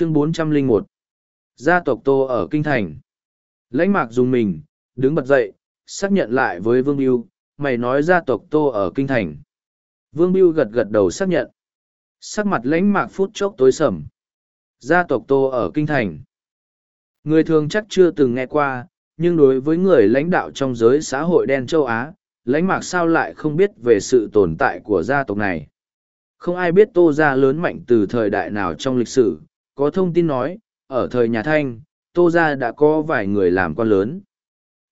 chương 401 Gia tộc Tô ở Kinh Thành Lãnh mạc dùng mình, đứng bật dậy, xác nhận lại với Vương Biêu, mày nói gia tộc Tô ở Kinh Thành. Vương Biêu gật gật đầu xác nhận. Sắc mặt lãnh mạc phút chốc tối sầm. Gia tộc Tô ở Kinh Thành. Người thường chắc chưa từng nghe qua, nhưng đối với người lãnh đạo trong giới xã hội đen châu Á, lãnh mạc sao lại không biết về sự tồn tại của gia tộc này. Không ai biết Tô gia lớn mạnh từ thời đại nào trong lịch sử, có thông tin nói, ở thời nhà Thanh, Tô gia đã có vài người làm quan lớn.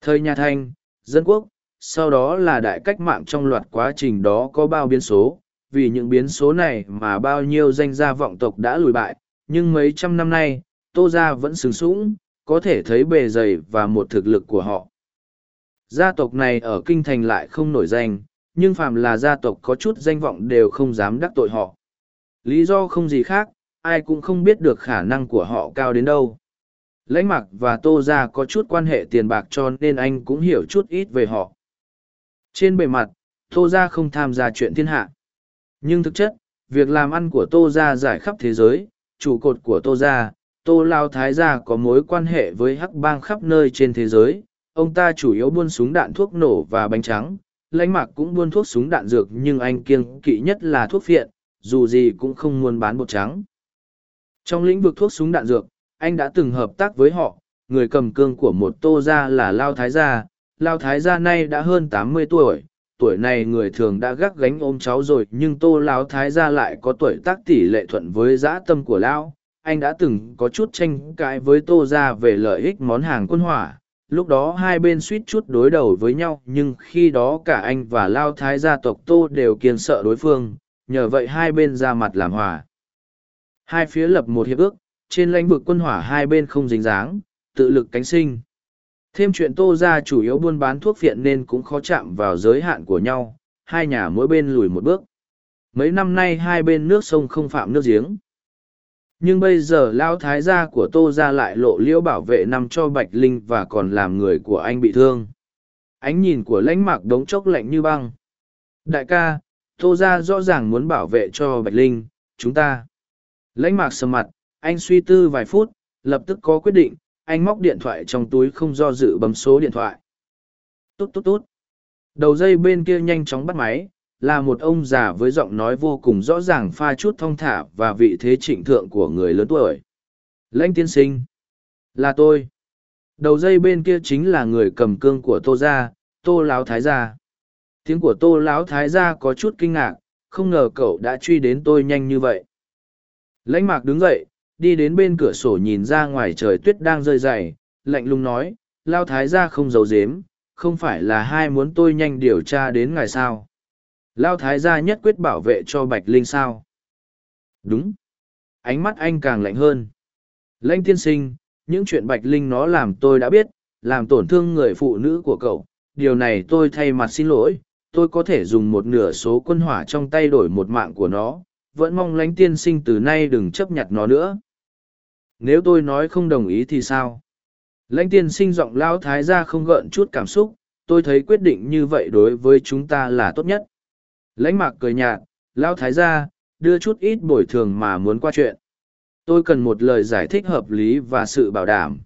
Thời nhà Thanh, dân quốc, sau đó là đại cách mạng trong loạt quá trình đó có bao biến số, vì những biến số này mà bao nhiêu danh gia vọng tộc đã lùi bại, nhưng mấy trăm năm nay, Tô gia vẫn sừng sững có thể thấy bề dày và một thực lực của họ. Gia tộc này ở Kinh Thành lại không nổi danh, nhưng phàm là gia tộc có chút danh vọng đều không dám đắc tội họ. Lý do không gì khác, ai cũng không biết được khả năng của họ cao đến đâu. Lãnh mặc và Tô Gia có chút quan hệ tiền bạc cho nên anh cũng hiểu chút ít về họ. Trên bề mặt, Tô Gia không tham gia chuyện thiên hạ. Nhưng thực chất, việc làm ăn của Tô Gia giải khắp thế giới, trụ cột của Tô Gia, Tô Lao Thái Gia có mối quan hệ với hắc bang khắp nơi trên thế giới. Ông ta chủ yếu buôn súng đạn thuốc nổ và bánh trắng, lãnh mạc cũng buôn thuốc súng đạn dược nhưng anh kiêng kỵ nhất là thuốc phiện, dù gì cũng không muốn bán bột trắng. Trong lĩnh vực thuốc súng đạn dược, anh đã từng hợp tác với họ, người cầm cương của một tô gia là Lao Thái Gia. Lao Thái Gia nay đã hơn tám mươi tuổi, tuổi này người thường đã gác gánh ôm cháu rồi nhưng tô Lao Thái Gia lại có tuổi tác tỷ lệ thuận với dã tâm của Lao. Anh đã từng có chút tranh cãi với tô gia về lợi ích món hàng quân hỏa, lúc đó hai bên suýt chút đối đầu với nhau nhưng khi đó cả anh và lao thái gia tộc tô đều kiên sợ đối phương nhờ vậy hai bên ra mặt làm hòa hai phía lập một hiệp ước, trên lãnh vực quân hỏa hai bên không dính dáng, tự lực cánh sinh. Thêm chuyện tô ra chủ yếu buôn bán thuốc phiện nên cũng khó chạm vào giới hạn của nhau, hai nhà mỗi bên lùi một bước. Mấy năm nay hai bên nước sông không phạm nước giếng. Nhưng bây giờ lão thái gia của tô ra lại lộ liễu bảo vệ nằm cho bạch linh và còn làm người của anh bị thương. Ánh nhìn của lãnh mạc đống chốc lạnh như băng. Đại ca, tô ra rõ ràng muốn bảo vệ cho bạch linh, chúng ta lãnh mạc sầm mặt anh suy tư vài phút lập tức có quyết định anh móc điện thoại trong túi không do dự bấm số điện thoại tốt tốt tốt đầu dây bên kia nhanh chóng bắt máy là một ông già với giọng nói vô cùng rõ ràng pha chút thong thả và vị thế trịnh thượng của người lớn tuổi. Lãnh tiên sinh. Là tôi. Đầu dây bên kia chính là người cầm cương của tô gia, tô láo thái gia. Tiếng của tô láo thái gia có chút kinh ngạc, không ngờ cậu đã truy đến tôi nhanh như vậy. Lãnh mạc đứng dậy, đi đến bên cửa sổ nhìn ra ngoài trời tuyết đang rơi dày, lạnh lùng nói, lao thái gia không giấu giếm, không phải là hai muốn tôi nhanh điều tra đến ngày sao. Lao thái gia nhất quyết bảo vệ cho Bạch Linh sao? Đúng. Ánh mắt anh càng lạnh hơn. Lãnh tiên sinh, những chuyện Bạch Linh nó làm tôi đã biết, làm tổn thương người phụ nữ của cậu. Điều này tôi thay mặt xin lỗi, tôi có thể dùng một nửa số quân hỏa trong tay đổi một mạng của nó. Vẫn mong lánh tiên sinh từ nay đừng chấp nhận nó nữa. Nếu tôi nói không đồng ý thì sao? Lãnh tiên sinh giọng lão thái gia không gợn chút cảm xúc, tôi thấy quyết định như vậy đối với chúng ta là tốt nhất. Lãnh mạc cười nhạt, lao thái gia, đưa chút ít bồi thường mà muốn qua chuyện. Tôi cần một lời giải thích hợp lý và sự bảo đảm.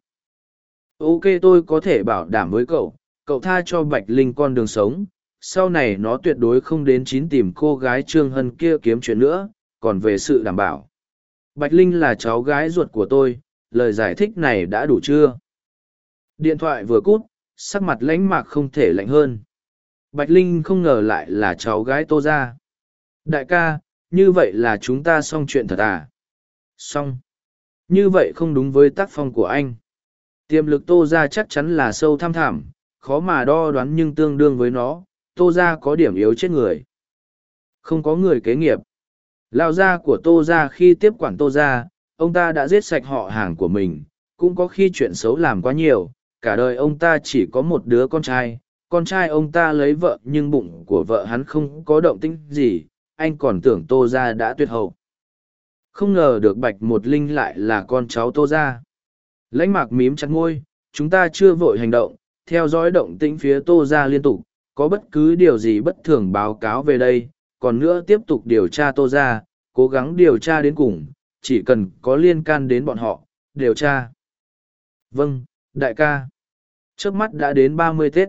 Ok tôi có thể bảo đảm với cậu, cậu tha cho Bạch Linh con đường sống, sau này nó tuyệt đối không đến chín tìm cô gái Trương Hân kia kiếm chuyện nữa, còn về sự đảm bảo. Bạch Linh là cháu gái ruột của tôi, lời giải thích này đã đủ chưa? Điện thoại vừa cút, sắc mặt lãnh mạc không thể lạnh hơn. Bạch Linh không ngờ lại là cháu gái Tô Gia. Đại ca, như vậy là chúng ta xong chuyện thật à? Xong. Như vậy không đúng với tác phong của anh. Tiềm lực Tô Gia chắc chắn là sâu tham thảm, khó mà đo đoán nhưng tương đương với nó, Tô Gia có điểm yếu chết người. Không có người kế nghiệp. Lao gia của Tô Gia khi tiếp quản Tô Gia, ông ta đã giết sạch họ hàng của mình, cũng có khi chuyện xấu làm quá nhiều, cả đời ông ta chỉ có một đứa con trai, con trai ông ta lấy vợ nhưng bụng của vợ hắn không có động tĩnh gì anh còn tưởng tô ra đã tuyệt hậu không ngờ được bạch một linh lại là con cháu tô ra lãnh mạc mím chặt ngôi chúng ta chưa vội hành động theo dõi động tĩnh phía tô ra liên tục có bất cứ điều gì bất thường báo cáo về đây còn nữa tiếp tục điều tra tô ra cố gắng điều tra đến cùng chỉ cần có liên can đến bọn họ, điều tra. Vâng, đại ca. Trước mắt đã đến ba mươi Tết.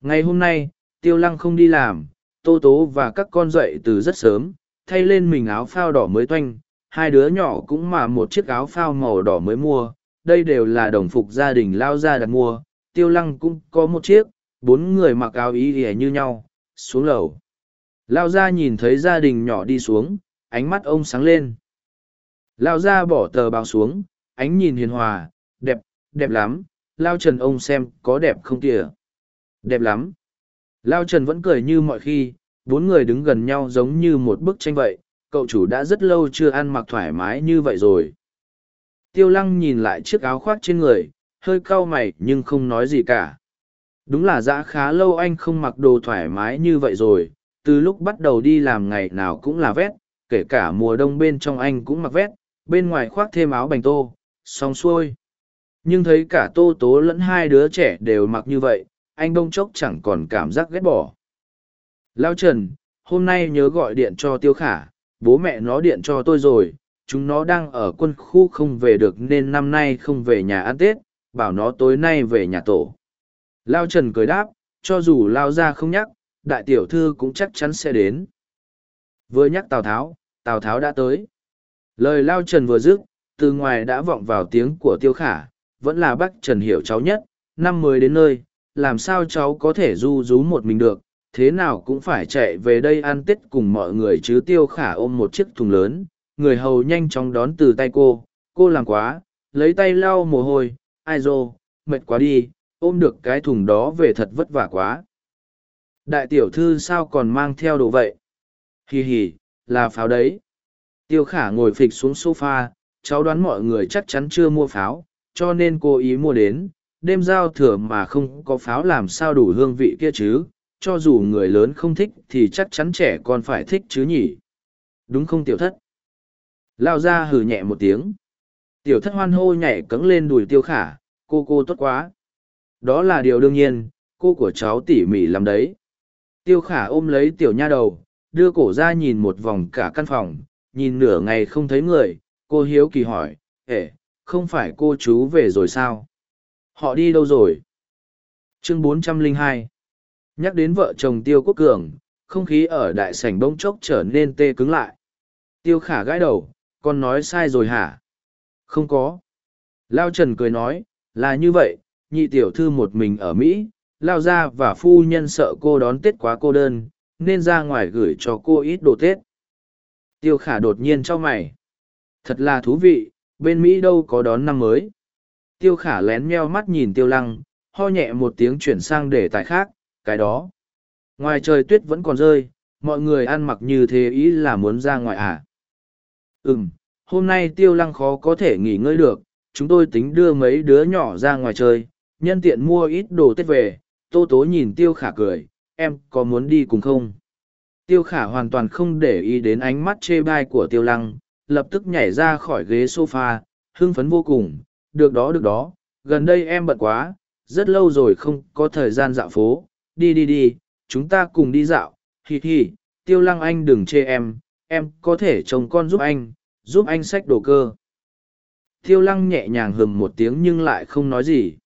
Ngày hôm nay, Tiêu Lăng không đi làm, Tô Tố và các con dậy từ rất sớm, thay lên mình áo phao đỏ mới toanh, hai đứa nhỏ cũng mà một chiếc áo phao màu đỏ mới mua, đây đều là đồng phục gia đình lao ra đặt mua, Tiêu Lăng cũng có một chiếc, bốn người mặc áo ý ỉa như nhau, xuống lầu. Lao gia nhìn thấy gia đình nhỏ đi xuống, ánh mắt ông sáng lên. Lao gia bỏ tờ báo xuống, ánh nhìn hiền hòa, đẹp, đẹp lắm, Lao Trần ông xem có đẹp không kìa. Đẹp lắm. Lao Trần vẫn cười như mọi khi, bốn người đứng gần nhau giống như một bức tranh vậy, cậu chủ đã rất lâu chưa ăn mặc thoải mái như vậy rồi. Tiêu lăng nhìn lại chiếc áo khoác trên người, hơi cau mày nhưng không nói gì cả. Đúng là dã khá lâu anh không mặc đồ thoải mái như vậy rồi, từ lúc bắt đầu đi làm ngày nào cũng là vét, kể cả mùa đông bên trong anh cũng mặc vét, bên ngoài khoác thêm áo bành tô, xong xuôi. Nhưng thấy cả tô tố lẫn hai đứa trẻ đều mặc như vậy, anh bông chốc chẳng còn cảm giác ghét bỏ. Lao Trần, hôm nay nhớ gọi điện cho Tiêu Khả, bố mẹ nó điện cho tôi rồi, chúng nó đang ở quân khu không về được nên năm nay không về nhà ăn Tết, bảo nó tối nay về nhà tổ. Lao Trần cười đáp, cho dù Lao ra không nhắc, đại tiểu thư cũng chắc chắn sẽ đến. Vừa nhắc Tào Tháo, Tào Tháo đã tới. Lời Lao Trần vừa dứt, từ ngoài đã vọng vào tiếng của Tiêu Khả, vẫn là bác Trần hiểu cháu nhất, năm mới đến nơi, làm sao cháu có thể du rú một mình được, thế nào cũng phải chạy về đây ăn tết cùng mọi người chứ Tiêu Khả ôm một chiếc thùng lớn, người hầu nhanh chóng đón từ tay cô, cô làm quá, lấy tay lau mồ hôi, ai dô, mệt quá đi, ôm được cái thùng đó về thật vất vả quá. Đại tiểu thư sao còn mang theo đồ vậy? Hì hì, là pháo đấy. Tiêu khả ngồi phịch xuống sofa, cháu đoán mọi người chắc chắn chưa mua pháo, cho nên cô ý mua đến. Đêm giao thừa mà không có pháo làm sao đủ hương vị kia chứ, cho dù người lớn không thích thì chắc chắn trẻ con phải thích chứ nhỉ. Đúng không tiểu thất? Lao ra hừ nhẹ một tiếng. Tiểu thất hoan hô nhảy cẫng lên đùi tiêu khả, cô cô tốt quá. Đó là điều đương nhiên, cô của cháu tỉ mỉ làm đấy. Tiêu khả ôm lấy tiểu nha đầu, đưa cổ ra nhìn một vòng cả căn phòng, nhìn nửa ngày không thấy người, cô hiếu kỳ hỏi, ể, không phải cô chú về rồi sao? Họ đi đâu rồi? Chương 402 Nhắc đến vợ chồng Tiêu Quốc Cường, không khí ở đại sảnh bông chốc trở nên tê cứng lại. Tiêu khả gãi đầu, con nói sai rồi hả? Không có. Lao Trần cười nói, là như vậy, nhị tiểu thư một mình ở Mỹ, Lao gia và phu nhân sợ cô đón Tết quá cô đơn, nên ra ngoài gửi cho cô ít đồ Tết. Tiêu khả đột nhiên cho mày. Thật là thú vị, bên Mỹ đâu có đón năm mới. Tiêu khả lén meo mắt nhìn tiêu lăng, ho nhẹ một tiếng chuyển sang đề tài khác, cái đó. Ngoài trời tuyết vẫn còn rơi, mọi người ăn mặc như thế ý là muốn ra ngoài à. Ừm, hôm nay tiêu lăng khó có thể nghỉ ngơi được, chúng tôi tính đưa mấy đứa nhỏ ra ngoài chơi, nhân tiện mua ít đồ tết về, tô tố nhìn tiêu khả cười, em có muốn đi cùng không? Tiêu khả hoàn toàn không để ý đến ánh mắt chê bai của tiêu lăng, lập tức nhảy ra khỏi ghế sofa, hưng phấn vô cùng, được đó được đó, gần đây em bận quá, rất lâu rồi không có thời gian dạo phố, đi đi đi, chúng ta cùng đi dạo, hi hi, tiêu lăng anh đừng chê em, em có thể trông con giúp anh, giúp anh xách đồ cơ. Tiêu lăng nhẹ nhàng hừng một tiếng nhưng lại không nói gì.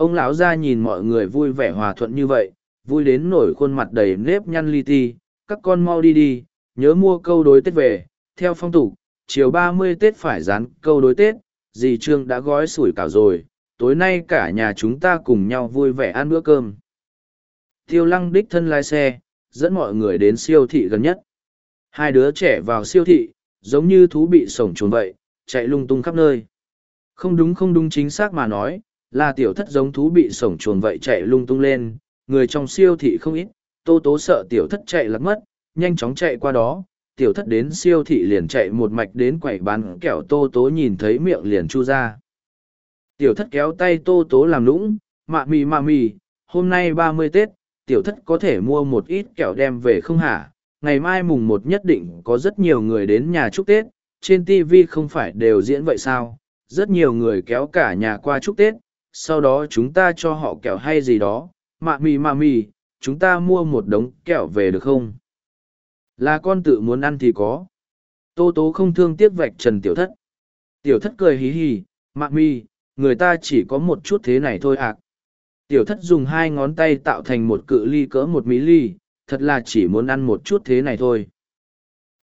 Ông lão ra nhìn mọi người vui vẻ hòa thuận như vậy, vui đến nổi khuôn mặt đầy nếp nhăn li ti, các con mau đi đi, nhớ mua câu đối Tết về, theo phong tục, chiều ba mươi Tết phải dán câu đối Tết, dì Trương đã gói sủi cảo rồi, tối nay cả nhà chúng ta cùng nhau vui vẻ ăn bữa cơm. Tiêu lăng đích thân lái xe, dẫn mọi người đến siêu thị gần nhất. Hai đứa trẻ vào siêu thị, giống như thú bị sổng chuồn vậy, chạy lung tung khắp nơi. Không đúng không đúng chính xác mà nói, là tiểu thất giống thú bị sổng chuồn vậy chạy lung tung lên, người trong siêu thị không ít, tô tố sợ tiểu thất chạy lạc mất, nhanh chóng chạy qua đó, tiểu thất đến siêu thị liền chạy một mạch đến quầy bán kẹo tô tố nhìn thấy miệng liền chu ra. Tiểu thất kéo tay tô tố làm lũng, mạ mì mạ mì, hôm nay ba mươi Tết, tiểu thất có thể mua một ít kẹo đem về không hả? Ngày mai mùng một nhất định có rất nhiều người đến nhà chúc Tết, trên TV không phải đều diễn vậy sao? Rất nhiều người kéo cả nhà qua chúc Tết, sau đó chúng ta cho họ kẹo hay gì đó, mạ mì mạ mì, chúng ta mua một đống kẹo về được không? Là con tự muốn ăn thì có. Tô tố không thương tiếc vạch trần tiểu thất. Tiểu thất cười hí hí, mạ mi, người ta chỉ có một chút thế này thôi ạ. Tiểu thất dùng hai ngón tay tạo thành một cự ly cỡ một mỹ ly, thật là chỉ muốn ăn một chút thế này thôi.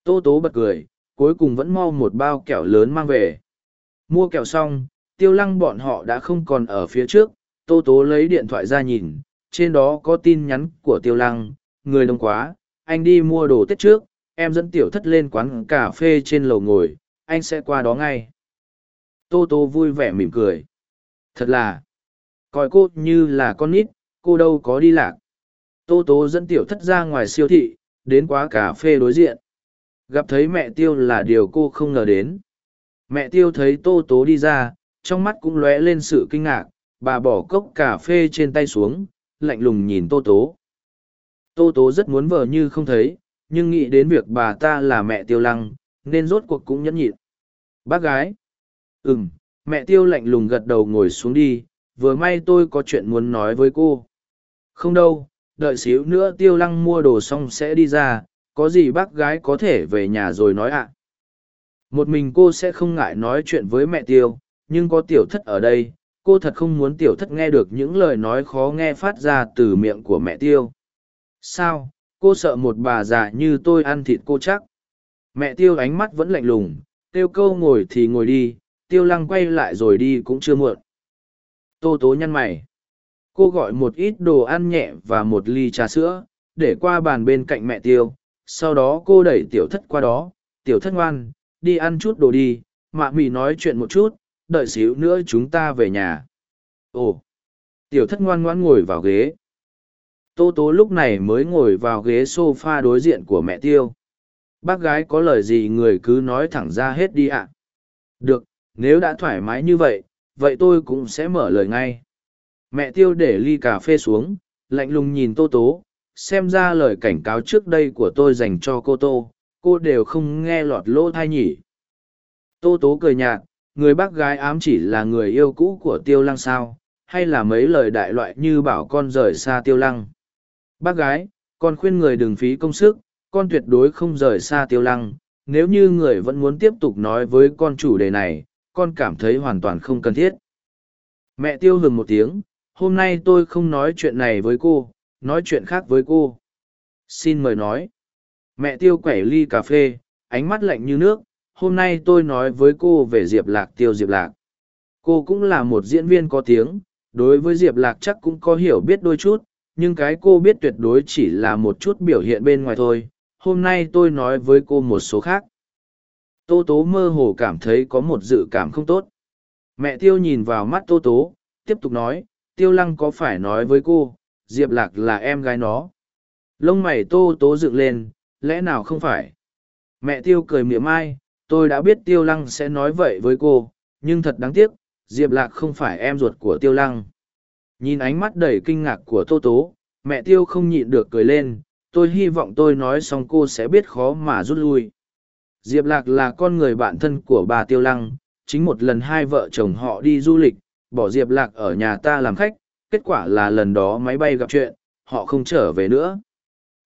Tô tố bật cười, cuối cùng vẫn mau một bao kẹo lớn mang về. Mua kẹo xong, tiêu lăng bọn họ đã không còn ở phía trước, tô tố lấy điện thoại ra nhìn, trên đó có tin nhắn của tiêu lăng, người đông quá, anh đi mua đồ tết trước, em dẫn tiểu thất lên quán cà phê trên lầu ngồi, anh sẽ qua đó ngay. Tô tô vui vẻ mỉm cười. Thật là, coi cô như là con nít, cô đâu có đi lạc. Tô tố dẫn tiểu thất ra ngoài siêu thị, đến quá cà phê đối diện. Gặp thấy mẹ tiêu là điều cô không ngờ đến. Mẹ tiêu thấy tô tố đi ra, trong mắt cũng lóe lên sự kinh ngạc, bà bỏ cốc cà phê trên tay xuống, lạnh lùng nhìn tô tố. Tô tố rất muốn vờ như không thấy, nhưng nghĩ đến việc bà ta là mẹ tiêu lăng, nên rốt cuộc cũng nhẫn nhịn. Bác gái. Ừm, mẹ tiêu lạnh lùng gật đầu ngồi xuống đi, vừa may tôi có chuyện muốn nói với cô. Không đâu, đợi xíu nữa tiêu lăng mua đồ xong sẽ đi ra, có gì bác gái có thể về nhà rồi nói ạ. Một mình cô sẽ không ngại nói chuyện với mẹ tiêu, nhưng có tiểu thất ở đây, cô thật không muốn tiểu thất nghe được những lời nói khó nghe phát ra từ miệng của mẹ tiêu. Sao, cô sợ một bà già như tôi ăn thịt cô chắc? Mẹ tiêu ánh mắt vẫn lạnh lùng, tiêu câu ngồi thì ngồi đi, tiêu lăng quay lại rồi đi cũng chưa muộn. Tô tố nhăn mày. Cô gọi một ít đồ ăn nhẹ và một ly trà sữa, để qua bàn bên cạnh mẹ tiêu. Sau đó cô đẩy tiểu thất qua đó, tiểu thất ngoan, đi ăn chút đồ đi, mạ mì nói chuyện một chút, đợi xíu nữa chúng ta về nhà. Ồ! Tiểu thất ngoan ngoan ngồi vào ghế. Tô tố lúc này mới ngồi vào ghế sofa đối diện của mẹ tiêu. Bác gái có lời gì người cứ nói thẳng ra hết đi ạ. Được, nếu đã thoải mái như vậy, vậy tôi cũng sẽ mở lời ngay. Mẹ tiêu để ly cà phê xuống, lạnh lùng nhìn tô tố, xem ra lời cảnh cáo trước đây của tôi dành cho cô tô, cô đều không nghe lọt lỗ thai nhỉ. Tô tố cười nhạt, người bác gái ám chỉ là người yêu cũ của tiêu lăng sao, hay là mấy lời đại loại như bảo con rời xa tiêu lăng. Bác gái, con khuyên người đừng phí công sức, con tuyệt đối không rời xa tiêu lăng, nếu như người vẫn muốn tiếp tục nói với con chủ đề này, con cảm thấy hoàn toàn không cần thiết. Mẹ tiêu hừng một tiếng, hôm nay tôi không nói chuyện này với cô, nói chuyện khác với cô. Xin mời nói. Mẹ tiêu quẩy ly cà phê, ánh mắt lạnh như nước, hôm nay tôi nói với cô về Diệp Lạc tiêu Diệp Lạc. Cô cũng là một diễn viên có tiếng, đối với Diệp Lạc chắc cũng có hiểu biết đôi chút, nhưng cái cô biết tuyệt đối chỉ là một chút biểu hiện bên ngoài thôi. Hôm nay tôi nói với cô một số khác. Tô Tố mơ hồ cảm thấy có một dự cảm không tốt. Mẹ Tiêu nhìn vào mắt Tô Tố, tiếp tục nói, Tiêu Lăng có phải nói với cô, Diệp Lạc là em gái nó. Lông mày Tô Tố dựng lên, lẽ nào không phải? Mẹ Tiêu cười miệng mai, tôi đã biết Tiêu Lăng sẽ nói vậy với cô, nhưng thật đáng tiếc, Diệp Lạc không phải em ruột của Tiêu Lăng. Nhìn ánh mắt đầy kinh ngạc của Tô Tố, mẹ Tiêu không nhịn được cười lên, tôi hy vọng tôi nói xong cô sẽ biết khó mà rút lui. Diệp Lạc là con người bạn thân của bà Tiêu Lăng, chính một lần hai vợ chồng họ đi du lịch, bỏ Diệp Lạc ở nhà ta làm khách, kết quả là lần đó máy bay gặp chuyện, họ không trở về nữa.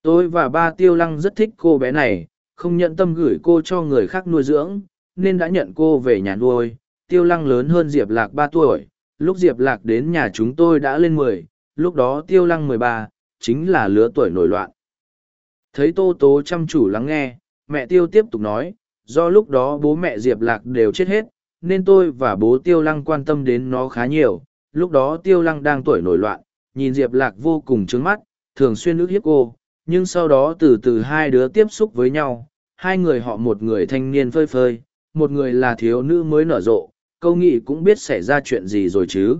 Tôi và ba Tiêu Lăng rất thích cô bé này, không nhận tâm gửi cô cho người khác nuôi dưỡng, nên đã nhận cô về nhà nuôi. Tiêu Lăng lớn hơn Diệp Lạc ba tuổi, lúc Diệp Lạc đến nhà chúng tôi đã lên mười, lúc đó Tiêu Lăng mười ba, chính là lứa tuổi nổi loạn. Thấy Tô Tố chăm chủ lắng nghe, mẹ tiêu tiếp tục nói do lúc đó bố mẹ diệp lạc đều chết hết nên tôi và bố tiêu lăng quan tâm đến nó khá nhiều lúc đó tiêu lăng đang tuổi nổi loạn nhìn diệp lạc vô cùng trứng mắt thường xuyên ước hiếp cô nhưng sau đó từ từ hai đứa tiếp xúc với nhau hai người họ một người thanh niên phơi phơi một người là thiếu nữ mới nở rộ câu nghị cũng biết xảy ra chuyện gì rồi chứ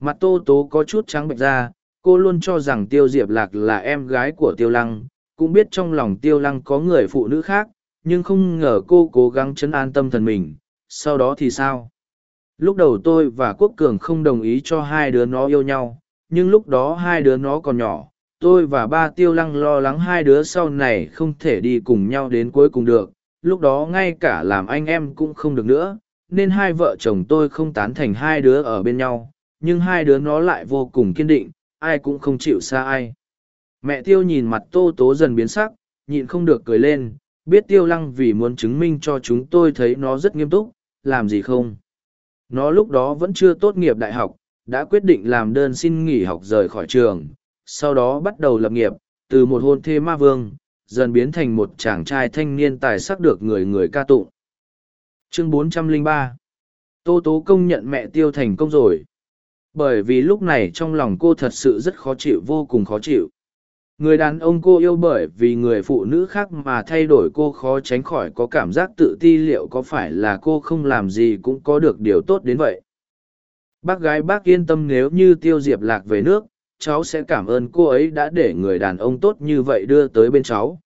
mặt tô tố có chút trắng bệnh ra cô luôn cho rằng tiêu diệp lạc là em gái của tiêu lăng cũng biết trong lòng tiêu lăng có người phụ nữ khác, nhưng không ngờ cô cố gắng chấn an tâm thần mình, sau đó thì sao? Lúc đầu tôi và Quốc Cường không đồng ý cho hai đứa nó yêu nhau, nhưng lúc đó hai đứa nó còn nhỏ, tôi và ba tiêu lăng lo lắng hai đứa sau này không thể đi cùng nhau đến cuối cùng được, lúc đó ngay cả làm anh em cũng không được nữa, nên hai vợ chồng tôi không tán thành hai đứa ở bên nhau, nhưng hai đứa nó lại vô cùng kiên định, ai cũng không chịu xa ai. Mẹ tiêu nhìn mặt tô tố dần biến sắc, nhịn không được cười lên, biết tiêu lăng vì muốn chứng minh cho chúng tôi thấy nó rất nghiêm túc, làm gì không? Nó lúc đó vẫn chưa tốt nghiệp đại học, đã quyết định làm đơn xin nghỉ học rời khỏi trường, sau đó bắt đầu lập nghiệp, từ một hôn thê ma vương, dần biến thành một chàng trai thanh niên tài sắc được người người ca tụng. Chương 403 Tô Tố công nhận mẹ tiêu thành công rồi. Bởi vì lúc này trong lòng cô thật sự rất khó chịu vô cùng khó chịu. Người đàn ông cô yêu bởi vì người phụ nữ khác mà thay đổi cô khó tránh khỏi có cảm giác tự ti liệu có phải là cô không làm gì cũng có được điều tốt đến vậy. Bác gái bác yên tâm nếu như tiêu diệp lạc về nước, cháu sẽ cảm ơn cô ấy đã để người đàn ông tốt như vậy đưa tới bên cháu.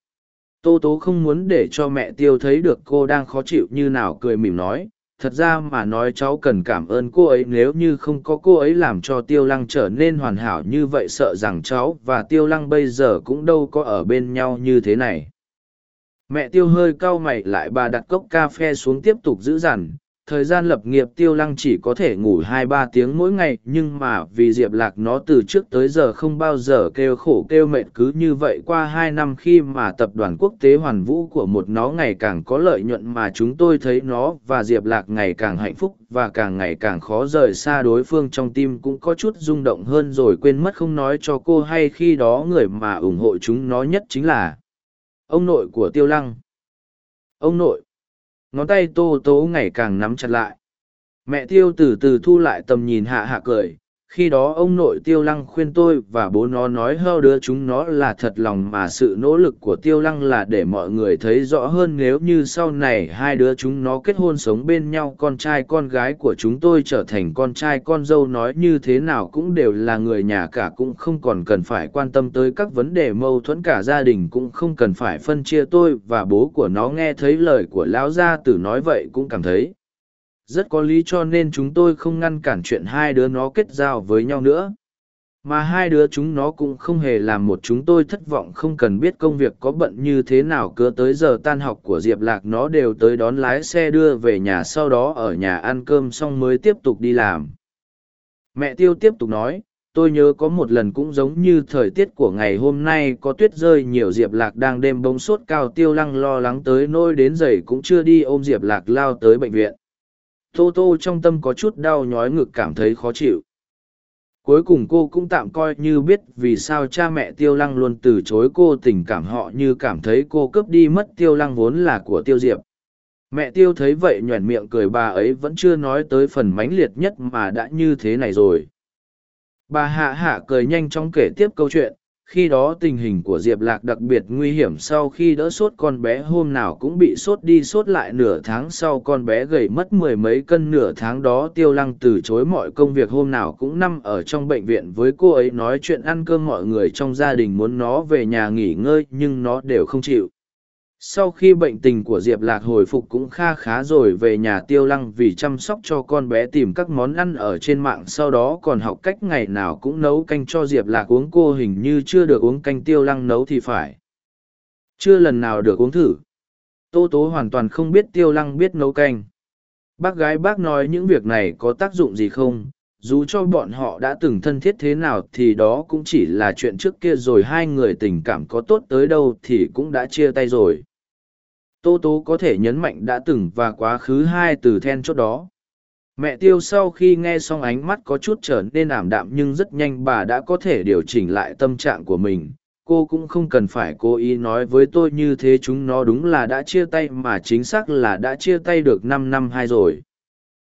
Tô tố không muốn để cho mẹ tiêu thấy được cô đang khó chịu như nào cười mỉm nói, thật ra mà nói cháu cần cảm ơn cô ấy nếu như không có cô ấy làm cho tiêu lăng trở nên hoàn hảo như vậy sợ rằng cháu và tiêu lăng bây giờ cũng đâu có ở bên nhau như thế này mẹ tiêu hơi cau mày lại bà đặt cốc cà phê xuống tiếp tục giữ dằn thời gian lập nghiệp tiêu lăng chỉ có thể ngủ hai ba tiếng mỗi ngày, nhưng mà vì diệp lạc nó từ trước tới giờ không bao giờ kêu khổ kêu mệt cứ như vậy qua hai năm khi mà tập đoàn quốc tế hoàn vũ của một nó ngày càng có lợi nhuận mà chúng tôi thấy nó và diệp lạc ngày càng hạnh phúc và càng ngày càng khó rời xa đối phương trong tim cũng có chút rung động hơn rồi quên mất không nói cho cô hay khi đó người mà ủng hộ chúng nó nhất chính là ông nội của tiêu lăng. Ông nội ngón tay tô tố ngày càng nắm chặt lại. Mẹ tiêu từ từ thu lại tầm nhìn hạ hạ cười khi đó ông nội tiêu lăng khuyên tôi và bố nó nói hơ đứa chúng nó là thật lòng mà sự nỗ lực của tiêu lăng là để mọi người thấy rõ hơn nếu như sau này hai đứa chúng nó kết hôn sống bên nhau, con trai con gái của chúng tôi trở thành con trai con dâu nói như thế nào cũng đều là người nhà cả cũng không còn cần phải quan tâm tới các vấn đề mâu thuẫn cả gia đình cũng không cần phải phân chia. Tôi và bố của nó nghe thấy lời của lão gia tử nói vậy cũng cảm thấy rất có lý cho nên chúng tôi không ngăn cản chuyện hai đứa nó kết giao với nhau nữa. Mà hai đứa chúng nó cũng không hề làm một chúng tôi thất vọng không cần biết công việc có bận như thế nào cứ tới giờ tan học của diệp lạc nó đều tới đón lái xe đưa về nhà sau đó ở nhà ăn cơm xong mới tiếp tục đi làm. Mẹ tiêu tiếp tục nói, tôi nhớ có một lần cũng giống như thời tiết của ngày hôm nay, có tuyết rơi nhiều diệp lạc đang đêm bông sốt cao tiêu lăng lo lắng tới nôi đến giày cũng chưa đi ôm diệp lạc lao tới bệnh viện tô tô trong tâm có chút đau nhói ngực cảm thấy khó chịu. Cuối cùng cô cũng tạm coi như biết vì sao cha mẹ tiêu lăng luôn từ chối cô tình cảm họ như cảm thấy cô cướp đi mất tiêu lăng vốn là của tiêu diệp. Mẹ tiêu thấy vậy nhoẻn miệng cười bà ấy vẫn chưa nói tới phần mãnh liệt nhất mà đã như thế này rồi. Bà hạ hạ cười nhanh chóng kể tiếp câu chuyện khi đó tình hình của diệp lạc đặc biệt nguy hiểm sau khi đỡ sốt con bé, hôm nào cũng bị sốt đi sốt lại nửa tháng sau con bé gầy mất mười mấy cân nửa tháng đó tiêu lăng từ chối mọi công việc, hôm nào cũng nằm ở trong bệnh viện với cô ấy nói chuyện ăn cơm mọi người trong gia đình muốn nó về nhà nghỉ ngơi nhưng nó đều không chịu sau khi bệnh tình của diệp lạc hồi phục cũng kha khá rồi về nhà tiêu lăng vì chăm sóc cho con bé tìm các món ăn ở trên mạng, sau đó còn học cách ngày nào cũng nấu canh cho diệp lạc uống, cô hình như chưa được uống canh tiêu lăng nấu thì phải. Chưa lần nào được uống thử. Tô tố hoàn toàn không biết tiêu lăng biết nấu canh. Bác gái bác nói những việc này có tác dụng gì không? Dù cho bọn họ đã từng thân thiết thế nào thì đó cũng chỉ là chuyện trước kia rồi, hai người tình cảm có tốt tới đâu thì cũng đã chia tay rồi. Tô Tố có thể nhấn mạnh đã từng và quá khứ hai từ then chốt đó. Mẹ tiêu sau khi nghe xong ánh mắt có chút trở nên ảm đạm nhưng rất nhanh bà đã có thể điều chỉnh lại tâm trạng của mình. Cô cũng không cần phải cố ý nói với tôi như thế chúng nó đúng là đã chia tay mà chính xác là đã chia tay được năm năm hai rồi.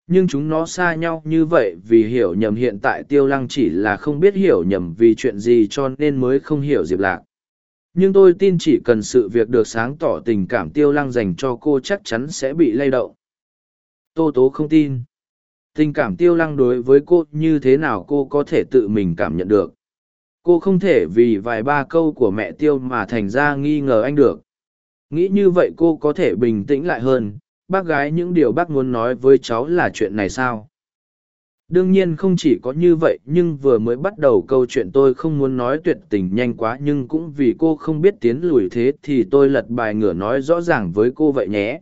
Nhưng chúng nó xa nhau như vậy vì hiểu nhầm hiện tại tiêu lăng chỉ là không biết hiểu nhầm vì chuyện gì cho nên mới không hiểu Diệp Lạc nhưng tôi tin chỉ cần sự việc được sáng tỏ tình cảm tiêu lăng dành cho cô chắc chắn sẽ bị lay động. Tô tố không tin. Tình cảm tiêu lăng đối với cô như thế nào cô có thể tự mình cảm nhận được? Cô không thể vì vài ba câu của mẹ tiêu mà thành ra nghi ngờ anh được. Nghĩ như vậy cô có thể bình tĩnh lại hơn. Bác gái những điều bác muốn nói với cháu là chuyện này sao? Đương nhiên không chỉ có như vậy, nhưng vừa mới bắt đầu câu chuyện tôi không muốn nói tuyệt tình nhanh quá, nhưng cũng vì cô không biết tiến lùi thế thì tôi lật bài ngửa nói rõ ràng với cô vậy nhé.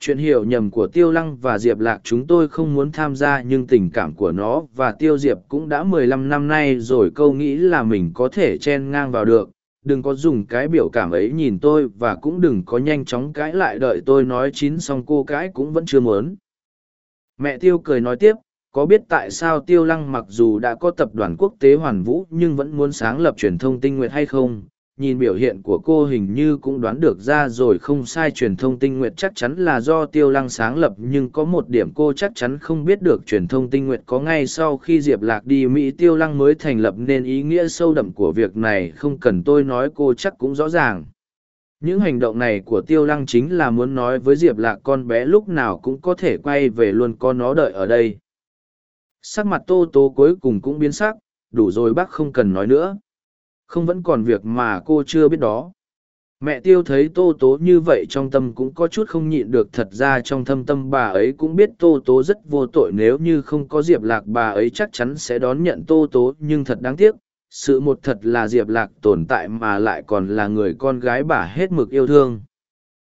Chuyện hiểu nhầm của tiêu lăng và diệp lạc chúng tôi không muốn tham gia, nhưng tình cảm của nó và tiêu diệp cũng đã mười lăm năm nay rồi, câu nghĩ là mình có thể chen ngang vào được. Đừng có dùng cái biểu cảm ấy nhìn tôi và cũng đừng có nhanh chóng cãi lại, đợi tôi nói chín xong cô cãi cũng vẫn chưa muốn. Mẹ tiêu cười nói tiếp có biết tại sao tiêu lăng mặc dù đã có tập đoàn quốc tế hoàn vũ nhưng vẫn muốn sáng lập truyền thông tinh Nguyệt hay không? Nhìn biểu hiện của cô hình như cũng đoán được ra rồi, không sai, truyền thông tinh Nguyệt chắc chắn là do tiêu lăng sáng lập, nhưng có một điểm cô chắc chắn không biết được, truyền thông tinh Nguyệt có ngay sau khi diệp lạc đi, mỹ tiêu lăng mới thành lập, nên ý nghĩa sâu đậm của việc này không cần tôi nói, cô chắc cũng rõ ràng. Những hành động này của tiêu lăng chính là muốn nói với diệp lạc con bé lúc nào cũng có thể quay về luôn con nó đợi ở đây sắc mặt tô tố cuối cùng cũng biến sắc, đủ rồi bác không cần nói nữa. Không vẫn còn việc mà cô chưa biết đó. Mẹ tiêu thấy tô tố như vậy trong tâm cũng có chút không nhịn được, thật ra trong thâm tâm bà ấy cũng biết tô tố rất vô tội, nếu như không có diệp lạc bà ấy chắc chắn sẽ đón nhận tô tố, nhưng thật đáng tiếc, sự một thật là diệp lạc tồn tại mà lại còn là người con gái bà hết mực yêu thương.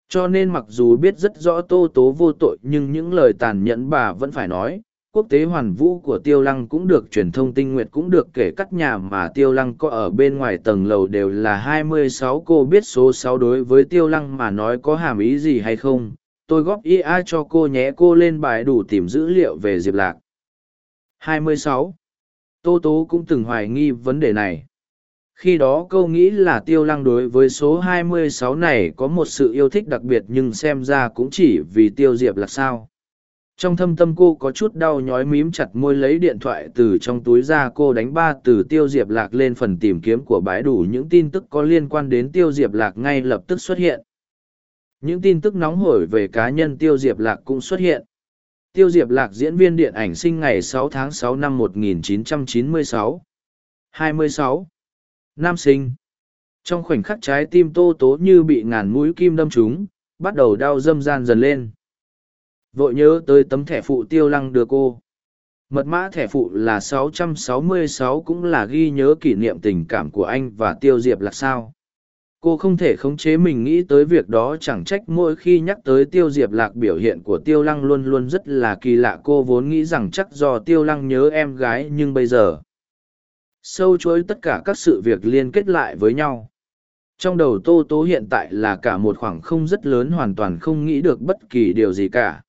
Cho nên mặc dù biết rất rõ tô tố vô tội, nhưng những lời tàn nhẫn bà vẫn phải nói quốc tế hoàn vũ của tiêu lăng cũng được, truyền thông tinh nguyệt cũng được, kể các nhà mà tiêu lăng có ở bên ngoài tầng lầu đều là 26 cô biết số 6 đối với tiêu lăng mà nói có hàm ý gì hay không? Tôi góp ý ai cho cô nhé, cô lên bài đủ tìm dữ liệu về diệp lạc. 26. tô tố cũng từng hoài nghi vấn đề này. Khi đó câu nghĩ là tiêu lăng đối với số 26 này có một sự yêu thích đặc biệt nhưng xem ra cũng chỉ vì tiêu diệp lạc sao? Trong thâm tâm cô có chút đau nhói mím chặt môi lấy điện thoại từ trong túi ra cô đánh ba từ tiêu diệp lạc lên phần tìm kiếm của bãi đủ những tin tức có liên quan đến tiêu diệp lạc ngay lập tức xuất hiện những tin tức nóng hổi về cá nhân tiêu diệp lạc cũng xuất hiện tiêu diệp lạc diễn viên điện ảnh sinh ngày 6 tháng 6 năm 1996. 26. Nam sinh. Trong khoảnh khắc trái tim tô tố như bị ngàn mũi kim đâm trúng, bắt đầu đau dâm gian dần lên vội nhớ tới tấm thẻ phụ tiêu lăng đưa cô. Mật mã thẻ phụ là 666 cũng là ghi nhớ kỷ niệm tình cảm của anh và tiêu diệp là sao? Cô không thể khống chế mình nghĩ tới việc đó, chẳng trách mỗi khi nhắc tới tiêu diệp lạc biểu hiện của tiêu lăng luôn luôn rất là kỳ lạ, cô vốn nghĩ rằng chắc do tiêu lăng nhớ em gái, nhưng bây giờ sâu chuỗi tất cả các sự việc liên kết lại với nhau. Trong đầu tô tố hiện tại là cả một khoảng không rất lớn hoàn toàn không nghĩ được bất kỳ điều gì cả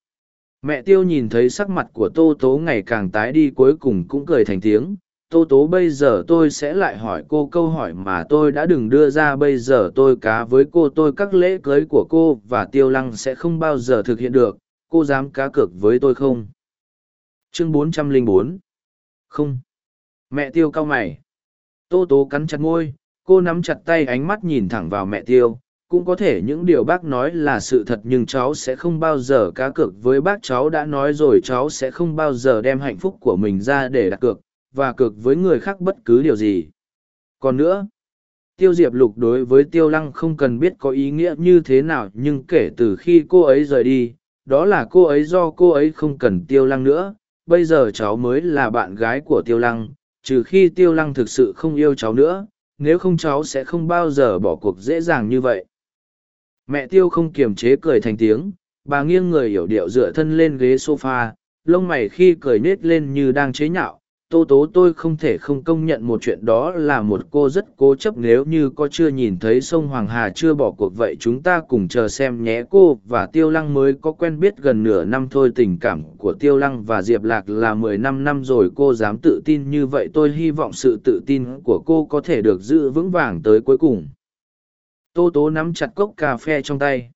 mẹ tiêu nhìn thấy sắc mặt của tô tố ngày càng tái đi cuối cùng cũng cười thành tiếng. Tô tố bây giờ tôi sẽ lại hỏi cô câu hỏi mà tôi đã đừng đưa ra. Bây giờ tôi cá với cô, tôi các lễ cưới của cô và tiêu lăng sẽ không bao giờ thực hiện được. Cô dám cá cược với tôi không? Chương 404 không. Mẹ tiêu cau mày. Tô tố cắn chặt ngôi cô nắm chặt tay ánh mắt nhìn thẳng vào mẹ tiêu cũng có thể những điều bác nói là sự thật nhưng cháu sẽ không bao giờ cá cược với bác. Cháu đã nói rồi, cháu sẽ không bao giờ đem hạnh phúc của mình ra để đặt cược và cược với người khác bất cứ điều gì. Còn nữa, tiêu diệp lục đối với tiêu lăng không cần biết có ý nghĩa như thế nào, nhưng kể từ khi cô ấy rời đi, đó là cô ấy do cô ấy không cần tiêu lăng nữa. Bây giờ cháu mới là bạn gái của tiêu lăng, trừ khi tiêu lăng thực sự không yêu cháu nữa, nếu không cháu sẽ không bao giờ bỏ cuộc dễ dàng như vậy mẹ tiêu không kiềm chế cười thành tiếng, bà nghiêng người hiểu điệu dựa thân lên ghế sofa, lông mày khi cười nết lên như đang chế nhạo. Tô tố tôi không thể không công nhận một chuyện đó là một cô rất cố chấp nếu như có chưa nhìn thấy sông hoàng hà chưa bỏ cuộc vậy chúng ta cùng chờ xem nhé cô và tiêu lăng mới có quen biết gần nửa năm thôi tình cảm của tiêu lăng và diệp lạc là mười năm năm rồi cô dám tự tin như vậy tôi hy vọng sự tự tin của cô có thể được giữ vững vàng tới cuối cùng. Tô tố nắm chặt cốc cà phê trong tay.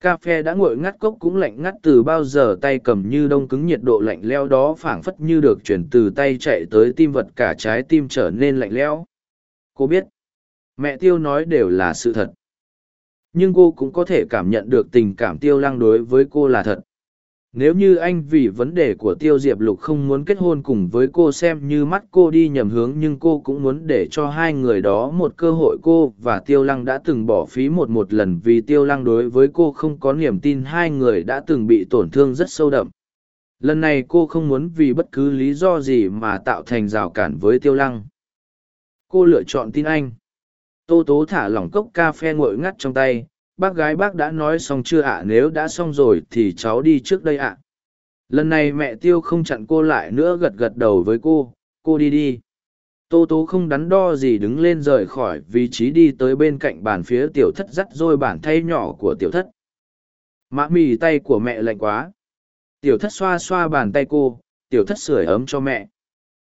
Cà phê đã nguội ngắt cốc cũng lạnh ngắt từ bao giờ tay cầm như đông cứng nhiệt độ lạnh leo đó phảng phất như được chuyển từ tay chạy tới tim vật cả trái tim trở nên lạnh lẽo. Cô biết, mẹ tiêu nói đều là sự thật. Nhưng cô cũng có thể cảm nhận được tình cảm tiêu lăng đối với cô là thật nếu như anh vì vấn đề của tiêu diệp lục không muốn kết hôn cùng với cô xem như mắt cô đi nhầm hướng nhưng cô cũng muốn để cho hai người đó một cơ hội cô và tiêu lăng đã từng bỏ phí một một lần vì tiêu lăng đối với cô không có niềm tin hai người đã từng bị tổn thương rất sâu đậm. Lần này cô không muốn vì bất cứ lý do gì mà tạo thành rào cản với tiêu lăng. Cô lựa chọn tin anh. Tô tố thả lỏng cốc cà phê nguội ngắt trong tay bác gái bác đã nói xong chưa ạ? Nếu đã xong rồi thì cháu đi trước đây ạ. Lần này mẹ tiêu không chặn cô lại nữa, gật gật đầu với cô. Cô đi đi. Tô tố không đắn đo gì đứng lên rời khỏi vị trí đi tới bên cạnh bàn phía tiểu thất dắt rồi bàn thay nhỏ của tiểu thất. Mã mì tay của mẹ lạnh quá. Tiểu thất xoa xoa bàn tay cô. Tiểu thất sưởi ấm cho mẹ.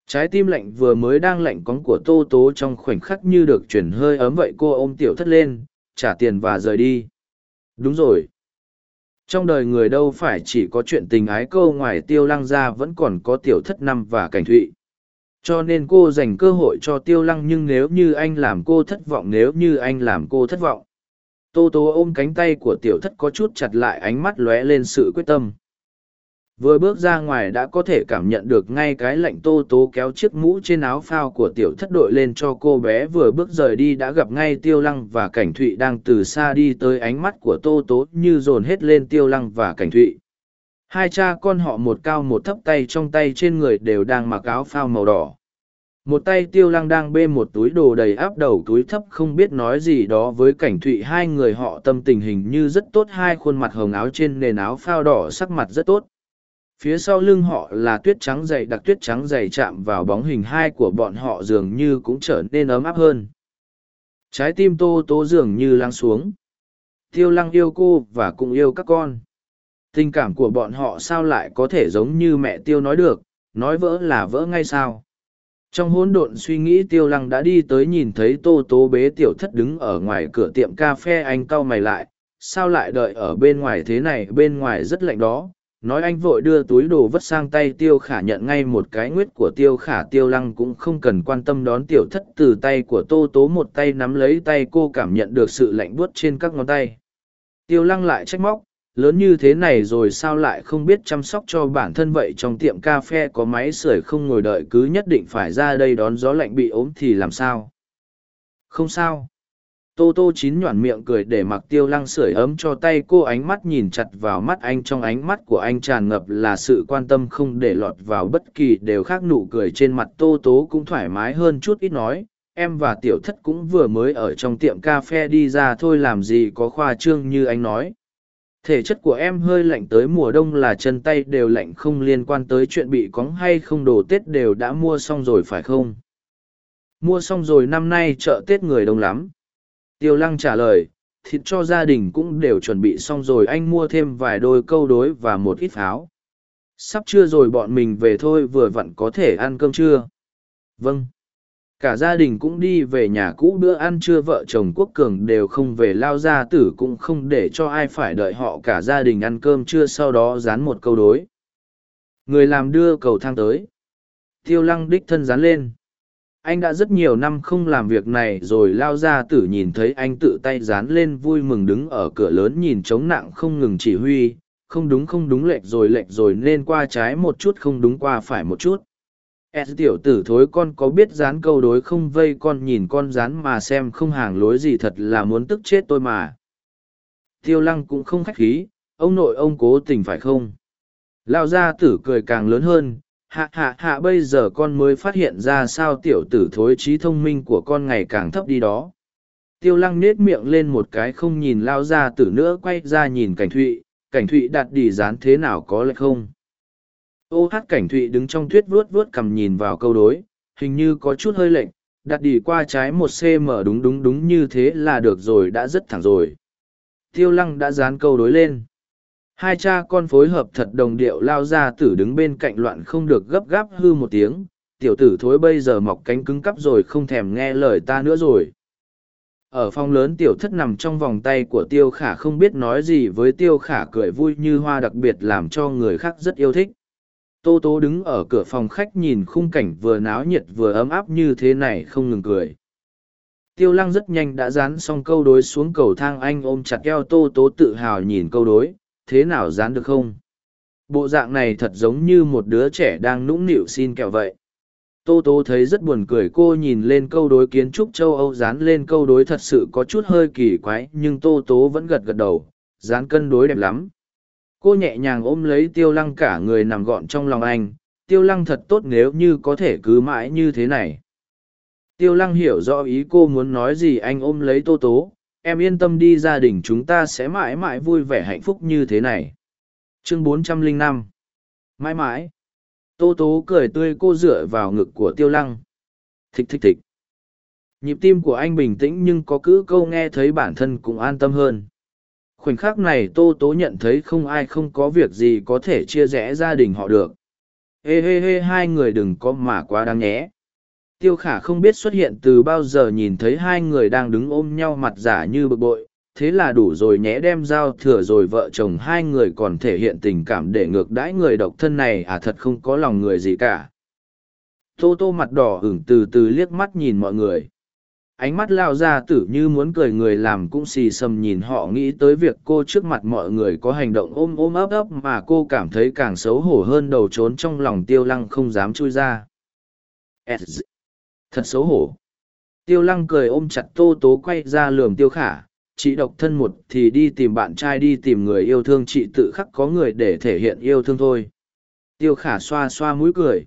Trái tim lạnh vừa mới đang lạnh cóng của tô tố trong khoảnh khắc như được chuyển hơi ấm vậy cô ôm tiểu thất lên trả tiền và rời đi. Đúng rồi. Trong đời người đâu phải chỉ có chuyện tình ái câu ngoài tiêu lăng ra vẫn còn có tiểu thất năm và cảnh thụy. Cho nên cô dành cơ hội cho tiêu lăng nhưng nếu như anh làm cô thất vọng, nếu như anh làm cô thất vọng. Tô tố ôm cánh tay của tiểu thất có chút chặt lại, ánh mắt lóe lên sự quyết tâm vừa bước ra ngoài đã có thể cảm nhận được ngay cái lạnh tô tố kéo chiếc mũ trên áo phao của tiểu thất đội lên cho cô bé vừa bước rời đi đã gặp ngay tiêu lăng và cảnh thụy đang từ xa đi tới ánh mắt của tô tố như dồn hết lên tiêu lăng và cảnh thụy. Hai cha con họ một cao một thấp tay trong tay trên người đều đang mặc áo phao màu đỏ. Một tay tiêu lăng đang bê một túi đồ đầy áp đầu túi thấp không biết nói gì đó với cảnh thụy. Hai người họ tâm tình hình như rất tốt, hai khuôn mặt hồng áo trên nền áo phao đỏ sắc mặt rất tốt phía sau lưng họ là tuyết trắng dày đặc tuyết trắng dày chạm vào bóng hình hai của bọn họ dường như cũng trở nên ấm áp hơn. Trái tim tô tố dường như lắng xuống. Tiêu lăng yêu cô và cũng yêu các con. Tình cảm của bọn họ sao lại có thể giống như mẹ tiêu nói được? Nói vỡ là vỡ ngay sao? Trong hỗn độn suy nghĩ, tiêu lăng đã đi tới nhìn thấy tô tố bế tiểu thất đứng ở ngoài cửa tiệm cà phê. Anh cau mày lại, sao lại đợi ở bên ngoài thế này? Bên ngoài rất lạnh đó nói anh vội đưa túi đồ vất sang tay tiêu khả nhận ngay một cái nguyết của tiêu khả. Tiêu lăng cũng không cần quan tâm đón tiểu thất từ tay của tô tố một tay nắm lấy tay cô cảm nhận được sự lạnh buốt trên các ngón tay. Tiêu lăng lại trách móc, lớn như thế này rồi sao lại không biết chăm sóc cho bản thân vậy? Trong tiệm cà phê có máy sưởi không ngồi đợi cứ nhất định phải ra đây đón gió lạnh bị ốm thì làm sao? Không sao tô tô chín nhoản miệng cười để mặc tiêu lăng sưởi ấm cho tay cô ánh mắt nhìn chặt vào mắt anh. Trong ánh mắt của anh tràn ngập là sự quan tâm không để lọt vào bất kỳ đều khác. Nụ cười trên mặt tô tố cũng thoải mái hơn chút ít nói, em và tiểu thất cũng vừa mới ở trong tiệm cà phê đi ra thôi, làm gì có khoa trương như anh nói. Thể chất của em hơi lạnh tới mùa đông là chân tay đều lạnh không liên quan tới chuyện bị cóng hay không. Đồ tết đều đã mua xong rồi phải không? Mua xong rồi năm nay chợ tết người đông lắm tiêu lăng trả lời, thịt cho gia đình cũng đều chuẩn bị xong rồi, anh mua thêm vài đôi câu đối và một ít pháo. Sắp trưa rồi bọn mình về thôi, vừa vặn có thể ăn cơm trưa. Vâng. Cả gia đình cũng đi về nhà cũ, bữa ăn trưa vợ chồng quốc cường đều không về, lao gia tử cũng không để cho ai phải đợi họ, cả gia đình ăn cơm trưa sau đó dán một câu đối. Người làm đưa cầu thang tới. Tiêu lăng đích thân dán lên anh đã rất nhiều năm không làm việc này rồi lao gia tử nhìn thấy anh tự tay dán lên vui mừng đứng ở cửa lớn nhìn chống nặng không ngừng chỉ huy. Không đúng không đúng lệch rồi lệch rồi nên qua trái một chút không đúng qua phải một chút. S tiểu tử thối con có biết dán câu đối không? Vây con nhìn con dán mà xem không hàng lối gì thật là muốn tức chết tôi mà. Tiêu lăng cũng không khách khí, ông nội ông cố tình phải không? Lao gia tử cười càng lớn hơn, hạ hạ hạ bây giờ con mới phát hiện ra sao tiểu tử thối trí thông minh của con ngày càng thấp đi đó. Tiêu lăng nết miệng lên một cái không nhìn lao gia tử nữa quay ra nhìn cảnh thụy, cảnh thụy đặt đi dán thế nào có lẽ không? Ô hát cảnh thụy đứng trong tuyết vuốt vuốt cầm nhìn vào câu đối hình như có chút hơi lệnh đặt đi qua trái một cm đúng đúng đúng như thế là được rồi đã rất thẳng rồi. Tiêu lăng đã dán câu đối lên hai cha con phối hợp thật đồng điệu lao ra tử đứng bên cạnh loạn không được gấp gáp hư một tiếng. Tiểu tử thối bây giờ mọc cánh cứng cắp rồi không thèm nghe lời ta nữa rồi. Ở phòng lớn tiểu thất nằm trong vòng tay của tiêu khả không biết nói gì với tiêu khả cười vui như hoa đặc biệt làm cho người khác rất yêu thích. Tô Tố đứng ở cửa phòng khách nhìn khung cảnh vừa náo nhiệt vừa ấm áp như thế này không ngừng cười. Tiêu lăng rất nhanh đã dán xong câu đối xuống cầu thang anh ôm chặt eo Tô Tố tự hào nhìn câu đối, thế nào dán được không? Bộ dạng này thật giống như một đứa trẻ đang nũng nịu xin kẹo vậy. Tô tô thấy rất buồn cười cô nhìn lên câu đối kiến trúc châu Âu dán lên câu đối thật sự có chút hơi kỳ quái nhưng Tô Tố vẫn gật gật đầu, dán cân đối đẹp lắm cô nhẹ nhàng ôm lấy tiêu lăng cả người nằm gọn trong lòng anh tiêu lăng thật tốt nếu như có thể cứ mãi như thế này tiêu lăng hiểu rõ ý cô muốn nói gì anh ôm lấy tô tố em yên tâm đi, gia đình chúng ta sẽ mãi mãi vui vẻ hạnh phúc như thế này chương 405 mãi mãi tô tố cười tươi cô dựa vào ngực của tiêu lăng Thích thích thích. Nhịp tim của anh bình tĩnh nhưng có cứ câu nghe thấy bản thân cũng an tâm hơn. Khoảnh khắc này Tô Tố nhận thấy không ai không có việc gì có thể chia rẽ gia đình họ được. Ê hê hê, hai người đừng có mà quá đáng nhé. Tiêu khả không biết xuất hiện từ bao giờ nhìn thấy hai người đang đứng ôm nhau mặt giả như bực bội, thế là đủ rồi nhé đem dao thừa rồi vợ chồng hai người còn thể hiện tình cảm để ngược đãi người độc thân này à thật không có lòng người gì cả. Tô tô mặt đỏ hửng từ từ liếc mắt nhìn mọi người. Ánh mắt lao ra tử như muốn cười người làm cũng xì xầm nhìn họ nghĩ tới việc cô trước mặt mọi người có hành động ôm ôm ấp ấp mà cô cảm thấy càng xấu hổ hơn đầu trốn trong lòng tiêu lăng không dám chui ra. Thật xấu hổ. Tiêu lăng cười ôm chặt tô tố quay ra lườm tiêu khả, chị độc thân một thì đi tìm bạn trai đi tìm người yêu thương chị tự khắc có người để thể hiện yêu thương thôi. Tiêu khả xoa xoa mũi cười.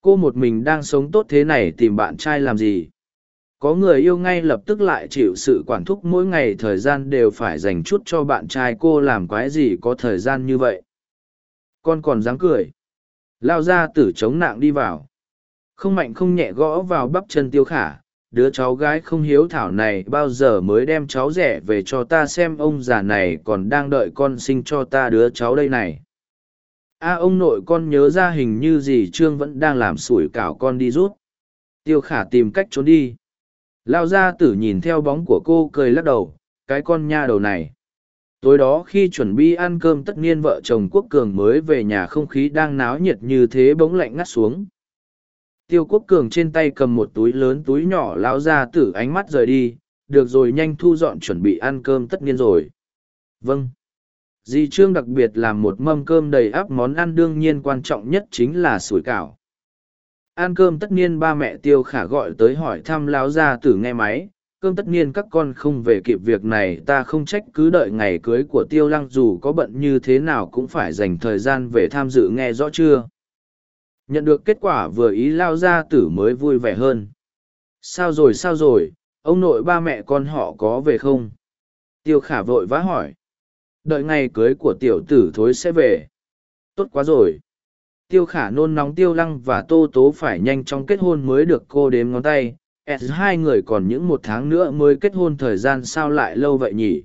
Cô một mình đang sống tốt thế này tìm bạn trai làm gì? Có người yêu ngay lập tức lại chịu sự quản thúc mỗi ngày thời gian đều phải dành chút cho bạn trai cô làm quái gì có thời gian như vậy. Con còn dám cười. Lao ra tử chống nạng đi vào. Không mạnh không nhẹ gõ vào bắp chân tiêu khả, đứa cháu gái không hiếu thảo này bao giờ mới đem cháu rẻ về cho ta xem ông già này còn đang đợi con sinh cho ta đứa cháu đây này. A ông nội con nhớ ra hình như gì trương vẫn đang làm sủi cảo con đi rút. Tiêu khả tìm cách trốn đi. Lao gia tử nhìn theo bóng của cô cười lắc đầu cái con nha đầu này. Tối đó khi chuẩn bị ăn cơm tất niên vợ chồng quốc cường mới về nhà không khí đang náo nhiệt như thế bỗng lạnh ngắt xuống tiêu quốc cường trên tay cầm một túi lớn túi nhỏ lão ra tử ánh mắt rời đi, được rồi nhanh thu dọn chuẩn bị ăn cơm tất nhiên rồi. Vâng. Di trương đặc biệt làm một mâm cơm đầy ắp món ăn đương nhiên quan trọng nhất chính là sủi cảo. Ăn cơm tất nhiên ba mẹ tiêu khả gọi tới hỏi thăm lão gia tử nghe máy, cơm tất nhiên các con không về kịp việc này, ta không trách cứ đợi ngày cưới của tiêu lăng dù có bận như thế nào cũng phải dành thời gian về tham dự nghe rõ chưa? Nhận được kết quả vừa ý lao ra tử mới vui vẻ hơn. Sao rồi sao rồi? Ông nội ba mẹ con họ có về không? Tiêu khả vội vã hỏi. Đợi ngày cưới của tiểu tử thối sẽ về. Tốt quá rồi. Tiêu khả nôn nóng tiêu lăng và tô tố phải nhanh chóng kết hôn mới được cô đếm ngón tay. S hai người còn những một tháng nữa mới kết hôn thời gian sao lại lâu vậy nhỉ?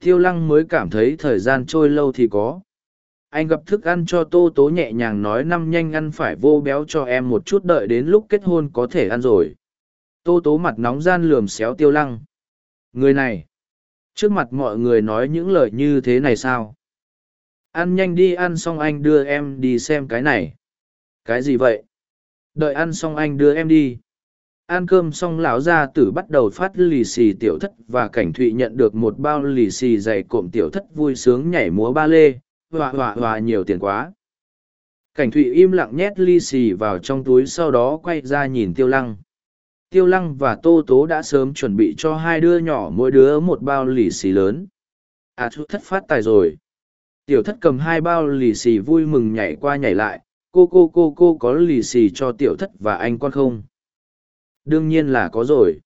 Tiêu lăng mới cảm thấy thời gian trôi lâu thì có anh gặp thức ăn cho tô tố nhẹ nhàng nói năm nhanh ăn phải vô béo cho em một chút đợi đến lúc kết hôn có thể ăn rồi. Tô tố mặt nóng gian lườm xéo tiêu lăng. Người này. Trước mặt mọi người nói những lời như thế này sao? Ăn nhanh đi, ăn xong anh đưa em đi xem cái này. Cái gì vậy? Đợi ăn xong anh đưa em đi. Ăn cơm xong lão gia tử bắt đầu phát lì xì tiểu thất và cảnh thụy nhận được một bao lì xì dày cộm tiểu thất vui sướng nhảy múa ba lê họa họa họa nhiều tiền quá. Cảnh thụy im lặng nhét ly xì vào trong túi sau đó quay ra nhìn tiêu lăng. Tiêu lăng và tô tố đã sớm chuẩn bị cho hai đứa nhỏ mỗi đứa một bao lì xì lớn. À thu thất phát tài rồi. Tiểu thất cầm hai bao lì xì vui mừng nhảy qua nhảy lại. Cô cô cô cô có lì xì cho tiểu thất và anh con không? Đương nhiên là có rồi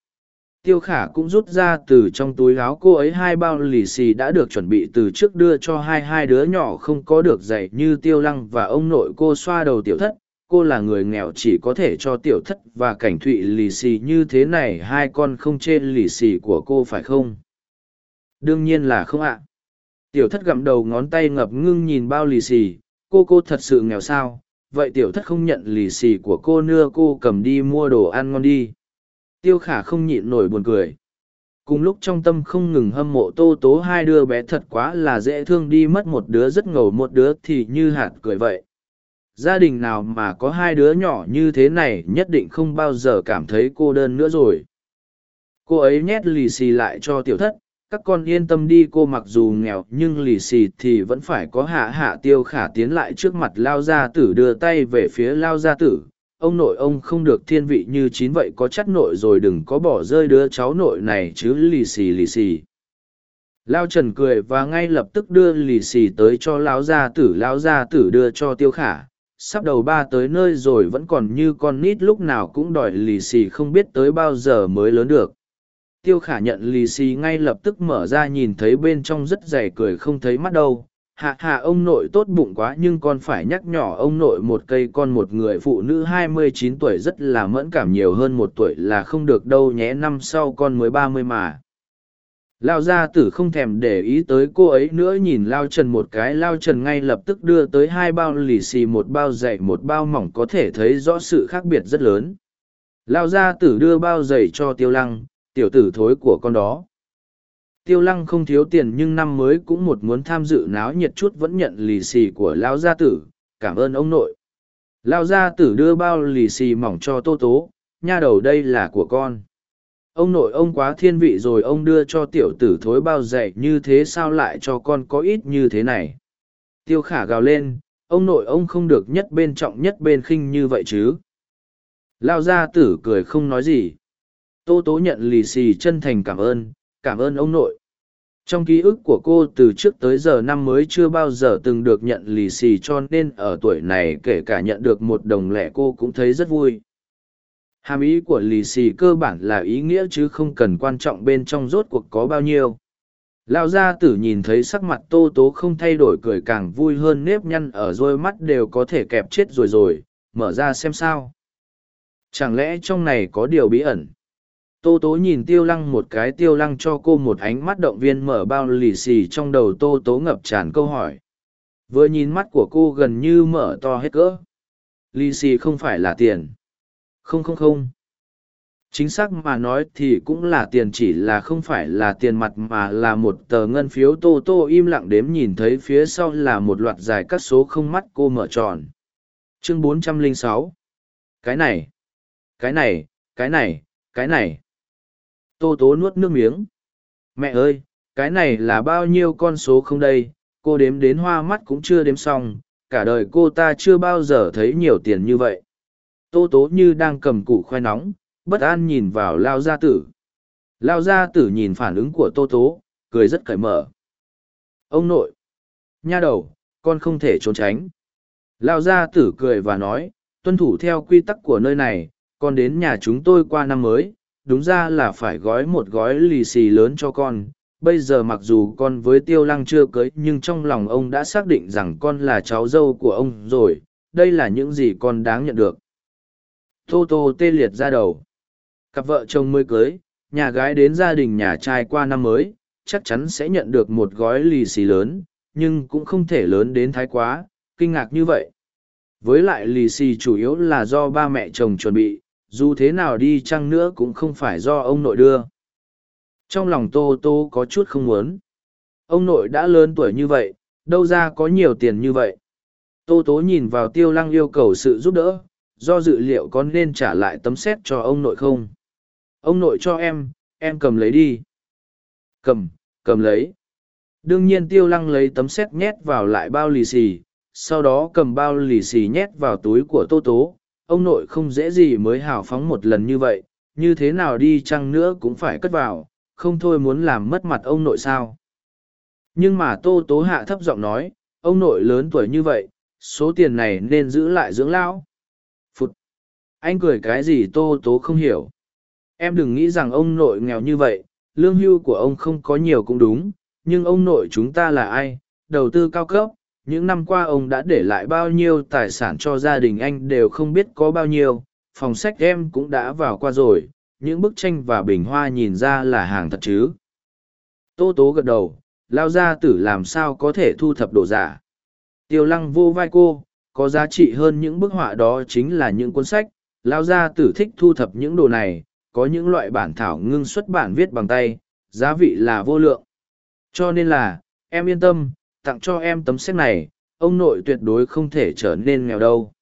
tiêu khả cũng rút ra từ trong túi áo cô ấy hai bao lì xì đã được chuẩn bị từ trước đưa cho hai hai đứa nhỏ không có được dạy như tiêu lăng và ông nội cô xoa đầu tiểu thất. Cô là người nghèo chỉ có thể cho tiểu thất và cảnh thụy lì xì như thế này, hai con không chê lì xì của cô phải không? Đương nhiên là không ạ. Tiểu thất gặm đầu ngón tay ngập ngưng nhìn bao lì xì. Cô cô thật sự nghèo sao? Vậy tiểu thất không nhận lì xì của cô nưa, cô cầm đi mua đồ ăn ngon đi. Tiêu khả không nhịn nổi buồn cười. Cùng lúc trong tâm không ngừng hâm mộ tô tố hai đứa bé thật quá là dễ thương đi mất một đứa rất ngầu một đứa thì như hạt cười vậy. Gia đình nào mà có hai đứa nhỏ như thế này nhất định không bao giờ cảm thấy cô đơn nữa rồi. Cô ấy nhét lì xì lại cho tiểu thất, các con yên tâm đi cô mặc dù nghèo nhưng lì xì thì vẫn phải có hạ hạ tiêu khả tiến lại trước mặt lao gia tử đưa tay về phía lao gia tử ông nội ông không được thiên vị như chín vậy có chắt nội rồi đừng có bỏ rơi đứa cháu nội này chứ, lì xì lì xì. Lao trần cười và ngay lập tức đưa lì xì tới cho lão gia tử, lão gia tử đưa cho tiêu khả. Sắp đầu ba tới nơi rồi vẫn còn như con nít lúc nào cũng đòi lì xì không biết tới bao giờ mới lớn được. Tiêu khả nhận lì xì ngay lập tức mở ra nhìn thấy bên trong rất dày cười không thấy mắt đâu hạ hạ ông nội tốt bụng quá nhưng con phải nhắc nhỏ ông nội một cây con một người phụ nữ hai mươi chín tuổi rất là mẫn cảm nhiều hơn một tuổi là không được đâu nhé, năm sau con mới ba mươi mà. Lao gia tử không thèm để ý tới cô ấy nữa, nhìn lao trần một cái, lao trần ngay lập tức đưa tới hai bao lì xì, một bao dày một bao mỏng, có thể thấy rõ sự khác biệt rất lớn. Lao gia tử đưa bao dày cho tiêu lăng, tiểu tử thối của con đó tiêu lăng không thiếu tiền nhưng năm mới cũng một muốn tham dự náo nhiệt chút vẫn nhận lì xì của lão gia tử, cảm ơn ông nội. Lao gia tử đưa bao lì xì mỏng cho tô tố, nha đầu đây là của con. Ông nội ông quá thiên vị rồi ông đưa cho tiểu tử thối bao dạy như thế sao lại cho con có ít như thế này? Tiêu khả gào lên, ông nội ông không được nhất bên trọng nhất bên khinh như vậy chứ. Lao gia tử cười không nói gì. Tô tố nhận lì xì chân thành cảm ơn cảm ơn ông nội trong ký ức của cô từ trước tới giờ năm mới chưa bao giờ từng được nhận lì xì cho nên ở tuổi này kể cả nhận được một đồng lẻ cô cũng thấy rất vui. Hàm ý của lì xì cơ bản là ý nghĩa chứ không cần quan trọng bên trong rốt cuộc có bao nhiêu. Lao gia tử nhìn thấy sắc mặt tô tố không thay đổi cười càng vui hơn nếp nhăn ở đôi mắt đều có thể kẹp chết rồi rồi, mở ra xem sao. Chẳng lẽ trong này có điều bí ẩn? Tô tố nhìn tiêu lăng một cái, tiêu lăng cho cô một ánh mắt động viên mở bao lì xì trong đầu tô tố ngập tràn câu hỏi. Vừa nhìn mắt của cô gần như mở to hết cỡ. Lì xì không phải là tiền. Không không không. Chính xác mà nói thì cũng là tiền, chỉ là không phải là tiền mặt mà là một tờ ngân phiếu. Tô tô im lặng đếm nhìn thấy phía sau là một loạt dài các số không mắt cô mở tròn. Chương 406 cái này. Cái này. Cái này. Cái này tô tố nuốt nước miếng. Mẹ ơi, cái này là bao nhiêu con số không đây? Cô đếm đến hoa mắt cũng chưa đếm xong, cả đời cô ta chưa bao giờ thấy nhiều tiền như vậy. Tô tố như đang cầm củ khoai nóng, bất an nhìn vào lao gia tử. Lao gia tử nhìn phản ứng của tô tố, cười rất cởi mở. Ông nội, nha đầu, con không thể trốn tránh. Lao gia tử cười và nói, tuân thủ theo quy tắc của nơi này, con đến nhà chúng tôi qua năm mới đúng ra là phải gói một gói lì xì lớn cho con. Bây giờ mặc dù con với tiêu lăng chưa cưới, nhưng trong lòng ông đã xác định rằng con là cháu dâu của ông rồi. Đây là những gì con đáng nhận được. Tô tô tê liệt ra đầu. Cặp vợ chồng mới cưới, nhà gái đến gia đình nhà trai qua năm mới, chắc chắn sẽ nhận được một gói lì xì lớn, nhưng cũng không thể lớn đến thái quá. Kinh ngạc như vậy. Với lại lì xì chủ yếu là do ba mẹ chồng chuẩn bị dù thế nào đi chăng nữa cũng không phải do ông nội đưa. Trong lòng tô tô có chút không muốn. Ông nội đã lớn tuổi như vậy, đâu ra có nhiều tiền như vậy. Tô tố nhìn vào tiêu lăng yêu cầu sự giúp đỡ, do dự liệu có nên trả lại tấm xét cho ông nội không. Ông nội cho em em cầm lấy đi. Cầm cầm lấy. Đương nhiên tiêu lăng lấy tấm xét nhét vào lại bao lì xì, sau đó cầm bao lì xì nhét vào túi của tô tố ông nội không dễ gì mới hào phóng một lần như vậy, như thế nào đi chăng nữa cũng phải cất vào, không thôi muốn làm mất mặt ông nội sao. Nhưng mà tô tố hạ thấp giọng nói, ông nội lớn tuổi như vậy, số tiền này nên giữ lại dưỡng lão. Phụt. Anh cười cái gì tô tố không hiểu. Em đừng nghĩ rằng ông nội nghèo như vậy, lương hưu của ông không có nhiều cũng đúng, nhưng ông nội chúng ta là ai, đầu tư cao cấp những năm qua ông đã để lại bao nhiêu tài sản cho gia đình anh đều không biết có bao nhiêu, phòng sách em cũng đã vào qua rồi, những bức tranh và bình hoa nhìn ra là hàng thật chứ. Tô tố gật đầu, lao gia tử làm sao có thể thu thập đồ giả? Tiêu lăng vô vai cô, có giá trị hơn những bức họa đó chính là những cuốn sách. Lao gia tử thích thu thập những đồ này, có những loại bản thảo ngưng xuất bản viết bằng tay, giá vị là vô lượng. Cho nên là, em yên tâm tặng cho em tấm sách này, ông nội tuyệt đối không thể trở nên nghèo đâu.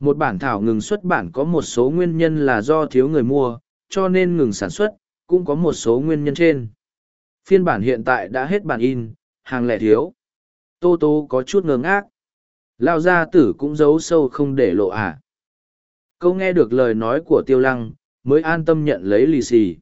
Một bản thảo ngừng xuất bản có một số nguyên nhân là do thiếu người mua, cho nên ngừng sản xuất, cũng có một số nguyên nhân trên. Phiên bản hiện tại đã hết bản in, hàng lẻ thiếu. Tô tô có chút ngơ ngác. Lao gia tử cũng giấu sâu không để lộ à. câu nghe được lời nói của tiêu lăng, mới an tâm nhận lấy lì xì.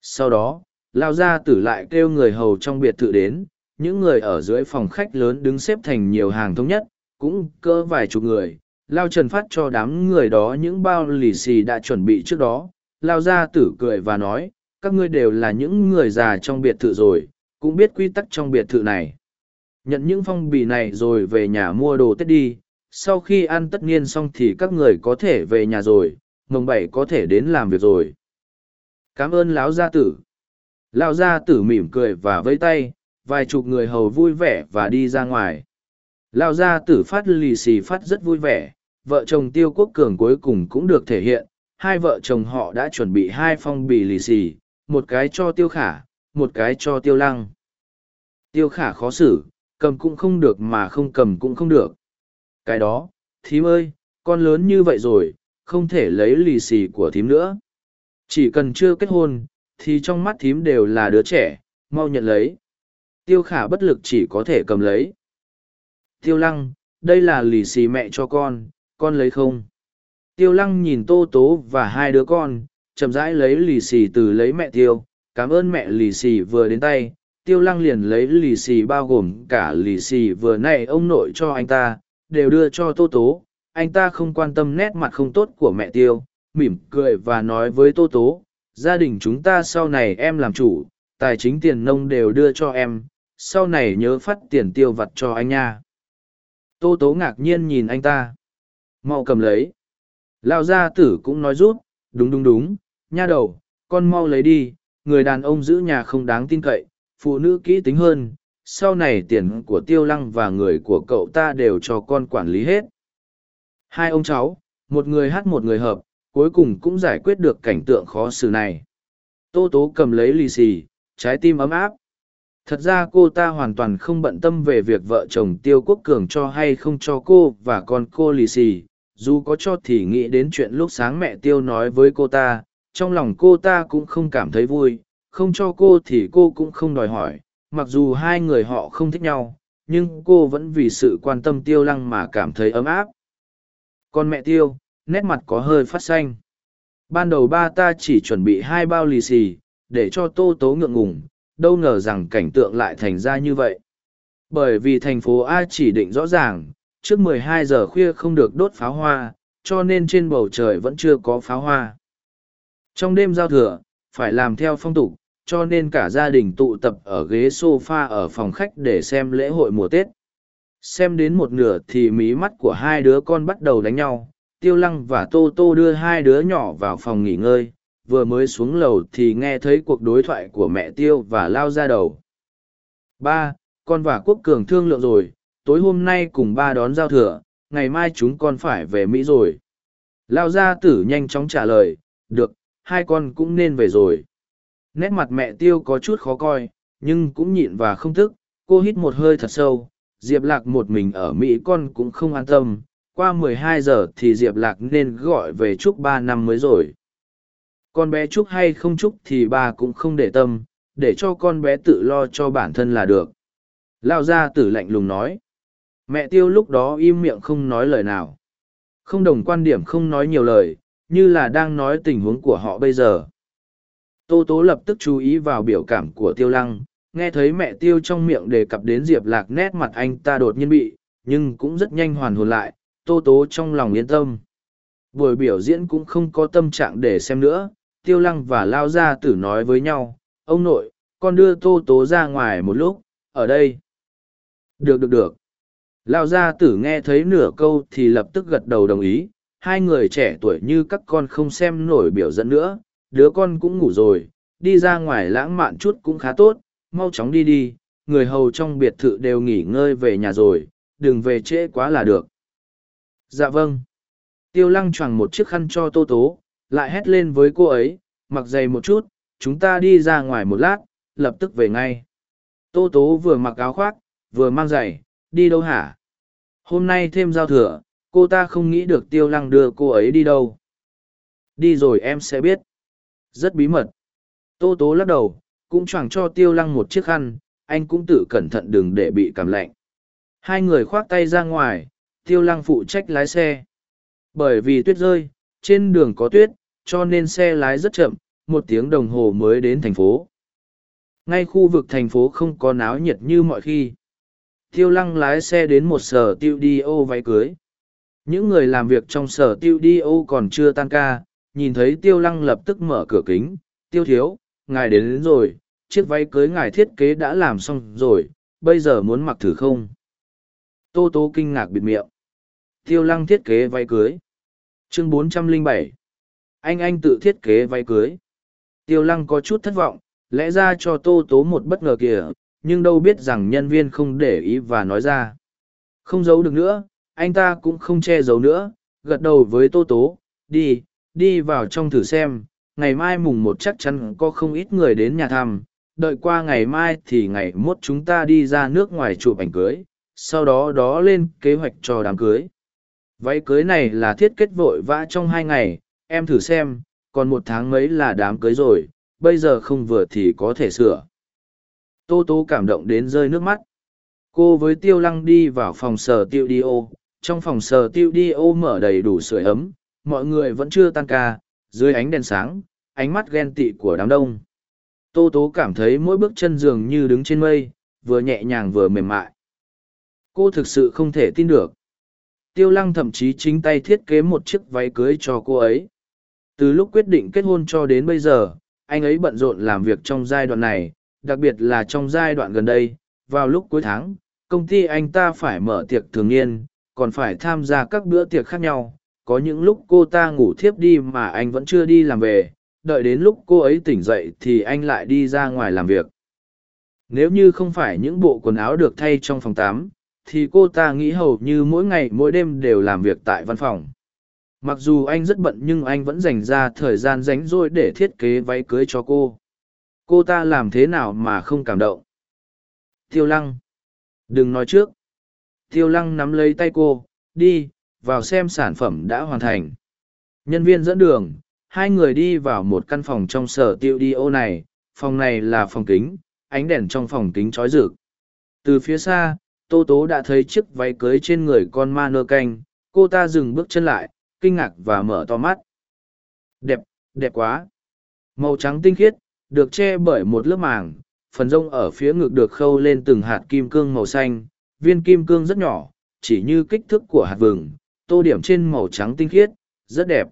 Sau đó, lao gia tử lại kêu người hầu trong biệt thự đến những người ở dưới phòng khách lớn đứng xếp thành nhiều hàng thống nhất, cũng cỡ vài chục người. Lao Trần phát cho đám người đó những bao lì xì đã chuẩn bị trước đó. Lao ra tử cười và nói, các ngươi đều là những người già trong biệt thự rồi, cũng biết quy tắc trong biệt thự này. nhận những phong bì này rồi về nhà mua đồ tết đi sau khi ăn tất niên xong thì các người có thể về nhà rồi mồng bảy có thể đến làm việc rồi cảm ơn lão gia tử lão gia tử mỉm cười và vẫy tay vài chục người hầu vui vẻ và đi ra ngoài. Lao gia tử phát lì xì phát rất vui vẻ, vợ chồng tiêu quốc cường cuối cùng cũng được thể hiện, hai vợ chồng họ đã chuẩn bị hai phong bì lì xì, một cái cho tiêu khả, một cái cho tiêu lăng. Tiêu khả khó xử, cầm cũng không được mà không cầm cũng không được. Cái đó, thím ơi, con lớn như vậy rồi, không thể lấy lì xì của thím nữa. Chỉ cần chưa kết hôn, thì trong mắt thím đều là đứa trẻ, mau nhận lấy tiêu khả bất lực chỉ có thể cầm lấy. Tiêu lăng, đây là lì xì mẹ cho con con lấy không? Tiêu lăng nhìn tô tố và hai đứa con, chậm rãi lấy lì xì từ lấy mẹ tiêu. Cảm ơn mẹ lì xì vừa đến tay. Tiêu lăng liền lấy lì xì bao gồm cả lì xì vừa nãy ông nội cho anh ta, đều đưa cho tô tố. Anh ta không quan tâm nét mặt không tốt của mẹ tiêu, mỉm cười và nói với tô tố, gia đình chúng ta sau này em làm chủ, tài chính tiền nông đều đưa cho em sau này nhớ phát tiền tiêu vặt cho anh nha. Tô tố ngạc nhiên nhìn anh ta. Mau cầm lấy. Lao gia tử cũng nói rút. Đúng đúng đúng. Nha đầu, con mau lấy đi. Người đàn ông giữ nhà không đáng tin cậy. Phụ nữ kỹ tính hơn. Sau này tiền của tiêu lăng và người của cậu ta đều cho con quản lý hết. Hai ông cháu, một người hát một người hợp, cuối cùng cũng giải quyết được cảnh tượng khó xử này. Tô tố cầm lấy lì xì, trái tim ấm áp thật ra cô ta hoàn toàn không bận tâm về việc vợ chồng tiêu quốc cường cho hay không cho cô và con cô lì xì. Dù có cho thì nghĩ đến chuyện lúc sáng mẹ tiêu nói với cô ta, trong lòng cô ta cũng không cảm thấy vui. Không cho cô thì cô cũng không đòi hỏi. Mặc dù hai người họ không thích nhau, nhưng cô vẫn vì sự quan tâm tiêu lăng mà cảm thấy ấm áp. Còn mẹ tiêu, nét mặt có hơi phát xanh. Ban đầu ba ta chỉ chuẩn bị hai bao lì xì, để cho tô tố ngượng ngùng đâu ngờ rằng cảnh tượng lại thành ra như vậy. Bởi vì thành phố a chỉ định rõ ràng, trước 12 giờ khuya không được đốt pháo hoa, cho nên trên bầu trời vẫn chưa có pháo hoa. Trong đêm giao thừa, phải làm theo phong tục, cho nên cả gia đình tụ tập ở ghế sofa ở phòng khách để xem lễ hội mùa tết. Xem đến một nửa thì mí mắt của hai đứa con bắt đầu đánh nhau, tiêu lăng và tô tô đưa hai đứa nhỏ vào phòng nghỉ ngơi vừa mới xuống lầu thì nghe thấy cuộc đối thoại của mẹ tiêu và lao ra đầu. Ba, con và quốc cường thương lượng rồi, tối hôm nay cùng ba đón giao thừa, ngày mai chúng con phải về mỹ rồi. Lao gia tử nhanh chóng trả lời, được, hai con cũng nên về rồi. Nét mặt mẹ tiêu có chút khó coi, nhưng cũng nhịn và không thức cô hít một hơi thật sâu, diệp lạc một mình ở mỹ con cũng không an tâm, qua mười hai giờ thì diệp lạc nên gọi về chúc ba năm mới rồi con bé chúc hay không chúc thì bà cũng không để tâm, để cho con bé tự lo cho bản thân là được. Lao ra tử lạnh lùng nói. Mẹ tiêu lúc đó im miệng không nói lời nào. Không đồng quan điểm không nói nhiều lời, như là đang nói tình huống của họ bây giờ. Tô tố lập tức chú ý vào biểu cảm của tiêu lăng, nghe thấy mẹ tiêu trong miệng đề cập đến diệp lạc nét mặt anh ta đột nhiên bị, nhưng cũng rất nhanh hoàn hồn lại, tô tố trong lòng yên tâm. Buổi biểu diễn cũng không có tâm trạng để xem nữa tiêu lăng và lao gia tử nói với nhau, ông nội, con đưa tô tố ra ngoài một lúc, ở đây. Được được được. Lao gia tử nghe thấy nửa câu thì lập tức gật đầu đồng ý. Hai người trẻ tuổi như các con không xem nổi biểu dẫn nữa, đứa con cũng ngủ rồi, đi ra ngoài lãng mạn chút cũng khá tốt, mau chóng đi đi, người hầu trong biệt thự đều nghỉ ngơi về nhà rồi, đừng về trễ quá là được. Dạ vâng. Tiêu lăng choàng một chiếc khăn cho tô tố lại hét lên với cô ấy, mặc giày một chút, chúng ta đi ra ngoài một lát, lập tức về ngay. Tô tố vừa mặc áo khoác, vừa mang giày, đi đâu hả? Hôm nay thêm giao thừa, cô ta không nghĩ được tiêu lăng đưa cô ấy đi đâu. Đi rồi em sẽ biết. Rất bí mật. Tô tố lắc đầu, cũng choàng cho tiêu lăng một chiếc khăn, anh cũng tự cẩn thận đừng để bị cảm lạnh. Hai người khoác tay ra ngoài, tiêu lăng phụ trách lái xe. Bởi vì tuyết rơi trên đường có tuyết cho nên xe lái rất chậm một tiếng đồng hồ mới đến thành phố ngay khu vực thành phố không có náo nhiệt như mọi khi tiêu lăng lái xe đến một sở tiêu đi ô váy cưới những người làm việc trong sở tiêu đi ô còn chưa tan ca nhìn thấy tiêu lăng lập tức mở cửa kính tiêu thiếu ngài đến, đến rồi chiếc váy cưới ngài thiết kế đã làm xong rồi bây giờ muốn mặc thử không? Tô Tô kinh ngạc bịt miệng. Tiêu lăng thiết kế váy cưới. Chương 407. Anh anh tự thiết kế váy cưới. Tiêu lăng có chút thất vọng, lẽ ra cho Tô Tố một bất ngờ kìa, nhưng đâu biết rằng nhân viên không để ý và nói ra. Không giấu được nữa, anh ta cũng không che giấu nữa, gật đầu với Tô Tố, đi, đi vào trong thử xem, ngày mai mùng một chắc chắn có không ít người đến nhà thăm, đợi qua ngày mai thì ngày mốt chúng ta đi ra nước ngoài chụp ảnh cưới, sau đó đó lên kế hoạch cho đám cưới. Váy cưới này là thiết kết vội vã trong hai ngày, em thử xem, còn một tháng mấy là đám cưới rồi, bây giờ không vừa thì có thể sửa. Tô Tô cảm động đến rơi nước mắt. Cô với Tiêu Lăng đi vào phòng sở tiêu đi ô, trong phòng sở tiêu đi ô mở đầy đủ sưởi ấm, mọi người vẫn chưa tan ca, dưới ánh đèn sáng, ánh mắt ghen tị của đám đông. Tô Tố cảm thấy mỗi bước chân dường như đứng trên mây, vừa nhẹ nhàng vừa mềm mại. Cô thực sự không thể tin được. Tiêu Lăng thậm chí chính tay thiết kế một chiếc váy cưới cho cô ấy. Từ lúc quyết định kết hôn cho đến bây giờ, anh ấy bận rộn làm việc trong giai đoạn này, đặc biệt là trong giai đoạn gần đây, vào lúc cuối tháng, công ty anh ta phải mở tiệc thường niên, còn phải tham gia các bữa tiệc khác nhau. Có những lúc cô ta ngủ thiếp đi mà anh vẫn chưa đi làm về, đợi đến lúc cô ấy tỉnh dậy thì anh lại đi ra ngoài làm việc. Nếu như không phải những bộ quần áo được thay trong phòng tắm, thì cô ta nghĩ hầu như mỗi ngày, mỗi đêm đều làm việc tại văn phòng. Mặc dù anh rất bận nhưng anh vẫn dành ra thời gian rảnh rỗi để thiết kế váy cưới cho cô. Cô ta làm thế nào mà không cảm động? Tiêu lăng. Đừng nói trước. Tiêu lăng nắm lấy tay cô. Đi, vào xem sản phẩm đã hoàn thành. Nhân viên dẫn đường. Hai người đi vào một căn phòng trong sở tiêu đi ô này. Phòng này là phòng kính. Ánh đèn trong phòng kính trói rực. Từ phía xa tô tố đã thấy chiếc váy cưới trên người con ma nơ canh. Cô ta dừng bước chân lại, kinh ngạc và mở to mắt. Đẹp đẹp quá. Màu trắng tinh khiết, được che bởi một lớp màng. Phần rông ở phía ngực được khâu lên từng hạt kim cương màu xanh. Viên kim cương rất nhỏ, chỉ như kích thước của hạt vừng. Tô điểm trên màu trắng tinh khiết, rất đẹp.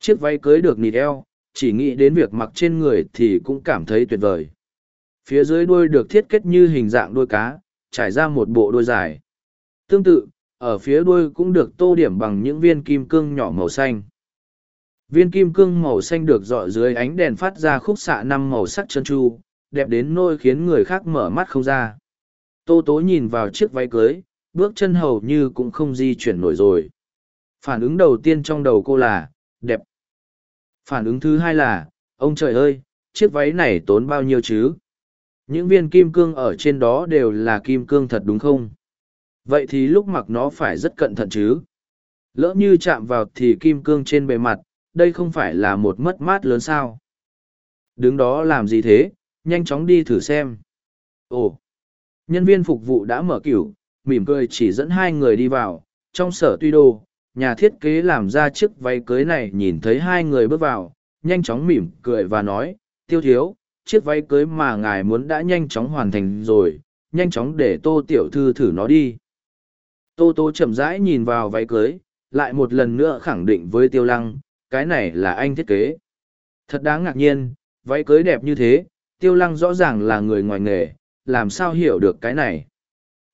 Chiếc váy cưới được nịt eo, chỉ nghĩ đến việc mặc trên người thì cũng cảm thấy tuyệt vời. Phía dưới đuôi được thiết kết như hình dạng đuôi cá trải ra một bộ đôi dài. Tương tự, ở phía đuôi cũng được tô điểm bằng những viên kim cương nhỏ màu xanh. Viên kim cương màu xanh được dọi dưới ánh đèn phát ra khúc xạ năm màu sắc chân chu, đẹp đến nôi khiến người khác mở mắt không ra. Tô tố nhìn vào chiếc váy cưới, bước chân hầu như cũng không di chuyển nổi rồi. Phản ứng đầu tiên trong đầu cô là, đẹp. Phản ứng thứ hai là, ông trời ơi, chiếc váy này tốn bao nhiêu chứ? Những viên kim cương ở trên đó đều là kim cương thật đúng không? Vậy thì lúc mặc nó phải rất cẩn thận chứ? Lỡ như chạm vào thì kim cương trên bề mặt, đây không phải là một mất mát lớn sao? Đứng đó làm gì thế? Nhanh chóng đi thử xem. Ồ! Nhân viên phục vụ đã mở cửu, mỉm cười chỉ dẫn hai người đi vào. Trong sở tuy đô, nhà thiết kế làm ra chiếc váy cưới này nhìn thấy hai người bước vào, nhanh chóng mỉm cười và nói, tiêu thiếu, chiếc váy cưới mà ngài muốn đã nhanh chóng hoàn thành rồi, nhanh chóng để tô tiểu thư thử nó đi. Tô tô chậm rãi nhìn vào váy cưới, lại một lần nữa khẳng định với tiêu lăng, cái này là anh thiết kế. Thật đáng ngạc nhiên, váy cưới đẹp như thế, tiêu lăng rõ ràng là người ngoài nghề, làm sao hiểu được cái này?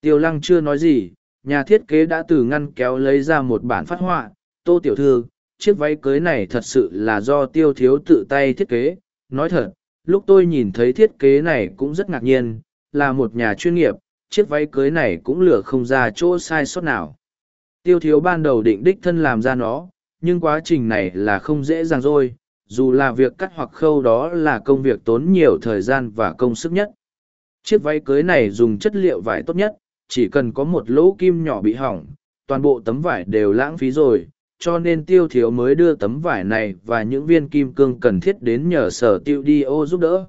Tiêu lăng chưa nói gì, nhà thiết kế đã từ ngăn kéo lấy ra một bản phát họa, tô tiểu thư, chiếc váy cưới này thật sự là do tiêu thiếu tự tay thiết kế, nói thật lúc tôi nhìn thấy thiết kế này cũng rất ngạc nhiên, là một nhà chuyên nghiệp, chiếc váy cưới này cũng lửa không ra chỗ sai sót nào. Tiêu thiếu ban đầu định đích thân làm ra nó, nhưng quá trình này là không dễ dàng rồi, dù là việc cắt hoặc khâu đó là công việc tốn nhiều thời gian và công sức nhất. Chiếc váy cưới này dùng chất liệu vải tốt nhất, chỉ cần có một lỗ kim nhỏ bị hỏng, toàn bộ tấm vải đều lãng phí rồi, cho nên tiêu thiếu mới đưa tấm vải này và những viên kim cương cần thiết đến nhờ sở tiêu đi ô giúp đỡ.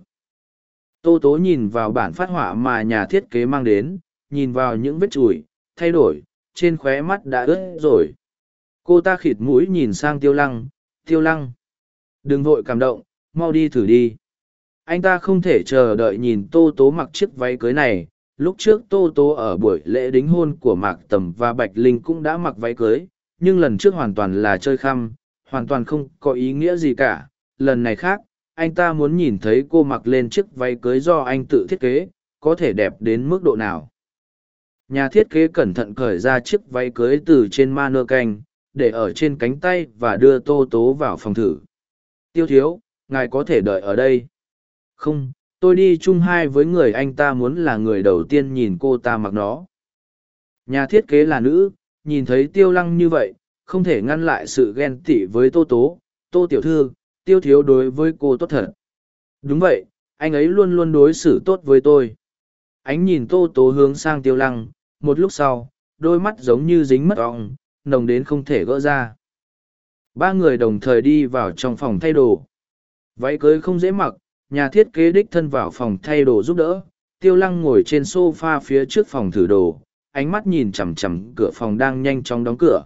Tô tố nhìn vào bản phát họa mà nhà thiết kế mang đến, nhìn vào những vết chùi, thay đổi, trên khóe mắt đã ướt rồi. Cô ta khịt mũi nhìn sang tiêu lăng tiêu lăng, đừng vội cảm động, mau đi thử đi. Anh ta không thể chờ đợi nhìn tô tố mặc chiếc váy cưới này. Lúc trước tô tố ở buổi lễ đính hôn của mạc tầm và bạch linh cũng đã mặc váy cưới nhưng lần trước hoàn toàn là chơi khăm, hoàn toàn không có ý nghĩa gì cả. Lần này khác, anh ta muốn nhìn thấy cô mặc lên chiếc váy cưới do anh tự thiết kế, có thể đẹp đến mức độ nào. Nhà thiết kế cẩn thận cởi ra chiếc váy cưới từ trên ma nơ canh, để ở trên cánh tay và đưa tô tố vào phòng thử. Tiêu thiếu, ngài có thể đợi ở đây. Không, tôi đi chung hai với người anh ta muốn là người đầu tiên nhìn cô ta mặc nó. Nhà thiết kế là nữ, nhìn thấy tiêu lăng như vậy, không thể ngăn lại sự ghen tị với tô tố, tô tiểu thư, tiêu thiếu đối với cô tốt thật. Đúng vậy, anh ấy luôn luôn đối xử tốt với tôi. Ánh nhìn tô tố hướng sang tiêu lăng, một lúc sau, đôi mắt giống như dính mất ong, nồng đến không thể gỡ ra. Ba người đồng thời đi vào trong phòng thay đồ. Váy cưới không dễ mặc, nhà thiết kế đích thân vào phòng thay đồ giúp đỡ. Tiêu lăng ngồi trên sofa phía trước phòng thử đồ, ánh mắt nhìn chằm chằm cửa phòng đang nhanh chóng đóng cửa.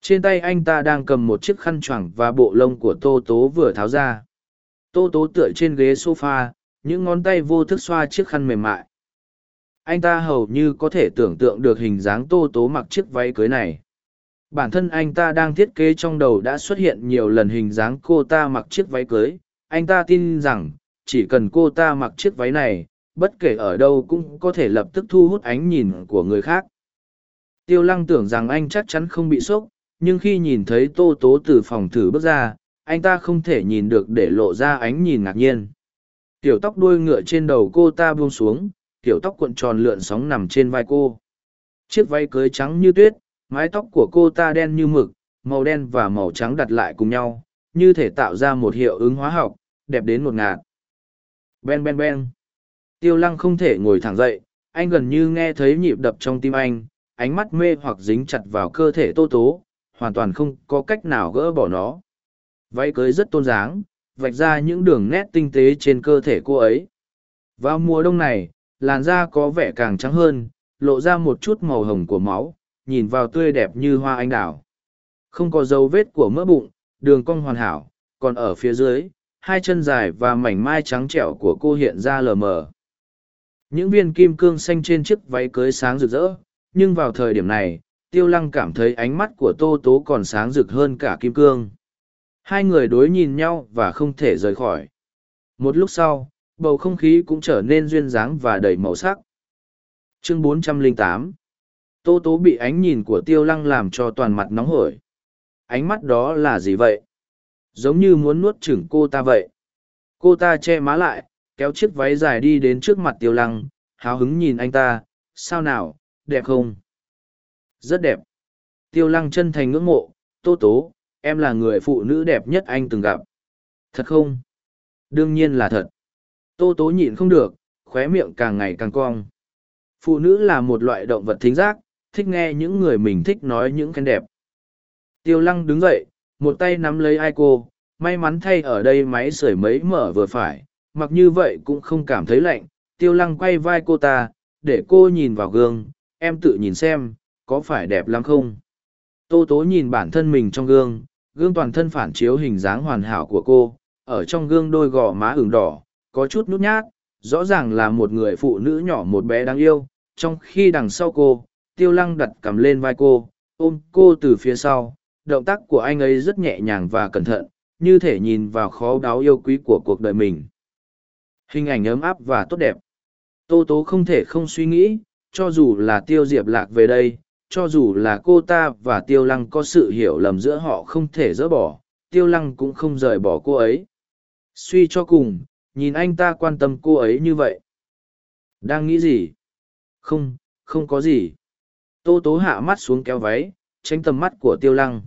Trên tay anh ta đang cầm một chiếc khăn choàng và bộ lông của Tô Tố vừa tháo ra. Tô Tố tựa trên ghế sofa, những ngón tay vô thức xoa chiếc khăn mềm mại. Anh ta hầu như có thể tưởng tượng được hình dáng Tô Tố mặc chiếc váy cưới này. Bản thân anh ta đang thiết kế trong đầu đã xuất hiện nhiều lần hình dáng cô ta mặc chiếc váy cưới. Anh ta tin rằng, chỉ cần cô ta mặc chiếc váy này, bất kể ở đâu cũng có thể lập tức thu hút ánh nhìn của người khác. Tiêu lăng tưởng rằng anh chắc chắn không bị sốc, nhưng khi nhìn thấy tô tố từ phòng thử bước ra, anh ta không thể nhìn được để lộ ra ánh nhìn ngạc nhiên. Tiểu tóc đuôi ngựa trên đầu cô ta buông xuống, tiểu tóc cuộn tròn lượn sóng nằm trên vai cô. Chiếc váy cưới trắng như tuyết, mái tóc của cô ta đen như mực, màu đen và màu trắng đặt lại cùng nhau, như thể tạo ra một hiệu ứng hóa học, đẹp đến một ngạt. Ben ben ben. Tiêu lăng không thể ngồi thẳng dậy, anh gần như nghe thấy nhịp đập trong tim anh, ánh mắt mê hoặc dính chặt vào cơ thể tô tố, hoàn toàn không có cách nào gỡ bỏ nó. Váy cưới rất tôn dáng, vạch ra những đường nét tinh tế trên cơ thể cô ấy. Vào mùa đông này, làn da có vẻ càng trắng hơn, lộ ra một chút màu hồng của máu, nhìn vào tươi đẹp như hoa anh đào. Không có dấu vết của mỡ bụng, đường cong hoàn hảo, còn ở phía dưới, hai chân dài và mảnh mai trắng trẻo của cô hiện ra lờ mờ. Những viên kim cương xanh trên chiếc váy cưới sáng rực rỡ, nhưng vào thời điểm này, tiêu lăng cảm thấy ánh mắt của tô tố còn sáng rực hơn cả kim cương. Hai người đối nhìn nhau và không thể rời khỏi. Một lúc sau, bầu không khí cũng trở nên duyên dáng và đầy màu sắc. Chương 408 Tô tố bị ánh nhìn của tiêu lăng làm cho toàn mặt nóng hổi. Ánh mắt đó là gì vậy? Giống như muốn nuốt chửng cô ta vậy. Cô ta che má lại, kéo chiếc váy dài đi đến trước mặt tiêu lăng, háo hứng nhìn anh ta, sao nào, đẹp không? Rất đẹp. Tiêu lăng chân thành ngưỡng mộ, tô tố, em là người phụ nữ đẹp nhất anh từng gặp. Thật không? Đương nhiên là thật. Tô tố nhịn không được, khóe miệng càng ngày càng cong. Phụ nữ là một loại động vật thính giác, thích nghe những người mình thích nói những khen đẹp. Tiêu lăng đứng dậy, một tay nắm lấy ai cô, may mắn thay ở đây máy sưởi mấy mở vừa phải, mặc như vậy cũng không cảm thấy lạnh. Tiêu lăng quay vai cô ta, để cô nhìn vào gương, em tự nhìn xem, có phải đẹp lắm không? Tô tố nhìn bản thân mình trong gương, gương toàn thân phản chiếu hình dáng hoàn hảo của cô, ở trong gương đôi gò má ửng đỏ, có chút nút nhát, rõ ràng là một người phụ nữ nhỏ một bé đáng yêu, trong khi đằng sau cô, tiêu lăng đặt cầm lên vai cô, ôm cô từ phía sau, động tác của anh ấy rất nhẹ nhàng và cẩn thận, như thể nhìn vào khó đáo yêu quý của cuộc đời mình. Hình ảnh ấm áp và tốt đẹp. Tô Tố không thể không suy nghĩ, cho dù là tiêu diệp lạc về đây, cho dù là cô ta và tiêu lăng có sự hiểu lầm giữa họ không thể dỡ bỏ, tiêu lăng cũng không rời bỏ cô ấy. Suy cho cùng, nhìn anh ta quan tâm cô ấy như vậy. Đang nghĩ gì? Không, không có gì. Tô tố hạ mắt xuống kéo váy, tránh tầm mắt của tiêu lăng.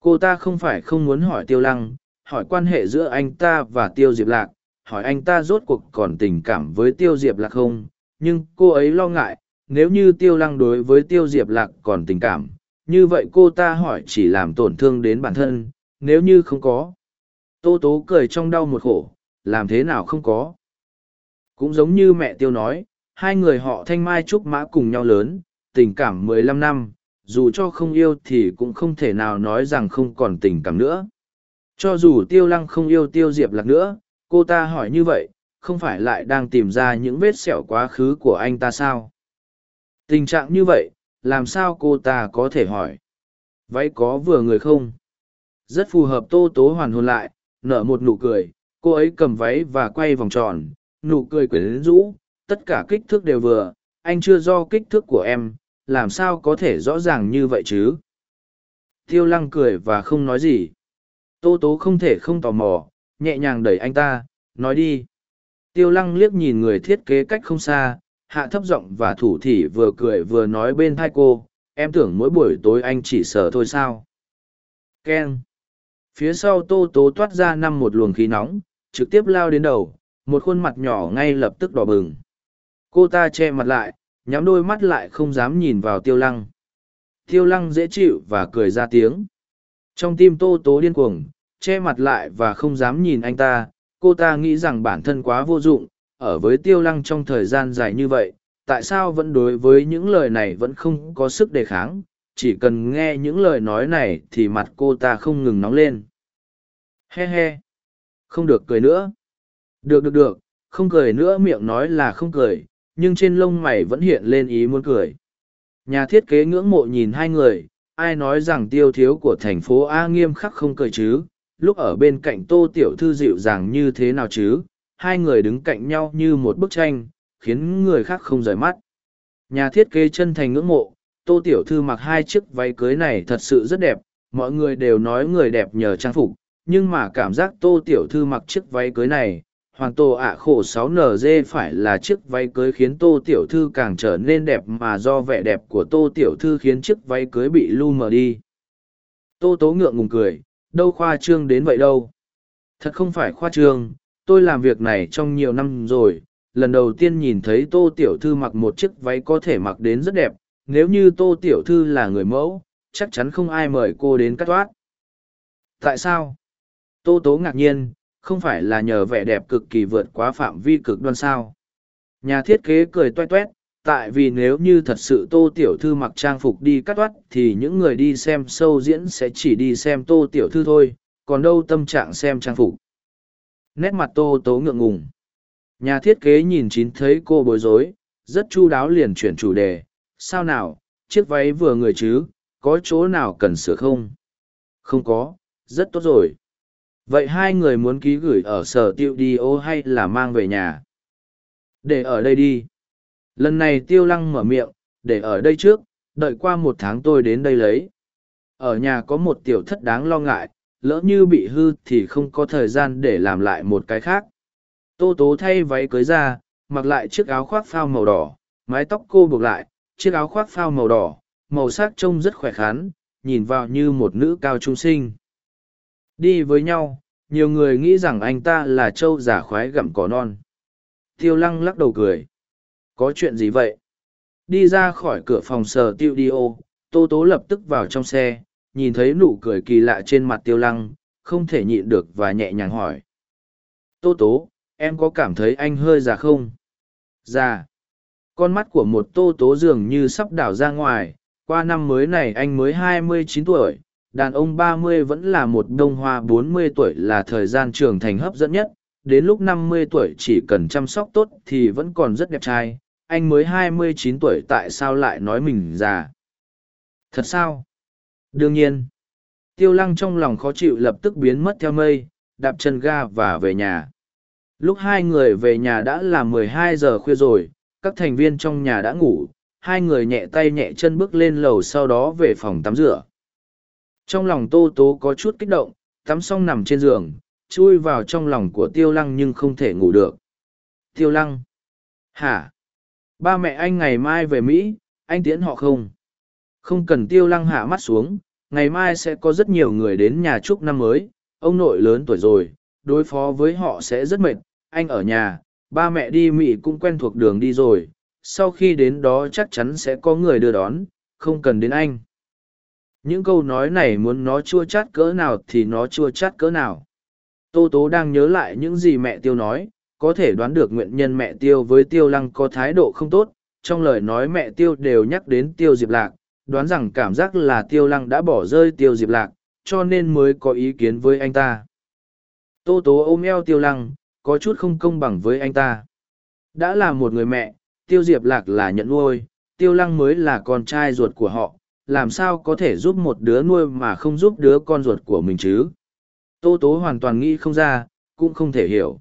Cô ta không phải không muốn hỏi tiêu lăng, hỏi quan hệ giữa anh ta và tiêu diệp lạc, hỏi anh ta rốt cuộc còn tình cảm với tiêu diệp lạc không, nhưng cô ấy lo ngại, nếu như tiêu lăng đối với tiêu diệp lạc còn tình cảm, như vậy cô ta hỏi chỉ làm tổn thương đến bản thân, nếu như không có. Tô tố cười trong đau một khổ, làm thế nào không có. Cũng giống như mẹ tiêu nói, hai người họ thanh mai trúc mã cùng nhau lớn, tình cảm mười lăm năm, dù cho không yêu thì cũng không thể nào nói rằng không còn tình cảm nữa. Cho dù tiêu lăng không yêu tiêu diệp lạc nữa, cô ta hỏi như vậy, không phải lại đang tìm ra những vết sẹo quá khứ của anh ta sao? Tình trạng như vậy, làm sao cô ta có thể hỏi? Váy có vừa người không? Rất phù hợp tô tố hoàn hồn lại, nở một nụ cười, cô ấy cầm váy và quay vòng tròn, nụ cười quyến rũ, tất cả kích thước đều vừa, anh chưa do kích thước của em, làm sao có thể rõ ràng như vậy chứ? Tiêu lăng cười và không nói gì. Tô tố không thể không tò mò, nhẹ nhàng đẩy anh ta, nói đi. Tiêu lăng liếc nhìn người thiết kế cách không xa, hạ thấp giọng và thủ thỉ vừa cười vừa nói bên thai cô, em tưởng mỗi buổi tối anh chỉ sợ thôi sao. Ken. Phía sau tô tố toát ra năm một luồng khí nóng, trực tiếp lao đến đầu, một khuôn mặt nhỏ ngay lập tức đỏ bừng. Cô ta che mặt lại, nhắm đôi mắt lại không dám nhìn vào tiêu lăng. Tiêu lăng dễ chịu và cười ra tiếng. Trong tim tô tố điên cuồng, che mặt lại và không dám nhìn anh ta, cô ta nghĩ rằng bản thân quá vô dụng, ở với tiêu lăng trong thời gian dài như vậy, tại sao vẫn đối với những lời này vẫn không có sức đề kháng, chỉ cần nghe những lời nói này thì mặt cô ta không ngừng nóng lên. He he, không được cười nữa. Được được được, không cười nữa miệng nói là không cười, nhưng trên lông mày vẫn hiện lên ý muốn cười. Nhà thiết kế ngưỡng mộ nhìn hai người, ai nói rằng tiêu thiếu của thành phố A nghiêm khắc không cười chứ, lúc ở bên cạnh tô tiểu thư dịu dàng như thế nào chứ, hai người đứng cạnh nhau như một bức tranh, khiến người khác không rời mắt. Nhà thiết kế chân thành ngưỡng mộ, tô tiểu thư mặc hai chiếc váy cưới này thật sự rất đẹp, mọi người đều nói người đẹp nhờ trang phục, nhưng mà cảm giác tô tiểu thư mặc chiếc váy cưới này, hoàn tô ạ khổ 6 nz phải là chiếc váy cưới khiến tô tiểu thư càng trở nên đẹp mà do vẻ đẹp của tô tiểu thư khiến chiếc váy cưới bị lu mờ đi tô tố ngượng ngùng cười đâu khoa trương đến vậy đâu. Thật không phải khoa trương tôi làm việc này trong nhiều năm rồi lần đầu tiên nhìn thấy tô tiểu thư mặc một chiếc váy có thể mặc đến rất đẹp nếu như tô tiểu thư là người mẫu chắc chắn không ai mời cô đến cắt toát tại sao? Tô tố ngạc nhiên không phải là nhờ vẻ đẹp cực kỳ vượt quá phạm vi cực đoan sao. Nhà thiết kế cười toe toét, tại vì nếu như thật sự tô tiểu thư mặc trang phục đi cắt toắt thì những người đi xem sâu diễn sẽ chỉ đi xem tô tiểu thư thôi, còn đâu tâm trạng xem trang phục. Nét mặt tô tố ngượng ngùng. Nhà thiết kế nhìn chín thấy cô bối rối, rất chu đáo liền chuyển chủ đề. Sao nào, chiếc váy vừa người chứ, có chỗ nào cần sửa không? Không có, rất tốt rồi vậy hai người muốn ký gửi ở sở tiêu đi ô hay là mang về nhà để ở đây đi lần này tiêu lăng mở miệng để ở đây trước đợi qua một tháng tôi đến đây lấy ở nhà có một tiểu thất đáng lo ngại lỡ như bị hư thì không có thời gian để làm lại một cái khác tô tố thay váy cưới ra mặc lại chiếc áo khoác phao màu đỏ mái tóc cô buộc lại chiếc áo khoác phao màu đỏ màu sắc trông rất khỏe khắn nhìn vào như một nữ cao trung sinh Đi với nhau, nhiều người nghĩ rằng anh ta là trâu giả khoái gặm cỏ non. Tiêu lăng lắc đầu cười. Có chuyện gì vậy? Đi ra khỏi cửa phòng sờ tiêu đi ô, tô tố lập tức vào trong xe, nhìn thấy nụ cười kỳ lạ trên mặt tiêu lăng, không thể nhịn được và nhẹ nhàng hỏi. Tô tố, em có cảm thấy anh hơi già không? Già. Con mắt của một tô tố dường như sắp đảo ra ngoài, qua năm mới này anh mới hai mươi chín tuổi, đàn ông ba mươi vẫn là một đông hoa bốn mươi tuổi là thời gian trưởng thành hấp dẫn nhất đến lúc năm mươi tuổi chỉ cần chăm sóc tốt thì vẫn còn rất đẹp trai anh mới hai mươi chín tuổi tại sao lại nói mình già? Thật sao? Đương nhiên. Tiêu lăng trong lòng khó chịu lập tức biến mất theo mây, đạp chân ga và về nhà. Lúc hai người về nhà đã là mười hai giờ khuya rồi, các thành viên trong nhà đã ngủ, hai người nhẹ tay nhẹ chân bước lên lầu sau đó về phòng tắm rửa. Trong lòng tô tố có chút kích động, tắm xong nằm trên giường, chui vào trong lòng của tiêu lăng nhưng không thể ngủ được. Tiêu lăng. Hả? Ba mẹ anh ngày mai về mỹ, anh tiễn họ không? Không cần tiêu lăng hạ mắt xuống, ngày mai sẽ có rất nhiều người đến nhà chúc năm mới, ông nội lớn tuổi rồi, đối phó với họ sẽ rất mệt, anh ở nhà, ba mẹ đi mỹ cũng quen thuộc đường đi rồi, sau khi đến đó chắc chắn sẽ có người đưa đón, không cần đến anh. Những câu nói này muốn nó chua chát cỡ nào thì nó chua chát cỡ nào. Tô tố đang nhớ lại những gì mẹ tiêu nói có thể đoán được nguyện nhân mẹ tiêu với tiêu lăng có thái độ không tốt, trong lời nói mẹ tiêu đều nhắc đến tiêu diệp lạc, đoán rằng cảm giác là tiêu lăng đã bỏ rơi tiêu diệp lạc, cho nên mới có ý kiến với anh ta. Tô tố ôm eo tiêu lăng, có chút không công bằng với anh ta. Đã là một người mẹ, tiêu diệp lạc là nhận nuôi, tiêu lăng mới là con trai ruột của họ, làm sao có thể giúp một đứa nuôi mà không giúp đứa con ruột của mình chứ? Tô tố hoàn toàn nghĩ không ra, cũng không thể hiểu.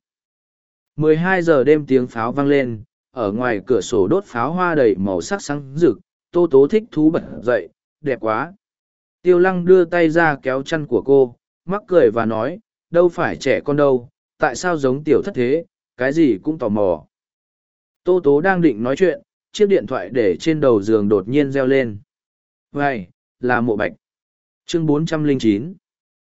12 giờ đêm tiếng pháo vang lên ở ngoài cửa sổ đốt pháo hoa đầy màu sắc sáng rực, tô tố thích thú bật dậy, đẹp quá. Tiêu lăng đưa tay ra kéo chăn của cô, mắc cười và nói, đâu phải trẻ con đâu, tại sao giống tiểu thất thế, cái gì cũng tò mò. Tô tố đang định nói chuyện, chiếc điện thoại để trên đầu giường đột nhiên reo lên. Vậy, là mộ bạch. Chương 409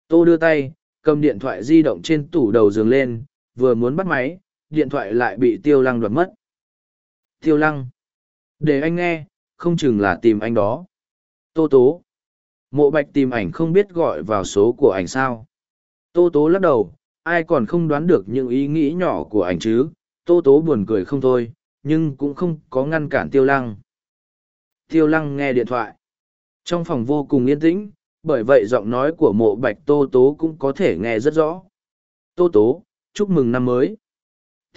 Tô đưa tay, cầm điện thoại di động trên tủ đầu giường lên, vừa muốn bắt máy, điện thoại lại bị tiêu lăng đoạt mất. Tiêu lăng. Để anh nghe, không chừng là tìm anh đó. Tô tố. Mộ bạch tìm ảnh không biết gọi vào số của ảnh sao. Tô tố lắc đầu, ai còn không đoán được những ý nghĩ nhỏ của ảnh chứ. Tô tố buồn cười không thôi, nhưng cũng không có ngăn cản tiêu lăng. Tiêu lăng nghe điện thoại. Trong phòng vô cùng yên tĩnh, bởi vậy giọng nói của mộ bạch tô tố cũng có thể nghe rất rõ. Tô tố, chúc mừng năm mới.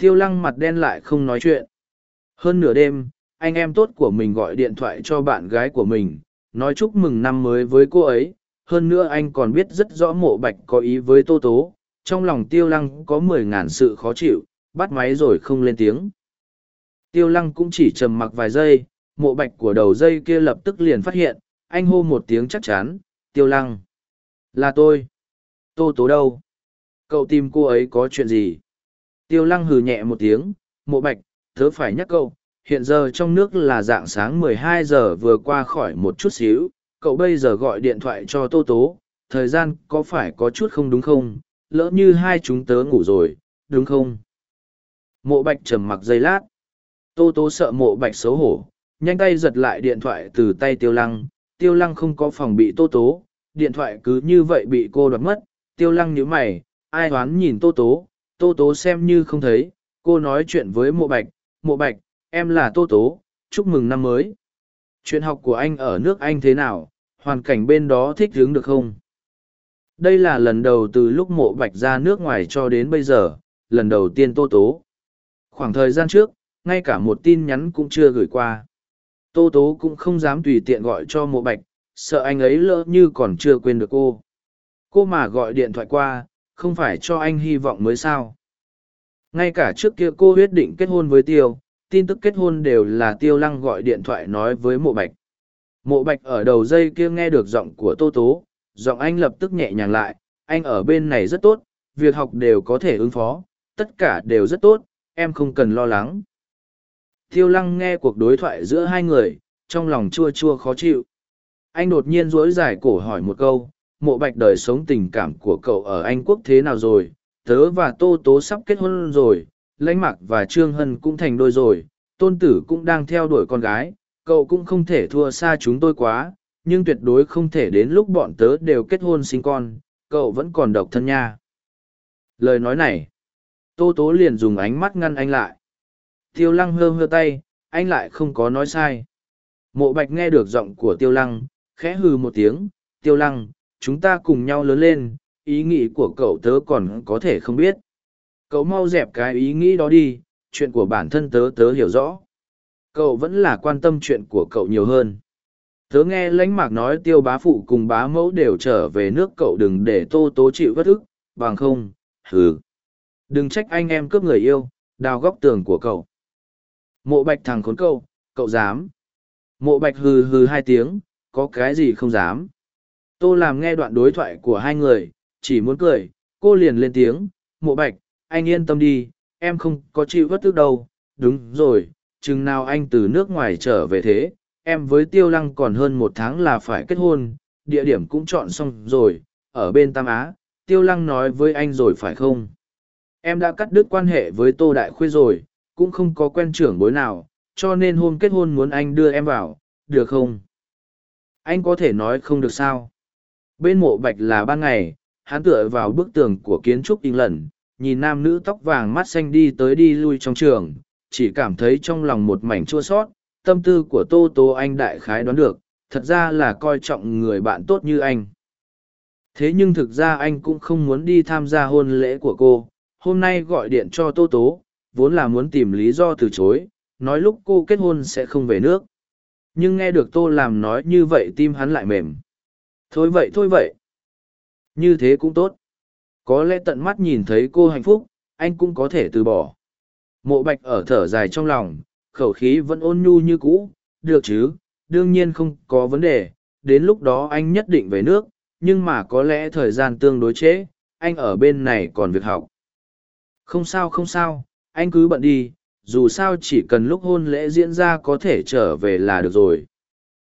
Tiêu lăng mặt đen lại không nói chuyện. Hơn nửa đêm, anh em tốt của mình gọi điện thoại cho bạn gái của mình, nói chúc mừng năm mới với cô ấy. Hơn nữa anh còn biết rất rõ mộ bạch có ý với tô tố. Trong lòng tiêu lăng có mười ngàn sự khó chịu, bắt máy rồi không lên tiếng. Tiêu lăng cũng chỉ trầm mặc vài giây, mộ bạch của đầu dây kia lập tức liền phát hiện, anh hô một tiếng chắc chắn, tiêu lăng. Là tôi. Tô tố đâu? Cậu tìm cô ấy có chuyện gì? Tiêu lăng hừ nhẹ một tiếng, mộ bạch, thớ phải nhắc cậu, hiện giờ trong nước là dạng sáng 12 giờ vừa qua khỏi một chút xíu, cậu bây giờ gọi điện thoại cho tô tố, thời gian có phải có chút không đúng không? Lỡ như hai chúng tớ ngủ rồi, đúng không? Mộ bạch trầm mặc giây lát. Tô tố sợ mộ bạch xấu hổ, nhanh tay giật lại điện thoại từ tay tiêu lăng, tiêu lăng không có phòng bị tô tố, điện thoại cứ như vậy bị cô đoạt mất, tiêu lăng nhíu mày, ai đoán nhìn tô tố, tô tố xem như không thấy, cô nói chuyện với mộ bạch, mộ bạch, em là tô tố, chúc mừng năm mới. Chuyện học của anh ở nước Anh thế nào, hoàn cảnh bên đó thích hướng được không? Đây là lần đầu từ lúc mộ bạch ra nước ngoài cho đến bây giờ, lần đầu tiên tô tố. Khoảng thời gian trước, ngay cả một tin nhắn cũng chưa gửi qua. Tô tố cũng không dám tùy tiện gọi cho mộ bạch, sợ anh ấy lỡ như còn chưa quên được cô. Cô mà gọi điện thoại qua, không phải cho anh hy vọng mới sao. Ngay cả trước kia cô quyết định kết hôn với Tiêu, tin tức kết hôn đều là Tiêu Lăng gọi điện thoại nói với mộ bạch. Mộ bạch ở đầu dây kia nghe được giọng của Tô Tố, giọng anh lập tức nhẹ nhàng lại, anh ở bên này rất tốt, việc học đều có thể ứng phó, tất cả đều rất tốt, em không cần lo lắng. Tiêu lăng nghe cuộc đối thoại giữa hai người, trong lòng chua chua khó chịu. Anh đột nhiên dối dài cổ hỏi một câu, mộ bạch đời sống tình cảm của cậu ở Anh Quốc thế nào rồi, tớ và Tô Tố sắp kết hôn rồi, lãnh mặc và Trương Hân cũng thành đôi rồi, tôn tử cũng đang theo đuổi con gái, cậu cũng không thể thua xa chúng tôi quá, nhưng tuyệt đối không thể đến lúc bọn tớ đều kết hôn sinh con, cậu vẫn còn độc thân nha. Lời nói này, Tô Tố liền dùng ánh mắt ngăn anh lại. Tiêu lăng hơ hơ tay, anh lại không có nói sai. Mộ bạch nghe được giọng của tiêu lăng, khẽ hừ một tiếng, tiêu lăng, chúng ta cùng nhau lớn lên, ý nghĩ của cậu tớ còn có thể không biết. Cậu mau dẹp cái ý nghĩ đó đi, chuyện của bản thân tớ tớ hiểu rõ. Cậu vẫn là quan tâm chuyện của cậu nhiều hơn. Tớ nghe lãnh mạc nói tiêu bá phụ cùng bá mẫu đều trở về nước cậu đừng để tô tố chịu vất ức, bằng không, hừ. Đừng trách anh em cướp người yêu, đào góc tường của cậu. Mộ bạch thằng khốn câu, cậu dám. Mộ bạch hừ hừ hai tiếng, có cái gì không dám. Tô làm nghe đoạn đối thoại của hai người, chỉ muốn cười, cô liền lên tiếng, mộ bạch, anh yên tâm đi, em không có chịu vất tức đâu, đúng rồi, chừng nào anh từ nước ngoài trở về thế, em với tiêu lăng còn hơn một tháng là phải kết hôn, địa điểm cũng chọn xong rồi, ở bên Tam Á, tiêu lăng nói với anh rồi phải không? Em đã cắt đứt quan hệ với Tô Đại Khuê rồi, cũng không có quen trưởng bối nào, cho nên hôm kết hôn muốn anh đưa em vào, được không? Anh có thể nói không được sao? Bên mộ bạch là ban ngày, hắn tựa vào bức tường của kiến trúc in lần, nhìn nam nữ tóc vàng mắt xanh đi tới đi lui trong trường, chỉ cảm thấy trong lòng một mảnh chua sót, tâm tư của Tô Tô anh đại khái đoán được, thật ra là coi trọng người bạn tốt như anh. Thế nhưng thực ra anh cũng không muốn đi tham gia hôn lễ của cô, hôm nay gọi điện cho Tô Tố, vốn là muốn tìm lý do từ chối, nói lúc cô kết hôn sẽ không về nước. Nhưng nghe được Tô làm nói như vậy tim hắn lại mềm. Thôi vậy thôi vậy. Như thế cũng tốt. Có lẽ tận mắt nhìn thấy cô hạnh phúc, anh cũng có thể từ bỏ. Mộ bạch ở thở dài trong lòng, khẩu khí vẫn ôn nhu như cũ, được chứ, đương nhiên không có vấn đề, đến lúc đó anh nhất định về nước, nhưng mà có lẽ thời gian tương đối chế anh ở bên này còn việc học. Không sao không sao, anh cứ bận đi, dù sao chỉ cần lúc hôn lễ diễn ra có thể trở về là được rồi.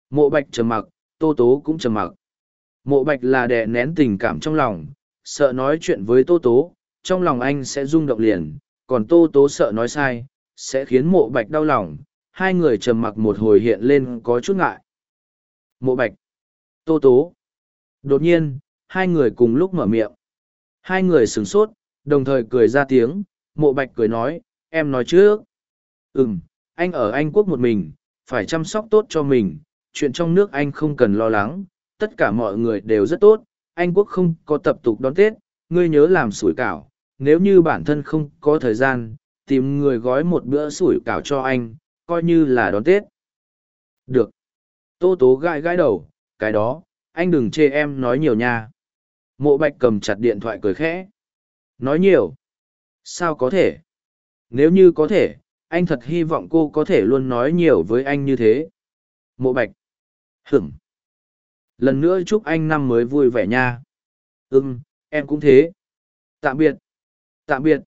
Mộ bạch trầm mặc, tô tố cũng trầm mặc. Mộ bạch là đè nén tình cảm trong lòng, sợ nói chuyện với tô tố, trong lòng anh sẽ rung động liền, còn tô tố sợ nói sai, sẽ khiến mộ bạch đau lòng. Hai người trầm mặc một hồi hiện lên có chút ngại. Mộ bạch, tô tố. Đột nhiên, hai người cùng lúc mở miệng. Hai người sửng sốt, đồng thời cười ra tiếng, mộ bạch cười nói, em nói trước. Ừm, anh ở Anh Quốc một mình, phải chăm sóc tốt cho mình, chuyện trong nước anh không cần lo lắng, tất cả mọi người đều rất tốt, Anh Quốc không có tập tục đón Tết, ngươi nhớ làm sủi cảo, nếu như bản thân không có thời gian, tìm người gói một bữa sủi cảo cho anh, coi như là đón Tết. Được. Tô tố gãi gãi đầu, cái đó, anh đừng chê em nói nhiều nha. Mộ bạch cầm chặt điện thoại cười khẽ. Nói nhiều. Sao có thể? Nếu như có thể, anh thật hy vọng cô có thể luôn nói nhiều với anh như thế. Mộ bạch. Hửng. Lần nữa chúc anh năm mới vui vẻ nha. Ừm, em cũng thế. Tạm biệt. Tạm biệt.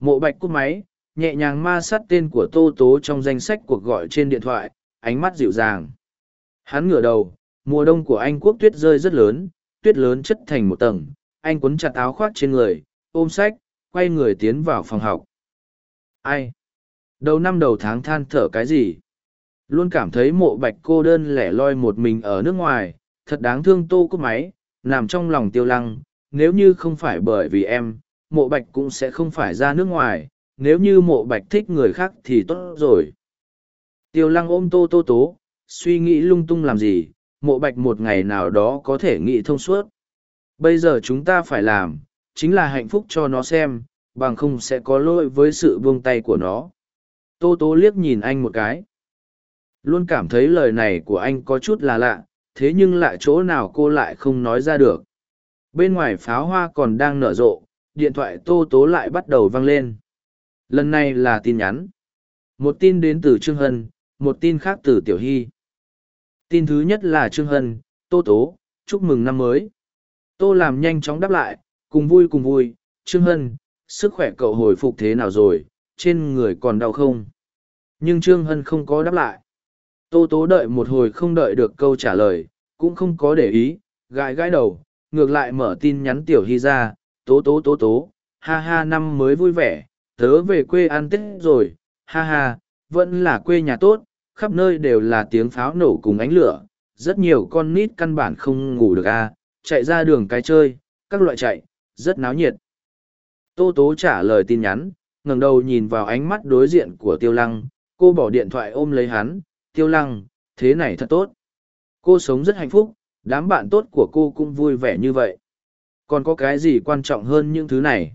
Mộ bạch cút máy, nhẹ nhàng ma sát tên của Tô Tố trong danh sách cuộc gọi trên điện thoại, ánh mắt dịu dàng. Hắn ngửa đầu, mùa đông của Anh quốc tuyết rơi rất lớn, tuyết lớn chất thành một tầng, anh quấn chặt áo khoác trên người, ôm sách, quay người tiến vào phòng học. Ai? Đầu năm đầu tháng than thở cái gì? Luôn cảm thấy mộ bạch cô đơn lẻ loi một mình ở nước ngoài, thật đáng thương tô cúp máy, nằm trong lòng tiêu lăng, nếu như không phải bởi vì em, mộ bạch cũng sẽ không phải ra nước ngoài, nếu như mộ bạch thích người khác thì tốt rồi. Tiêu lăng ôm tô tô tố, suy nghĩ lung tung làm gì, mộ bạch một ngày nào đó có thể nghĩ thông suốt. Bây giờ chúng ta phải làm, chính là hạnh phúc cho nó xem, bằng không sẽ có lỗi với sự buông tay của nó. Tô tố liếc nhìn anh một cái. Luôn cảm thấy lời này của anh có chút là lạ, thế nhưng lại chỗ nào cô lại không nói ra được. Bên ngoài pháo hoa còn đang nở rộ, điện thoại tô tố lại bắt đầu vang lên. Lần này là tin nhắn. Một tin đến từ Trương Hân, một tin khác từ Tiểu Hy. Tin thứ nhất là Trương Hân, Tô Tố, chúc mừng năm mới. Tô làm nhanh chóng đáp lại, cùng vui cùng vui, Trương Hân, sức khỏe cậu hồi phục thế nào rồi, trên người còn đau không? Nhưng Trương Hân không có đáp lại. Tô Tố đợi một hồi không đợi được câu trả lời, cũng không có để ý, gãi gãi đầu, ngược lại mở tin nhắn Tiểu Hy ra, Tố Tố Tố Tố, ha ha năm mới vui vẻ, tớ về quê ăn Tết rồi, ha ha, vẫn là quê nhà tốt, khắp nơi đều là tiếng pháo nổ cùng ánh lửa, rất nhiều con nít căn bản không ngủ được a, chạy ra đường cái chơi, các loại chạy, rất náo nhiệt. Tô Tố trả lời tin nhắn, ngẩng đầu nhìn vào ánh mắt đối diện của Tiêu Lăng, cô bỏ điện thoại ôm lấy hắn, Tiêu Lăng, thế này thật tốt. Cô sống rất hạnh phúc, đám bạn tốt của cô cũng vui vẻ như vậy. Còn có cái gì quan trọng hơn những thứ này?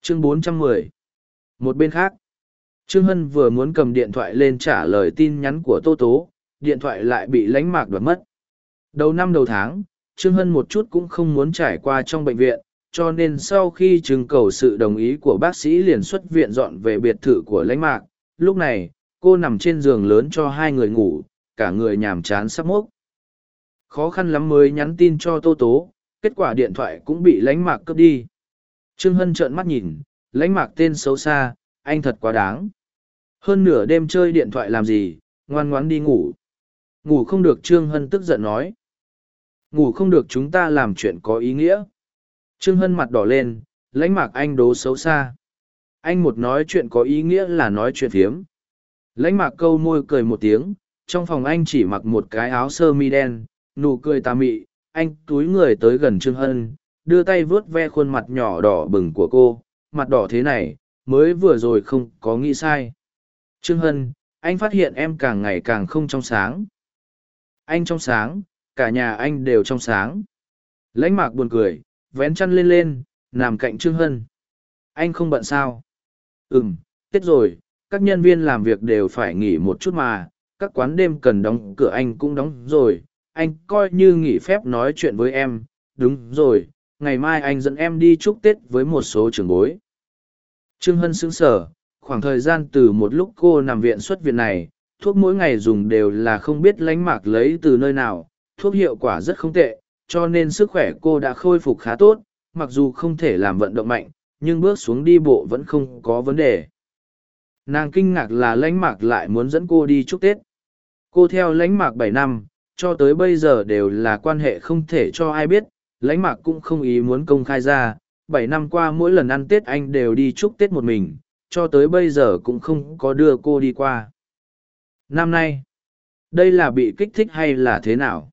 Chương 410 Một bên khác, Trương Hân vừa muốn cầm điện thoại lên trả lời tin nhắn của Tô Tố, điện thoại lại bị lánh mạc đoạt mất. Đầu năm đầu tháng, Trương Hân một chút cũng không muốn trải qua trong bệnh viện, cho nên sau khi trưng cầu sự đồng ý của bác sĩ liền xuất viện dọn về biệt thự của lãnh mạc. Lúc này, cô nằm trên giường lớn cho hai người ngủ, cả người nhàm chán sắp mốc. Khó khăn lắm mới nhắn tin cho Tô Tố, kết quả điện thoại cũng bị lãnh mạc cướp đi. Trương Hân trợn mắt nhìn, lãnh mạc tên xấu xa, anh thật quá đáng. Hơn nửa đêm chơi điện thoại làm gì, ngoan ngoãn đi ngủ. Ngủ không được Trương Hân tức giận nói. Ngủ không được chúng ta làm chuyện có ý nghĩa. Trương Hân mặt đỏ lên, lãnh mạc anh đố xấu xa. Anh một nói chuyện có ý nghĩa là nói chuyện phiếm. Lãnh mạc câu môi cười một tiếng, trong phòng anh chỉ mặc một cái áo sơ mi đen, nụ cười tà mị, anh túi người tới gần Trương Hân, đưa tay vuốt ve khuôn mặt nhỏ đỏ bừng của cô, mặt đỏ thế này, mới vừa rồi không có nghĩ sai. Trương Hân, anh phát hiện em càng ngày càng không trong sáng. Anh trong sáng, cả nhà anh đều trong sáng. Lãnh mạc buồn cười, vén chăn lên lên, nằm cạnh Trương Hân. Anh không bận sao? Ừm, Tết rồi, các nhân viên làm việc đều phải nghỉ một chút mà, các quán đêm cần đóng cửa anh cũng đóng rồi. Anh coi như nghỉ phép nói chuyện với em, đúng rồi, ngày mai anh dẫn em đi chúc Tết với một số trường bối. Trương Hân sững sở, khoảng thời gian từ một lúc cô nằm viện xuất viện này thuốc mỗi ngày dùng đều là không biết lánh mạc lấy từ nơi nào thuốc hiệu quả rất không tệ cho nên sức khỏe cô đã khôi phục khá tốt mặc dù không thể làm vận động mạnh nhưng bước xuống đi bộ vẫn không có vấn đề nàng kinh ngạc là lãnh mạc lại muốn dẫn cô đi chúc tết. Cô theo lãnh mạc bảy năm, cho tới bây giờ đều là quan hệ không thể cho ai biết, Lãnh mạc cũng không ý muốn công khai ra. Bảy năm qua mỗi lần ăn tết anh đều đi chúc tết một mình, cho tới bây giờ cũng không có đưa cô đi qua. Năm nay, đây là bị kích thích hay là thế nào?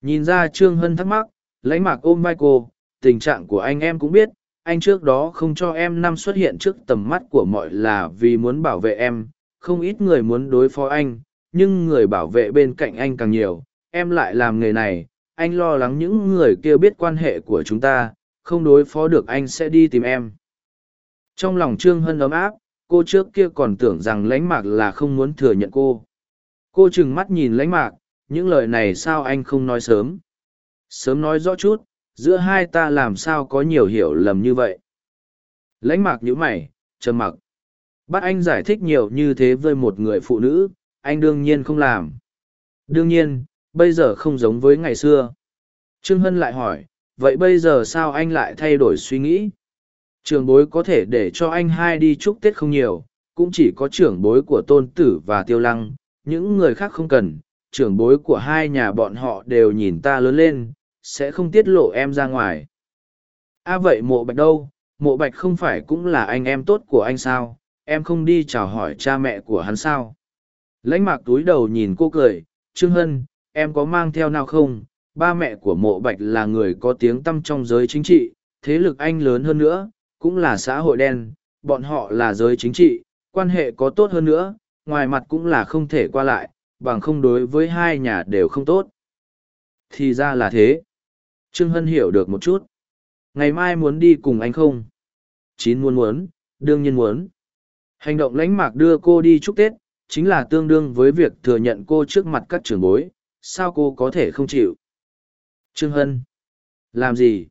Nhìn ra trương hân thắc mắc, lãnh mạc ôm vai cô, tình trạng của anh em cũng biết anh trước đó không cho em năm xuất hiện trước tầm mắt của mọi là vì muốn bảo vệ em, không ít người muốn đối phó anh, nhưng người bảo vệ bên cạnh anh càng nhiều, em lại làm nghề này, anh lo lắng những người kia biết quan hệ của chúng ta, không đối phó được anh sẽ đi tìm em. Trong lòng trương hân ấm áp, cô trước kia còn tưởng rằng lánh mạc là không muốn thừa nhận cô. Cô trừng mắt nhìn lánh mạc, những lời này sao anh không nói sớm? Sớm nói rõ chút giữa hai ta làm sao có nhiều hiểu lầm như vậy? Lãnh mạc nhữ mày, trầm mặc. Bắt anh giải thích nhiều như thế với một người phụ nữ, anh đương nhiên không làm. Đương nhiên, bây giờ không giống với ngày xưa. Trương hân lại hỏi, vậy bây giờ sao anh lại thay đổi suy nghĩ? Trường bối có thể để cho anh hai đi chúc tết không nhiều, cũng chỉ có trưởng bối của tôn tử và tiêu lăng, những người khác không cần. Trưởng bối của hai nhà bọn họ đều nhìn ta lớn lên sẽ không tiết lộ em ra ngoài. A à vậy mộ bạch đâu? Mộ bạch không phải cũng là anh em tốt của anh sao? Em không đi chào hỏi cha mẹ của hắn sao? Lãnh mạc túi đầu nhìn cô cười. Trương hân, em có mang theo nào không? Ba mẹ của mộ bạch là người có tiếng tăm trong giới chính trị, thế lực anh lớn hơn nữa, cũng là xã hội đen. Bọn họ là giới chính trị, quan hệ có tốt hơn nữa, ngoài mặt cũng là không thể qua lại, bằng không đối với hai nhà đều không tốt. Thì ra là thế trương hân hiểu được một chút. Ngày mai muốn đi cùng anh không? Chín muốn muốn, đương nhiên muốn. Hành động lãnh mạc đưa cô đi chúc tết, chính là tương đương với việc thừa nhận cô trước mặt các trưởng bối, sao cô có thể không chịu? Trương hân, làm gì?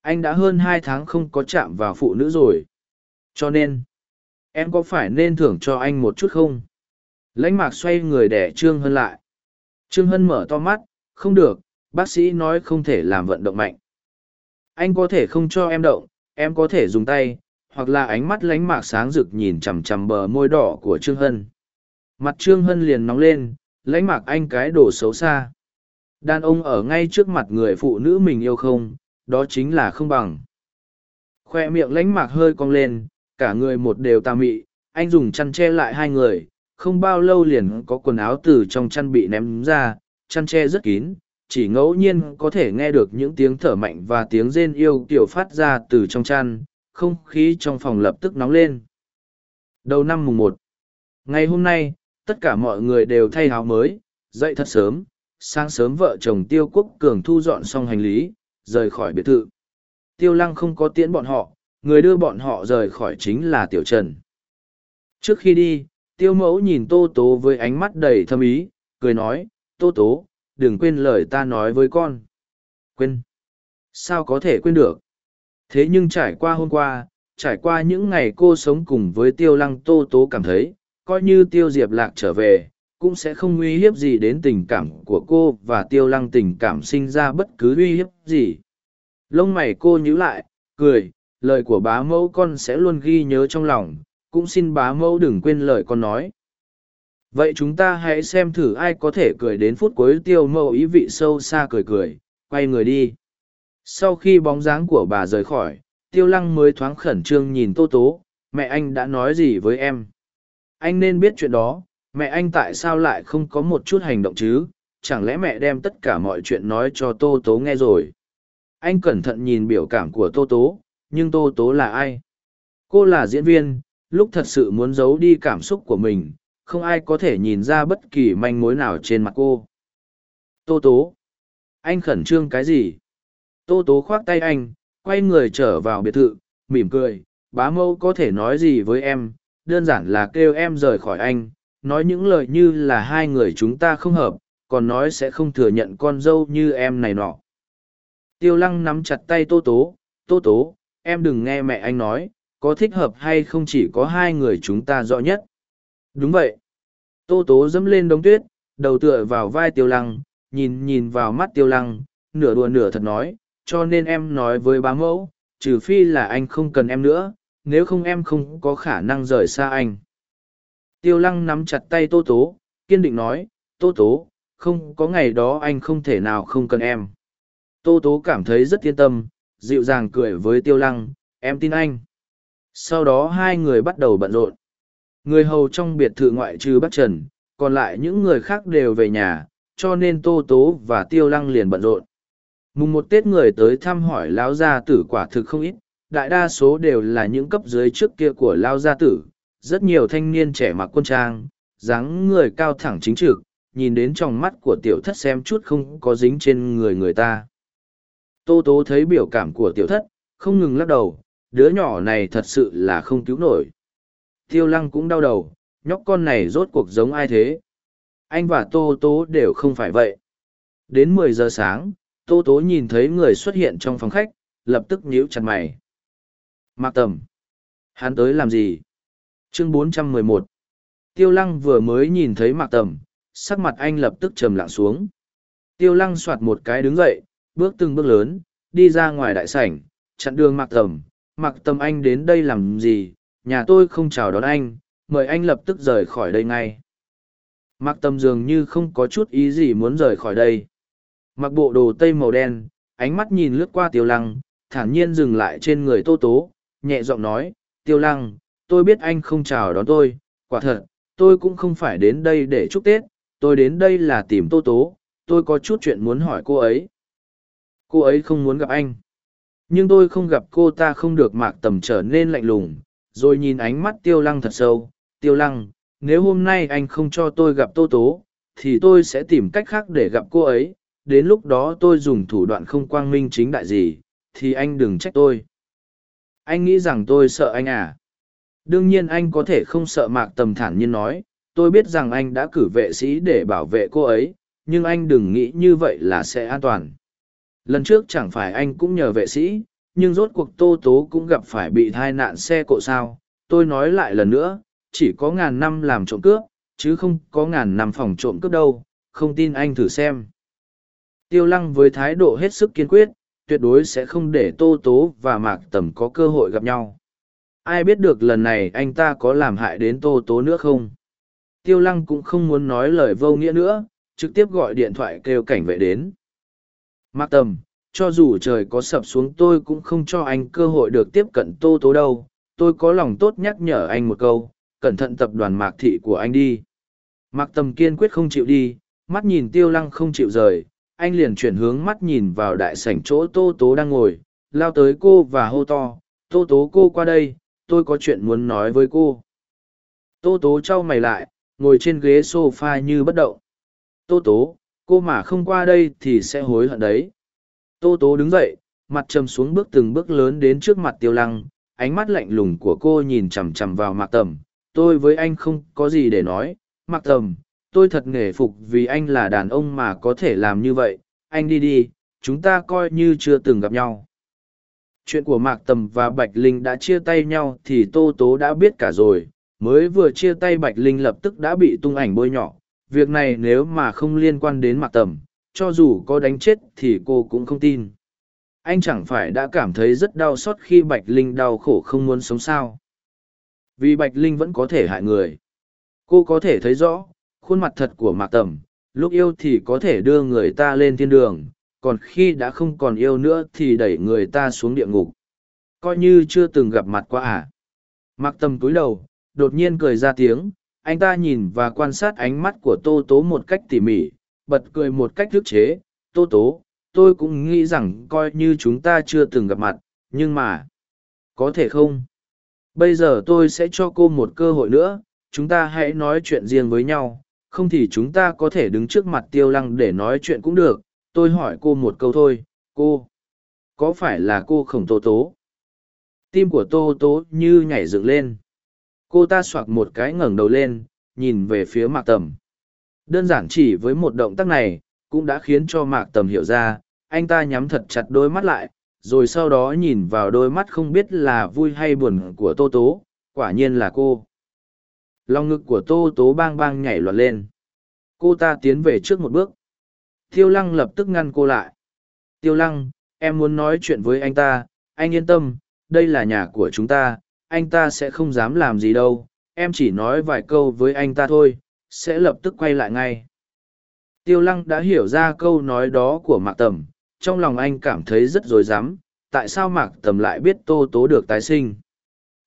Anh đã hơn hai tháng không có chạm vào phụ nữ rồi. Cho nên, em có phải nên thưởng cho anh một chút không? Lãnh mạc xoay người để trương hân lại. Trương hân mở to mắt, không được bác sĩ nói không thể làm vận động mạnh. Anh có thể không cho em động, em có thể dùng tay, hoặc là ánh mắt lánh mạc sáng rực nhìn chằm chằm bờ môi đỏ của trương hân. Mặt trương hân liền nóng lên lãnh mạc anh cái đồ xấu xa. Đàn ông ở ngay trước mặt người phụ nữ mình yêu không, đó chính là không bằng. Khoe miệng lánh mạc hơi cong lên, cả người một đều tà mị, anh dùng chăn che lại hai người, không bao lâu liền có quần áo từ trong chăn bị ném ra, chăn che rất kín chỉ ngẫu nhiên có thể nghe được những tiếng thở mạnh và tiếng rên yêu kiểu phát ra từ trong chăn, không khí trong phòng lập tức nóng lên. Đầu năm mùng một, ngày hôm nay, tất cả mọi người đều thay áo mới, dậy thật sớm, sáng sớm vợ chồng tiêu quốc cường thu dọn xong hành lý, rời khỏi biệt thự. Tiêu lăng không có tiễn bọn họ, người đưa bọn họ rời khỏi chính là tiểu trần. Trước khi đi, tiêu mẫu nhìn tô tố với ánh mắt đầy thâm ý, cười nói, tô tố đừng quên lời ta nói với con. Quên. Sao có thể quên được? Thế nhưng trải qua hôm qua, trải qua những ngày cô sống cùng với tiêu lăng tô tố cảm thấy, coi như tiêu diệp lạc trở về, cũng sẽ không uy hiếp gì đến tình cảm của cô và tiêu lăng tình cảm sinh ra bất cứ uy hiếp gì. Lông mày cô nhíu lại, cười, lời của bá mẫu con sẽ luôn ghi nhớ trong lòng, cũng xin bá mẫu đừng quên lời con nói vậy chúng ta hãy xem thử ai có thể cười đến phút cuối tiêu mẫu ý vị sâu xa cười cười, quay người đi. Sau khi bóng dáng của bà rời khỏi, tiêu lăng mới thoáng khẩn trương nhìn tô tố, mẹ anh đã nói gì với em? Anh nên biết chuyện đó, mẹ anh tại sao lại không có một chút hành động chứ? Chẳng lẽ mẹ đem tất cả mọi chuyện nói cho tô tố nghe rồi? Anh cẩn thận nhìn biểu cảm của tô tố, nhưng tô tố là ai? Cô là diễn viên, lúc thật sự muốn giấu đi cảm xúc của mình không ai có thể nhìn ra bất kỳ manh mối nào trên mặt cô. Tô tố. Anh khẩn trương cái gì? Tô tố khoác tay anh, quay người trở vào biệt thự, mỉm cười. Bá mẫu có thể nói gì với em? Đơn giản là kêu em rời khỏi anh. Nói những lời như là hai người chúng ta không hợp, còn nói sẽ không thừa nhận con dâu như em này nọ. Tiêu lăng nắm chặt tay tô tố. Tô tố, em đừng nghe mẹ anh nói, có thích hợp hay không chỉ có hai người chúng ta rõ nhất. Đúng vậy. Tô tố dẫm lên đống tuyết, đầu tựa vào vai tiêu lăng, nhìn nhìn vào mắt tiêu lăng, nửa đùa nửa thật nói, cho nên em nói với bá mẫu, trừ phi là anh không cần em nữa, nếu không em không có khả năng rời xa anh. Tiêu lăng nắm chặt tay tô tố, kiên định nói, tô tố, không có ngày đó anh không thể nào không cần em. Tô tố cảm thấy rất yên tâm, dịu dàng cười với tiêu lăng, em tin anh. Sau đó hai người bắt đầu bận rộn. Người hầu trong biệt thự ngoại trừ Bắc Trần, còn lại những người khác đều về nhà, cho nên Tô Tố và Tiêu Lăng liền bận rộn. Mùng một Tết người tới thăm hỏi Lão Gia Tử quả thực không ít, đại đa số đều là những cấp dưới trước kia của Lao Gia Tử, rất nhiều thanh niên trẻ mặc quân trang, dáng người cao thẳng chính trực, nhìn đến trong mắt của tiểu thất xem chút không có dính trên người người ta. Tô Tố thấy biểu cảm của tiểu thất, không ngừng lắc đầu, đứa nhỏ này thật sự là không cứu nổi. Tiêu lăng cũng đau đầu, nhóc con này rốt cuộc giống ai thế? Anh và Tô Tố đều không phải vậy. Đến mười giờ sáng, Tô Tố nhìn thấy người xuất hiện trong phòng khách, lập tức nhíu chặt mày. Mạc Tầm. Hắn tới làm gì? Chương 411. Tiêu Lăng vừa mới nhìn thấy Mạc Tầm, sắc mặt anh lập tức trầm lặng xuống. Tiêu Lăng soạt một cái đứng dậy, bước từng bước lớn, đi ra ngoài đại sảnh, chặn đường Mạc Tầm. Mạc Tầm anh đến đây làm gì? Nhà tôi không chào đón anh, mời anh lập tức rời khỏi đây ngay. Mặc Tầm dường như không có chút ý gì muốn rời khỏi đây. Mặc bộ đồ tây màu đen, ánh mắt nhìn lướt qua Tiêu Lăng, thản nhiên dừng lại trên người Tô Tố, nhẹ giọng nói, Tiêu Lăng, tôi biết anh không chào đón tôi, quả thật, tôi cũng không phải đến đây để chúc Tết, tôi đến đây là tìm Tô Tố, tôi có chút chuyện muốn hỏi cô ấy. Cô ấy không muốn gặp anh. Nhưng tôi không gặp cô ta không được mạc tầm trở nên lạnh lùng, rồi nhìn ánh mắt tiêu lăng thật sâu. Tiêu lăng, nếu hôm nay anh không cho tôi gặp Tô Tố, thì tôi sẽ tìm cách khác để gặp cô ấy. Đến lúc đó tôi dùng thủ đoạn không quang minh chính đại gì, thì anh đừng trách tôi. Anh nghĩ rằng tôi sợ anh à? đương nhiên anh có thể không sợ mạc tầm thản nhiên nói tôi biết rằng anh đã cử vệ sĩ để bảo vệ cô ấy nhưng anh đừng nghĩ như vậy là sẽ an toàn lần trước chẳng phải anh cũng nhờ vệ sĩ nhưng rốt cuộc tô tố cũng gặp phải bị thai nạn xe cộ sao. Tôi nói lại lần nữa, chỉ có ngàn năm làm trộm cướp, chứ không có ngàn năm phòng trộm cướp đâu. Không tin anh thử xem. Tiêu lăng với thái độ hết sức kiên quyết, tuyệt đối sẽ không để tô tố và mạc tầm có cơ hội gặp nhau. Ai biết được lần này anh ta có làm hại đến tô tố nữa không? Tiêu lăng cũng không muốn nói lời vô nghĩa nữa, trực tiếp gọi điện thoại kêu cảnh vệ đến. Mạc tầm cho dù trời có sập xuống tôi cũng không cho anh cơ hội được tiếp cận tô tố đâu. Tôi có lòng tốt nhắc nhở anh một câu, cẩn thận tập đoàn mạc thị của anh đi. Mạc tầm kiên quyết không chịu đi, mắt nhìn tiêu lăng không chịu rời. Anh liền chuyển hướng mắt nhìn vào đại sảnh chỗ tô tố đang ngồi, lao tới cô và hô to, tô tố, cô qua đây, tôi có chuyện muốn nói với cô. Tô tố t r a o mày lại, ngồi trên ghế s o f a như bất động. Tô tố, cô mà không qua đây thì sẽ hối hận đấy tô tố đứng dậy, mặt trầm xuống bước từng bước lớn đến trước mặt tiêu lăng, ánh mắt lạnh lùng của cô nhìn chằm chằm vào mạc tầm. Tôi với anh không có gì để nói. Mạc tầm, tôi thật nghề phục vì anh là đàn ông mà có thể làm như vậy. Anh đi đi, chúng ta coi như chưa từng gặp nhau. Chuyện của mạc tầm và bạch linh đã chia tay nhau thì tô tố đã biết cả rồi. Mới vừa chia tay bạch linh lập tức đã bị tung ảnh bôi nhọ. Việc này nếu mà không liên quan đến mạc tầm cho dù có đánh chết thì cô cũng không tin. Anh chẳng phải đã cảm thấy rất đau xót khi bạch linh đau khổ không muốn sống sao? Vì bạch linh vẫn có thể hại người. Cô có thể thấy rõ, khuôn mặt thật của mạc tẩm lúc yêu thì có thể đưa người ta lên thiên đường, còn khi đã không còn yêu nữa thì đẩy người ta xuống địa ngục. Coi như chưa từng gặp mặt qua à? Mặc tầm cúi đầu, đột nhiên cười ra tiếng, anh ta nhìn và quan sát ánh mắt của tô tố một cách tỉ mỉ bật cười một cách thức chế, tô tố, tôi cũng nghĩ rằng coi như chúng ta chưa từng gặp mặt, nhưng mà có thể không? Bây giờ tôi sẽ cho cô một cơ hội nữa, chúng ta hãy nói chuyện riêng với nhau, không thì chúng ta có thể đứng trước mặt tiêu lăng để nói chuyện cũng được. Tôi hỏi cô một câu thôi, cô, có phải là cô khổng tô tố? Tim của tô tố như nhảy dựng lên. Cô ta soạc một cái ngẩng đầu lên, nhìn về phía mạc tầm đơn giản chỉ với một động tác này, cũng đã khiến cho mạc tầm hiểu ra, anh ta nhắm thật chặt đôi mắt lại, rồi sau đó nhìn vào đôi mắt không biết là vui hay buồn của tô tố, quả nhiên là cô. Lòng ngực của tô tố bang bang nhảy loạt lên. Cô ta tiến về trước một bước. Tiêu lăng lập tức ngăn cô lại. Tiêu lăng, em muốn nói chuyện với anh ta, anh yên tâm, đây là nhà của chúng ta, anh ta sẽ không dám làm gì đâu, em chỉ nói vài câu với anh ta thôi sẽ lập tức quay lại ngay. Tiêu lăng đã hiểu ra câu nói đó của mạc tầm, trong lòng anh cảm thấy rất rối rắm, tại sao mạc tầm lại biết tô tố được tái sinh?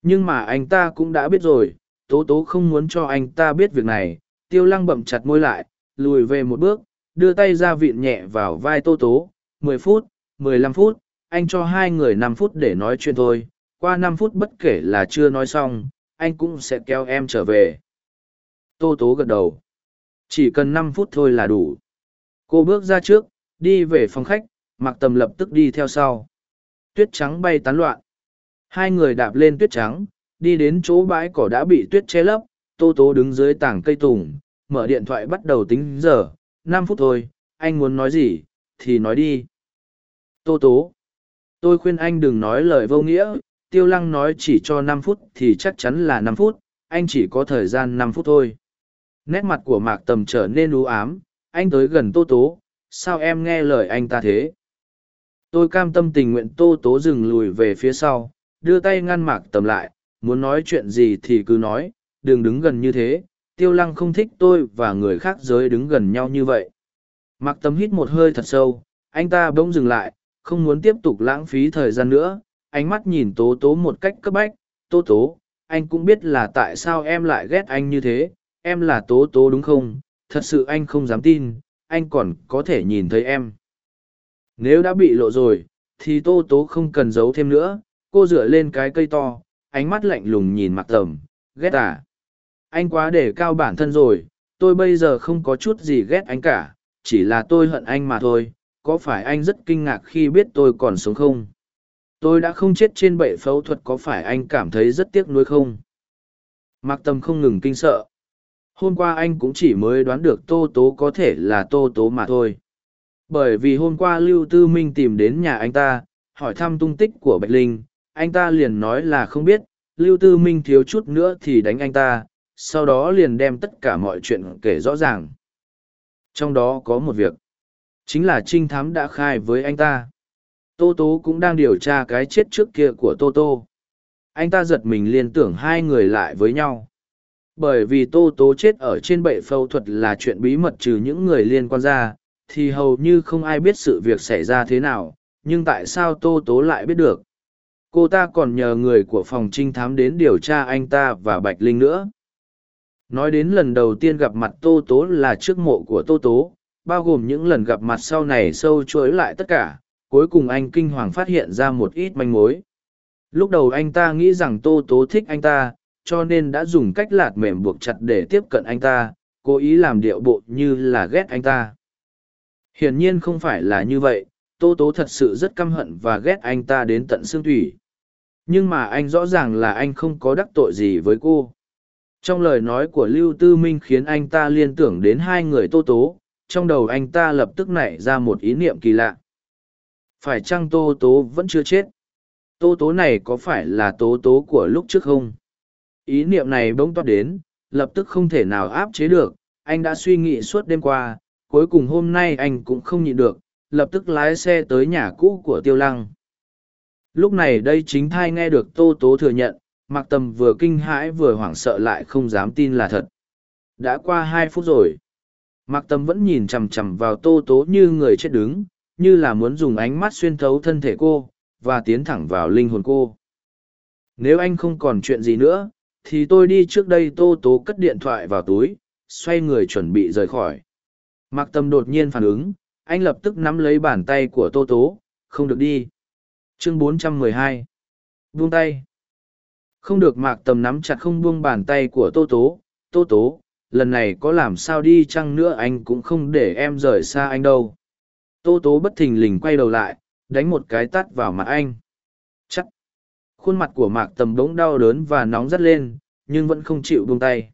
Nhưng mà anh ta cũng đã biết rồi, tố tố không muốn cho anh ta biết việc này. Tiêu lăng bậm chặt môi lại, lùi về một bước, đưa tay ra vịn nhẹ vào vai tô tố. Mười phút, mười lăm phút, anh cho hai người năm phút để nói chuyện thôi. Qua năm phút bất kể là chưa nói xong, anh cũng sẽ kéo em trở về tô tố gật đầu. Chỉ cần năm phút thôi là đủ. Cô bước ra trước, đi về phòng khách mặc tầm lập tức đi theo sau. Tuyết trắng bay tán loạn. Hai người đạp lên tuyết trắng, đi đến chỗ bãi cỏ đã bị tuyết che lấp, tô tố đứng dưới tảng cây tùng, mở điện thoại bắt đầu tính giờ. Năm phút thôi, anh muốn nói gì, thì nói đi. Tô tố. Tôi khuyên anh đừng nói lời vô nghĩa, tiêu lăng nói chỉ cho năm phút thì chắc chắn là năm phút, anh chỉ có thời gian năm phút thôi nét mặt của mạc tầm trở nên u ám, anh tới gần tô tố, sao em nghe lời anh ta thế? Tôi cam tâm tình nguyện tô tố dừng lùi về phía sau, đưa tay ngăn mạc tầm lại, muốn nói chuyện gì thì cứ nói, đừng đứng gần như thế, tiêu lăng không thích tôi và người khác giới đứng gần nhau như vậy. Mạc tầm hít một hơi thật sâu, anh ta bỗng dừng lại, không muốn tiếp tục lãng phí thời gian nữa, ánh mắt nhìn tố tố một cách cấp bách tố tố, anh cũng biết là tại sao em lại ghét anh như thế em là tố tố đúng không? Thật sự anh không dám tin, anh còn có thể nhìn thấy em. Nếu đã bị lộ rồi, thì tô tố không cần giấu thêm nữa. Cô dựa lên cái cây to, ánh mắt lạnh lùng nhìn mặc tầm ghét à. Anh quá để cao bản thân rồi, tôi bây giờ không có chút gì ghét anh cả, chỉ là tôi hận anh mà thôi. Có phải anh rất kinh ngạc khi biết tôi còn sống không? Tôi đã không chết trên bệ phẫu thuật, có phải anh cảm thấy rất tiếc nuối không? Mặc tâm không ngừng kinh sợ hôm qua anh cũng chỉ mới đoán được tô tố có thể là tô tố mà thôi. Bởi vì hôm qua lưu tư minh tìm đến nhà anh ta, hỏi thăm tung tích của bạch linh, anh ta liền nói là không biết, lưu tư minh thiếu chút nữa thì đánh anh ta, sau đó liền đem tất cả mọi chuyện kể rõ ràng. Trong đó có một việc, chính là trinh thám đã khai với anh ta. Tô tố cũng đang điều tra cái chết trước kia của tô tô anh ta giật mình liên tưởng hai người lại với nhau bởi vì tô tố chết ở trên bệ phẫu thuật là chuyện bí mật trừ những người liên quan ra, thì hầu như không ai biết sự việc xảy ra thế nào, nhưng tại sao tô tố lại biết được? Cô ta còn nhờ người của phòng trinh thám đến điều tra anh ta và bạch linh nữa. Nói đến lần đầu tiên gặp mặt tô tố là trước mộ của tô tố, bao gồm những lần gặp mặt sau này sâu chuỗi lại tất cả, cuối cùng anh kinh hoàng phát hiện ra một ít manh mối. Lúc đầu anh ta nghĩ rằng tô tố thích anh ta cho nên đã dùng cách lạt mềm buộc chặt để tiếp cận anh ta, cố ý làm điệu bộ như là ghét anh ta. Hiển nhiên không phải là như vậy, tô tố thật sự rất căm hận và ghét anh ta đến tận xương thủy. Nhưng mà anh rõ ràng là anh không có đắc tội gì với cô. Trong lời nói của lưu tư minh khiến anh ta liên tưởng đến hai người tô tố, trong đầu anh ta lập tức nảy ra một ý niệm kỳ lạ. Phải chăng tô tố vẫn chưa chết? Tô tố này có phải là tố tố của lúc trước không? Ý niệm này bỗng toát đến, lập tức không thể nào áp chế được, anh đã suy nghĩ suốt đêm qua, cuối cùng hôm nay anh cũng không nhịn được, lập tức lái xe tới nhà cũ của tiêu lăng. Lúc này đây chính thai nghe được tô tố thừa nhận mặc tầm vừa kinh hãi vừa hoảng sợ lại không dám tin là thật. Đã qua hai phút rồi. Mặc tầm vẫn nhìn chằm chằm vào tô tố như người chết đứng, như là muốn dùng ánh mắt xuyên thấu thân thể cô, và tiến thẳng vào linh hồn cô. Nếu anh không còn chuyện gì nữa thì tôi đi trước đây tô tố cất điện thoại vào túi, xoay người chuẩn bị rời khỏi. Mặc tâm đột nhiên phản ứng, anh lập tức nắm lấy bàn tay của tô tố, không được đi. Chương 412 buông tay. Không được mạc tầm nắm chặt không buông bàn tay của tô tố tô tố, lần này có làm sao đi chăng nữa anh cũng không để em rời xa anh đâu. Tô tố bất thình lình quay đầu lại, đánh một cái tắt vào mặt anh khuôn mặt của mạc tầm bỗng đau đớn và nóng rắt lên, nhưng vẫn không chịu buông tay.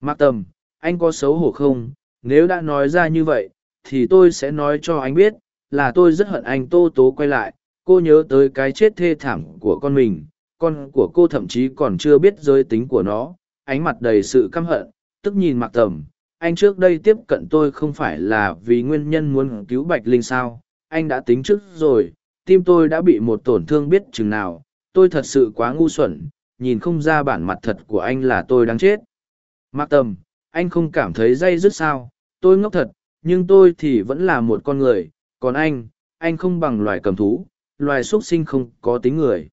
Mạc tầm, anh có xấu hổ không? Nếu đã nói ra như vậy, thì tôi sẽ nói cho anh biết là tôi rất hận anh tô tố quay lại. Cô nhớ tới cái chết thê thảm của con mình, con của cô thậm chí còn chưa biết giới tính của nó. Ánh mặt đầy sự căm hận, tức nhìn mặc tầm, anh trước đây tiếp cận tôi không phải là vì nguyên nhân muốn cứu bạch linh sao? Anh đã tính trước rồi, tim tôi đã bị một tổn thương biết chừng nào tôi thật sự quá ngu xuẩn, nhìn không ra bản mặt thật của anh là tôi đáng chết. Mặc tầm, anh không cảm thấy dây dứt sao? Tôi ngốc thật, nhưng tôi thì vẫn là một con người. Còn anh anh không bằng loài cầm thú, loài x u ấ t sinh không có tính người.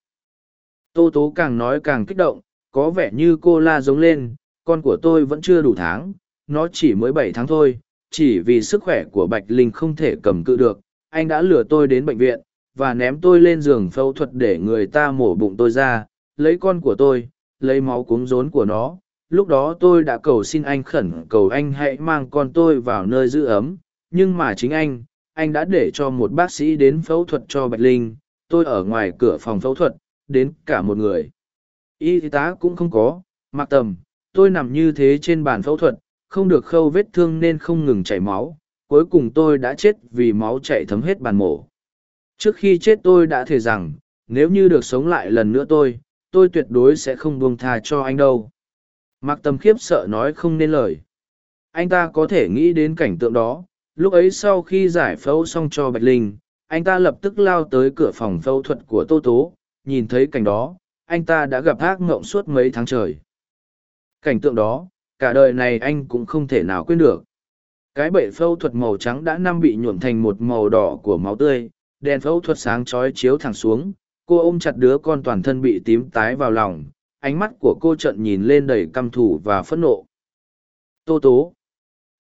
Tô tố càng nói càng kích động, có vẻ như cô la giống lên, con của tôi vẫn chưa đủ tháng, nó chỉ mới bảy tháng thôi, chỉ vì sức khỏe của bạch linh không thể cầm cự được, anh đã lừa tôi đến bệnh viện và ném tôi lên giường phẫu thuật để người ta mổ bụng tôi ra, lấy con của tôi, lấy máu cúng rốn của nó. Lúc đó tôi đã cầu xin anh khẩn cầu anh hãy mang con tôi vào nơi giữ ấm. Nhưng mà chính anh anh đã để cho một bác sĩ đến phẫu thuật cho bạch linh. Tôi ở ngoài cửa phòng phẫu thuật, đến cả một người. Y tá cũng không có, mặc tầm. Tôi nằm như thế trên bàn phẫu thuật, không được khâu vết thương nên không ngừng chảy máu. Cuối cùng tôi đã chết vì máu chạy thấm hết bàn mổ trước khi chết tôi đã thề rằng, nếu như được sống lại lần nữa tôi tôi tuyệt đối sẽ không buông tha cho anh đâu. Mặc tầm khiếp sợ nói không nên lời. Anh ta có thể nghĩ đến cảnh tượng đó. Lúc ấy sau khi giải phẫu xong cho bạch linh, anh ta lập tức lao tới cửa phòng phẫu thuật của tô tố. Nhìn thấy cảnh đó, anh ta đã gặp ác ngộng suốt mấy tháng trời. Cảnh tượng đó, cả đời này anh cũng không thể nào quên được. Cái bệ phẫu thuật màu trắng đã năm bị nhuộm thành một màu đỏ của máu tươi đèn phẫu thuật sáng chói chiếu thẳng xuống, cô ôm chặt đứa con toàn thân bị tím tái vào lòng, ánh mắt của cô trận nhìn lên đầy căm thù và phẫn nộ. Tô tố,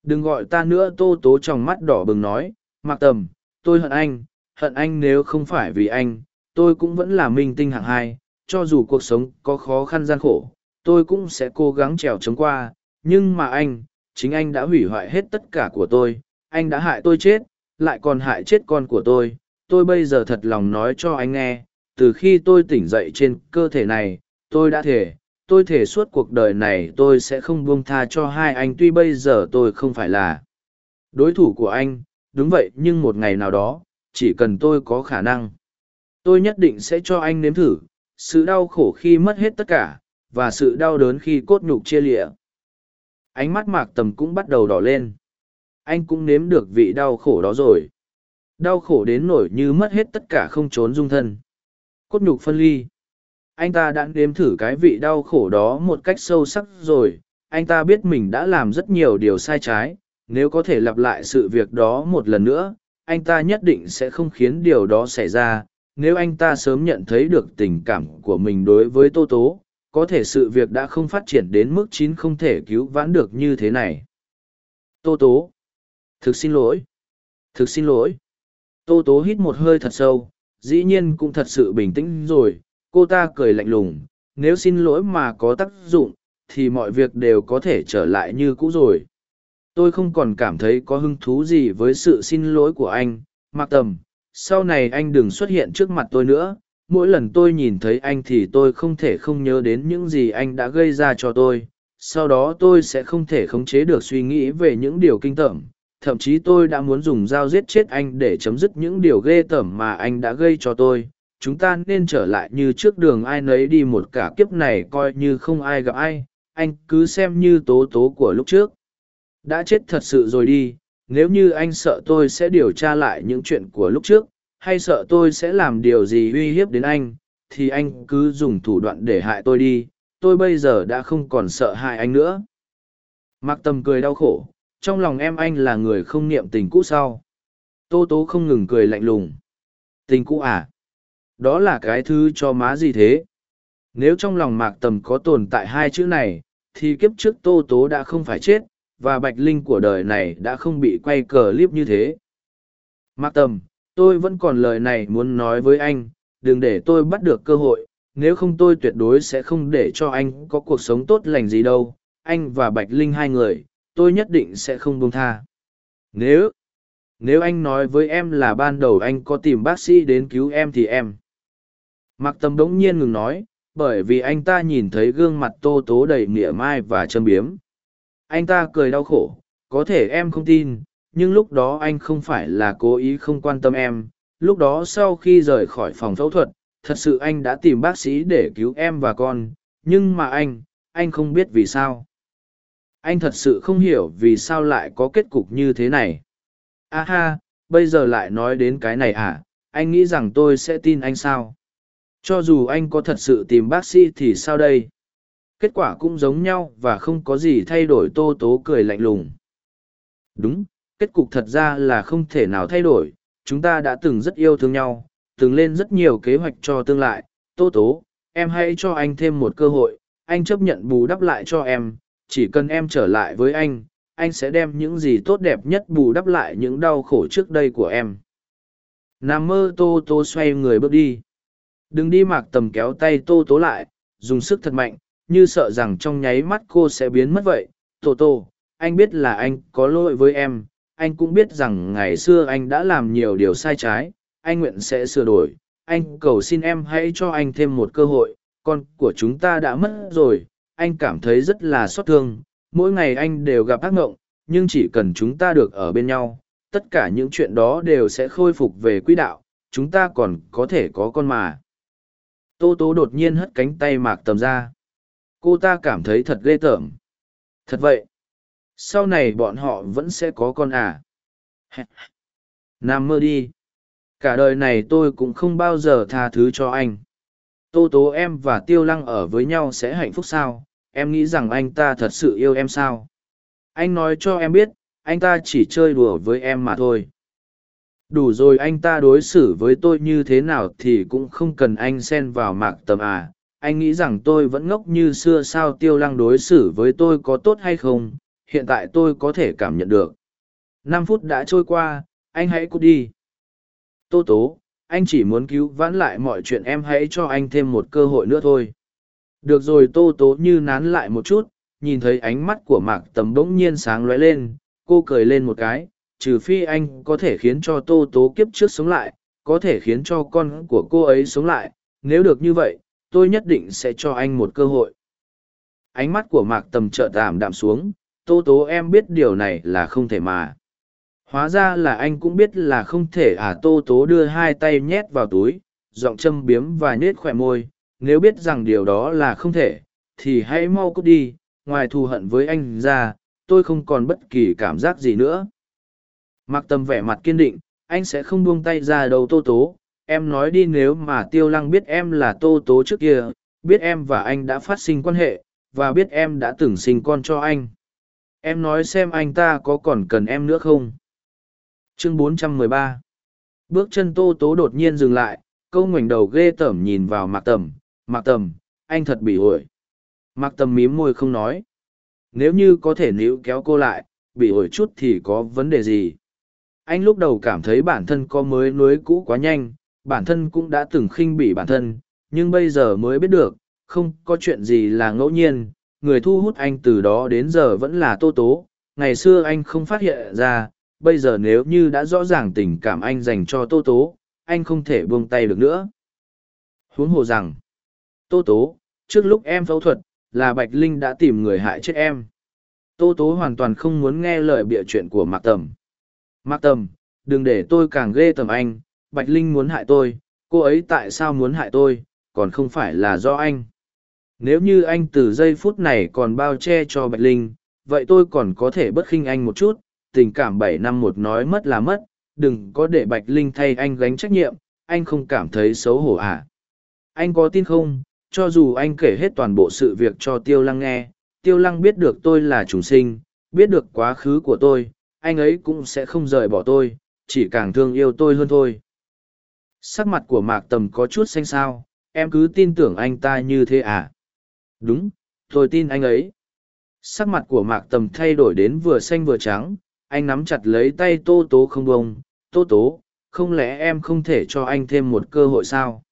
đừng gọi ta nữa. Tô tố trong mắt đỏ bừng nói mặc tầm, tôi hận anh hận anh nếu không phải vì anh, tôi cũng vẫn là minh tinh hạng hai, cho dù cuộc sống có khó khăn gian khổ, tôi cũng sẽ cố gắng trèo trống qua, nhưng mà anh, chính anh đã hủy hoại hết tất cả của tôi, anh đã hại tôi chết, lại còn hại chết con của tôi tôi bây giờ thật lòng nói cho anh nghe, từ khi tôi tỉnh dậy trên cơ thể này, tôi đã thể tôi thể suốt cuộc đời này tôi sẽ không buông tha cho hai anh, tuy bây giờ tôi không phải là đối thủ của anh, đúng vậy, nhưng một ngày nào đó, chỉ cần tôi có khả năng, tôi nhất định sẽ cho anh nếm thử, sự đau khổ khi mất hết tất cả, và sự đau đớn khi cốt nhục chia lịa ánh mắt mạc tầm cũng bắt đầu đỏ lên. Anh cũng nếm được vị đau khổ đó rồi đau khổ đến nổi như mất hết tất cả không trốn dung thân. Cốt nhục phân ly. Anh ta đã nếm thử cái vị đau khổ đó một cách sâu sắc rồi. Anh ta biết mình đã làm rất nhiều điều sai trái. Nếu có thể lặp lại sự việc đó một lần nữa, anh ta nhất định sẽ không khiến điều đó xảy ra. Nếu anh ta sớm nhận thấy được tình cảm của mình đối với tô tố, có thể sự việc đã không phát triển đến mức chín không thể cứu vãn được như thế này. Tô tố. Thực xin lỗi. Thực xin lỗi tô tố hít một hơi thật sâu, dĩ nhiên cũng thật sự bình tĩnh rồi, cô ta cười lạnh lùng, nếu xin lỗi mà có tác dụng, thì mọi việc đều có thể trở lại như cũ rồi. Tôi không còn cảm thấy có hứng thú gì với sự xin lỗi của anh, mặc tầm, sau này anh đừng xuất hiện trước mặt tôi nữa, mỗi lần tôi nhìn thấy anh thì tôi không thể không nhớ đến những gì anh đã gây ra cho tôi, sau đó tôi sẽ không thể khống chế được suy nghĩ về những điều kinh tởm thậm chí tôi đã muốn dùng dao giết chết anh để chấm dứt những điều ghê tởm mà anh đã gây cho tôi. Chúng ta nên trở lại như trước đường ai nấy đi một cả kiếp này coi như không ai gặp ai. Anh cứ xem như tố tố của lúc trước. Đã chết thật sự rồi đi. Nếu như anh sợ tôi sẽ điều tra lại những chuyện của lúc trước, hay sợ tôi sẽ làm điều gì uy hiếp đến anh, thì anh cứ dùng thủ đoạn để hại tôi đi. Tôi bây giờ đã không còn sợ hại anh nữa. Mặc tầm cười đau khổ trong lòng em anh là người không niệm tình cũ sau. Tô tố không ngừng cười lạnh lùng. Tình cũ à? Đó là cái thứ cho má gì thế? Nếu trong lòng mạc tầm có tồn tại hai chữ này, thì kiếp trước tô tố đã không phải chết, và bạch linh của đời này đã không bị quay cờ liếp như thế. Mạc tầm, tôi vẫn còn lời này muốn nói với anh, đừng để tôi bắt được cơ hội, nếu không tôi tuyệt đối sẽ không để cho anh có cuộc sống tốt lành gì đâu. Anh và bạch linh hai người tôi nhất định sẽ không buông tha. Nếu nếu anh nói với em là ban đầu anh có tìm bác sĩ đến cứu em thì em. Mặc tâm đ ố n g nhiên ngừng nói, bởi vì anh ta nhìn thấy gương mặt tô tố đầy mỉa mai và châm biếm. Anh ta cười đau khổ, có thể em không tin, nhưng lúc đó anh không phải là cố ý không quan tâm em. Lúc đó sau khi rời khỏi phòng phẫu thuật, thật sự anh đã tìm bác sĩ để cứu em và con, nhưng mà anh anh không biết vì sao anh thật sự không hiểu vì sao lại có kết cục như thế này. A ha, bây giờ lại nói đến cái này à? Anh nghĩ rằng tôi sẽ tin anh sao? Cho dù anh có thật sự tìm bác sĩ thì sao đây? Kết quả cũng giống nhau và không có gì thay đổi, tô tố cười lạnh lùng. Đúng, kết cục thật ra là không thể nào thay đổi. Chúng ta đã từng rất yêu thương nhau, từng lên rất nhiều kế hoạch cho tương lai. Tô tố, em hãy cho anh thêm một cơ hội. Anh chấp nhận bù đắp lại cho em chỉ cần em trở lại với anh anh sẽ đem những gì tốt đẹp nhất bù đắp lại những đau khổ trước đây của em. Nằm mơ tô tô xoay người bước đi. Đừng đi mạc tầm kéo tay tô tố lại, dùng sức thật mạnh, như sợ rằng trong nháy mắt cô sẽ biến mất vậy. Tô tô anh biết là anh có lỗi với em, anh cũng biết rằng ngày xưa anh đã làm nhiều điều sai trái, anh nguyện sẽ sửa đổi. Anh cầu xin em hãy cho anh thêm một cơ hội, con của chúng ta đã mất rồi anh cảm thấy rất là xót thương. Mỗi ngày anh đều gặp ác mộng, nhưng chỉ cần chúng ta được ở bên nhau, tất cả những chuyện đó đều sẽ khôi phục về quỹ đạo, chúng ta còn có thể có con mà. Tô tố đột nhiên hất cánh tay mạc tầm ra. Cô ta cảm thấy thật ghê tởm. Thật vậy? Sau này bọn họ vẫn sẽ có con à? Nam mơ đi. Cả đời này tôi cũng không bao giờ tha thứ cho anh tô tố em và tiêu lăng ở với nhau sẽ hạnh phúc sao? Em nghĩ rằng anh ta thật sự yêu em sao? Anh nói cho em biết, anh ta chỉ chơi đùa với em mà thôi. Đủ rồi, anh ta đối xử với tôi như thế nào thì cũng không cần anh xen vào mạc tầm à. Anh nghĩ rằng tôi vẫn ngốc như xưa sao tiêu lăng đối xử với tôi có tốt hay không? Hiện tại tôi có thể cảm nhận được. Năm phút đã trôi qua, anh hãy cút đi. Tô tố anh chỉ muốn cứu vãn lại mọi chuyện, em hãy cho anh thêm một cơ hội nữa thôi. Được rồi, tô tố như nán lại một chút, nhìn thấy ánh mắt của mạc tầm bỗng nhiên sáng lóe lên, cô cười lên một cái, trừ phi anh có thể khiến cho tô tố kiếp trước sống lại, có thể khiến cho con của cô ấy sống lại, nếu được như vậy, tôi nhất định sẽ cho anh một cơ hội. Ánh mắt của mạc tầm trợ tảm đạm xuống, tô tố em biết điều này là không thể mà hóa ra là anh cũng biết là không thể à tô tố đưa hai tay nhét vào túi, giọng châm biếm và nết khỏe môi, nếu biết rằng điều đó là không thể, thì hãy mau cút đi, ngoài thù hận với anh ra, tôi không còn bất kỳ cảm giác gì nữa. Mặc tâm vẻ mặt kiên định, anh sẽ không buông tay ra đầu tô tố, em nói đi nếu mà tiêu lăng biết em là tô tố trước kia, biết em và anh đã phát sinh quan hệ, và biết em đã từng sinh con cho anh. Em nói xem anh ta có còn cần em nữa không? Chương 413 bước chân tô tố đột nhiên dừng lại, câu ngoảnh đầu ghê tởm nhìn vào mạc tầm. Mạc tầm, anh thật bị ổi mạc tầm mím môi không nói. Nếu như có thể níu kéo cô lại, bị ổi chút thì có vấn đề gì? Anh lúc đầu cảm thấy bản thân có mới nối cũ quá nhanh, bản thân cũng đã từng khinh bỉ bản thân, nhưng bây giờ mới biết được, không có chuyện gì là ngẫu nhiên. Người thu hút anh từ đó đến giờ vẫn là tô tố. Ngày xưa anh không phát hiện ra bây giờ nếu như đã rõ ràng tình cảm anh dành cho tô tố, anh không thể buông tay được nữa. Huống hồ rằng, tô tố, trước lúc em phẫu thuật, là bạch linh đã tìm người hại chết em. Tô tố hoàn toàn không muốn nghe lời bịa chuyện của mạc tầm. Mạc tầm, đừng để tôi càng ghê tầm anh, bạch linh muốn hại tôi, cô ấy tại sao muốn hại tôi, còn không phải là do anh. Nếu như anh từ giây phút này còn bao che cho bạch linh, vậy tôi còn có thể bất khinh anh một chút tình cảm bảy năm một nói mất là mất, đừng có để bạch linh thay anh gánh trách nhiệm, anh không cảm thấy xấu hổ à? Anh có tin không? Cho dù anh kể hết toàn bộ sự việc cho tiêu lăng nghe, tiêu lăng biết được tôi là trùng sinh, biết được quá khứ của tôi, anh ấy cũng sẽ không rời bỏ tôi, chỉ càng thương yêu tôi hơn thôi. Sắc mặt của mạc tầm có chút xanh xao, em cứ tin tưởng anh ta như thế à? Đúng, tôi tin anh ấy. Sắc mặt của mạc tầm thay đổi đến vừa xanh vừa trắng anh nắm chặt lấy tay tô tố không bông tô tố, không lẽ em không thể cho anh thêm một cơ hội sao?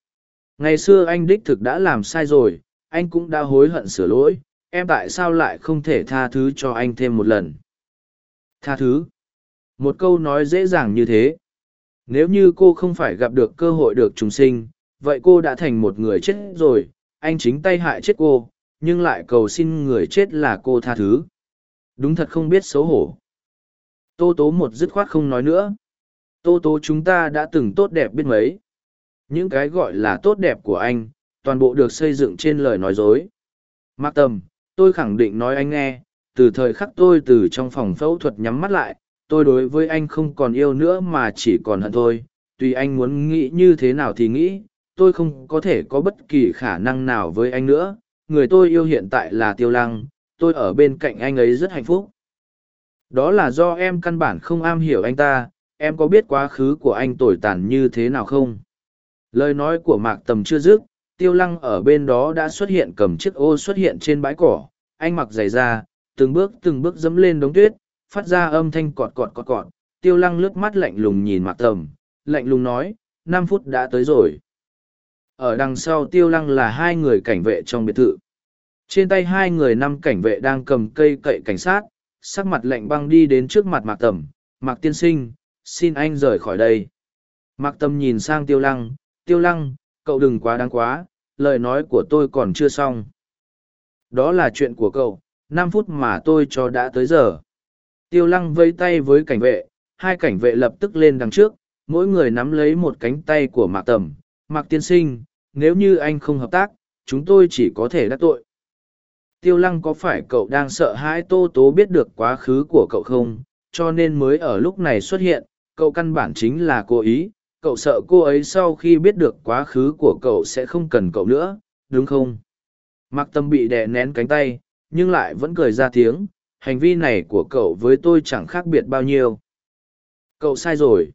Ngày xưa anh đích thực đã làm sai rồi, anh cũng đã hối hận sửa lỗi. Em tại sao lại không thể tha thứ cho anh thêm một lần? Tha thứ? Một câu nói dễ dàng như thế. Nếu như cô không phải gặp được cơ hội được trùng sinh, vậy cô đã thành một người chết rồi. Anh chính tay hại chết cô, nhưng lại cầu xin người chết là cô tha thứ. Đúng thật không biết xấu hổ tô tố một dứt khoát không nói nữa. Tô tố chúng ta đã từng tốt đẹp biết mấy. Những cái gọi là tốt đẹp của anh, toàn bộ được xây dựng trên lời nói dối. Mạc tầm, tôi khẳng định nói anh nghe, từ thời khắc tôi từ trong phòng phẫu thuật nhắm mắt lại, tôi đối với anh không còn yêu nữa mà chỉ còn hận thôi. Tùy anh muốn nghĩ như thế nào thì nghĩ, tôi không có thể có bất kỳ khả năng nào với anh nữa. Người tôi yêu hiện tại là tiêu lăng, tôi ở bên cạnh anh ấy rất hạnh phúc đó là do em căn bản không am hiểu anh ta, em có biết quá khứ của anh tồi tàn như thế nào không? Lời nói của mạc tầm chưa dứt, tiêu lăng ở bên đó đã xuất hiện cầm chiếc ô xuất hiện trên bãi cỏ. Anh mặc giày ra từng bước từng bước dẫm lên đống tuyết, phát ra âm thanh cọt cọt cọt cọt. Tiêu lăng lướt mắt lạnh lùng nhìn mạc tầm, lạnh lùng nói, năm phút đã tới rồi. Ở đằng sau tiêu lăng là hai người cảnh vệ trong biệt thự. Trên tay hai người năm cảnh vệ đang cầm cây cậy cảnh sát sắc mặt lạnh băng đi đến trước mặt mạc tầm. Mạc tiên sinh, xin anh rời khỏi đây. Mạc tầm nhìn sang tiêu lăng. Tiêu lăng, cậu đừng quá đáng quá, lời nói của tôi còn chưa xong. Đó là chuyện của cậu, năm phút mà tôi cho đã tới giờ. Tiêu lăng vây tay với cảnh vệ, hai cảnh vệ lập tức lên đằng trước, mỗi người nắm lấy một cánh tay của mạc tầm. Mạc tiên sinh, nếu như anh không hợp tác, chúng tôi chỉ có thể đắc tội tiêu lăng có phải cậu đang sợ hãi tô tố biết được quá khứ của cậu không? Cho nên mới ở lúc này xuất hiện, cậu căn bản chính là cố ý. Cậu sợ cô ấy sau khi biết được quá khứ của cậu sẽ không cần cậu nữa, đúng không? Mặc tâm bị đè nén cánh tay, nhưng lại vẫn cười ra tiếng. Hành vi này của cậu với tôi chẳng khác biệt bao nhiêu. Cậu sai rồi.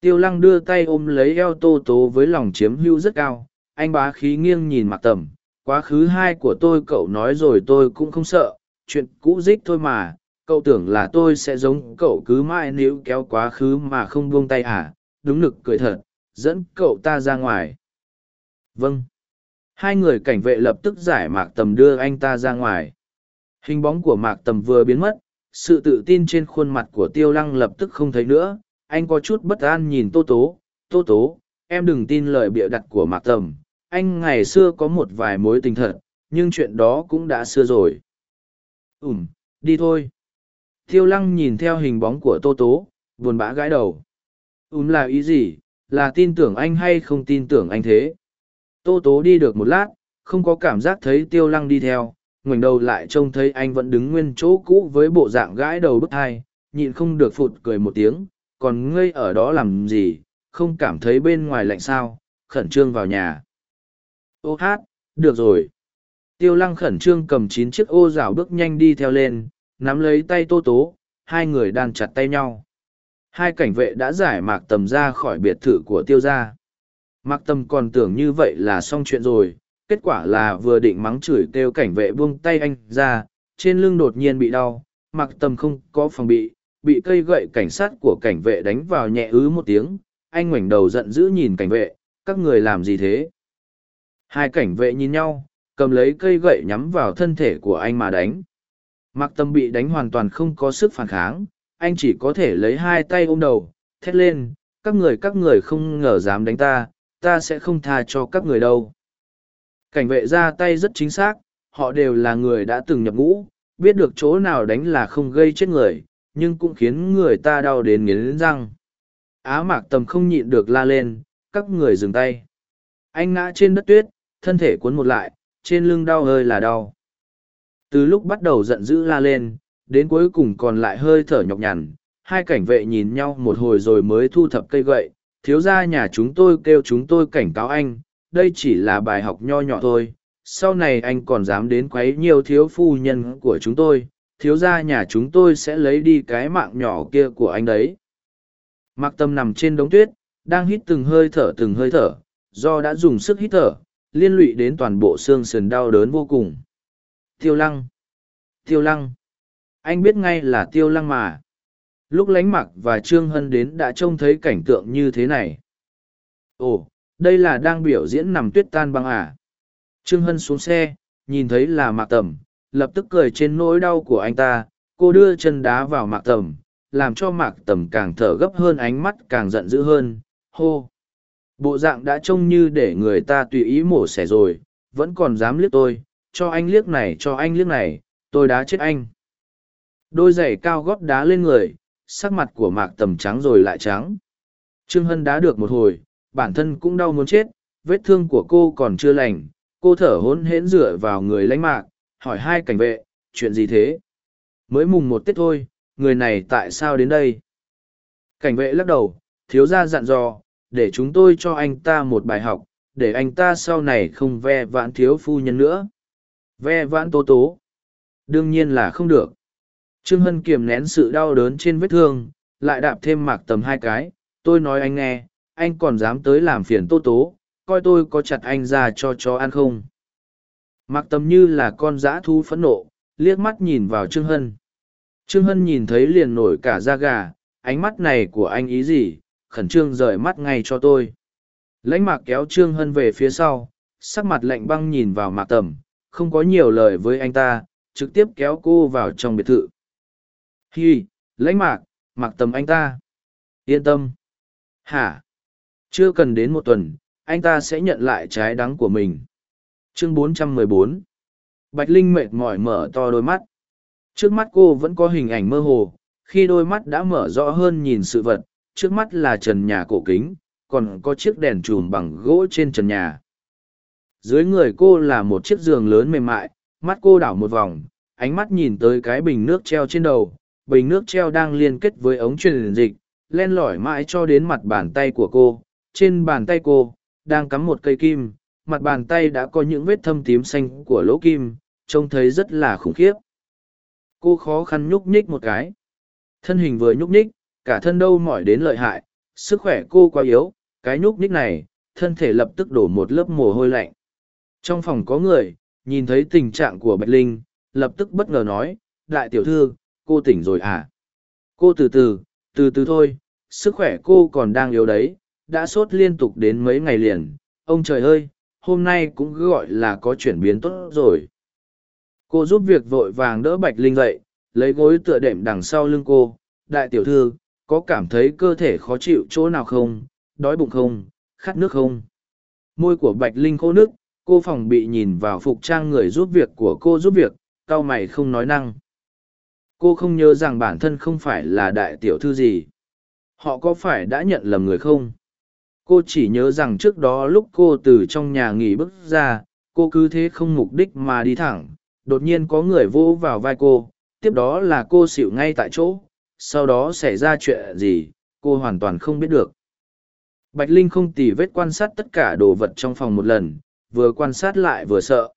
Tiêu lăng đưa tay ôm lấy eo tô tố với lòng chiếm hưu rất cao. Anh bá khí nghiêng nhìn mặc tầm quá khứ hai của tôi cậu nói rồi tôi cũng không sợ, chuyện cũ dích thôi mà, cậu tưởng là tôi sẽ giống cậu cứ mãi níu kéo quá khứ mà không buông tay à đúng lực cười thật, dẫn cậu ta ra ngoài. Vâng. Hai người cảnh vệ lập tức giải mạc tầm đưa anh ta ra ngoài. Hình bóng của mạc tầm vừa biến mất, sự tự tin trên khuôn mặt của tiêu lăng lập tức không thấy nữa, anh có chút bất an nhìn tô tố. Tô tố, em đừng tin lời bịa đặt của mạc tầm anh ngày xưa có một vài mối tình thật, nhưng chuyện đó cũng đã xưa rồi. Ùm đi thôi. Tiêu lăng nhìn theo hình bóng của tô tố, buồn bã gãi đầu. Ùm là ý gì? Là tin tưởng anh hay không tin tưởng anh thế? Tô tố đi được một lát, không có cảm giác thấy tiêu lăng đi theo, ngoảnh đầu lại trông thấy anh vẫn đứng nguyên chỗ cũ với bộ dạng gãi đầu bức thai, nhịn không được phụt cười một tiếng, còn ngây ở đó làm gì? Không cảm thấy bên ngoài lạnh sao? Khẩn trương vào nhà ô hát, được rồi. Tiêu lăng khẩn trương cầm chín chiếc ô rào bước nhanh đi theo lên, nắm lấy tay tô tố, hai người đang chặt tay nhau. Hai cảnh vệ đã giải mạc tầm ra khỏi biệt thự của tiêu gia. Mạc tầm còn tưởng như vậy là xong chuyện rồi, kết quả là vừa định mắng chửi kêu cảnh vệ buông tay anh ra, trên lưng đột nhiên bị đau, mạc tầm không có phòng bị bị cây gậy cảnh sát của cảnh vệ đánh vào nhẹ ứ một tiếng, anh ngoảnh đầu giận dữ nhìn cảnh vệ, các người làm gì thế? Hai cảnh vệ nhìn nhau, cầm lấy cây gậy nhắm vào thân thể của anh mà đánh. Mặc tâm bị đánh hoàn toàn không có sức phản kháng, anh chỉ có thể lấy hai tay ôm đầu, thét lên, các người các người không ngờ dám đánh ta ta sẽ không tha cho các người đâu. Cảnh vệ ra tay rất chính xác, họ đều là người đã từng nhập ngũ, biết được chỗ nào đánh là không gây chết người, nhưng cũng khiến người ta đau đến nghiến răng. Á mạc tầm không nhịn được la lên, các người dừng tay. Anh ngã trên đất tuyết thân thể cuốn một lại, trên lưng đau hơi là đau. Từ lúc bắt đầu giận dữ la lên, đến cuối cùng còn lại hơi thở nhọc nhằn, hai cảnh vệ nhìn nhau một hồi rồi mới thu thập cây gậy, thiếu ra nhà chúng tôi kêu chúng tôi cảnh cáo anh, đây chỉ là bài học nho nhỏ thôi, sau này anh còn dám đến quấy nhiều thiếu phu nhân của chúng tôi, thiếu ra nhà chúng tôi sẽ lấy đi cái mạng nhỏ kia của anh đấy. Mặc tâm nằm trên đống tuyết, đang hít từng hơi thở từng hơi thở, do đã dùng sức hít thở liên lụy đến toàn bộ xương sườn đau đớn vô cùng. Tiêu lăng tiêu lăng, anh biết ngay là tiêu lăng mà. Lúc lánh mặc và trương hân đến đã trông thấy cảnh tượng như thế này. Ồ, đây là đang biểu diễn nằm tuyết tan băng à? Trương hân xuống xe, nhìn thấy là mạc tầm, lập tức cười trên nỗi đau của anh ta. Cô đưa chân đá vào mạc tầm, làm cho mạc tầm càng thở gấp hơn, ánh mắt càng giận dữ hơn. Hô! Bộ dạng đã trông như để người ta tùy ý mổ xẻ rồi vẫn còn dám liếc tôi cho anh liếc này cho anh liếc này tôi đá chết anh đôi giày cao gót đá lên người sắc mặt của mạc tầm trắng rồi lại trắng Trương Hân đá được một hồi, bản thân cũng đau muốn chết, vết thương của cô còn chưa lành, cô thở hỗn hển dựa vào người lãnh mạc, hỏi hai cảnh vệ, chuyện gì thế? Mới mùng một Tết thôi, người này tại sao đến đây? Cảnh vệ lắc đầu, thiếu gia dặn dò, để chúng tôi cho anh ta một bài học, để anh ta sau này không ve vãn thiếu phu nhân nữa. Ve vãn tố tố. Đương nhiên là không được. Trương Hân kiềm nén sự đau đớn trên vết thương, lại đạp thêm mạc tầm hai cái. Tôi nói anh nghe, anh còn dám tới làm phiền tố tố, coi tôi có chặt anh ra cho chó ăn không. Mạc tầm như là con dã thu phẫn nộ, liếc mắt nhìn vào Trương Hân. Trương Hân nhìn thấy liền nổi cả da gà, ánh mắt này của anh ý gì, khẩn trương rời mắt ngay cho tôi. Lãnh mạc kéo Trương Hân về phía sau, sắc mặt lạnh băng nhìn vào mạc tầm, không có nhiều lời với anh ta, trực tiếp kéo cô vào trong biệt thự. Hi, lãnh mạc, mạc tầm anh ta. Yên tâm. Hả? Chưa cần đến một tuần, anh ta sẽ nhận lại trái đắng của mình. Chương 414 Bạch Linh mệt mỏi mở to đôi mắt. Trước mắt cô vẫn có hình ảnh mơ hồ, khi đôi mắt đã mở rõ hơn nhìn sự vật, trước mắt là trần nhà cổ kính, còn có chiếc đèn chùm bằng gỗ trên trần nhà. Dưới người cô là một chiếc giường lớn mềm mại, mắt cô đảo một vòng, ánh mắt nhìn tới cái bình nước treo trên đầu, bình nước treo đang liên kết với ống truyền dịch, len lỏi mãi cho đến mặt bàn tay của cô. Trên bàn tay cô, đang cắm một cây kim, mặt bàn tay đã có những vết thâm tím xanh của lỗ kim, trông thấy rất là khủng khiếp. Cô khó khăn nhúc nhích một cái. Thân hình vừa nhúc nhích, cả thân đâu mỏi đến lợi hại, sức khỏe cô quá yếu, cái nhúc nhích này, thân thể lập tức đổ một lớp mồ hôi lạnh. Trong phòng có người, nhìn thấy tình trạng của Bạch Linh, lập tức bất ngờ nói, đại tiểu thư, cô tỉnh rồi à? Cô từ từ, từ từ thôi, sức khỏe cô còn đang yếu đấy, đã sốt liên tục đến mấy ngày liền. Ông trời ơi, hôm nay cũng gọi là có chuyển biến tốt rồi. Cô giúp việc vội vàng đỡ Bạch Linh dậy, lấy gối tựa đệm đằng sau lưng cô. Đại tiểu thư, có cảm thấy cơ thể khó chịu chỗ nào không, đói bụng không, khát nước không? Môi của Bạch Linh khô nước, cô phòng bị nhìn vào phục trang người giúp việc của cô giúp việc, cao mày không nói năng. Cô không nhớ rằng bản thân không phải là đại tiểu thư gì. Họ có phải đã nhận lầm người không? Cô chỉ nhớ rằng trước đó lúc cô từ trong nhà nghỉ bước ra, cô cứ thế không mục đích mà đi thẳng. Đột nhiên có người vô vào vai cô, tiếp đó là cô xỉu ngay tại chỗ. Sau đó xảy ra chuyện gì, cô hoàn toàn không biết được. Bạch Linh không tỉ vết quan sát tất cả đồ vật trong phòng một lần, vừa quan sát lại vừa sợ.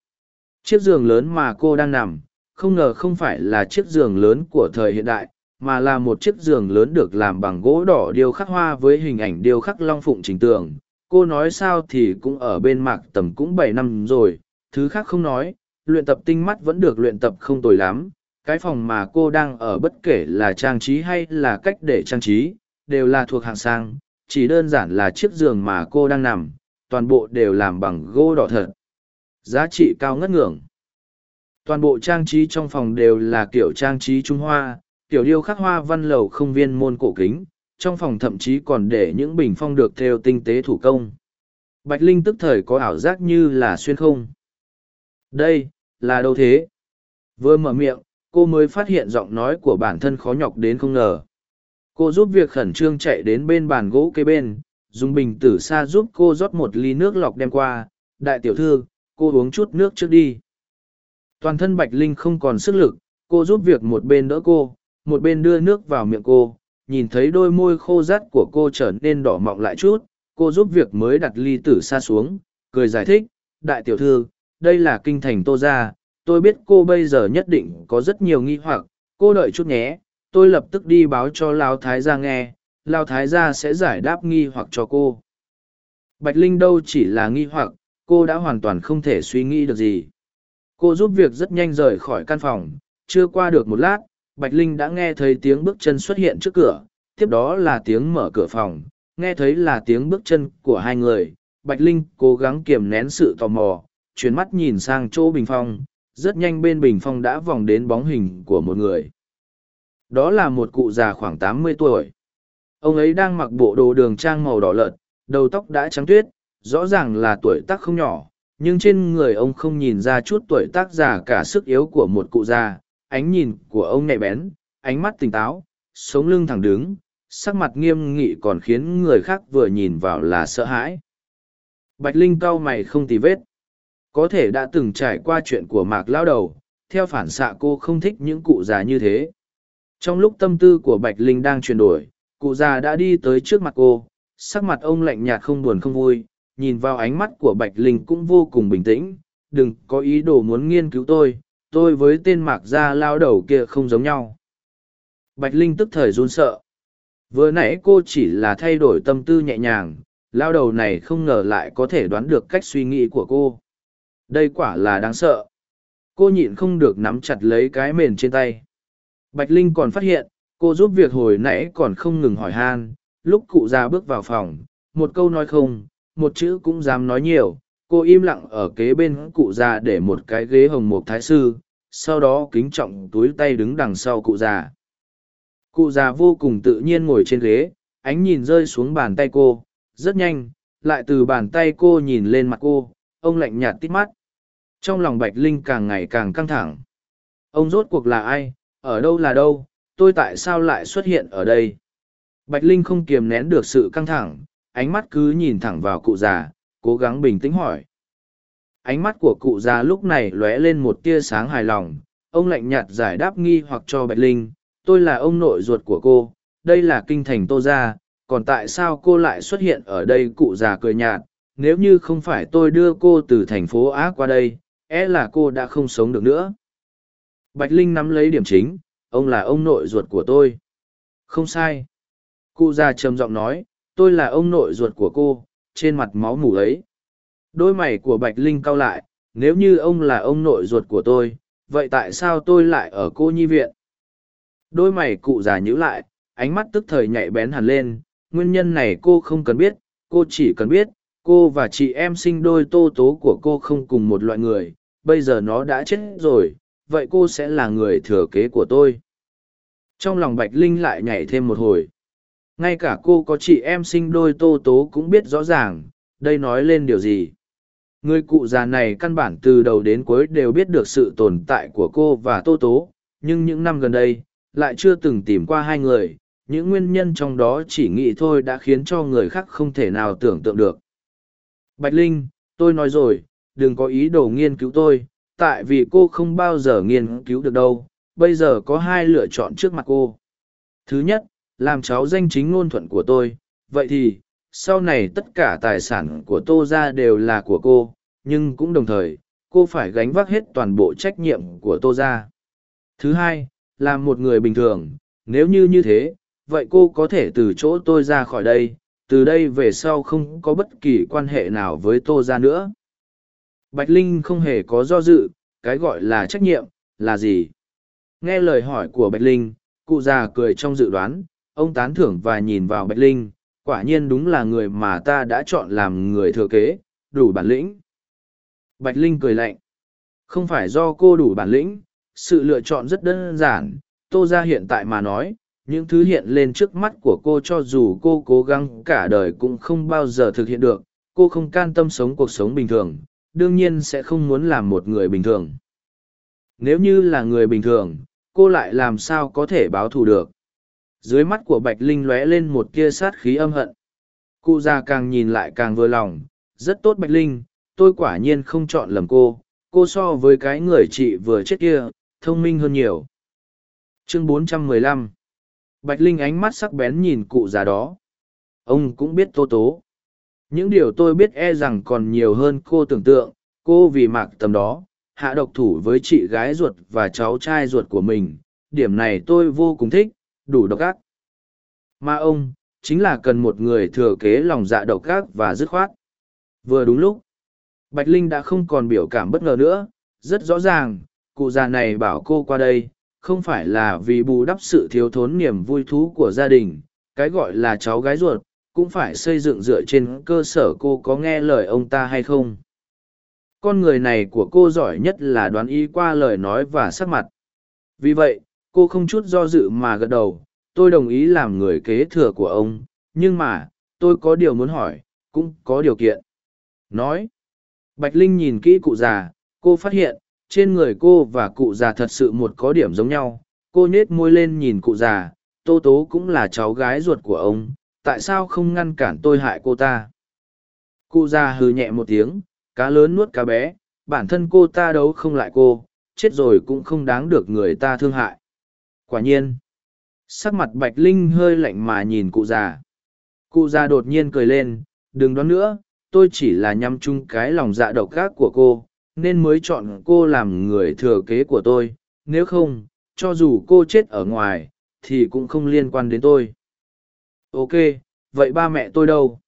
Chiếc giường lớn mà cô đang nằm, không ngờ không phải là chiếc giường lớn của thời hiện đại, mà là một chiếc giường lớn được làm bằng gỗ đỏ điêu khắc hoa với hình ảnh điêu khắc long phụng trình tường. Cô nói sao thì cũng ở bên mạc tầm cũng bảy năm rồi, thứ khác không nói, luyện tập tinh mắt vẫn được luyện tập không tồi lắm. Cái phòng mà cô đang ở bất kể là trang trí hay là cách để trang trí, đều là thuộc hạng sang, chỉ đơn giản là chiếc giường mà cô đang nằm, toàn bộ đều làm bằng gỗ đỏ thật. Giá trị cao ngất ngưỡng. Toàn bộ trang trí trong phòng đều là kiểu trang trí Trung Hoa, kiểu điêu khắc hoa văn lầu không viên môn cổ kính, trong phòng thậm chí còn để những bình phong được theo tinh tế thủ công. Bạch Linh tức thời có ảo giác như là xuyên không. Đây, là đâu thế? Vừa mở miệng, cô mới phát hiện giọng nói của bản thân khó nhọc đến không ngờ. Cô giúp việc khẩn trương chạy đến bên bàn gỗ kế bên, dùng bình tử xa giúp cô rót một ly nước lọc đem qua. Đại tiểu thư, cô uống chút nước trước đi. Toàn thân Bạch Linh không còn sức lực, cô giúp việc một bên đỡ cô, một bên đưa nước vào miệng cô, nhìn thấy đôi môi khô rát của cô trở nên đỏ mọng lại chút, cô giúp việc mới đặt ly tử xa xuống, cười giải thích, đại tiểu thư, đây là kinh thành tô gia, tôi biết cô bây giờ nhất định có rất nhiều nghi hoặc, cô đợi chút nhé, tôi lập tức đi báo cho Lao Thái gia nghe, Lao Thái gia sẽ giải đáp nghi hoặc cho cô. Bạch Linh đâu chỉ là nghi hoặc, cô đã hoàn toàn không thể suy nghĩ được gì. Cô giúp việc rất nhanh rời khỏi căn phòng, chưa qua được một lát, Bạch Linh đã nghe thấy tiếng bước chân xuất hiện trước cửa, tiếp đó là tiếng mở cửa phòng, nghe thấy là tiếng bước chân của hai người. Bạch Linh cố gắng kiềm nén sự tò mò, chuyển mắt nhìn sang chỗ bình phong, rất nhanh bên bình phong đã vòng đến bóng hình của một người. Đó là một cụ già khoảng tám mươi tuổi. Ông ấy đang mặc bộ đồ đường trang màu đỏ lợt, đầu tóc đã trắng tuyết, rõ ràng là tuổi tác không nhỏ, nhưng trên người ông không nhìn ra chút tuổi tác già cả sức yếu của một cụ già ánh nhìn của ông nhạy bén ánh mắt tỉnh táo sống lưng thẳng đứng sắc mặt nghiêm nghị còn khiến người khác vừa nhìn vào là sợ hãi. Bạch Linh cau mày không tì vết. Có thể đã từng trải qua chuyện của mạc lao đầu, theo phản xạ cô không thích những cụ già như thế. Trong lúc tâm tư của Bạch Linh đang chuyển đổi, cụ già đã đi tới trước mặt cô, sắc mặt ông lạnh nhạt không buồn không vui, nhìn vào ánh mắt của Bạch Linh cũng vô cùng bình tĩnh, đừng có ý đồ muốn nghiên cứu tôi, tôi với tên mạc gia lao đầu kia không giống nhau. Bạch Linh tức thời run sợ. Vừa nãy cô chỉ là thay đổi tâm tư nhẹ nhàng, lao đầu này không ngờ lại có thể đoán được cách suy nghĩ của cô. Đây quả là đáng sợ. Cô nhịn không được nắm chặt lấy cái mền trên tay. Bạch Linh còn phát hiện, cô giúp việc hồi nãy còn không ngừng hỏi han, lúc cụ già bước vào phòng, một câu nói không, một chữ cũng dám nói nhiều, cô im lặng ở kế bên cụ già để một cái ghế hồng mộc thái sư, sau đó kính trọng túi tay đứng đằng sau cụ già. Cụ già vô cùng tự nhiên ngồi trên ghế, ánh nhìn rơi xuống bàn tay cô, rất nhanh, lại từ bàn tay cô nhìn lên mặt cô, ông lạnh nhạt tít mắt. Trong lòng Bạch Linh càng ngày càng căng thẳng. Ông rốt cuộc là ai, ở đâu là đâu, tôi tại sao lại xuất hiện ở đây? Bạch Linh không kiềm nén được sự căng thẳng, ánh mắt cứ nhìn thẳng vào cụ già, cố gắng bình tĩnh hỏi. Ánh mắt của cụ già lúc này lóe lên một tia sáng hài lòng, ông lạnh nhạt giải đáp nghi hoặc cho Bạch Linh, tôi là ông nội ruột của cô, đây là kinh thành Tô Gia, còn tại sao cô lại xuất hiện ở đây cụ già cười nhạt, nếu như không phải tôi đưa cô từ thành phố Á qua đây, e là cô đã không sống được nữa. Bạch Linh nắm lấy điểm chính, ông là ông nội ruột của tôi. Không sai. Cụ già trầm giọng nói, tôi là ông nội ruột của cô, trên mặt máu mủ ấy. Đôi mày của Bạch Linh cau lại, nếu như ông là ông nội ruột của tôi, vậy tại sao tôi lại ở cô nhi viện? Đôi mày cụ già nhíu lại, ánh mắt tức thời nhạy bén hẳn lên, nguyên nhân này cô không cần biết, cô chỉ cần biết, cô và chị em sinh đôi tô tố của cô không cùng một loại người, bây giờ nó đã chết rồi, vậy cô sẽ là người thừa kế của tôi. Trong lòng Bạch Linh lại nhảy thêm một hồi. Ngay cả cô có chị em sinh đôi tô tố cũng biết rõ ràng, đây nói lên điều gì. Người cụ già này căn bản từ đầu đến cuối đều biết được sự tồn tại của cô và tô tố, nhưng những năm gần đây, lại chưa từng tìm qua hai người, những nguyên nhân trong đó chỉ nghĩ thôi đã khiến cho người khác không thể nào tưởng tượng được. Bạch Linh, tôi nói rồi, đừng có ý đồ nghiên cứu tôi, tại vì cô không bao giờ nghiên cứu được đâu, bây giờ có hai lựa chọn trước mặt cô. Thứ nhất, làm cháu danh chính ngôn thuận của tôi, vậy thì, sau này tất cả tài sản của tô ra đều là của cô, nhưng cũng đồng thời, cô phải gánh vác hết toàn bộ trách nhiệm của tô ra. Thứ hai, là một người bình thường, nếu như như thế, vậy cô có thể từ chỗ tôi ra khỏi đây, từ đây về sau không có bất kỳ quan hệ nào với tô ra nữa. Bạch Linh không hề có do dự, cái gọi là trách nhiệm, là gì? Nghe lời hỏi của Bạch Linh, cụ già cười trong dự đoán, ông tán thưởng và nhìn vào Bạch Linh, quả nhiên đúng là người mà ta đã chọn làm người thừa kế, đủ bản lĩnh. Bạch Linh cười lạnh. Không phải do cô đủ bản lĩnh, sự lựa chọn rất đơn giản, tô ra hiện tại mà nói, những thứ hiện lên trước mắt của cô cho dù cô cố gắng cả đời cũng không bao giờ thực hiện được, cô không can tâm sống cuộc sống bình thường, đương nhiên sẽ không muốn làm một người bình thường. Nếu như là người bình thường, cô lại làm sao có thể báo thù được. Dưới mắt của Bạch Linh lóe lên một tia sát khí âm hận. Cụ già càng nhìn lại càng vừa lòng, rất tốt Bạch Linh, tôi quả nhiên không chọn lầm cô, cô so với cái người chị vừa chết kia, thông minh hơn nhiều. Chương 415 Bạch Linh ánh mắt sắc bén nhìn cụ già đó. Ông cũng biết tô tố. Những điều tôi biết e rằng còn nhiều hơn cô tưởng tượng, cô vì mạc tầm đó, hạ độc thủ với chị gái ruột và cháu trai ruột của mình, điểm này tôi vô cùng thích, đủ độc ác. Mà ông, chính là cần một người thừa kế lòng dạ độc ác và dứt khoát. Vừa đúng lúc, Bạch Linh đã không còn biểu cảm bất ngờ nữa, rất rõ ràng, cụ già này bảo cô qua đây, không phải là vì bù đắp sự thiếu thốn niềm vui thú của gia đình, cái gọi là cháu gái ruột, cũng phải xây dựng dựa trên cơ sở cô có nghe lời ông ta hay không. Con người này của cô giỏi nhất là đoán ý qua lời nói và sắc mặt. Vì vậy, cô không chút do dự mà gật đầu, tôi đồng ý làm người kế thừa của ông, nhưng mà, tôi có điều muốn hỏi, cũng có điều kiện. Nói, Bạch Linh nhìn kỹ cụ già, cô phát hiện, trên người cô và cụ già thật sự một có điểm giống nhau, cô nhết môi lên nhìn cụ già, tô tố cũng là cháu gái ruột của ông tại sao không ngăn cản tôi hại cô ta? Cụ già hừ nhẹ một tiếng, cá lớn nuốt cá bé, bản thân cô ta đấu không lại cô, chết rồi cũng không đáng được người ta thương hại. Quả nhiên, sắc mặt bạch linh hơi lạnh mà nhìn cụ già. Cụ già đột nhiên cười lên, đừng đoán nữa, tôi chỉ là nhắm chung cái lòng dạ độc ác của cô, nên mới chọn cô làm người thừa kế của tôi. Nếu không, cho dù cô chết ở ngoài, thì cũng không liên quan đến tôi ok, vậy ba mẹ tôi đâu?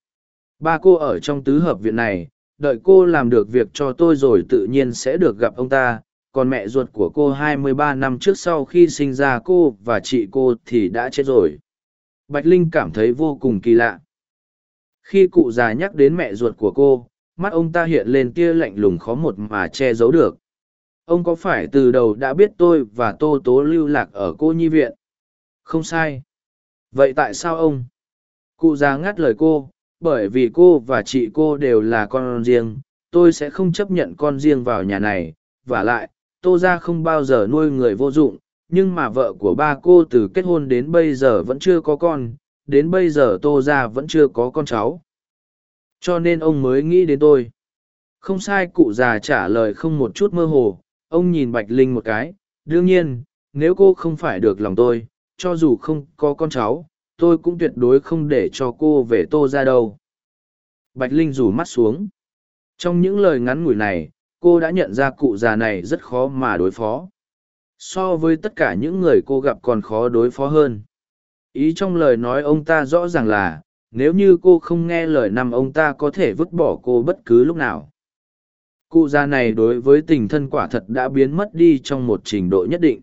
Ba cô ở trong tứ hợp viện này, đợi cô làm được việc cho tôi rồi tự nhiên sẽ được gặp ông ta. Còn mẹ ruột của cô 23 năm trước sau khi sinh ra cô và chị cô thì đã chết rồi. Bạch linh cảm thấy vô cùng kỳ lạ. Khi cụ già nhắc đến mẹ ruột của cô, mắt ông ta hiện lên tia lạnh lùng khó một mà che giấu được. Ông có phải từ đầu đã biết tôi và tô tố lưu lạc ở cô nhi viện? Không sai vậy tại sao ông? Cụ già ngắt lời cô, bởi vì cô và chị cô đều là con riêng, tôi sẽ không chấp nhận con riêng vào nhà này. V à lại, tô ra không bao giờ nuôi người vô dụng, nhưng mà vợ của ba cô từ kết hôn đến bây giờ vẫn chưa có con, đến bây giờ tô ra vẫn chưa có con cháu. Cho nên ông mới nghĩ đến tôi. Không sai, cụ già trả lời không một chút mơ hồ. Ông nhìn bạch linh một cái. Đương nhiên, nếu cô không phải được lòng tôi cho dù không có con cháu, tôi cũng tuyệt đối không để cho cô về tô ra đâu. Bạch linh rủ mắt xuống. Trong những lời ngắn ngủi này, cô đã nhận ra cụ già này rất khó mà đối phó. So với tất cả những người cô gặp còn khó đối phó hơn. Ý trong lời nói ông ta rõ ràng là, nếu như cô không nghe lời năm ông ta có thể vứt bỏ cô bất cứ lúc nào. Cụ già này đối với tình thân quả thật đã biến mất đi trong một trình độ nhất định.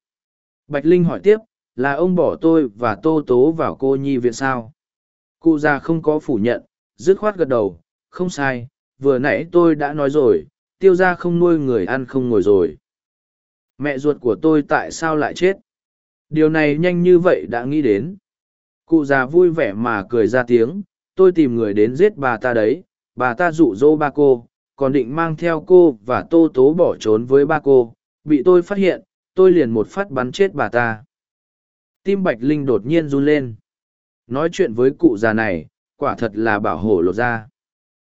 Bạch linh hỏi tiếp là ông bỏ tôi và tô tố vào cô nhi viện sao? Cụ già không có phủ nhận, dứt khoát gật đầu, không sai, vừa nãy tôi đã nói rồi, tiêu ra không nuôi người ăn không ngồi rồi. Mẹ ruột của tôi tại sao lại chết? Điều này nhanh như vậy đã nghĩ đến. Cụ già vui vẻ mà cười ra tiếng, tôi tìm người đến giết bà ta đấy, bà ta dụ dỗ ba cô, còn định mang theo cô và tô tố bỏ trốn với ba cô. Bị tôi phát hiện, tôi liền một phát bắn chết bà ta tim bạch linh đột nhiên run lên. Nói chuyện với cụ già này, quả thật là bảo hổ lột ra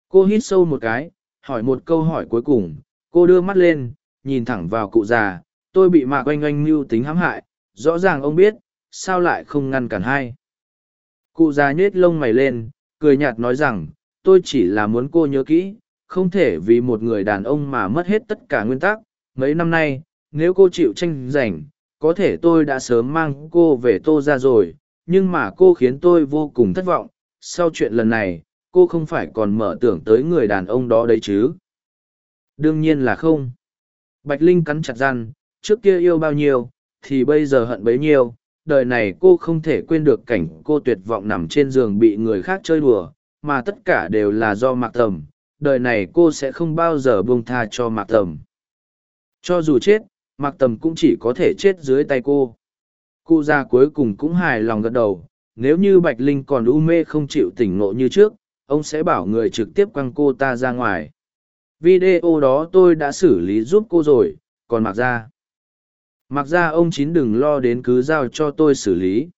cô hít sâu một cái, hỏi một câu hỏi cuối cùng. Cô đưa mắt lên, nhìn thẳng vào cụ già. Tôi bị mạc oanh oanh mưu tính hãm hại. Rõ ràng ông biết, sao lại không ngăn cản hay? cụ già nhết lông mày lên, cười nhạt nói rằng, tôi chỉ là muốn cô nhớ kỹ, không thể vì một người đàn ông mà mất hết tất cả nguyên tắc. Mấy năm nay, nếu cô chịu tranh giành có thể tôi đã sớm mang cô về tô ra rồi, nhưng mà cô khiến tôi vô cùng thất vọng. Sau chuyện lần này, cô không phải còn mở tưởng tới người đàn ông đó đấy chứ? Đương nhiên là không. Bạch linh cắn chặt răn trước kia yêu bao nhiêu, thì bây giờ hận bấy nhiêu. Đời này cô không thể quên được cảnh cô tuyệt vọng nằm trên giường bị người khác chơi đùa, mà tất cả đều là do mạc tầm đời này cô sẽ không bao giờ buông tha cho mạc tầm cho dù chết mạc tầm cũng chỉ có thể chết dưới tay cô. Cụ già cuối cùng cũng hài lòng gật đầu, nếu như bạch linh còn u mê không chịu tỉnh ngộ như trước, ông sẽ bảo người trực tiếp quăng cô ta ra ngoài. Video đó tôi đã xử lý giúp cô rồi, còn mặc ra mặc ra ông chín đừng lo đến cứ giao cho tôi xử lý.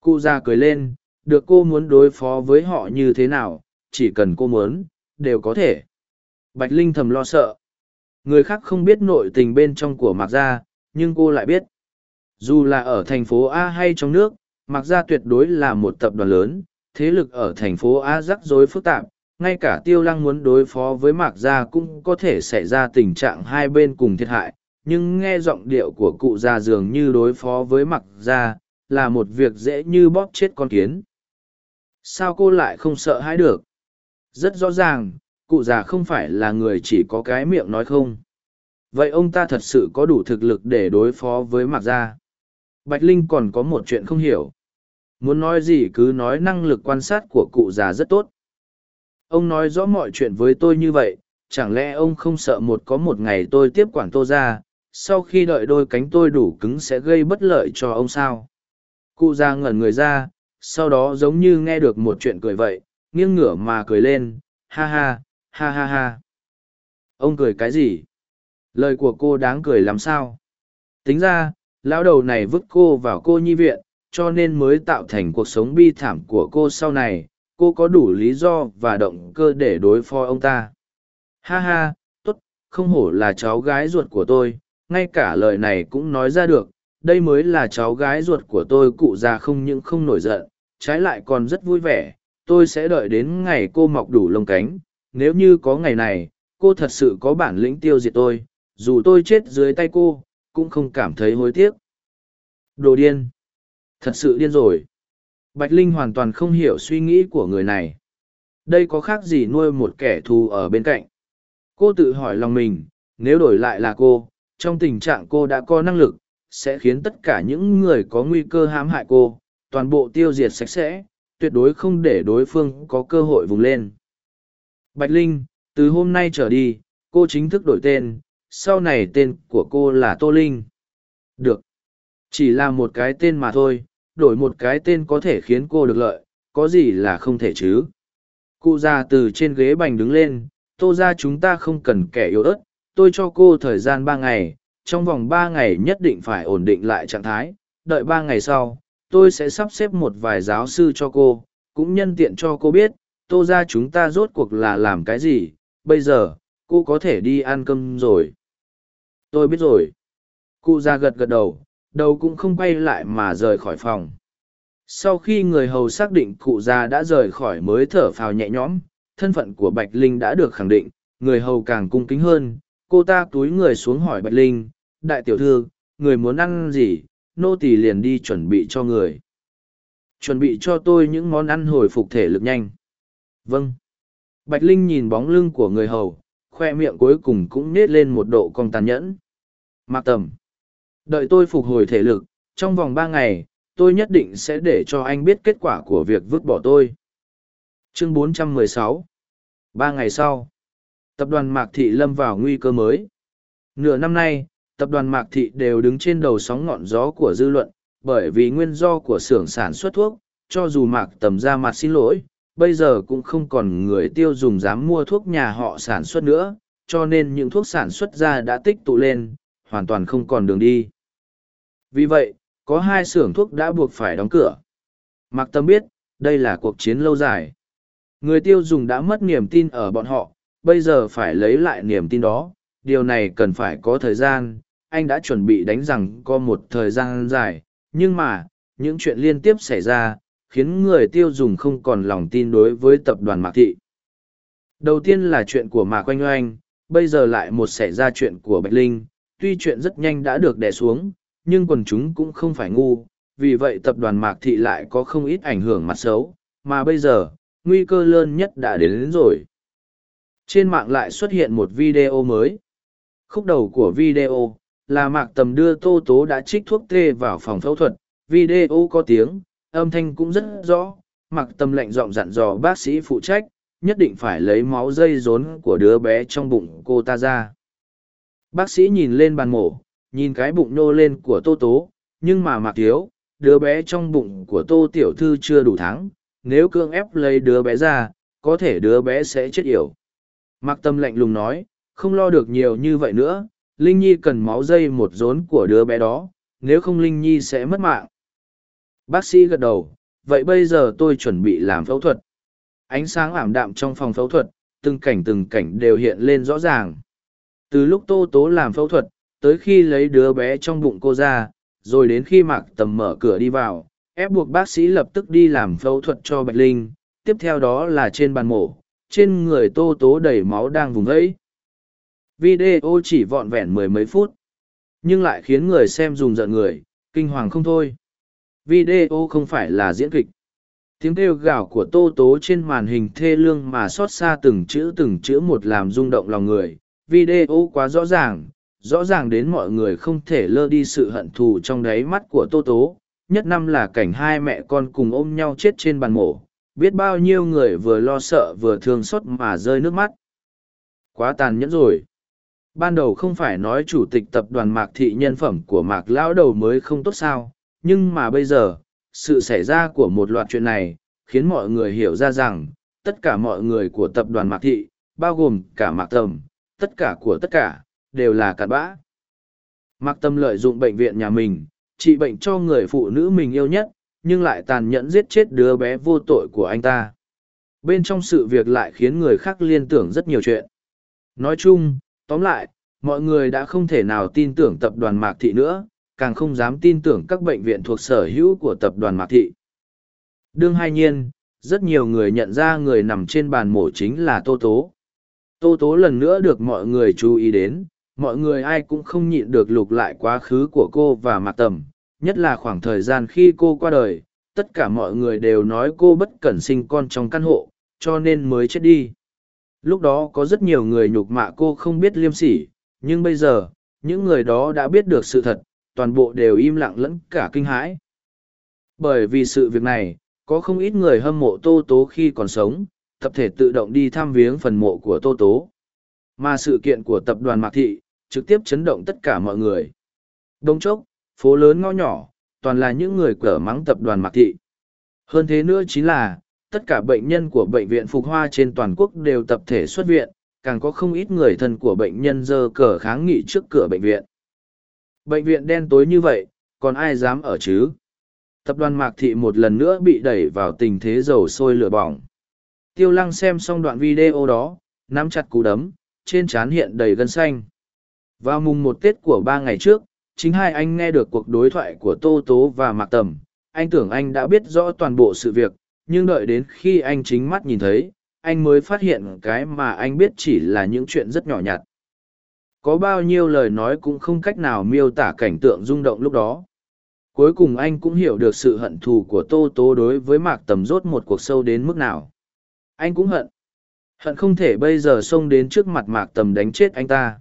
Cụ già cười lên, được cô muốn đối phó với họ như thế nào, chỉ cần cô muốn, đều có thể. Bạch linh thầm lo sợ người khác không biết nội tình bên trong của mạc gia, nhưng cô lại biết. Dù là ở thành phố a hay trong nước, mạc gia tuyệt đối là một tập đoàn lớn, thế lực ở thành phố a rắc rối phức tạp, ngay cả tiêu lăng muốn đối phó với mạc gia cũng có thể xảy ra tình trạng hai bên cùng thiệt hại, nhưng nghe giọng điệu của cụ già dường như đối phó với mạc gia là một việc dễ như bóp chết con kiến. Sao cô lại không sợ hãi được? Rất rõ ràng cụ già không phải là người chỉ có cái miệng nói không. Vậy ông ta thật sự có đủ thực lực để đối phó với mạc gia? Bạch linh còn có một chuyện không hiểu. Muốn nói gì cứ nói năng lực quan sát của cụ già rất tốt. Ông nói rõ mọi chuyện với tôi như vậy, chẳng lẽ ông không sợ một có một ngày tôi tiếp quản tô ra, sau khi đợi đôi cánh tôi đủ cứng sẽ gây bất lợi cho ông sao? Cụ già ngẩn người ra, sau đó giống như nghe được một chuyện cười vậy, nghiêng ngửa mà cười lên, ha ha ha ha ha. Ông cười cái gì? Lời của cô đáng cười làm sao? Tính ra lão đầu này vứt cô vào cô nhi viện cho nên mới tạo thành cuộc sống bi thảm của cô sau này. Cô có đủ lý do và động cơ để đối phó ông ta. Ha ha tốt, không hổ là cháu gái ruột của tôi. Ngay cả lời này cũng nói ra được. Đây mới là cháu gái ruột của tôi cụ già không những không nổi giận trái lại còn rất vui vẻ. Tôi sẽ đợi đến ngày cô mọc đủ lông cánh nếu như có ngày này cô thật sự có bản lĩnh tiêu diệt tôi dù tôi chết dưới tay cô cũng không cảm thấy hối tiếc đồ điên thật sự điên rồi Bạch Linh hoàn toàn không hiểu suy nghĩ của người này. Đây có khác gì nuôi một kẻ thù ở bên cạnh. Cô tự hỏi lòng mình, nếu đổi lại là cô, trong tình trạng cô đã có năng lực, sẽ khiến tất cả những người có nguy cơ hãm hại cô, toàn bộ tiêu diệt sạch sẽ, tuyệt đối không để đối phương có cơ hội vùng lên. Bạch Linh, từ hôm nay trở đi, cô chính thức đổi tên, sau này tên của cô là Tô Linh. Được. Chỉ là một cái tên mà thôi, đổi một cái tên có thể khiến cô được lợi, có gì là không thể chứ. Cụ già từ trên ghế bành đứng lên, tô ra chúng ta không cần kẻ yếu ớt, tôi cho cô thời gian ba ngày, trong vòng ba ngày nhất định phải ổn định lại trạng thái, đợi ba ngày sau, tôi sẽ sắp xếp một vài giáo sư cho cô, cũng nhân tiện cho cô biết, tô ra chúng ta rốt cuộc là làm cái gì, bây giờ, cô có thể đi ăn cơm rồi. Tôi biết rồi. Cụ già gật gật đầu, đầu cũng không quay lại mà rời khỏi phòng. Sau khi người hầu xác định cụ già đã rời khỏi mới thở phào nhẹ nhõm thân phận của bạch linh đã được khẳng định người hầu càng cung kính hơn. Cô ta túi người xuống hỏi bạch linh đại tiểu thư người muốn ăn gì? Nô tỳ liền đi chuẩn bị cho người. Chuẩn bị cho tôi những món ăn hồi phục thể lực nhanh vâng bạch linh nhìn bóng lưng của người hầu khoe miệng cuối cùng cũng nết lên một độ cong tàn nhẫn mạc tầm Đợi tôi phục hồi thể lực, trong vòng ba ngày, tôi nhất định sẽ để cho anh biết kết quả của việc vứt bỏ tôi. Chương 416 Ba ngày sau, tập đoàn Mạc Thị lâm vào nguy cơ mới. Nửa năm nay, tập đoàn Mạc Thị đều đứng trên đầu sóng ngọn gió của dư luận, bởi vì nguyên do của xưởng sản xuất thuốc, cho dù Mạc Tầm ra mặt xin lỗi, bây giờ cũng không còn người tiêu dùng dám mua thuốc nhà họ sản xuất nữa, cho nên những thuốc sản xuất ra đã tích tụ lên, hoàn toàn không còn đường đi. Vì vậy, có hai xưởng thuốc đã buộc phải đóng cửa. Mạc Tâm biết, đây là cuộc chiến lâu dài. Người tiêu dùng đã mất niềm tin ở bọn họ, bây giờ phải lấy lại niềm tin đó. Điều này cần phải có thời gian, anh đã chuẩn bị đánh rằng có một thời gian dài. Nhưng mà, những chuyện liên tiếp xảy ra, khiến người tiêu dùng không còn lòng tin đối với tập đoàn Mạc Thị. Đầu tiên là chuyện của Mạc Oanh Oanh, bây giờ lại một xảy ra chuyện của Bạch Linh, tuy chuyện rất nhanh đã được đè xuống, nhưng quần chúng cũng không phải ngu, vì vậy tập đoàn Mạc Thị lại có không ít ảnh hưởng mặt xấu, mà bây giờ, nguy cơ lớn nhất đã đến, đến rồi. Trên mạng lại xuất hiện một video mới. Khúc đầu của video là Mạc Tầm đưa Tô Tố đã trích thuốc tê vào phòng phẫu thuật, video có tiếng, âm thanh cũng rất rõ, Mặc tâm lệnh giọng dặn dò bác sĩ phụ trách, nhất định phải lấy máu dây rốn của đứa bé trong bụng cô ta ra. Bác sĩ nhìn lên bàn mổ, nhìn cái bụng nô lên của tô tố, nhưng mà mặc thiếu, đứa bé trong bụng của tô tiểu thư chưa đủ tháng, nếu cương ép lấy đứa bé ra, có thể đứa bé sẽ chết yểu. Mặc tâm lạnh lùng nói, không lo được nhiều như vậy nữa, Linh Nhi cần máu dây một rốn của đứa bé đó, nếu không Linh Nhi sẽ mất mạng. Bác sĩ gật đầu, vậy bây giờ tôi chuẩn bị làm phẫu thuật. Ánh sáng ảm đạm trong phòng phẫu thuật, từng cảnh từng cảnh đều hiện lên rõ ràng. Từ lúc Tô Tố làm phẫu thuật, tới khi lấy đứa bé trong bụng cô ra, rồi đến khi Mạc Tầm mở cửa đi vào, ép buộc bác sĩ lập tức đi làm phẫu thuật cho Bạch Linh, tiếp theo đó là trên bàn mổ, trên người Tô Tố đầy máu đang vùng ấy. Video chỉ vọn vẹn mười mấy phút, nhưng lại khiến người xem dùng giận người, kinh hoàng không thôi. Video không phải là diễn kịch. Tiếng kêu gào của Tô Tố trên màn hình thê lương mà xót xa từng chữ từng chữ một làm rung động lòng người, video quá rõ ràng rõ ràng đến mọi người không thể lơ đi sự hận thù trong đáy mắt của tô tố. Nhất năm là cảnh hai mẹ con cùng ôm nhau chết trên bàn mổ. Biết bao nhiêu người vừa lo sợ vừa thương xót mà rơi nước mắt. Quá tàn nhẫn rồi. Ban đầu không phải nói chủ tịch tập đoàn mạc thị nhân phẩm của mạc lão đầu mới không tốt sao nhưng mà bây giờ sự xảy ra của một loạt chuyện này khiến mọi người hiểu ra rằng tất cả mọi người của tập đoàn mạc thị bao gồm cả mạc tầm tất cả của tất cả, đều là cặn bã. Mạc Tâm lợi dụng bệnh viện nhà mình, trị bệnh cho người phụ nữ mình yêu nhất, nhưng lại tàn nhẫn giết chết đứa bé vô tội của anh ta. Bên trong sự việc lại khiến người khác liên tưởng rất nhiều chuyện. Nói chung, tóm lại, mọi người đã không thể nào tin tưởng tập đoàn Mạc Thị nữa, càng không dám tin tưởng các bệnh viện thuộc sở hữu của tập đoàn Mạc Thị. Đương hai nhiên, rất nhiều người nhận ra người nằm trên bàn mổ chính là Tô Tố. Tô Tố lần nữa được mọi người chú ý đến, mọi người ai cũng không nhịn được lục lại quá khứ của cô và Mạc Tầm, nhất là khoảng thời gian khi cô qua đời, tất cả mọi người đều nói cô bất cẩn sinh con trong căn hộ, cho nên mới chết đi. Lúc đó có rất nhiều người nhục mạ cô không biết liêm sỉ, nhưng bây giờ, những người đó đã biết được sự thật, toàn bộ đều im lặng lẫn cả kinh hãi. Bởi vì sự việc này, có không ít người hâm mộ Tô Tố khi còn sống, tập thể tự động đi thăm viếng phần mộ của Tô Tố. Mà sự kiện của tập đoàn Mạc Thị, trực tiếp chấn động tất cả mọi người. Đông chốc, phố lớn ngõ nhỏ, toàn là những người cở mắng tập đoàn Mạc Thị. Hơn thế nữa chính là, tất cả bệnh nhân của bệnh viện Phục Hoa trên toàn quốc đều tập thể xuất viện, càng có không ít người thân của bệnh nhân dơ cờ kháng nghị trước cửa bệnh viện. Bệnh viện đen tối như vậy, còn ai dám ở chứ? Tập đoàn Mạc Thị một lần nữa bị đẩy vào tình thế dầu sôi lửa bỏng. Tiêu lăng xem xong đoạn video đó, nắm chặt cú đấm, trên trán hiện đầy gân xanh. Vào mùng một Tết của ba ngày trước, chính hai anh nghe được cuộc đối thoại của Tô Tố và Mạc Tầm. Anh tưởng anh đã biết rõ toàn bộ sự việc, nhưng đợi đến khi anh chính mắt nhìn thấy, anh mới phát hiện cái mà anh biết chỉ là những chuyện rất nhỏ nhặt. Có bao nhiêu lời nói cũng không cách nào miêu tả cảnh tượng rung động lúc đó. Cuối cùng anh cũng hiểu được sự hận thù của Tô Tố đối với Mạc Tầm rốt một cuộc sâu đến mức nào. Anh cũng hận. Hận không thể bây giờ xông đến trước mặt Mạc Tầm đánh chết anh ta.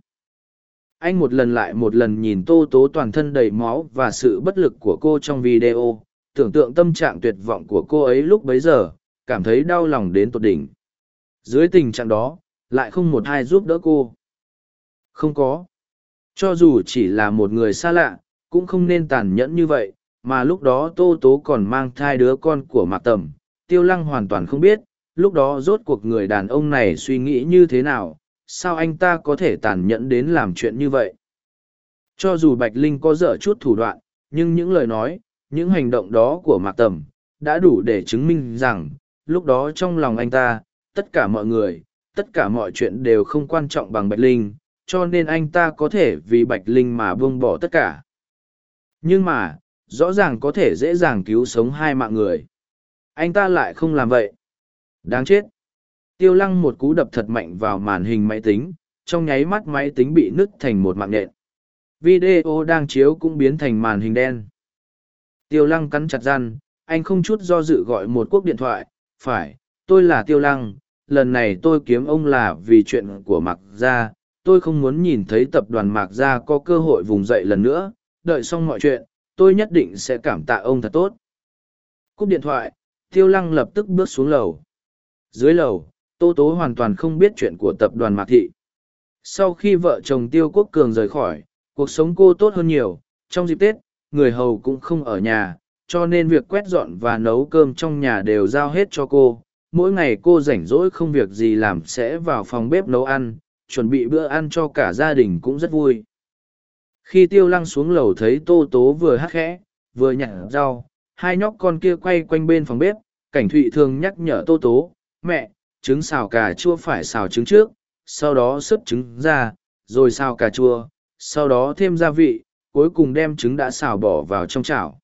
Anh một lần lại một lần nhìn Tô Tố toàn thân đầy máu và sự bất lực của cô trong video, tưởng tượng tâm trạng tuyệt vọng của cô ấy lúc bấy giờ, cảm thấy đau lòng đến tột đỉnh. Dưới tình trạng đó, lại không một ai giúp đỡ cô. Không có. Cho dù chỉ là một người xa lạ, cũng không nên tàn nhẫn như vậy, mà lúc đó Tô Tố còn mang thai đứa con của Mạc Tầm. Tiêu Lăng hoàn toàn không biết, lúc đó rốt cuộc người đàn ông này suy nghĩ như thế nào, sao anh ta có thể tàn nhẫn đến làm chuyện như vậy. Cho dù Bạch Linh có dở chút thủ đoạn, nhưng những lời nói, những hành động đó của Mạc Tầm, đã đủ để chứng minh rằng, lúc đó trong lòng anh ta, tất cả mọi người, tất cả mọi chuyện đều không quan trọng bằng Bạch Linh, cho nên anh ta có thể vì Bạch Linh mà buông bỏ tất cả. Nhưng mà, rõ ràng có thể dễ dàng cứu sống hai mạng người. Anh ta lại không làm vậy. Đáng chết. Tiêu lăng một cú đập thật mạnh vào màn hình máy tính, trong nháy mắt máy tính bị nứt thành một mạng nện Video đang chiếu cũng biến thành màn hình đen. Tiêu lăng cắn chặt răng, anh không chút do dự gọi một cuộc điện thoại, phải, tôi là Tiêu lăng, lần này tôi kiếm ông là vì chuyện của mặc Gia, tôi không muốn nhìn thấy tập đoàn Mạc Gia có cơ hội vùng dậy lần nữa, đợi xong mọi chuyện, tôi nhất định sẽ cảm tạ ông thật tốt. Cúp điện thoại, Tiêu lăng lập tức bước xuống lầu. Dưới lầu, Tô Tố hoàn toàn không biết chuyện của tập đoàn Mạc Thị. Sau khi vợ chồng Tiêu Quốc Cường rời khỏi, cuộc sống cô tốt hơn nhiều. Trong dịp Tết, người hầu cũng không ở nhà, cho nên việc quét dọn và nấu cơm trong nhà đều giao hết cho cô. Mỗi ngày cô rảnh rỗi không việc gì làm sẽ vào phòng bếp nấu ăn, chuẩn bị bữa ăn cho cả gia đình cũng rất vui. Khi Tiêu Lăng xuống lầu thấy Tô Tố vừa hát khẽ, vừa nhặt rau, hai nhóc con kia quay quanh bên phòng bếp, cảnh thụy thường nhắc nhở Tô Tố, mẹ, trứng xào cà chua phải xào trứng trước, sau đó sứt trứng ra, rồi xào cà chua, sau đó thêm gia vị, cuối cùng đem trứng đã xào bỏ vào trong chảo.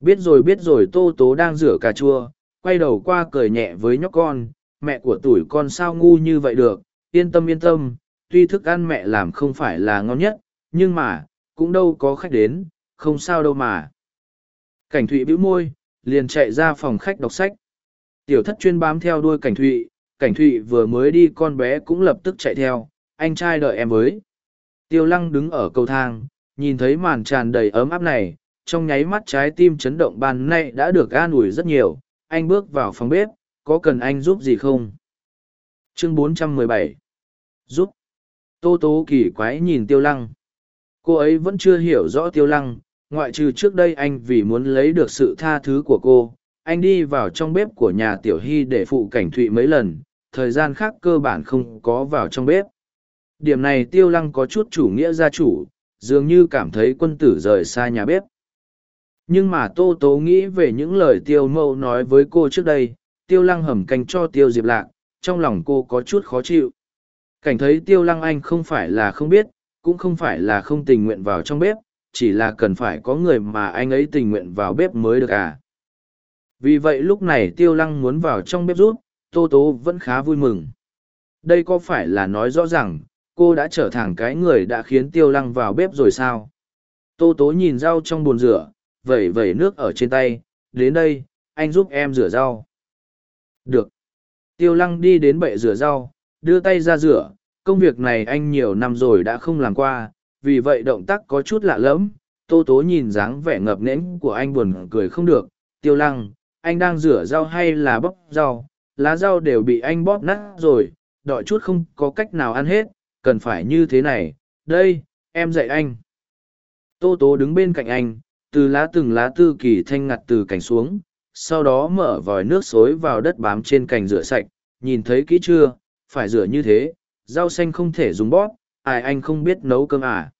Biết rồi biết rồi tô tố đang rửa cà chua, quay đầu qua cười nhẹ với nhóc con, mẹ của tuổi con sao ngu như vậy được, yên tâm yên tâm, tuy thức ăn mẹ làm không phải là ngon nhất, nhưng mà, cũng đâu có khách đến, không sao đâu mà. Cảnh thụy bĩu môi, liền chạy ra phòng khách đọc sách. Tiểu thất chuyên bám theo đuôi cảnh thụy, cảnh thụy vừa mới đi con bé cũng lập tức chạy theo, anh trai đợi em với. Tiêu lăng đứng ở cầu thang, nhìn thấy màn tràn đầy ấm áp này, trong nháy mắt trái tim chấn động ban nay đã được an ủi rất nhiều, anh bước vào phòng bếp, có cần anh giúp gì không? Chương 417 Giúp. Tô tố kỳ quái nhìn tiêu lăng. Cô ấy vẫn chưa hiểu rõ tiêu lăng, ngoại trừ trước đây anh vì muốn lấy được sự tha thứ của cô, anh đi vào trong bếp của nhà tiểu hy để phụ cảnh thụy mấy lần thời gian khác cơ bản không có vào trong bếp. Điểm này tiêu lăng có chút chủ nghĩa gia chủ dường như cảm thấy quân tử rời xa nhà bếp. Nhưng mà tô tố nghĩ về những lời tiêu mâu nói với cô trước đây tiêu lăng hầm canh cho tiêu diệp lạc trong lòng cô có chút khó chịu cảnh thấy tiêu lăng anh không phải là không biết, cũng không phải là không tình nguyện vào trong bếp, chỉ là cần phải có người mà anh ấy tình nguyện vào bếp mới được à. Vì vậy lúc này tiêu lăng muốn vào trong bếp rút, tô tố vẫn khá vui mừng. Đây có phải là nói rõ rằng cô đã trở thành cái người đã khiến tiêu lăng vào bếp rồi sao? Tô tố nhìn rau trong bồn rửa, vẩy vẩy nước ở trên tay, đến đây, anh giúp em rửa rau. Được. Tiêu lăng đi đến bệ rửa rau đưa tay ra rửa, công việc này anh nhiều năm rồi đã không làm qua, vì vậy động tác có chút lạ lẫm. Tô tố nhìn dáng vẻ ngập nghẽn của anh buồn cười không được. Tiêu lăng, anh đang rửa rau hay là bóp rau? Lá rau đều bị anh bóp nát rồi đọi chút không có cách nào ăn hết, cần phải như thế này. Đây, em dạy anh. Tô tố đứng bên cạnh anh, từ lá từng lá tư kỳ thanh ngặt từ cành xuống, sau đó mở vòi nước xối vào đất bám trên cành rửa sạch, nhìn thấy kỹ chưa? Phải rửa như thế, rau xanh không thể dùng bóp, ai anh không biết nấu cơm à.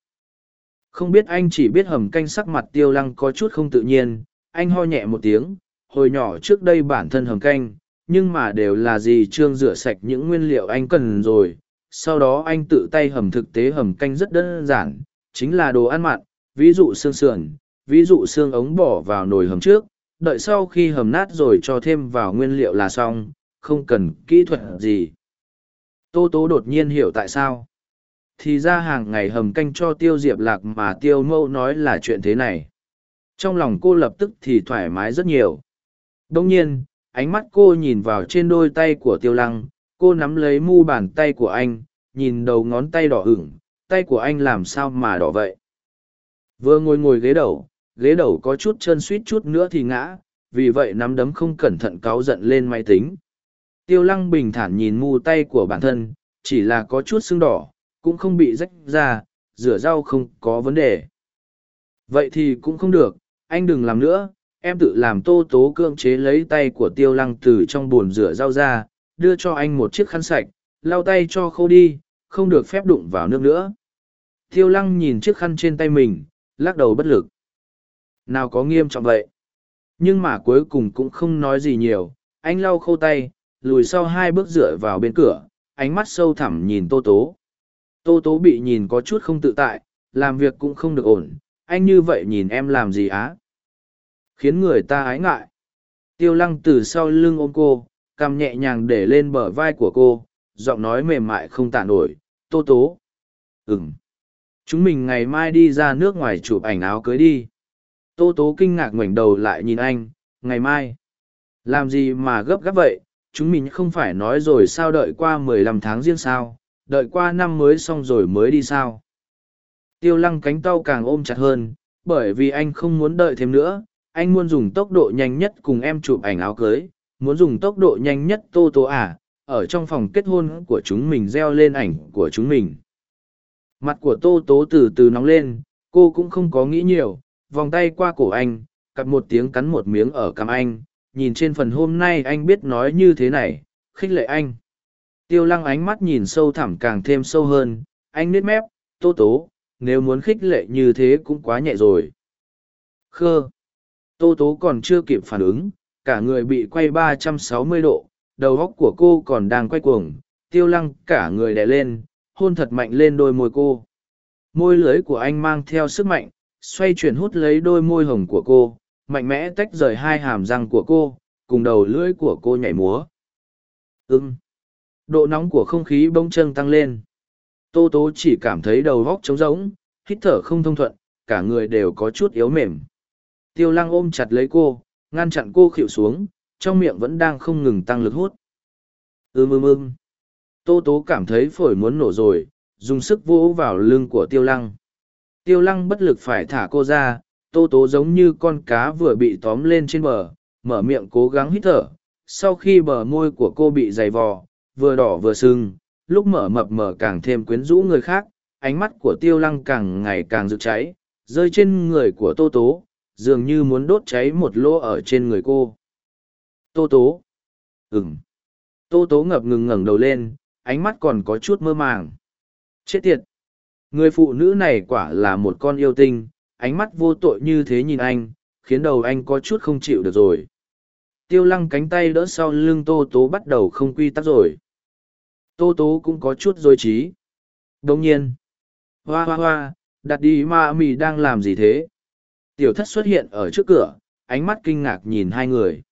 Không biết anh chỉ biết hầm canh sắc mặt tiêu lăng có chút không tự nhiên, anh ho nhẹ một tiếng, hồi nhỏ trước đây bản thân hầm canh, nhưng mà đều là gì trương rửa sạch những nguyên liệu anh cần rồi, sau đó anh tự tay hầm thực tế hầm canh rất đơn giản, chính là đồ ăn mặn, ví dụ xương sườn, ví dụ xương ống bỏ vào nồi hầm trước, đợi sau khi hầm nát rồi cho thêm vào nguyên liệu là xong, không cần kỹ thuật gì tô tố đột nhiên hiểu tại sao. Thì ra hàng ngày hầm canh cho tiêu diệp lạc mà tiêu Mẫu nói là chuyện thế này. Trong lòng cô lập tức thì thoải mái rất nhiều. Đông nhiên, ánh mắt cô nhìn vào trên đôi tay của tiêu lăng, cô nắm lấy mu bàn tay của anh, nhìn đầu ngón tay đỏ ửng, tay của anh làm sao mà đỏ vậy? Vừa ngồi ngồi ghế đầu ghế đầu có chút chân suýt chút nữa thì ngã, vì vậy nắm đấm không cẩn thận cáu giận lên máy tính tiêu lăng bình thản nhìn mu tay của bản thân, chỉ là có chút sưng đỏ, cũng không bị rách ra, rửa rau không có vấn đề. Vậy thì cũng không được, anh đừng làm nữa, em tự làm tô tố cưỡng chế lấy tay của tiêu lăng từ trong bồn rửa rau ra, đưa cho anh một chiếc khăn sạch, lau tay cho khô đi, không được phép đụng vào nước nữa. Tiêu lăng nhìn chiếc khăn trên tay mình, lắc đầu bất lực. Nào có nghiêm trọng vậy? Nhưng mà cuối cùng cũng không nói gì nhiều, anh lau khô tay lùi sau hai bước dựa vào bên cửa, ánh mắt sâu thẳm nhìn tô tố. Tô tố bị nhìn có chút không tự tại, làm việc cũng không được ổn, anh như vậy nhìn em làm gì á? Khiến người ta ái ngại. Tiêu lăng từ sau lưng ôm cô, cằm nhẹ nhàng để lên bờ vai của cô, giọng nói mềm mại không tả nổi, tô tố. Ừm. chúng mình ngày mai đi ra nước ngoài chụp ảnh áo cưới đi. Tô tố kinh ngạc ngoảnh đầu lại nhìn anh, ngày mai? Làm gì mà gấp gáp vậy? Chúng mình không phải nói rồi sao đợi qua mười lăm tháng riêng sao, đợi qua năm mới xong rồi mới đi sao. Tiêu lăng cánh tao càng ôm chặt hơn, bởi vì anh không muốn đợi thêm nữa, anh muốn dùng tốc độ nhanh nhất cùng em chụp ảnh áo cưới, muốn dùng tốc độ nhanh nhất tô tô à ở trong phòng kết hôn của chúng mình gieo lên ảnh của chúng mình. Mặt của tô tố từ từ nóng lên, cô cũng không có nghĩ nhiều, vòng tay qua cổ anh, cặp một tiếng cắn một miếng ở cằm anh nhìn trên phần hôm nay anh biết nói như thế này, khích lệ anh. Tiêu lăng ánh mắt nhìn sâu thẳm càng thêm sâu hơn, anh nít mép, tô tố, nếu muốn khích lệ như thế cũng quá nhẹ rồi. Khơ. Tô tố còn chưa kịp phản ứng, cả người bị quay ba trăm sáu mươi độ, đầu góc của cô còn đang quay cuồng, tiêu lăng cả người đè lên, hôn thật mạnh lên đôi môi cô. Môi lưới của anh mang theo sức mạnh, xoay chuyển hút lấy đôi môi hồng của cô mạnh mẽ tách rời hai hàm răng của cô, cùng đầu lưỡi của cô nhảy múa. Ưng độ nóng của không khí bông chân tăng lên. Tô tố chỉ cảm thấy đầu góc trống rỗng, hít thở không thông thuận, cả người đều có chút yếu mềm. Tiêu lăng ôm chặt lấy cô, ngăn chặn cô khịu xuống, trong miệng vẫn đang không ngừng tăng lực hút. Ưm ưm ưm tô tố cảm thấy phổi muốn nổ rồi, dùng sức vỗ vào lưng của tiêu lăng. Tiêu lăng bất lực phải thả cô ra tô tố giống như con cá vừa bị tóm lên trên bờ, mở miệng cố gắng hít thở. Sau khi bờ môi của cô bị dày vò, vừa đỏ vừa sưng, lúc mở mập mở càng thêm quyến rũ người khác, ánh mắt của tiêu lăng càng ngày càng rực cháy, rơi trên người của tô tố, dường như muốn đốt cháy một lỗ ở trên người cô. Tô tố. Ừng tô tố ngập ngừng ngẩng đầu lên, ánh mắt còn có chút mơ màng. Chết tiệt. Người phụ nữ này quả là một con yêu tinh ánh mắt vô tội như thế nhìn anh, khiến đầu anh có chút không chịu được rồi. Tiêu lăng cánh tay đỡ sau lưng tô tố bắt đầu không quy tắc rồi. Tô tố cũng có chút dối trí. Đông nhiên, hoa hoa hoa, đặt đi ma mì đang làm gì thế? Tiểu thất xuất hiện ở trước cửa, ánh mắt kinh ngạc nhìn hai người.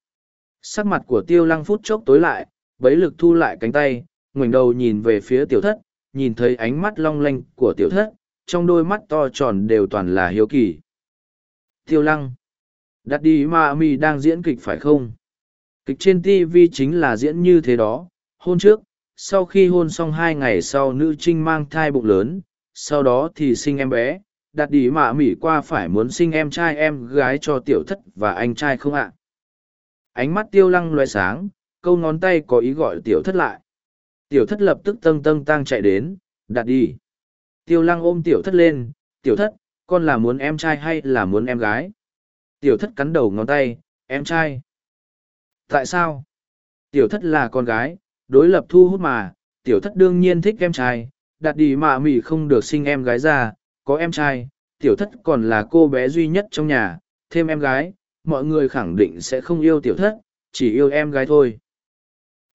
Sắc mặt của tiêu lăng phút chốc tối lại, bấy lực thu lại cánh tay, ngoảnh đầu nhìn về phía tiểu thất, nhìn thấy ánh mắt long lanh của tiểu thất trong đôi mắt to tròn đều toàn là hiếu kỳ. Tiêu lăng, đặt đi ma mi đang diễn kịch phải không? Kịch trên tv chính là diễn như thế đó. Hôn trước, sau khi hôn xong hai ngày sau nữ trinh mang thai bụng lớn, sau đó thì sinh em bé. Đặt đi mạ mỉ qua phải muốn sinh em trai em gái cho tiểu thất và anh trai không ạ? Ánh mắt tiêu lăng loay sáng, câu ngón tay có ý gọi tiểu thất lại. Tiểu thất lập tức tâng tâng tang chạy đến, đặt đi tiêu lăng ôm tiểu thất lên, tiểu thất, con là muốn em trai hay là muốn em gái? Tiểu thất cắn đầu ngón tay, em trai. Tại sao? Tiểu thất là con gái, đối lập thu hút mà, tiểu thất đương nhiên thích em trai, đặt đi mạ mỉ không được sinh em gái ra, có em trai, tiểu thất còn là cô bé duy nhất trong nhà, thêm em gái, mọi người khẳng định sẽ không yêu tiểu thất, chỉ yêu em gái thôi.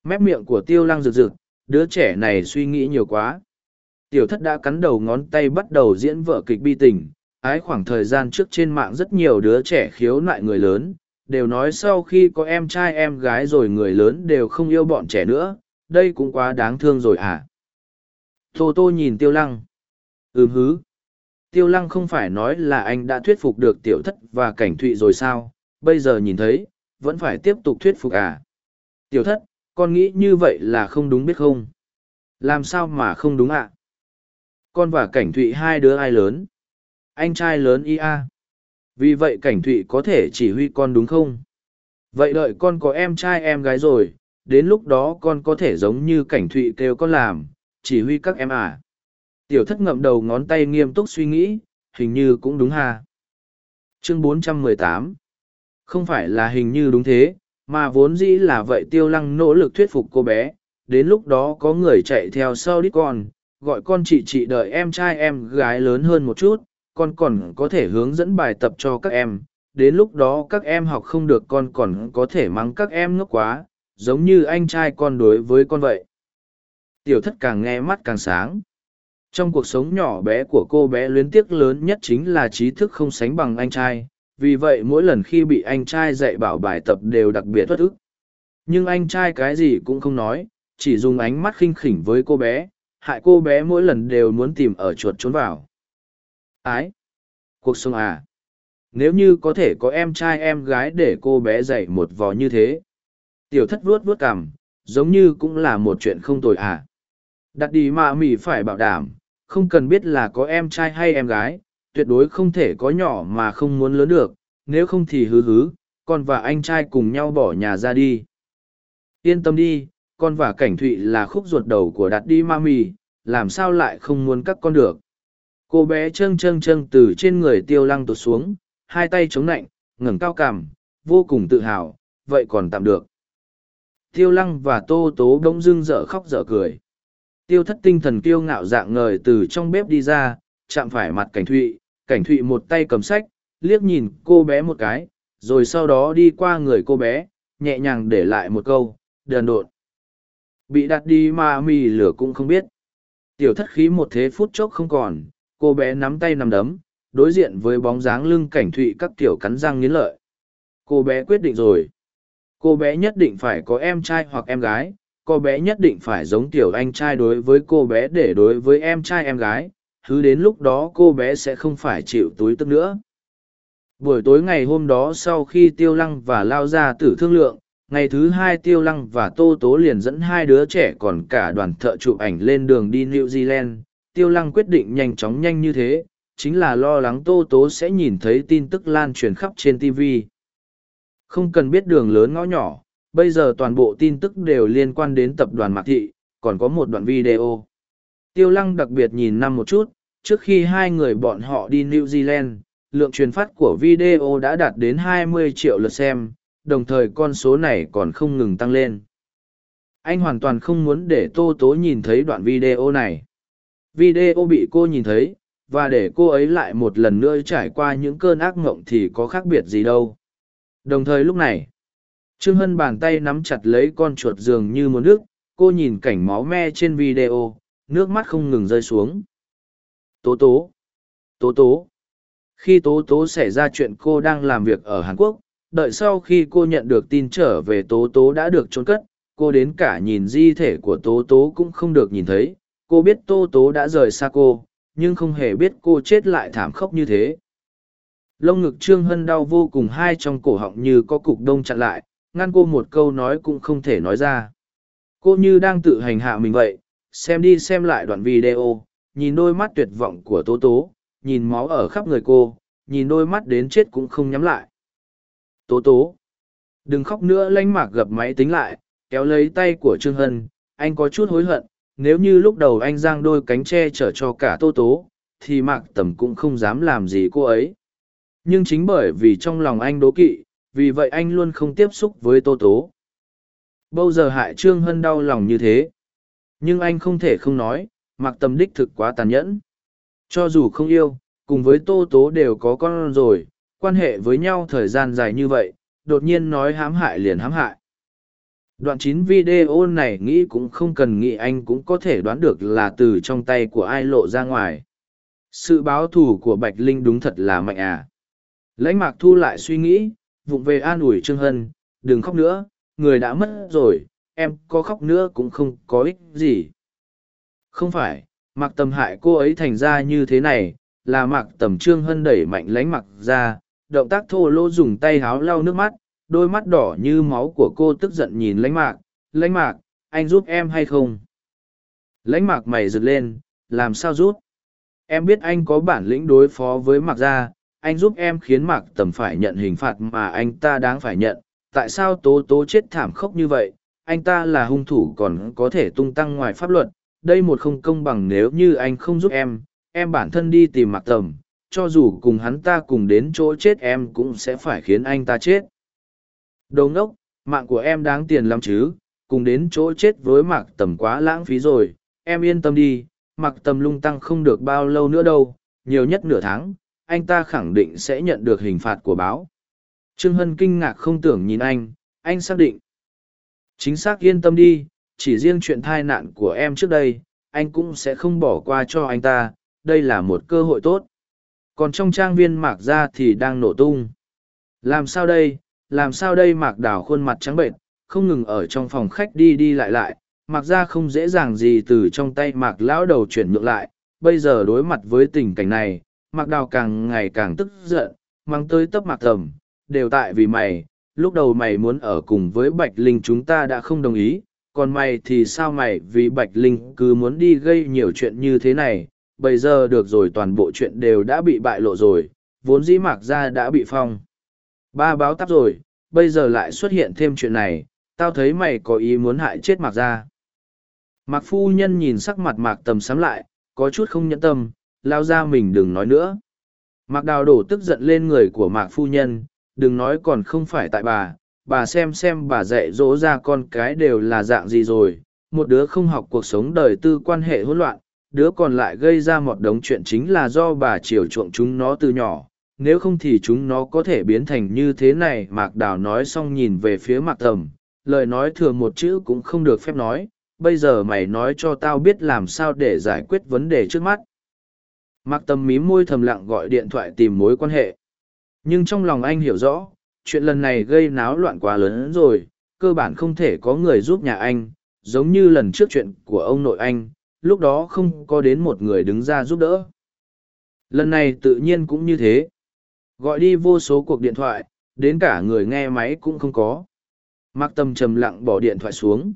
Mép miệng của tiêu lăng rực rực, đứa trẻ này suy nghĩ nhiều quá tiểu thất đã cắn đầu ngón tay bắt đầu diễn vở kịch bi tình, ái khoảng thời gian trước trên mạng rất nhiều đứa trẻ khiếu nại người lớn, đều nói sau khi có em trai em gái rồi người lớn đều không yêu bọn trẻ nữa, đây cũng quá đáng thương rồi à. Tô tô nhìn tiêu lăng. Ừm hứ. Tiêu lăng không phải nói là anh đã thuyết phục được tiểu thất và cảnh thụy rồi sao, bây giờ nhìn thấy, vẫn phải tiếp tục thuyết phục à. Tiểu thất, con nghĩ như vậy là không đúng biết không? Làm sao mà không đúng ạ? Con và cảnh thụy hai đứa ai lớn? Anh trai lớn ia vì vậy cảnh thụy có thể chỉ huy con đúng không? Vậy đợi con có em trai em gái rồi, đến lúc đó con có thể giống như cảnh thụy kêu con làm, chỉ huy các em à? Tiểu thất ngậm đầu ngón tay nghiêm túc suy nghĩ, hình như cũng đúng ha. Chương 418 không phải là hình như đúng thế, mà vốn dĩ là vậy tiêu lăng nỗ lực thuyết phục cô bé, đến lúc đó có người chạy theo sau đít con gọi con chị chị đợi em trai em gái lớn hơn một chút, con còn có thể hướng dẫn bài tập cho các em. Đến lúc đó các em học không được con còn có thể mắng các em ngốc quá, giống như anh trai con đối với con vậy. Tiểu thất càng nghe mắt càng sáng. Trong cuộc sống nhỏ bé của cô bé luyến tiếc lớn nhất chính là trí thức không sánh bằng anh trai. Vì vậy mỗi lần khi bị anh trai dạy bảo bài tập đều đặc biệt thất ức. Nhưng anh trai cái gì cũng không nói, chỉ dùng ánh mắt khinh khỉnh với cô bé hại cô bé mỗi lần đều muốn tìm ở chuột trốn vào. Ái! Cuộc sống à! Nếu như có thể có em trai em gái để cô bé dạy một vò như thế. Tiểu thất vuốt vuốt cằm, giống như cũng là một chuyện không tồi à. Đặt đi mạ mỉ phải bảo đảm, không cần biết là có em trai hay em gái, tuyệt đối không thể có nhỏ mà không muốn lớn được, nếu không thì hứ hứ, con và anh trai cùng nhau bỏ nhà ra đi. Yên tâm đi con và cảnh thụy là khúc ruột đầu của Đạt đi ma mì làm sao lại không muốn các con được? Cô bé trâng trâng trâng từ trên người tiêu lăng tụt xuống, hai tay chống nạnh, ngẩng cao cằm, vô cùng tự hào, vậy còn tạm được. Tiêu lăng và tô tố bỗng dưng dở khóc dở cười. Tiêu thất tinh thần kiêu ngạo dạng ngời từ trong bếp đi ra, chạm phải mặt cảnh thụy cảnh thụy một tay cầm sách, liếc nhìn cô bé một cái, rồi sau đó đi qua người cô bé, nhẹ nhàng để lại một câu đờn đột bị đặt đi mà mì lửa cũng không biết. Tiểu thất khí một thế phút chốc không còn, cô bé nắm tay nằm đấm, đối diện với bóng dáng lưng cảnh thụy các tiểu cắn răng nghiến lợi. Cô bé quyết định rồi. Cô bé nhất định phải có em trai hoặc em gái, cô bé nhất định phải giống tiểu anh trai đối với cô bé để đối với em trai em gái, thứ đến lúc đó cô bé sẽ không phải chịu túi tức nữa. Buổi tối ngày hôm đó sau khi tiêu lăng và lao ra tử thương lượng ngày thứ hai tiêu lăng và tô tố liền dẫn hai đứa trẻ còn cả đoàn thợ chụp ảnh lên đường đi new zealand. Tiêu lăng quyết định nhanh chóng nhanh như thế, chính là lo lắng tô tố sẽ nhìn thấy tin tức lan truyền khắp trên tv không cần biết đường lớn ngõ nhỏ, bây giờ toàn bộ tin tức đều liên quan đến tập đoàn mạc thị, còn có một đoạn video. Tiêu lăng đặc biệt nhìn năm một chút, trước khi hai người bọn họ đi new zealand, lượng truyền phát của video đã đạt đến 20 triệu lượt xem đồng thời con số này còn không ngừng tăng lên. Anh hoàn toàn không muốn để tô tố nhìn thấy đoạn video này. Video bị cô nhìn thấy, và để cô ấy lại một lần nữa trải qua những cơn ác mộng thì có khác biệt gì đâu. Đồng thời lúc này, trương hân bàn tay nắm chặt lấy con chuột dường như muốn nước, cô nhìn cảnh máu me trên video, nước mắt không ngừng rơi xuống. Tố tố tố tố. Khi tố tố xảy ra chuyện cô đang làm việc ở hàn quốc đợi sau khi cô nhận được tin trở về tố tố đã được trốn cất, cô đến cả nhìn di thể của tố tố cũng không được nhìn thấy. Cô biết tố tố đã rời xa cô, nhưng không hề biết cô chết lại thảm khốc như thế. Lông ngực trương hân đau vô cùng, hai trong cổ họng như có cục đông chặn lại, ngăn cô một câu nói cũng không thể nói ra. Cô như đang tự hành hạ mình vậy, xem đi xem lại đoạn video, nhìn đôi mắt tuyệt vọng của tố tố, nhìn máu ở khắp người cô, nhìn đôi mắt đến chết cũng không nhắm lại tố tố. Đừng khóc nữa lanh mạc gập máy tính lại, kéo lấy tay của trương hân. Anh có chút hối hận, nếu như lúc đầu anh giang đôi cánh che chở cho cả tô tố, thì mạc tầm cũng không dám làm gì cô ấy. Nhưng chính bởi vì trong lòng anh đố kỵ, vì vậy anh luôn không tiếp xúc với tô tố. Bao giờ hại trương hân đau lòng như thế? Nhưng anh không thể không nói, mạc tầm đích thực quá tàn nhẫn. Cho dù không yêu, cùng với tô tố đều có con rồi quan hệ với nhau thời gian dài như vậy, đột nhiên nói hãm hại liền hãm hại. Đoạn chín video này nghĩ cũng không cần nghĩ anh cũng có thể đoán được là từ trong tay của ai lộ ra ngoài. Sự báo thù của bạch linh đúng thật là mạnh à. Lãnh mạc thu lại suy nghĩ, vụng về an ủi trương hân, đừng khóc nữa, người đã mất rồi, em có khóc nữa cũng không có ích gì. Không phải mặc tầm hại cô ấy thành ra như thế này, là mặc tầm trương hân đẩy mạnh lánh mặc ra động tác thô lỗ dùng tay háo lau nước mắt, đôi mắt đỏ như máu của cô tức giận nhìn lãnh mạc. Lãnh mạc, anh giúp em hay không? Lãnh mạc mày rực lên, làm sao giúp? Em biết anh có bản lĩnh đối phó với mạc gia, anh giúp em khiến mạc tầm phải nhận hình phạt mà anh ta đáng phải nhận. Tại sao tố tố chết thảm khốc như vậy? Anh ta là hung thủ còn có thể tung tăng ngoài pháp luật. Đây một không công bằng nếu như anh không giúp em em bản thân đi tìm mạc tầm cho dù cùng hắn ta cùng đến chỗ chết em cũng sẽ phải khiến anh ta chết Đồ ngốc, mạng của em đáng tiền lắm chứ, cùng đến chỗ chết với mạc tầm quá lãng phí rồi, em yên tâm đi, mạc tầm lung tăng không được bao lâu nữa đâu, nhiều nhất nửa tháng, anh ta khẳng định sẽ nhận được hình phạt của báo. Trương Hân kinh ngạc không tưởng nhìn anh, anh xác định. Chính xác yên tâm đi, chỉ riêng chuyện thai nạn của em trước đây, anh cũng sẽ không bỏ qua cho anh ta, đây là một cơ hội tốt. Còn trong trang viên mạc ra thì đang nổ tung. Làm sao đây, làm sao đây mạc đào khuôn mặt trắng bệnh không ngừng ở trong phòng khách đi đi lại lại. Mạc ra không dễ dàng gì từ trong tay mạc lão đầu chuyển ngược lại. Bây giờ đối mặt với tình cảnh này mạc đào càng ngày càng tức giận mang tới tấp mạc tầm đều tại vì mày lúc đầu mày muốn ở cùng với bạch linh chúng ta đã không đồng ý. Còn mày thì sao mày vì bạch linh cứ muốn đi gây nhiều chuyện như thế này? Bây giờ được rồi toàn bộ chuyện đều đã bị bại lộ rồi vốn dĩ mạc ra đã bị phong Ba báo tắp rồi, bây giờ lại xuất hiện thêm chuyện này, tao thấy mày có ý muốn hại chết mạc ra. Mạc phu nhân nhìn sắc mặt mạc tầm sắm lại, có chút không nhẫn tâm, lao ra mình đừng nói nữa. Mạc đào đổ tức giận lên người của mạc phu nhân, đừng nói còn không phải tại bà, bà xem xem bà dạy dỗ ra con cái đều là dạng gì rồi, một đứa không học cuộc sống đời tư quan hệ hỗn loạn, đứa còn lại gây ra một đống chuyện chính là do bà chiều chuộng chúng nó từ nhỏ, nếu không thì chúng nó có thể biến thành như thế này mạc đào nói xong nhìn về phía mạc tầm lời nói thừa một chữ cũng không được phép nói. Bây giờ mày nói cho tao biết làm sao để giải quyết vấn đề trước mắt. Mạc tầm mí môi thầm lặng gọi điện thoại tìm mối quan hệ. Nhưng trong lòng anh hiểu rõ chuyện lần này gây náo loạn quá lớn rồi. Cơ bản không thể có người giúp nhà anh. Giống như lần trước chuyện của ông nội anh lúc đó không có đến một người đứng ra giúp đỡ lần này tự nhiên cũng như thế Gọi đi vô số cuộc điện thoại, đến cả người nghe máy cũng không có. Mạc Tâm trầm lặng bỏ điện thoại xuống.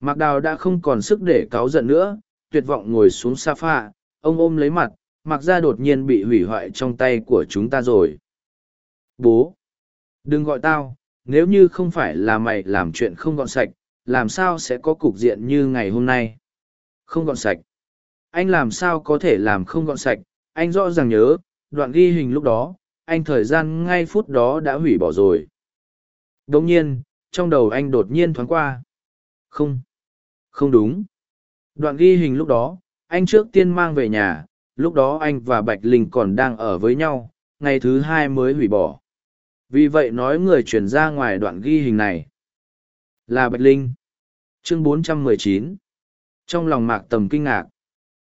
Mạc Đào đã không còn sức để cáu giận nữa, tuyệt vọng ngồi xuống sofa, ông ôm lấy mặt, Mạc Gia đột nhiên bị hủy hoại trong tay của chúng ta rồi. Bố! Đừng gọi tao, nếu như không phải là mày làm chuyện không gọn sạch, làm sao sẽ có cục diện như ngày hôm nay? Không gọn sạch. Anh làm sao có thể làm không gọn sạch, anh rõ ràng nhớ, đoạn ghi hình lúc đó, anh thời gian ngay phút đó đã hủy bỏ rồi. Đồng nhiên, trong đầu anh đột nhiên thoáng qua. Không, không đúng. Đoạn ghi hình lúc đó, anh trước tiên mang về nhà, lúc đó anh và Bạch Linh còn đang ở với nhau, ngày thứ hai mới hủy bỏ. Vì vậy nói người chuyển ra ngoài đoạn ghi hình này là Bạch Linh. Chương 419 trong lòng mạc tầm kinh ngạc,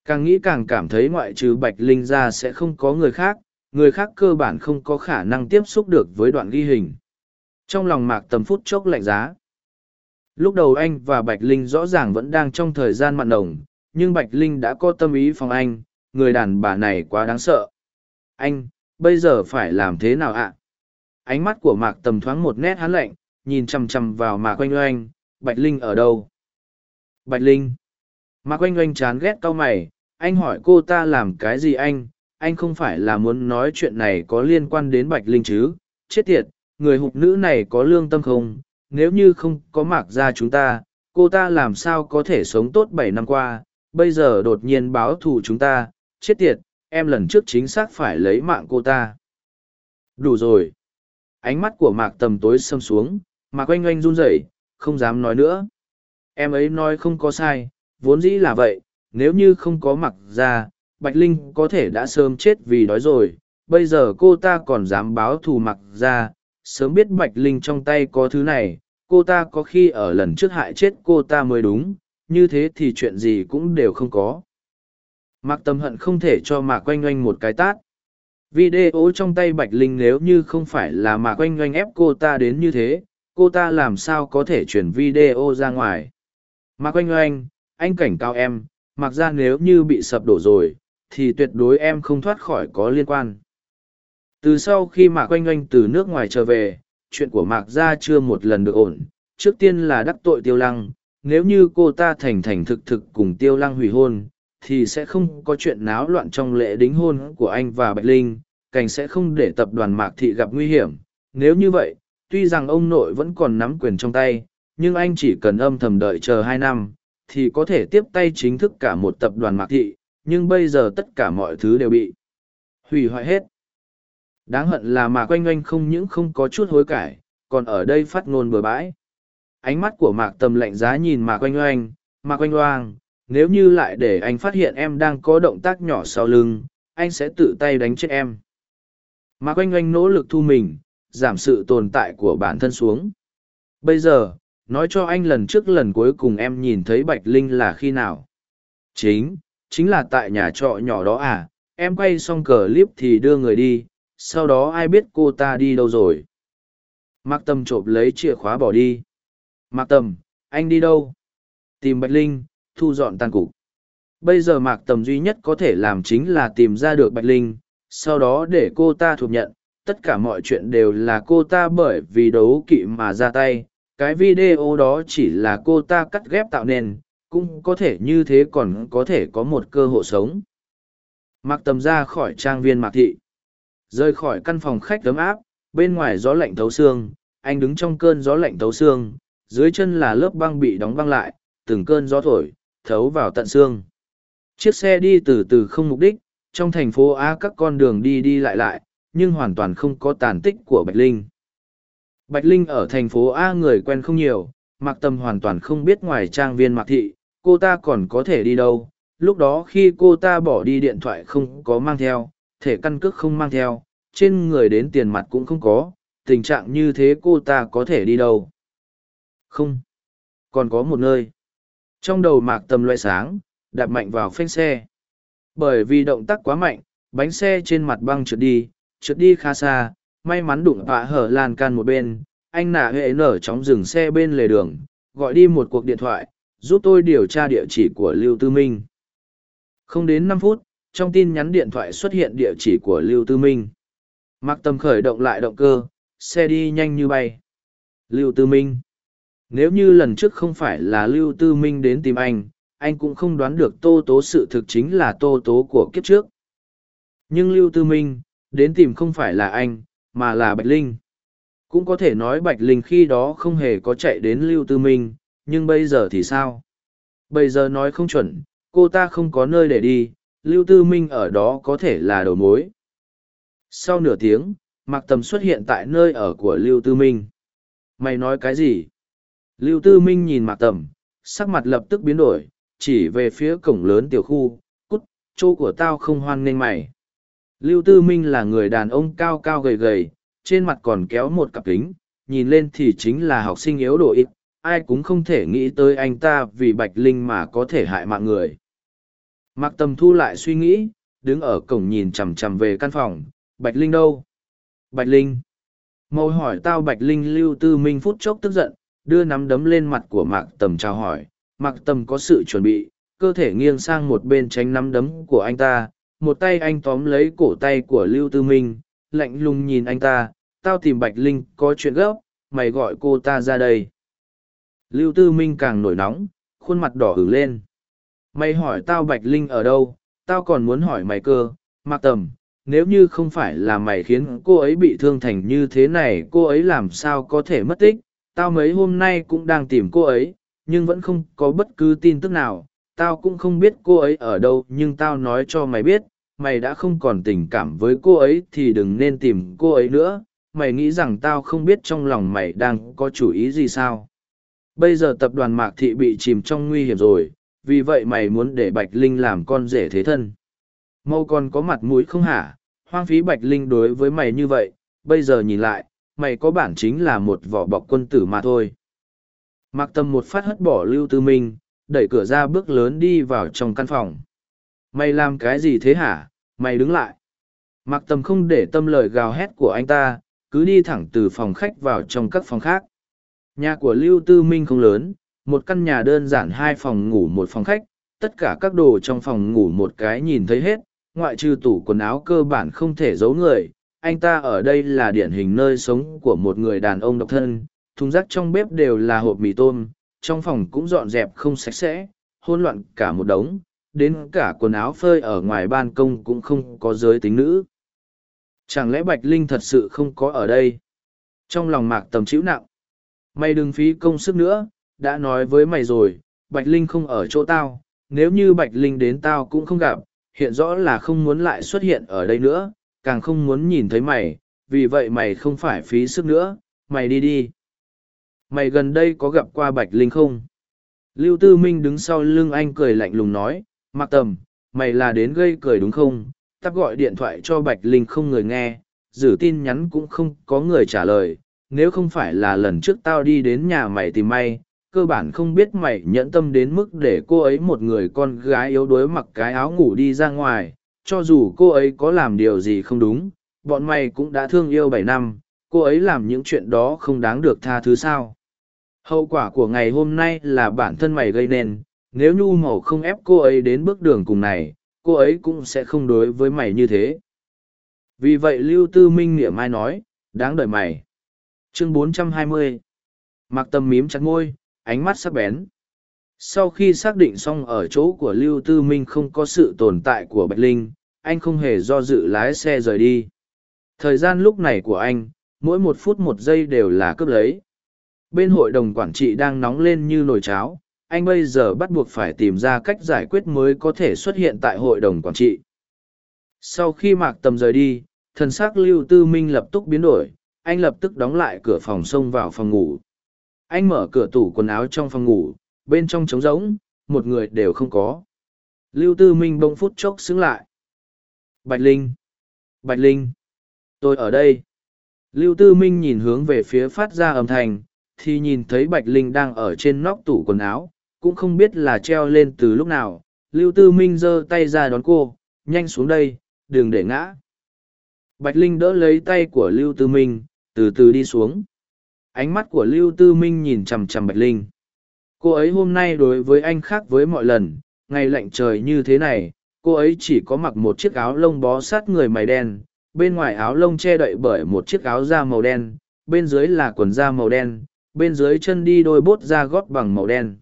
càng nghĩ càng cảm thấy ngoại trừ Bạch Linh ra sẽ không có người khác, người khác cơ bản không có khả năng tiếp xúc được với đoạn ghi hình. Trong lòng mạc tầm phút chốc lạnh giá. Lúc đầu anh và Bạch Linh rõ ràng vẫn đang trong thời gian mặn nồng, nhưng Bạch Linh đã có tâm ý phòng anh, người đàn bà này quá đáng sợ. Anh, bây giờ phải làm thế nào ạ? Ánh mắt của Mạc Tầm thoáng một nét hắn lạnh, nhìn chằm chằm vào Mạc Oanh Oanh, Bạch Linh ở đâu? Bạch Linh. Mạc Oanh Oanh chán ghét cau mày, anh hỏi cô ta làm cái gì anh? Anh không phải là muốn nói chuyện này có liên quan đến Bạch Linh chứ? Chết tiệt, người hụt nữ này có lương tâm không? Nếu như không có Mạc ra chúng ta, cô ta làm sao có thể sống tốt bảy năm qua? Bây giờ đột nhiên báo thù chúng ta, chết tiệt, em lần trước chính xác phải lấy mạng cô ta. Đủ rồi. Ánh mắt của mạc tầm tối xâm xuống, mạc oanh oanh run rẩy, không dám nói nữa. Em ấy nói không có sai, vốn dĩ là vậy, nếu như không có mặc ra, Bạch Linh có thể đã sớm chết vì đói rồi, bây giờ cô ta còn dám báo thù mặc ra, sớm biết Bạch Linh trong tay có thứ này, cô ta có khi ở lần trước hại chết cô ta mới đúng, như thế thì chuyện gì cũng đều không có. Mạc Tâm hận không thể cho Mạc Quanh Oanh một cái tát. Video trong tay Bạch Linh nếu như không phải là Mạc Quanh Oanh ép cô ta đến như thế, cô ta làm sao có thể chuyển video ra ngoài. Mạc Quanh Oanh, anh cảnh cáo em, mặc ra nếu như bị sập đổ rồi, thì tuyệt đối em không thoát khỏi có liên quan. Từ sau khi Mạc Quanh Oanh từ nước ngoài trở về, chuyện của Mạc Gia chưa một lần được ổn. Trước tiên là đắc tội tiêu lăng, nếu như cô ta thành thành thực thực cùng tiêu lăng hủy hôn, thì sẽ không có chuyện náo loạn trong lễ đính hôn của anh và Bạch Linh, cảnh sẽ không để tập đoàn Mạc Thị gặp nguy hiểm. Nếu như vậy, tuy rằng ông nội vẫn còn nắm quyền trong tay, nhưng anh chỉ cần âm thầm đợi chờ hai năm, thì có thể tiếp tay chính thức cả một tập đoàn Mạc Thị, nhưng bây giờ tất cả mọi thứ đều bị hủy hoại hết. Đáng hận là Mạc Oanh Oanh không những không có chút hối cải, còn ở đây phát ngôn bừa bãi. Ánh mắt của Mạc Tầm lạnh giá nhìn Mạc Oanh Oanh, Mạc Oanh Oang, nếu như lại để anh phát hiện em đang có động tác nhỏ sau lưng anh sẽ tự tay đánh chết em mạc oanh oanh nỗ lực thu mình giảm sự tồn tại của bản thân xuống bây giờ nói cho anh lần trước lần cuối cùng em nhìn thấy bạch linh là khi nào. Chính chính là tại nhà trọ nhỏ đó à em quay xong clip thì đưa người đi sau đó ai biết cô ta đi đâu rồi. Mạc tâm trộm lấy chìa khóa bỏ đi. Mạc Tâm, anh đi đâu? Tìm bạch linh thu dọn tàn cục. Bây giờ mạc tầm duy nhất có thể làm chính là tìm ra được Bạch Linh, sau đó để cô ta thuộc nhận, tất cả mọi chuyện đều là cô ta bởi vì đấu kỵ mà ra tay, cái video đó chỉ là cô ta cắt ghép tạo nên, cũng có thể như thế còn có thể có một cơ hội sống. Mặc tầm ra khỏi trang viên mạc thị, rời khỏi căn phòng khách ấm áp, bên ngoài gió lạnh thấu xương, anh đứng trong cơn gió lạnh thấu xương, dưới chân là lớp băng bị đóng băng lại, từng cơn gió thổi, thấu vào tận xương. Chiếc xe đi từ từ không mục đích, trong thành phố A các con đường đi đi lại lại, nhưng hoàn toàn không có tàn tích của Bạch Linh. Bạch Linh ở thành phố A người quen không nhiều, Mạc Tâm hoàn toàn không biết ngoài trang viên Mạc Thị, cô ta còn có thể đi đâu. Lúc đó khi cô ta bỏ đi điện thoại không có mang theo, thể căn cước không mang theo, trên người đến tiền mặt cũng không có, tình trạng như thế cô ta có thể đi đâu. Không. Còn có một nơi. Trong đầu mạc Tâm loại sáng, đạp mạnh vào phanh xe. Bởi vì động tác quá mạnh, bánh xe trên mặt băng trượt đi, trượt đi khá xa, may mắn đụng vạ hở lan can một bên, anh nạ hệ nở chóng dừng xe bên lề đường, gọi đi một cuộc điện thoại, giúp tôi điều tra địa chỉ của Lưu Tư Minh. Không đến năm phút, trong tin nhắn điện thoại xuất hiện địa chỉ của Lưu Tư Minh. Mạc Tâm khởi động lại động cơ, xe đi nhanh như bay. Lưu Tư Minh. Nếu như lần trước không phải là Lưu Tư Minh đến tìm anh, anh cũng không đoán được Tô Tố sự thực chính là Tô Tố của kiếp trước. Nhưng Lưu Tư Minh, đến tìm không phải là anh, mà là Bạch Linh. Cũng có thể nói Bạch Linh khi đó không hề có chạy đến Lưu Tư Minh, nhưng bây giờ thì sao? Bây giờ nói không chuẩn, cô ta không có nơi để đi, Lưu Tư Minh ở đó có thể là đầu mối. Sau nửa tiếng, Mạc Tầm xuất hiện tại nơi ở của Lưu Tư Minh. Mày nói cái gì? Lưu Tư Minh nhìn Mạc Tầm, sắc mặt lập tức biến đổi, chỉ về phía cổng lớn tiểu khu, cút, chỗ của tao không hoan nghênh mày. Lưu Tư Minh là người đàn ông cao cao gầy gầy, trên mặt còn kéo một cặp kính, nhìn lên thì chính là học sinh yếu độ ít, ai cũng không thể nghĩ tới anh ta vì Bạch Linh mà có thể hại mạng người. Mạc Tầm thu lại suy nghĩ, đứng ở cổng nhìn chằm chằm về căn phòng, Bạch Linh đâu? Bạch Linh. Mâu hỏi tao Bạch Linh lưu tư minh phút chốc tức giận, đưa nắm đấm lên mặt của Mạc Tầm chào hỏi. Mạc Tầm có sự chuẩn bị, cơ thể nghiêng sang một bên tránh nắm đấm của anh ta. Một tay anh tóm lấy cổ tay của Lưu Tư Minh, lạnh lùng nhìn anh ta. Tao tìm Bạch Linh có chuyện gấp, mày gọi cô ta ra đây. Lưu Tư Minh càng nổi nóng, khuôn mặt đỏ ửng lên. Mày hỏi tao Bạch Linh ở đâu, tao còn muốn hỏi mày cơ, Mạc Tầm, nếu như không phải là mày khiến cô ấy bị thương thành như thế này cô ấy làm sao có thể mất tích tao mấy hôm nay cũng đang tìm cô ấy nhưng vẫn không có bất cứ tin tức nào tao cũng không biết cô ấy ở đâu nhưng tao nói cho mày biết mày đã không còn tình cảm với cô ấy thì đừng nên tìm cô ấy nữa. Mày nghĩ rằng tao không biết trong lòng mày đang có chủ ý gì sao? Bây giờ tập đoàn mạc thị bị chìm trong nguy hiểm rồi vì vậy mày muốn để bạch linh làm con rể thế thân. Mâu còn có mặt mũi không hả? Hoang phí bạch linh đối với mày như vậy, bây giờ nhìn lại, mày có bản chính là một vỏ bọc quân tử mà thôi. Mạc Tâm một phát hất bỏ Lưu Tư Minh, đẩy cửa ra bước lớn đi vào trong căn phòng. Mày làm cái gì thế hả? Mày đứng lại. Mạc Tâm không để tâm lời gào hét của anh ta, cứ đi thẳng từ phòng khách vào trong các phòng khác. Nhà của Lưu Tư Minh không lớn, một căn nhà đơn giản hai phòng ngủ một phòng khách, tất cả các đồ trong phòng ngủ một cái nhìn thấy hết, ngoại trừ tủ quần áo cơ bản không thể giấu người anh ta ở đây là điển hình nơi sống của một người đàn ông độc thân thùng rác trong bếp đều là hộp mì tôm trong phòng cũng dọn dẹp không sạch sẽ hôn loạn cả một đống đến cả quần áo phơi ở ngoài ban công cũng không có giới tính nữ. Chẳng lẽ bạch linh thật sự không có ở đây? Trong lòng mạc tầm chịu nặng. Mày đừng phí công sức nữa đã nói với mày rồi bạch linh không ở chỗ tao nếu như bạch linh đến tao cũng không gặp hiện rõ là không muốn lại xuất hiện ở đây nữa, càng không muốn nhìn thấy mày, vì vậy mày không phải phí sức nữa, mày đi đi. Mày gần đây có gặp qua Bạch Linh không? Lưu Tư Minh đứng sau lưng anh cười lạnh lùng nói, Mạc Tầm, mày là đến gây cười đúng không? Tắp gọi điện thoại cho Bạch Linh không người nghe, giữ tin nhắn cũng không có người trả lời. Nếu không phải là lần trước tao đi đến nhà mày tìm may, cơ bản không biết mày nhẫn tâm đến mức để cô ấy một người con gái yếu đuối mặc cái áo ngủ đi ra ngoài cho dù cô ấy có làm điều gì không đúng bọn mày cũng đã thương yêu bảy năm cô ấy làm những chuyện đó không đáng được tha thứ sao hậu quả của ngày hôm nay là bản thân mày gây nên nếu nhu màu không ép cô ấy đến bước đường cùng này cô ấy cũng sẽ không đối với mày như thế vì vậy lưu tư minh niệm mai nói đáng đợi mày chương 420 mặc tầm mím chặt ngôi ánh mắt sắc bén. Sau khi xác định xong ở chỗ của Lưu Tư Minh không có sự tồn tại của Bạch Linh, anh không hề do dự lái xe rời đi. Thời gian lúc này của anh, mỗi một phút một giây đều là cướp lấy. Bên hội đồng quản trị đang nóng lên như nồi cháo, anh bây giờ bắt buộc phải tìm ra cách giải quyết mới có thể xuất hiện tại hội đồng quản trị. Sau khi Mạc Tầm rời đi, thần sắc Lưu Tư Minh lập tức biến đổi, anh lập tức đóng lại cửa phòng xông vào phòng ngủ. Anh mở cửa tủ quần áo trong phòng ngủ bên trong trống rỗng một người đều không có. Lưu tư minh bông phút chốc xứng lại. Bạch linh! Bạch linh! Tôi ở đây. Lưu tư minh nhìn hướng về phía phát ra âm thanh thì nhìn thấy bạch linh đang ở trên nóc tủ quần áo, cũng không biết là treo lên từ lúc nào. Lưu tư minh giơ tay ra đón cô, nhanh xuống đây, đừng để ngã. Bạch linh đỡ lấy tay của lưu tư minh, từ từ đi xuống. Ánh mắt của lưu tư minh nhìn chằm chằm bạch linh. Cô ấy hôm nay đối với anh khác với mọi lần, ngày lạnh trời như thế này, cô ấy chỉ có mặc một chiếc áo lông bó sát người mày đen, bên ngoài áo lông che đậy bởi một chiếc áo da màu đen, bên dưới là quần da màu đen bên dưới chân đi đôi bốt da gót bằng màu đen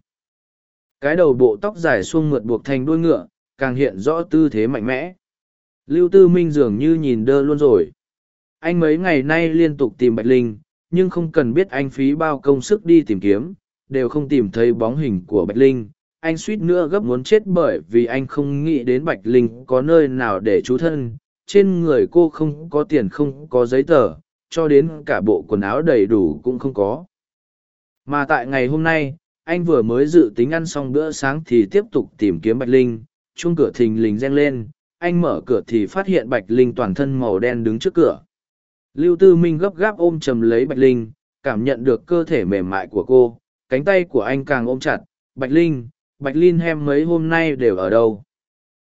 cái đầu bộ tóc dài xuông mượt buộc thành đuôi ngựa càng hiện rõ tư thế mạnh mẽ lưu tư minh dường như nhìn đơ luôn rồi anh mấy ngày nay liên tục tìm bạch linh nhưng không cần biết anh phí bao công sức đi tìm kiếm, đều không tìm thấy bóng hình của Bạch Linh. Anh suýt nữa gấp muốn chết bởi vì anh không nghĩ đến Bạch Linh có nơi nào để trú thân, trên người cô không có tiền không có giấy tờ, cho đến cả bộ quần áo đầy đủ cũng không có. Mà tại ngày hôm nay, anh vừa mới dự tính ăn xong bữa sáng thì tiếp tục tìm kiếm Bạch Linh, chuông cửa thình lình reng lên, anh mở cửa thì phát hiện Bạch Linh toàn thân màu đen đứng trước cửa. Lưu Tư Minh gấp gáp ôm chầm lấy Bạch Linh, cảm nhận được cơ thể mềm mại của cô, cánh tay của anh càng ôm chặt. Bạch Linh, Bạch Linh em mấy hôm nay đều ở đâu?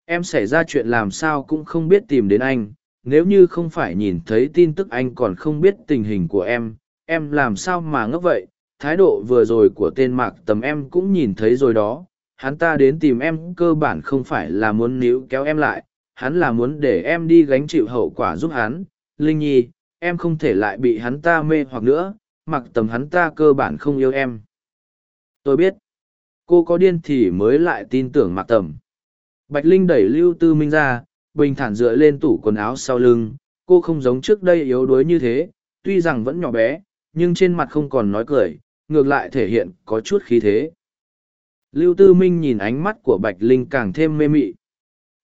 Em xảy ra chuyện làm sao cũng không biết tìm đến anh, nếu như không phải nhìn thấy tin tức anh còn không biết tình hình của em, em làm sao mà ngốc vậy? Thái độ vừa rồi của tên mạc tầm em cũng nhìn thấy rồi đó, hắn ta đến tìm em cơ bản không phải là muốn níu kéo em lại, hắn là muốn để em đi gánh chịu hậu quả giúp hắn. Linh Nhi, em không thể lại bị hắn ta mê hoặc nữa, mặc tầm hắn ta cơ bản không yêu em. Tôi biết, cô có điên thì mới lại tin tưởng mặc tầm. Bạch Linh đẩy Lưu Tư Minh ra, bình thản dựa lên tủ quần áo sau lưng, cô không giống trước đây yếu đuối như thế, tuy rằng vẫn nhỏ bé, nhưng trên mặt không còn nói cười, ngược lại thể hiện có chút khí thế. Lưu Tư Minh nhìn ánh mắt của Bạch Linh càng thêm mê mị.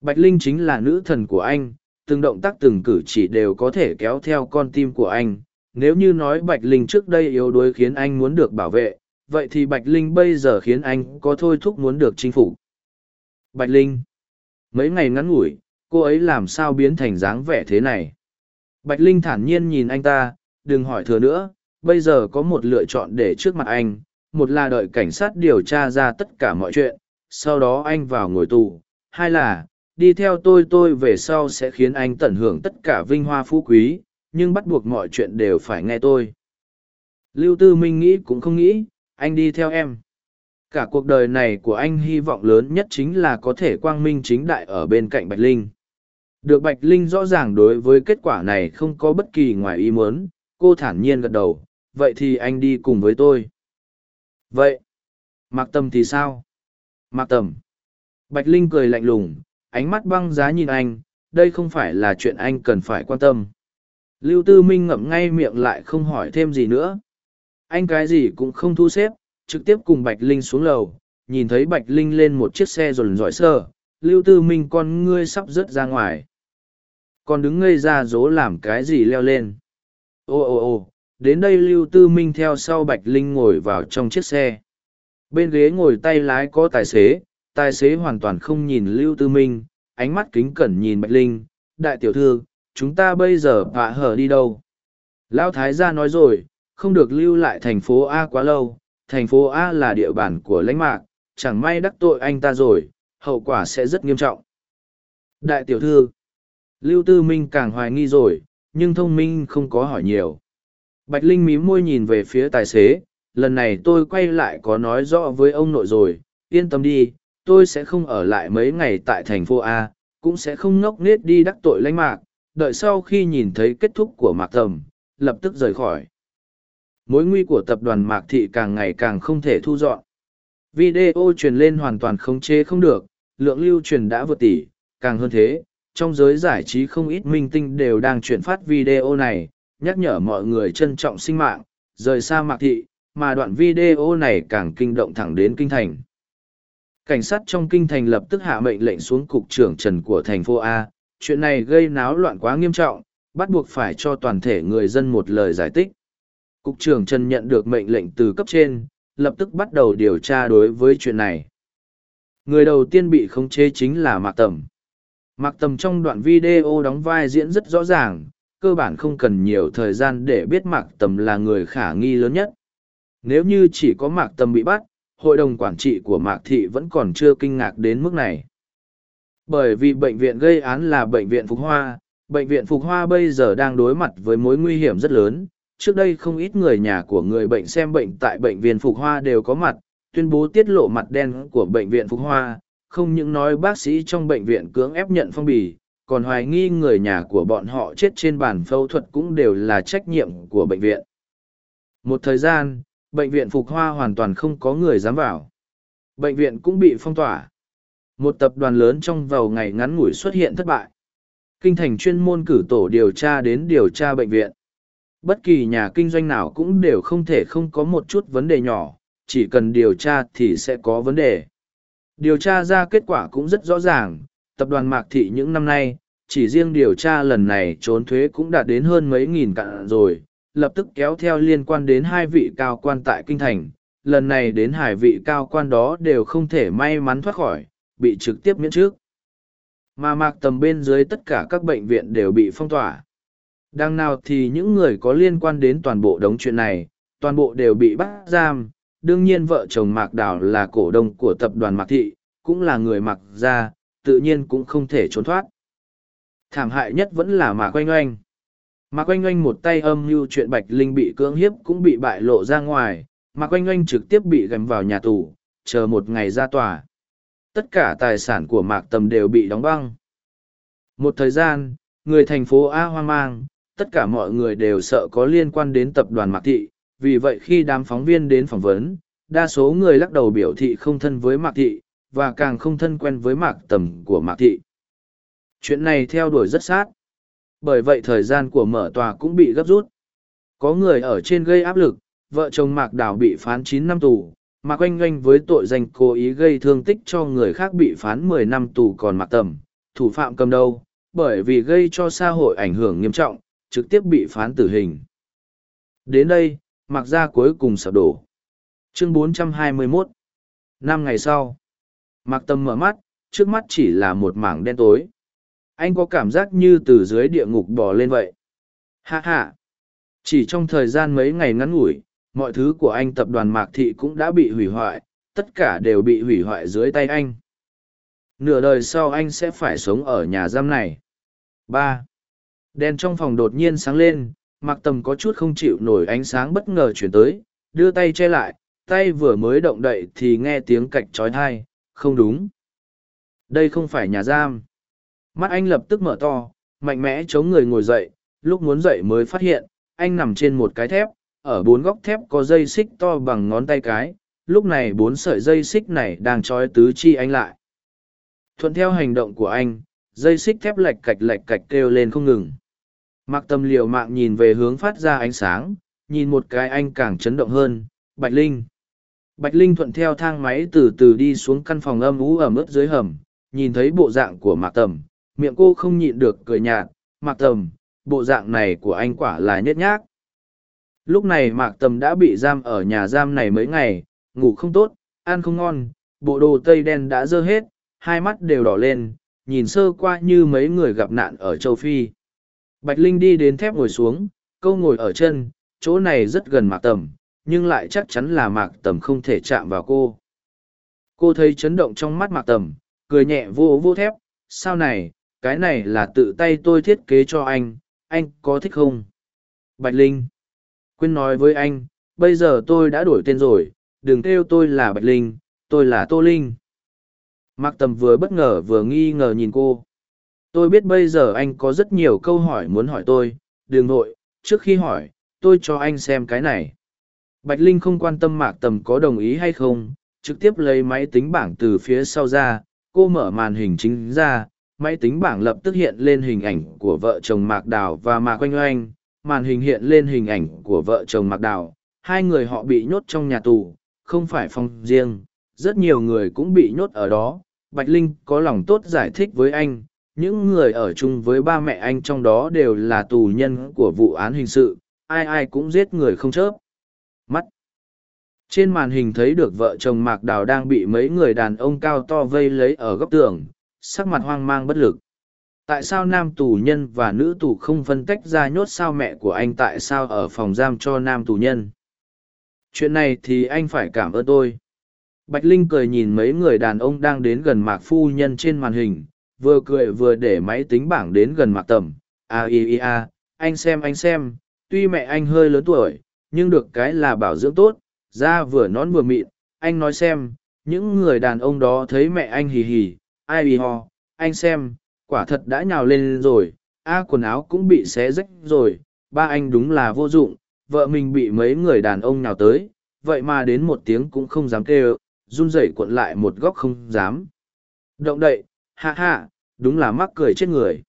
Bạch Linh chính là nữ thần của anh, từng động tác từng cử chỉ đều có thể kéo theo con tim của anh. Nếu như nói Bạch Linh trước đây yếu đuối khiến anh muốn được bảo vệ, vậy thì Bạch Linh bây giờ khiến anh có thôi thúc muốn được chinh phục. Bạch Linh. Mấy ngày ngắn ngủi, cô ấy làm sao biến thành dáng vẻ thế này? Bạch Linh thản nhiên nhìn anh ta, đừng hỏi thừa nữa, bây giờ có một lựa chọn để trước mặt anh, một là đợi cảnh sát điều tra ra tất cả mọi chuyện, sau đó anh vào ngồi tù, hai là, đi theo tôi tôi về sau sẽ khiến anh tận hưởng tất cả vinh hoa phú quý, nhưng bắt buộc mọi chuyện đều phải nghe tôi. Lưu Tư Minh nghĩ cũng không nghĩ, anh đi theo em. Cả cuộc đời này của anh hy vọng lớn nhất chính là có thể quang minh chính đại ở bên cạnh Bạch Linh. Được Bạch Linh rõ ràng đối với kết quả này không có bất kỳ ngoài ý muốn, cô thản nhiên gật đầu, vậy thì anh đi cùng với tôi. Vậy, Mạc Tâm thì sao? Mạc Tâm. Bạch Linh cười lạnh lùng, ánh mắt băng giá nhìn anh, đây không phải là chuyện anh cần phải quan tâm. Lưu Tư Minh ngậm ngay miệng lại không hỏi thêm gì nữa. Anh cái gì cũng không thu xếp, trực tiếp cùng Bạch Linh xuống lầu, nhìn thấy Bạch Linh lên một chiếc xe rồn rỏi sơ, Lưu Tư Minh con ngươi sắp rớt ra ngoài. Còn đứng ngây ra dố làm cái gì leo lên. Ô ô ô, đến đây Lưu Tư Minh theo sau Bạch Linh ngồi vào trong chiếc xe. Bên ghế ngồi tay lái có tài xế, tài xế hoàn toàn không nhìn Lưu Tư Minh, ánh mắt kính cẩn nhìn Bạch Linh, đại tiểu thư, chúng ta bây giờ vạ hở đi đâu? Lão Thái gia nói rồi, không được lưu lại thành phố A quá lâu, thành phố A là địa bàn của lãnh mạc, chẳng may đắc tội anh ta rồi, hậu quả sẽ rất nghiêm trọng. Đại tiểu thư, Lưu Tư Minh càng hoài nghi rồi, nhưng thông minh không có hỏi nhiều. Bạch Linh mím môi nhìn về phía tài xế, lần này tôi quay lại có nói rõ với ông nội rồi, yên tâm đi, tôi sẽ không ở lại mấy ngày tại thành phố A, cũng sẽ không ngốc nghếch đi đắc tội lãnh mạc, đợi sau khi nhìn thấy kết thúc của mạc tầm, lập tức rời khỏi. Mối nguy của tập đoàn mạc thị càng ngày càng không thể thu dọn. Video truyền lên hoàn toàn không chế không được, lượng lưu truyền đã vượt tỷ, càng hơn thế, trong giới giải trí không ít minh tinh đều đang chuyển phát video này, nhắc nhở mọi người trân trọng sinh mạng, rời xa mạc thị, mà đoạn video này càng kinh động thẳng đến kinh thành. Cảnh sát trong kinh thành lập tức hạ mệnh lệnh xuống cục trưởng trần của thành phố A, chuyện này gây náo loạn quá nghiêm trọng, bắt buộc phải cho toàn thể người dân một lời giải thích. Cục trưởng Trần nhận được mệnh lệnh từ cấp trên, lập tức bắt đầu điều tra đối với chuyện này. Người đầu tiên bị khống chế chính là Mạc Tầm. Mạc Tầm trong đoạn video đóng vai diễn rất rõ ràng, cơ bản không cần nhiều thời gian để biết Mạc Tầm là người khả nghi lớn nhất. Nếu như chỉ có Mạc Tầm bị bắt, hội đồng quản trị của Mạc Thị vẫn còn chưa kinh ngạc đến mức này. Bởi vì bệnh viện gây án là bệnh viện Phục Hoa, bệnh viện Phục Hoa bây giờ đang đối mặt với mối nguy hiểm rất lớn. Trước đây không ít người nhà của người bệnh xem bệnh tại bệnh viện Phục Hoa đều có mặt, tuyên bố tiết lộ mặt đen của bệnh viện Phục Hoa, không những nói bác sĩ trong bệnh viện cưỡng ép nhận phong bì, còn hoài nghi người nhà của bọn họ chết trên bàn phẫu thuật cũng đều là trách nhiệm của bệnh viện. Một thời gian, bệnh viện Phục Hoa hoàn toàn không có người dám vào. Bệnh viện cũng bị phong tỏa. Một tập đoàn lớn trong vòng ngày ngắn ngủi xuất hiện thất bại. Kinh thành chuyên môn cử tổ điều tra đến điều tra bệnh viện. Bất kỳ nhà kinh doanh nào cũng đều không thể không có một chút vấn đề nhỏ, chỉ cần điều tra thì sẽ có vấn đề. Điều tra ra kết quả cũng rất rõ ràng, tập đoàn Mạc Thị những năm nay, chỉ riêng điều tra lần này trốn thuế cũng đạt đến hơn mấy nghìn cạn rồi, lập tức kéo theo liên quan đến hai vị cao quan tại Kinh Thành. Lần này đến hai vị cao quan đó đều không thể may mắn thoát khỏi, bị trực tiếp miễn trước. Mà mạc tầm bên dưới tất cả các bệnh viện đều bị phong tỏa. Đằng nào thì những người có liên quan đến toàn bộ đống chuyện này, toàn bộ đều bị bắt giam. Đương nhiên vợ chồng Mạc Đào là cổ đông của tập đoàn Mạc Thị, cũng là người Mạc Gia, tự nhiên cũng không thể trốn thoát. Thảm hại nhất vẫn là Mạc Oanh Oanh. Mạc Oanh Oanh một tay âm mưu chuyện Bạch Linh bị cưỡng hiếp cũng bị bại lộ ra ngoài, Mạc Oanh Oanh trực tiếp bị gầm vào nhà tù, chờ một ngày ra tòa. Tất cả tài sản của Mạc Tầm đều bị đóng băng. Một thời gian, người thành phố A hoang mang, tất cả mọi người đều sợ có liên quan đến tập đoàn Mạc Thị, vì vậy khi đám phóng viên đến phỏng vấn, đa số người lắc đầu biểu thị không thân với Mạc Thị, và càng không thân quen với Mạc Tầm của Mạc Thị. Chuyện này theo đuổi rất sát. Bởi vậy thời gian của mở tòa cũng bị gấp rút. Có người ở trên gây áp lực, vợ chồng Mạc Đào bị phán chín năm tù, Mạc Oanh Oanh với tội danh cố ý gây thương tích cho người khác bị phán mười năm tù còn Mạc Tầm, thủ phạm cầm đầu, bởi vì gây cho xã hội ảnh hưởng nghiêm trọng, trực tiếp bị phán tử hình. Đến đây, Mạc Gia cuối cùng sập đổ. Chương 421 Năm ngày sau, Mạc Tâm mở mắt, trước mắt chỉ là một mảng đen tối. Anh có cảm giác như từ dưới địa ngục bò lên vậy. Ha ha! Chỉ trong thời gian mấy ngày ngắn ngủi, mọi thứ của anh tập đoàn Mạc Thị cũng đã bị hủy hoại, tất cả đều bị hủy hoại dưới tay anh. Nửa đời sau anh sẽ phải sống ở nhà giam này. ba Đèn trong phòng đột nhiên sáng lên, Mạc Tầm có chút không chịu nổi ánh sáng bất ngờ chuyển tới, đưa tay che lại, tay vừa mới động đậy thì nghe tiếng cạch trói thai, không đúng. Đây không phải nhà giam. Mắt anh lập tức mở to, mạnh mẽ chống người ngồi dậy, lúc muốn dậy mới phát hiện, anh nằm trên một cái thép, ở bốn góc thép có dây xích to bằng ngón tay cái, lúc này bốn sợi dây xích này đang trói tứ chi anh lại. Thuận theo hành động của anh, dây xích thép lạch cạch lạch cạch kêu lên không ngừng. Mặc tâm liều mạng nhìn về hướng phát ra ánh sáng, nhìn một cái anh càng chấn động hơn, Bạch Linh. Bạch Linh thuận theo thang máy từ từ đi xuống căn phòng âm ú ẩm ướt dưới hầm, nhìn thấy bộ dạng của Mạc Tầm, miệng cô không nhịn được cười nhạt, Mạc Tầm, bộ dạng này của anh quả là nhét nhác. Lúc này Mạc Tầm đã bị giam ở nhà giam này mấy ngày, ngủ không tốt, ăn không ngon, bộ đồ tây đen đã dơ hết, hai mắt đều đỏ lên, nhìn sơ qua như mấy người gặp nạn ở châu Phi. Bạch Linh đi đến thép ngồi xuống, câu ngồi ở chân, chỗ này rất gần Mạc Tầm, nhưng lại chắc chắn là Mạc Tầm không thể chạm vào cô. Cô thấy chấn động trong mắt Mạc Tầm, cười nhẹ vô vô thép, sao này, cái này là tự tay tôi thiết kế cho anh, anh có thích không? Bạch Linh. Quên nói với anh, bây giờ tôi đã đổi tên rồi, đừng kêu tôi là Bạch Linh, tôi là Tô Linh. Mạc Tầm vừa bất ngờ vừa nghi ngờ nhìn cô. Tôi biết bây giờ anh có rất nhiều câu hỏi muốn hỏi tôi, đừng nội, trước khi hỏi, tôi cho anh xem cái này. Bạch Linh không quan tâm Mạc Tầm có đồng ý hay không, trực tiếp lấy máy tính bảng từ phía sau ra, cô mở màn hình chính ra, máy tính bảng lập tức hiện lên hình ảnh của vợ chồng Mạc Đào và Mạc Oanh Oanh, màn hình hiện lên hình ảnh của vợ chồng Mạc Đào, hai người họ bị nhốt trong nhà tù, không phải phòng riêng, rất nhiều người cũng bị nhốt ở đó. Bạch Linh có lòng tốt giải thích với anh, những người ở chung với ba mẹ anh trong đó đều là tù nhân của vụ án hình sự, ai ai cũng giết người không chớp. Mắt trên màn hình thấy được vợ chồng Mạc Đào đang bị mấy người đàn ông cao to vây lấy ở góc tường, sắc mặt hoang mang bất lực. Tại sao nam tù nhân và nữ tù không phân tách ra nhốt sao mẹ của anh tại sao ở phòng giam cho nam tù nhân? Chuyện này thì anh phải cảm ơn tôi. Bạch Linh cười nhìn mấy người đàn ông đang đến gần Mạc Phu Nhân trên màn hình, vừa cười vừa để máy tính bảng đến gần Mạc Tầm. a i i a anh xem anh xem, tuy mẹ anh hơi lớn tuổi, nhưng được cái là bảo dưỡng tốt, da vừa nón vừa mịn, anh nói xem, những người đàn ông đó thấy mẹ anh hì hì, ai hì ho, anh xem, quả thật đã nhào lên rồi, a quần áo cũng bị xé rách rồi, ba anh đúng là vô dụng, vợ mình bị mấy người đàn ông nhào tới, vậy mà đến một tiếng cũng không dám kêu, run rẩy cuộn lại một góc không dám. Động đậy, ha ha, đúng là mắc cười chết người.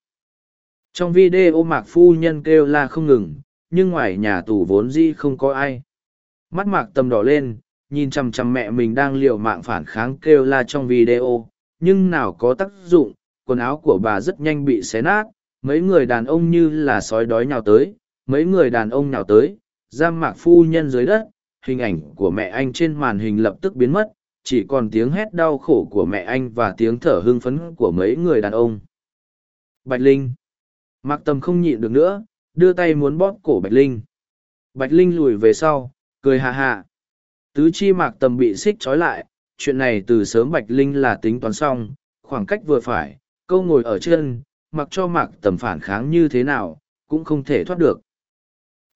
Trong video mạc phu nhân kêu la không ngừng, nhưng ngoài nhà tù vốn dĩ không có ai. Mắt mạc tầm đỏ lên, nhìn chằm chằm mẹ mình đang liều mạng phản kháng kêu la trong video, nhưng nào có tác dụng, quần áo của bà rất nhanh bị xé nát, mấy người đàn ông như là sói đói nhào tới, mấy người đàn ông nhào tới, giam mạc phu nhân dưới đất, hình ảnh của mẹ anh trên màn hình lập tức biến mất, chỉ còn tiếng hét đau khổ của mẹ anh và tiếng thở hưng phấn của mấy người đàn ông. Bạch Linh. Mạc Tầm không nhịn được nữa, đưa tay muốn bóp cổ Bạch Linh. Bạch Linh lùi về sau, cười hạ hạ. Tứ chi Mạc Tầm bị xích trói lại, chuyện này từ sớm Bạch Linh là tính toán xong, khoảng cách vừa phải, câu ngồi ở chân, mặc cho Mạc Tầm phản kháng như thế nào, cũng không thể thoát được.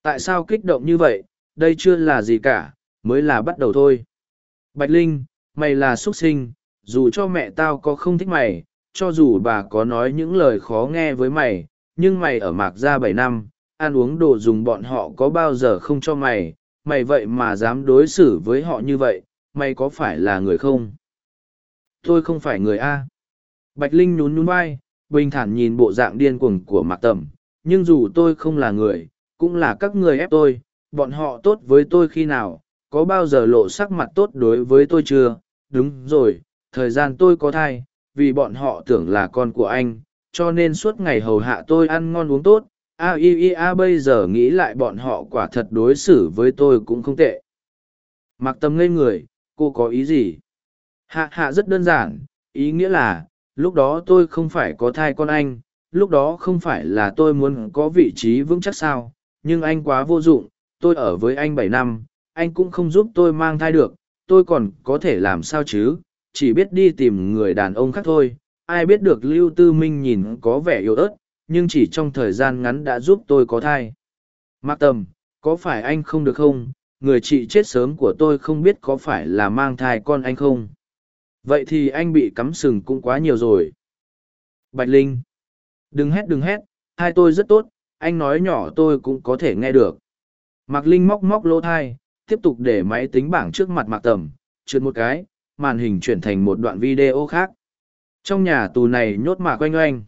Tại sao kích động như vậy, đây chưa là gì cả, mới là bắt đầu thôi. Bạch Linh, mày là xuất sinh, dù cho mẹ tao có không thích mày, cho dù bà có nói những lời khó nghe với mày, nhưng mày ở mạc gia bảy năm, ăn uống đồ dùng bọn họ có bao giờ không cho mày, mày vậy mà dám đối xử với họ như vậy, mày có phải là người không? Tôi không phải người A. Bạch Linh nhún nhún vai, bình thản nhìn bộ dạng điên cuồng của mạc tầm, nhưng dù tôi không là người, cũng là các người ép tôi, bọn họ tốt với tôi khi nào, có bao giờ lộ sắc mặt tốt đối với tôi chưa? Đúng rồi, thời gian tôi có thai, vì bọn họ tưởng là con của anh, cho nên suốt ngày hầu hạ tôi ăn ngon uống tốt. A I I A bây giờ nghĩ lại bọn họ quả thật đối xử với tôi cũng không tệ. Mặc tâm ngây người, cô có ý gì? Hạ hạ rất đơn giản, ý nghĩa là, lúc đó tôi không phải có thai con anh, lúc đó không phải là tôi muốn có vị trí vững chắc sao, nhưng anh quá vô dụng, tôi ở với anh bảy năm, anh cũng không giúp tôi mang thai được, tôi còn có thể làm sao chứ, chỉ biết đi tìm người đàn ông khác thôi. Ai biết được Lưu Tư Minh nhìn có vẻ yếu ớt, nhưng chỉ trong thời gian ngắn đã giúp tôi có thai. Mạc Tầm, có phải anh không được không? Người chị chết sớm của tôi không biết có phải là mang thai con anh không? Vậy thì anh bị cắm sừng cũng quá nhiều rồi. Bạch Linh, đừng hét đừng hét, hai tôi rất tốt, anh nói nhỏ tôi cũng có thể nghe được. Mạc Linh móc móc lỗ thai, tiếp tục để máy tính bảng trước mặt Mạc Tầm, trượt một cái, màn hình chuyển thành một đoạn video khác. Trong nhà tù này nhốt Mạc Oanh Oanh.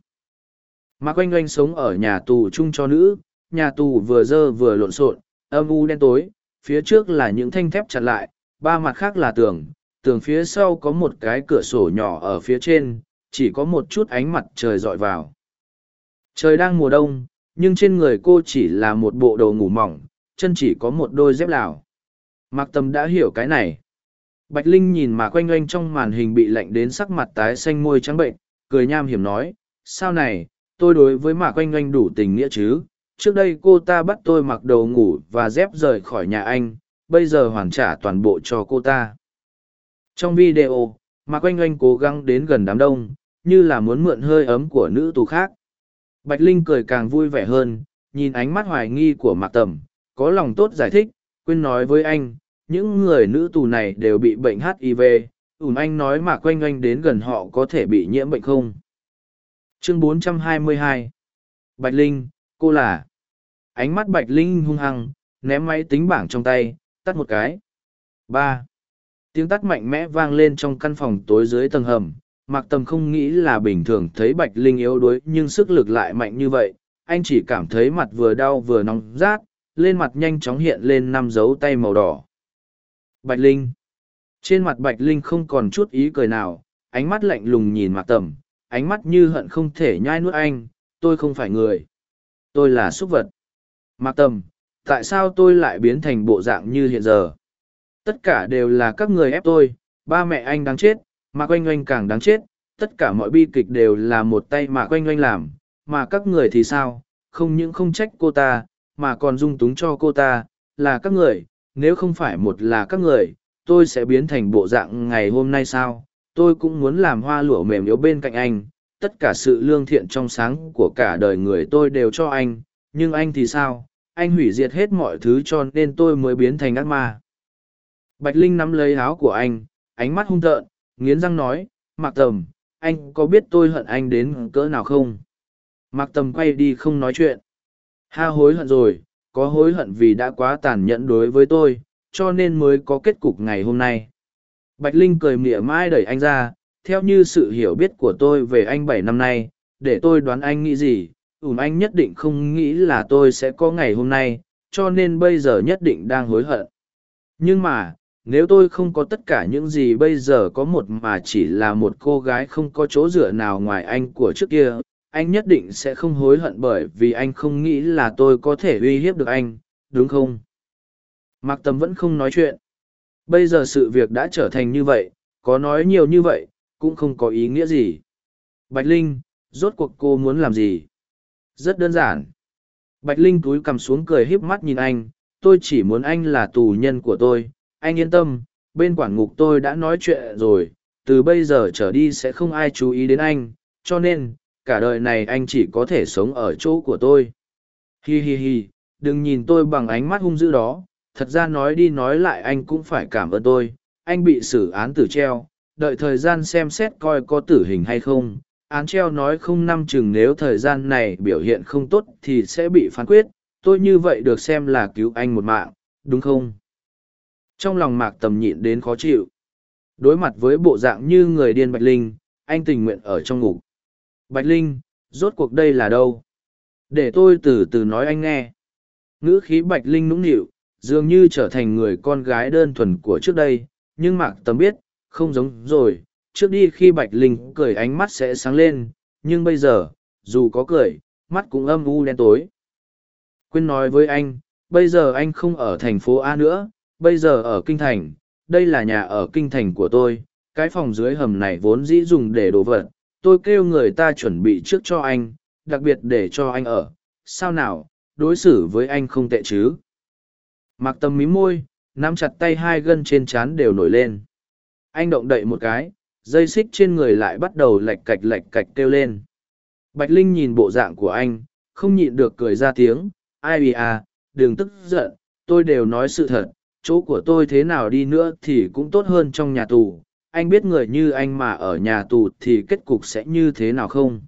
Mạc Oanh Oanh sống ở nhà tù chung cho nữ, nhà tù vừa dơ vừa lộn xộn, âm u đen tối, phía trước là những thanh thép chặt lại, ba mặt khác là tường, tường phía sau có một cái cửa sổ nhỏ ở phía trên, chỉ có một chút ánh mặt trời dọi vào. Trời đang mùa đông, nhưng trên người cô chỉ là một bộ đồ ngủ mỏng, chân chỉ có một đôi dép lào. Mạc Tâm đã hiểu cái này. Bạch Linh nhìn mà quanh quanh trong màn hình bị lạnh đến sắc mặt tái xanh môi trắng bệnh, cười nham hiểm nói, sao này, tôi đối với mạc quanh oanh đủ tình nghĩa chứ, trước đây cô ta bắt tôi mặc đồ ngủ và dép rời khỏi nhà anh, bây giờ hoàn trả toàn bộ cho cô ta. Trong video, mạc quanh oanh cố gắng đến gần đám đông, như là muốn mượn hơi ấm của nữ tù khác. Bạch Linh cười càng vui vẻ hơn, nhìn ánh mắt hoài nghi của mạc tầm, có lòng tốt giải thích, quên nói với anh, những người nữ tù này đều bị bệnh hiv ùn anh nói Mạc quanh oanh đến gần họ có thể bị nhiễm bệnh không chương 422 bạch linh cô là? Ánh mắt bạch linh hung hăng ném máy tính bảng trong tay tắt một cái. Ba. Tiếng tắt mạnh mẽ vang lên trong căn phòng tối dưới tầng hầm. Mạc tầm không nghĩ là bình thường thấy bạch linh yếu đuối nhưng sức lực lại mạnh như vậy. Anh chỉ cảm thấy mặt vừa đau vừa nóng rát lên mặt nhanh chóng hiện lên năm dấu tay màu đỏ. Bạch Linh. Trên mặt Bạch Linh không còn chút ý cười nào, ánh mắt lạnh lùng nhìn Mạc Tầm, ánh mắt như hận không thể nhai nuốt anh, tôi không phải người. Tôi là súc vật. Mạc Tầm, tại sao tôi lại biến thành bộ dạng như hiện giờ? Tất cả đều là các người ép tôi, ba mẹ anh đáng chết, Mạc Oanh Oanh càng đáng chết, tất cả mọi bi kịch đều là một tay Mạc Oanh Oanh làm, mà các người thì sao? Không những không trách cô ta, mà còn dung túng cho cô ta, là các người, nếu không phải một là các người, tôi sẽ biến thành bộ dạng ngày hôm nay sao? Tôi cũng muốn làm hoa lụa mềm yếu bên cạnh anh, tất cả sự lương thiện trong sáng của cả đời người tôi đều cho anh, nhưng anh thì sao? Anh hủy diệt hết mọi thứ cho nên tôi mới biến thành ác ma. Bạch Linh nắm lấy áo của anh, ánh mắt hung tợn, nghiến răng nói, Mạc Tầm, anh có biết tôi hận anh đến cỡ nào không? Mạc Tầm quay đi không nói chuyện. Ha hối hận rồi, có hối hận vì đã quá tàn nhẫn đối với tôi cho nên mới có kết cục ngày hôm nay bạch linh cười mỉa mai đẩy anh ra, theo như sự hiểu biết của tôi về anh bảy năm nay, để tôi đoán anh nghĩ gì, ủm anh nhất định không nghĩ là tôi sẽ có ngày hôm nay, cho nên bây giờ nhất định đang hối hận. Nhưng mà, nếu tôi không có tất cả những gì bây giờ có một mà chỉ là một cô gái không có chỗ dựa nào ngoài anh của trước kia, anh nhất định sẽ không hối hận bởi vì anh không nghĩ là tôi có thể uy hiếp được anh, đúng không? Mạc tâm vẫn không nói chuyện bây giờ sự việc đã trở thành như vậy, có nói nhiều như vậy, cũng không có ý nghĩa gì. Bạch linh, rốt cuộc cô muốn làm gì? Rất đơn giản. Bạch linh túi cằm xuống cười híp mắt nhìn anh, tôi chỉ muốn anh là tù nhân của tôi, anh yên tâm, bên quản ngục tôi đã nói chuyện rồi, từ bây giờ trở đi sẽ không ai chú ý đến anh, cho nên, cả đời này anh chỉ có thể sống ở chỗ của tôi. Hi hi hi, đừng nhìn tôi bằng ánh mắt hung dữ đó thật ra nói đi nói lại anh cũng phải cảm ơn tôi, anh bị xử án tử treo, đợi thời gian xem xét coi có tử hình hay không. Án treo nói không năm chừng nếu thời gian này biểu hiện không tốt thì sẽ bị phán quyết, tôi như vậy được xem là cứu anh một mạng, đúng không? Trong lòng mạc tầm nhịn đến khó chịu. Đối mặt với bộ dạng như người điên bạch linh, anh tình nguyện ở trong ngục. Bạch linh, rốt cuộc đây là đâu? Để tôi từ từ nói anh nghe. Ngữ khí bạch linh nũng nịu dường như trở thành người con gái đơn thuần của trước đây, nhưng mạc tầm biết, không giống rồi, trước đi khi bạch linh cười ánh mắt sẽ sáng lên, nhưng bây giờ, dù có cười, mắt cũng âm u đen tối. Quên nói với anh, bây giờ anh không ở thành phố a nữa, bây giờ ở kinh thành, đây là nhà ở kinh thành của tôi, cái phòng dưới hầm này vốn dĩ dùng để đồ vật, tôi kêu người ta chuẩn bị trước cho anh, đặc biệt để cho anh ở, sao nào, đối xử với anh không tệ chứ? Mặc tâm mí môi, nắm chặt tay hai gân trên trán đều nổi lên. Anh động đậy một cái, dây xích trên người lại bắt đầu lạch cạch lạch cạch kêu lên. Bạch linh nhìn bộ dạng của anh, không nhịn được cười ra tiếng, ai à đừng tức giận, tôi đều nói sự thật, chỗ của tôi thế nào đi nữa thì cũng tốt hơn trong nhà tù. Anh biết người như anh mà ở nhà tù thì kết cục sẽ như thế nào không?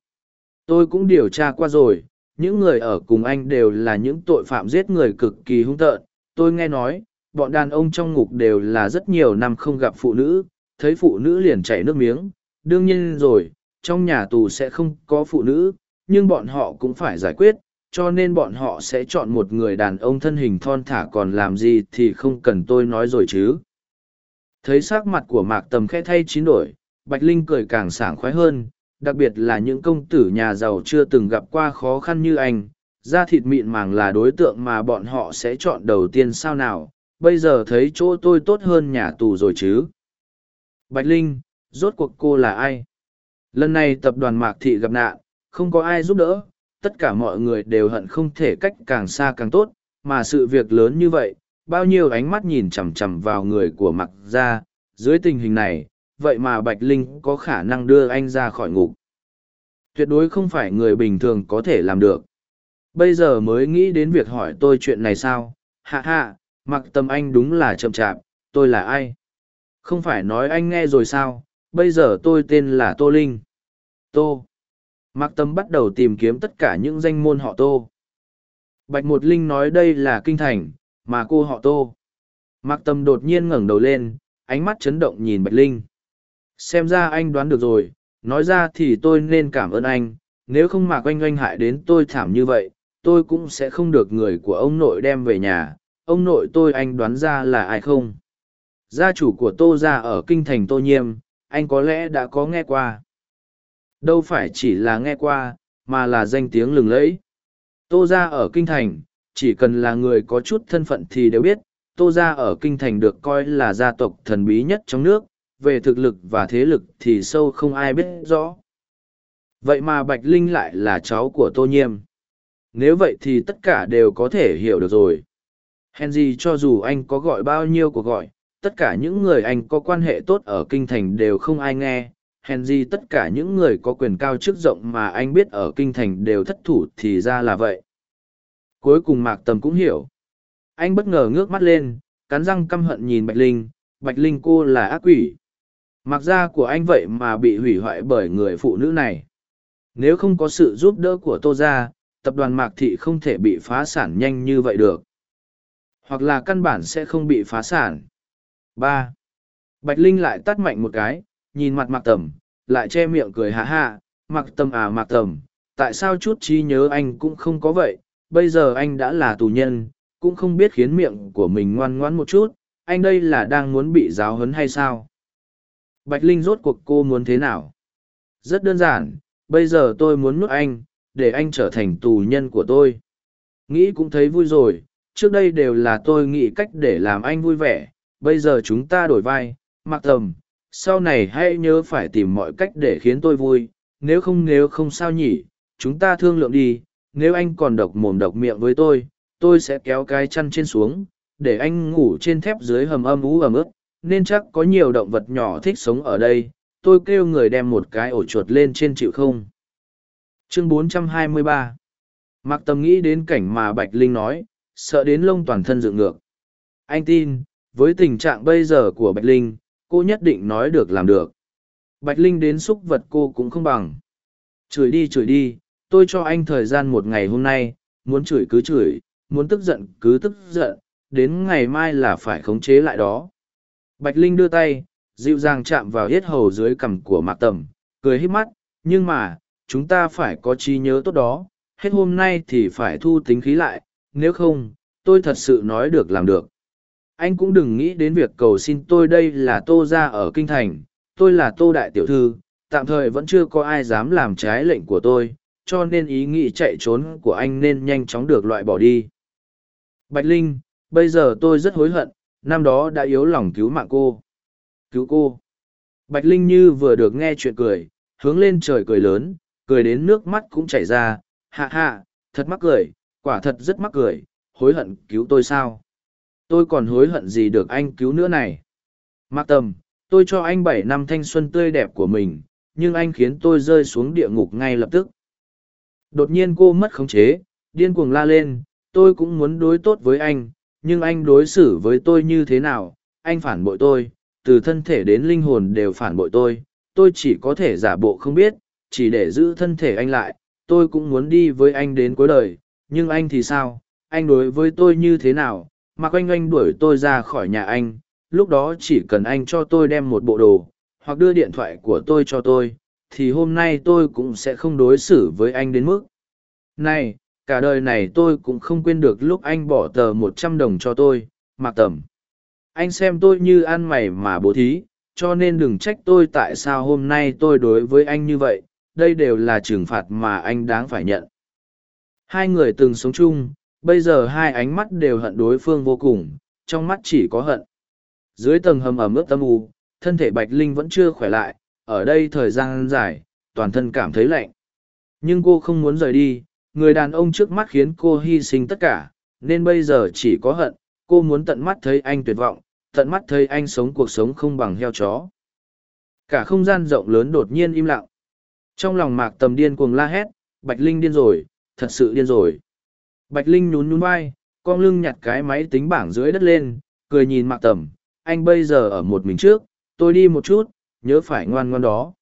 Tôi cũng điều tra qua rồi, những người ở cùng anh đều là những tội phạm giết người cực kỳ hung tợn tôi nghe nói, bọn đàn ông trong ngục đều là rất nhiều năm không gặp phụ nữ, thấy phụ nữ liền chảy nước miếng. Đương nhiên rồi, trong nhà tù sẽ không có phụ nữ, nhưng bọn họ cũng phải giải quyết, cho nên bọn họ sẽ chọn một người đàn ông thân hình thon thả còn làm gì thì không cần tôi nói rồi chứ. Thấy s ắ c mặt của mạc tầm khe thay chín đổi, bạch linh cười càng sảng khoái hơn, đặc biệt là những công tử nhà giàu chưa từng gặp qua khó khăn như anh da thịt mịn màng là đối tượng mà bọn họ sẽ chọn đầu tiên sao nào, bây giờ thấy chỗ tôi tốt hơn nhà tù rồi chứ. Bạch linh, rốt cuộc cô là ai? Lần này tập đoàn mạc thị gặp nạn, không có ai giúp đỡ, tất cả mọi người đều hận không thể cách càng xa càng tốt, mà sự việc lớn như vậy, bao nhiêu ánh mắt nhìn chằm chằm vào người của mặc ra dưới tình hình này, vậy mà bạch linh có khả năng đưa anh ra khỏi ngục. Tuyệt đối không phải người bình thường có thể làm được bây giờ mới nghĩ đến việc hỏi tôi chuyện này sao? Hạ hạ, mặc tâm anh đúng là chậm chạp, tôi là ai? Không phải nói anh nghe rồi sao? Bây giờ tôi tên là tô linh. Tô. Mặc tâm bắt đầu tìm kiếm tất cả những danh môn họ tô. Bạch một linh nói đây là kinh thành, mà cô họ tô. Mặc tâm đột nhiên ngẩng đầu lên, ánh mắt chấn động nhìn bạch linh. Xem ra anh đoán được rồi, nói ra thì tôi nên cảm ơn anh, nếu không mạc oanh oanh hại đến tôi thảm như vậy tôi cũng sẽ không được người của ông nội đem về nhà. Ông nội tôi anh đoán ra là ai không? Gia chủ của tô ra ở kinh thành tô nhiêm, anh có lẽ đã có nghe qua. Đâu phải chỉ là nghe qua, mà là danh tiếng lừng lẫy. Tô ra ở kinh thành, chỉ cần là người có chút thân phận thì đều biết. Tô ra ở kinh thành được coi là gia tộc thần bí nhất trong nước. Về thực lực và thế lực thì sâu không ai biết rõ. Vậy mà bạch linh lại là cháu của tô nhiêm nếu vậy thì tất cả đều có thể hiểu được rồi. Hèn gì cho dù anh có gọi bao nhiêu cuộc gọi, tất cả những người anh có quan hệ tốt ở kinh thành đều không ai nghe. Hèn gì tất cả những người có quyền cao chức rộng mà anh biết ở kinh thành đều thất thủ thì ra là vậy. Cuối cùng mạc tầm cũng hiểu. Anh bất ngờ ngước mắt lên, cắn răng căm hận nhìn bạch linh. Bạch linh cô là ác quỷ. Mặc da của anh vậy mà bị hủy hoại bởi người phụ nữ này. Nếu không có sự giúp đỡ của tô gia tập đoàn mạc thị không thể bị phá sản nhanh như vậy được. Hoặc là căn bản sẽ không bị phá sản. Ba. Bạch linh lại tắt mạnh một cái, nhìn mặt mạc tầm, lại che miệng cười hạ hạ mạc tầm à mạc tầm, tại sao chút trí nhớ anh cũng không có vậy? Bây giờ anh đã là tù nhân, cũng không biết khiến miệng của mình ngoan ngoãn một chút. Anh đây là đang muốn bị giáo huấn hay sao? Bạch linh rốt cuộc cô muốn thế nào? Rất đơn giản, bây giờ tôi muốn nuốt anh để anh trở thành tù nhân của tôi nghĩ cũng thấy vui rồi trước đây đều là tôi nghĩ cách để làm anh vui vẻ bây giờ chúng ta đổi vai mặc tầm sau này hãy nhớ phải tìm mọi cách để khiến tôi vui nếu không nếu không sao nhỉ, chúng ta thương lượng đi, nếu anh còn độc mồm độc miệng với tôi, tôi sẽ kéo cái chăn trên xuống, để anh ngủ trên thép dưới hầm âm ú ẩm ướt, nên chắc có nhiều động vật nhỏ thích sống ở đây, tôi kêu người đem một cái ổ chuột lên trên chịu không. Chương 423 Mạc Tâm nghĩ đến cảnh mà Bạch Linh nói, sợ đến lông toàn thân dựng ngược. Anh tin, với tình trạng bây giờ của Bạch Linh, cô nhất định nói được làm được. Bạch Linh đến xúc vật cô cũng không bằng. Chửi đi chửi đi, tôi cho anh thời gian một ngày hôm nay, muốn chửi cứ chửi, muốn tức giận cứ tức giận, đến ngày mai là phải khống chế lại đó. Bạch Linh đưa tay, dịu dàng chạm vào hết hầu dưới cằm của Mạc Tầm, cười hít mắt, nhưng mà, chúng ta phải có trí nhớ tốt đó, hết hôm nay thì phải thu tính khí lại, nếu không, tôi thật sự nói được làm được. Anh cũng đừng nghĩ đến việc cầu xin tôi đây là tô ra ở Kinh Thành, tôi là tô đại tiểu thư, tạm thời vẫn chưa có ai dám làm trái lệnh của tôi, cho nên ý nghĩ chạy trốn của anh nên nhanh chóng được loại bỏ đi. Bạch Linh, bây giờ tôi rất hối hận, năm đó đã yếu lòng cứu mạng cô. Cứu cô. Bạch Linh như vừa được nghe chuyện cười, hướng lên trời cười lớn, cười đến nước mắt cũng chảy ra, hạ hạ, thật mắc cười, quả thật rất mắc cười, hối hận cứu tôi sao? Tôi còn hối hận gì được anh cứu nữa này? Mạc Tầm, tôi cho anh bảy năm thanh xuân tươi đẹp của mình, nhưng anh khiến tôi rơi xuống địa ngục ngay lập tức. Đột nhiên cô mất khống chế, điên cuồng la lên, tôi cũng muốn đối tốt với anh, nhưng anh đối xử với tôi như thế nào, anh phản bội tôi, từ thân thể đến linh hồn đều phản bội tôi, tôi chỉ có thể giả bộ không biết, chỉ để giữ thân thể anh lại, tôi cũng muốn đi với anh đến cuối đời, nhưng anh thì sao, anh đối với tôi như thế nào, mà quanh anh đuổi tôi ra khỏi nhà anh, lúc đó chỉ cần anh cho tôi đem một bộ đồ, hoặc đưa điện thoại của tôi cho tôi, thì hôm nay tôi cũng sẽ không đối xử với anh đến mức. Này, cả đời này tôi cũng không quên được lúc anh bỏ tờ một trăm đồng cho tôi, mặc Tầm. Anh xem tôi như ăn mày mà bố thí, cho nên đừng trách tôi tại sao hôm nay tôi đối với anh như vậy, đây đều là trừng phạt mà anh đáng phải nhận. Hai người từng sống chung, bây giờ hai ánh mắt đều hận đối phương vô cùng, trong mắt chỉ có hận. Dưới tầng hầm ẩm ướt tâm u, thân thể Bạch Linh vẫn chưa khỏe lại, ở đây thời gian dài, toàn thân cảm thấy lạnh. Nhưng cô không muốn rời đi, người đàn ông trước mắt khiến cô hy sinh tất cả, nên bây giờ chỉ có hận, cô muốn tận mắt thấy anh tuyệt vọng, tận mắt thấy anh sống cuộc sống không bằng heo chó. Cả không gian rộng lớn đột nhiên im lặng. Trong lòng mạc tầm điên cuồng la hét, Bạch Linh điên rồi, thật sự điên rồi. Bạch Linh nhún nhún vai, con lưng nhặt cái máy tính bảng dưới đất lên, cười nhìn mạc tầm, anh bây giờ ở một mình trước, tôi đi một chút, nhớ phải ngoan ngoan đó.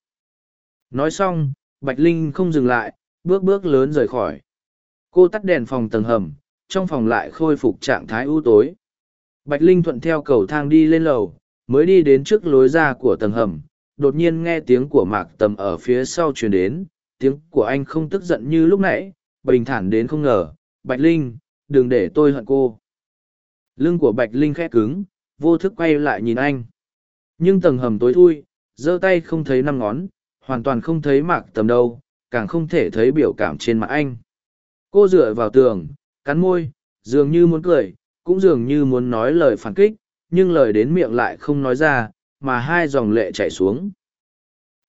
Nói xong, Bạch Linh không dừng lại, bước bước lớn rời khỏi. Cô tắt đèn phòng tầng hầm, trong phòng lại khôi phục trạng thái ưu tối. Bạch Linh thuận theo cầu thang đi lên lầu, mới đi đến trước lối ra của tầng hầm, đột nhiên nghe tiếng của Mạc Tầm ở phía sau truyền đến, tiếng của anh không tức giận như lúc nãy, bình thản đến không ngờ, Bạch Linh, đừng để tôi hận cô. Lưng của Bạch Linh khẽ cứng, vô thức quay lại nhìn anh. Nhưng tầng hầm tối thui, giơ tay không thấy năm ngón, hoàn toàn không thấy Mạc Tầm đâu, càng không thể thấy biểu cảm trên mặt anh. Cô dựa vào tường, cắn môi, dường như muốn cười, cũng dường như muốn nói lời phản kích, nhưng lời đến miệng lại không nói ra, mà hai dòng lệ chảy xuống.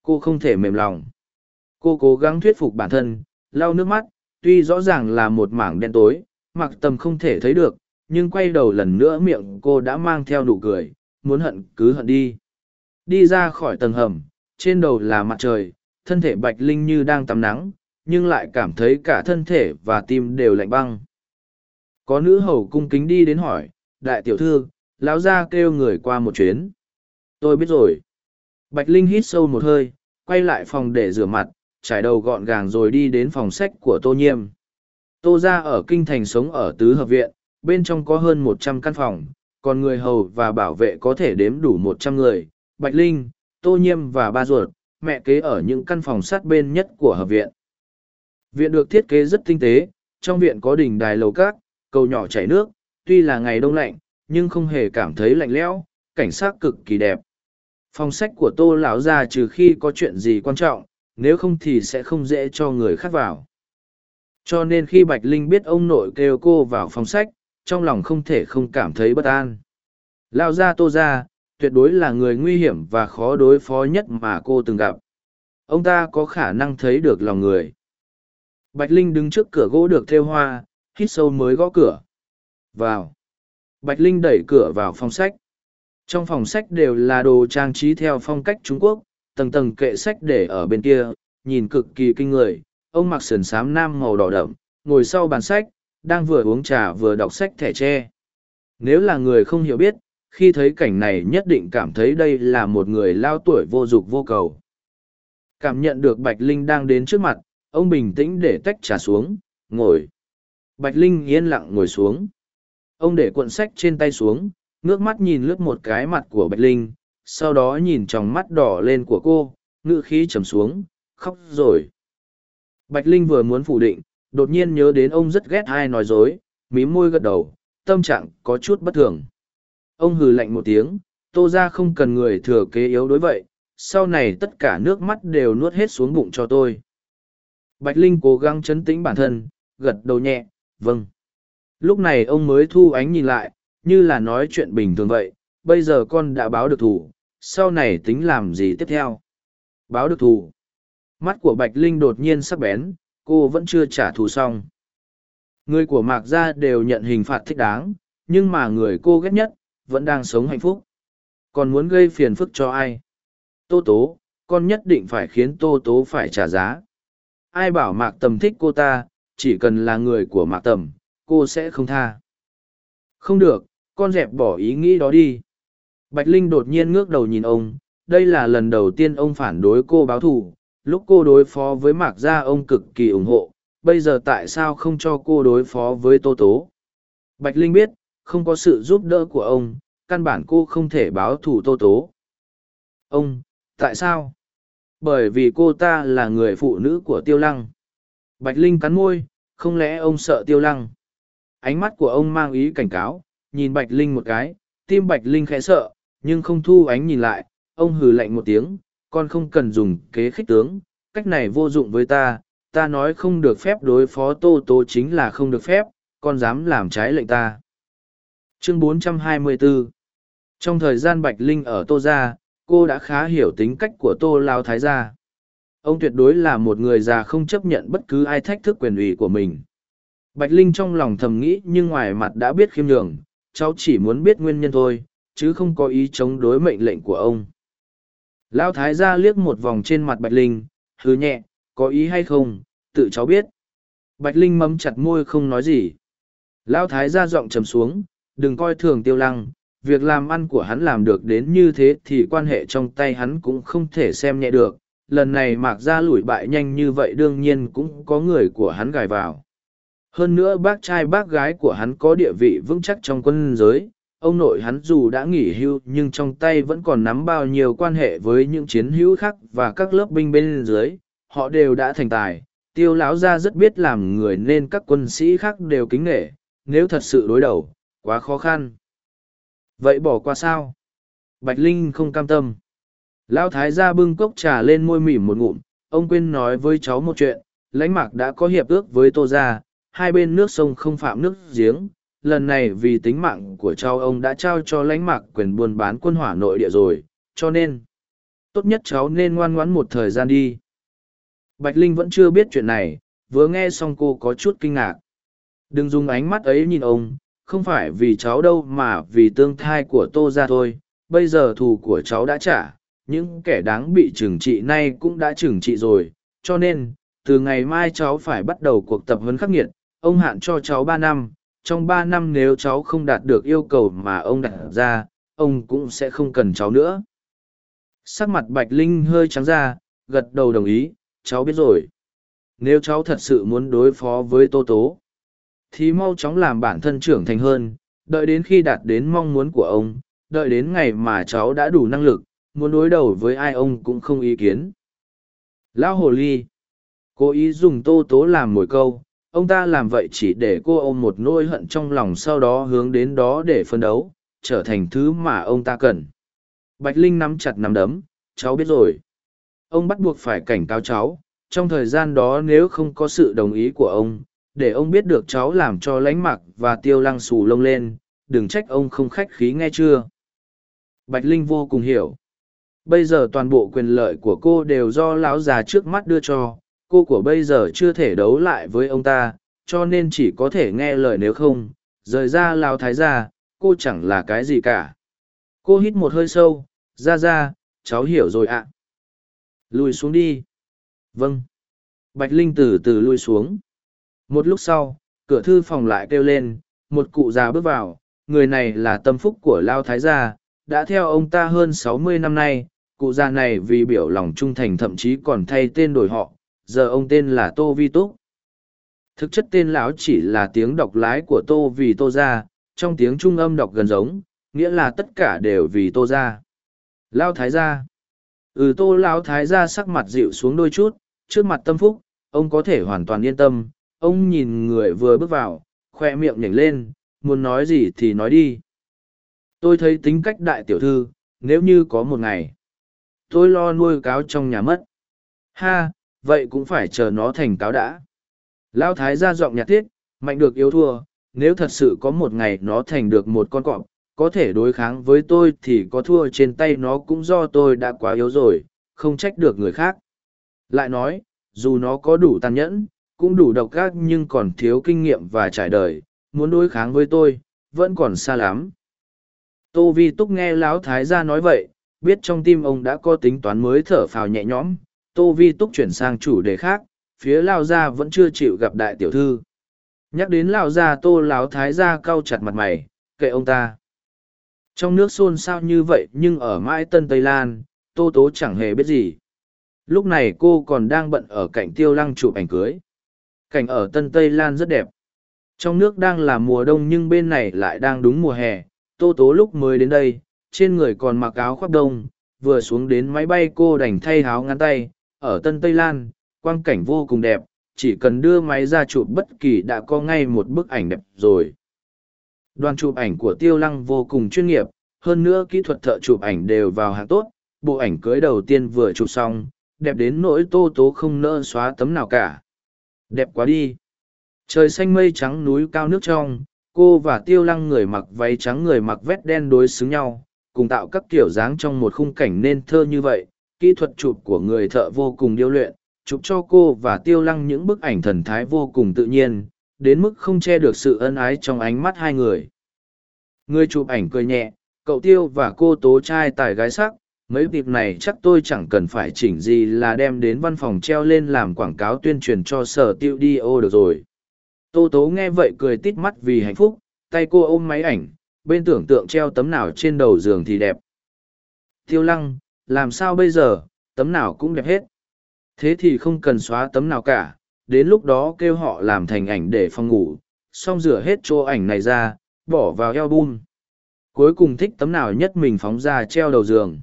Cô không thể mềm lòng. Cô cố gắng thuyết phục bản thân, lau nước mắt, tuy rõ ràng là một mảng đen tối, mặc tầm không thể thấy được, nhưng quay đầu lần nữa miệng cô đã mang theo nụ cười, muốn hận cứ hận đi. Đi ra khỏi tầng hầm, trên đầu là mặt trời, thân thể bạch linh như đang tắm nắng, nhưng lại cảm thấy cả thân thể và tim đều lạnh băng. Có nữ hầu cung kính đi đến hỏi, đại tiểu thư, lão ra kêu người qua một chuyến. Tôi biết rồi. Bạch Linh hít sâu một hơi, quay lại phòng để rửa mặt, trải đầu gọn gàng rồi đi đến phòng sách của Tô Nhiêm. Tô ra ở Kinh Thành sống ở Tứ Hợp Viện, bên trong có hơn một trăm căn phòng, còn người hầu và bảo vệ có thể đếm đủ một trăm người. Bạch Linh, Tô Nhiêm và ba ruột, mẹ kế ở những căn phòng sát bên nhất của hợp viện. Viện được thiết kế rất tinh tế, trong viện có đỉnh đài lầu cát, cầu nhỏ chảy nước, tuy là ngày đông lạnh, nhưng không hề cảm thấy lạnh lẽo, cảnh sát cực kỳ đẹp. Phòng sách của tô lão ra trừ khi có chuyện gì quan trọng, nếu không thì sẽ không dễ cho người khác vào. Cho nên khi Bạch Linh biết ông nội kêu cô vào phòng sách, trong lòng không thể không cảm thấy bất an. Lão ra tô ra, tuyệt đối là người nguy hiểm và khó đối phó nhất mà cô từng gặp. ông ta có khả năng thấy được lòng người bạch linh đứng trước cửa gỗ được thêu hoa hít sâu mới gõ cửa vào bạch linh đẩy cửa vào phòng sách trong phòng sách đều là đồ trang trí theo phong cách trung quốc, tầng tầng kệ sách để ở bên kia, nhìn cực kỳ kinh người. Ông mặc sườn xám nam màu đỏ đậm, ngồi sau bàn sách, đang vừa uống trà vừa đọc sách thẻ tre. Nếu là người không hiểu biết, khi thấy cảnh này nhất định cảm thấy đây là một người lao tuổi vô dục vô cầu. Cảm nhận được bạch linh đang đến trước mặt, ông bình tĩnh để tách trà xuống, ngồi. Bạch linh yên lặng ngồi xuống. Ông để cuộn sách trên tay xuống ngước mắt nhìn lướt một cái mặt của bạch linh, sau đó nhìn tròng mắt đỏ lên của cô ngự khí trầm xuống, khóc rồi. Bạch linh vừa muốn phủ định, đột nhiên nhớ đến ông rất ghét ai nói dối mí môi gật đầu, tâm trạng có chút bất thường. Ông hừ lạnh một tiếng, tô ra không cần người thừa kế yếu đối vậy, sau này tất cả nước mắt đều nuốt hết xuống bụng cho tôi. Bạch linh cố gắng chấn tĩnh bản thân, gật đầu nhẹ vâng. Lúc này ông mới thu ánh nhìn lại như là nói chuyện bình thường vậy, bây giờ con đã báo được thù sau này tính làm gì tiếp theo? Báo được thù mắt của bạch linh đột nhiên sắc bén, cô vẫn chưa trả thù xong. Người của mạc gia đều nhận hình phạt thích đáng, nhưng mà người cô ghét nhất vẫn đang sống hạnh phúc. Còn muốn gây phiền phức cho ai? Tô tố, con nhất định phải khiến tô tố phải trả giá. Ai bảo mạc tầm thích cô ta, chỉ cần là người của mạc tầm, cô sẽ không tha. Không được con dẹp bỏ ý nghĩ đó đi. Bạch linh đột nhiên ngước đầu nhìn ông, đây là lần đầu tiên ông phản đối cô báo thù, lúc cô đối phó với mạc gia ông cực kỳ ủng hộ, bây giờ tại sao không cho cô đối phó với tô tố? Bạch linh biết, không có sự giúp đỡ của ông, căn bản cô không thể báo thù tô tố. Ông, tại sao? Bởi vì cô ta là người phụ nữ của tiêu lăng. Bạch linh cắn môi, không lẽ ông sợ tiêu lăng? Ánh mắt của ông mang ý cảnh cáo nhìn bạch linh một cái, tim bạch linh khẽ sợ, nhưng không thu ánh nhìn lại, ông hừ lạnh một tiếng, con không cần dùng kế khích tướng, cách này vô dụng với ta ta nói không được phép đối phó tô tô chính là không được phép, con dám làm trái lệnh ta. Chương 424 trong thời gian bạch linh ở tô gia, cô đã khá hiểu tính cách của tô lao thái gia. Ông tuyệt đối là một người già không chấp nhận bất cứ ai thách thức quyền ủy của mình. Bạch linh trong lòng thầm nghĩ nhưng ngoài mặt đã biết khiêm nhường cháu chỉ muốn biết nguyên nhân thôi, chứ không có ý chống đối mệnh lệnh của ông. Lão thái gia liếc một vòng trên mặt bạch linh hứ nhẹ, có ý hay không, tự cháu biết. Bạch linh mấm chặt môi không nói gì. Lão thái gia giọng trầm xuống, đừng coi thường tiêu lăng, việc làm ăn của hắn làm được đến như thế thì quan hệ trong tay hắn cũng không thể xem nhẹ được, lần này mạc ra lủi bại nhanh như vậy đương nhiên cũng có người của hắn gài vào hơn nữa bác trai bác gái của hắn có địa vị vững chắc trong quân giới. Ông nội hắn dù đã nghỉ hưu nhưng trong tay vẫn còn nắm bao nhiêu quan hệ với những chiến hữu khác và các lớp binh bên dưới. Họ đều đã thành tài. Tiêu lão gia rất biết làm người nên các quân sĩ khác đều kính nghệ nếu thật sự đối đầu, quá khó khăn. Vậy bỏ qua sao? Bạch linh không cam tâm. Lão thái gia bưng cốc trà lên môi mỉm một ngụm. Ông quên nói với cháu một chuyện. Lãnh mạc đã có hiệp ước với tô gia hai bên nước sông không phạm nước giếng, lần này vì tính mạng của cháu ông đã trao cho lãnh mạc quyền buôn bán quân hỏa nội địa rồi, cho nên, tốt nhất cháu nên ngoan ngoãn một thời gian đi. Bạch linh vẫn chưa biết chuyện này, vừa nghe xong cô có chút kinh ngạc. Đừng dùng ánh mắt ấy nhìn ông, không phải vì cháu đâu mà vì tương thai của tô ra thôi, bây giờ thù của cháu đã trả, những kẻ đáng bị trừng trị nay cũng đã trừng trị rồi, cho nên, từ ngày mai cháu phải bắt đầu cuộc tập huấn khắc nghiệt ông hạn cho cháu ba năm, trong ba năm nếu cháu không đạt được yêu cầu mà ông đặt ra, ông cũng sẽ không cần cháu nữa. Sắc mặt bạch linh hơi trắng ra, gật đầu đồng ý, cháu biết rồi. Nếu cháu thật sự muốn đối phó với tô tố, thì mau chóng làm bản thân trưởng thành hơn, đợi đến khi đạt đến mong muốn của ông, đợi đến ngày mà cháu đã đủ năng lực, muốn đối đầu với ai ông cũng không ý kiến. Lão hồ ly, cố ý dùng tô tố làm mồi câu ông ta làm vậy chỉ để cô ôm một nỗi hận trong lòng sau đó hướng đến đó để phân đấu, trở thành thứ mà ông ta cần. Bạch linh nắm chặt nắm đấm, cháu biết rồi. Ông bắt buộc phải cảnh cáo cháu, trong thời gian đó nếu không có sự đồng ý của ông, để ông biết được cháu làm cho lánh mặc và tiêu lăng xù lông lên, đừng trách ông không khách khí nghe chưa? Bạch linh vô cùng hiểu. Bây giờ toàn bộ quyền lợi của cô đều do lão già trước mắt đưa cho cô của bây giờ chưa thể đấu lại với ông ta, cho nên chỉ có thể nghe lời nếu không. Rời ra lao thái ra cô chẳng là cái gì cả. Cô hít một hơi sâu ra ra cháu hiểu rồi ạ. Lùi xuống đi. Vâng. Bạch linh từ từ lui xuống. Một lúc sau, cửa thư phòng lại kêu lên, một cụ già bước vào. Người này là tâm phúc của lao thái gia, đã theo ông ta hơn sáu mươi năm nay. Cụ già này vì biểu lòng trung thành thậm chí còn thay tên đổi họ giờ ông tên là tô vi túc. Thực chất tên lão chỉ là tiếng đọc lái của tô vì tô ra trong tiếng trung âm đọc gần giống, nghĩa là tất cả đều vì tô ra lao thái gia. Ừ tô lão thái gia sắc mặt dịu xuống đôi chút, trước mặt tâm phúc, ông có thể hoàn toàn yên tâm. Ông nhìn người vừa bước vào, khoe miệng nhảy lên, muốn nói gì thì nói đi. Tôi thấy tính cách đại tiểu thư, nếu như có một ngày, tôi lo nuôi cáo trong nhà mất. Ha vậy cũng phải chờ nó thành cáo đã. Lão thái ra giọng nhạt thiết, mạnh được yếu thua, nếu thật sự có một ngày nó thành được một con cọp, có thể đối kháng với tôi thì có thua trên tay nó cũng do tôi đã quá yếu rồi, không trách được người khác. Lại nói, dù nó có đủ tàn nhẫn, cũng đủ độc ác nhưng còn thiếu kinh nghiệm và trải đời, muốn đối kháng với tôi, vẫn còn xa lắm. Tô vi túc nghe lão thái gia nói vậy, biết trong tim ông đã có tính toán mới thở phào nhẹ nhõm tô vi túc chuyển sang chủ đề khác, phía lao gia vẫn chưa chịu gặp đại tiểu thư. Nhắc đến lao gia, tô lão thái gia cau chặt mặt mày, kệ ông ta. Trong nước xôn xao như vậy nhưng ở mãi tân tây lan, tô tố chẳng hề biết gì. Lúc này cô còn đang bận ở cạnh tiêu lăng chụp ảnh cưới. Cảnh ở tân tây lan rất đẹp. Trong nước đang là mùa đông nhưng bên này lại đang đúng mùa hè. Tô tố lúc mới đến đây, trên người còn mặc áo khoác đông, vừa xuống đến máy bay cô đành thay áo ngắn tay ở tân tây lan, quang cảnh vô cùng đẹp, chỉ cần đưa máy ra chụp bất kỳ đã có ngay một bức ảnh đẹp rồi. Đoàn chụp ảnh của tiêu lăng vô cùng chuyên nghiệp, hơn nữa kỹ thuật thợ chụp ảnh đều vào hạng tốt, bộ ảnh cưới đầu tiên vừa chụp xong, đẹp đến nỗi tô tố không nỡ xóa tấm nào cả. Đẹp quá đi. Trời xanh mây trắng núi cao nước trong, cô và tiêu lăng người mặc váy trắng người mặc vét đen đối xứng nhau, cùng tạo các kiểu dáng trong một khung cảnh nên thơ như vậy kỹ thuật chụp của người thợ vô cùng điêu luyện, chụp cho cô và tiêu lăng những bức ảnh thần thái vô cùng tự nhiên, đến mức không che được sự ân ái trong ánh mắt hai người. Người chụp ảnh cười nhẹ, cậu tiêu và cô tố trai tài gái sắc, mấy việc này chắc tôi chẳng cần phải chỉnh gì là đem đến văn phòng treo lên làm quảng cáo tuyên truyền cho sở tiêu đi ô được rồi. Tô tố nghe vậy cười tít mắt vì hạnh phúc, tay cô ôm máy ảnh, bên tưởng tượng treo tấm nào trên đầu giường thì đẹp. Tiêu lăng làm sao bây giờ, tấm nào cũng đẹp hết. Thế thì không cần xóa tấm nào cả, đến lúc đó kêu họ làm thành ảnh để phòng ngủ, xong rửa hết chỗ ảnh này ra, bỏ vào album. Cuối cùng thích tấm nào nhất mình phóng ra treo đầu giường.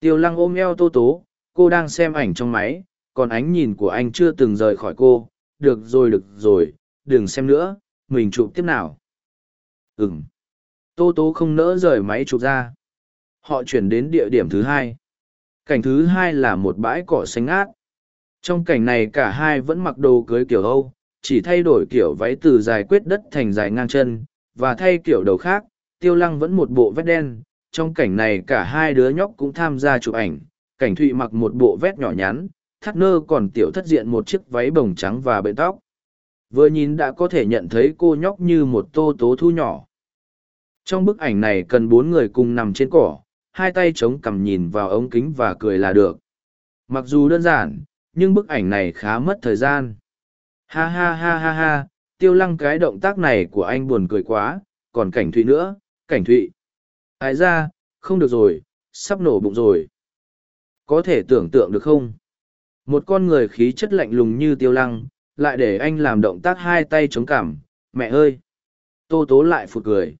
Tiêu lăng ôm eo tô tố, cô đang xem ảnh trong máy, còn ánh nhìn của anh chưa từng rời khỏi cô. Được rồi được rồi, đừng xem nữa, mình chụp tiếp nào. Ừng tô tố không nỡ rời máy chụp ra. Họ chuyển đến địa điểm thứ hai cảnh thứ hai là một bãi cỏ xanh ngát. Trong cảnh này cả hai vẫn mặc đồ cưới kiểu âu, chỉ thay đổi kiểu váy từ dài quyết đất thành dài ngang chân, và thay kiểu đầu khác, tiêu lăng vẫn một bộ vét đen. Trong cảnh này cả hai đứa nhóc cũng tham gia chụp ảnh, cảnh thụy mặc một bộ vét nhỏ nhắn, thắt nơ còn tiểu thất diện một chiếc váy bồng trắng và bệ tóc. Vừa nhìn đã có thể nhận thấy cô nhóc như một tô tố thu nhỏ. Trong bức ảnh này cần bốn người cùng nằm trên cỏ hai tay chống cằm nhìn vào ống kính và cười là được. Mặc dù đơn giản, nhưng bức ảnh này khá mất thời gian. Ha ha ha ha ha, tiêu lăng cái động tác này của anh buồn cười quá, còn cảnh thụy nữa, cảnh thụy. Ai ra, không được rồi, sắp nổ bụng rồi. Có thể tưởng tượng được không? Một con người khí chất lạnh lùng như tiêu lăng, lại để anh làm động tác hai tay chống cảm mẹ ơi! Tô tố lại phụt cười.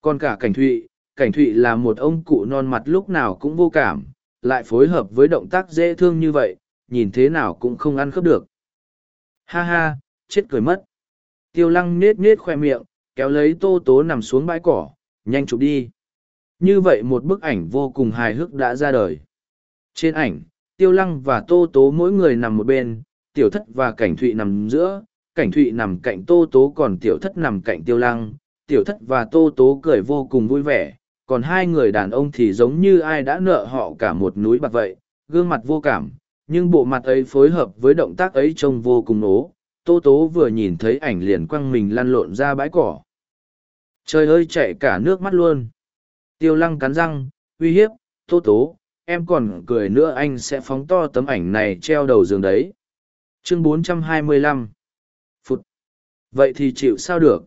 Còn cả cảnh thụy cảnh thụy là một ông cụ non mặt lúc nào cũng vô cảm, lại phối hợp với động tác dễ thương như vậy, nhìn thế nào cũng không ăn khớp được. Ha ha, chết cười mất. Tiêu lăng nết nết khoe miệng, kéo lấy tô tố nằm xuống bãi cỏ, nhanh chụp đi. Như vậy một bức ảnh vô cùng hài hước đã ra đời. Trên ảnh, tiêu lăng và tô tố mỗi người nằm một bên, tiểu thất và cảnh thụy nằm giữa, cảnh thụy nằm cạnh tô tố còn tiểu thất nằm cạnh tiêu lăng. Tiểu thất và tô tố cười vô cùng vui vẻ còn hai người đàn ông thì giống như ai đã nợ họ cả một núi bạc vậy, gương mặt vô cảm, nhưng bộ mặt ấy phối hợp với động tác ấy trông vô cùng ố. Tô Tố vừa nhìn thấy ảnh liền quăng mình lăn lộn ra bãi cỏ. Trời ơi chạy cả nước mắt luôn. Tiêu lăng cắn răng, uy hiếp, Tô Tố, em còn cười nữa anh sẽ phóng to tấm ảnh này treo đầu giường đấy. Chương 425 Phụt. Vậy thì chịu sao được?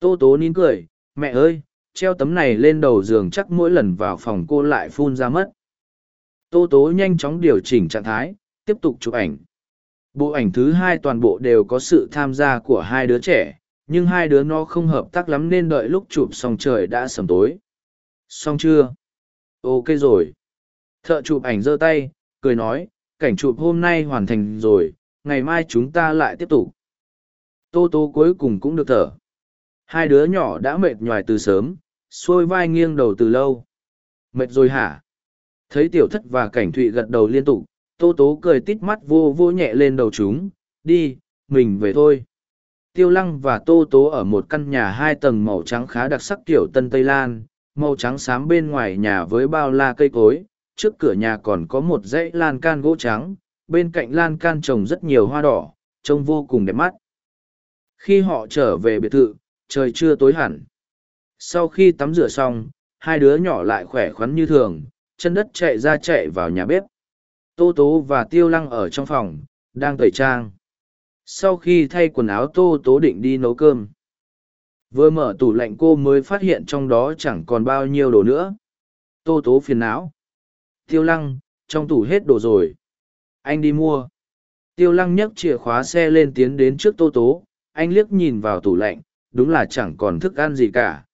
Tô Tố nín cười, mẹ ơi, treo tấm này lên đầu giường chắc mỗi lần vào phòng cô lại phun ra mất. Tô Tố nhanh chóng điều chỉnh trạng thái, tiếp tục chụp ảnh. Bộ ảnh thứ hai toàn bộ đều có sự tham gia của hai đứa trẻ, nhưng hai đứa nó không hợp tác lắm nên đợi lúc chụp xong trời đã sầm tối. Xong chưa? Ok rồi. Thợ chụp ảnh giơ tay, cười nói, cảnh chụp hôm nay hoàn thành rồi, ngày mai chúng ta lại tiếp tục. Tô Tố cuối cùng cũng được thở. Hai đứa nhỏ đã mệt nhoài từ sớm, xuôi vai nghiêng đầu từ lâu. Mệt rồi hả? Thấy tiểu thất và cảnh thụy gật đầu liên tục, tô tố cười tít mắt vô vô nhẹ lên đầu chúng, đi, mình về thôi. Tiêu lăng và tô tố ở một căn nhà hai tầng màu trắng khá đặc sắc kiểu Tân Tây Lan, màu trắng xám bên ngoài nhà với bao la cây cối, trước cửa nhà còn có một dãy lan can gỗ trắng, bên cạnh lan can trồng rất nhiều hoa đỏ, trông vô cùng đẹp mắt. Khi họ trở về biệt thự, trời chưa tối hẳn. Sau khi tắm rửa xong, hai đứa nhỏ lại khỏe khoắn như thường, chân đất chạy ra chạy vào nhà bếp. Tô Tố và Tiêu Lăng ở trong phòng, đang tẩy trang. Sau khi thay quần áo Tô Tố định đi nấu cơm. Vừa mở tủ lạnh cô mới phát hiện trong đó chẳng còn bao nhiêu đồ nữa. Tô Tố phiền não. Tiêu Lăng, trong tủ hết đồ rồi. Anh đi mua. Tiêu Lăng nhấc chìa khóa xe lên tiến đến trước Tô Tố. Anh liếc nhìn vào tủ lạnh, đúng là chẳng còn thức ăn gì cả.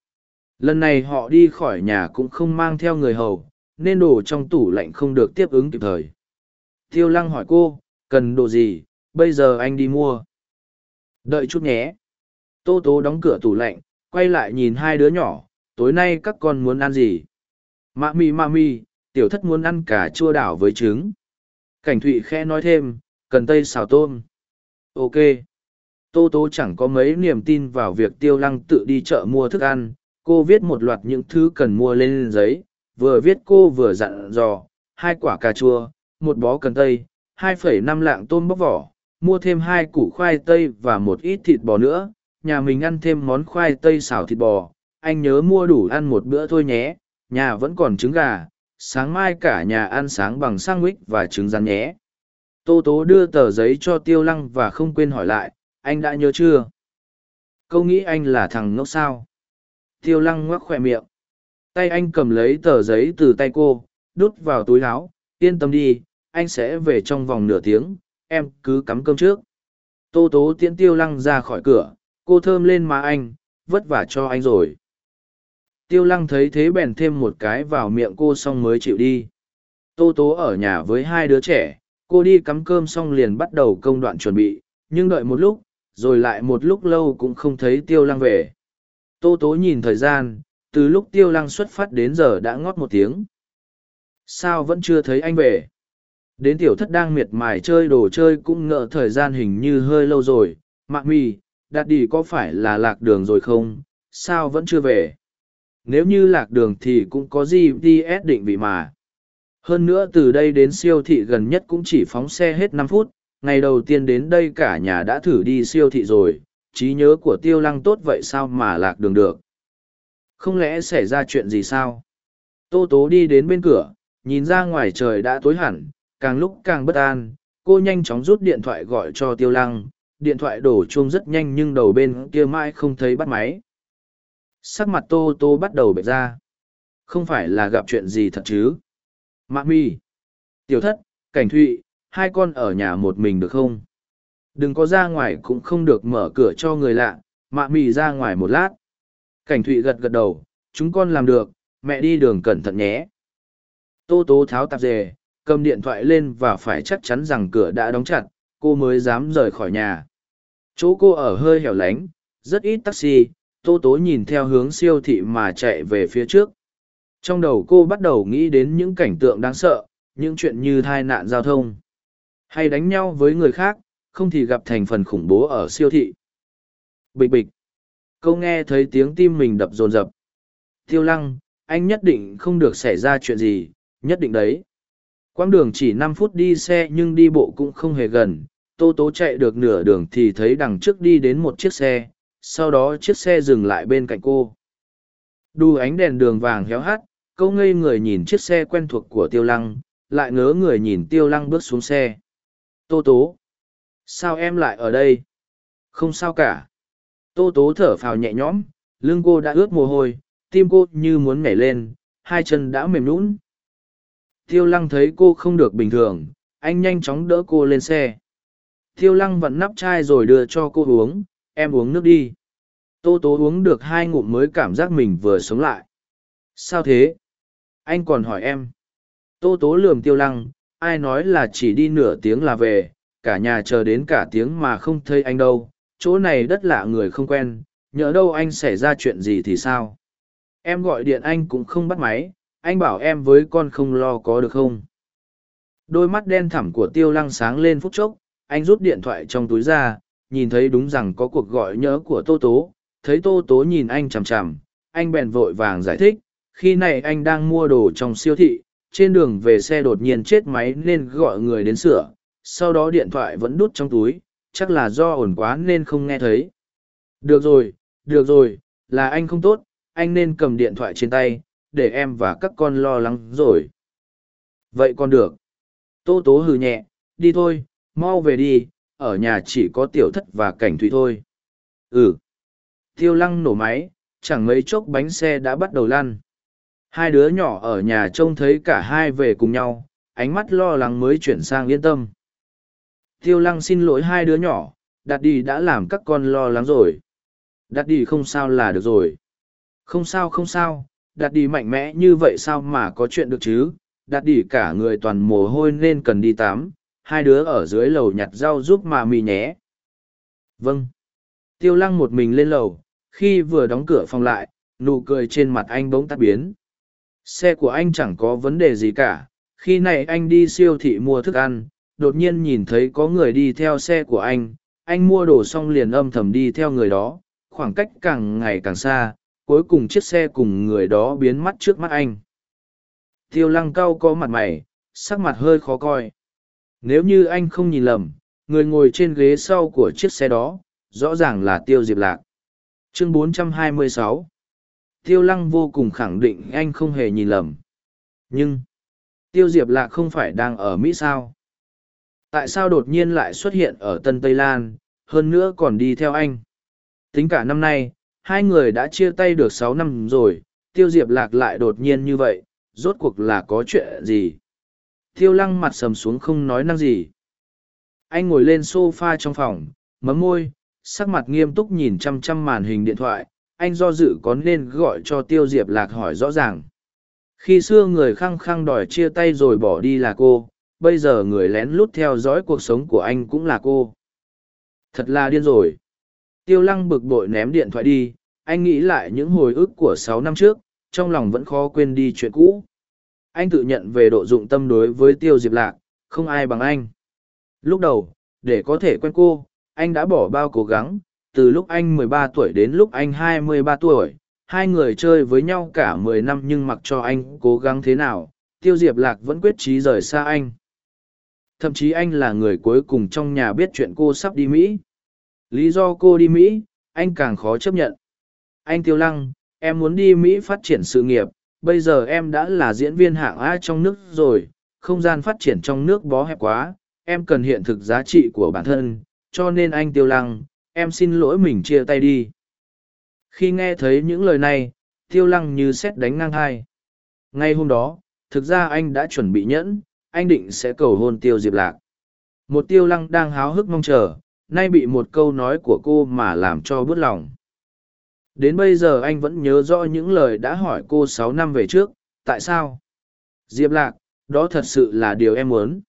Lần này họ đi khỏi nhà cũng không mang theo người hầu, nên đồ trong tủ lạnh không được tiếp ứng kịp thời. Tiêu lăng hỏi cô, cần đồ gì, bây giờ anh đi mua. Đợi chút nhé. Tô tố đóng cửa tủ lạnh, quay lại nhìn hai đứa nhỏ, tối nay các con muốn ăn gì? Mạ mi mạ mi tiểu thất muốn ăn cả chua đảo với trứng. Cảnh thụy khe nói thêm, cần tây xào tôm. Ok. Tô tố chẳng có mấy niềm tin vào việc tiêu lăng tự đi chợ mua thức ăn, cô viết một loạt những thứ cần mua lên giấy, vừa viết cô vừa dặn dò, hai quả cà chua, một bó cần tây, 2,5 lạng tôm bóc vỏ, mua thêm hai củ khoai tây và một ít thịt bò nữa, nhà mình ăn thêm món khoai tây xào thịt bò, anh nhớ mua đủ ăn một bữa thôi nhé, nhà vẫn còn trứng gà, sáng mai cả nhà ăn sáng bằng sandwich và trứng rán nhé. Tô Tố đưa tờ giấy cho Tiêu Lăng và không quên hỏi lại, anh đã nhớ chưa? Câu nghĩ anh là thằng ngốc sao? Tiêu Lăng ngoắc khỏe miệng. Tay anh cầm lấy tờ giấy từ tay cô, đút vào túi áo, yên tâm đi, anh sẽ về trong vòng nửa tiếng, em cứ cắm cơm trước. Tô tố tiễn tiêu lăng ra khỏi cửa, cô thơm lên má anh, vất vả cho anh rồi. Tiêu lăng thấy thế bèn thêm một cái vào miệng cô xong mới chịu đi. Tô tố ở nhà với hai đứa trẻ, cô đi cắm cơm xong liền bắt đầu công đoạn chuẩn bị, nhưng đợi một lúc, rồi lại một lúc lâu cũng không thấy tiêu lăng về. Tô tố nhìn thời gian, từ lúc tiêu lăng xuất phát đến giờ đã ngót một tiếng. Sao vẫn chưa thấy anh về? Đến tiểu thất đang miệt mài chơi đồ chơi cũng ngợ thời gian hình như hơi lâu rồi. Mạ mì đạt đi có phải là lạc đường rồi không? Sao vẫn chưa về? Nếu như lạc đường thì cũng có gps định vị mà. Hơn nữa từ đây đến siêu thị gần nhất cũng chỉ phóng xe hết năm phút. Ngày đầu tiên đến đây cả nhà đã thử đi siêu thị rồi trí nhớ của tiêu lăng tốt vậy sao mà lạc đường được không lẽ xảy ra chuyện gì sao? Tô Tố đi đến bên cửa, nhìn ra ngoài trời đã tối hẳn, càng lúc càng bất an, cô nhanh chóng rút điện thoại gọi cho Tiêu Lăng, điện thoại đổ chuông rất nhanh nhưng đầu bên kia mãi không thấy bắt máy. Sắc mặt Tô Tô bắt đầu bệt ra. Không phải là gặp chuyện gì thật chứ? Mạ mi, tiểu thất, cảnh thụy, hai con ở nhà một mình được không? Đừng có ra ngoài cũng không được mở cửa cho người lạ, mạ mị ra ngoài một lát. Cảnh thụy gật gật đầu, chúng con làm được, mẹ đi đường cẩn thận nhé. Tô tố tháo tạp dề, cầm điện thoại lên và phải chắc chắn rằng cửa đã đóng chặt, cô mới dám rời khỏi nhà. Chỗ cô ở hơi hẻo lánh, rất ít taxi, tô tố nhìn theo hướng siêu thị mà chạy về phía trước. Trong đầu cô bắt đầu nghĩ đến những cảnh tượng đáng sợ, những chuyện như tai nạn giao thông. Hay đánh nhau với người khác, không thì gặp thành phần khủng bố ở siêu thị. Bịch bịch câu nghe thấy tiếng tim mình đập rồn rập tiêu lăng anh nhất định không được xảy ra chuyện gì, nhất định đấy. Quãng đường chỉ năm phút đi xe nhưng đi bộ cũng không hề gần, Tô Tố chạy được nửa đường thì thấy đằng trước đi đến một chiếc xe, sau đó chiếc xe dừng lại bên cạnh cô. Đu ánh đèn đường vàng héo hắt, câu ngây người nhìn chiếc xe quen thuộc của Tiêu Lăng, lại ngớ người nhìn Tiêu Lăng bước xuống xe. Tô Tố! Sao em lại ở đây? Không sao cả. Tô Tố thở phào nhẹ nhõm, lưng cô đã ướt mồ hôi, tim cô như muốn nhảy lên, hai chân đã mềm nhũn. Tiêu Lăng thấy cô không được bình thường, anh nhanh chóng đỡ cô lên xe. Tiêu Lăng vặn nắp chai rồi đưa cho cô uống, em uống nước đi. Tô Tố uống được hai ngụm mới cảm giác mình vừa sống lại. Sao thế? Anh còn hỏi em. Tô Tố lườm Tiêu Lăng, ai nói là chỉ đi nửa tiếng là về, cả nhà chờ đến cả tiếng mà không thấy anh đâu, chỗ này đất lạ người không quen, nhỡ đâu anh xảy ra chuyện gì thì sao? Em gọi điện anh cũng không bắt máy, anh bảo em với con không lo có được không? Đôi mắt đen thẳm của tiêu lăng sáng lên phút chốc, anh rút điện thoại trong túi ra, nhìn thấy đúng rằng có cuộc gọi nhớ của Tô Tố, thấy Tô Tố nhìn anh chằm chằm, anh bèn vội vàng giải thích, khi này anh đang mua đồ trong siêu thị, trên đường về xe đột nhiên chết máy nên gọi người đến sửa, sau đó điện thoại vẫn đút trong túi, chắc là do ổn quá nên không nghe thấy. Được rồi, được rồi, là anh không tốt, anh nên cầm điện thoại trên tay, để em và các con lo lắng rồi. Vậy con được. Tô tố hừ nhẹ, đi thôi, mau về đi, ở nhà chỉ có tiểu thất và cảnh thủy thôi. Ừ. Tiêu lăng nổ máy, chẳng mấy chốc bánh xe đã bắt đầu lăn. Hai đứa nhỏ ở nhà trông thấy cả hai về cùng nhau, ánh mắt lo lắng mới chuyển sang yên tâm. Tiêu lăng xin lỗi hai đứa nhỏ, đạt đi đã làm các con lo lắng rồi. Đạt đi không sao là được rồi. Không sao không sao, đạt đi mạnh mẽ như vậy sao mà có chuyện được chứ, đạt đi cả người toàn mồ hôi nên cần đi tắm, hai đứa ở dưới lầu nhặt rau giúp mà mì nhé. Vâng. Tiêu lăng một mình lên lầu, khi vừa đóng cửa phòng lại, nụ cười trên mặt anh bỗng tắt biến. Xe của anh chẳng có vấn đề gì cả, khi này anh đi siêu thị mua thức ăn, đột nhiên nhìn thấy có người đi theo xe của anh, anh mua đồ xong liền âm thầm đi theo người đó, khoảng cách càng ngày càng xa, cuối cùng chiếc xe cùng người đó biến mất trước mắt anh. Tiêu lăng cau có mặt mày, sắc mặt hơi khó coi. Nếu như anh không nhìn lầm, người ngồi trên ghế sau của chiếc xe đó, rõ ràng là Tiêu Diệp Lạc. Chương 426 Tiêu Lăng vô cùng khẳng định anh không hề nhìn lầm. Nhưng, Tiêu Diệp Lạc không phải đang ở Mỹ sao? Tại sao đột nhiên lại xuất hiện ở Tân Tây Lan, hơn nữa còn đi theo anh? Tính cả năm nay, hai người đã chia tay được sáu năm rồi, Tiêu Diệp Lạc lại đột nhiên như vậy, rốt cuộc là có chuyện gì? Tiêu Lăng mặt sầm xuống không nói năng gì. Anh ngồi lên sofa trong phòng, mấm môi, sắc mặt nghiêm túc nhìn chăm chăm màn hình điện thoại, anh do dự có nên gọi cho Tiêu Diệp Lạc hỏi rõ ràng. Khi xưa người khăng khăng đòi chia tay rồi bỏ đi là cô, bây giờ người lén lút theo dõi cuộc sống của anh cũng là cô. Thật là điên rồi. Tiêu lăng bực bội ném điện thoại đi, anh nghĩ lại những hồi ức của sáu năm trước, trong lòng vẫn khó quên đi chuyện cũ. Anh tự nhận về độ dụng tâm đối với Tiêu Diệp Lạc, không ai bằng anh. Lúc đầu, để có thể quen cô, anh đã bỏ bao cố gắng, từ lúc anh 13 tuổi đến lúc anh 23 tuổi, hai người chơi với nhau cả 10 năm nhưng mặc cho anh cố gắng thế nào, Tiêu Diệp Lạc vẫn quyết chí rời xa anh. Thậm chí anh là người cuối cùng trong nhà biết chuyện cô sắp đi Mỹ. Lý do cô đi Mỹ, anh càng khó chấp nhận. Anh Tiêu Lăng, em muốn đi Mỹ phát triển sự nghiệp, bây giờ em đã là diễn viên hạng A trong nước rồi, không gian phát triển trong nước bó hẹp quá, em cần hiện thực giá trị của bản thân, cho nên anh Tiêu Lăng, em xin lỗi mình chia tay đi. Khi nghe thấy những lời này, Tiêu Lăng như xét đánh ngang hai. Ngay hôm đó, thực ra anh đã chuẩn bị nhẫn, anh định sẽ cầu hôn Tiêu Diệp Lạc. Một Tiêu Lăng đang háo hức mong chờ, nay bị một câu nói của cô mà làm cho bớt lòng. Đến bây giờ anh vẫn nhớ rõ những lời đã hỏi cô sáu năm về trước tại sao? Diệp lạc đó thật sự là điều em muốn.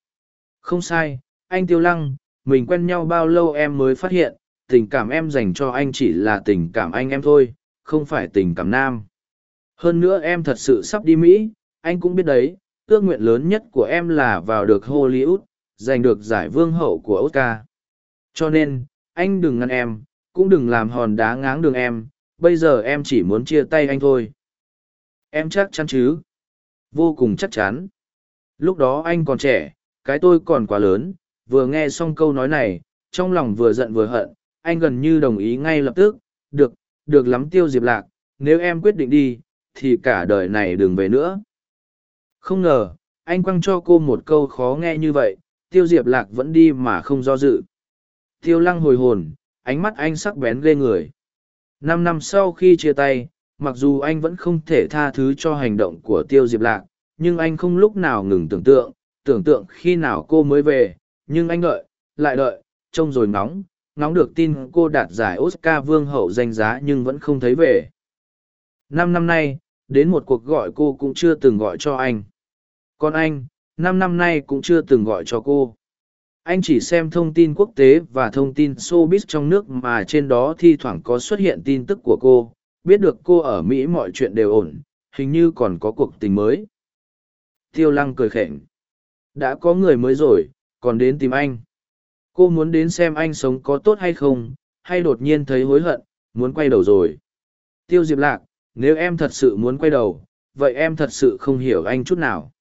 Không sai anh tiêu lăng mình quen nhau bao lâu em mới phát hiện tình cảm em dành cho anh chỉ là tình cảm anh em thôi không phải tình cảm nam. Hơn nữa em thật sự sắp đi mỹ anh cũng biết đấy ước nguyện lớn nhất của em là vào được hollywood giành được giải vương hậu của oscar cho nên, anh đừng ngăn em, cũng đừng làm hòn đá ngáng đường em, bây giờ em chỉ muốn chia tay anh thôi. Em chắc chắn chứ? Vô cùng chắc chắn. Lúc đó anh còn trẻ, cái tôi còn quá lớn, vừa nghe xong câu nói này, trong lòng vừa giận vừa hận, anh gần như đồng ý ngay lập tức, được, được lắm tiêu diệp lạc, nếu em quyết định đi, thì cả đời này đừng về nữa. Không ngờ, anh quăng cho cô một câu khó nghe như vậy, tiêu diệp lạc vẫn đi mà không do dự. Tiêu lăng hồi hồn, ánh mắt anh sắc bén ghê người. Năm năm sau khi chia tay, mặc dù anh vẫn không thể tha thứ cho hành động của tiêu diệp lạc, nhưng anh không lúc nào ngừng tưởng tượng, tưởng tượng khi nào cô mới về, nhưng anh đợi, lại đợi, trông rồi ngóng, ngóng được tin cô đạt giải Oscar vương hậu danh giá nhưng vẫn không thấy về. Năm năm nay, đến một cuộc gọi cô cũng chưa từng gọi cho anh. Còn anh, năm năm nay cũng chưa từng gọi cho cô. Anh chỉ xem thông tin quốc tế và thông tin showbiz trong nước mà trên đó thi thoảng có xuất hiện tin tức của cô, biết được cô ở Mỹ mọi chuyện đều ổn, hình như còn có cuộc tình mới. Tiêu lăng cười khỉnh. Đã có người mới rồi, còn đến tìm anh. Cô muốn đến xem anh sống có tốt hay không, hay đột nhiên thấy hối hận, muốn quay đầu rồi. Tiêu Diệp Lạc, nếu em thật sự muốn quay đầu, vậy em thật sự không hiểu anh chút nào.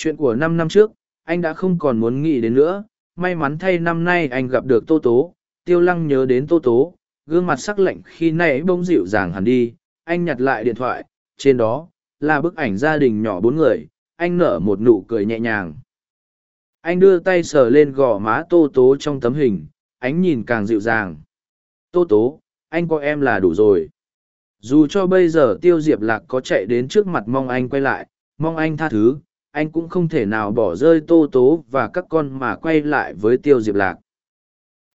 Chuyện của năm năm trước, anh đã không còn muốn nghĩ đến nữa, may mắn thay năm nay anh gặp được Tô Tố, Tiêu Lăng nhớ đến Tô Tố, gương mặt sắc lạnh khi nãy bông dịu dàng hẳn đi, anh nhặt lại điện thoại, trên đó, là bức ảnh gia đình nhỏ bốn người, anh nở một nụ cười nhẹ nhàng. Anh đưa tay sờ lên gò má Tô Tố trong tấm hình, ánh nhìn càng dịu dàng. Tô Tố, anh có em là đủ rồi. Dù cho bây giờ Tiêu Diệp Lạc có chạy đến trước mặt mong anh quay lại, mong anh tha thứ, anh cũng không thể nào bỏ rơi Tô Tố và các con mà quay lại với Tiêu Diệp Lạc.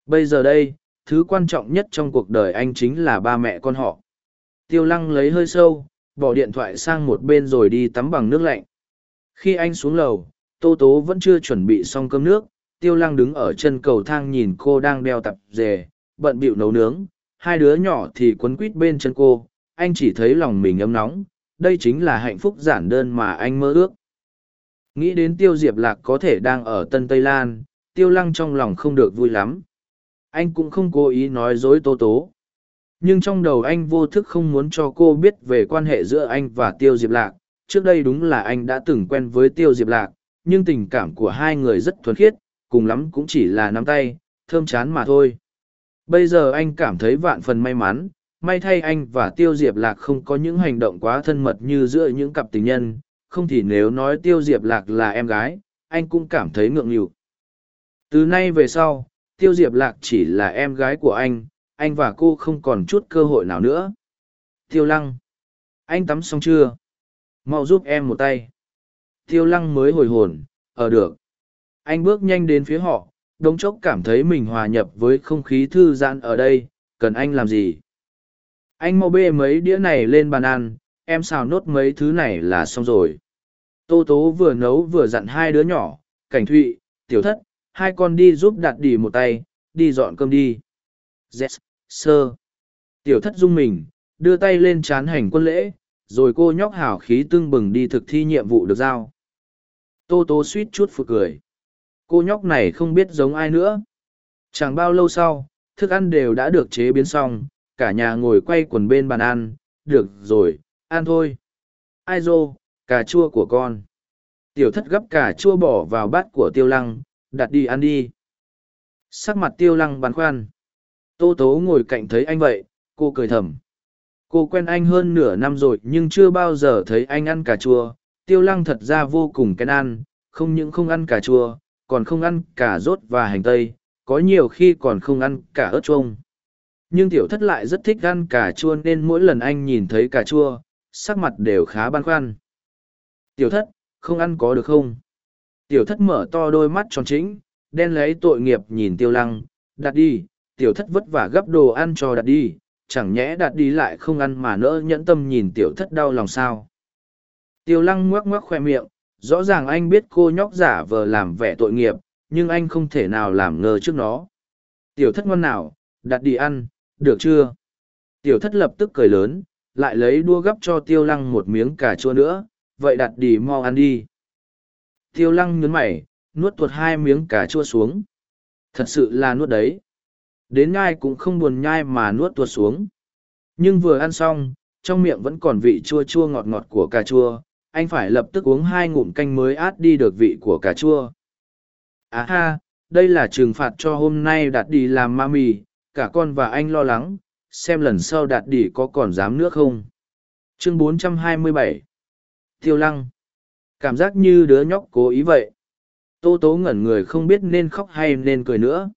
Bây giờ đây, thứ quan trọng nhất trong cuộc đời anh chính là ba mẹ con họ. Tiêu Lăng lấy hơi sâu, bỏ điện thoại sang một bên rồi đi tắm bằng nước lạnh. Khi anh xuống lầu, Tô Tố vẫn chưa chuẩn bị xong cơm nước, Tiêu Lăng đứng ở chân cầu thang nhìn cô đang đeo tập dề, bận bịu nấu nướng, hai đứa nhỏ thì quấn quít bên chân cô, anh chỉ thấy lòng mình ấm nóng, đây chính là hạnh phúc giản đơn mà anh mơ ước. Nghĩ đến Tiêu Diệp Lạc có thể đang ở Tân Tây Lan, Tiêu Lăng trong lòng không được vui lắm. Anh cũng không cố ý nói dối Tô Tố. Nhưng trong đầu anh vô thức không muốn cho cô biết về quan hệ giữa anh và Tiêu Diệp Lạc. Trước đây đúng là anh đã từng quen với Tiêu Diệp Lạc, nhưng tình cảm của hai người rất thuần khiết, cùng lắm cũng chỉ là nắm tay, thơm chán mà thôi. Bây giờ anh cảm thấy vạn phần may mắn, may thay anh và Tiêu Diệp Lạc không có những hành động quá thân mật như giữa những cặp tình nhân, không thì nếu nói Tiêu Diệp Lạc là em gái, anh cũng cảm thấy ngượng nghịu. Từ nay về sau, Tiêu Diệp Lạc chỉ là em gái của anh, anh và cô không còn chút cơ hội nào nữa. Tiêu Lăng, anh tắm xong chưa? Mau giúp em một tay. Tiêu Lăng mới hồi hồn, ở được. Anh bước nhanh đến phía họ, đống chốc cảm thấy mình hòa nhập với không khí thư giãn ở đây, cần anh làm gì? Anh mau bê mấy đĩa này lên bàn ăn, em xào nốt mấy thứ này là xong rồi. Tô Tố vừa nấu vừa dặn hai đứa nhỏ, Cảnh Thụy, Tiểu Thất, hai con đi giúp đặt đỉ một tay, đi dọn cơm đi. Yes, sơ. Tiểu Thất dung mình, đưa tay lên chán hành quân lễ, rồi cô nhóc hào khí tưng bừng đi thực thi nhiệm vụ được giao. Tô Tố suýt chút phụt cười. Cô nhóc này không biết giống ai nữa. Chẳng bao lâu sau, thức ăn đều đã được chế biến xong, cả nhà ngồi quay quần bên bàn ăn, được rồi, ăn thôi. Ai dô, cà chua của con. Tiểu thất gấp cà chua bỏ vào bát của tiêu lăng, đặt đi ăn đi. Sắc mặt tiêu lăng băn khoăn. Tô tố ngồi cạnh thấy anh vậy, cô cười thầm. Cô quen anh hơn nửa năm rồi nhưng chưa bao giờ thấy anh ăn cà chua. Tiêu lăng thật ra vô cùng kén ăn, không những không ăn cà chua, còn không ăn cả rốt và hành tây, có nhiều khi còn không ăn cả ớt chuông. Nhưng tiểu thất lại rất thích ăn cà chua nên mỗi lần anh nhìn thấy cà chua, sắc mặt đều khá băn khoăn. Tiểu thất, không ăn có được không? Tiểu thất mở to đôi mắt tròn trĩnh, đen lấy tội nghiệp nhìn tiêu lăng, đặt đi, tiểu thất vất vả gấp đồ ăn cho đặt đi, chẳng nhẽ đặt đi lại không ăn mà nỡ nhẫn tâm nhìn tiểu thất đau lòng sao. Tiêu lăng ngoắc ngoắc khoe miệng, rõ ràng anh biết cô nhóc giả vờ làm vẻ tội nghiệp, nhưng anh không thể nào làm ngờ trước nó. Tiểu thất ngon nào, đặt đi ăn, được chưa? Tiểu thất lập tức cười lớn, lại lấy đua gấp cho tiêu lăng một miếng cà chua nữa, vậy đặt đi mau ăn đi. Tiêu lăng nhấn mày, nuốt tuột hai miếng cà chua xuống. Thật sự là nuốt đấy. Đến nhai cũng không buồn nhai mà nuốt tuột xuống. Nhưng vừa ăn xong, trong miệng vẫn còn vị chua chua ngọt ngọt của cà chua, anh phải lập tức uống hai ngụm canh mới át đi được vị của cà chua. À ha, đây là trừng phạt cho hôm nay đạt đi làm ma mì, cả con và anh lo lắng, xem lần sau đạt đi có còn dám nữa không. Chương 427 Tiêu lăng Cảm giác như đứa nhóc cố ý vậy. Tô tố ngẩn người không biết nên khóc hay nên cười nữa.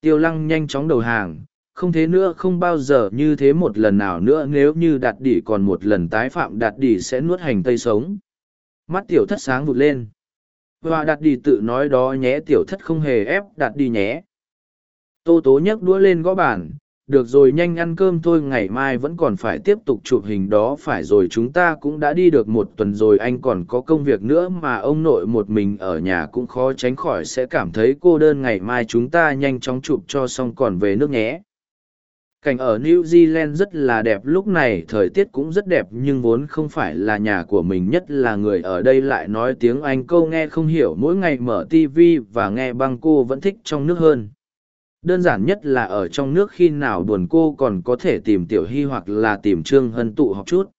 Tiêu lăng nhanh chóng đầu hàng, không thế nữa không bao giờ như thế một lần nào nữa nếu như đạt đỉ còn một lần tái phạm đạt đỉ sẽ nuốt hành tây sống. Mắt tiểu thất sáng vụt lên. Và đạt đỉ tự nói đó nhé tiểu thất không hề ép đạt đi nhé. Tô tố nhấc đũa lên gõ bàn, được rồi nhanh ăn cơm thôi, ngày mai vẫn còn phải tiếp tục chụp hình đó, phải rồi chúng ta cũng đã đi được một tuần rồi, anh còn có công việc nữa mà ông nội một mình ở nhà cũng khó tránh khỏi, sẽ cảm thấy cô đơn, ngày mai chúng ta nhanh chóng chụp cho xong còn về nước nhé. Cảnh ở new zealand rất là đẹp, lúc này thời tiết cũng rất đẹp, nhưng vốn không phải là nhà của mình, nhất là người ở đây lại nói tiếng anh câu nghe không hiểu, mỗi ngày mở tv và nghe băng cô vẫn thích trong nước hơn đơn giản nhất là ở trong nước khi nào buồn cô còn có thể tìm tiểu hy hoặc là tìm trương hân tụ học chút.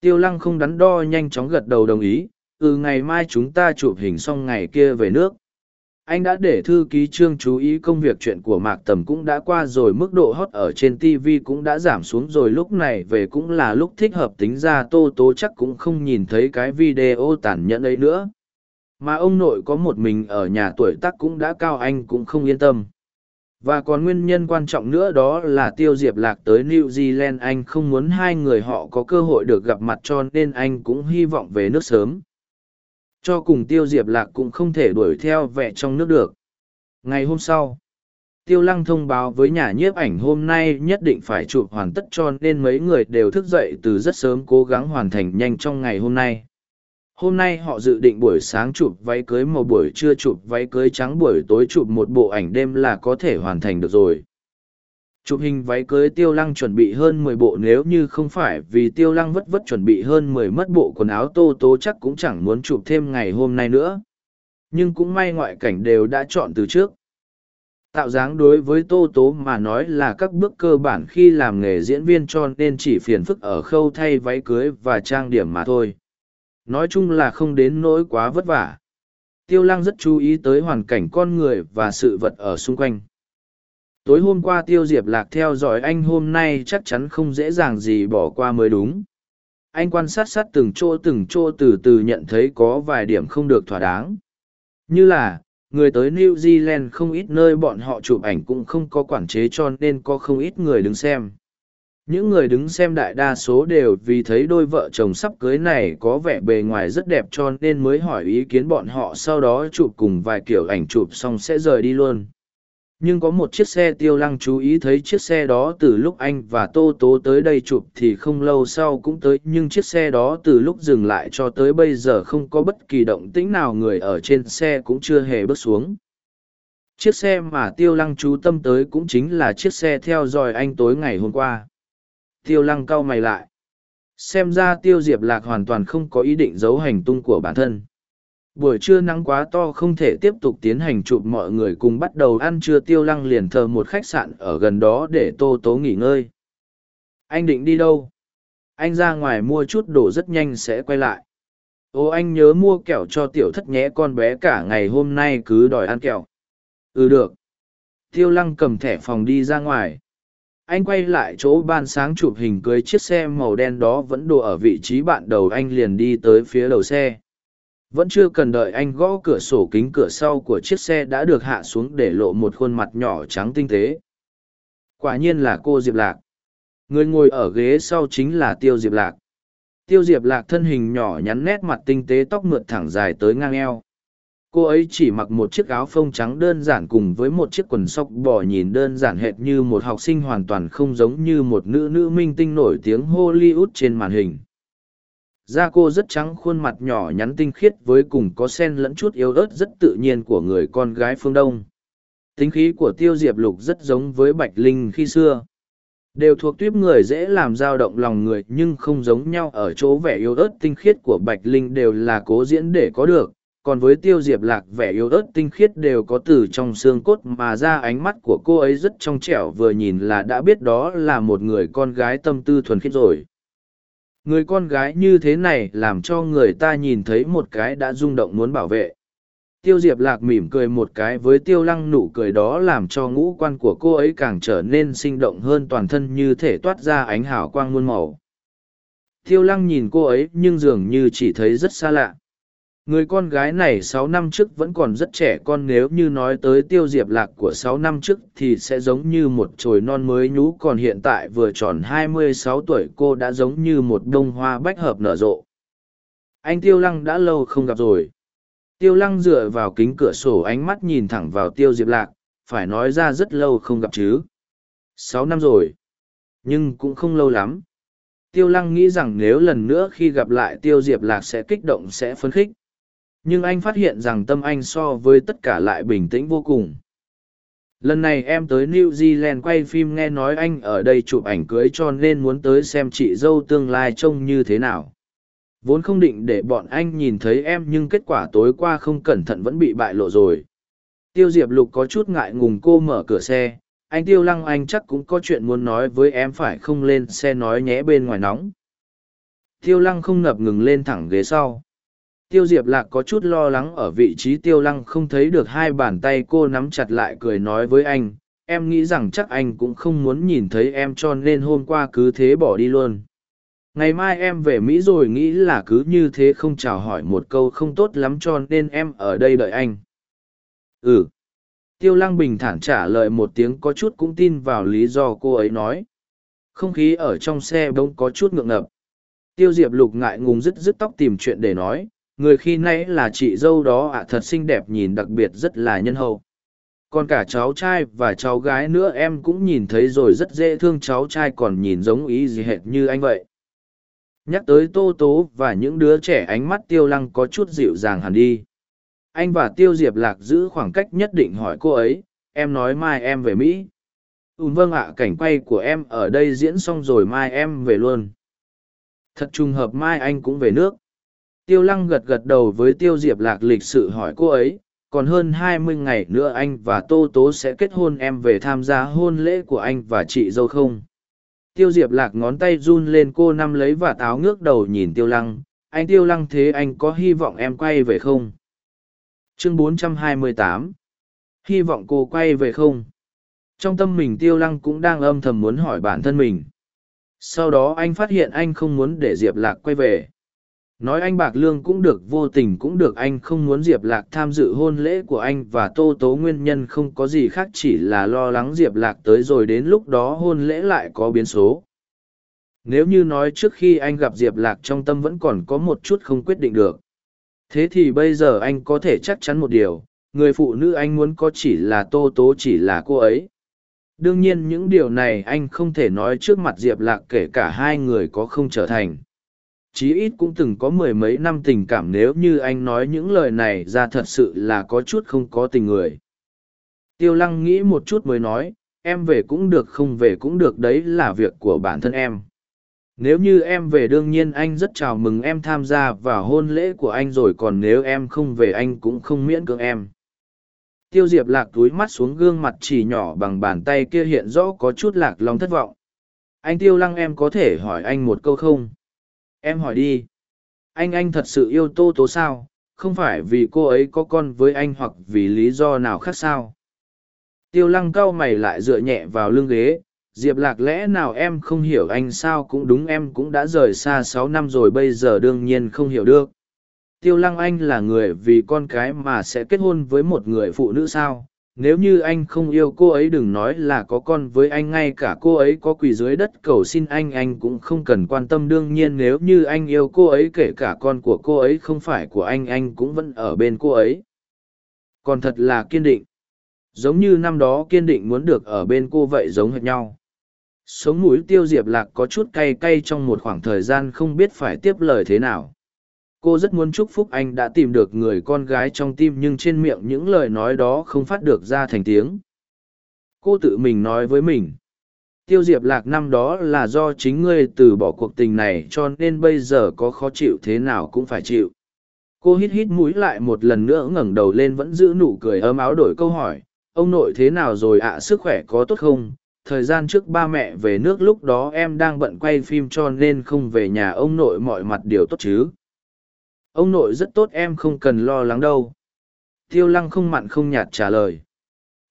Tiêu lăng không đắn đo nhanh chóng gật đầu đồng ý ừ ngày mai chúng ta chụp hình xong ngày kia về nước. Anh đã để thư ký trương chú ý công việc chuyện của mạc tầm cũng đã qua rồi, mức độ hot ở trên tv cũng đã giảm xuống rồi, lúc này về cũng là lúc thích hợp, tính ra tô tố chắc cũng không nhìn thấy cái video tàn nhẫn ấy nữa. Mà ông nội có một mình ở nhà tuổi tác cũng đã cao, anh cũng không yên tâm và còn nguyên nhân quan trọng nữa đó là tiêu diệp lạc tới new zealand, anh không muốn hai người họ có cơ hội được gặp mặt cho nên anh cũng hy vọng về nước sớm. Cho cùng tiêu diệp lạc cũng không thể đuổi theo vẻ trong nước được. Ngày hôm sau, tiêu lăng thông báo với nhà nhiếp ảnh hôm nay nhất định phải chụp hoàn tất cho nên mấy người đều thức dậy từ rất sớm cố gắng hoàn thành nhanh trong ngày hôm nay hôm nay họ dự định buổi sáng chụp váy cưới màu buổi trưa chụp váy cưới trắng, buổi tối chụp một bộ ảnh đêm là có thể hoàn thành được rồi. Chụp hình váy cưới tiêu lăng chuẩn bị hơn mười bộ, nếu như không phải vì tiêu lăng vất vất chuẩn bị hơn mười mất bộ quần áo tô tố chắc cũng chẳng muốn chụp thêm ngày hôm nay nữa. Nhưng cũng may ngoại cảnh đều đã chọn từ trước. Tạo dáng đối với tô tố mà nói là các bước cơ bản khi làm nghề diễn viên cho nên chỉ phiền phức ở khâu thay váy cưới và trang điểm mà thôi nói chung là không đến nỗi quá vất vả. Tiêu lăng rất chú ý tới hoàn cảnh con người và sự vật ở xung quanh. Tối hôm qua tiêu diệp lạc theo dõi anh hôm nay chắc chắn không dễ dàng gì bỏ qua mới đúng. Anh quan sát sát từng chỗ từng chỗ từ từ nhận thấy có vài điểm không được thỏa đáng. Như là, người tới new zealand không ít nơi bọn họ chụp ảnh cũng không có quản chế cho nên có không ít người đứng xem những người đứng xem đại đa số đều vì thấy đôi vợ chồng sắp cưới này có vẻ bề ngoài rất đẹp cho nên mới hỏi ý kiến bọn họ sau đó chụp cùng vài kiểu ảnh chụp xong sẽ rời đi luôn. Nhưng có một chiếc xe tiêu lăng chú ý thấy chiếc xe đó từ lúc anh và tô tố tới đây chụp thì không lâu sau cũng tới, nhưng chiếc xe đó từ lúc dừng lại cho tới bây giờ không có bất kỳ động tĩnh nào, người ở trên xe cũng chưa hề bước xuống. Chiếc xe mà tiêu lăng chú tâm tới cũng chính là chiếc xe theo dõi anh tối ngày hôm qua tiêu lăng cau mày lại. Xem ra tiêu diệp lạc hoàn toàn không có ý định giấu hành tung của bản thân. Buổi trưa nắng quá to không thể tiếp tục tiến hành chụp mọi người cùng bắt đầu ăn trưa, tiêu lăng liền thờ một khách sạn ở gần đó để tô tố nghỉ ngơi. Anh định đi đâu? Anh ra ngoài mua chút đồ rất nhanh sẽ quay lại. Ô, anh nhớ mua kẹo cho tiểu thất nhé, con bé cả ngày hôm nay cứ đòi ăn kẹo. Ừ được. Tiêu lăng cầm thẻ phòng đi ra ngoài anh quay lại chỗ ban sáng chụp hình cưới chiếc xe màu đen đó vẫn đổ ở vị trí bạn đầu anh liền đi tới phía đầu xe. Vẫn chưa cần đợi anh gõ cửa sổ kính cửa sau của chiếc xe đã được hạ xuống để lộ một khuôn mặt nhỏ trắng tinh tế. Quả nhiên là cô diệp lạc. Người ngồi ở ghế sau chính là tiêu diệp lạc. Tiêu diệp lạc thân hình nhỏ nhắn nét mặt tinh tế tóc mượt thẳng dài tới ngang eo cô ấy chỉ mặc một chiếc áo phông trắng đơn giản cùng với một chiếc quần sóc bò nhìn đơn giản hệt như một học sinh hoàn toàn không giống như một nữ nữ minh tinh nổi tiếng hollywood trên màn hình. Da cô rất trắng, khuôn mặt nhỏ nhắn tinh khiết với cùng có sen lẫn chút yếu ớt rất tự nhiên của người con gái phương đông. Tính khí của tiêu diệp lục rất giống với bạch linh khi xưa. Đều thuộc tuyếp người dễ làm dao động lòng người nhưng không giống nhau, ở chỗ vẻ yếu ớt tinh khiết của bạch linh đều là cố diễn để có được còn với tiêu diệp lạc vẻ yếu ớt tinh khiết đều có từ trong xương cốt mà ra ánh mắt của cô ấy rất trong trẻo vừa nhìn là đã biết đó là một người con gái tâm tư thuần khiết rồi. Người con gái như thế này làm cho người ta nhìn thấy một cái đã rung động muốn bảo vệ. Tiêu diệp lạc mỉm cười một cái với tiêu lăng nụ cười đó làm cho ngũ quan của cô ấy càng trở nên sinh động hơn toàn thân như thể toát ra ánh hào quang muôn màu. Tiêu lăng nhìn cô ấy nhưng dường như chỉ thấy rất xa lạ người con gái này sáu năm trước vẫn còn rất trẻ con, nếu như nói tới tiêu diệp lạc của sáu năm trước thì sẽ giống như một chồi non mới nhú, còn hiện tại vừa tròn hai mươi sáu tuổi, cô đã giống như một đ ô n g hoa bách hợp nở rộ. Anh tiêu lăng đã lâu không gặp rồi. Tiêu lăng dựa vào kính cửa sổ ánh mắt nhìn thẳng vào tiêu diệp lạc, phải nói ra rất lâu không gặp chứ. Sáu năm rồi, nhưng cũng không lâu lắm. Tiêu lăng nghĩ rằng nếu lần nữa khi gặp lại tiêu diệp lạc sẽ kích động, sẽ phấn khích nhưng anh phát hiện rằng tâm anh so với tất cả lại bình tĩnh vô cùng. Lần này em tới new zealand quay phim nghe nói anh ở đây chụp ảnh cưới cho nên muốn tới xem chị dâu tương lai trông như thế nào. Vốn không định để bọn anh nhìn thấy em nhưng kết quả tối qua không cẩn thận vẫn bị bại lộ rồi. Tiêu diệp lục có chút ngại ngùng cô mở cửa xe. Anh tiêu lăng anh chắc cũng có chuyện muốn nói với em phải không? Lên xe nói nhé bên ngoài nóng. Tiêu lăng không ngập ngừng lên thẳng ghế sau tiêu diệp lạc có chút lo lắng ở vị trí tiêu lăng không thấy được hai bàn tay cô nắm chặt lại cười nói với anh, em nghĩ rằng chắc anh cũng không muốn nhìn thấy em cho nên hôm qua cứ thế bỏ đi luôn. Ngày mai em về mỹ rồi nghĩ là cứ như thế không chào hỏi một câu không tốt lắm cho nên em ở đây đợi anh. Ừ. Tiêu lăng bình thản trả lời một tiếng có chút cũng tin vào lý do cô ấy nói. Không khí ở trong xe bỗng có chút ngượng ngập. Tiêu diệp lục ngại ngùng dứt dứt tóc tìm chuyện để nói người khi nãy là chị dâu đó ạ, thật xinh đẹp nhìn đặc biệt rất là nhân hậu. Còn cả cháu trai và cháu gái nữa em cũng nhìn thấy rồi rất dễ thương, cháu trai còn nhìn giống ý gì hệt như anh vậy. Nhắc tới tô tố và những đứa trẻ ánh mắt tiêu lăng có chút dịu dàng hẳn đi. Anh và tiêu diệp lạc giữ khoảng cách nhất định hỏi cô ấy, em nói mai em về mỹ? Ùn vâng ạ, cảnh quay của em ở đây diễn xong rồi mai em về luôn. Thật trùng hợp mai anh cũng về nước. Tiêu lăng gật gật đầu với tiêu diệp lạc lịch sự hỏi cô ấy, còn hơn hai mươi ngày nữa anh và Tô Tố sẽ kết hôn em về tham gia hôn lễ của anh và chị dâu không? Tiêu diệp lạc ngón tay run lên cô năm lấy và táo ngước đầu nhìn tiêu lăng, anh tiêu lăng thế anh có hy vọng em quay về không? Chương 428 Hy vọng cô quay về không? Trong tâm mình tiêu lăng cũng đang âm thầm muốn hỏi bản thân mình. Sau đó anh phát hiện anh không muốn để Diệp Lạc quay về nói anh bạc lương cũng được, vô tình cũng được, anh không muốn diệp lạc tham dự hôn lễ của anh và tô tố nguyên nhân không có gì khác, chỉ là lo lắng diệp lạc tới rồi đến lúc đó hôn lễ lại có biến số. Nếu như nói trước khi anh gặp diệp lạc trong tâm vẫn còn có một chút không quyết định được. Thế thì bây giờ anh có thể chắc chắn một điều, người phụ nữ anh muốn có chỉ là tô tố, chỉ là cô ấy. Đương nhiên những điều này anh không thể nói trước mặt diệp lạc kể cả hai người có không trở thành chí ít cũng từng có mười mấy năm tình cảm nếu như anh nói những lời này ra thật sự là có chút không có tình người. Tiêu lăng nghĩ một chút mới nói, em về cũng được không về cũng được đấy là việc của bản thân em. Nếu như em về đương nhiên anh rất chào mừng em tham gia vào hôn lễ của anh rồi còn nếu em không về anh cũng không miễn cưỡng em. Tiêu diệp lạc túi mắt xuống gương mặt chỉ nhỏ bằng bàn tay kia hiện rõ có chút lạc lòng thất vọng. Anh tiêu lăng em có thể hỏi anh một câu không? Em hỏi đi. Anh anh thật sự yêu Tô Tố sao? Không phải vì cô ấy có con với anh hoặc vì lý do nào khác sao? Tiêu lăng cau mày lại dựa nhẹ vào lưng ghế. Diệp lạc, lẽ nào em không hiểu anh sao cũng đúng, em cũng đã rời xa sáu năm rồi, bây giờ đương nhiên không hiểu được. Tiêu lăng, anh là người vì con cái mà sẽ kết hôn với một người phụ nữ sao? Nếu như anh không yêu cô ấy đừng nói là có con với anh, ngay cả cô ấy có quỳ dưới đất cầu xin anh anh cũng không cần quan tâm. Đương nhiên nếu như anh yêu cô ấy, kể cả con của cô ấy không phải của anh anh cũng vẫn ở bên cô ấy. Còn thật là kiên định. Giống như năm đó kiên định muốn được ở bên cô vậy giống hệt nhau. Sống mũi tiêu diệp lạc có chút cay cay trong một khoảng thời gian không biết phải tiếp lời thế nào cô rất muốn chúc phúc anh đã tìm được người con gái trong tim nhưng trên miệng những lời nói đó không phát được ra thành tiếng. Cô tự mình nói với mình, tiêu diệp lạc năm đó là do chính ngươi từ bỏ cuộc tình này cho nên bây giờ có khó chịu thế nào cũng phải chịu. Cô hít hít mũi lại một lần nữa ngẩng đầu lên vẫn giữ nụ cười ấm áo đổi câu hỏi, ông nội thế nào rồi ạ? Sức khỏe có tốt không? Thời gian trước ba mẹ về nước lúc đó em đang bận quay phim cho nên không về nhà ông nội mọi mặt đều tốt chứ? Ông nội rất tốt, em không cần lo lắng đâu. Tiêu lăng không mặn không nhạt trả lời.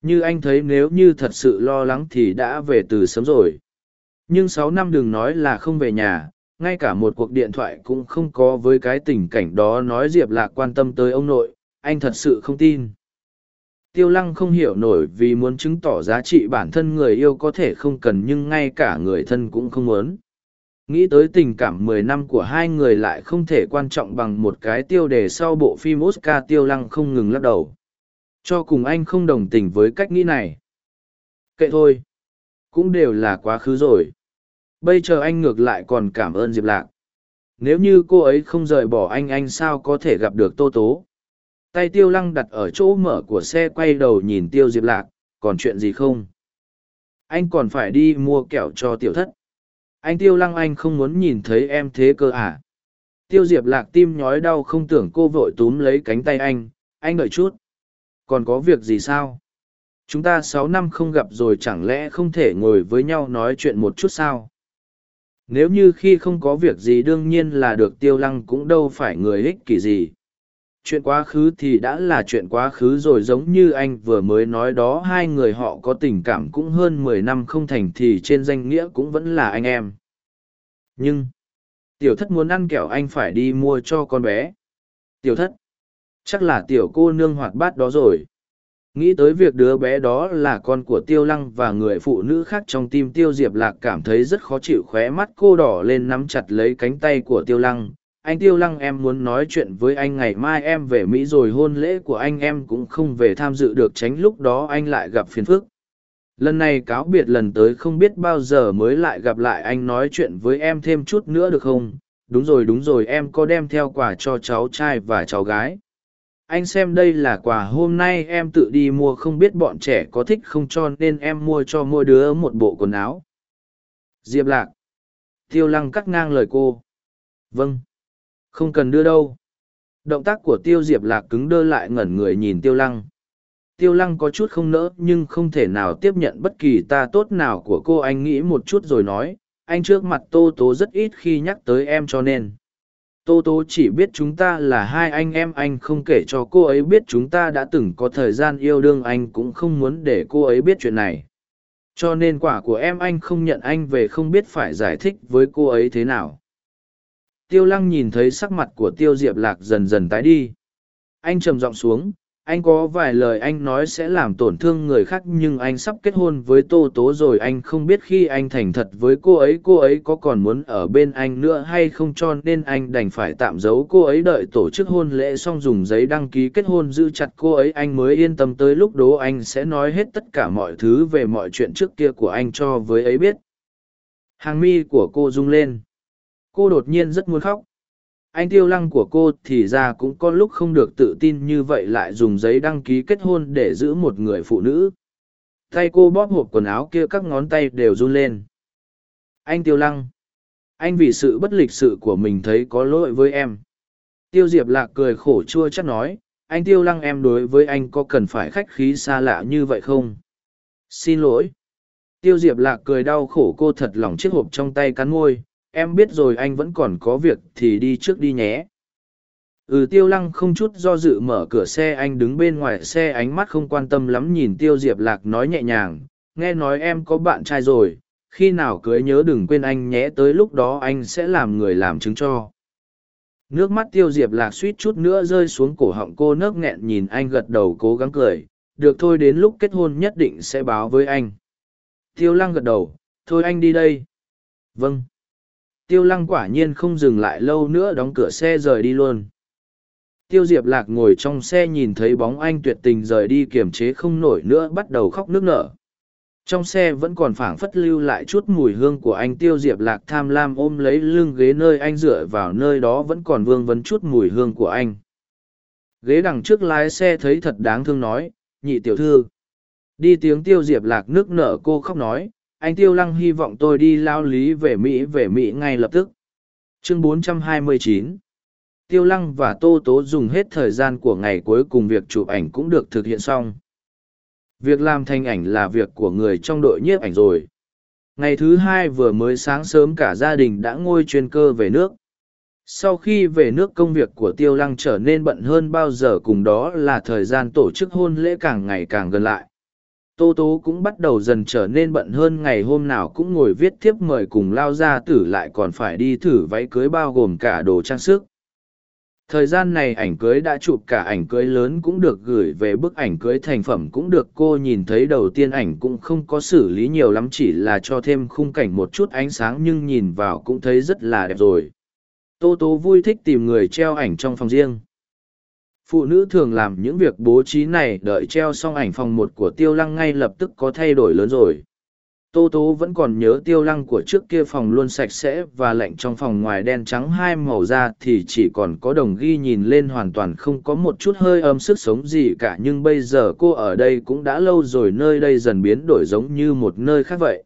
Như anh thấy nếu như thật sự lo lắng thì đã về từ sớm rồi. Nhưng sáu năm đừng nói là không về nhà, ngay cả một cuộc điện thoại cũng không có với cái tình cảnh đó nói diệp lạc quan tâm tới ông nội, anh thật sự không tin. Tiêu lăng không hiểu nổi vì muốn chứng tỏ giá trị bản thân người yêu có thể không cần nhưng ngay cả người thân cũng không muốn nghĩ tới tình cảm mười năm của hai người lại không thể quan trọng bằng một cái tiêu đề sau bộ phim oscar tiêu lăng không ngừng lắc đầu. Cho cùng anh không đồng tình với cách nghĩ này. Kệ thôi. Cũng đều là quá khứ rồi. Bây giờ anh ngược lại còn cảm ơn diệp lạc. Nếu như cô ấy không rời bỏ anh anh sao có thể gặp được tô tố? Tay tiêu lăng đặt ở chỗ mở của xe quay đầu nhìn tiêu diệp lạc, còn chuyện gì không? Anh còn phải đi mua kẹo cho tiểu thất anh tiêu lăng anh không muốn nhìn thấy em thế cơ à? Tiêu diệp lạc tim nhói đau không tưởng cô vội túm lấy cánh tay anh. Anh đợi chút. Còn có việc gì sao? Chúng ta sáu năm không gặp rồi chẳng lẽ không thể ngồi với nhau nói chuyện một chút sao? Nếu như khi không có việc gì đương nhiên là được tiêu lăng cũng đâu phải người ích kỷ gì chuyện quá khứ thì đã là chuyện quá khứ rồi giống như anh vừa mới nói đó, hai người họ có tình cảm cũng hơn mười năm không thành thì trên danh nghĩa cũng vẫn là anh em. Nhưng, tiểu thất muốn ăn kẹo anh phải đi mua cho con bé. Tiểu thất, chắc là tiểu cô nương hoạt bát đó rồi. Nghĩ tới việc đứa bé đó là con của tiêu lăng và người phụ nữ khác trong tim tiêu diệp lạc cảm thấy rất khó chịu, khóe mắt cô đỏ lên nắm chặt lấy cánh tay của tiêu lăng anh tiêu lăng em muốn nói chuyện với anh ngày mai em về mỹ rồi hôn lễ của anh em cũng không về tham dự được tránh lúc đó anh lại gặp phiền phức. Lần này cáo biệt lần tới không biết bao giờ mới lại gặp lại anh nói chuyện với em thêm chút nữa được không? Đúng rồi đúng rồi, em có đem theo quà cho cháu trai và cháu gái. Anh xem đây là quà hôm nay em tự đi mua, không biết bọn trẻ có thích không cho nên em mua cho mỗi đứa một bộ quần áo. Diệp lạc. Tiêu lăng cắt ngang lời cô. Vâng không cần đưa đâu. Động tác của tiêu diệp lạc cứng đơ lại ngẩn người nhìn tiêu lăng. Tiêu lăng có chút không nỡ nhưng không thể nào tiếp nhận bất kỳ ta tốt nào của cô anh nghĩ một chút rồi nói, anh trước mặt tô tố rất ít khi nhắc tới em cho nên. Tô tố chỉ biết chúng ta là hai anh em, anh không kể cho cô ấy biết chúng ta đã từng có thời gian yêu đương, anh cũng không muốn để cô ấy biết chuyện này. Cho nên quả của em anh không nhận anh về không biết phải giải thích với cô ấy thế nào tiêu lăng nhìn thấy sắc mặt của tiêu diệp lạc dần dần tái đi. Anh trầm giọng xuống, anh có vài lời anh nói sẽ làm tổn thương người khác nhưng anh sắp kết hôn với tô tố rồi, anh không biết khi anh thành thật với cô ấy cô ấy có còn muốn ở bên anh nữa hay không cho nên anh đành phải tạm giấu cô ấy đợi tổ chức hôn lễ xong dùng giấy đăng ký kết hôn giữ chặt cô ấy, anh mới yên tâm tới lúc đó anh sẽ nói hết tất cả mọi thứ về mọi chuyện trước kia của anh cho với ấy biết. Hàng mi của cô rung lên cô đột nhiên rất muốn khóc. Anh tiêu lăng của cô thì ra cũng có lúc không được tự tin như vậy lại dùng giấy đăng ký kết hôn để giữ một người phụ nữ. Tay cô bóp hộp quần áo kia các ngón tay đều run lên. Anh tiêu lăng, anh vì sự bất lịch sự của mình thấy có lỗi với em. Tiêu diệp lạc cười khổ chua chắc nói, anh tiêu lăng em đối với anh có cần phải khách khí xa lạ như vậy không? Xin lỗi. Tiêu diệp lạc cười đau khổ cô thật lòng chiếc hộp trong tay cắn môi em biết rồi anh vẫn còn có việc thì đi trước đi nhé. Ừ tiêu lăng không chút do dự mở cửa xe, anh đứng bên ngoài xe, ánh mắt không quan tâm lắm nhìn tiêu diệp lạc nói nhẹ nhàng, nghe nói em có bạn trai rồi, khi nào cưới nhớ đừng quên anh nhé, tới lúc đó anh sẽ làm người làm chứng cho. Nước mắt tiêu diệp lạc suýt chút nữa rơi xuống cổ họng cô nớp nghẹn nhìn anh gật đầu cố gắng cười, được thôi, đến lúc kết hôn nhất định sẽ báo với anh. Tiêu lăng gật đầu, thôi anh đi đây. Vâng tiêu lăng quả nhiên không dừng lại lâu nữa đóng cửa xe rời đi luôn. Tiêu diệp lạc ngồi trong xe nhìn thấy bóng anh tuyệt tình rời đi kiềm chế không nổi nữa bắt đầu khóc nước nở. Trong xe vẫn còn phảng phất lưu lại chút mùi hương của anh tiêu diệp lạc tham lam ôm lấy lưng ghế nơi anh dựa vào nơi đó vẫn còn vương vấn chút mùi hương của anh. Ghế đằng trước lái xe thấy thật đáng thương nói, nhị tiểu thư. Đi tiếng tiêu diệp lạc nước nở cô khóc nói anh tiêu lăng hy vọng tôi đi lao lý về mỹ về mỹ ngay lập tức. Chương 429 tiêu lăng và tô tố dùng hết thời gian của ngày cuối cùng việc chụp ảnh cũng được thực hiện xong. Việc làm thành ảnh là việc của người trong đội nhiếp ảnh rồi. Ngày thứ hai vừa mới sáng sớm cả gia đình đã ngôi chuyên cơ về nước. Sau khi về nước, công việc của tiêu lăng trở nên bận hơn bao giờ, cùng đó là thời gian tổ chức hôn lễ càng ngày càng gần lại tô tố cũng bắt đầu dần trở nên bận hơn, ngày hôm nào cũng ngồi viết thiếp mời cùng lao gia tử lại còn phải đi thử váy cưới bao gồm cả đồ trang sức. Thời gian này ảnh cưới đã chụp cả ảnh cưới lớn cũng được gửi về bức ảnh cưới thành phẩm cũng được. Cô nhìn thấy đầu tiên ảnh cũng không có xử lý nhiều lắm, chỉ là cho thêm khung cảnh một chút ánh sáng nhưng nhìn vào cũng thấy rất là đẹp rồi. Tô tố vui thích tìm người treo ảnh trong phòng riêng phụ nữ thường làm những việc bố trí này đợi treo xong ảnh phòng một của tiêu lăng ngay lập tức có thay đổi lớn rồi. Tô tố vẫn còn nhớ tiêu lăng của trước kia phòng luôn sạch sẽ và lạnh trong phòng ngoài đen trắng hai màu da thì chỉ còn có đồng ghi nhìn lên hoàn toàn không có một chút hơi ấm sức sống gì cả nhưng bây giờ cô ở đây cũng đã lâu rồi nơi đây dần biến đổi giống như một nơi khác vậy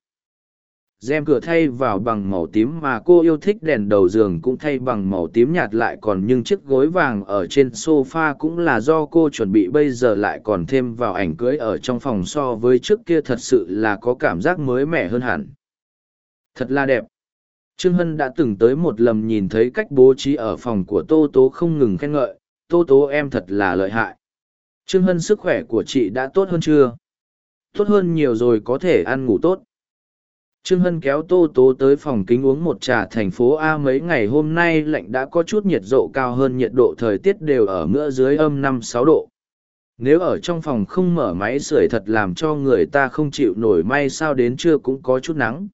rèm cửa thay vào bằng màu tím mà cô yêu thích đèn đầu giường cũng thay bằng màu tím nhạt lại còn nhưng chiếc gối vàng ở trên sofa cũng là do cô chuẩn bị. Bây giờ lại còn thêm vào ảnh cưới ở trong phòng so với trước kia thật sự là có cảm giác mới mẻ hơn hẳn. Thật là đẹp. Trương hân đã từng tới một lần nhìn thấy cách bố trí ở phòng của tô tố không ngừng khen ngợi. Tô tố em thật là lợi hại. Trương hân sức khỏe của chị đã tốt hơn chưa? Tốt hơn nhiều rồi có thể ăn ngủ tốt. Trương Hân kéo Tô Tố tới phòng kính uống một trà thành phố A mấy ngày hôm nay lạnh đã có chút nhiệt độ cao hơn nhiệt độ thời tiết đều ở ngưỡng dưới âm năm sáu độ. Nếu ở trong phòng không mở máy sưởi thật làm cho người ta không chịu nổi may sao đến trưa cũng có chút nắng.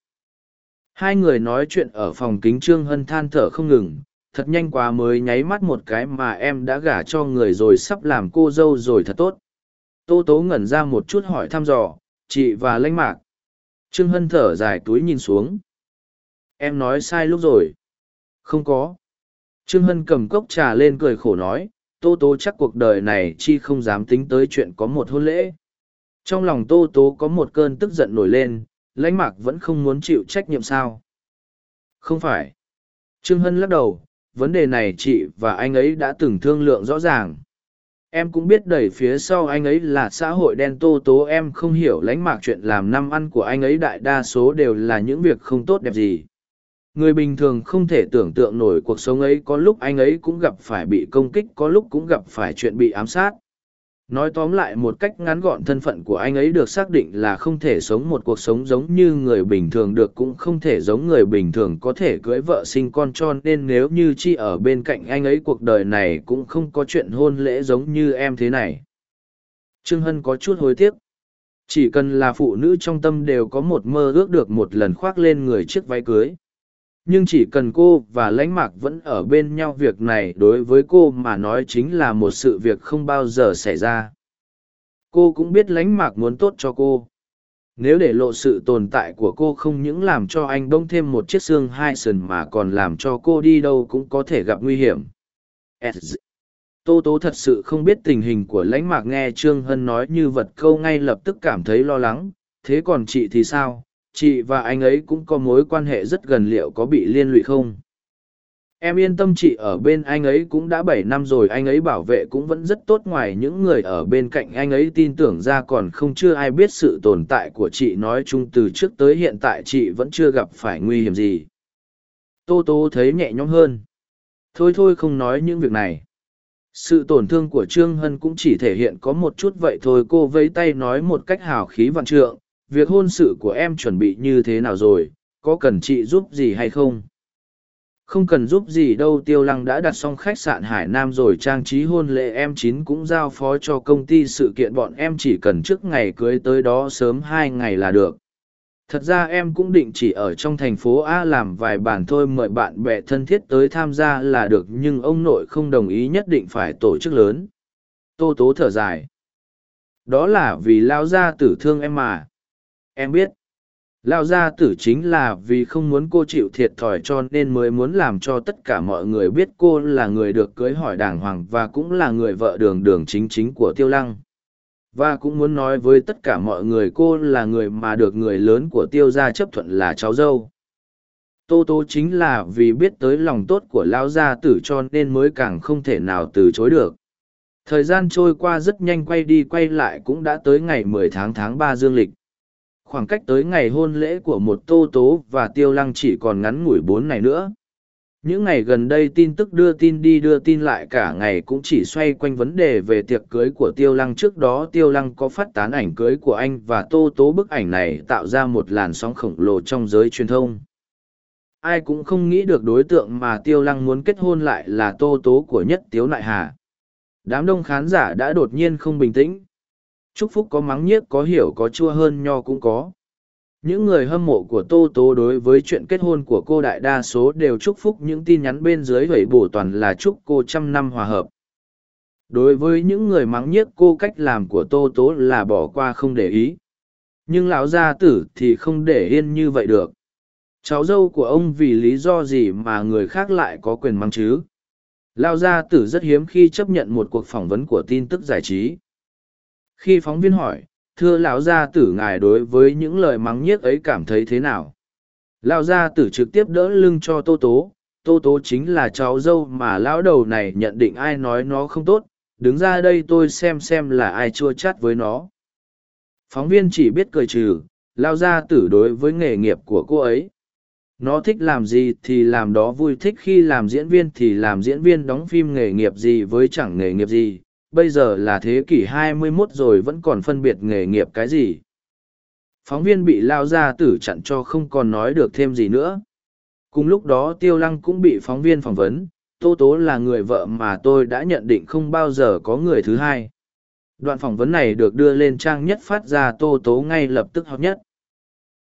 Hai người nói chuyện ở phòng kính Trương Hân than thở không ngừng, thật nhanh quá mới nháy mắt một cái mà em đã gả cho người rồi sắp làm cô dâu rồi thật tốt. Tô Tố ngẩn ra một chút hỏi thăm dò, chị và lãnh mạc, Trương Hân thở dài túi nhìn xuống. Em nói sai lúc rồi. Không có. Trương Hân cầm cốc trà lên cười khổ nói, Tô Tố chắc cuộc đời này chi không dám tính tới chuyện có một hôn lễ. Trong lòng Tô Tố có một cơn tức giận nổi lên, lãnh mạc vẫn không muốn chịu trách nhiệm sao. Không phải. Trương Hân lắc đầu, vấn đề này chị và anh ấy đã từng thương lượng rõ ràng em cũng biết đẩy phía sau anh ấy là xã hội đen tô tố, em không hiểu lánh mạc chuyện làm năm ăn của anh ấy đại đa số đều là những việc không tốt đẹp gì. Người bình thường không thể tưởng tượng nổi cuộc sống ấy có lúc anh ấy cũng gặp phải bị công kích, có lúc cũng gặp phải chuyện bị ám sát nói tóm lại một cách ngắn gọn thân phận của anh ấy được xác định là không thể sống một cuộc sống giống như người bình thường được cũng không thể giống người bình thường có thể cưới vợ sinh con cho nên nếu như chi ở bên cạnh anh ấy cuộc đời này cũng không có chuyện hôn lễ giống như em thế này. Trương hân có chút hối tiếc. Chỉ cần là phụ nữ trong tâm đều có một mơ ước được một lần khoác lên người chiếc váy cưới nhưng chỉ cần cô và lãnh mạc vẫn ở bên nhau việc này đối với cô mà nói chính là một sự việc không bao giờ xảy ra. Cô cũng biết lãnh mạc muốn tốt cho cô. Nếu để lộ sự tồn tại của cô không những làm cho anh bông thêm một chiếc xương hai sần mà còn làm cho cô đi đâu cũng có thể gặp nguy hiểm. Tô tố thật sự không biết tình hình của lãnh mạc nghe trương hân nói như vật câu ngay lập tức cảm thấy lo lắng. Thế còn chị thì sao? Chị và anh ấy cũng có mối quan hệ rất gần liệu có bị liên lụy không? Em yên tâm chị, ở bên anh ấy cũng đã bảy năm rồi, anh ấy bảo vệ cũng vẫn rất tốt ngoài những người ở bên cạnh anh ấy. Tin tưởng ra còn không chưa ai biết sự tồn tại của chị. Nói chung từ trước tới hiện tại chị vẫn chưa gặp phải nguy hiểm gì. Tô tô thấy nhẹ nhõm hơn. Thôi thôi, không nói những việc này. Sự tổn thương của trương hân cũng chỉ thể hiện có một chút vậy thôi. Cô vẫy tay nói một cách hào khí vạn trượng việc hôn sự của em chuẩn bị như thế nào rồi? Có cần chị giúp gì hay không? Không cần giúp gì đâu, tiêu lăng đã đặt xong khách sạn hải nam rồi, trang trí hôn lễ em chín cũng giao phó cho công ty sự kiện, bọn em chỉ cần trước ngày cưới tới đó sớm hai ngày là được. Thật ra em cũng định chỉ ở trong thành phố a làm vài bản thôi, mời bạn bè thân thiết tới tham gia là được, nhưng ông nội không đồng ý nhất định phải tổ chức lớn. Tô tố thở dài. Đó là vì lao gia tử thương em mà em biết. Lao gia tử chính là vì không muốn cô chịu thiệt thòi cho nên mới muốn làm cho tất cả mọi người biết cô là người được cưới hỏi đàng hoàng và cũng là người vợ đường đường chính chính của tiêu lăng. Và cũng muốn nói với tất cả mọi người cô là người mà được người lớn của tiêu gia chấp thuận là cháu dâu. Tô tố chính là vì biết tới lòng tốt của lão gia tử cho nên mới càng không thể nào từ chối được. Thời gian trôi qua rất nhanh quay đi quay lại cũng đã tới ngày mười tháng tháng ba dương lịch khoảng cách tới ngày hôn lễ của một tô tố và tiêu lăng chỉ còn ngắn ngủi bốn ngày nữa. Những ngày gần đây tin tức đưa tin đi đưa tin lại cả ngày cũng chỉ xoay quanh vấn đề về tiệc cưới của tiêu lăng. Trước đó, tiêu lăng có phát tán ảnh cưới của anh và tô tố. Bức ảnh này tạo ra một làn sóng khổng lồ trong giới truyền thông. Ai cũng không nghĩ được đối tượng mà tiêu lăng muốn kết hôn lại là tô tố của nhất tiếu nại hà. Đám đông khán giả đã đột nhiên không bình tĩnh chúc phúc có mắng nhiếc, có hiểu, có chua hơn, nho cũng có. Những người hâm mộ của tô tố đối với chuyện kết hôn của cô đại đa số đều chúc phúc, những tin nhắn bên dưới vẩy bổ toàn là chúc cô trăm năm hòa hợp. Đối với những người mắng nhiếc, cô cách làm của tô tố là bỏ qua không để ý. Nhưng lão gia tử thì không để yên như vậy được. Cháu dâu của ông vì lý do gì mà người khác lại có quyền mắng chứ? Lao gia tử rất hiếm khi chấp nhận một cuộc phỏng vấn của tin tức giải trí khi phóng viên hỏi, thưa lão gia tử ngài đối với những lời mắng nhiếc ấy cảm thấy thế nào? Lão gia tử trực tiếp đỡ lưng cho tô tố. Tô tố chính là cháu dâu mà lão đầu này nhận định ai nói nó không tốt. Đứng ra đây tôi xem xem là ai chua chát với nó. Phóng viên chỉ biết cười trừ lao gia tử đối với nghề nghiệp của cô ấy, nó thích làm gì thì làm đó, vui thích khi làm diễn viên thì làm diễn viên, đóng phim nghề nghiệp gì với chẳng nghề nghiệp gì bây giờ là thế kỷ 21 rồi vẫn còn phân biệt nghề nghiệp cái gì? Phóng viên bị lao ra tử chặn cho không còn nói được thêm gì nữa. Cùng lúc đó tiêu lăng cũng bị phóng viên phỏng vấn, tô tố là người vợ mà tôi đã nhận định không bao giờ có người thứ hai. Đoạn phỏng vấn này được đưa lên trang nhất phát ra tô tố ngay lập tức hot nhất.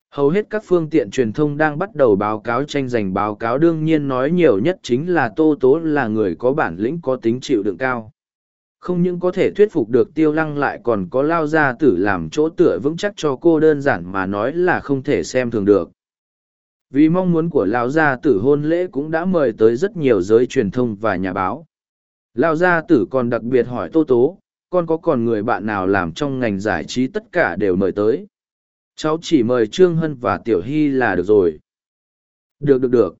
Hầu hết các phương tiện truyền thông đang bắt đầu báo cáo tranh giành báo cáo, đương nhiên nói nhiều nhất chính là tô tố là người có bản lĩnh, có tính chịu đựng cao không những có thể thuyết phục được tiêu lăng lại còn có lao Gia tử làm chỗ tựa vững chắc cho cô đơn giản mà nói là không thể xem thường được. Vì mong muốn của lao gia tử hôn lễ cũng đã mời tới rất nhiều giới truyền thông và nhà báo. Lao gia tử còn đặc biệt hỏi tô tố, con có còn người bạn nào làm trong ngành giải trí tất cả đều mời tới? Cháu chỉ mời trương hân và tiểu hy là được rồi. Được được được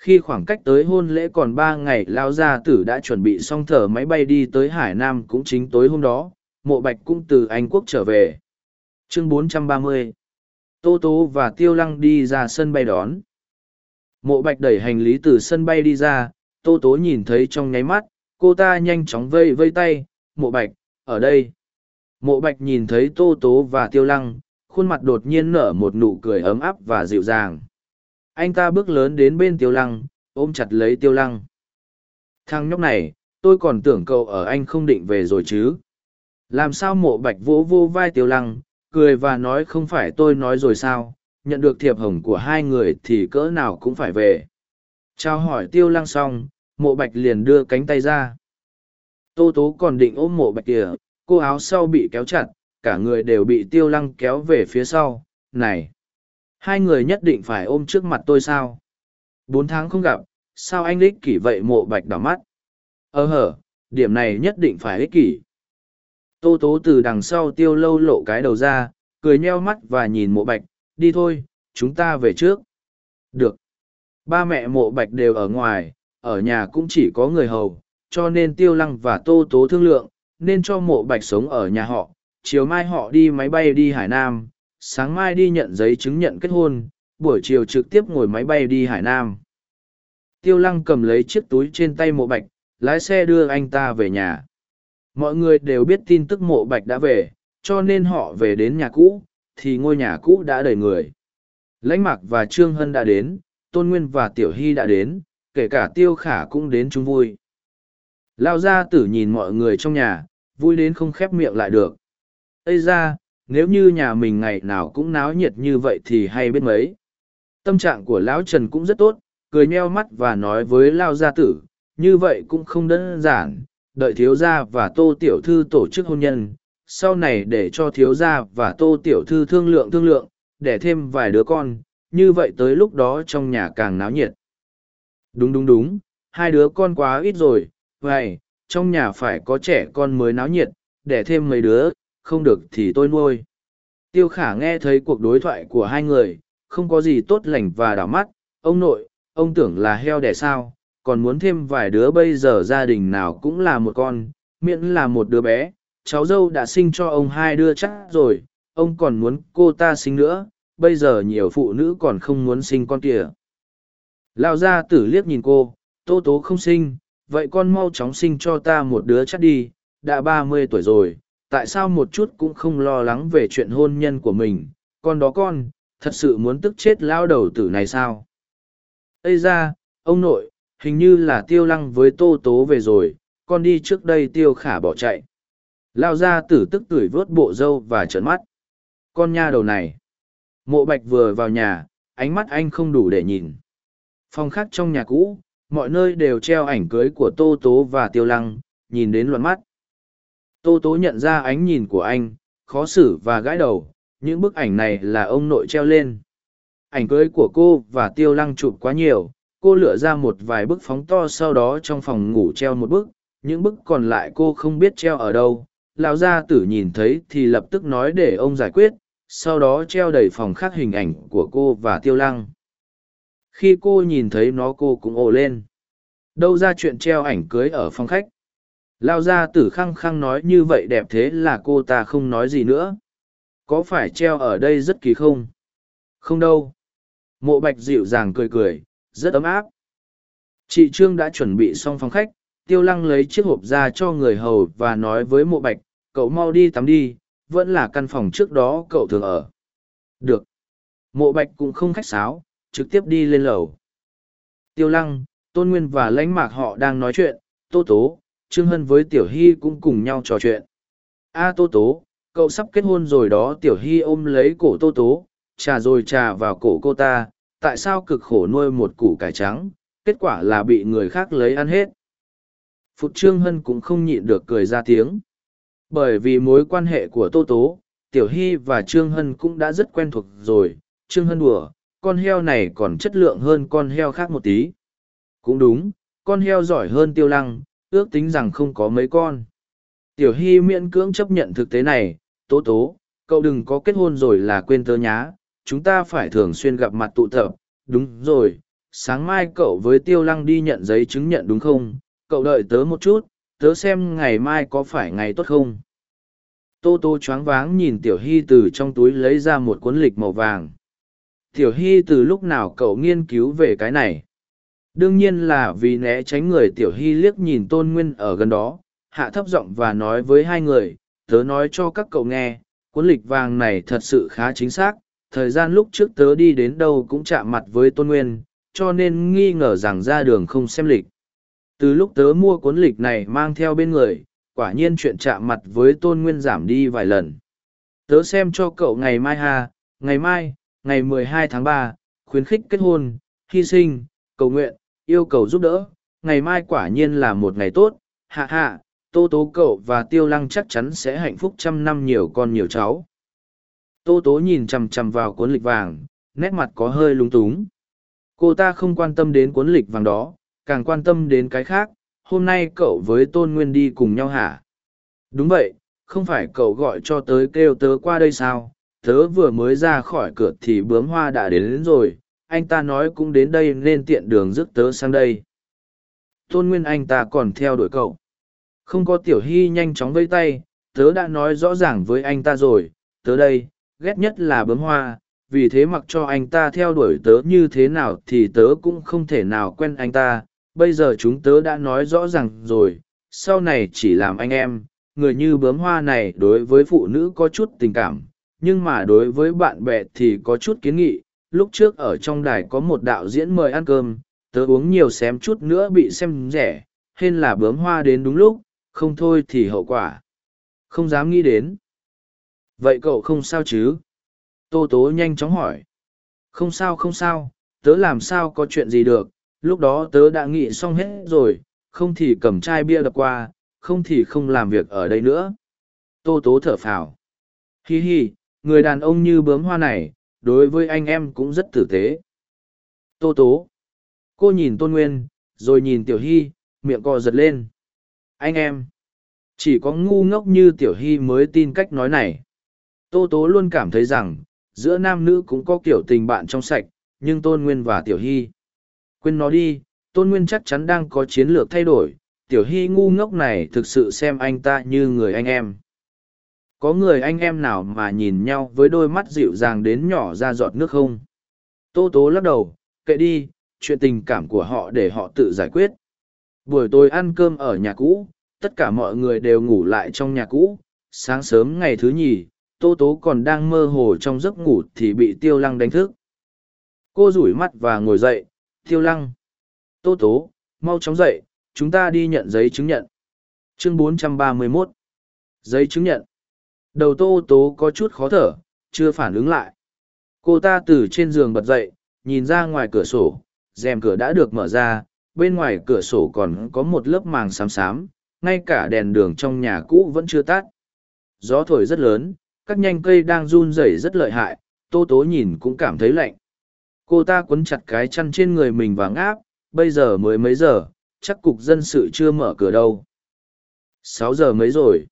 khi khoảng cách tới hôn lễ còn ba ngày lao gia tử đã chuẩn bị xong thở máy bay đi tới hải nam cũng chính tối hôm đó, mộ bạch cũng từ anh quốc trở về. Chương 430 tô tố và tiêu lăng đi ra sân bay đón. Mộ bạch đẩy hành lý từ sân bay đi ra, tô tố nhìn thấy trong nháy mắt, cô ta nhanh chóng vây vây tay, mộ bạch, ở đây. Mộ bạch nhìn thấy tô tố và tiêu lăng, khuôn mặt đột nhiên nở một nụ cười ấm áp và dịu dàng anh ta bước lớn đến bên tiêu lăng, ôm chặt lấy tiêu lăng. Thằng nhóc này, tôi còn tưởng cậu ở anh không định về rồi chứ. Làm sao mộ bạch vỗ vô vai tiêu lăng, cười và nói không phải tôi nói rồi sao, nhận được thiệp hồng của hai người thì cỡ nào cũng phải về. Trao hỏi tiêu lăng xong, mộ bạch liền đưa cánh tay ra. Tô tố còn định ôm mộ bạch kìa, cô áo sau bị kéo chặt, cả người đều bị tiêu lăng kéo về phía sau. Này! Hai người nhất định phải ôm trước mặt tôi sao? Bốn tháng không gặp, sao anh ích kỷ vậy mộ bạch đỏ mắt? Ờ hở, điểm này nhất định phải ích kỷ. Tô tố từ đằng sau tiêu lâu lộ cái đầu ra, cười nheo mắt và nhìn mộ bạch, đi thôi, chúng ta về trước. Được. Ba mẹ mộ bạch đều ở ngoài, ở nhà cũng chỉ có người hầu, cho nên tiêu lăng và tô tố thương lượng, nên cho mộ bạch sống ở nhà họ. Chiều mai họ đi máy bay đi Hải Nam, sáng mai đi nhận giấy chứng nhận kết hôn, buổi chiều trực tiếp ngồi máy bay đi Hải Nam. Tiêu lăng cầm lấy chiếc túi trên tay mộ bạch, lái xe đưa anh ta về nhà. Mọi người đều biết tin tức mộ bạch đã về, cho nên họ về đến nhà cũ, thì ngôi nhà cũ đã đầy người. Lãnh Mạc và Trương Hân đã đến, Tôn Nguyên và Tiểu Hy đã đến, kể cả Tiêu Khả cũng đến chung vui. Lao ra tử nhìn mọi người trong nhà, vui đến không khép miệng lại được. Ây ra, nếu như nhà mình ngày nào cũng náo nhiệt như vậy thì hay biết mấy. Tâm trạng của lão trần cũng rất tốt, cười nheo mắt và nói với lao gia tử, như vậy cũng không đơn giản, đợi thiếu gia và tô tiểu thư tổ chức hôn nhân, sau này để cho thiếu gia và tô tiểu thư thương lượng thương lượng, để thêm vài đứa con, như vậy tới lúc đó trong nhà càng náo nhiệt. Đúng đúng đúng, hai đứa con quá ít rồi, vậy, trong nhà phải có trẻ con mới náo nhiệt, để thêm mấy đứa không được thì tôi nuôi. Tiêu khả nghe thấy cuộc đối thoại của hai người, không có gì tốt lành và đảo mắt, ông nội, ông tưởng là heo đẻ sao, còn muốn thêm vài đứa bây giờ gia đình nào cũng là một con, miễn là một đứa bé, cháu dâu đã sinh cho ông hai đứa chắc rồi, ông còn muốn cô ta sinh nữa, bây giờ nhiều phụ nữ còn không muốn sinh con kìa. Lao gia tử liếc nhìn cô, tố tố không sinh, vậy con mau chóng sinh cho ta một đứa chắc đi, đã ba mươi tuổi rồi, tại sao một chút cũng không lo lắng về chuyện hôn nhân của mình, con đó con, thật sự muốn tức chết lao đầu tử này sao? Ây ra, ông nội, hình như là tiêu lăng với tô tố về rồi, con đi trước đây tiêu khả bỏ chạy. Lao ra tử tức tuổi vớt bộ râu và trợn mắt. Con nha đầu này. Mộ bạch vừa vào nhà, ánh mắt anh không đủ để nhìn. Phòng khác trong nhà cũ, mọi nơi đều treo ảnh cưới của Tô Tố và Tiêu Lăng, nhìn đến loạn mắt. Tô Tố nhận ra ánh nhìn của anh, khó xử và gãi đầu, những bức ảnh này là ông nội treo lên. Ảnh cưới của cô và Tiêu Lăng chụp quá nhiều, cô lựa ra một vài bức phóng to sau đó trong phòng ngủ treo một bức, những bức còn lại cô không biết treo ở đâu. Lão gia tử nhìn thấy thì lập tức nói để ông giải quyết, sau đó treo đầy phòng khác hình ảnh của cô và Tiêu Lăng khi cô nhìn thấy nó cô cũng ồ lên đâu ra chuyện treo ảnh cưới ở phòng khách lao ra tử khăng khăng nói như vậy đẹp thế là cô ta không nói gì nữa. Có phải treo ở đây rất kỳ không? Không đâu. Mộ bạch dịu dàng cười cười rất ấm áp. Chị trương đã chuẩn bị xong phòng khách tiêu lăng lấy chiếc hộp ra cho người hầu và nói với mộ bạch cậu mau đi tắm đi vẫn là căn phòng trước đó cậu thường ở. Được. Mộ bạch cũng không khách sáo trực tiếp đi lên lầu. Tiêu lăng, Tôn Nguyên và lãnh mạc họ đang nói chuyện, Tô Tố, Trương Hân với Tiểu Hy cũng cùng nhau trò chuyện. A Tô Tố, cậu sắp kết hôn rồi đó Tiểu Hy ôm lấy cổ Tô Tố, trà rồi trà vào cổ cô ta, tại sao cực khổ nuôi một củ cải trắng, kết quả là bị người khác lấy ăn hết. Phụt Trương Hân cũng không nhịn được cười ra tiếng. Bởi vì mối quan hệ của Tô Tố, Tiểu Hy và Trương Hân cũng đã rất quen thuộc rồi, Trương Hân đùa, con heo này còn chất lượng hơn con heo khác một tí. Cũng đúng, con heo giỏi hơn tiêu lăng, ước tính rằng không có mấy con. Tiểu Hy miễn cưỡng chấp nhận thực tế này, tố tố, cậu đừng có kết hôn rồi là quên tớ nhá, chúng ta phải thường xuyên gặp mặt tụ tập, đúng rồi, sáng mai cậu với tiêu lăng đi nhận giấy chứng nhận đúng không, cậu đợi tớ một chút, tớ xem ngày mai có phải ngày tốt không. Tô tô choáng váng nhìn Tiểu Hy từ trong túi lấy ra một cuốn lịch màu vàng. Tiểu Hy từ lúc nào cậu nghiên cứu về cái này? Đương nhiên là vì né tránh người Tiểu Hy liếc nhìn Tôn Nguyên ở gần đó, hạ thấp giọng và nói với hai người, tớ nói cho các cậu nghe, cuốn lịch vàng này thật sự khá chính xác, thời gian lúc trước tớ đi đến đâu cũng chạm mặt với Tôn Nguyên, cho nên nghi ngờ rằng ra đường không xem lịch. Từ lúc tớ mua cuốn lịch này mang theo bên người, quả nhiên chuyện chạm mặt với Tôn Nguyên giảm đi vài lần. Tớ xem cho cậu ngày mai ha, ngày mai, ngày 12 tháng 3, khuyến khích kết hôn, hy sinh, cầu nguyện, yêu cầu giúp đỡ, ngày mai quả nhiên là một ngày tốt, hạ hạ, tô tố cậu và tiêu lăng chắc chắn sẽ hạnh phúc trăm năm nhiều con nhiều cháu. Tô tố nhìn chằm chằm vào cuốn lịch vàng, nét mặt có hơi lúng túng. Cô ta không quan tâm đến cuốn lịch vàng đó, càng quan tâm đến cái khác, hôm nay cậu với tôn nguyên đi cùng nhau hả? Đúng vậy, không phải cậu gọi cho tới kêu tớ qua đây sao? tớ vừa mới ra khỏi cửa thì bướm hoa đã đến, đến rồi anh ta nói cũng đến đây nên tiện đường rước tớ sang đây. Tôn nguyên anh ta còn theo đuổi cậu. Không có tiểu hy nhanh chóng vây tay, tớ đã nói rõ ràng với anh ta rồi, tớ đây, ghét nhất là bướm hoa, vì thế mặc cho anh ta theo đuổi tớ như thế nào thì tớ cũng không thể nào quen anh ta. Bây giờ chúng tớ đã nói rõ ràng rồi, sau này chỉ làm anh em, người như bướm hoa này đối với phụ nữ có chút tình cảm, nhưng mà đối với bạn bè thì có chút kiến nghị lúc trước ở trong đài có một đạo diễn mời ăn cơm, tớ uống nhiều xém chút nữa bị xem rẻ, hên là bướm hoa đến đúng lúc, không thôi thì hậu quả. Không dám nghĩ đến. Vậy cậu không sao chứ? Tô tố nhanh chóng hỏi. Không sao không sao, tớ làm sao có chuyện gì được, lúc đó tớ đã nghĩ xong hết rồi, không thì cầm chai bia đập qua, không thì không làm việc ở đây nữa. Tô tố thở phào. Hi hi, người đàn ông như bướm hoa này đối với anh em cũng rất tử tế. Tô tố. Cô nhìn tôn nguyên rồi nhìn tiểu hy miệng cò giật lên. Anh em chỉ có ngu ngốc như tiểu hy mới tin cách nói này. Tô tố luôn cảm thấy rằng giữa nam nữ cũng có kiểu tình bạn trong sạch nhưng Tôn Nguyên và Tiểu Hy. Quên nó đi, Tôn Nguyên chắc chắn đang có chiến lược thay đổi, Tiểu Hy ngu ngốc này thực sự xem anh ta như người anh em. Có người anh em nào mà nhìn nhau với đôi mắt dịu dàng đến nhỏ ra giọt nước không? Tô Tố lắc đầu, kệ đi, chuyện tình cảm của họ để họ tự giải quyết. Buổi tối ăn cơm ở nhà cũ, tất cả mọi người đều ngủ lại trong nhà cũ. Sáng sớm ngày thứ nhì, Tô Tố còn đang mơ hồ trong giấc ngủ thì bị Tiêu Lăng đánh thức. Cô rủi mắt và ngồi dậy, Tiêu Lăng. Tô Tố, mau chóng dậy, chúng ta đi nhận giấy chứng nhận. Chương 431 Giấy chứng nhận Đầu Tô Tố có chút khó thở, chưa phản ứng lại. Cô ta từ trên giường bật dậy, nhìn ra ngoài cửa sổ, rèm cửa đã được mở ra, bên ngoài cửa sổ còn có một lớp màng xám xám, ngay cả đèn đường trong nhà cũ vẫn chưa tắt. Gió thổi rất lớn, các nhanh cây đang run rẩy rất lợi hại, tô tố nhìn cũng cảm thấy lạnh. Cô ta quấn chặt cái chăn trên người mình và ngáp, bây giờ mới mấy giờ, chắc cục dân sự chưa mở cửa đâu. Sáu giờ mấy rồi?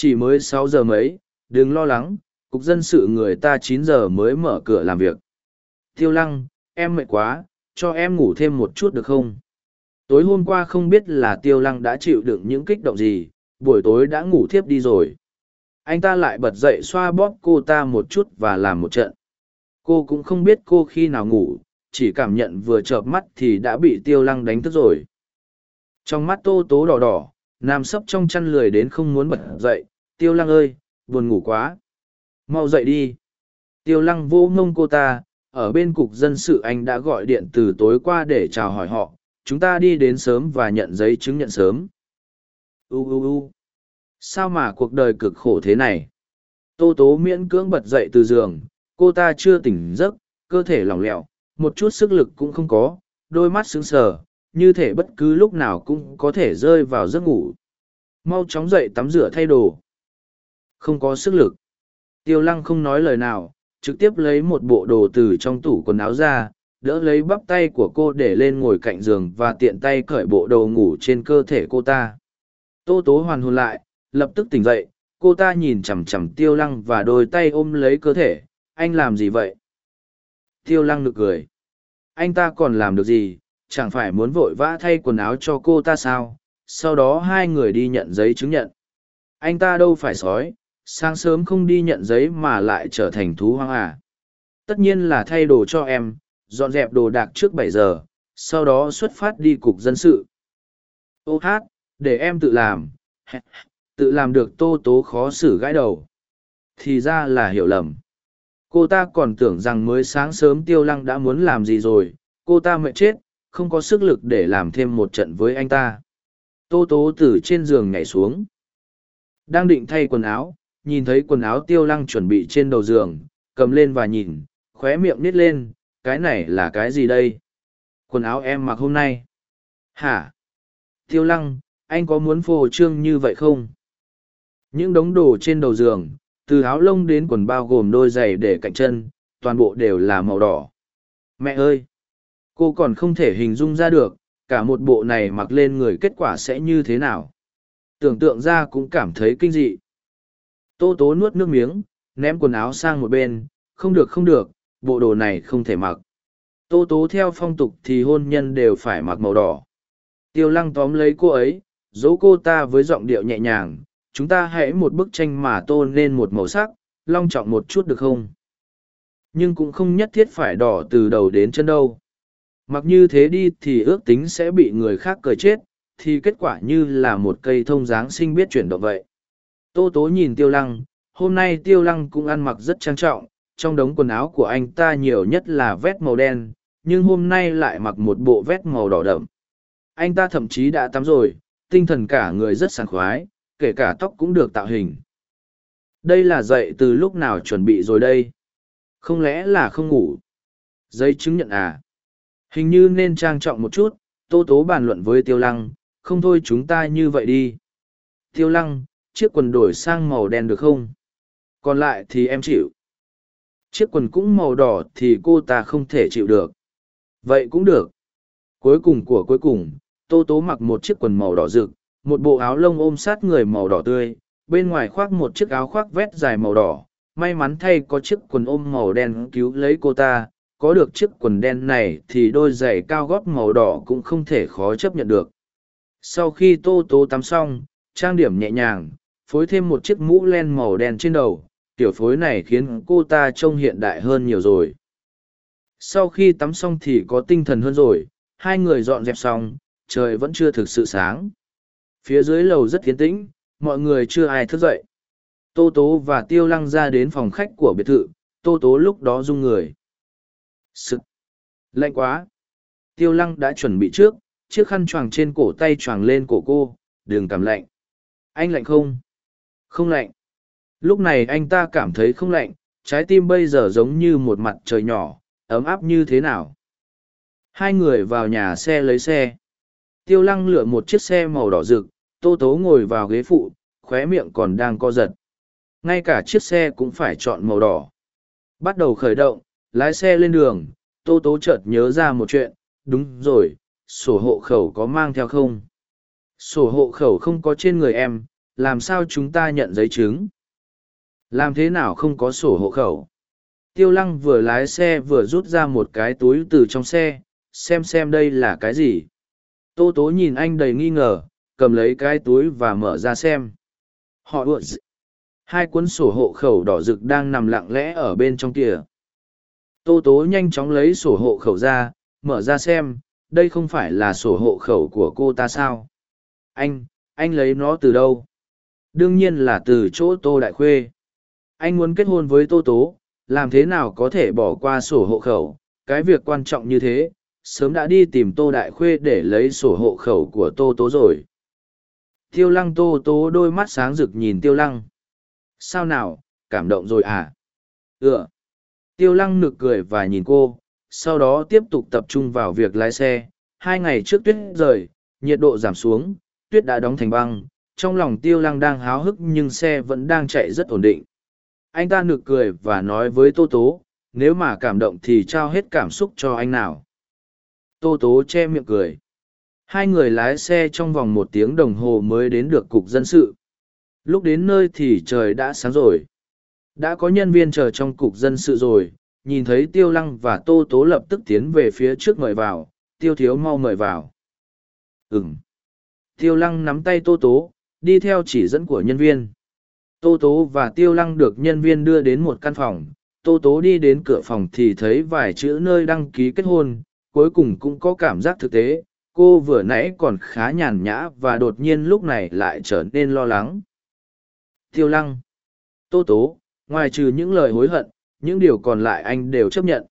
Chỉ mới sáu giờ mấy, đừng lo lắng, cục dân sự người ta chín giờ mới mở cửa làm việc. Tiêu lăng, em mệt quá, cho em ngủ thêm một chút được không? Tối hôm qua không biết là tiêu lăng đã chịu đựng những kích động gì, buổi tối đã ngủ thiếp đi rồi. Anh ta lại bật dậy xoa bóp cô ta một chút và làm một trận. Cô cũng không biết cô khi nào ngủ, chỉ cảm nhận vừa chợp mắt thì đã bị tiêu lăng đánh thức rồi. Trong mắt tô tố đỏ đỏ, nam sấp trong chăn lười đến không muốn bật dậy, tiêu lăng ơi, buồn ngủ quá. Mau dậy đi. Tiêu lăng vô ngông cô ta, ở bên cục dân sự anh đã gọi điện từ tối qua để chào hỏi họ chúng ta đi đến sớm và nhận giấy chứng nhận sớm u u u sao mà cuộc đời cực khổ thế này tô tố miễn cưỡng bật dậy từ giường cô ta chưa tỉnh giấc cơ thể lỏng lẻo, một chút sức lực cũng không có đôi mắt sững sờ như thể bất cứ lúc nào cũng có thể rơi vào giấc ngủ. Mau chóng dậy tắm rửa thay đồ. Không có sức lực. Tiêu lăng không nói lời nào, trực tiếp lấy một bộ đồ từ trong tủ quần áo ra, đỡ lấy bắp tay của cô để lên ngồi cạnh giường và tiện tay cởi bộ đồ ngủ trên cơ thể cô ta. Tô tố hoàn hồn lại, lập tức tỉnh dậy, cô ta nhìn chằm chằm tiêu lăng và đôi tay ôm lấy cơ thể, anh làm gì vậy? Tiêu lăng nực cười, anh ta còn làm được gì? Chẳng phải muốn vội vã thay quần áo cho cô ta sao sau đó hai người đi nhận giấy chứng nhận anh ta đâu phải sói sáng sớm không đi nhận giấy mà lại trở thành thú hoang à. Tất nhiên là thay đồ cho em, dọn dẹp đồ đạc trước bảy giờ, sau đó xuất phát đi cục dân sự. Ô hát, để em tự làm. tự làm được tô tố khó xử gãi đầu. Thì ra là hiểu lầm. Cô ta còn tưởng rằng mới sáng sớm tiêu lăng đã muốn làm gì rồi, cô ta mệt chết, không có sức lực để làm thêm một trận với anh ta. Tô tố từ trên giường nhảy xuống. Đang định thay quần áo, nhìn thấy quần áo tiêu lăng chuẩn bị trên đầu giường, cầm lên và nhìn, khóe miệng nít lên, cái này là cái gì đây? Quần áo em mặc hôm nay. Hả? Tiêu lăng, anh có muốn phô trương như vậy không? Những đống đồ trên đầu giường, từ áo lông đến quần bao gồm đôi giày để cạnh chân, toàn bộ đều là màu đỏ. Mẹ ơi! Cô còn không thể hình dung ra được, cả một bộ này mặc lên người kết quả sẽ như thế nào. Tưởng tượng ra cũng cảm thấy kinh dị. Tô tố nuốt nước miếng, ném quần áo sang một bên, không được không được, bộ đồ này không thể mặc. Tô tố theo phong tục thì hôn nhân đều phải mặc màu đỏ. Tiêu lăng tóm lấy cô ấy, dỗ cô ta với giọng điệu nhẹ nhàng, chúng ta hãy một bức tranh mà tô nên một màu sắc, long trọng một chút được không? Nhưng cũng không nhất thiết phải đỏ từ đầu đến chân đâu. Mặc như thế đi thì ước tính sẽ bị người khác cười chết, thì kết quả như là một cây thông dáng sinh biết chuyển động vậy. Tô tố nhìn tiêu lăng, hôm nay tiêu lăng cũng ăn mặc rất trang trọng, trong đống quần áo của anh ta nhiều nhất là vét màu đen, nhưng hôm nay lại mặc một bộ vét màu đỏ đậm. Anh ta thậm chí đã tắm rồi, tinh thần cả người rất sảng khoái, kể cả tóc cũng được tạo hình. Đây là dậy từ lúc nào chuẩn bị rồi đây? Không lẽ là không ngủ? Giấy chứng nhận à? Hình như nên trang trọng một chút, tô tố bàn luận với tiêu lăng, không thôi chúng ta như vậy đi. Tiêu lăng, chiếc quần đổi sang màu đen được không? Còn lại thì em chịu. Chiếc quần cũng màu đỏ thì cô ta không thể chịu được. Vậy cũng được. Cuối cùng của cuối cùng, Tô Tố mặc một chiếc quần màu đỏ rực, một bộ áo lông ôm sát người màu đỏ tươi, bên ngoài khoác một chiếc áo khoác vét dài màu đỏ. May mắn thay có chiếc quần ôm màu đen cứu lấy cô ta, có được chiếc quần đen này thì đôi giày cao gót màu đỏ cũng không thể khó chấp nhận được. Sau khi tô tố tắm xong, trang điểm nhẹ nhàng, phối thêm một chiếc mũ len màu đen trên đầu kiểu phối này khiến cô ta trông hiện đại hơn nhiều rồi. Sau khi tắm xong thì có tinh thần hơn rồi, hai người dọn dẹp xong, trời vẫn chưa thực sự sáng. Phía dưới lầu rất tiến tĩnh, mọi người chưa ai thức dậy. Tô tố và tiêu lăng ra đến phòng khách của biệt thự, tô tố lúc đó rung người sực. Lạnh quá. Tiêu lăng đã chuẩn bị trước, chiếc khăn choàng trên cổ tay choàng lên cổ cô đừng cảm lạnh. Anh lạnh không? Không lạnh. Lúc này anh ta cảm thấy không lạnh, trái tim bây giờ giống như một mặt trời nhỏ, ấm áp như thế nào? Hai người vào nhà xe lấy xe. Tiêu lăng lựa một chiếc xe màu đỏ rực, tô tố ngồi vào ghế phụ, khóe miệng còn đang co giật. Ngay cả chiếc xe cũng phải chọn màu đỏ. Bắt đầu khởi động lái xe lên đường, tô tố chợt nhớ ra một chuyện, đúng rồi, sổ hộ khẩu có mang theo không? Sổ hộ khẩu không có trên người em, làm sao chúng ta nhận giấy chứng? Làm thế nào không có sổ hộ khẩu? Tiêu lăng vừa lái xe vừa rút ra một cái túi từ trong xe, xem xem đây là cái gì. Tô tố nhìn anh đầy nghi ngờ, cầm lấy cái túi và mở ra xem. Họ ùa hai cuốn sổ hộ khẩu đỏ rực đang nằm lặng lẽ ở bên trong kìa tô tố nhanh chóng lấy sổ hộ khẩu ra, mở ra xem, đây không phải là sổ hộ khẩu của cô ta sao? Anh anh lấy nó từ đâu? Đương nhiên là từ chỗ tô đại khuê. Anh muốn kết hôn với tô tố, làm thế nào có thể bỏ qua sổ hộ khẩu? Cái việc quan trọng như thế, sớm đã đi tìm tô đại khuê để lấy sổ hộ khẩu của tô tố rồi. Tiêu lăng tô tố đôi mắt sáng rực nhìn tiêu lăng. Sao nào, cảm động rồi à? Ừ tiêu lăng nực cười và nhìn cô, sau đó tiếp tục tập trung vào việc lái xe. Hai ngày trước tuyết rời, nhiệt độ giảm xuống, tuyết đã đóng thành băng. Trong lòng tiêu lăng đang háo hức nhưng xe vẫn đang chạy rất ổn định. Anh ta nực cười và nói với tô tố, nếu mà cảm động thì trao hết cảm xúc cho anh nào. Tô tố che miệng cười. Hai người lái xe trong vòng một tiếng đồng hồ mới đến được cục dân sự. Lúc đến nơi thì trời đã sáng rồi đã có nhân viên chờ trong cục dân sự rồi, nhìn thấy tiêu lăng và tô tố lập tức tiến về phía trước mời vào, tiêu thiếu mau mời vào. Ừm. tiêu lăng nắm tay tô tố, đi theo chỉ dẫn của nhân viên. Tô tố và tiêu lăng được nhân viên đưa đến một căn phòng, tô tố đi đến cửa phòng thì thấy vài chữ nơi đăng ký kết hôn, cuối cùng cũng có cảm giác thực tế, cô vừa nãy còn khá nhàn nhã và đột nhiên lúc này lại trở nên lo lắng. Tiêu lăng. Tô tố ngoài trừ những lời hối hận, những điều còn lại anh đều chấp nhận.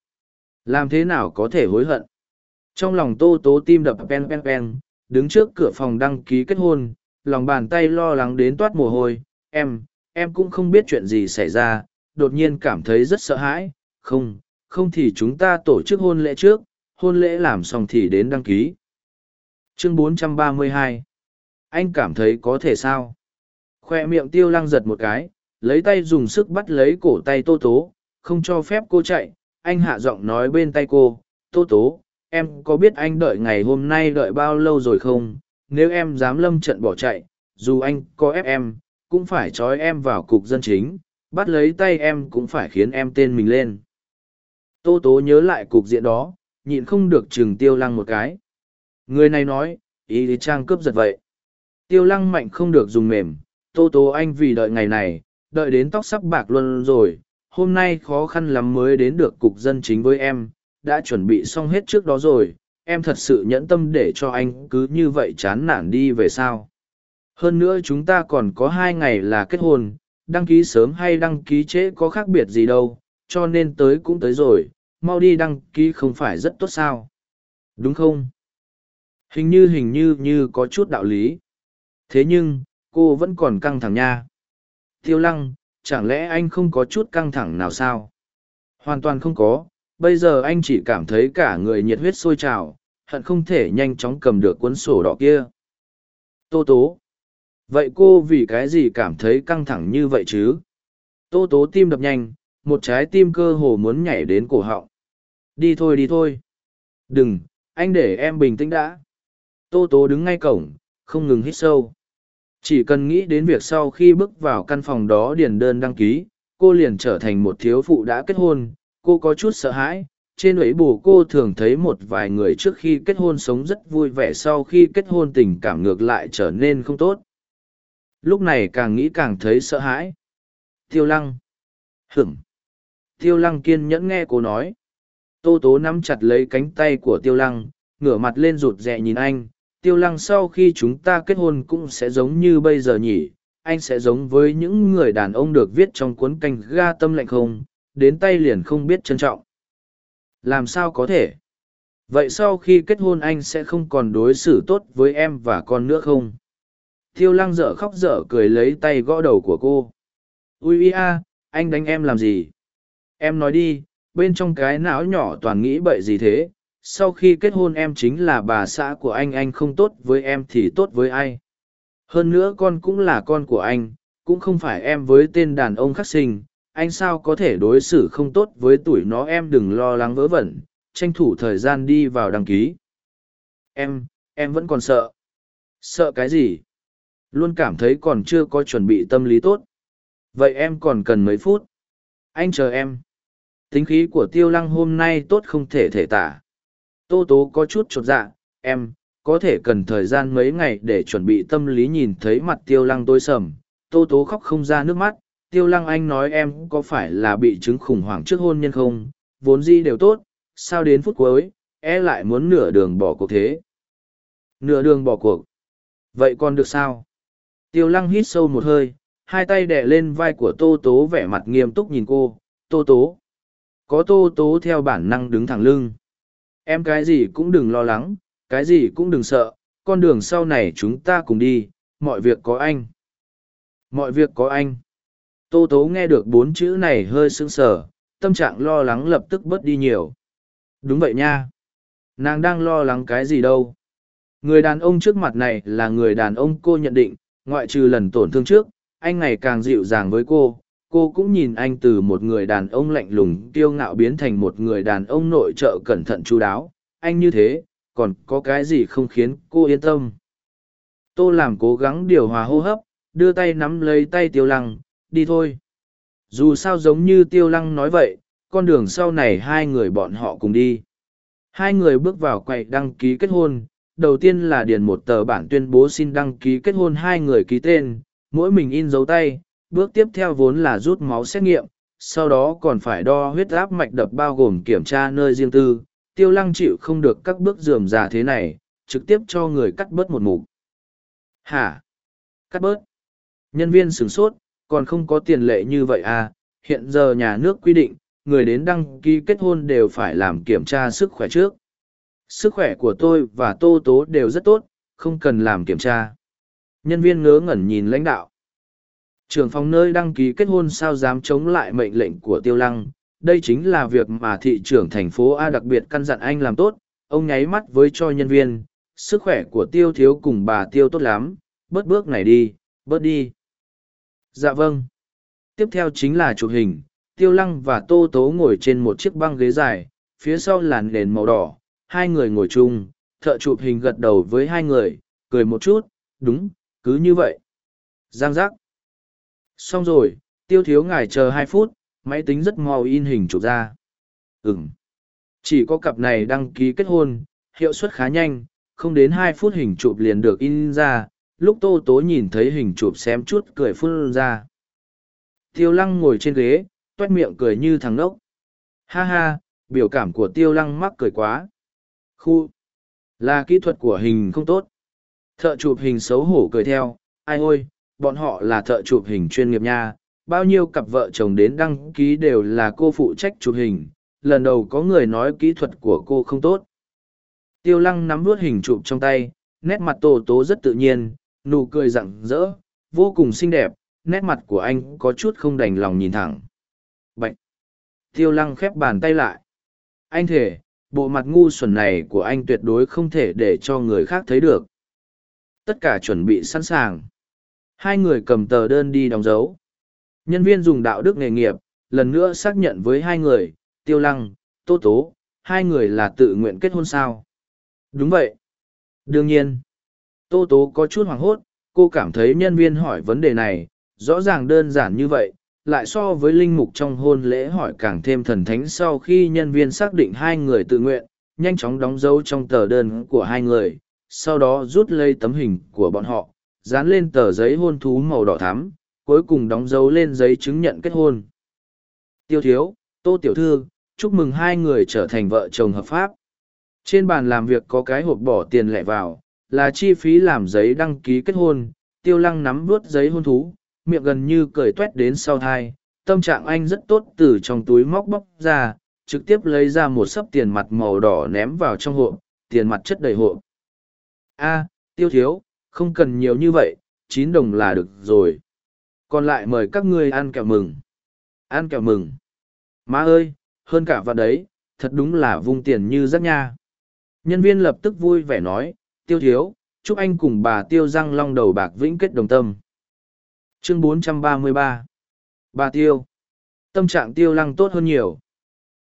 Làm thế nào có thể hối hận? Trong lòng tô tố tim đập pen pen pen, đứng trước cửa phòng đăng ký kết hôn, lòng bàn tay lo lắng đến toát mồ hôi. Em em cũng không biết chuyện gì xảy ra, đột nhiên cảm thấy rất sợ hãi. Không không thì chúng ta tổ chức hôn lễ trước, hôn lễ làm xong thì đến đăng ký. Chương 432 anh cảm thấy có thể sao? Khoe miệng tiêu lăng giật một cái lấy tay dùng sức bắt lấy cổ tay tô tố, không cho phép cô chạy. Anh hạ giọng nói bên tay cô, tô tố, em có biết anh đợi ngày hôm nay đợi bao lâu rồi không? Nếu em dám lâm trận bỏ chạy, dù anh có ép em, cũng phải trói em vào cục dân chính. Bắt lấy tay em cũng phải khiến em tên mình lên. Tô tố nhớ lại cục diện đó, nhịn không được chừng tiêu lăng một cái. Người này nói, ý lý trang cướp giật vậy. Tiêu lăng mạnh không được dùng mềm. Tô tố, anh vì đợi ngày này đợi đến tóc sắc bạc luôn rồi, hôm nay khó khăn lắm mới đến được cục dân chính với em, đã chuẩn bị xong hết trước đó rồi, em thật sự nhẫn tâm để cho anh cứ như vậy chán nản đi về sao? Hơn nữa chúng ta còn có hai ngày là kết hôn, đăng ký sớm hay đăng ký trễ có khác biệt gì đâu, cho nên tới cũng tới rồi, mau đi đăng ký không phải rất tốt sao? Đúng không? Hình như hình như như có chút đạo lý. Thế nhưng, cô vẫn còn căng thẳng nha tiêu lăng, chẳng lẽ anh không có chút căng thẳng nào sao? Hoàn toàn không có, bây giờ anh chỉ cảm thấy cả người nhiệt huyết sôi trào, hận không thể nhanh chóng cầm được cuốn sổ đỏ kia. Tô tố, vậy cô vì cái gì cảm thấy căng thẳng như vậy chứ? Tô tố tim đập nhanh, một trái tim cơ hồ muốn nhảy đến cổ họng. Đi thôi đi thôi. Đừng, anh để em bình tĩnh đã. Tô tố đứng ngay cổng, không ngừng hít sâu chỉ cần nghĩ đến việc sau khi bước vào căn phòng đó điền đơn đăng ký, cô liền trở thành một thiếu phụ đã kết hôn. Cô có chút sợ hãi, trên ấy bù cô thường thấy một vài người trước khi kết hôn sống rất vui vẻ sau khi kết hôn tình cảm ngược lại trở nên không tốt. Lúc này càng nghĩ càng thấy sợ hãi. Tiêu lăng. Hửng tiêu lăng kiên nhẫn nghe cô nói. Tô tố nắm chặt lấy cánh tay của tiêu lăng, ngửa mặt lên rụt rè nhìn anh tiêu lăng sau khi chúng ta kết hôn cũng sẽ giống như bây giờ nhỉ, anh sẽ giống với những người đàn ông được viết trong cuốn canh ga tâm lạnh không, đến tay liền không biết trân trọng. Làm sao có thể? Vậy sau khi kết hôn anh sẽ không còn đối xử tốt với em và con nữa không? Tiêu lăng dở khóc dở cười lấy tay gõ đầu của cô. Ui ia anh đánh em làm gì? Em nói đi, bên trong cái não nhỏ toàn nghĩ bậy gì thế? Sau khi kết hôn em chính là bà xã của anh anh không tốt với em thì tốt với ai? Hơn nữa con cũng là con của anh, cũng không phải em với tên đàn ông khắc sinh. Anh sao có thể đối xử không tốt với tuổi nó? Em đừng lo lắng vớ vẩn, tranh thủ thời gian đi vào đăng ký. Em em vẫn còn sợ. Sợ cái gì? Luôn cảm thấy còn chưa có chuẩn bị tâm lý tốt. Vậy em còn cần mấy phút? Anh chờ em. Tính khí của tiêu lăng hôm nay tốt không thể thể tả tô tố có chút chột dạ em, có thể cần thời gian mấy ngày để chuẩn bị tâm lý nhìn thấy mặt tiêu lăng tối sầm. Tô tố khóc không ra nước mắt, tiêu lăng anh nói em có phải là bị chứng khủng hoảng trước hôn nhân không? Vốn di đều tốt, sao đến phút cuối e lại muốn nửa đường bỏ cuộc thế? Nửa đường bỏ cuộc? Vậy còn được sao? Tiêu lăng hít sâu một hơi, hai tay đẻ lên vai của tô tố vẻ mặt nghiêm túc nhìn cô. Tô tố. Có tô tố theo bản năng đứng thẳng lưng em cái gì cũng đừng lo lắng, cái gì cũng đừng sợ, con đường sau này chúng ta cùng đi, mọi việc có anh. Mọi việc có anh. Tô tố nghe được bốn chữ này hơi sững sờ, tâm trạng lo lắng lập tức bớt đi nhiều. Đúng vậy nha. Nàng đang lo lắng cái gì đâu. Người đàn ông trước mặt này là người đàn ông cô nhận định, ngoại trừ lần tổn thương trước, anh ngày càng dịu dàng với cô cô cũng nhìn anh từ một người đàn ông lạnh lùng kiêu ngạo biến thành một người đàn ông nội trợ cẩn thận chú đáo. Anh như thế, còn có cái gì không khiến cô yên tâm? Tô làm cố gắng điều hòa hô hấp, đưa tay nắm lấy tay tiêu lăng, đi thôi. Dù sao giống như tiêu lăng nói vậy, con đường sau này hai người bọn họ cùng đi. Hai người bước vào quầy đăng ký kết hôn, đầu tiên là điền một tờ bản tuyên bố xin đăng ký kết hôn hai người ký tên, mỗi mình in dấu tay bước tiếp theo vốn là rút máu xét nghiệm, sau đó còn phải đo huyết áp mạch đập bao gồm kiểm tra nơi riêng tư. Tiêu lăng chịu không được các bước dườm già thế này, trực tiếp cho người cắt bớt một mục. Hả? Cắt bớt? Nhân viên sửng sốt, còn không có tiền lệ như vậy à? Hiện giờ nhà nước quy định, người đến đăng ký kết hôn đều phải làm kiểm tra sức khỏe trước. Sức khỏe của tôi và tô tố đều rất tốt, không cần làm kiểm tra. Nhân viên ngớ ngẩn nhìn lãnh đạo trưởng phòng nơi đăng ký kết hôn sao dám chống lại mệnh lệnh của tiêu lăng, đây chính là việc mà thị trưởng thành phố a đặc biệt căn dặn anh làm tốt, ông nháy mắt với cho nhân viên, sức khỏe của tiêu thiếu cùng bà tiêu tốt lắm, bớt bước này đi, bớt đi. Dạ vâng. Tiếp theo chính là chụp hình, tiêu lăng và tô tố ngồi trên một chiếc băng ghế dài, phía sau là nền màu đỏ, hai người ngồi chung, thợ chụp hình gật đầu với hai người, cười một chút, đúng, cứ như vậy. Giang giác xong rồi tiêu thiếu ngài chờ hai phút máy tính rất mau in hình chụp ra. Ừm. chỉ có cặp này đăng ký kết hôn hiệu suất khá nhanh không đến hai phút hình chụp liền được in ra lúc tô tố nhìn thấy hình chụp xém chút cười phun ra. Tiêu lăng ngồi trên ghế toét miệng cười như thằng nốc, ha ha biểu cảm của tiêu lăng mắc cười quá. Khu. Là kỹ thuật của hình không tốt. Thợ chụp hình xấu hổ cười theo. Ai ôi bọn họ là thợ chụp hình chuyên nghiệp nha. Bao nhiêu cặp vợ chồng đến đăng ký đều là cô phụ trách chụp hình. Lần đầu có người nói kỹ thuật của cô không tốt. Tiêu lăng nắm vút hình chụp trong tay, nét mặt tổ tố rất tự nhiên, nụ cười rặng rỡ, vô cùng xinh đẹp, nét mặt của anh có chút không đành lòng nhìn thẳng. Bệnh. Tiêu lăng khép bàn tay lại. Anh thể bộ mặt ngu xuẩn này của anh tuyệt đối không thể để cho người khác thấy được. Tất cả chuẩn bị sẵn sàng hai người cầm tờ đơn đi đóng dấu. Nhân viên dùng đạo đức nghề nghiệp lần nữa xác nhận với hai người tiêu lăng tô tố hai người là tự nguyện kết hôn sao? Đúng vậy. Đương nhiên. Tô tố có chút hoảng hốt cô cảm thấy nhân viên hỏi vấn đề này rõ ràng đơn giản như vậy lại so với linh mục trong hôn lễ hỏi càng thêm thần thánh sau khi nhân viên xác định hai người tự nguyện, nhanh chóng đóng dấu trong tờ đơn của hai người, sau đó rút lấy tấm hình của bọn họ, dán lên tờ giấy hôn thú màu đỏ thắm, cuối cùng đóng dấu lên giấy chứng nhận kết hôn. Tiêu thiếu, tô tiểu thư, chúc mừng hai người trở thành vợ chồng hợp pháp. Trên bàn làm việc có cái hộp bỏ tiền lẻ vào, là chi phí làm giấy đăng ký kết hôn, tiêu lăng nắm vuốt giấy hôn thú, miệng gần như cười tuét đến sau thai, tâm trạng anh rất tốt từ trong túi móc bóc ra, trực tiếp lấy ra một sấp tiền mặt màu đỏ ném vào trong hộp, tiền mặt chất đầy hộp. A, tiêu thiếu, không cần nhiều như vậy, chín đồng là được rồi. Còn lại mời các ngươi ăn kẹo mừng. Ăn kẹo mừng. Má ơi, hơn cả vào đấy, thật đúng là vung tiền như rác nha. Nhân viên lập tức vui vẻ nói, tiêu thiếu, chúc anh cùng bà tiêu răng long đầu bạc vĩnh kết đồng tâm. Chương 433 Bà tiêu Tâm trạng tiêu lăng tốt hơn nhiều.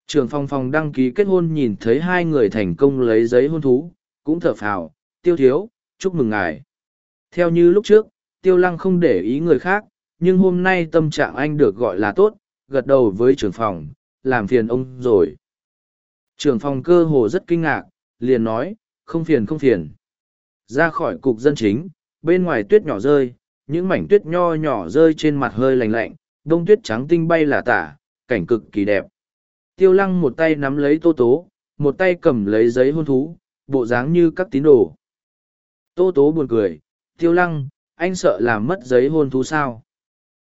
Trường phòng phòng đăng ký kết hôn nhìn thấy hai người thành công lấy giấy hôn thú, cũng thở phào, tiêu thiếu, chúc mừng ngài. Theo như lúc trước, tiêu lăng không để ý người khác, nhưng hôm nay tâm trạng anh được gọi là tốt, gật đầu với trưởng phòng, làm phiền ông rồi. Trưởng phòng cơ hồ rất kinh ngạc, liền nói, không phiền không phiền. Ra khỏi cục dân chính, bên ngoài tuyết nhỏ rơi, những mảnh tuyết nho nhỏ rơi trên mặt hơi lạnh lạnh, đông tuyết trắng tinh bay là tả, cảnh cực kỳ đẹp. Tiêu lăng một tay nắm lấy tô tố, một tay cầm lấy giấy hôn thú, bộ dáng như các tín đồ. Tô tố buồn cười, tiêu lăng, anh sợ làm mất giấy hôn thú sao?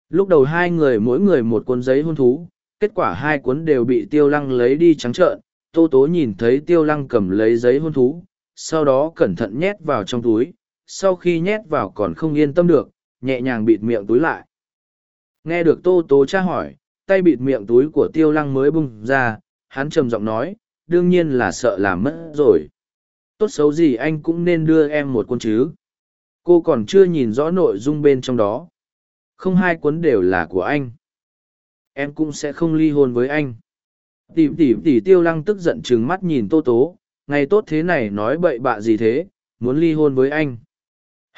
Lúc đầu hai người mỗi người một cuốn giấy hôn thú, kết quả hai cuốn đều bị tiêu lăng lấy đi trắng trợn. Tô tố nhìn thấy tiêu lăng cầm lấy giấy hôn thú, sau đó cẩn thận nhét vào trong túi, sau khi nhét vào còn không yên tâm được, nhẹ nhàng bịt miệng túi lại. Nghe được tô tố tra hỏi, tay bịt miệng túi của tiêu lăng mới bung ra, hắn trầm giọng nói, đương nhiên là sợ làm mất rồi. Tốt xấu gì anh cũng nên đưa em một cuốn chứ. Cô còn chưa nhìn rõ nội dung bên trong đó. Không hai cuốn đều là của anh. Em cũng sẽ không ly hôn với anh. tỉ tỉ tỉ tiêu lăng tức giận chừng mắt nhìn tô tố, ngày tốt thế này nói bậy bạ gì thế, muốn ly hôn với anh.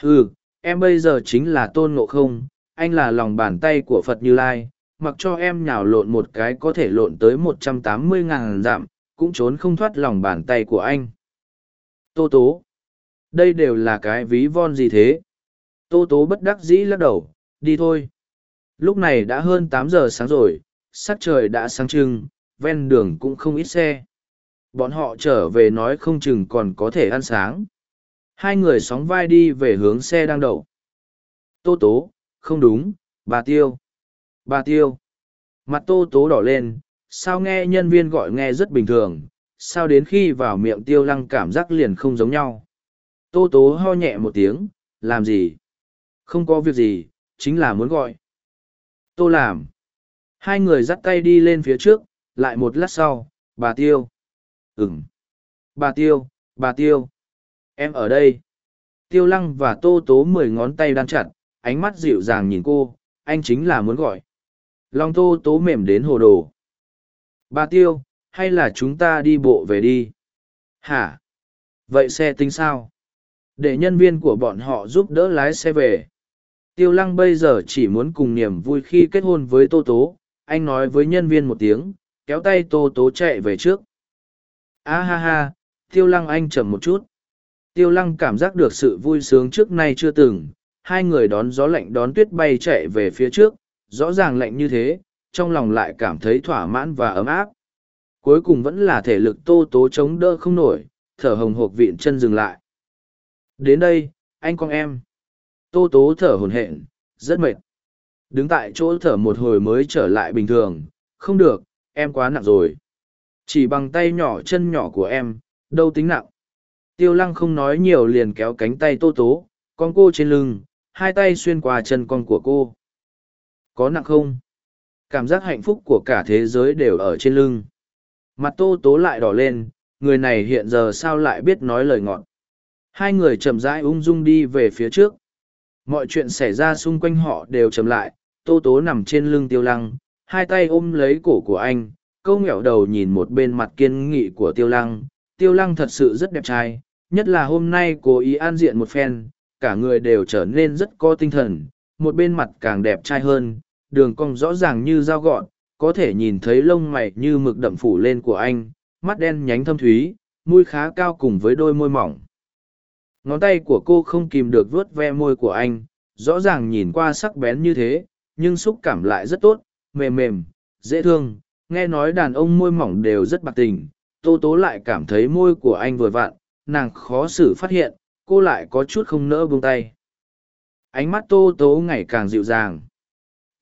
Ừ, em bây giờ chính là tôn ngộ không, anh là lòng bàn tay của Phật Như Lai, mặc cho em nhào lộn một cái có thể lộn tới một trăm tám mươi ngàn dặm, cũng trốn không thoát lòng bàn tay của anh. Tô tố. Đây đều là cái ví von gì thế? Tô tố bất đắc dĩ lắc đầu, đi thôi. Lúc này đã hơn tám giờ sáng rồi, sắc trời đã sáng trưng, ven đường cũng không ít xe. Bọn họ trở về nói không chừng còn có thể ăn sáng. Hai người sóng vai đi về hướng xe đang đậu. Tô tố, không đúng, bà Tiêu. Bà Tiêu. Mặt tô tố đỏ lên, sao nghe nhân viên gọi nghe rất bình thường, sao đến khi vào miệng tiêu lăng cảm giác liền không giống nhau. Tô tố ho nhẹ một tiếng, làm gì? Không có việc gì, chính là muốn gọi. Tô làm. Hai người dắt tay đi lên phía trước, lại một lát sau, bà Tiêu. Ừm. Bà Tiêu, bà Tiêu. Em ở đây. Tiêu lăng và tô tố mười ngón tay đan chặt, ánh mắt dịu dàng nhìn cô, anh chính là muốn gọi. Long tô tố mềm đến hồ đồ. Bà Tiêu, hay là chúng ta đi bộ về đi? Hả? Vậy xe tính sao? Để nhân viên của bọn họ giúp đỡ lái xe về. Tiêu lăng bây giờ chỉ muốn cùng niềm vui khi kết hôn với Tô Tố. Anh nói với nhân viên một tiếng, kéo tay Tô Tố chạy về trước. A ha ha, tiêu lăng anh chậm một chút. Tiêu lăng cảm giác được sự vui sướng trước nay chưa từng. Hai người đón gió lạnh đón tuyết bay chạy về phía trước, rõ ràng lạnh như thế, trong lòng lại cảm thấy thỏa mãn và ấm áp. Cuối cùng vẫn là thể lực tô tố chống đỡ không nổi, thở hồng hộc vịn chân dừng lại. Đến đây, anh con em. Tô tố thở hồn hện, rất mệt. Đứng tại chỗ thở một hồi mới trở lại bình thường, không được, em quá nặng rồi. Chỉ bằng tay nhỏ chân nhỏ của em, đâu tính nặng. Tiêu lăng không nói nhiều liền kéo cánh tay tô tố, con cô trên lưng, hai tay xuyên qua chân con của cô. Có nặng không? Cảm giác hạnh phúc của cả thế giới đều ở trên lưng. Mặt tô tố lại đỏ lên, người này hiện giờ sao lại biết nói lời ngọt. Hai người chậm rãi ung dung đi về phía trước. Mọi chuyện xảy ra xung quanh họ đều chậm lại, tô tố nằm trên lưng tiêu lăng, hai tay ôm lấy cổ của anh, câu nghẹo đầu nhìn một bên mặt kiên nghị của tiêu lăng. Tiêu lăng thật sự rất đẹp trai, nhất là hôm nay cố ý an diện một phen, cả người đều trở nên rất có tinh thần, một bên mặt càng đẹp trai hơn, đường cong rõ ràng như dao gọn, có thể nhìn thấy lông mày như mực đậm phủ lên của anh, mắt đen nhánh thâm thúy, mũi khá cao cùng với đôi môi mỏng. Ngón tay của cô không kìm được vuốt ve môi của anh, rõ ràng nhìn qua sắc bén như thế, nhưng xúc cảm lại rất tốt, mềm mềm, dễ thương. Nghe nói đàn ông môi mỏng đều rất bạc tình, Tô Tố lại cảm thấy môi của anh vừa vặn, nàng khó xử phát hiện, cô lại có chút không nỡ buông tay. Ánh mắt Tô Tố ngày càng dịu dàng.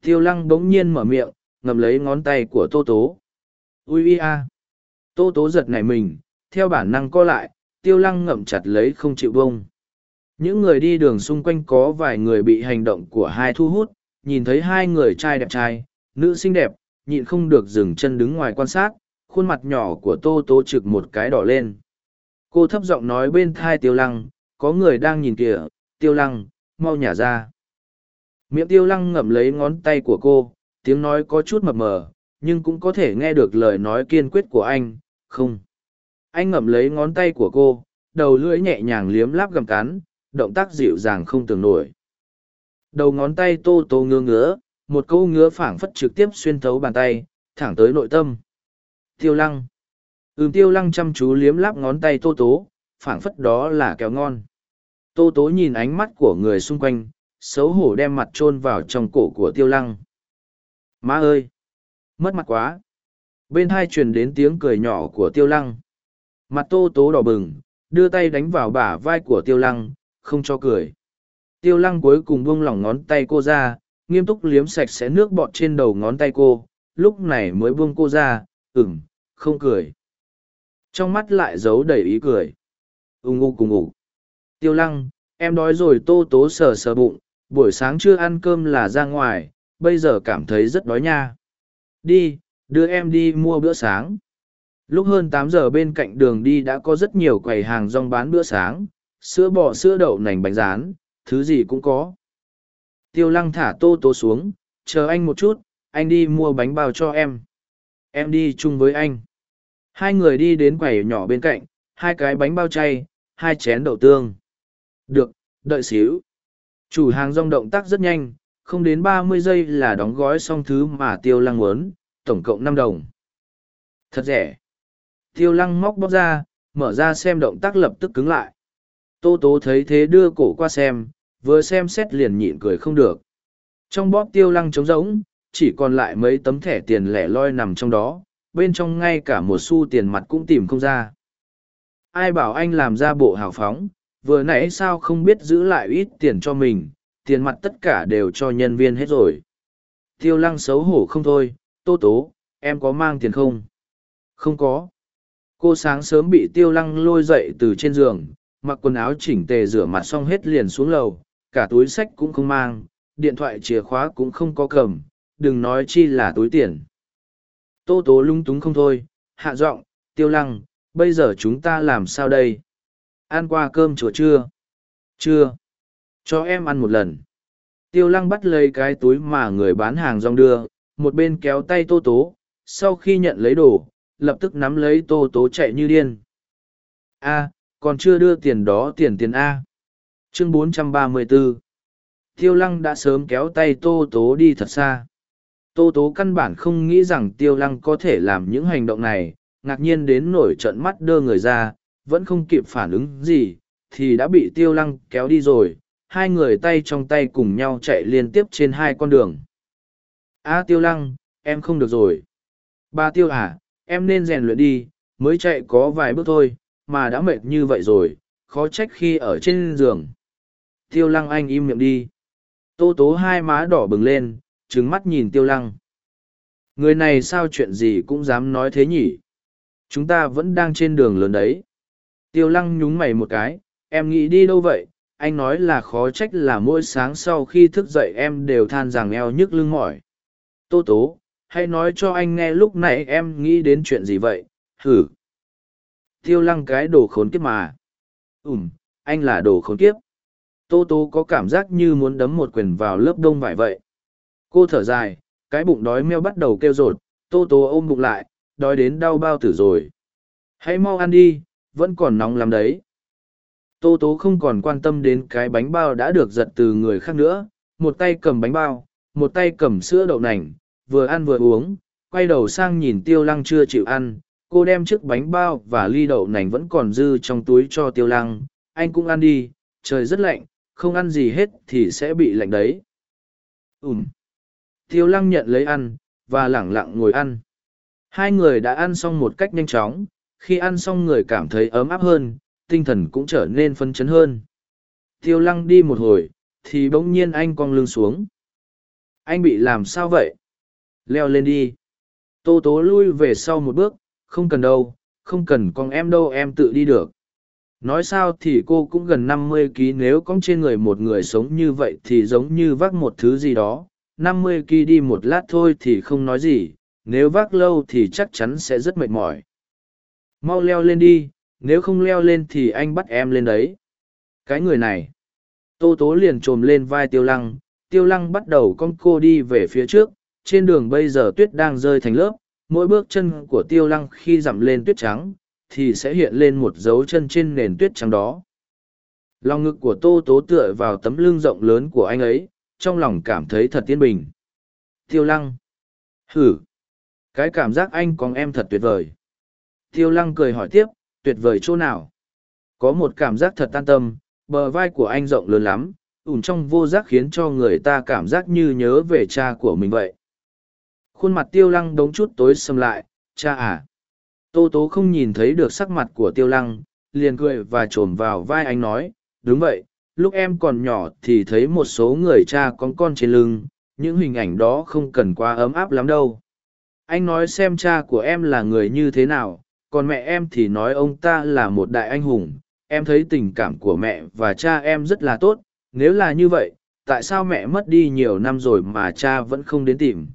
Tiêu lăng bỗng nhiên mở miệng, ngầm lấy ngón tay của Tô Tố. Ui ui a! Tô Tố giật nảy mình, theo bản năng co lại, tiêu lăng ngậm chặt lấy không chịu bông. Những người đi đường xung quanh có vài người bị hành động của hai thu hút, nhìn thấy hai người trai đẹp trai, nữ xinh đẹp, nhịn không được dừng chân đứng ngoài quan sát, khuôn mặt nhỏ của tô tố trực một cái đỏ lên. Cô thấp giọng nói bên thai tiêu lăng, có người đang nhìn kìa, tiêu lăng, mau nhả ra. Miệng tiêu lăng ngậm lấy ngón tay của cô, tiếng nói có chút mập mờ, nhưng cũng có thể nghe được lời nói kiên quyết của anh, không. Anh ngậm lấy ngón tay của cô, đầu lưỡi nhẹ nhàng liếm láp gầm cắn, động tác dịu dàng không tưởng nổi. Đầu ngón tay tô tô ngứa ngứa, một câu ngứa phảng phất trực tiếp xuyên thấu bàn tay, thẳng tới nội tâm. Tiêu lăng. Ừm tiêu lăng chăm chú liếm láp ngón tay tô tố, phảng phất đó là kéo ngon. Tô tố nhìn ánh mắt của người xung quanh, xấu hổ đem mặt chôn vào trong cổ của tiêu lăng. Má ơi! Mất mặt quá! Bên hai truyền đến tiếng cười nhỏ của tiêu lăng. Mặt tô tố đỏ bừng, đưa tay đánh vào bả vai của tiêu lăng, không cho cười. Tiêu lăng cuối cùng buông lỏng ngón tay cô ra, nghiêm túc liếm sạch sẽ nước bọt trên đầu ngón tay cô, lúc này mới buông cô ra, ửng, không cười. Trong mắt lại giấu đầy ý cười. Ung ngu cùng ngủ. Tiêu lăng, em đói rồi tô tố sờ sờ bụng, buổi sáng chưa ăn cơm là ra ngoài, bây giờ cảm thấy rất đói nha. Đi, đưa em đi mua bữa sáng. Lúc hơn tám giờ bên cạnh đường đi đã có rất nhiều quầy hàng rong bán bữa sáng, sữa bò sữa đậu nành bánh rán, thứ gì cũng có. Tiêu lăng thả tô tô xuống, chờ anh một chút, anh đi mua bánh bao cho em. Em đi chung với anh. Hai người đi đến quầy nhỏ bên cạnh, hai cái bánh bao chay, hai chén đậu tương. Được, đợi xíu. Chủ hàng rong động tác rất nhanh, không đến ba mươi giây là đóng gói xong thứ mà tiêu lăng muốn, tổng cộng năm đồng. Thật rẻ. Tiêu lăng móc bóc ra, mở ra xem động tác lập tức cứng lại. Tô tố thấy thế đưa cổ qua xem, vừa xem xét liền nhịn cười không được. Trong bóp tiêu lăng trống rỗng, chỉ còn lại mấy tấm thẻ tiền lẻ loi nằm trong đó, bên trong ngay cả một xu tiền mặt cũng tìm không ra. Ai bảo anh làm ra bộ hào phóng, vừa nãy sao không biết giữ lại ít tiền cho mình, tiền mặt tất cả đều cho nhân viên hết rồi. Tiêu lăng xấu hổ không thôi, tô tố, em có mang tiền không? Không có. Cô sáng sớm bị tiêu lăng lôi dậy từ trên giường, mặc quần áo chỉnh tề rửa mặt xong hết liền xuống lầu, cả túi sách cũng không mang, điện thoại chìa khóa cũng không có cầm, đừng nói chi là túi tiền. Tô tố lung túng không thôi, hạ giọng, tiêu lăng, bây giờ chúng ta làm sao đây? Ăn qua cơm chùa chưa? Chưa. Cho em ăn một lần. Tiêu lăng bắt lấy cái túi mà người bán hàng rong đưa, một bên kéo tay tô tố, sau khi nhận lấy đồ, lập tức nắm lấy tô tố chạy như điên. A, còn chưa đưa tiền đó tiền tiền A. Chương 434 Tiêu lăng đã sớm kéo tay tô tố đi thật xa. Tô tố căn bản không nghĩ rằng tiêu lăng có thể làm những hành động này, ngạc nhiên đến nổi trận mắt đơ người ra, vẫn không kịp phản ứng gì, thì đã bị tiêu lăng kéo đi rồi, hai người tay trong tay cùng nhau chạy liên tiếp trên hai con đường. A tiêu lăng, em không được rồi. Ba tiêu à, em nên rèn luyện đi, mới chạy có vài bước thôi, mà đã mệt như vậy rồi, khó trách khi ở trên giường. Tiêu lăng anh im miệng đi. Tô tố hai má đỏ bừng lên, trứng mắt nhìn tiêu lăng. Người này sao chuyện gì cũng dám nói thế nhỉ? Chúng ta vẫn đang trên đường lớn đấy. Tiêu lăng nhúng mày một cái, em nghĩ đi đâu vậy? Anh nói là khó trách là mỗi sáng sau khi thức dậy em đều than rằng eo nhức lưng mỏi. Tô tố, hãy nói cho anh nghe lúc này em nghĩ đến chuyện gì vậy? Hử! Tiêu lăng cái đồ khốn kiếp mà. Ừm, anh là đồ khốn kiếp. Tô Tô có cảm giác như muốn đấm một quyền vào lớp đông vải vậy. Cô thở dài, cái bụng đói meo bắt đầu kêu rột, tô Tô ôm bụng lại, đói đến đau bao tử rồi. Hãy mau ăn đi, vẫn còn nóng lắm đấy. Tô tố không còn quan tâm đến cái bánh bao đã được giật từ người khác nữa, một tay cầm bánh bao, một tay cầm sữa đậu nành, vừa ăn vừa uống, quay đầu sang nhìn tiêu lăng chưa chịu ăn, cô đem chiếc bánh bao và ly đậu nành vẫn còn dư trong túi cho tiêu lăng, anh cũng ăn đi, trời rất lạnh, không ăn gì hết thì sẽ bị lạnh đấy. Ừm. Tiêu lăng nhận lấy ăn, và lẳng lặng ngồi ăn. Hai người đã ăn xong một cách nhanh chóng, khi ăn xong người cảm thấy ấm áp hơn, tinh thần cũng trở nên phấn chấn hơn. Tiêu lăng đi một hồi, thì bỗng nhiên anh cong lưng xuống. Anh bị làm sao vậy? Leo lên đi. Tô tố lui về sau một bước, không cần đâu, không cần con em đâu em tự đi được. Nói sao thì cô cũng gần năm mươi kg nếu cong trên người một người sống như vậy thì giống như vác một thứ gì đó. năm mươi kg đi một lát thôi thì không nói gì, nếu vác lâu thì chắc chắn sẽ rất mệt mỏi. Mau leo lên đi, nếu không leo lên thì anh bắt em lên đấy. Cái người này. Tô tố liền trồm lên vai tiêu lăng, tiêu lăng bắt đầu con cô đi về phía trước, trên đường bây giờ tuyết đang rơi thành lớp, mỗi bước chân của tiêu lăng khi dặm lên tuyết trắng, thì sẽ hiện lên một dấu chân trên nền tuyết trắng đó. Lòng ngực của tô tố tựa vào tấm lưng rộng lớn của anh ấy, trong lòng cảm thấy thật tiên bình. Tiêu lăng. Hử. Cái cảm giác anh còn em thật tuyệt vời. Tiêu lăng cười hỏi tiếp, tuyệt vời chỗ nào? Có một cảm giác thật an tâm, bờ vai của anh rộng lớn lắm, ủn trong vô giác khiến cho người ta cảm giác như nhớ về cha của mình vậy. Khuôn mặt tiêu lăng đống chút tối sầm lại, cha à. Tô tố không nhìn thấy được sắc mặt của tiêu lăng, liền cười và trồm vào vai anh nói, đúng vậy, lúc em còn nhỏ thì thấy một số người cha con con trên lưng, những hình ảnh đó không cần quá ấm áp lắm đâu. Anh nói xem cha của em là người như thế nào, còn mẹ em thì nói ông ta là một đại anh hùng, em thấy tình cảm của mẹ và cha em rất là tốt, nếu là như vậy, tại sao mẹ mất đi nhiều năm rồi mà cha vẫn không đến tìm?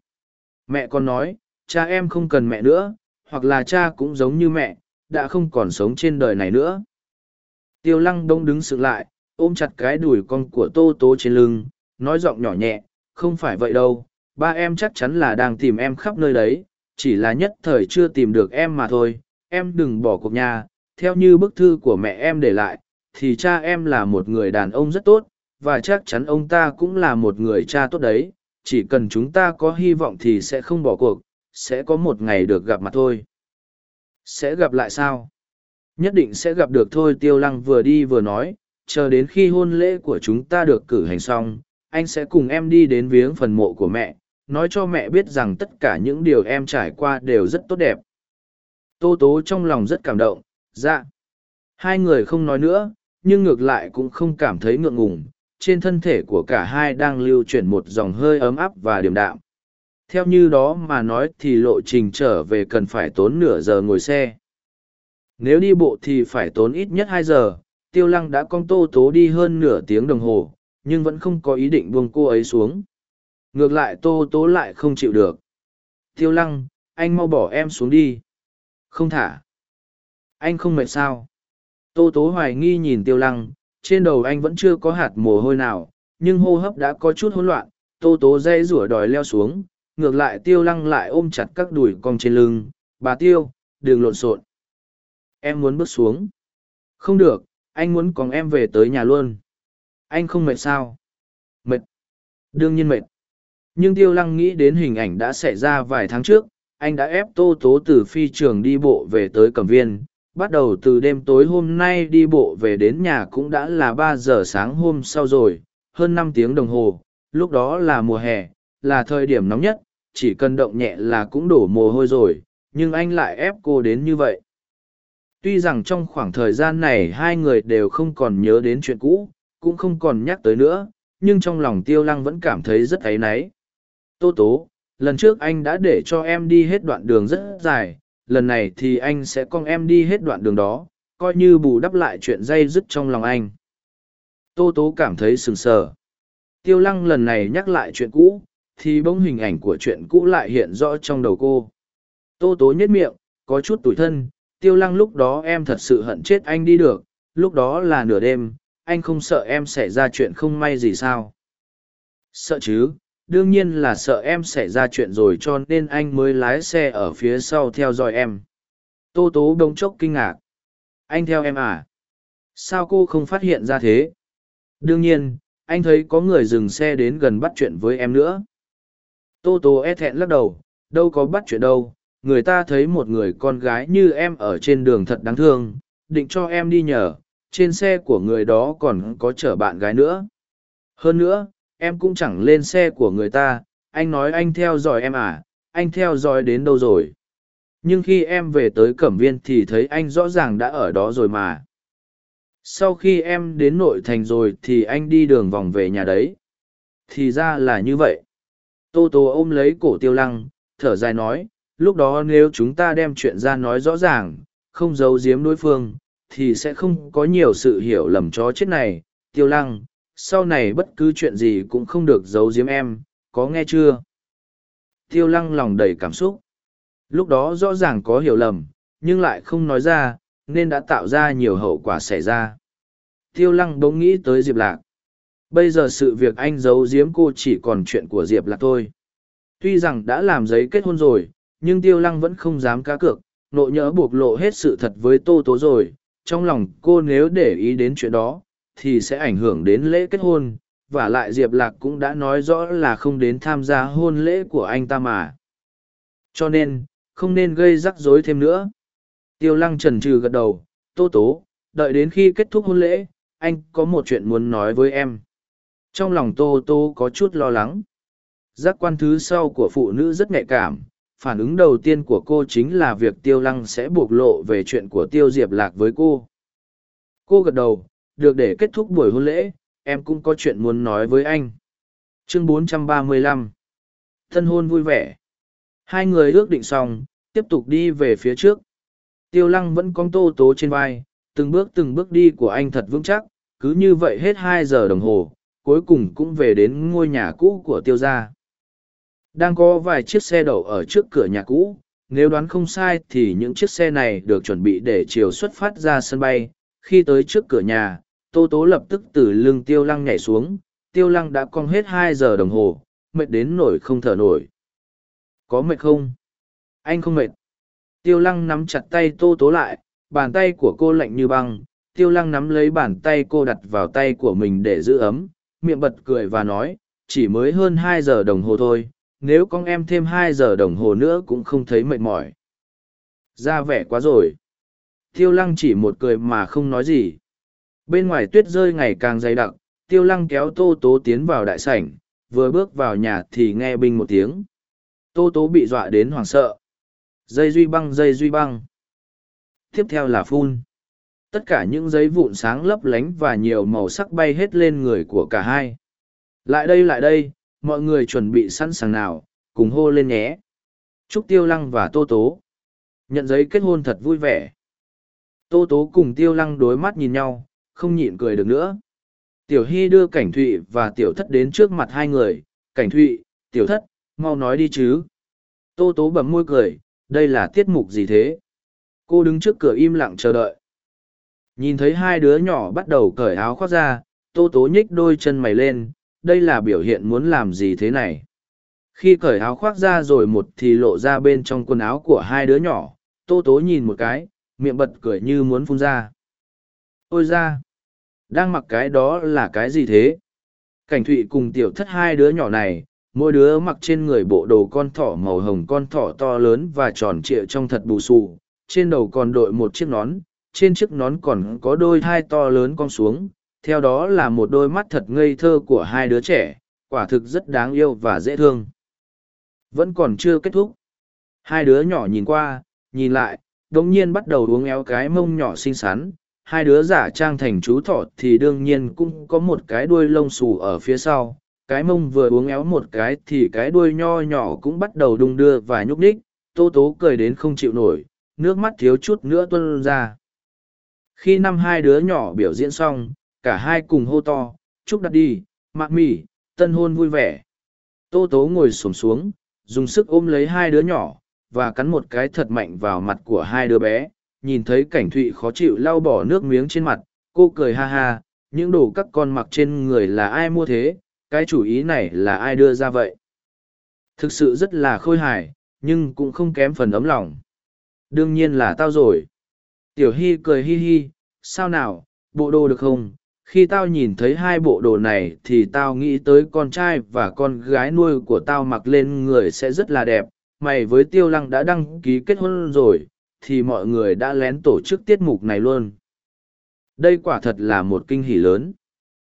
Mẹ còn nói, cha em không cần mẹ nữa, hoặc là cha cũng giống như mẹ, đã không còn sống trên đời này nữa. Tiêu lăng đông đứng sự lại, ôm chặt cái đùi con của tô tố trên lưng, nói giọng nhỏ nhẹ, không phải vậy đâu, ba em chắc chắn là đang tìm em khắp nơi đấy, chỉ là nhất thời chưa tìm được em mà thôi, em đừng bỏ cuộc nhà, theo như bức thư của mẹ em để lại, thì cha em là một người đàn ông rất tốt, và chắc chắn ông ta cũng là một người cha tốt đấy, chỉ cần chúng ta có hy vọng thì sẽ không bỏ cuộc, sẽ có một ngày được gặp mặt thôi. Sẽ gặp lại sao? Nhất định sẽ gặp được thôi tiêu lăng vừa đi vừa nói, chờ đến khi hôn lễ của chúng ta được cử hành xong, anh sẽ cùng em đi đến viếng phần mộ của mẹ, nói cho mẹ biết rằng tất cả những điều em trải qua đều rất tốt đẹp. Tô tố trong lòng rất cảm động, dạ. Hai người không nói nữa, nhưng ngược lại cũng không cảm thấy ngượng ngùng, trên thân thể của cả hai đang lưu chuyển một dòng hơi ấm áp và điềm đạm. Theo như đó mà nói thì lộ trình trở về cần phải tốn nửa giờ ngồi xe. Nếu đi bộ thì phải tốn ít nhất hai giờ, tiêu lăng đã con tô tố đi hơn nửa tiếng đồng hồ, nhưng vẫn không có ý định buông cô ấy xuống. Ngược lại tô tố lại không chịu được. Tiêu lăng, anh mau bỏ em xuống đi. Không thả. Anh không mệt sao? Tô tố hoài nghi nhìn tiêu lăng, trên đầu anh vẫn chưa có hạt mồ hôi nào, nhưng hô hấp đã có chút hỗn loạn, tô tố dây rủa đòi leo xuống, ngược lại tiêu lăng lại ôm chặt các đùi cong trên lưng, bà tiêu, đừng lộn xộn. Em muốn bước xuống. Không được, anh muốn còn em về tới nhà luôn. Anh không mệt sao? Mệt. Đương nhiên mệt. Nhưng tiêu lăng nghĩ đến hình ảnh đã xảy ra vài tháng trước, anh đã ép tô tố từ phi trường đi bộ về tới cẩm viên, bắt đầu từ đêm tối hôm nay đi bộ về đến nhà cũng đã là ba giờ sáng hôm sau rồi, hơn năm tiếng đồng hồ, lúc đó là mùa hè, là thời điểm nóng nhất, chỉ cần động nhẹ là cũng đổ mồ hôi rồi, nhưng anh lại ép cô đến như vậy. Tuy rằng trong khoảng thời gian này hai người đều không còn nhớ đến chuyện cũ, cũng không còn nhắc tới nữa, nhưng trong lòng tiêu lăng vẫn cảm thấy rất áy náy. Tô tố, lần trước anh đã để cho em đi hết đoạn đường rất dài lần này thì anh sẽ con em đi hết đoạn đường đó, coi như bù đắp lại chuyện dây dứt trong lòng anh. Tô tố cảm thấy sừng sờ. Tiêu lăng lần này nhắc lại chuyện cũ, thì bỗng hình ảnh của chuyện cũ lại hiện rõ trong đầu cô. Tô tố nhất miệng, có chút tủi thân, tiêu lăng lúc đó em thật sự hận chết anh đi được, lúc đó là nửa đêm, anh không sợ em xảy ra chuyện không may gì sao? Sợ chứ đương nhiên là sợ em xảy ra chuyện rồi cho nên anh mới lái xe ở phía sau theo dõi em. Tô tố bỗng chốc kinh ngạc. Anh theo em à? Sao cô không phát hiện ra thế? Đương nhiên anh thấy có người dừng xe đến gần bắt chuyện với em nữa. Tô Tố e thẹn lắc đầu, đâu có bắt chuyện đâu, người ta thấy một người con gái như em ở trên đường thật đáng thương, định cho em đi nhờ, trên xe của người đó còn có chở bạn gái nữa. Hơn nữa, em cũng chẳng lên xe của người ta, anh nói anh theo dõi em à, anh theo dõi đến đâu rồi. Nhưng khi em về tới Cẩm Viên thì thấy anh rõ ràng đã ở đó rồi mà. Sau khi em đến nội thành rồi thì anh đi đường vòng về nhà đấy. Thì ra là như vậy. Tô Tô ôm lấy cổ tiêu lăng, thở dài nói, lúc đó nếu chúng ta đem chuyện ra nói rõ ràng, không giấu giếm đối phương, thì sẽ không có nhiều sự hiểu lầm chó chết này. Tiêu lăng, sau này bất cứ chuyện gì cũng không được giấu giếm em, có nghe chưa? Tiêu lăng lòng đầy cảm xúc. Lúc đó rõ ràng có hiểu lầm, nhưng lại không nói ra, nên đã tạo ra nhiều hậu quả xảy ra. Tiêu lăng bỗng nghĩ tới Diệp Lạc. Bây giờ sự việc anh giấu giếm cô chỉ còn chuyện của Diệp Lạc thôi. Tuy rằng đã làm giấy kết hôn rồi, nhưng Tiêu lăng vẫn không dám cá cược, nộ nhỡ buộc lộ hết sự thật với Tô Tố rồi. Trong lòng cô nếu để ý đến chuyện đó, thì sẽ ảnh hưởng đến lễ kết hôn, và lại Diệp Lạc cũng đã nói rõ là không đến tham gia hôn lễ của anh ta mà. Cho nên, không nên gây rắc rối thêm nữa. Tiêu lăng trần trừ gật đầu, tô tố, đợi đến khi kết thúc hôn lễ, anh có một chuyện muốn nói với em. Trong lòng tô tô có chút lo lắng. Giác quan thứ sau của phụ nữ rất nhạy cảm, phản ứng đầu tiên của cô chính là việc tiêu lăng sẽ bộc lộ về chuyện của tiêu diệp lạc với cô. Cô gật đầu, được để kết thúc buổi hôn lễ, em cũng có chuyện muốn nói với anh. Chương 435 Thân hôn vui vẻ Hai người ước định xong, tiếp tục đi về phía trước. Tiêu lăng vẫn cong tô tố trên vai, từng bước từng bước đi của anh thật vững chắc, cứ như vậy hết hai giờ đồng hồ, cuối cùng cũng về đến ngôi nhà cũ của tiêu gia. Đang có vài chiếc xe đậu ở trước cửa nhà cũ, nếu đoán không sai thì những chiếc xe này được chuẩn bị để chiều xuất phát ra sân bay. Khi tới trước cửa nhà, Tô Tố lập tức từ lưng tiêu lăng nhảy xuống, tiêu lăng đã cong hết hai giờ đồng hồ, mệt đến nổi không thở nổi. Có mệt không? Anh không mệt. Tiêu lăng nắm chặt tay Tô Tố lại, bàn tay của cô lạnh như băng, tiêu lăng nắm lấy bàn tay cô đặt vào tay của mình để giữ ấm, miệng bật cười và nói, chỉ mới hơn hai giờ đồng hồ thôi, nếu con em thêm hai giờ đồng hồ nữa cũng không thấy mệt mỏi. Ra vẻ quá rồi. Tiêu lăng chỉ một cười mà không nói gì bên ngoài tuyết rơi ngày càng dày đặc, tiêu lăng kéo tô tố tiến vào đại sảnh, vừa bước vào nhà thì nghe binh một tiếng. Tô tố bị dọa đến hoảng sợ. Dây duy băng, dây duy băng. Tiếp theo là phun. Tất cả những giấy vụn sáng lấp lánh và nhiều màu sắc bay hết lên người của cả hai. Lại đây lại đây, mọi người chuẩn bị sẵn sàng nào, cùng hô lên nhé. Chúc tiêu lăng và tô tố nhận giấy kết hôn thật vui vẻ. Tô tố cùng tiêu lăng đối mắt nhìn nhau không nhịn cười được nữa. Tiểu Hy đưa Cảnh Thụy và Tiểu Thất đến trước mặt hai người, Cảnh Thụy, Tiểu Thất, mau nói đi chứ. Tô Tố bấm môi cười, đây là tiết mục gì thế? Cô đứng trước cửa im lặng chờ đợi. Nhìn thấy hai đứa nhỏ bắt đầu cởi áo khoác ra, Tô Tố nhích đôi chân mày lên, đây là biểu hiện muốn làm gì thế này? Khi cởi áo khoác ra rồi một thì lộ ra bên trong quần áo của hai đứa nhỏ, Tô Tố nhìn một cái, miệng bật cười như muốn phun ra. Ôi ra! Đang mặc cái đó là cái gì thế? Cảnh thụy cùng tiểu thất hai đứa nhỏ này, mỗi đứa mặc trên người bộ đồ con thỏ màu hồng con thỏ to lớn và tròn trịa trong thật bù xù, trên đầu còn đội một chiếc nón, trên chiếc nón còn có đôi thai to lớn con xuống, theo đó là một đôi mắt thật ngây thơ của hai đứa trẻ, quả thực rất đáng yêu và dễ thương. Vẫn còn chưa kết thúc. Hai đứa nhỏ nhìn qua, nhìn lại, đồng nhiên bắt đầu uống éo cái mông nhỏ xinh xắn, hai đứa giả trang thành chú thỏ thì đương nhiên cũng có một cái đuôi lông xù ở phía sau. Cái mông vừa uống éo một cái thì cái đuôi nho nhỏ cũng bắt đầu đung đưa và nhúc ních tô tố cười đến không chịu nổi, nước mắt thiếu chút nữa tuân ra. Khi năm hai đứa nhỏ biểu diễn xong, cả hai cùng hô to, chúc đặt đi, mạc mỉ tân hôn vui vẻ. Tô tố ngồi xổm xuống, dùng sức ôm lấy hai đứa nhỏ và cắn một cái thật mạnh vào mặt của hai đứa bé nhìn thấy cảnh thụy khó chịu lau bỏ nước miếng trên mặt, cô cười ha ha, những đồ các con mặc trên người là ai mua thế, cái chủ ý này là ai đưa ra vậy. Thực sự rất là khôi hài, nhưng cũng không kém phần ấm lòng. Đương nhiên là tao rồi. Tiểu Hy cười hi hi, sao nào, bộ đồ được không, khi tao nhìn thấy hai bộ đồ này thì tao nghĩ tới con trai và con gái nuôi của tao mặc lên người sẽ rất là đẹp mày với tiêu lăng đã đăng ký kết hôn rồi thì mọi người đã lén tổ chức tiết mục này luôn. Đây quả thật là một kinh hỉ lớn.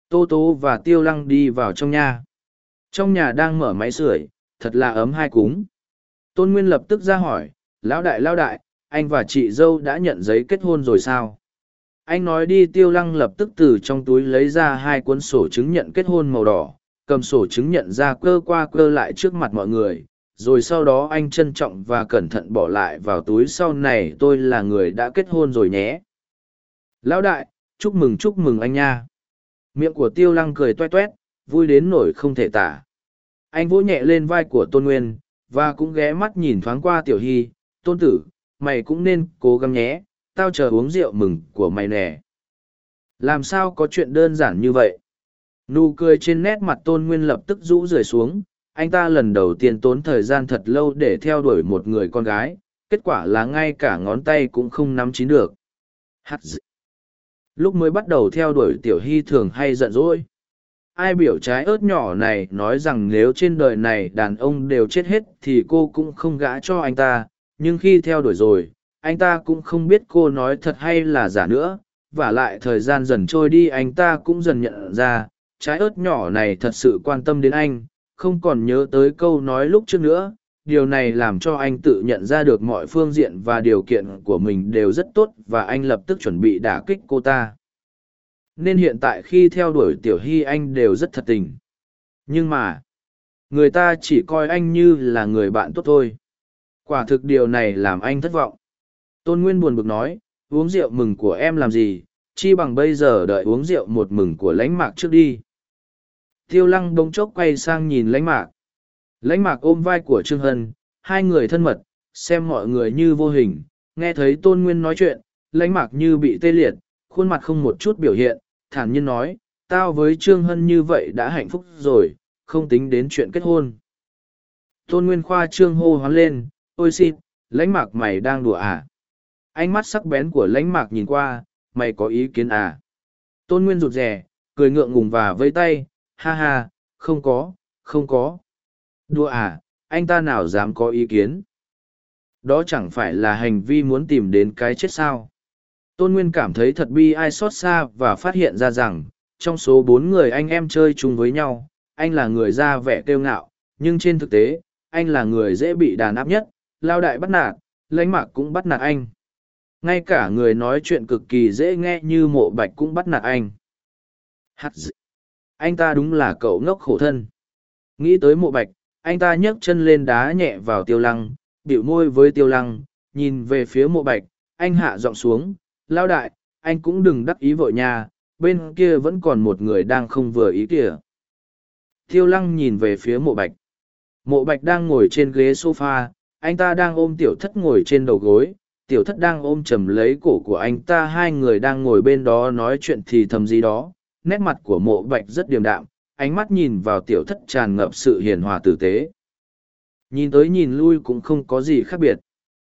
Tô tố và tiêu lăng đi vào trong nhà. Trong nhà đang mở máy sưởi, thật là ấm hai cúng. Tôn nguyên lập tức ra hỏi, lão đại lão đại, anh và chị dâu đã nhận giấy kết hôn rồi sao? Anh nói đi, tiêu lăng lập tức từ trong túi lấy ra hai cuốn sổ chứng nhận kết hôn màu đỏ, cầm sổ chứng nhận ra cơ qua cơ lại trước mặt mọi người rồi sau đó anh trân trọng và cẩn thận bỏ lại vào túi sau này tôi là người đã kết hôn rồi nhé. Lão đại, chúc mừng chúc mừng anh nha. Miệng của tiêu lăng cười toét toét, vui đến nổi không thể tả. Anh vỗ nhẹ lên vai của tôn nguyên, và cũng ghé mắt nhìn thoáng qua tiểu hy. Tôn tử, mày cũng nên cố gắng nhé, tao chờ uống rượu mừng của mày nè. Làm sao có chuyện đơn giản như vậy? Nụ cười trên nét mặt tôn nguyên lập tức rũ rời xuống anh ta lần đầu tiên tốn thời gian thật lâu để theo đuổi một người con gái, kết quả là ngay cả ngón tay cũng không nắm chín được. Hát d... lúc mới bắt đầu theo đuổi tiểu hy thường hay giận dỗi. Ai biểu trái ớt nhỏ này nói rằng nếu trên đời này đàn ông đều chết hết thì cô cũng không gã cho anh ta, nhưng khi theo đuổi rồi, anh ta cũng không biết cô nói thật hay là giả nữa. Và lại thời gian dần trôi đi anh ta cũng dần nhận ra, trái ớt nhỏ này thật sự quan tâm đến anh không còn nhớ tới câu nói lúc trước nữa, điều này làm cho anh tự nhận ra được mọi phương diện và điều kiện của mình đều rất tốt và anh lập tức chuẩn bị đả kích cô ta. Nên hiện tại khi theo đuổi tiểu hy anh đều rất thật tình. Nhưng mà, người ta chỉ coi anh như là người bạn tốt thôi. Quả thực điều này làm anh thất vọng. Tôn nguyên buồn bực nói, uống rượu mừng của em làm gì? Chi bằng bây giờ đợi uống rượu một mừng của lãnh mạc trước đi tiêu lăng bỗng chốc quay sang nhìn lãnh mạc. Lãnh mạc ôm vai của trương hân, hai người thân mật, xem mọi người như vô hình. Nghe thấy tôn nguyên nói chuyện, lãnh mạc như bị tê liệt, khuôn mặt không một chút biểu hiện, thản nhiên nói, tao với trương hân như vậy đã hạnh phúc rồi, không tính đến chuyện kết hôn. Tôn nguyên khoa trương hô hoán lên, ôi xin lãnh mạc mày đang đùa à? Ánh mắt sắc bén của lãnh mạc nhìn qua, mày có ý kiến à? Tôn nguyên rụt rè, cười ngượng ngùng và vây tay ha ha, không có không có. Đùa à anh ta nào dám có ý kiến? Đó chẳng phải là hành vi muốn tìm đến cái chết sao? Tôn nguyên cảm thấy thật bi ai xót xa và phát hiện ra rằng, trong số bốn người anh em chơi chung với nhau, anh là người ra vẻ kiêu ngạo, nhưng trên thực tế, anh là người dễ bị đàn áp nhất, lao đại bắt nạt, lãnh mạc cũng bắt nạt anh. Ngay cả người nói chuyện cực kỳ dễ nghe như mộ bạch cũng bắt nạt anh. Hát d anh ta đúng là cậu ngốc khổ thân. Nghĩ tới mộ bạch, anh ta nhấc chân lên đá nhẹ vào tiêu lăng bịu môi với tiêu lăng, nhìn về phía mộ bạch, anh hạ giọng xuống lao đại, anh cũng đừng đắc ý vội nhà bên kia vẫn còn một người đang không vừa ý kìa. Tiêu lăng nhìn về phía mộ bạch. Mộ bạch đang ngồi trên ghế sofa, anh ta đang ôm tiểu thất ngồi trên đầu gối, tiểu thất đang ôm chầm lấy cổ của anh ta, hai người đang ngồi bên đó nói chuyện thì thầm gì đó nét mặt của mộ bạch rất điềm đạm, ánh mắt nhìn vào tiểu thất tràn ngập sự hiền hòa tử tế. Nhìn tới nhìn lui cũng không có gì khác biệt.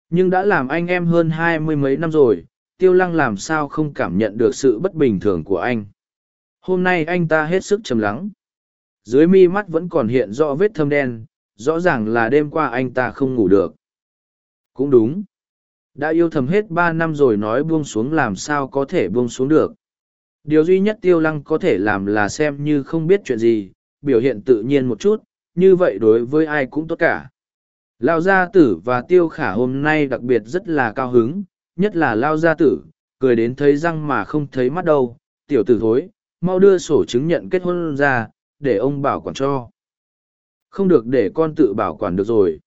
Nhưng đã làm anh em hơn hai mươi mấy năm rồi, tiêu lăng làm sao không cảm nhận được sự bất bình thường của anh? Hôm nay anh ta hết sức trầm lắng. Dưới mi mắt vẫn còn hiện rõ vết thâm đen, rõ ràng là đêm qua anh ta không ngủ được. Cũng đúng. Đã yêu thầm hết ba năm rồi nói buông xuống làm sao có thể buông xuống được điều duy nhất tiêu lăng có thể làm là xem như không biết chuyện gì, biểu hiện tự nhiên một chút, như vậy đối với ai cũng tốt cả. Lao gia tử và tiêu khả hôm nay đặc biệt rất là cao hứng, nhất là lao gia tử, cười đến thấy răng mà không thấy mắt đâu. Tiểu tử thối, mau đưa sổ chứng nhận kết hôn ra, để ông bảo quản cho. Không được để con tự bảo quản được rồi.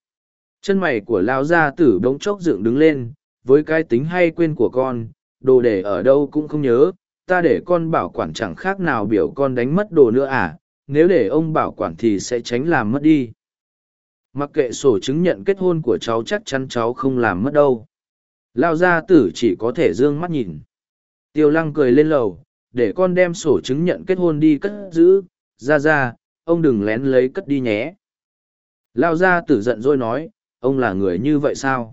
Chân mày của lao gia tử bỗng chốc dựng đứng lên, với cái tính hay quên của con, đồ để ở đâu cũng không nhớ ta để con bảo quản chẳng khác nào biểu con đánh mất đồ nữa à nếu để ông bảo quản thì sẽ tránh làm mất đi. Mặc kệ sổ chứng nhận kết hôn của cháu chắc chắn cháu không làm mất đâu. Lao gia tử chỉ có thể dương mắt nhìn. Tiêu lăng cười lên lầu, để con đem sổ chứng nhận kết hôn đi cất giữ. Ra ra, ông đừng lén lấy cất đi nhé. Lao gia tử giận dỗi nói, ông là người như vậy sao?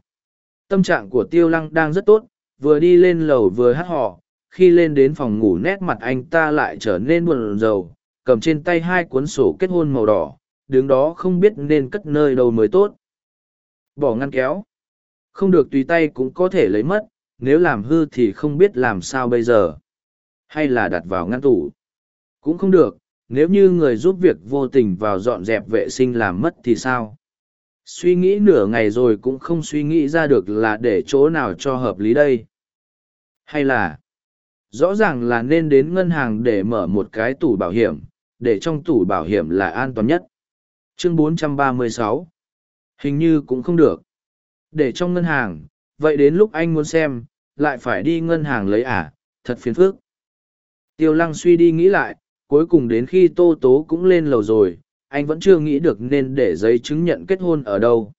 Tâm trạng của tiêu lăng đang rất tốt, vừa đi lên lầu vừa hát họ khi lên đến phòng ngủ nét mặt anh ta lại trở nên buồn rầu, cầm trên tay hai cuốn sổ kết hôn màu đỏ, đứng đó không biết nên cất nơi đâu mới tốt. Bỏ ngăn kéo. Không được tùy tay cũng có thể lấy mất, nếu làm hư thì không biết làm sao bây giờ. Hay là đặt vào ngăn tủ. Cũng không được, nếu như người giúp việc vô tình vào dọn dẹp vệ sinh làm mất thì sao? Suy nghĩ nửa ngày rồi cũng không suy nghĩ ra được là để chỗ nào cho hợp lý đây. Hay là rõ ràng là nên đến ngân hàng để mở một cái tủ bảo hiểm để trong tủ bảo hiểm là an toàn nhất. Chương 436 hình như cũng không được. Để trong ngân hàng vậy đến lúc anh muốn xem lại phải đi ngân hàng lấy à, thật phiền phức. Tiêu lăng suy đi nghĩ lại cuối cùng đến khi tô tố cũng lên lầu rồi anh vẫn chưa nghĩ được nên để giấy chứng nhận kết hôn ở đâu.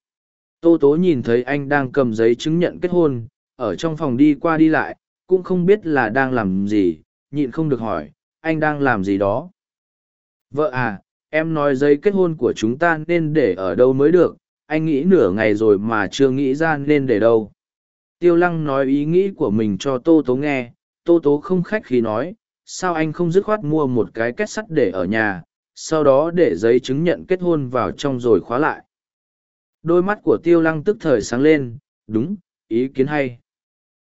Tô tố nhìn thấy anh đang cầm giấy chứng nhận kết hôn ở trong phòng đi qua đi lại cũng không biết là đang làm gì, nhịn không được hỏi, anh đang làm gì đó? Vợ à em nói giấy kết hôn của chúng ta nên để ở đâu mới được? Anh nghĩ nửa ngày rồi mà chưa nghĩ ra nên để đâu. Tiêu lăng nói ý nghĩ của mình cho tô tố nghe. Tô tố không khách khí nói, sao anh không dứt khoát mua một cái kết sắt để ở nhà, sau đó để giấy chứng nhận kết hôn vào trong rồi khóa lại? Đôi mắt của tiêu lăng tức thời sáng lên, đúng, ý kiến hay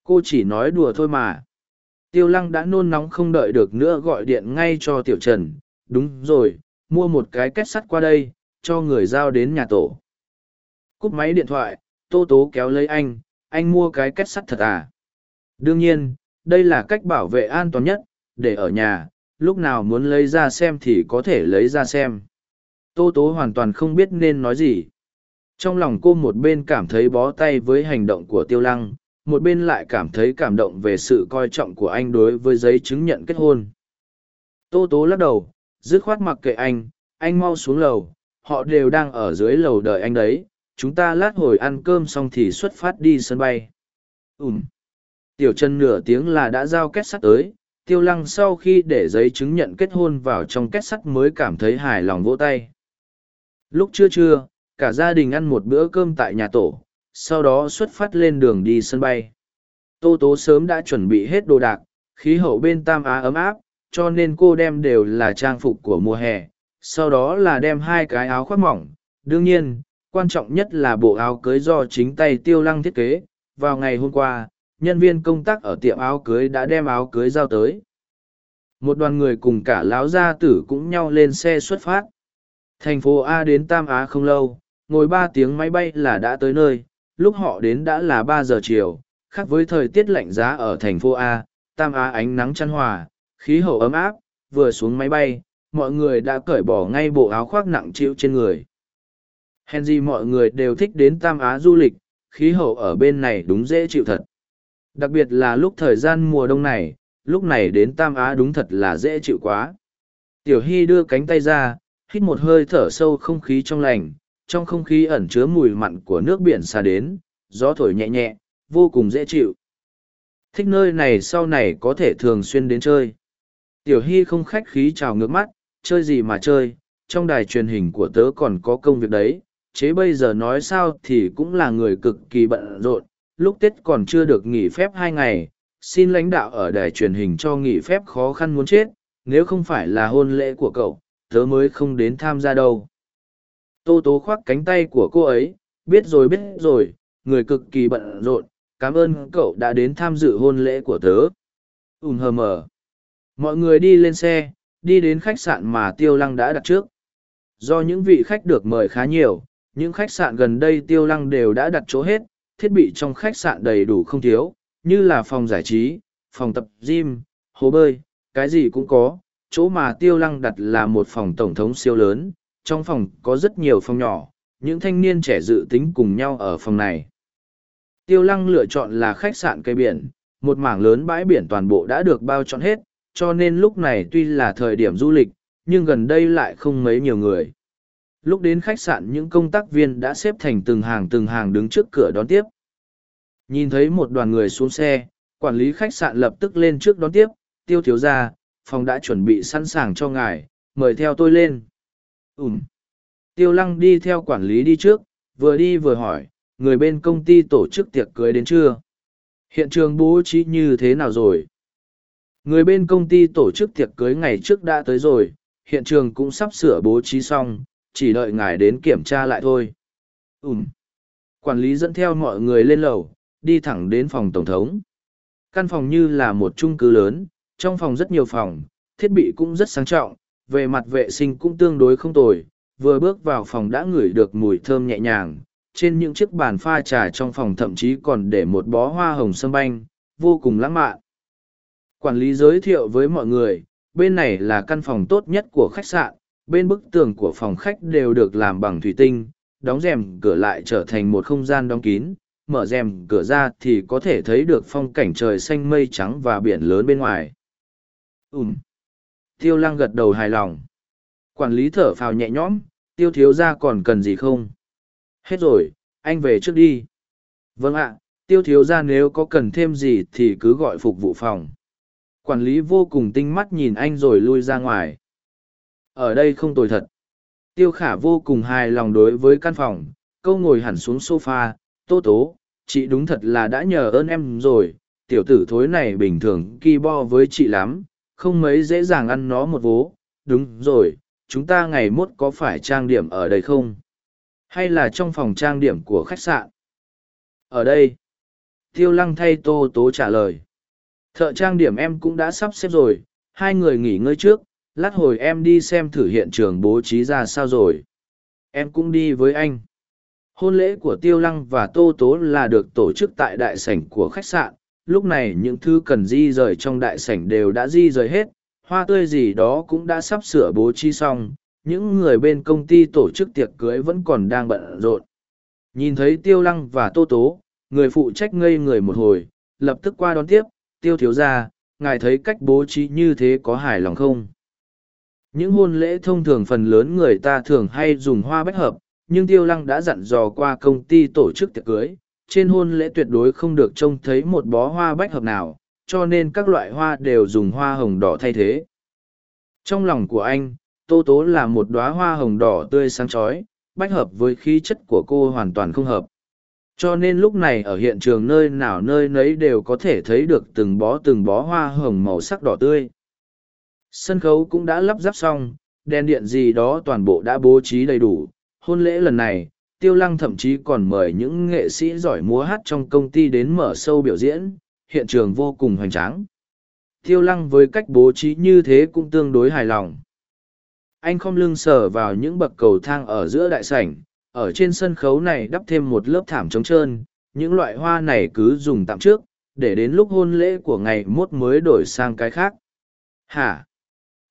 cô chỉ nói đùa thôi mà. Tiêu lăng đã nôn nóng không đợi được nữa gọi điện ngay cho tiểu trần. Đúng rồi, mua một cái kết sắt qua đây, cho người giao đến nhà tổ. Cúp máy điện thoại, tô tố kéo lấy anh. Anh mua cái kết sắt thật à? Đương nhiên, đây là cách bảo vệ an toàn nhất, để ở nhà, lúc nào muốn lấy ra xem thì có thể lấy ra xem. Tô tố hoàn toàn không biết nên nói gì. Trong lòng cô một bên cảm thấy bó tay với hành động của tiêu lăng một bên lại cảm thấy cảm động về sự coi trọng của anh đối với giấy chứng nhận kết hôn. Tô tố lắc đầu, dứt khoát mặc kệ anh anh mau xuống lầu, họ đều đang ở dưới lầu đợi anh đấy, chúng ta lát hồi ăn cơm xong thì xuất phát đi sân bay. Ùm tiểu chân nửa tiếng là đã giao kết sắt tới, tiêu lăng sau khi để giấy chứng nhận kết hôn vào trong kết sắt mới cảm thấy hài lòng vỗ tay. Lúc trưa trưa, cả gia đình ăn một bữa cơm tại nhà tổ sau đó xuất phát lên đường đi sân bay. Tô tố sớm đã chuẩn bị hết đồ đạc, khí hậu bên tam á ấm áp, cho nên cô đem đều là trang phục của mùa hè, sau đó là đem hai cái áo khoác mỏng. Đương nhiên, quan trọng nhất là bộ áo cưới do chính tay tiêu lăng thiết kế. Vào ngày hôm qua, nhân viên công tác ở tiệm áo cưới đã đem áo cưới giao tới. Một đoàn người cùng cả lão gia tử cũng nhau lên xe xuất phát. Thành phố a đến tam á không lâu, ngồi ba tiếng máy bay là đã tới nơi lúc họ đến đã là ba giờ chiều, khác với thời tiết lạnh giá ở thành phố a, tam á ánh nắng chăn hòa, khí hậu ấm áp, vừa xuống máy bay, mọi người đã cởi bỏ ngay bộ áo khoác nặng chịu trên người. Hèn gì mọi người đều thích đến tam á du lịch, khí hậu ở bên này đúng dễ chịu thật. Đặc biệt là lúc thời gian mùa đông này, lúc này đến tam á đúng thật là dễ chịu quá. Tiểu hy đưa cánh tay ra, hít một hơi thở sâu không khí trong lành trong không khí ẩn chứa mùi mặn của nước biển xa đến, gió thổi nhẹ nhẹ, vô cùng dễ chịu. Thích nơi này sau này có thể thường xuyên đến chơi. Tiểu hy không khách khí chào ngược mắt, chơi gì mà chơi, trong đài truyền hình của tớ còn có công việc đấy, chế bây giờ nói sao thì cũng là người cực kỳ bận rộn, lúc tết còn chưa được nghỉ phép hai ngày, xin lãnh đạo ở đài truyền hình cho nghỉ phép khó khăn muốn chết, nếu không phải là hôn lễ của cậu, tớ mới không đến tham gia đâu tô tố khoác cánh tay của cô ấy, biết rồi biết rồi, người cực kỳ bận rộn, cảm ơn cậu đã đến tham dự hôn lễ của tớ. Ùm hờ mờ. Mọi người đi lên xe, đi đến khách sạn mà tiêu lăng đã đặt trước. Do những vị khách được mời khá nhiều, những khách sạn gần đây tiêu lăng đều đã đặt chỗ hết, thiết bị trong khách sạn đầy đủ không thiếu, như là phòng giải trí, phòng tập gym, hồ bơi, cái gì cũng có. Chỗ mà tiêu lăng đặt là một phòng tổng thống siêu lớn trong phòng có rất nhiều phòng nhỏ, những thanh niên trẻ dự tính cùng nhau ở phòng này. Tiêu lăng lựa chọn là khách sạn cây biển, một mảng lớn bãi biển toàn bộ đã được bao trọn hết, cho nên lúc này tuy là thời điểm du lịch, nhưng gần đây lại không mấy nhiều người. Lúc đến khách sạn những công tác viên đã xếp thành từng hàng từng hàng đứng trước cửa đón tiếp. Nhìn thấy một đoàn người xuống xe, quản lý khách sạn lập tức lên trước đón tiếp. Tiêu thiếu ra phòng đã chuẩn bị sẵn sàng cho ngài, mời theo tôi lên. Ừm. tiêu lăng đi theo quản lý đi trước vừa đi vừa hỏi người bên công ty tổ chức tiệc cưới đến chưa hiện trường bố trí như thế nào rồi Người bên công ty tổ chức tiệc cưới ngày trước đã tới rồi, hiện trường cũng sắp sửa bố trí xong, chỉ đợi ngài đến kiểm tra lại thôi. Ừm. Quản lý dẫn theo mọi người lên lầu, đi thẳng đến phòng tổng thống. Căn phòng như là một chung cư lớn, trong phòng rất nhiều phòng, thiết bị cũng rất sang trọng, về mặt vệ sinh cũng tương đối không tồi. Vừa bước vào phòng đã ngửi được mùi thơm nhẹ nhàng, trên những chiếc bàn pha trà trong phòng thậm chí còn để một bó hoa hồng sâm banh, vô cùng lãng mạn. Quản lý giới thiệu với mọi người, bên này là căn phòng tốt nhất của khách sạn, bên bức tường của phòng khách đều được làm bằng thủy tinh, đóng rèm cửa lại trở thành một không gian đóng kín, mở rèm cửa ra thì có thể thấy được phong cảnh trời xanh mây trắng và biển lớn bên ngoài. Ừm. Tiêu lăng gật đầu hài lòng. Quản lý thở phào nhẹ nhõm, tiêu thiếu ra còn cần gì không? Hết rồi, anh về trước đi. Vâng ạ, tiêu thiếu ra nếu có cần thêm gì thì cứ gọi phục vụ phòng. Quản lý vô cùng tinh mắt nhìn anh rồi lui ra ngoài. Ở đây không tồi thật. Tiêu khả vô cùng hài lòng đối với căn phòng, câu ngồi hẳn xuống sofa, tô tố, chị đúng thật là đã nhờ ơn em rồi, tiểu tử thối này bình thường kỳ bo với chị lắm, không mấy dễ dàng ăn nó một vố, đúng rồi, chúng ta ngày mốt có phải trang điểm ở đây không? Hay là trong phòng trang điểm của khách sạn? Ở đây. Tiêu lăng thay tô tố trả lời. Thợ trang điểm em cũng đã sắp xếp rồi, hai người nghỉ ngơi trước, lát hồi em đi xem thử hiện trường bố trí ra sao rồi. Em cũng đi với anh. Hôn lễ của Tiêu Lăng và Tô Tố là được tổ chức tại đại sảnh của khách sạn, lúc này những thứ cần di rời trong đại sảnh đều đã di rời hết, hoa tươi gì đó cũng đã sắp sửa bố trí xong, những người bên công ty tổ chức tiệc cưới vẫn còn đang bận rộn. Nhìn thấy Tiêu Lăng và Tô Tố, người phụ trách ngây người một hồi, lập tức qua đón tiếp, Tiêu thiếu ra, ngài thấy cách bố trí như thế có hài lòng không? Những hôn lễ thông thường phần lớn người ta thường hay dùng hoa bách hợp, nhưng Tiêu Lăng đã dặn dò qua công ty tổ chức tiệc cưới, trên hôn lễ tuyệt đối không được trông thấy một bó hoa bách hợp nào, cho nên các loại hoa đều dùng hoa hồng đỏ thay thế. Trong lòng của anh, Tô Tố là một đóa hoa hồng đỏ tươi sáng chói, bách hợp với khí chất của cô hoàn toàn không hợp. Cho nên lúc này ở hiện trường nơi nào nơi nấy đều có thể thấy được từng bó từng bó hoa hồng màu sắc đỏ tươi. Sân khấu cũng đã lắp ráp xong, đèn điện gì đó toàn bộ đã bố trí đầy đủ. Hôn lễ lần này, Tiêu Lăng thậm chí còn mời những nghệ sĩ giỏi múa hát trong công ty đến mở sâu biểu diễn, hiện trường vô cùng hoành tráng. Tiêu Lăng với cách bố trí như thế cũng tương đối hài lòng. Anh không lưng sờ vào những bậc cầu thang ở giữa đại sảnh, ở trên sân khấu này đắp thêm một lớp thảm trống trơn, những loại hoa này cứ dùng tạm trước, để đến lúc hôn lễ của ngày mốt mới đổi sang cái khác. Hả?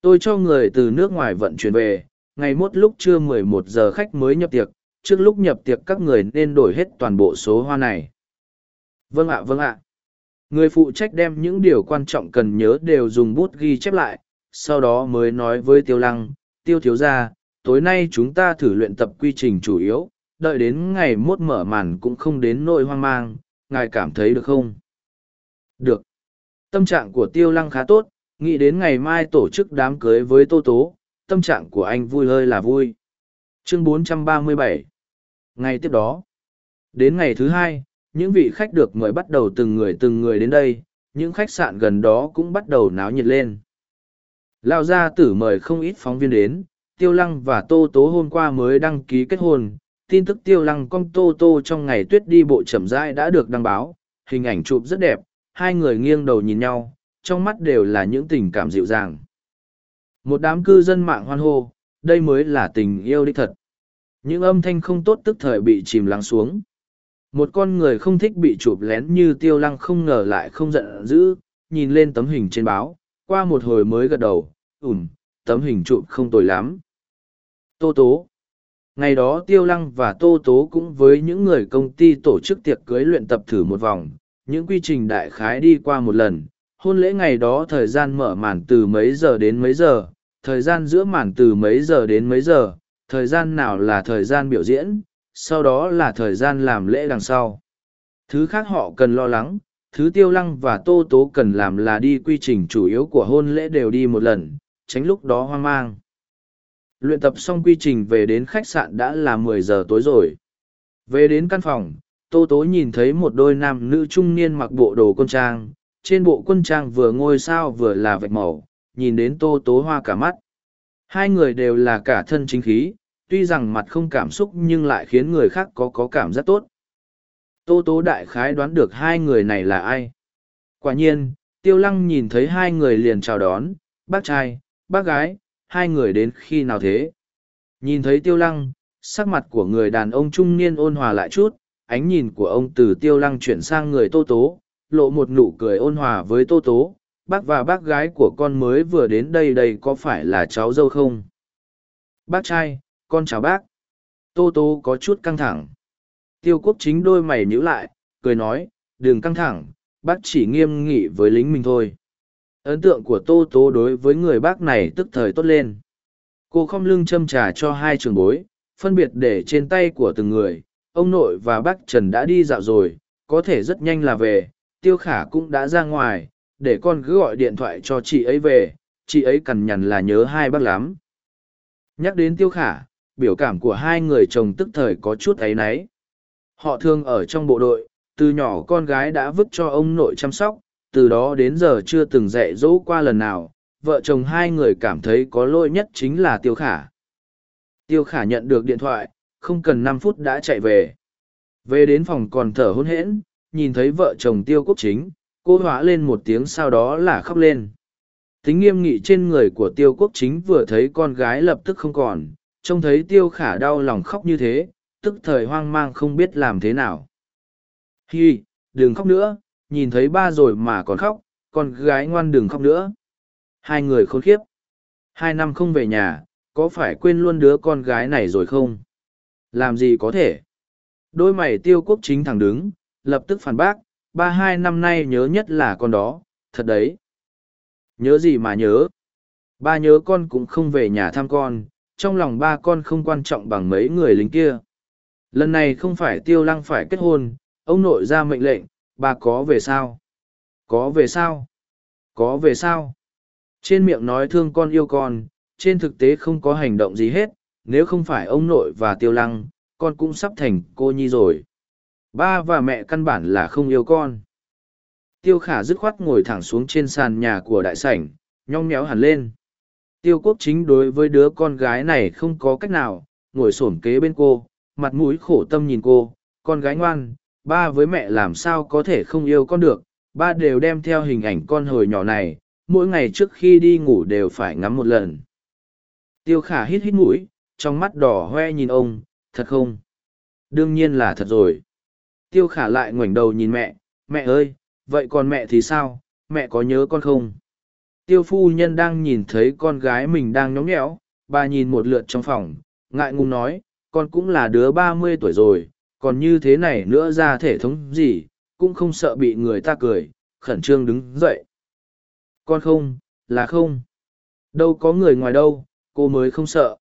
Tôi cho người từ nước ngoài vận chuyển về, ngày mốt lúc trưa 11 giờ khách mới nhập tiệc, trước lúc nhập tiệc các người nên đổi hết toàn bộ số hoa này. Vâng ạ vâng ạ. Người phụ trách đem những điều quan trọng cần nhớ đều dùng bút ghi chép lại, sau đó mới nói với Tiêu Lăng, Tiêu thiếu gia, tối nay chúng ta thử luyện tập quy trình chủ yếu, đợi đến ngày mốt mở màn cũng không đến nỗi hoang mang, ngài cảm thấy được không? Được. Tâm trạng của Tiêu Lăng khá tốt, nghĩ đến ngày mai tổ chức đám cưới với Tô Tố, tâm trạng của anh vui hơi là vui. Chương 437 ngay tiếp đó, đến ngày thứ hai, những vị khách được mời bắt đầu từng người từng người đến đây, những khách sạn gần đó cũng bắt đầu náo nhiệt lên. Lao gia tử mời không ít phóng viên đến, Tiêu Lăng và Tô Tố hôm qua mới đăng ký kết hôn, tin tức Tiêu Lăng con Tô Tô trong ngày tuyết đi bộ chậm rãi đã được đăng báo, hình ảnh chụp rất đẹp, hai người nghiêng đầu nhìn nhau, trong mắt đều là những tình cảm dịu dàng. Một đám cư dân mạng hoan hô, đây mới là tình yêu đích thật. Những âm thanh không tốt tức thời bị chìm lắng xuống. Một con người không thích bị chụp lén như tiêu lăng không ngờ lại không giận dữ, nhìn lên tấm hình trên báo, qua một hồi mới gật đầu, ủm, tấm hình chụp không tồi lắm. Tô Tố Ngày đó Tiêu Lăng và Tô Tố cũng với những người công ty tổ chức tiệc cưới luyện tập thử một vòng, những quy trình đại khái đi qua một lần, hôn lễ ngày đó thời gian mở màn từ mấy giờ đến mấy giờ thời gian giữa màn từ mấy giờ đến mấy giờ thời gian nào là thời gian biểu diễn sau đó là thời gian làm lễ đằng sau. Thứ khác họ cần lo lắng thứ tiêu lăng và tô tố cần làm là đi quy trình chủ yếu của hôn lễ đều đi một lần tránh lúc đó hoang mang. Luyện tập xong quy trình về đến khách sạn đã là mười giờ tối rồi. Về đến căn phòng tô tố nhìn thấy một đôi nam nữ trung niên mặc bộ đồ quân trang. Trên bộ quân trang vừa ngôi sao vừa là vạch màu, nhìn đến tô tố hoa cả mắt. Hai người đều là cả thân chính khí, tuy rằng mặt không cảm xúc nhưng lại khiến người khác có có cảm giác tốt. Tô tố đại khái đoán được hai người này là ai. Quả nhiên, tiêu lăng nhìn thấy hai người liền chào đón, bác trai, bác gái, hai người đến khi nào thế. Nhìn thấy tiêu lăng, sắc mặt của người đàn ông trung niên ôn hòa lại chút, ánh nhìn của ông từ tiêu lăng chuyển sang người tô tố, lộ một nụ cười ôn hòa với tô tố, bác và bác gái của con mới vừa đến đây đây có phải là cháu dâu không? Bác trai, con chào bác. Tô tô có chút căng thẳng. Tiêu quốc chính đôi mày nhíu lại, cười nói, đừng căng thẳng, bác chỉ nghiêm nghị với lính mình thôi. Ấn tượng của Tô tô đối với người bác này tức thời tốt lên. Cô không lưng châm trà cho hai trường bối, phân biệt để trên tay của từng người. Ông nội và bác Trần đã đi dạo rồi, có thể rất nhanh là về. Tiêu Khả cũng đã ra ngoài, để con cứ gọi điện thoại cho chị ấy về. Chị ấy cằn nhằn là nhớ hai bác lắm. Nhắc đến Tiêu Khả, biểu cảm của hai người chồng tức thời có chút áy náy. Họ thường ở trong bộ đội, từ nhỏ con gái đã vứt cho ông nội chăm sóc, từ đó đến giờ chưa từng dạy dỗ qua lần nào, vợ chồng hai người cảm thấy có lỗi nhất chính là Tiêu Khả. Tiêu Khả nhận được điện thoại, không cần năm phút đã chạy về. Về đến phòng còn thở hôn hễn, nhìn thấy vợ chồng Tiêu Quốc Chính, cô hóa lên một tiếng sau đó là khóc lên. Tính nghiêm nghị trên người của Tiêu Quốc Chính vừa thấy con gái lập tức không còn, trông thấy Tiêu Khả đau lòng khóc như thế, tức thời hoang mang không biết làm thế nào. Hi, đừng khóc nữa, nhìn thấy ba rồi mà còn khóc, con gái ngoan đừng khóc nữa. Hai người khốn khiếp. Hai năm không về nhà, có phải quên luôn đứa con gái này rồi không? Làm gì có thể? Đôi mày tiêu quốc chính thẳng đứng, lập tức phản bác, ba hai năm nay nhớ nhất là con đó, thật đấy. Nhớ gì mà nhớ? Ba nhớ con cũng không về nhà thăm con, trong lòng ba con không quan trọng bằng mấy người lính kia. Lần này không phải tiêu lăng phải kết hôn, ông nội ra mệnh lệnh, ba có về sao? Có về sao? Có về sao? Trên miệng nói thương con yêu con, trên thực tế không có hành động gì hết, nếu không phải ông nội và tiêu lăng, con cũng sắp thành cô nhi rồi. Ba và mẹ căn bản là không yêu con. Tiêu khả dứt khoát ngồi thẳng xuống trên sàn nhà của đại sảnh, nhong nhéo hẳn lên. Tiêu quốc chính đối với đứa con gái này không có cách nào, ngồi xổm kế bên cô, mặt mũi khổ tâm nhìn cô, con gái ngoan, ba với mẹ làm sao có thể không yêu con được, ba đều đem theo hình ảnh con hồi nhỏ này, mỗi ngày trước khi đi ngủ đều phải ngắm một lần. Tiêu khả hít hít mũi, trong mắt đỏ hoe nhìn ông, thật không? Đương nhiên là thật rồi. Tiêu khả lại ngoảnh đầu nhìn mẹ, mẹ ơi, vậy còn mẹ thì sao, mẹ có nhớ con không? Tiêu phu nhân đang nhìn thấy con gái mình đang nhóng nhẽo, bà nhìn một lượt trong phòng, ngại ngùng nói, con cũng là đứa ba mươi tuổi rồi, còn như thế này nữa ra thể thống gì, cũng không sợ bị người ta cười, khẩn trương đứng dậy. Con không, là không. Đâu có người ngoài đâu, cô mới không sợ.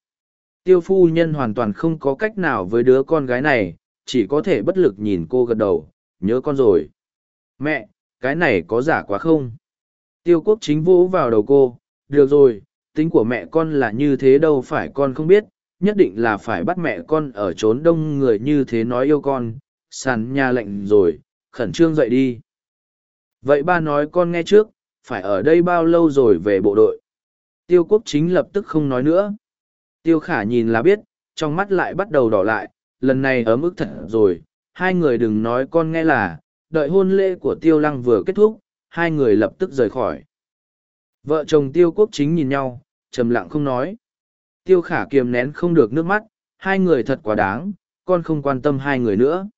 Tiêu phu nhân hoàn toàn không có cách nào với đứa con gái này, chỉ có thể bất lực nhìn cô gật đầu, nhớ con rồi. Mẹ, cái này có giả quá không? Tiêu quốc chính vỗ vào đầu cô, được rồi, tính của mẹ con là như thế đâu phải con không biết, nhất định là phải bắt mẹ con ở trốn đông người như thế nói yêu con, sàn nhà lạnh rồi, khẩn trương dậy đi. Vậy ba nói con nghe trước, phải ở đây bao lâu rồi về bộ đội. Tiêu quốc chính lập tức không nói nữa. Tiêu khả nhìn là biết, trong mắt lại bắt đầu đỏ lại, lần này ở mức thật rồi, hai người đừng nói con nghe là, đợi hôn lễ của tiêu lăng vừa kết thúc, hai người lập tức rời khỏi. Vợ chồng tiêu quốc chính nhìn nhau, trầm lặng không nói. Tiêu khả kiềm nén không được nước mắt, hai người thật quá đáng, con không quan tâm hai người nữa.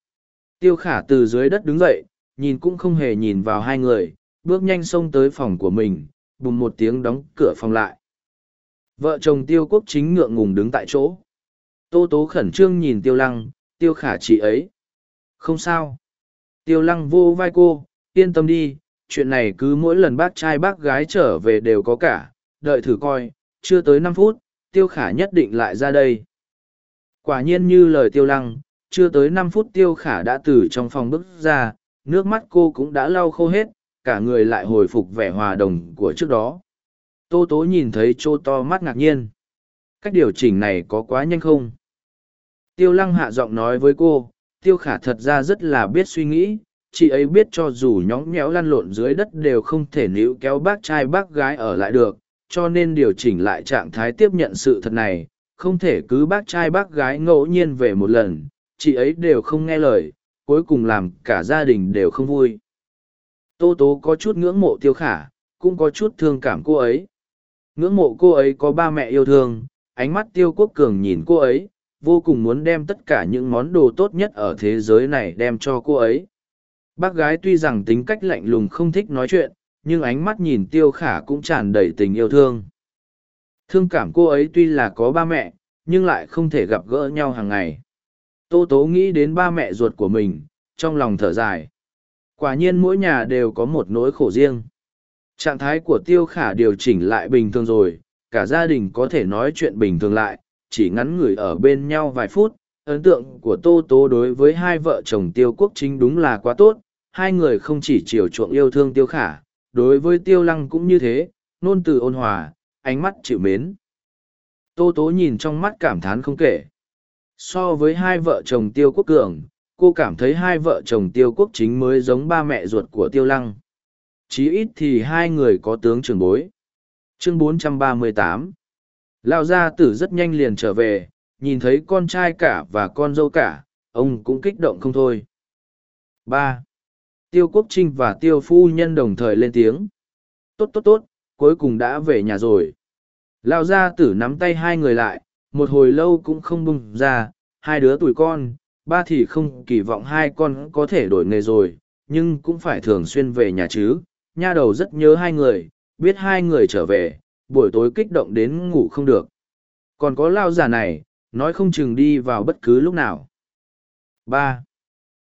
Tiêu khả từ dưới đất đứng dậy, nhìn cũng không hề nhìn vào hai người, bước nhanh xông tới phòng của mình, bùng một tiếng đóng cửa phòng lại. Vợ chồng tiêu quốc chính ngượng ngùng đứng tại chỗ. Tô tố khẩn trương nhìn tiêu lăng, tiêu khả chị ấy. Không sao. Tiêu lăng vô vai cô, yên tâm đi, chuyện này cứ mỗi lần bác trai bác gái trở về đều có cả, đợi thử coi, chưa tới năm phút, tiêu khả nhất định lại ra đây. Quả nhiên như lời tiêu lăng, chưa tới năm phút tiêu khả đã từ trong phòng bước ra, nước mắt cô cũng đã lau khô hết, cả người lại hồi phục vẻ hòa đồng của trước đó. Tô tố nhìn thấy chô to mắt ngạc nhiên. Cách điều chỉnh này có quá nhanh không? Tiêu lăng hạ giọng nói với cô, tiêu khả thật ra rất là biết suy nghĩ, chị ấy biết cho dù nhõng nhẽo lăn lộn dưới đất đều không thể níu kéo bác trai bác gái ở lại được, cho nên điều chỉnh lại trạng thái tiếp nhận sự thật này, không thể cứ bác trai bác gái ngẫu nhiên về một lần, chị ấy đều không nghe lời, cuối cùng làm cả gia đình đều không vui. Tô tố có chút ngưỡng mộ tiêu khả, cũng có chút thương cảm cô ấy. Ngưỡng mộ cô ấy có ba mẹ yêu thương, ánh mắt tiêu quốc cường nhìn cô ấy, vô cùng muốn đem tất cả những món đồ tốt nhất ở thế giới này đem cho cô ấy bác gái tuy rằng tính cách lạnh lùng không thích nói chuyện, nhưng ánh mắt nhìn tiêu khả cũng tràn đầy tình yêu thương. Thương cảm cô ấy tuy là có ba mẹ, nhưng lại không thể gặp gỡ nhau hàng ngày. Tô tố nghĩ đến ba mẹ ruột của mình, trong lòng thở dài. Quả nhiên mỗi nhà đều có một nỗi khổ riêng. Trạng thái của tiêu khả điều chỉnh lại bình thường rồi, cả gia đình có thể nói chuyện bình thường lại, chỉ ngắn ngủi ở bên nhau vài phút. Ấn tượng của tô tố đối với hai vợ chồng tiêu quốc chính đúng là quá tốt hai người không chỉ chiều chuộng yêu thương tiêu khả, đối với tiêu lăng cũng như thế, nôn từ ôn hòa, ánh mắt chịu mến. Tô tố nhìn trong mắt cảm thán không kể. So với hai vợ chồng tiêu quốc cường, cô cảm thấy hai vợ chồng tiêu quốc chính mới giống ba mẹ ruột của tiêu lăng. Chí ít thì hai người có tướng trưởng bối. Chương 438 lao gia tử rất nhanh liền trở về, nhìn thấy con trai cả và con dâu cả, ông cũng kích động không thôi. Ba tiêu quốc trinh và tiêu phu nhân đồng thời lên tiếng. Tốt tốt tốt, cuối cùng đã về nhà rồi. Lao gia tử nắm tay hai người lại, một hồi lâu cũng không bung ra, hai đứa tuổi con, ba thì không kỳ vọng hai con có thể đổi nghề rồi, nhưng cũng phải thường xuyên về nhà chứ. Nha đầu rất nhớ hai người, biết hai người trở về, buổi tối kích động đến ngủ không được. Còn có lao già này, nói không chừng đi vào bất cứ lúc nào. Ba.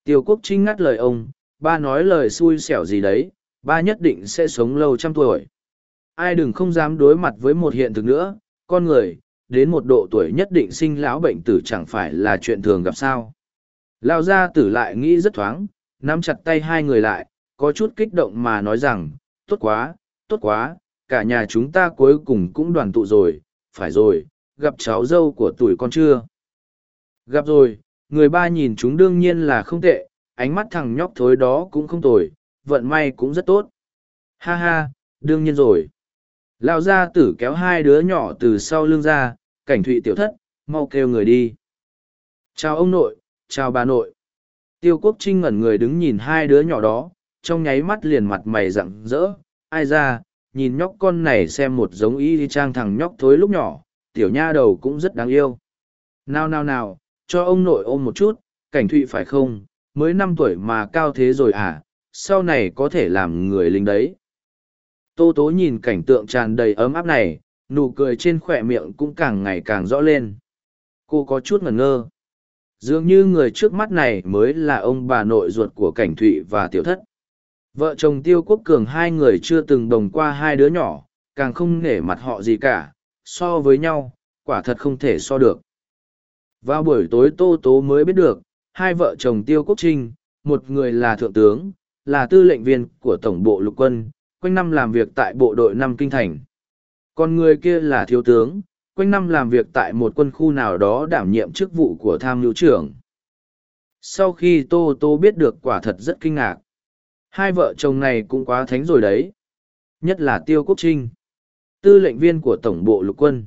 Tiêu quốc trinh ngắt lời ông ba nói lời xui xẻo gì đấy, ba nhất định sẽ sống lâu trăm tuổi. Ai đừng không dám đối mặt với một hiện thực nữa, con người, đến một độ tuổi nhất định sinh lão bệnh tử chẳng phải là chuyện thường gặp sao. Lao gia tử lại nghĩ rất thoáng, nắm chặt tay hai người lại, có chút kích động mà nói rằng, tốt quá tốt quá, cả nhà chúng ta cuối cùng cũng đoàn tụ rồi, phải rồi, gặp cháu dâu của tuổi con chưa? Gặp rồi, người ba nhìn chúng đương nhiên là không tệ ánh mắt thằng nhóc thối đó cũng không tồi vận may cũng rất tốt ha ha đương nhiên rồi Lão gia tử kéo hai đứa nhỏ từ sau lưng ra, cảnh thụy tiểu thất, mau kêu người đi. Chào ông nội, chào bà nội. Tiêu quốc trinh ngẩn người đứng nhìn hai đứa nhỏ đó, trong nháy mắt liền mặt mày rặng rỡ. Ai ra, nhìn nhóc con này xem một giống y trang thằng nhóc thối lúc nhỏ, tiểu nha đầu cũng rất đáng yêu. Nào nào nào, cho ông nội ôm một chút, cảnh thụy phải không, mới năm tuổi mà cao thế rồi à, sau này có thể làm người lính đấy. Tô tố nhìn cảnh tượng tràn đầy ấm áp này, nụ cười trên khỏe miệng cũng càng ngày càng rõ lên. Cô có chút ngẩn ngơ. Dường như người trước mắt này mới là ông bà nội ruột của cảnh thụy và tiểu thất. Vợ chồng tiêu quốc cường hai người chưa từng đồng qua hai đứa nhỏ, càng không nể mặt họ gì cả, so với nhau, quả thật không thể so được. Vào buổi tối Tô Tố mới biết được, hai vợ chồng Tiêu Quốc Trinh, một người là thượng tướng, là tư lệnh viên của Tổng bộ lục quân, quanh năm làm việc tại bộ đội năm kinh thành. Còn người kia là thiếu tướng, quanh năm làm việc tại một quân khu nào đó đảm nhiệm chức vụ của tham mưu trưởng. Sau khi Tô Tô biết được quả thật rất kinh ngạc. Hai vợ chồng này cũng quá thánh rồi đấy. Nhất là Tiêu Quốc Trinh, tư lệnh viên của Tổng bộ lục quân.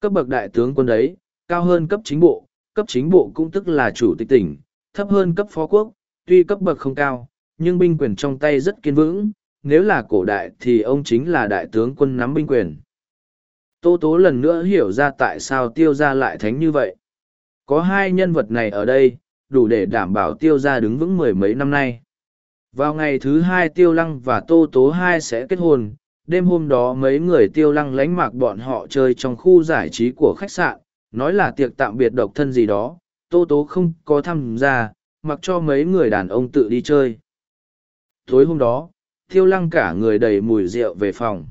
Cấp bậc đại tướng quân đấy, cao hơn cấp chính bộ, cấp chính bộ cũng tức là chủ tịch tỉnh, thấp hơn cấp phó quốc, tuy cấp bậc không cao, nhưng binh quyền trong tay rất kiên vững, nếu là cổ đại thì ông chính là đại tướng quân nắm binh quyền. Tô Tố lần nữa hiểu ra tại sao tiêu gia lại thánh như vậy. Có hai nhân vật này ở đây, đủ để đảm bảo tiêu gia đứng vững mười mấy năm nay. Vào ngày thứ hai tiêu lăng và tô tố hai sẽ kết hôn, đêm hôm đó mấy người tiêu lăng lánh mạc bọn họ chơi trong khu giải trí của khách sạn, nói là tiệc tạm biệt độc thân gì đó, tô tố không có tham gia, mặc cho mấy người đàn ông tự đi chơi. Tối hôm đó, Tiêu lăng cả người đầy mùi rượu về phòng.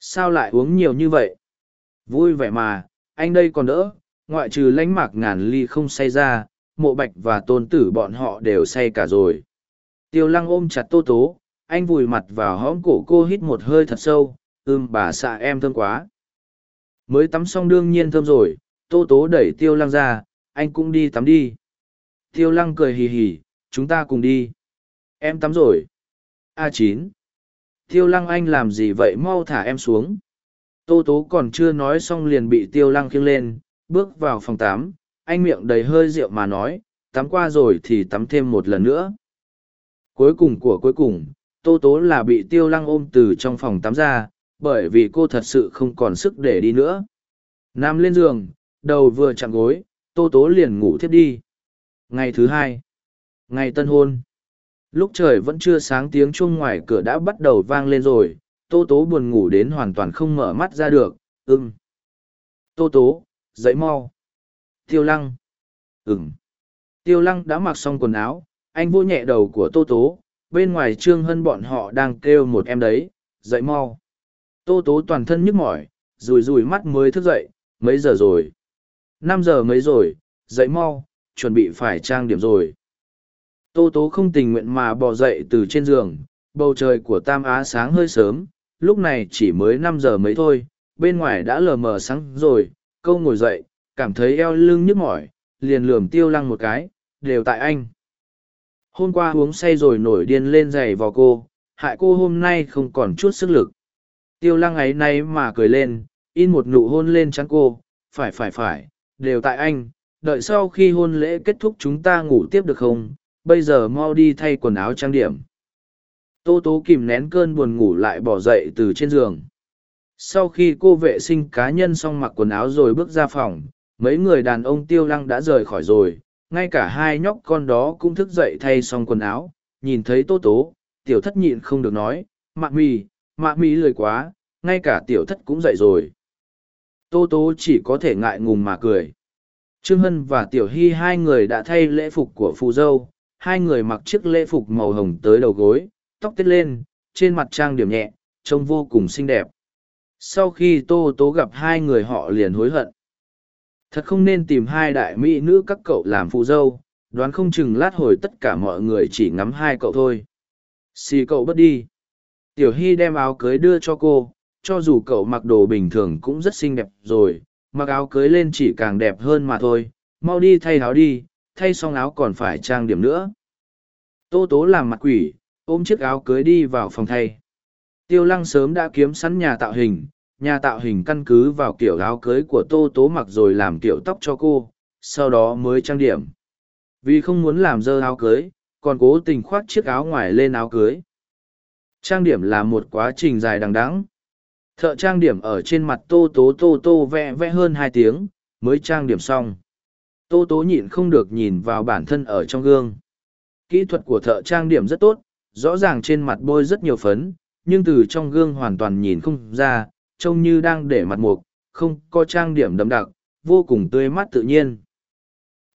Sao lại uống nhiều như vậy? Vui vẻ mà, anh đây còn đỡ, ngoại trừ lánh mạc ngàn ly không say ra, mộ bạch và tôn tử bọn họ đều say cả rồi. Tiêu lăng ôm chặt tô tố, anh vùi mặt vào hõm cổ cô hít một hơi thật sâu, ưm bà xạ em thơm quá. Mới tắm xong đương nhiên thơm rồi, tô tố đẩy tiêu lăng ra, anh cũng đi tắm đi. Tiêu lăng cười hì hì, chúng ta cùng đi. Em tắm rồi. a chín Tiêu lăng anh làm gì vậy mau thả em xuống. Tô tố còn chưa nói xong liền bị tiêu lăng khiêng lên, bước vào phòng tắm, anh miệng đầy hơi rượu mà nói, tắm qua rồi thì tắm thêm một lần nữa. Cuối cùng của cuối cùng, tô tố là bị tiêu lăng ôm từ trong phòng tắm ra, bởi vì cô thật sự không còn sức để đi nữa. Nằm lên giường, đầu vừa chạm gối, tô tố liền ngủ thiếp đi. Ngày thứ hai, ngày tân hôn. Lúc trời vẫn chưa sáng tiếng chuông ngoài cửa đã bắt đầu vang lên rồi, tô tố buồn ngủ đến hoàn toàn không mở mắt ra được, ưng. Tô tố, dậy mau. Tiêu lăng. Ừm. Tiêu lăng đã mặc xong quần áo, anh vô nhẹ đầu của tô tố, bên ngoài trương hân bọn họ đang kêu một em đấy, dậy mau. Tô tố toàn thân nhức mỏi, rùi rùi mắt mới thức dậy, mấy giờ rồi? Năm giờ mấy rồi, dậy mau, chuẩn bị phải trang điểm rồi. Tô tố không tình nguyện mà bò dậy từ trên giường, bầu trời của Tam Á sáng hơi sớm, lúc này chỉ mới năm giờ mấy thôi, bên ngoài đã lờ mờ sáng rồi, câu ngồi dậy, cảm thấy eo lưng nhức mỏi, liền lườm tiêu lăng một cái, đều tại anh. Hôm qua uống say rồi nổi điên lên giày vào cô, hại cô hôm nay không còn chút sức lực. Tiêu lăng ấy nay mà cười lên, in một nụ hôn lên trắng cô, phải phải phải, đều tại anh, đợi sau khi hôn lễ kết thúc chúng ta ngủ tiếp được không, bây giờ mau đi thay quần áo trang điểm. Tô tố kìm nén cơn buồn ngủ lại bỏ dậy từ trên giường. Sau khi cô vệ sinh cá nhân xong mặc quần áo rồi bước ra phòng, mấy người đàn ông tiêu lăng đã rời khỏi rồi, ngay cả hai nhóc con đó cũng thức dậy thay xong quần áo, nhìn thấy tô tố, tiểu thất nhịn không được nói, mạ mì, mạ mì lười quá, ngay cả tiểu thất cũng dậy rồi. Tô tố chỉ có thể ngại ngùng mà cười. Trương Hân và Tiểu Hy hai người đã thay lễ phục của phù dâu, hai người mặc chiếc lễ phục màu hồng tới đầu gối, tóc tết lên, trên mặt trang điểm nhẹ, trông vô cùng xinh đẹp. Sau khi Tô Tố gặp hai người họ liền hối hận. Thật không nên tìm hai đại mỹ nữ các cậu làm phụ dâu, đoán không chừng lát hồi tất cả mọi người chỉ ngắm hai cậu thôi. Xì cậu bất đi. Tiểu Hy đem áo cưới đưa cho cô, cho dù cậu mặc đồ bình thường cũng rất xinh đẹp rồi, mặc áo cưới lên chỉ càng đẹp hơn mà thôi, mau đi thay áo đi, thay xong áo còn phải trang điểm nữa. Tô tố làm mặt quỷ, ôm chiếc áo cưới đi vào phòng thay. Tiêu lăng sớm đã kiếm sẵn nhà tạo hình, nhà tạo hình căn cứ vào kiểu áo cưới của tô tố mặc rồi làm kiểu tóc cho cô, sau đó mới trang điểm. Vì không muốn làm dơ áo cưới, còn cố tình khoác chiếc áo ngoài lên áo cưới. Trang điểm là một quá trình dài đằng đẵng. Thợ trang điểm ở trên mặt tô tố tô tô vẽ vẽ hơn hai tiếng, mới trang điểm xong. Tô tố nhịn không được nhìn vào bản thân ở trong gương. Kỹ thuật của thợ trang điểm rất tốt, rõ ràng trên mặt bôi rất nhiều phấn, nhưng từ trong gương hoàn toàn nhìn không ra, trông như đang để mặt mục, không có trang điểm đậm đặc, vô cùng tươi mát tự nhiên.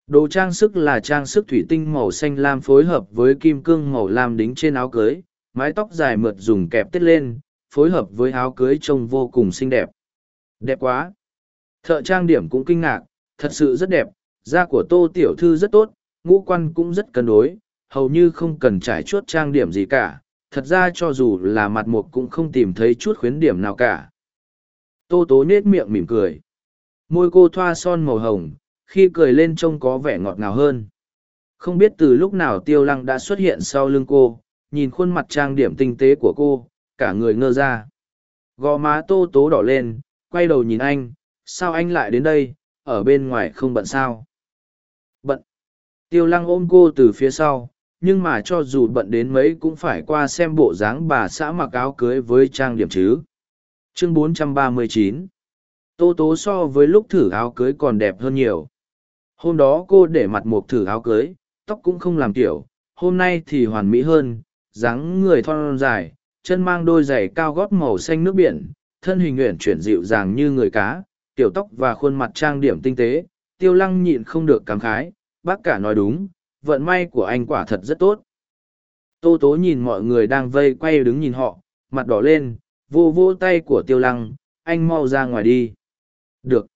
Đồ trang sức là trang sức thủy tinh màu xanh lam phối hợp với kim cương màu lam đính trên áo cưới, mái tóc dài mượt dùng kẹp tết lên, phối hợp với áo cưới trông vô cùng xinh đẹp. Đẹp quá! Thợ trang điểm cũng kinh ngạc, thật sự rất đẹp, da của tô tiểu thư rất tốt, ngũ quan cũng rất cân đối, hầu như không cần trải chuốt trang điểm gì cả, thật ra cho dù là mặt mục cũng không tìm thấy chút khuyến điểm nào cả. Tô tố nết miệng mỉm cười. Môi cô thoa son màu hồng, khi cười lên trông có vẻ ngọt ngào hơn. Không biết từ lúc nào tiêu lăng đã xuất hiện sau lưng cô, nhìn khuôn mặt trang điểm tinh tế của cô, cả người ngơ ra. Gò má tô tố đỏ lên, quay đầu nhìn anh, sao anh lại đến đây, ở bên ngoài không bận sao? Bận. Tiêu lăng ôm cô từ phía sau, nhưng mà cho dù bận đến mấy cũng phải qua xem bộ dáng bà xã mặc áo cưới với trang điểm chứ. Chương 439 Tô tố so với lúc thử áo cưới còn đẹp hơn nhiều. Hôm đó cô để mặt một thử áo cưới, tóc cũng không làm kiểu, hôm nay thì hoàn mỹ hơn, dáng người thon dài, chân mang đôi giày cao gót màu xanh nước biển, thân hình nguyện chuyển dịu dàng như người cá, tiểu tóc và khuôn mặt trang điểm tinh tế, tiêu lăng nhịn không được cảm khái, bác cả nói đúng, vận may của anh quả thật rất tốt. Tô tố nhìn mọi người đang vây quay đứng nhìn họ, mặt đỏ lên, vô vô tay của tiêu lăng, anh mau ra ngoài đi. Được.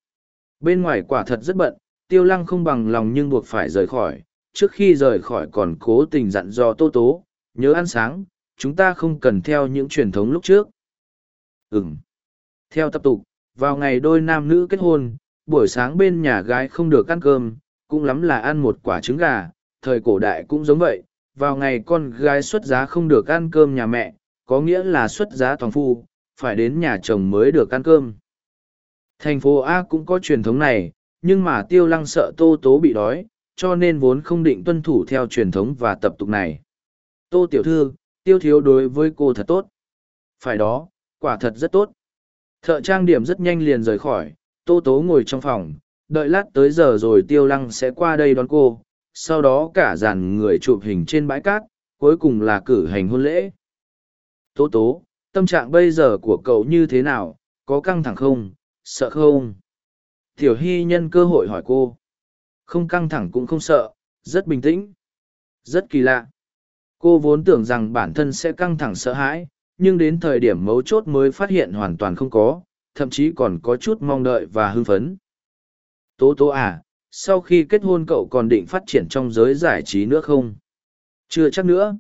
Bên ngoài quả thật rất bận, tiêu lăng không bằng lòng nhưng buộc phải rời khỏi, trước khi rời khỏi còn cố tình dặn dò tô tố, nhớ ăn sáng, chúng ta không cần theo những truyền thống lúc trước. Ừm. Theo tập tục, vào ngày đôi nam nữ kết hôn, buổi sáng bên nhà gái không được ăn cơm, cũng lắm là ăn một quả trứng gà, thời cổ đại cũng giống vậy, vào ngày con gái xuất giá không được ăn cơm nhà mẹ, có nghĩa là xuất giá toàn phu, phải đến nhà chồng mới được ăn cơm. Thành phố A cũng có truyền thống này, nhưng mà tiêu lăng sợ tô tố bị đói, cho nên vốn không định tuân thủ theo truyền thống và tập tục này. Tô tiểu thư, tiêu thiếu đối với cô thật tốt. Phải đó, quả thật rất tốt. Thợ trang điểm rất nhanh liền rời khỏi, tô tố ngồi trong phòng, đợi lát tới giờ rồi tiêu lăng sẽ qua đây đón cô, sau đó cả dàn người chụp hình trên bãi cát, cuối cùng là cử hành hôn lễ. Tố tố, tâm trạng bây giờ của cậu như thế nào, có căng thẳng không, sợ không? Tiểu Hy nhân cơ hội hỏi cô. Không căng thẳng cũng không sợ, rất bình tĩnh. Rất kỳ lạ. Cô vốn tưởng rằng bản thân sẽ căng thẳng sợ hãi, nhưng đến thời điểm mấu chốt mới phát hiện hoàn toàn không có, thậm chí còn có chút mong đợi và hưng phấn. Tố tố à, sau khi kết hôn cậu còn định phát triển trong giới giải trí nữa không? Chưa chắc nữa.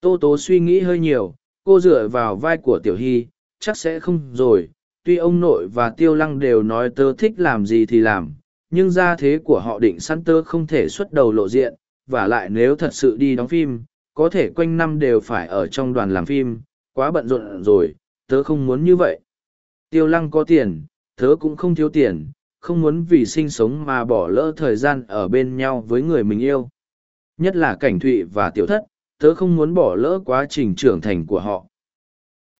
Tô tố suy nghĩ hơi nhiều, cô dựa vào vai của Tiểu Hy, chắc sẽ không rồi. Tuy ông nội và Tiêu Lăng đều nói tớ thích làm gì thì làm, nhưng gia thế của họ định săn tớ không thể xuất đầu lộ diện, và lại nếu thật sự đi đóng phim, có thể quanh năm đều phải ở trong đoàn làm phim, quá bận rộn rồi, tớ không muốn như vậy. Tiêu Lăng có tiền, tớ cũng không thiếu tiền, không muốn vì sinh sống mà bỏ lỡ thời gian ở bên nhau với người mình yêu. Nhất là cảnh thụy và tiểu thất, tớ không muốn bỏ lỡ quá trình trưởng thành của họ.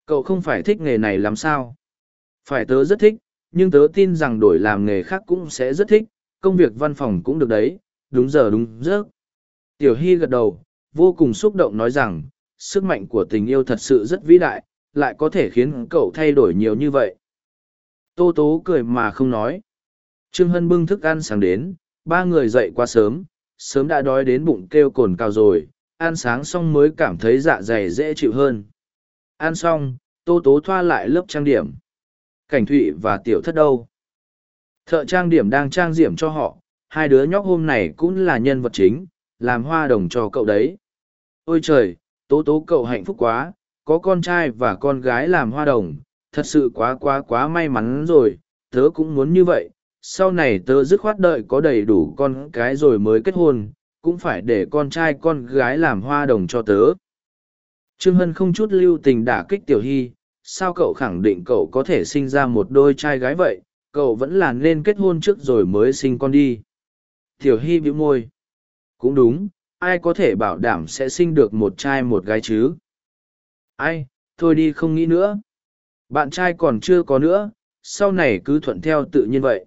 Cậu không phải thích nghề này làm sao? Phải tớ rất thích, nhưng tớ tin rằng đổi làm nghề khác cũng sẽ rất thích, công việc văn phòng cũng được đấy, đúng giờ đúng giấc. Tiểu Hy gật đầu, vô cùng xúc động nói rằng, sức mạnh của tình yêu thật sự rất vĩ đại, lại có thể khiến cậu thay đổi nhiều như vậy. Tô Tố cười mà không nói. Trương Hân bưng thức ăn sáng đến, ba người dậy quá sớm, sớm đã đói đến bụng kêu cồn cao rồi, ăn sáng xong mới cảm thấy dạ dày dễ chịu hơn. Ăn xong, Tô Tố thoa lại lớp trang điểm. Cảnh Thụy và Tiểu Thất đâu? Thợ trang điểm đang trang điểm cho họ, hai đứa nhóc hôm này cũng là nhân vật chính, làm hoa đồng cho cậu đấy. Ôi trời, Tố Tố cậu hạnh phúc quá, có con trai và con gái làm hoa đồng, thật sự quá quá quá may mắn rồi, tớ cũng muốn như vậy, sau này tớ dứt khoát đợi có đầy đủ con cái rồi mới kết hôn cũng phải để con trai con gái làm hoa đồng cho tớ. Trương hân không chút lưu tình đả kích tiểu hy sao cậu khẳng định cậu có thể sinh ra một đôi trai gái vậy cậu vẫn là nên kết hôn trước rồi mới sinh con đi. Tiểu hy bĩu môi. Cũng đúng ai có thể bảo đảm sẽ sinh được một trai một gái chứ? Ai thôi đi không nghĩ nữa. Bạn trai còn chưa có nữa sau này cứ thuận theo tự nhiên vậy.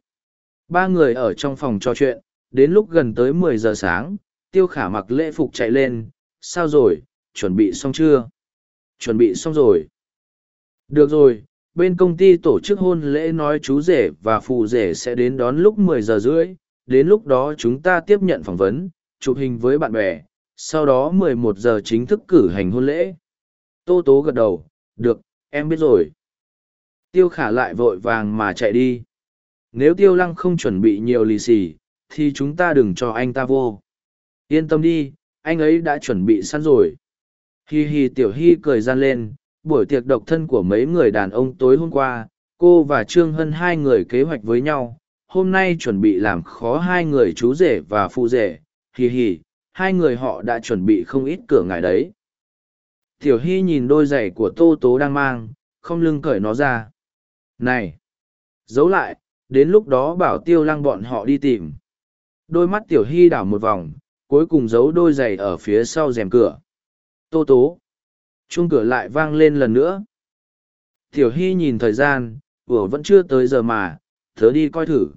Ba người ở trong phòng trò chuyện, đến lúc gần tới mười giờ sáng, tiêu khả mặc lễ phục chạy lên, sao rồi, chuẩn bị xong chưa? Chuẩn bị xong rồi. Được rồi, bên công ty tổ chức hôn lễ nói chú rể và phụ rể sẽ đến đón lúc mười giờ rưỡi, đến lúc đó chúng ta tiếp nhận phỏng vấn, chụp hình với bạn bè, sau đó mười một giờ chính thức cử hành hôn lễ. Tô Tố gật đầu, được, em biết rồi. Tiêu khả lại vội vàng mà chạy đi nếu tiêu lăng không chuẩn bị nhiều lì xì thì chúng ta đừng cho anh ta vô yên tâm đi anh ấy đã chuẩn bị sẵn rồi hi hi tiểu hi cười gian lên buổi tiệc độc thân của mấy người đàn ông tối hôm qua cô và trương hân hai người kế hoạch với nhau hôm nay chuẩn bị làm khó hai người chú rể và phụ rể hì hì, hai người họ đã chuẩn bị không ít cửa ngại đấy tiểu hy nhìn đôi giày của tô tố đang mang không lưng cởi nó ra này giấu lại đến lúc đó bảo tiêu lăng bọn họ đi tìm. Đôi mắt tiểu hy đảo một vòng, cuối cùng giấu đôi giày ở phía sau rèm cửa. Tô tố. Chuông cửa lại vang lên lần nữa. Tiểu hy nhìn thời gian, vừa vẫn chưa tới giờ mà, thớ đi coi thử.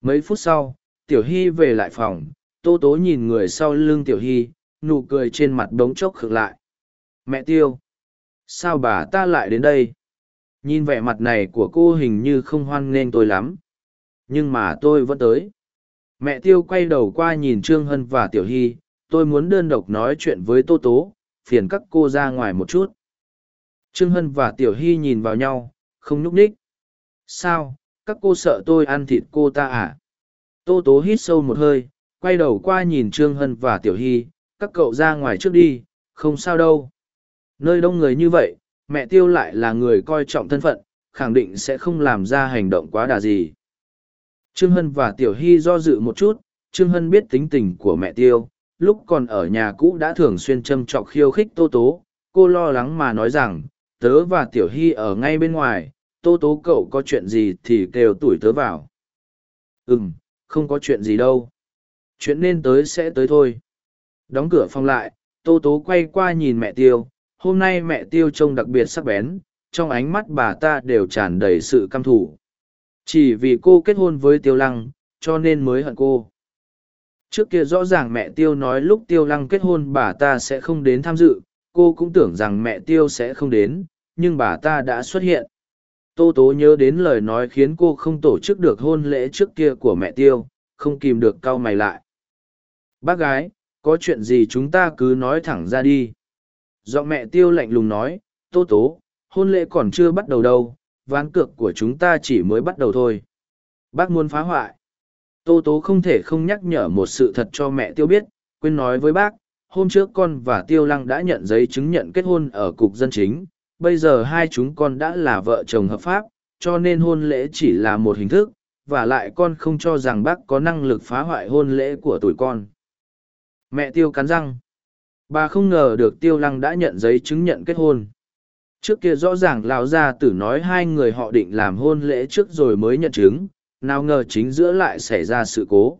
Mấy phút sau, tiểu hy về lại phòng, tô tố nhìn người sau lưng tiểu hy, nụ cười trên mặt đống chốc khựng lại. Mẹ tiêu! Sao bà ta lại đến đây? nhìn vẻ mặt này của cô hình như không hoan nghênh tôi lắm nhưng mà tôi vẫn tới mẹ tiêu quay đầu qua nhìn trương hân và tiểu hy tôi muốn đơn độc nói chuyện với tô tố phiền các cô ra ngoài một chút trương hân và tiểu hy nhìn vào nhau không nhúc ních sao các cô sợ tôi ăn thịt cô ta à tô tố hít sâu một hơi quay đầu qua nhìn trương hân và tiểu hy các cậu ra ngoài trước đi không sao đâu. Nơi đông người như vậy mẹ tiêu lại là người coi trọng thân phận, khẳng định sẽ không làm ra hành động quá đà gì. Trương Hân và Tiểu Hy do dự một chút, Trương Hân biết tính tình của mẹ tiêu, lúc còn ở nhà cũ đã thường xuyên châm trọc khiêu khích tô tố cô lo lắng mà nói rằng tớ và tiểu hy ở ngay bên ngoài tô tố cậu có chuyện gì thì kêu tuổi tớ vào. Ừ không có chuyện gì đâu chuyện nên tới sẽ tới thôi. Đóng cửa phòng lại, tô tố quay qua nhìn mẹ tiêu, hôm nay mẹ tiêu trông đặc biệt sắc bén, trong ánh mắt bà ta đều tràn đầy sự căm thù. chỉ vì cô kết hôn với tiêu lăng, cho nên mới hận cô. Trước kia rõ ràng mẹ tiêu nói lúc tiêu lăng kết hôn bà ta sẽ không đến tham dự, cô cũng tưởng rằng mẹ tiêu sẽ không đến, nhưng bà ta đã xuất hiện. Tô tố nhớ đến lời nói khiến cô không tổ chức được hôn lễ trước kia của mẹ tiêu, không kìm được cau mày lại bác gái, có chuyện gì chúng ta cứ nói thẳng ra đi. Giọng mẹ tiêu lạnh lùng nói, tô tố, hôn lễ còn chưa bắt đầu đâu, ván cược của chúng ta chỉ mới bắt đầu thôi. Bác muốn phá hoại. Tô tố không thể không nhắc nhở một sự thật cho mẹ tiêu biết, quên nói với bác, hôm trước con và tiêu lăng đã nhận giấy chứng nhận kết hôn ở cục dân chính, bây giờ hai chúng con đã là vợ chồng hợp pháp, cho nên hôn lễ chỉ là một hình thức, và lại con không cho rằng bác có năng lực phá hoại hôn lễ của tuổi con mẹ tiêu cắn răng. Bà không ngờ được tiêu lăng đã nhận giấy chứng nhận kết hôn. Trước kia rõ ràng lão gia tử nói hai người họ định làm hôn lễ trước rồi mới nhận chứng, nào ngờ chính giữa lại xảy ra sự cố.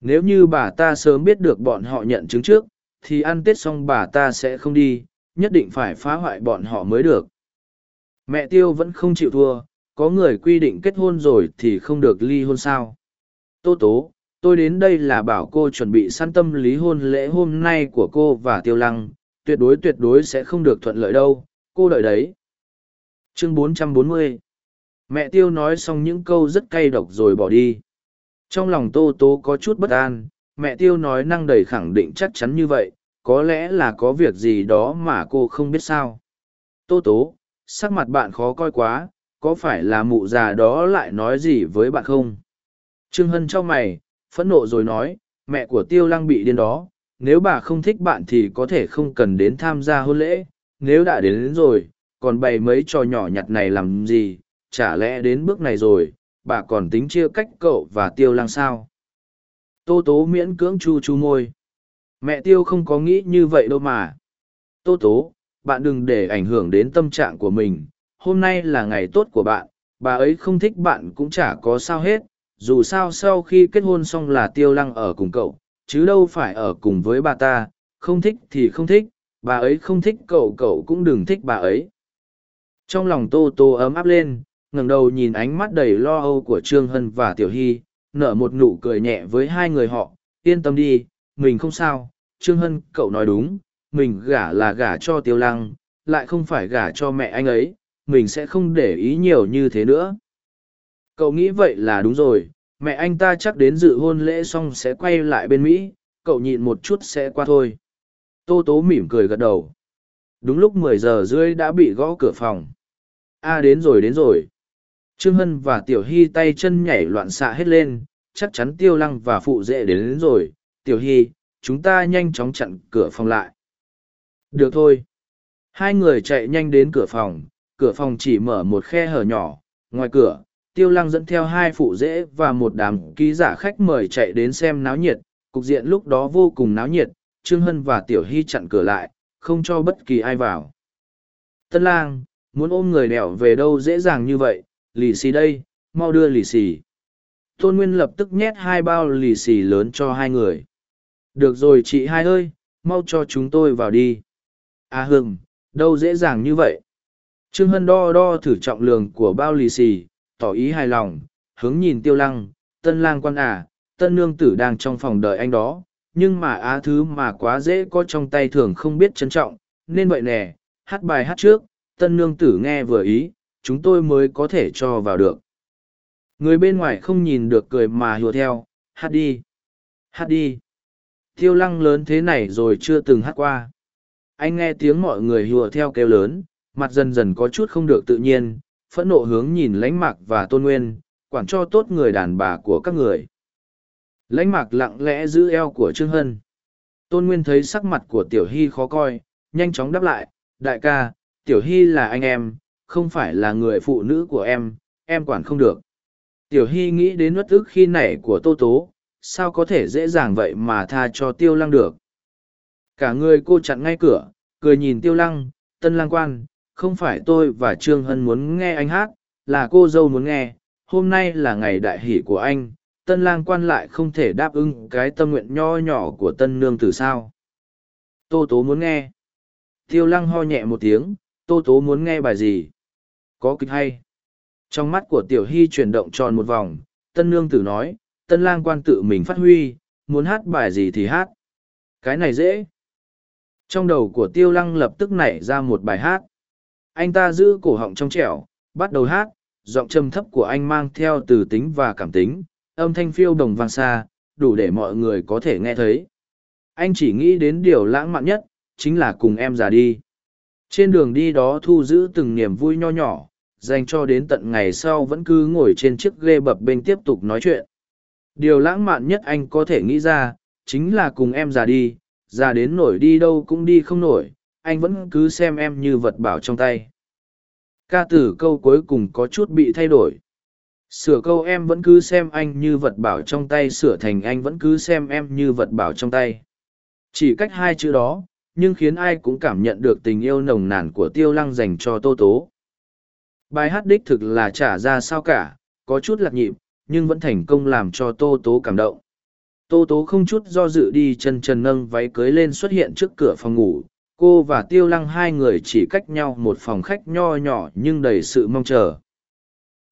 Nếu như bà ta sớm biết được bọn họ nhận chứng trước, thì ăn tết xong bà ta sẽ không đi, nhất định phải phá hoại bọn họ mới được. Mẹ tiêu vẫn không chịu thua, có người quy định kết hôn rồi thì không được ly hôn sao. Tô tố tôi đến đây là bảo cô chuẩn bị săn tâm lý hôn lễ hôm nay của cô và tiêu lăng, tuyệt đối tuyệt đối sẽ không được thuận lợi đâu, cô đợi đấy. Chương 440 mẹ tiêu nói xong những câu rất cay độc rồi bỏ đi. Trong lòng tô tố có chút bất an, mẹ tiêu nói năng đầy khẳng định chắc chắn như vậy, có lẽ là có việc gì đó mà cô không biết sao. Tô tố, sắc mặt bạn khó coi quá, có phải là mụ già đó lại nói gì với bạn không? Trương hân cho mày phẫn nộ rồi nói mẹ của tiêu lăng bị điên đó nếu bà không thích bạn thì có thể không cần đến tham gia hôn lễ nếu đã đến, đến rồi còn bày mấy trò nhỏ nhặt này làm gì chả lẽ đến bước này rồi bà còn tính chia cách cậu và tiêu lăng sao? Tô tố miễn cưỡng chu chu môi. Mẹ tiêu không có nghĩ như vậy đâu mà. Tô tố bạn đừng để ảnh hưởng đến tâm trạng của mình hôm nay là ngày tốt của bạn bà ấy không thích bạn cũng chả có sao hết dù sao sau khi kết hôn xong là tiêu lăng ở cùng cậu, chứ đâu phải ở cùng với bà ta, không thích thì không thích, bà ấy không thích cậu cậu cũng đừng thích bà ấy. Trong lòng tô tô ấm áp lên, ngẩng đầu nhìn ánh mắt đầy lo âu của trương hân và tiểu hy, nở một nụ cười nhẹ với hai người họ, yên tâm đi, mình không sao, trương hân, cậu nói đúng, mình gả là gả cho tiêu lăng, lại không phải gả cho mẹ anh ấy, mình sẽ không để ý nhiều như thế nữa cậu nghĩ vậy là đúng rồi mẹ anh ta chắc đến dự hôn lễ xong sẽ quay lại bên mỹ cậu nhịn một chút sẽ qua thôi. Tô tố mỉm cười gật đầu. Đúng lúc mười giờ rưỡi đã bị gõ cửa phòng. A đến rồi đến rồi. Trương hân và tiểu hy tay chân nhảy loạn xạ hết lên chắc chắn tiêu lăng và phụ dễ đến, đến rồi. Tiểu hy chúng ta nhanh chóng chặn cửa phòng lại. Được thôi. Hai người chạy nhanh đến cửa phòng. Cửa phòng chỉ mở một khe hở nhỏ ngoài cửa tiêu lăng dẫn theo hai phụ rễ và một đám ký giả khách mời chạy đến xem náo nhiệt, cục diện lúc đó vô cùng náo nhiệt, trương hân và tiểu hy chặn cửa lại, không cho bất kỳ ai vào. Tân lang, muốn ôm người đèo về đâu dễ dàng như vậy, lì xì đây, mau đưa lì xì. Tôn nguyên lập tức nhét hai bao lì xì lớn cho hai người. Được rồi chị hai ơi, mau cho chúng tôi vào đi. À hừng đâu dễ dàng như vậy. Trương hân đo đo thử trọng lượng của bao lì xì tỏ ý hài lòng, hướng nhìn tiêu lăng, tân lang quan à tân nương tử đang trong phòng đợi anh đó, nhưng mà á thứ mà quá dễ có trong tay thường không biết trân trọng, nên vậy nè, hát bài hát trước, tân nương tử nghe vừa ý, chúng tôi mới có thể cho vào được. Người bên ngoài không nhìn được cười mà hùa theo, hát đi hát đi. Tiêu lăng lớn thế này rồi chưa từng hát qua. Anh nghe tiếng mọi người hùa theo kêu lớn, mặt dần dần có chút không được tự nhiên phẫn nộ hướng nhìn lãnh mạc và tôn nguyên quản cho tốt người đàn bà của các người. Lãnh mạc lặng lẽ giữ eo của trương hân. Tôn nguyên thấy sắc mặt của tiểu hy khó coi nhanh chóng đáp lại đại ca tiểu hy là anh em không phải là người phụ nữ của em em quản không được. Tiểu hy nghĩ đến uất ức khi nảy của tô tố sao có thể dễ dàng vậy mà tha cho tiêu lăng được. Cả người cô chặn ngay cửa, cười nhìn tiêu lăng, tân lang quan, không phải tôi và Trương Hân muốn nghe anh hát, là cô dâu muốn nghe, hôm nay là ngày đại hỷ của anh, tân lang quan lại không thể đáp ứng cái tâm nguyện nho nhỏ của tân nương tử sao. Tô tố muốn nghe. Tiêu lăng ho nhẹ một tiếng, tô tố muốn nghe bài gì? Có kịch hay. Trong mắt của tiểu hy chuyển động tròn một vòng, tân nương tử nói, tân lang quan tự mình phát huy, muốn hát bài gì thì hát. Cái này dễ. Trong đầu của tiêu lăng lập tức nảy ra một bài hát. Anh ta giữ cổ họng trong trẻo, bắt đầu hát, giọng trầm thấp của anh mang theo từ tính và cảm tính, âm thanh phiêu đồng vang xa, đủ để mọi người có thể nghe thấy. Anh chỉ nghĩ đến điều lãng mạn nhất, chính là cùng em già đi. Trên đường đi đó thu giữ từng niềm vui nho nhỏ, dành cho đến tận ngày sau vẫn cứ ngồi trên chiếc ghê bập bênh tiếp tục nói chuyện. Điều lãng mạn nhất anh có thể nghĩ ra, chính là cùng em già đi, già đến nổi đi đâu cũng đi không nổi, anh vẫn cứ xem em như vật bảo trong tay. Ca tử câu cuối cùng có chút bị thay đổi. Sửa câu em vẫn cứ xem anh như vật bảo trong tay sửa thành anh vẫn cứ xem em như vật bảo trong tay. Chỉ cách hai chữ đó, nhưng khiến ai cũng cảm nhận được tình yêu nồng nàn của tiêu lăng dành cho tô tố. Bài hát đích thực là trả ra sao cả, có chút lạc nhịp, nhưng vẫn thành công làm cho tô tố cảm động. Tô tố không chút do dự đi chân trần nâng váy cưới lên xuất hiện trước cửa phòng ngủ. Cô và tiêu lăng hai người chỉ cách nhau một phòng khách nho nhỏ nhưng đầy sự mong chờ.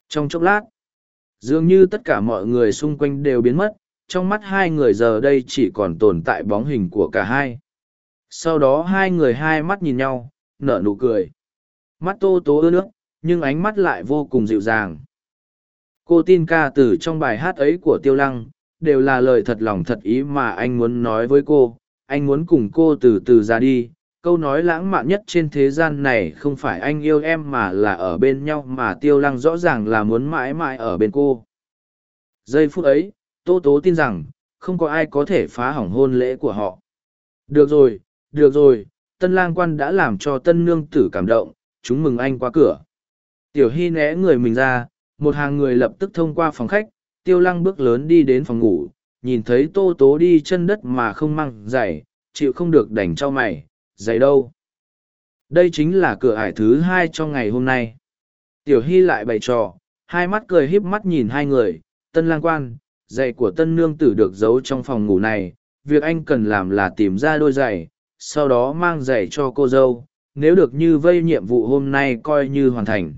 Trong chốc lát, dường như tất cả mọi người xung quanh đều biến mất, trong mắt hai người giờ đây chỉ còn tồn tại bóng hình của cả hai. Sau đó hai người hai mắt nhìn nhau, nở nụ cười. Mắt tô tố ưa nước, nhưng ánh mắt lại vô cùng dịu dàng. Cô tin ca từ trong bài hát ấy của Tiêu Lăng, đều là lời thật lòng thật ý mà anh muốn nói với cô. Anh muốn cùng cô từ từ ra đi. Câu nói lãng mạn nhất trên thế gian này không phải anh yêu em mà là ở bên nhau mà Tiêu Lăng rõ ràng là muốn mãi mãi ở bên cô. Giây phút ấy, Tô Tố tin rằng, không có ai có thể phá hỏng hôn lễ của họ. Được rồi, được rồi, tân lang quan đã làm cho tân nương tử cảm động, chúng mừng anh qua cửa. Tiểu Hy né người mình ra, một hàng người lập tức thông qua phòng khách, tiêu lăng bước lớn đi đến phòng ngủ, nhìn thấy tô tố đi chân đất mà không mang giày, chịu không được đành cho mày, dày đâu. Đây chính là cửa ải thứ hai trong ngày hôm nay. Tiểu Hy lại bày trò, hai mắt cười híp mắt nhìn hai người, tân lang quan, giày của tân nương tử được giấu trong phòng ngủ này, việc anh cần làm là tìm ra đôi giày, sau đó mang giày cho cô dâu, nếu được như vây nhiệm vụ hôm nay coi như hoàn thành.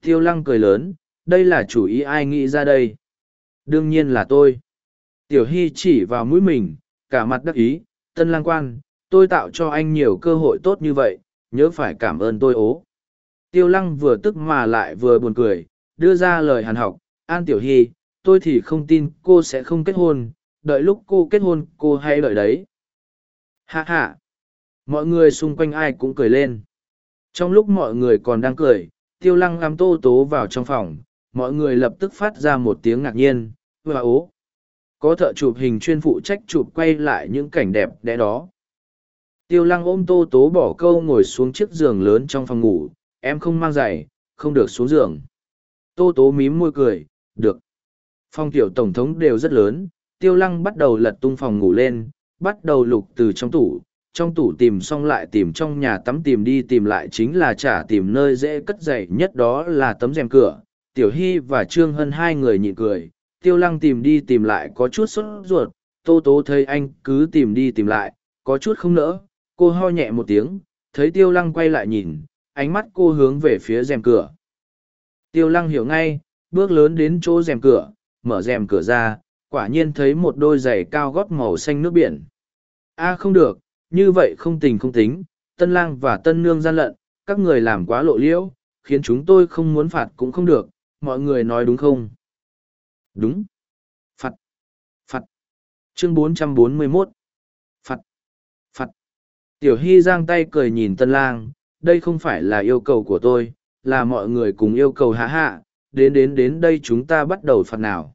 Tiêu lăng cười lớn, đây là chủ ý ai nghĩ ra đây? Đương nhiên là tôi. Tiểu Hy chỉ vào mũi mình, cả mặt đắc ý, tân lang quan, tôi tạo cho anh nhiều cơ hội tốt như vậy, nhớ phải cảm ơn tôi ố. Tiêu lăng vừa tức mà lại vừa buồn cười, đưa ra lời hàn học, An Tiểu Hy, tôi thì không tin cô sẽ không kết hôn, đợi lúc cô kết hôn cô hãy đợi đấy. Hạ hạ! Mọi người xung quanh ai cũng cười lên. Trong lúc mọi người còn đang cười, tiêu lăng ngắm tô tố vào trong phòng, mọi người lập tức phát ra một tiếng ngạc nhiên, và ố. Có thợ chụp hình chuyên phụ trách chụp quay lại những cảnh đẹp đẽ đó. Tiêu lăng ôm tô tố bỏ câu ngồi xuống chiếc giường lớn trong phòng ngủ, em không mang giày, không được xuống giường. Tô tố mím môi cười, được. Phòng tiểu tổng thống đều rất lớn, tiêu lăng bắt đầu lật tung phòng ngủ lên, bắt đầu lục từ trong tủ, trong tủ tìm xong lại tìm trong nhà tắm tìm đi tìm lại chính là chả tìm nơi dễ cất giày nhất đó là tấm rèm cửa. Tiểu Hy và Trương Hân hai người nhịn cười, tiêu lăng tìm đi tìm lại có chút sốt ruột, tô tố thấy anh cứ tìm đi tìm lại, có chút không nỡ, cô ho nhẹ một tiếng, thấy tiêu lăng quay lại nhìn, ánh mắt cô hướng về phía rèm cửa. Tiêu lăng hiểu ngay, bước lớn đến chỗ rèm cửa, mở rèm cửa ra, quả nhiên thấy một đôi giày cao gót màu xanh nước biển. a không được, như vậy không tình không tính, tân lang và tân nương gian lận, các người làm quá lộ liễu, khiến chúng tôi không muốn phạt cũng không được, mọi người nói đúng không? Đúng. Phạt. Phạt. Chương 441. Tiểu Hy giang tay cười nhìn tân lang, đây không phải là yêu cầu của tôi, là mọi người cùng yêu cầu hạ hạ, đến đến đến đây chúng ta bắt đầu phạt nào.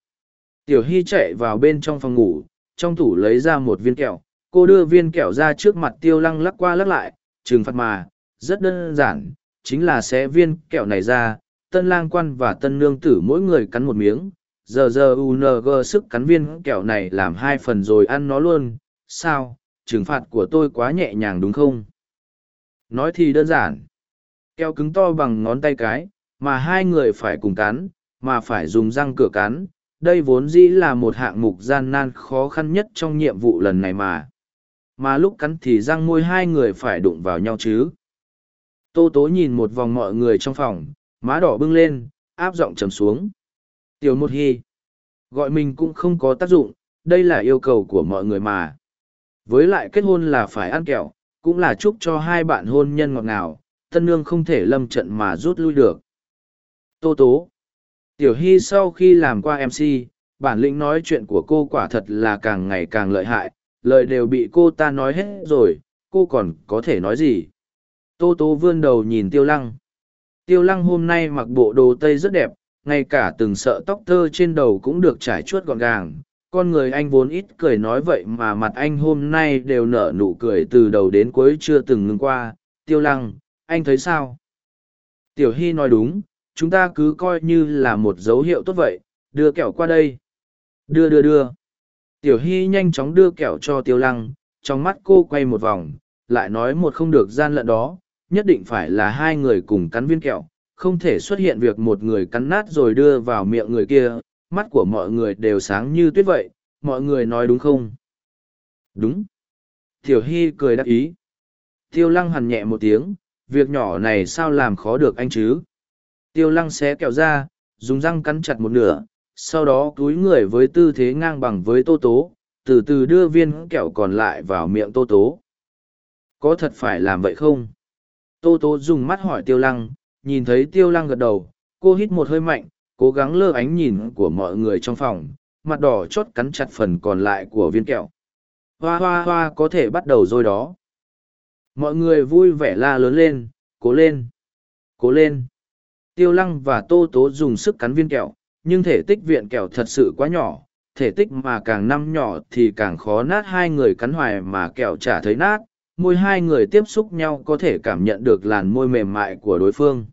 Tiểu Hy chạy vào bên trong phòng ngủ, trong tủ lấy ra một viên kẹo, cô đưa viên kẹo ra trước mặt tiêu lăng lắc qua lắc lại trừng phạt mà rất đơn giản chính là sẽ viên kẹo này ra tân lang quan và tân nương tử mỗi người cắn một miếng giờ giờ UNG sức cắn viên kẹo này làm hai phần rồi ăn nó luôn, sao, trừng phạt của tôi quá nhẹ nhàng đúng không? Nói thì đơn giản. keo cứng to bằng ngón tay cái, mà hai người phải cùng cắn, mà phải dùng răng cửa cắn. Đây vốn dĩ là một hạng mục gian nan khó khăn nhất trong nhiệm vụ lần này mà. Mà lúc cắn thì răng môi hai người phải đụng vào nhau chứ. Tô tố nhìn một vòng mọi người trong phòng, má đỏ bưng lên, áp giọng trầm xuống. Tiểu một hy. Gọi mình cũng không có tác dụng, đây là yêu cầu của mọi người mà. Với lại kết hôn là phải ăn kẹo, cũng là chúc cho hai bạn hôn nhân ngọt ngào, tân nương không thể lâm trận mà rút lui được. Tô tố. Tiểu Hy sau khi làm qua MC, bản lĩnh nói chuyện của cô quả thật là càng ngày càng lợi hại, lời đều bị cô ta nói hết rồi, cô còn có thể nói gì. Tô tố vươn đầu nhìn tiêu lăng. Tiêu lăng hôm nay mặc bộ đồ tây rất đẹp, ngay cả từng sợ tóc thơ trên đầu cũng được trải chuốt gọn gàng. Con người anh vốn ít cười nói vậy mà mặt anh hôm nay đều nở nụ cười từ đầu đến cuối chưa từng ngừng qua. Tiêu lăng, anh thấy sao? Tiểu Hy nói đúng, chúng ta cứ coi như là một dấu hiệu tốt vậy, đưa kẹo qua đây. Đưa đưa đưa. Tiểu Hy nhanh chóng đưa kẹo cho Tiêu Lăng, trong mắt cô quay một vòng, lại nói một không được gian lận đó, nhất định phải là hai người cùng cắn viên kẹo, không thể xuất hiện việc một người cắn nát rồi đưa vào miệng người kia, mắt của mọi người đều sáng như tuyết vậy, mọi người nói đúng không? Đúng. Tiểu Hy cười đáp ý. Tiêu Lăng hằn nhẹ một tiếng, việc nhỏ này sao làm khó được anh chứ? Tiêu Lăng xé kẹo ra, dùng răng cắn chặt một nửa, sau đó cúi người với tư thế ngang bằng với Tô Tố, từ từ đưa viên kẹo còn lại vào miệng Tô Tố. Có thật phải làm vậy không? Tô Tố dùng mắt hỏi Tiêu Lăng, nhìn thấy Tiêu Lăng gật đầu, cô hít một hơi mạnh, cố gắng lơ ánh nhìn của mọi người trong phòng, mặt đỏ chót cắn chặt phần còn lại của viên kẹo. Hoa hoa hoa có thể bắt đầu rồi đó. Mọi người vui vẻ la lớn lên, cố lên, cố lên. Tiêu Lăng và Tô Tố dùng sức cắn viên kẹo, nhưng thể tích viện kẹo thật sự quá nhỏ, thể tích mà càng năm nhỏ thì càng khó nát hai người cắn hoài mà kẹo chả thấy nát, môi hai người tiếp xúc nhau có thể cảm nhận được làn môi mềm mại của đối phương.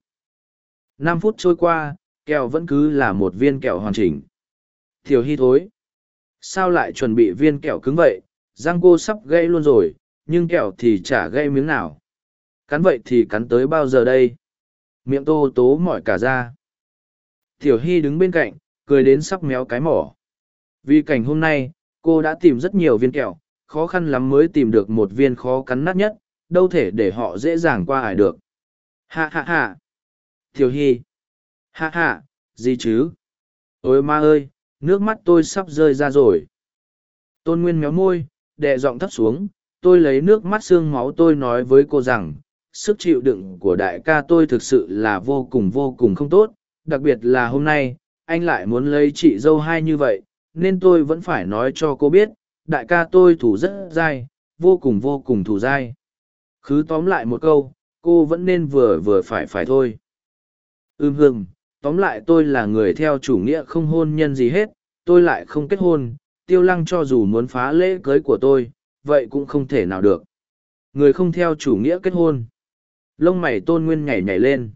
Năm phút trôi qua, kẹo vẫn cứ là một viên kẹo hoàn chỉnh. Thiểu hy thối. Sao lại chuẩn bị viên kẹo cứng vậy? Giang cô sắp gây luôn rồi, nhưng kẹo thì chả gây miếng nào. Cắn vậy thì cắn tới bao giờ đây? Miệng tô tố mỏi cả ra. thiểu Hy đứng bên cạnh, cười đến sắp méo cái mỏ. Vì cảnh hôm nay, cô đã tìm rất nhiều viên kẹo, khó khăn lắm mới tìm được một viên khó cắn nát nhất, đâu thể để họ dễ dàng qua ải được. Ha ha ha! thiểu Hy! Hạ hạ, Gì chứ? Ôi ma ơi! Nước mắt tôi sắp rơi ra rồi. Tôn Nguyên méo môi, đệ giọng thấp xuống, tôi lấy nước mắt xương máu tôi nói với cô rằng, sức chịu đựng của đại ca tôi thực sự là vô cùng vô cùng không tốt, đặc biệt là hôm nay, anh lại muốn lấy chị dâu hai như vậy, nên tôi vẫn phải nói cho cô biết, đại ca tôi thủ rất dai, vô cùng vô cùng thủ dai. Khứ tóm lại một câu, cô vẫn nên vừa vừa phải phải thôi. Ưm hừng, tóm lại tôi là người theo chủ nghĩa không hôn nhân gì hết, tôi lại không kết hôn, tiêu lăng cho dù muốn phá lễ cưới của tôi, vậy cũng không thể nào được. Người không theo chủ nghĩa kết hôn. Lông mày tôn nguyên nhảy nhảy lên.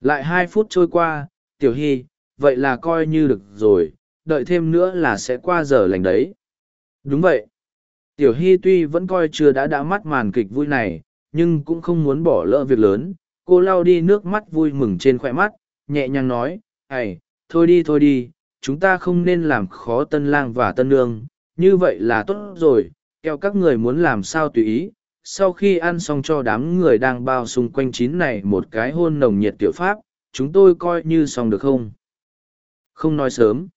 Lại hai phút trôi qua, tiểu hy, vậy là coi như được rồi, đợi thêm nữa là sẽ qua giờ lành đấy. Đúng vậy. Tiểu hy tuy vẫn coi chưa đã đã mắt màn kịch vui này, nhưng cũng không muốn bỏ lỡ việc lớn. Cô lau đi nước mắt vui mừng trên khoe mắt, nhẹ nhàng nói, Ây, thôi đi thôi đi, chúng ta không nên làm khó tân lang và tân nương, như vậy là tốt rồi, kêu các người muốn làm sao tùy ý, sau khi ăn xong cho đám người đang bao xung quanh chín này một cái hôn nồng nhiệt tiểu pháp chúng tôi coi như xong được không? Không nói sớm.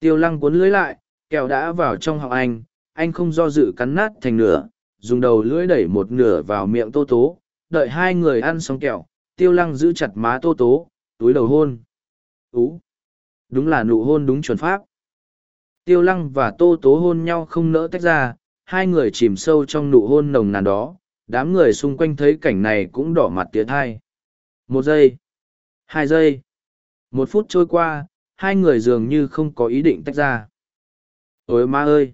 Tiêu lăng cuốn lưới lại kẹo đã vào trong họng anh anh không do dự cắn nát thành nửa dùng đầu lưỡi đẩy một nửa vào miệng tô tố. Đợi hai người ăn xong kẹo tiêu lăng giữ chặt má tô tố túi đầu hôn. Ú, đúng là nụ hôn đúng chuẩn pháp. Tiêu lăng và tô tố hôn nhau không nỡ tách ra, hai người chìm sâu trong nụ hôn nồng nàn đó, đám người xung quanh thấy cảnh này cũng đỏ mặt tiệt thai. một giây, hai giây, một phút trôi qua, hai người dường như không có ý định tách ra. Ôi ma ơi,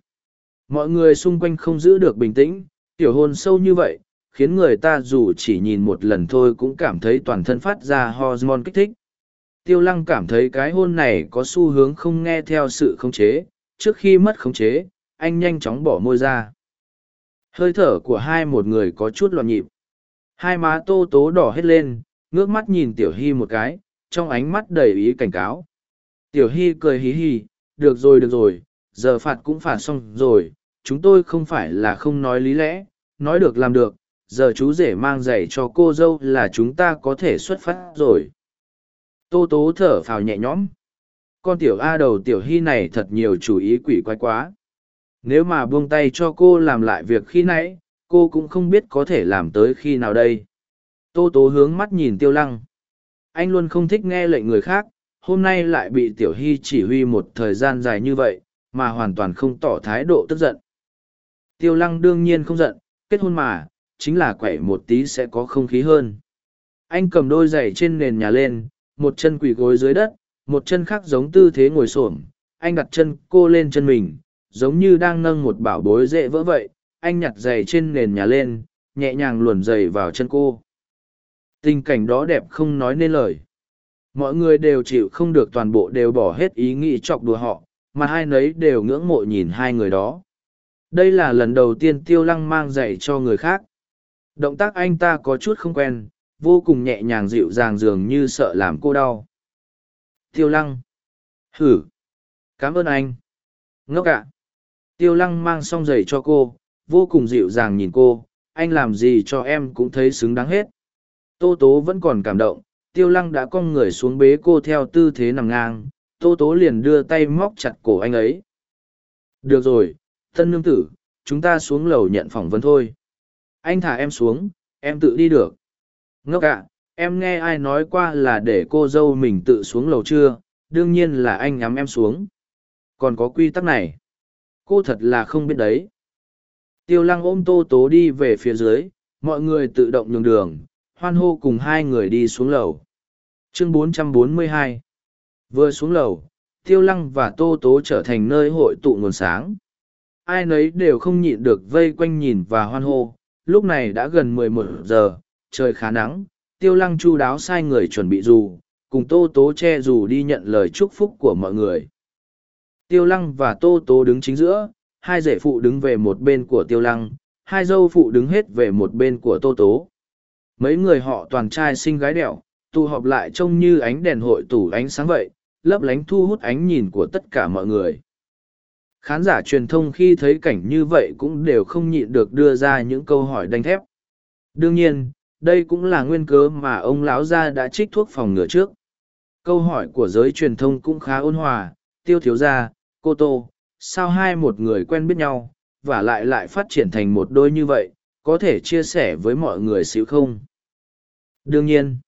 mọi người xung quanh không giữ được bình tĩnh, tiểu hôn sâu như vậy khiến người ta dù chỉ nhìn một lần thôi cũng cảm thấy toàn thân phát ra hormone kích thích. Tiêu lăng cảm thấy cái hôn này có xu hướng không nghe theo sự khống chế, trước khi mất khống chế, anh nhanh chóng bỏ môi ra. Hơi thở của hai một người có chút loạn nhịp. Hai má tô tố đỏ hết lên, ngước mắt nhìn tiểu hy một cái, trong ánh mắt đầy ý cảnh cáo. Tiểu hy cười hí hí được rồi được rồi, giờ phạt cũng phạt xong rồi, chúng tôi không phải là không nói lý lẽ, nói được làm được giờ chú rể mang giày cho cô dâu là chúng ta có thể xuất phát rồi. Tô tố thở phào nhẹ nhõm. Con tiểu a đầu tiểu hy này thật nhiều chủ ý quỷ quái quá. Nếu mà buông tay cho cô làm lại việc khi nãy, cô cũng không biết có thể làm tới khi nào đây. Tô tố hướng mắt nhìn tiêu lăng. Anh luôn không thích nghe lệnh người khác, hôm nay lại bị tiểu hy chỉ huy một thời gian dài như vậy, mà hoàn toàn không tỏ thái độ tức giận. Tiêu lăng đương nhiên không giận, kết hôn mà chính là quẩy một tí sẽ có không khí hơn. Anh cầm đôi giày trên nền nhà lên, một chân quỳ gối dưới đất, một chân khác giống tư thế ngồi xổm. Anh đặt chân cô lên chân mình, giống như đang nâng một bảo bối dễ vỡ vậy. Anh nhặt giày trên nền nhà lên, nhẹ nhàng luồn giày vào chân cô. Tình cảnh đó đẹp không nói nên lời. Mọi người đều chịu không được toàn bộ đều bỏ hết ý nghĩ chọc đùa họ, mà hai nấy đều ngưỡng mộ nhìn hai người đó. Đây là lần đầu tiên tiêu lăng mang giày cho người khác động tác anh ta có chút không quen, vô cùng nhẹ nhàng dịu dàng dường như sợ làm cô đau. Tiêu lăng. Hử. Cảm ơn anh. Ngốc ạ. Tiêu lăng mang xong giày cho cô, vô cùng dịu dàng nhìn cô, anh làm gì cho em cũng thấy xứng đáng hết. Tô tố vẫn còn cảm động, tiêu lăng đã cong người xuống bế cô theo tư thế nằm ngang, tô tố liền đưa tay móc chặt cổ anh ấy. Được rồi, thân nương tử, chúng ta xuống lầu nhận phỏng vấn thôi anh thả em xuống, em tự đi được. Ngốc ạ, em nghe ai nói qua là để cô dâu mình tự xuống lầu chưa? Đương nhiên là anh ngắm em xuống. Còn có quy tắc này. Cô thật là không biết đấy. Tiêu lăng ôm tô tố đi về phía dưới, mọi người tự động nhường đường, hoan hô cùng hai người đi xuống lầu. Chương 442 vừa xuống lầu, tiêu lăng và tô tố trở thành nơi hội tụ nguồn sáng. Ai nấy đều không nhịn được vây quanh nhìn và hoan hô lúc này đã gần mười một giờ, trời khá nắng, tiêu lăng chu đáo sai người chuẩn bị dù, cùng tô tố che dù đi nhận lời chúc phúc của mọi người. Tiêu lăng và tô tố đứng chính giữa, hai rể phụ đứng về một bên của tiêu lăng, hai dâu phụ đứng hết về một bên của tô tố. Mấy người họ toàn trai sinh gái đẹo tụ họp lại trông như ánh đèn hội tủ ánh sáng vậy, lấp lánh thu hút ánh nhìn của tất cả mọi người khán giả truyền thông khi thấy cảnh như vậy cũng đều không nhịn được đưa ra những câu hỏi đanh thép. Đương nhiên, đây cũng là nguyên cớ mà ông lão gia đã trích thuốc phòng ngừa trước. Câu hỏi của giới truyền thông cũng khá ôn hòa, tiêu thiếu gia, cô tô, sao hai một người quen biết nhau, và lại lại phát triển thành một đôi như vậy, có thể chia sẻ với mọi người xíu không? Đương nhiên,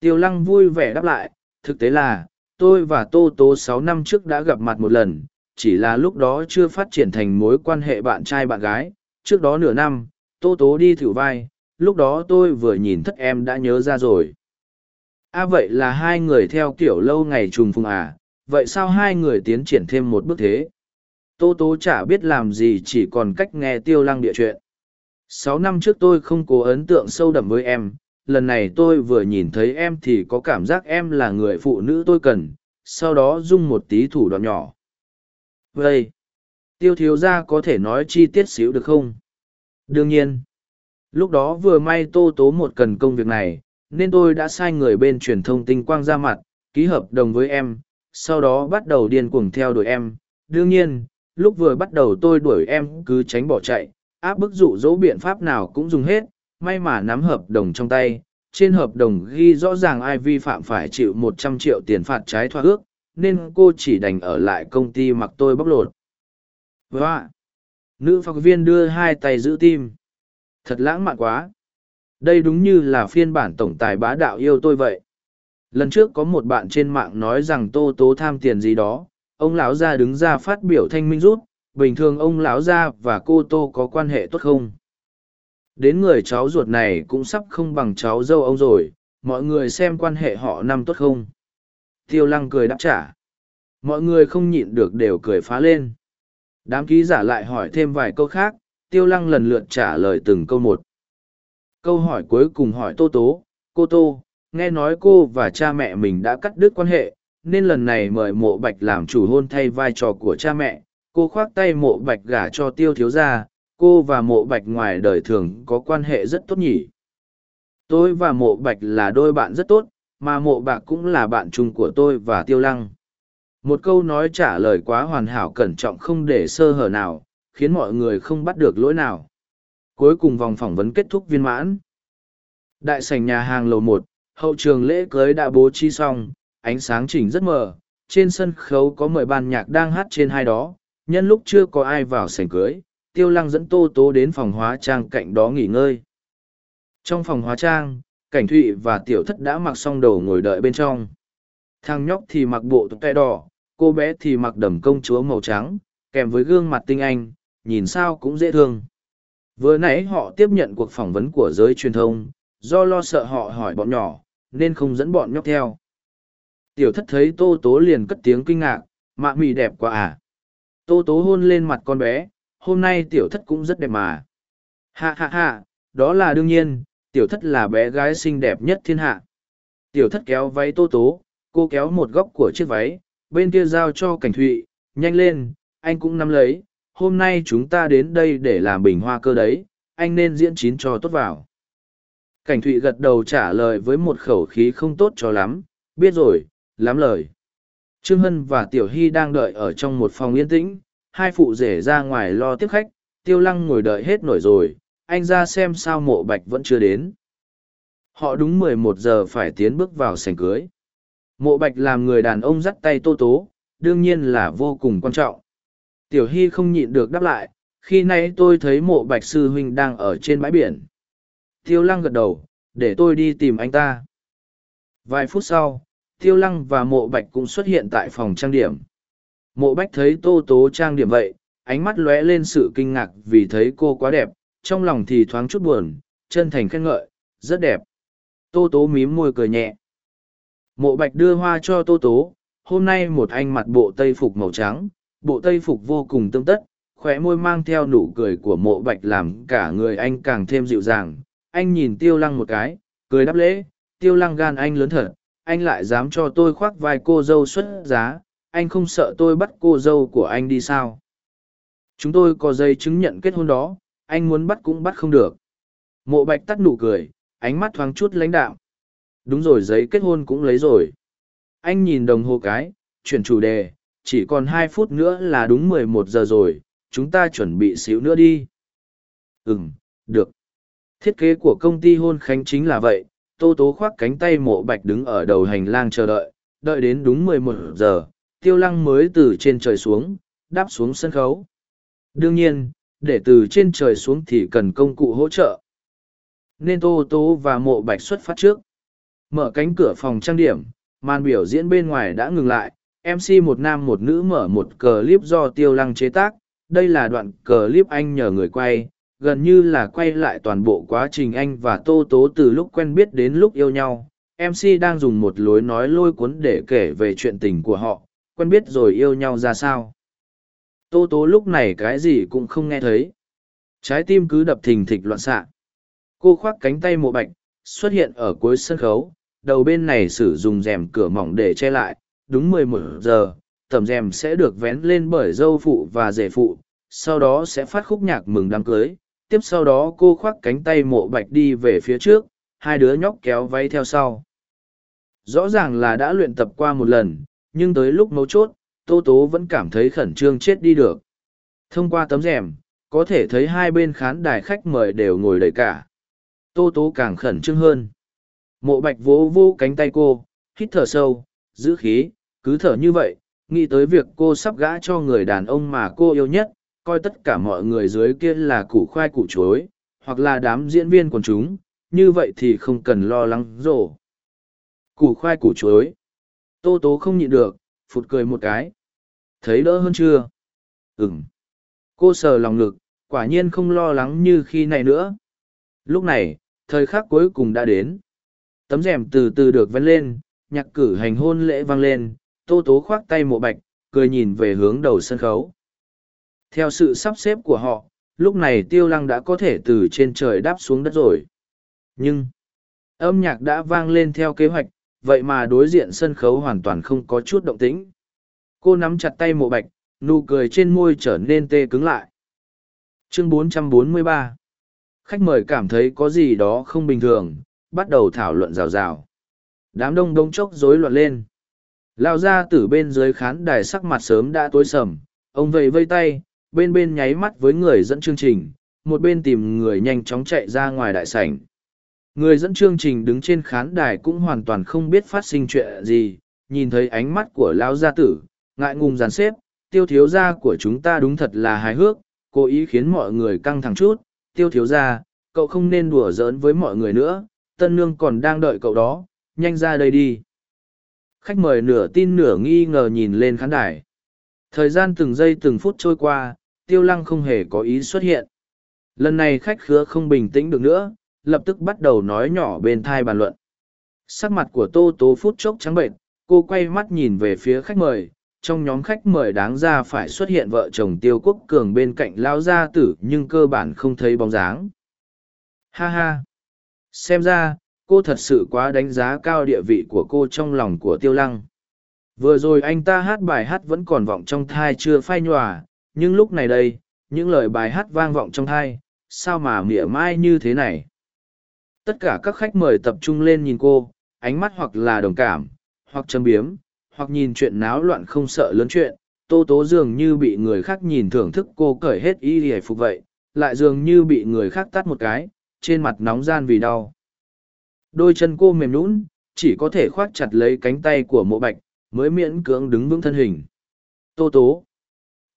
tiêu lăng vui vẻ đáp lại, thực tế là, tôi và tô tố sáu năm trước đã gặp mặt một lần chỉ là lúc đó chưa phát triển thành mối quan hệ bạn trai bạn gái. Trước đó nửa năm tô tố đi thử vai lúc đó tôi vừa nhìn thất em đã nhớ ra rồi. A à, vậy là hai người theo kiểu lâu ngày trùng phùng à vậy sao hai người tiến triển thêm một bước thế? Tô tố chả biết làm gì chỉ còn cách nghe tiêu lăng địa chuyện. Sáu năm trước tôi không cố ấn tượng sâu đậm với em lần này tôi vừa nhìn thấy em thì có cảm giác em là người phụ nữ tôi cần sau đó dung một tí thủ đoạn nhỏ vậy tiêu thiếu gia có thể nói chi tiết xíu được không? Đương nhiên. Lúc đó vừa may tô tố một cần công việc này, nên tôi đã sai người bên truyền thông tinh quang ra mặt, ký hợp đồng với em, sau đó bắt đầu điên cuồng theo đuổi em. Đương nhiên, lúc vừa bắt đầu tôi đuổi em cứ tránh bỏ chạy, áp bức dụ dỗ biện pháp nào cũng dùng hết, may mà nắm hợp đồng trong tay. Trên hợp đồng ghi rõ ràng ai vi phạm phải chịu một trăm triệu tiền phạt trái thỏa ước nên cô chỉ đành ở lại công ty mặc tôi bóc lột. Vâng và nữ phóng viên đưa hai tay giữ tim. Thật lãng mạn quá. Đây đúng như là phiên bản tổng tài bá đạo yêu tôi vậy. Lần trước có một bạn trên mạng nói rằng tô tố tham tiền gì đó. Ông lão gia đứng ra phát biểu thanh minh rút. Bình thường ông lão gia và cô tô có quan hệ tốt không? Đến người cháu ruột này cũng sắp không bằng cháu dâu ông rồi. Mọi người xem quan hệ họ năm tốt không? Tiêu lăng cười đáp trả mọi người không nhịn được đều cười phá lên đám ký giả lại hỏi thêm vài câu khác tiêu lăng lần lượt trả lời từng câu một câu hỏi cuối cùng hỏi tô tố cô tô nghe nói cô và cha mẹ mình đã cắt đứt quan hệ, nên lần này mời mộ bạch làm chủ hôn thay vai trò của cha mẹ. Cô khoác tay mộ bạch gả cho tiêu thiếu gia, cô và mộ bạch ngoài đời thường có quan hệ rất tốt nhỉ. Tôi và mộ bạch là đôi bạn rất tốt, mà mộ bạc cũng là bạn chung của tôi và tiêu lăng. Một câu nói trả lời quá hoàn hảo cẩn trọng không để sơ hở nào, khiến mọi người không bắt được lỗi nào. Cuối cùng vòng phỏng vấn kết thúc viên mãn. Đại sảnh nhà hàng lầu một, hậu trường lễ cưới đã bố trí xong, ánh sáng chỉnh rất mờ. Trên sân khấu có mười ban nhạc đang hát trên hai đó, nhân lúc chưa có ai vào sảnh cưới, tiêu lăng dẫn tô tố đến phòng hóa trang cạnh đó nghỉ ngơi. Trong phòng hóa trang, cảnh thụy và tiểu thất đã mặc xong đồ ngồi đợi bên trong. Thằng nhóc thì mặc bộ tay đỏ, cô bé thì mặc đầm công chúa màu trắng, kèm với gương mặt tinh anh, nhìn sao cũng dễ thương. Vừa nãy họ tiếp nhận cuộc phỏng vấn của giới truyền thông, do lo sợ họ hỏi bọn nhỏ, nên không dẫn bọn nhóc theo. Tiểu thất thấy tô tố liền cất tiếng kinh ngạc, mạ mị đẹp quá à. Tô tố hôn lên mặt con bé, hôm nay tiểu thất cũng rất đẹp mà. Ha ha ha, đó là đương nhiên, tiểu thất là bé gái xinh đẹp nhất thiên hạ. Tiểu thất kéo váy tô tố, cô kéo một góc của chiếc váy, bên kia giao cho cảnh thụy, nhanh lên, anh cũng nắm lấy, hôm nay chúng ta đến đây để làm bình hoa cơ đấy, anh nên diễn chín cho tốt vào. Cảnh thụy gật đầu trả lời với một khẩu khí không tốt cho lắm, biết rồi, lắm lời. Trương Hân và Tiểu Hy đang đợi ở trong một phòng yên tĩnh, hai phụ rể ra ngoài lo tiếp khách, Tiêu Lăng ngồi đợi hết nổi rồi, anh ra xem sao mộ bạch vẫn chưa đến. Họ đúng mười một giờ phải tiến bước vào sành cưới. Mộ bạch làm người đàn ông dắt tay tô tố, đương nhiên là vô cùng quan trọng. Tiểu Hy không nhịn được đáp lại, khi nãy tôi thấy mộ bạch sư huynh đang ở trên bãi biển. Tiêu lăng gật đầu, để tôi đi tìm anh ta. Vài phút sau, Tiêu lăng và mộ bạch cũng xuất hiện tại phòng trang điểm. Mộ bạch thấy tô tố trang điểm vậy, ánh mắt lóe lên sự kinh ngạc vì thấy cô quá đẹp, trong lòng thì thoáng chút buồn, chân thành khen ngợi, rất đẹp. Tô tố mím môi cười nhẹ. Mộ bạch đưa hoa cho tô tố, hôm nay một anh mặc bộ tây phục màu trắng, bộ tây phục vô cùng tương tất, khóe môi mang theo nụ cười của mộ bạch làm cả người anh càng thêm dịu dàng. Anh nhìn tiêu lăng một cái, cười đáp lễ, tiêu lăng gan anh lớn thật, anh lại dám cho tôi khoác vai cô dâu xuất giá, anh không sợ tôi bắt cô dâu của anh đi sao. Chúng tôi có giấy chứng nhận kết hôn đó, anh muốn bắt cũng bắt không được. Mộ bạch tắt nụ cười, ánh mắt thoáng chút lãnh đạo. Đúng rồi giấy kết hôn cũng lấy rồi. Anh nhìn đồng hồ cái, chuyển chủ đề, chỉ còn hai phút nữa là đúng mười một giờ rồi, chúng ta chuẩn bị xíu nữa đi. Ừm, được. Thiết kế của công ty hôn khánh chính là vậy, tô tố khoác cánh tay mộ bạch đứng ở đầu hành lang chờ đợi, đợi đến đúng mười một giờ, tiêu lăng mới từ trên trời xuống, đáp xuống sân khấu. Đương nhiên, để từ trên trời xuống thì cần công cụ hỗ trợ. Nên tô tố và mộ bạch xuất phát trước. Mở cánh cửa phòng trang điểm, màn biểu diễn bên ngoài đã ngừng lại, MC một nam một nữ mở một clip do tiêu lăng chế tác. Đây là đoạn clip anh nhờ người quay, gần như là quay lại toàn bộ quá trình anh và Tô Tố từ lúc quen biết đến lúc yêu nhau. MC đang dùng một lối nói lôi cuốn để kể về chuyện tình của họ, quen biết rồi yêu nhau ra sao. Tô Tố lúc này cái gì cũng không nghe thấy. Trái tim cứ đập thình thịch loạn xạ. Cô khoác cánh tay mộ bạch, xuất hiện ở cuối sân khấu, đầu bên này sử dụng rèm cửa mỏng để che lại, đúng mười một giờ, tầm rèm sẽ được vén lên bởi dâu phụ và rể phụ, sau đó sẽ phát khúc nhạc mừng đám cưới. Tiếp sau đó cô khoác cánh tay mộ bạch đi về phía trước, hai đứa nhóc kéo váy theo sau. Rõ ràng là đã luyện tập qua một lần, nhưng tới lúc mấu chốt, Tô Tố vẫn cảm thấy khẩn trương chết đi được. Thông qua tấm rèm, có thể thấy hai bên khán đài khách mời đều ngồi đầy cả. Tô Tố càng khẩn trương hơn. Mộ bạch vỗ vô cánh tay cô, hít thở sâu, giữ khí, cứ thở như vậy, nghĩ tới việc cô sắp gã cho người đàn ông mà cô yêu nhất, coi tất cả mọi người dưới kia là củ khoai củ chối, hoặc là đám diễn viên quần chúng, như vậy thì không cần lo lắng rổ. Củ khoai củ chối. Tô tố không nhịn được, phụt cười một cái. Thấy đỡ hơn chưa? Ừm. Cô sờ lòng ngực, quả nhiên không lo lắng như khi này nữa. Lúc này, thời khắc cuối cùng đã đến. Tấm rèm từ từ được vén lên, nhạc cử hành hôn lễ vang lên, tô tố khoác tay mộ bạch, cười nhìn về hướng đầu sân khấu. Theo sự sắp xếp của họ, lúc này tiêu lăng đã có thể từ trên trời đáp xuống đất rồi. Nhưng, âm nhạc đã vang lên theo kế hoạch vậy mà đối diện sân khấu hoàn toàn không có chút động tĩnh cô nắm chặt tay mộ bạch, nụ cười trên môi trở nên tê cứng lại. Chương 443 khách mời cảm thấy có gì đó không bình thường, bắt đầu thảo luận rào rào. Đám đông đông chốc rối loạn lên. Lao ra từ bên dưới khán đài sắc mặt sớm đã tối sầm, ông vầy vây tay, bên bên nháy mắt với người dẫn chương trình, một bên tìm người nhanh chóng chạy ra ngoài đại sảnh. Người dẫn chương trình đứng trên khán đài cũng hoàn toàn không biết phát sinh chuyện gì, nhìn thấy ánh mắt của lão gia tử ngại ngùng dàn xếp, tiêu thiếu gia của chúng ta đúng thật là hài hước, cố ý khiến mọi người căng thẳng chút. Tiêu thiếu gia, cậu không nên đùa giỡn với mọi người nữa, tân nương còn đang đợi cậu đó, nhanh ra đây đi. Khách mời nửa tin nửa nghi ngờ nhìn lên khán đài. Thời gian từng giây từng phút trôi qua, tiêu lăng không hề có ý xuất hiện. Lần này khách khứa không bình tĩnh được nữa, lập tức bắt đầu nói nhỏ bên thai bàn luận. Sắc mặt của tô tố phút chốc trắng bệnh cô quay mắt nhìn về phía khách mời trong nhóm khách mời đáng ra phải xuất hiện vợ chồng tiêu quốc cường bên cạnh lao gia tử nhưng cơ bản không thấy bóng dáng. Ha ha. Xem ra, cô thật sự quá đánh giá cao địa vị của cô trong lòng của tiêu lăng. Vừa rồi anh ta hát bài hát vẫn còn vọng trong thai chưa phai nhòa, nhưng lúc này đây, những lời bài hát vang vọng trong thai, sao mà mỉa mai như thế này? Tất cả các khách mời tập trung lên nhìn cô, ánh mắt hoặc là đồng cảm, hoặc châm biếm hoặc nhìn chuyện náo loạn không sợ lớn chuyện tô tố dường như bị người khác nhìn thưởng thức cô cởi hết y hề phục vậy lại dường như bị người khác tắt một cái trên mặt nóng gian vì đau. Đôi chân cô mềm nũng, chỉ có thể khoác chặt lấy cánh tay của mộ bạch mới miễn cưỡng đứng vững thân hình. Tô tố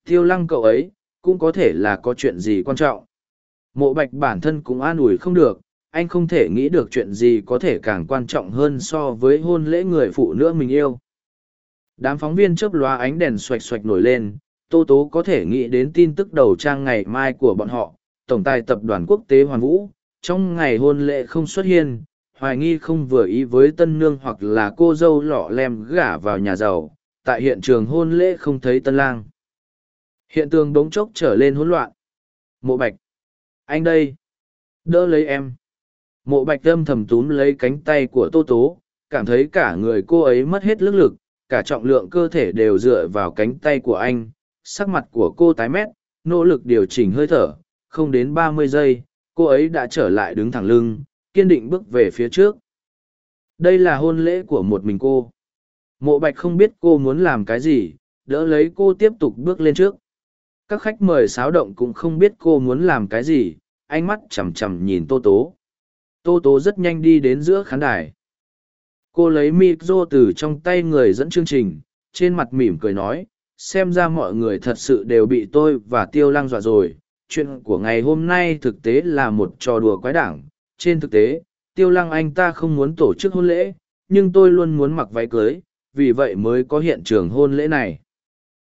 tiêu lăng cậu ấy cũng có thể là có chuyện gì quan trọng? Mộ bạch bản thân cũng an ủi không được anh không thể nghĩ được chuyện gì có thể càng quan trọng hơn so với hôn lễ người phụ nữ mình yêu đám phóng viên chớp lóa ánh đèn xoạch xoạch nổi lên, tô tố có thể nghĩ đến tin tức đầu trang ngày mai của bọn họ, tổng tài tập đoàn quốc tế hoàn vũ, trong ngày hôn lễ không xuất hiện, hoài nghi không vừa ý với tân nương hoặc là cô dâu lọ lem gả vào nhà giàu, tại hiện trường hôn lễ không thấy tân lang. Hiện tượng bỗng chốc trở lên hỗn loạn. Mộ bạch, anh đây. Đỡ lấy em. Mộ bạch âm thầm túm lấy cánh tay của tô tố, cảm thấy cả người cô ấy mất hết lực lực cả trọng lượng cơ thể đều dựa vào cánh tay của anh, sắc mặt của cô tái mét, nỗ lực điều chỉnh hơi thở, không đến ba mươi giây, cô ấy đã trở lại đứng thẳng lưng, kiên định bước về phía trước. Đây là hôn lễ của một mình cô. Mộ bạch không biết cô muốn làm cái gì, đỡ lấy cô tiếp tục bước lên trước. Các khách mời sáo động cũng không biết cô muốn làm cái gì, ánh mắt chằm chằm nhìn tô tố. Tô tố rất nhanh đi đến giữa khán đài cô lấy micro từ trong tay người dẫn chương trình, trên mặt mỉm cười nói, xem ra mọi người thật sự đều bị tôi và tiêu lăng dọa rồi. Chuyện của ngày hôm nay thực tế là một trò đùa quái đảng. Trên thực tế, tiêu lăng anh ta không muốn tổ chức hôn lễ, nhưng tôi luôn muốn mặc váy cưới, vì vậy mới có hiện trường hôn lễ này.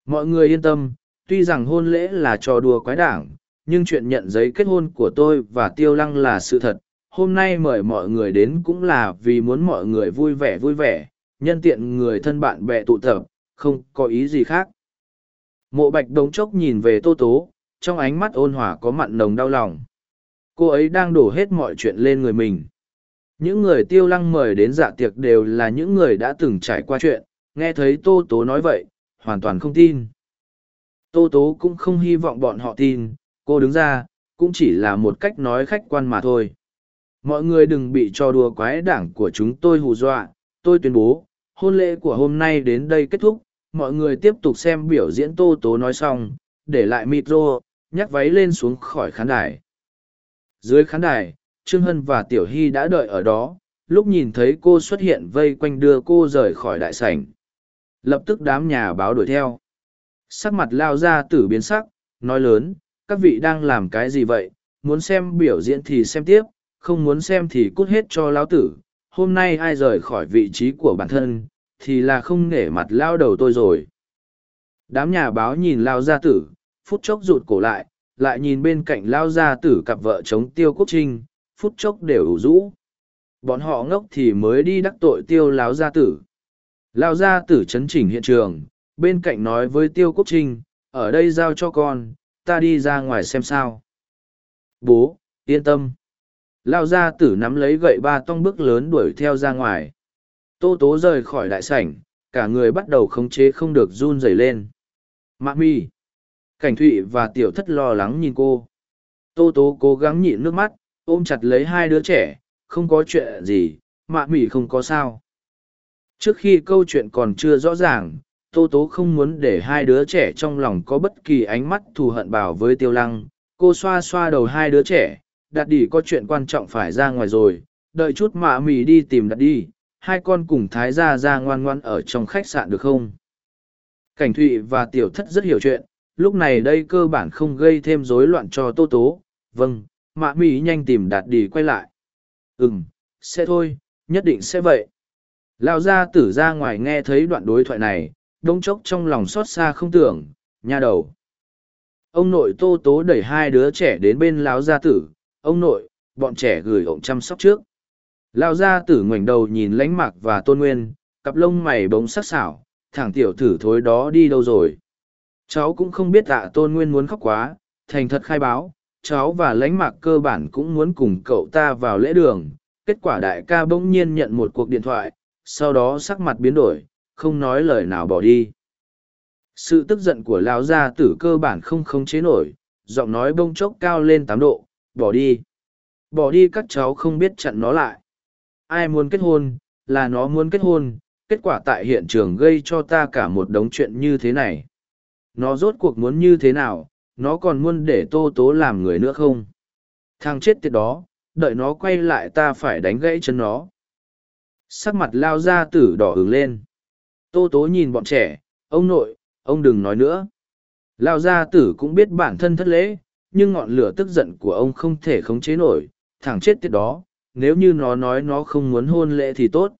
Mọi người yên tâm, tuy rằng hôn lễ là trò đùa quái đảng, nhưng chuyện nhận giấy kết hôn của tôi và tiêu lăng là sự thật hôm nay mời mọi người đến cũng là vì muốn mọi người vui vẻ vui vẻ, nhân tiện người thân bạn bè tụ tập, không có ý gì khác. Mộ bạch đống chốc nhìn về tô tố, trong ánh mắt ôn hòa có mặn nồng đau lòng. Cô ấy đang đổ hết mọi chuyện lên người mình. Những người tiêu lăng mời đến dạ tiệc đều là những người đã từng trải qua chuyện, nghe thấy tô tố nói vậy, hoàn toàn không tin. Tô tố cũng không hy vọng bọn họ tin, cô đứng ra, cũng chỉ là một cách nói khách quan mà thôi mọi người đừng bị trò đùa quái đảng của chúng tôi hù dọa, tôi tuyên bố, hôn lễ của hôm nay đến đây kết thúc, mọi người tiếp tục xem biểu diễn tô tố nói xong, để lại micro nhắc váy lên xuống khỏi khán đài. Dưới khán đài, trương hân và tiểu hy đã đợi ở đó, lúc nhìn thấy cô xuất hiện vây quanh đưa cô rời khỏi đại sảnh. Lập tức đám nhà báo đuổi theo. Sắc mặt lao ra tử biến sắc, nói lớn, các vị đang làm cái gì vậy, muốn xem biểu diễn thì xem tiếp không muốn xem thì cút hết cho lão tử, hôm nay ai rời khỏi vị trí của bản thân, thì là không nể mặt lao đầu tôi rồi. Đám nhà báo nhìn lao gia tử, phút chốc rụt cổ lại lại nhìn bên cạnh lao gia tử cặp vợ chống tiêu quốc trinh, phút chốc đều ủ rũ. Bọn họ ngốc thì mới đi đắc tội tiêu láo gia tử. Lao gia tử chấn chỉnh hiện trường, bên cạnh nói với tiêu quốc trinh, ở đây giao cho con, ta đi ra ngoài xem sao. Bố, yên tâm lao ra tử nắm lấy gậy ba tong bước lớn đuổi theo ra ngoài. Tô tố rời khỏi đại sảnh, cả người bắt đầu khống chế không được run rẩy lên. Mạ mi, cảnh thụy và tiểu thất lo lắng nhìn cô. Tô tố cố gắng nhịn nước mắt, ôm chặt lấy hai đứa trẻ, không có chuyện gì, mạ mỉ không có sao. Trước khi câu chuyện còn chưa rõ ràng, tô tố không muốn để hai đứa trẻ trong lòng có bất kỳ ánh mắt thù hận bảo với tiêu lăng. Cô xoa xoa đầu hai đứa trẻ đạt đi có chuyện quan trọng phải ra ngoài rồi, đợi chút mạ mì đi tìm đạt đi hai con cùng thái gia ra ngoan ngoan ở trong khách sạn được không? Cảnh thụy và tiểu thất rất hiểu chuyện, lúc này đây cơ bản không gây thêm rối loạn cho tô tố. Vâng mạ mì nhanh tìm đạt đi quay lại. Ừ m sẽ thôi, nhất định sẽ vậy. Lao gia tử ra ngoài nghe thấy đoạn đối thoại này đông chốc trong lòng xót xa không tưởng, nha đầu. Ông nội tô tố đẩy hai đứa trẻ đến bên lão gia tử ông nội, bọn trẻ gửi ổng chăm sóc trước. Lao gia tử ngoảnh đầu nhìn lánh mạc và tôn nguyên, cặp lông mày bóng sắc sảo, thẳng tiểu thử thối đó đi đâu rồi? Cháu cũng không biết tạ tôn nguyên muốn khóc quá, thành thật khai báo, cháu và lánh mạc cơ bản cũng muốn cùng cậu ta vào lễ đường. Kết quả đại ca bỗng nhiên nhận một cuộc điện thoại, sau đó sắc mặt biến đổi, không nói lời nào bỏ đi. Sự tức giận của lão gia tử cơ bản không khống chế nổi, giọng nói bông chốc cao lên tám độ bỏ đi. Bỏ đi các cháu không biết chặn nó lại. Ai muốn kết hôn, là nó muốn kết hôn, kết quả tại hiện trường gây cho ta cả một đống chuyện như thế này. Nó rốt cuộc muốn như thế nào, nó còn muốn để tô tố làm người nữa không? Thằng chết tiệt đó, đợi nó quay lại ta phải đánh gãy chân nó. Sắc mặt lao ra tử đỏ hứng lên. Tô tố nhìn bọn trẻ, ông nội, ông đừng nói nữa. Lao gia tử cũng biết bản thân thất lễ nhưng ngọn lửa tức giận của ông không thể khống chế nổi, thẳng chết tiệt đó, nếu như nó nói nó không muốn hôn lễ thì tốt.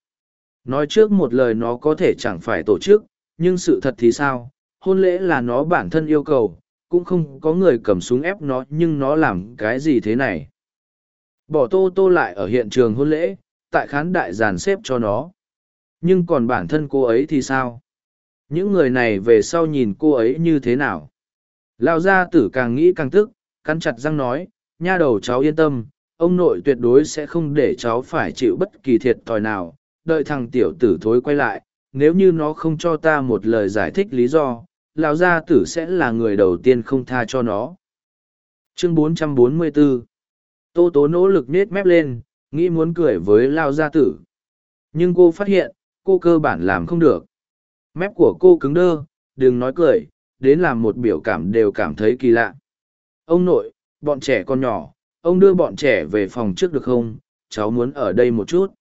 Nói trước một lời nó có thể chẳng phải tổ chức, nhưng sự thật thì sao? Hôn lễ là nó bản thân yêu cầu, cũng không có người cầm súng ép nó, nhưng nó làm cái gì thế này? Bỏ tô tô lại ở hiện trường hôn lễ, tại khán đại dàn xếp cho nó. Nhưng còn bản thân cô ấy thì sao? Những người này về sau nhìn cô ấy như thế nào? Lao gia tử càng nghĩ càng tức cắn chặt răng nói, nha đầu cháu yên tâm, ông nội tuyệt đối sẽ không để cháu phải chịu bất kỳ thiệt thòi nào. Đợi thằng tiểu tử thối quay lại, nếu như nó không cho ta một lời giải thích lý do, lão gia tử sẽ là người đầu tiên không tha cho nó. Chương 444 tô tố nỗ lực nết mép lên, nghĩ muốn cười với lao gia tử. Nhưng cô phát hiện, cô cơ bản làm không được. Mép của cô cứng đơ, đừng nói cười, đến làm một biểu cảm đều cảm thấy kỳ lạ ông nội, bọn trẻ con nhỏ, ông đưa bọn trẻ về phòng trước được không? Cháu muốn ở đây một chút.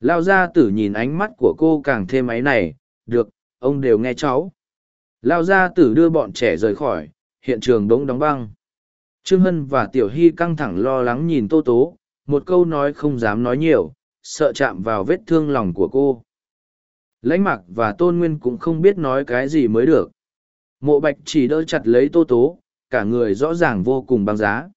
Lao gia tử nhìn ánh mắt của cô càng thêm áy này được, ông đều nghe cháu. Lao gia tử đưa bọn trẻ rời khỏi, hiện trường đống đóng băng. Trương hân và tiểu hy căng thẳng lo lắng nhìn tô tố, một câu nói không dám nói nhiều, sợ chạm vào vết thương lòng của cô. Lãnh mặc và tôn nguyên cũng không biết nói cái gì mới được. Mộ bạch chỉ đỡ chặt lấy tô tố cả người rõ ràng vô cùng băng giá.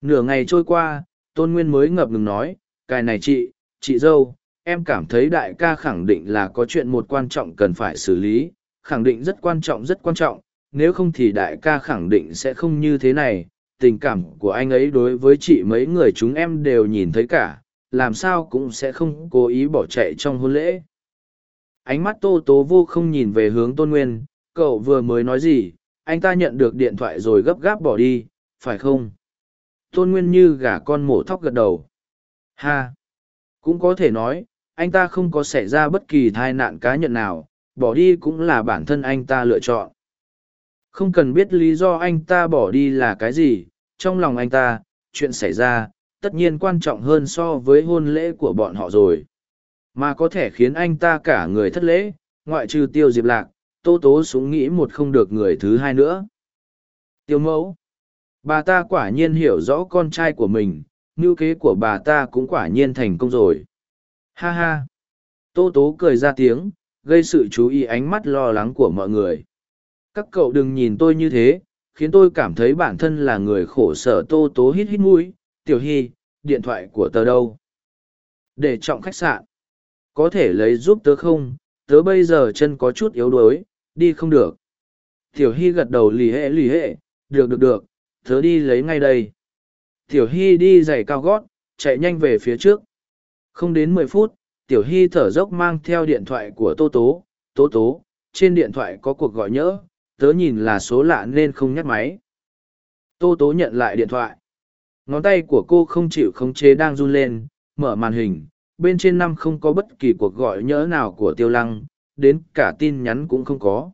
Nửa ngày trôi qua, tôn nguyên mới ngập ngừng nói, cái này chị chị dâu, em cảm thấy đại ca khẳng định là có chuyện một quan trọng cần phải xử lý, khẳng định rất quan trọng, rất quan trọng, nếu không thì đại ca khẳng định sẽ không như thế này, tình cảm của anh ấy đối với chị mấy người chúng em đều nhìn thấy cả, làm sao cũng sẽ không cố ý bỏ chạy trong hôn lễ. Ánh mắt tô tố vô không nhìn về hướng tôn nguyên, cậu vừa mới nói gì? Anh ta nhận được điện thoại rồi gấp gáp bỏ đi, phải không? Tôn nguyên như gả con mổ thóc gật đầu. Ha! Cũng có thể nói, anh ta không có xảy ra bất kỳ tai nạn cá nhân nào, bỏ đi cũng là bản thân anh ta lựa chọn. Không cần biết lý do anh ta bỏ đi là cái gì, trong lòng anh ta, chuyện xảy ra, tất nhiên quan trọng hơn so với hôn lễ của bọn họ rồi. Mà có thể khiến anh ta cả người thất lễ, ngoại trừ tiêu diệp lạc tô tố súng nghĩ một không được người thứ hai nữa. Tiêu mẫu, bà ta quả nhiên hiểu rõ con trai của mình ngưu kế của bà ta cũng quả nhiên thành công rồi. Ha ha. Tô tố cười ra tiếng, gây sự chú ý ánh mắt lo lắng của mọi người. Các cậu đừng nhìn tôi như thế, khiến tôi cảm thấy bản thân là người khổ sở tô tố hít hít mũi. Tiểu hy, điện thoại của tớ đâu? Để trọng khách sạn. Có thể lấy giúp tớ không? Tớ bây giờ chân có chút yếu đuối đi không được tiểu hy gật đầu lì hệ lì hệ được được được thớ đi lấy ngay đây tiểu hy đi giày cao gót chạy nhanh về phía trước. Không đến mười phút, Tiểu Hy thở dốc mang theo điện thoại của Tô Tố. Tố Tố, trên điện thoại có cuộc gọi nhỡ, tớ nhìn là số lạ nên không nhắc máy. Tô Tố nhận lại điện thoại. Ngón tay của cô không chịu khống chế đang run lên, mở màn hình, bên trên năm không có bất kỳ cuộc gọi nhỡ nào của Tiêu Lăng, đến cả tin nhắn cũng không có.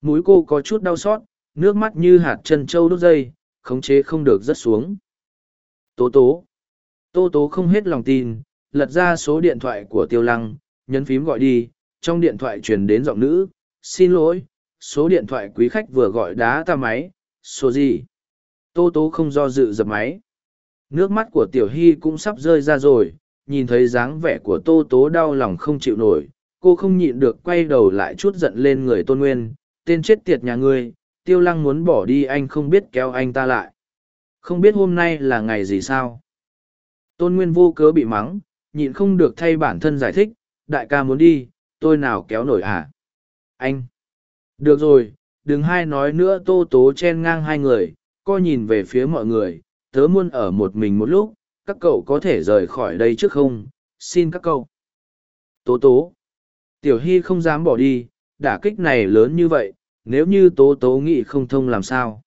Mũi cô có chút đau xót, nước mắt như hạt chân trâu đốt dây, khống chế không được rớt xuống. Tố tố. Tô tố không hết lòng tin, lật ra số điện thoại của tiêu lăng, nhấn phím gọi đi, trong điện thoại truyền đến giọng nữ, xin lỗi, số điện thoại quý khách vừa gọi đá ta máy, số gì? Tô tố không do dự dập máy. Nước mắt của tiểu hy cũng sắp rơi ra rồi, nhìn thấy dáng vẻ của tô tố đau lòng không chịu nổi, cô không nhịn được quay đầu lại chút giận lên người tôn nguyên, tên chết tiệt nhà ngươi, tiêu lăng muốn bỏ đi anh không biết kéo anh ta lại. Không biết hôm nay là ngày gì sao? Tôn Nguyên vô cớ bị mắng, nhịn không được thay bản thân giải thích, đại ca muốn đi, tôi nào kéo nổi à? Anh! Được rồi, đừng hai nói nữa tô tố chen ngang hai người, co nhìn về phía mọi người, tớ muốn ở một mình một lúc, các cậu có thể rời khỏi đây trước không? Xin các cậu. Tố tố! Tiểu Hy không dám bỏ đi, đả kích này lớn như vậy, nếu như tố tố nghị không thông làm sao.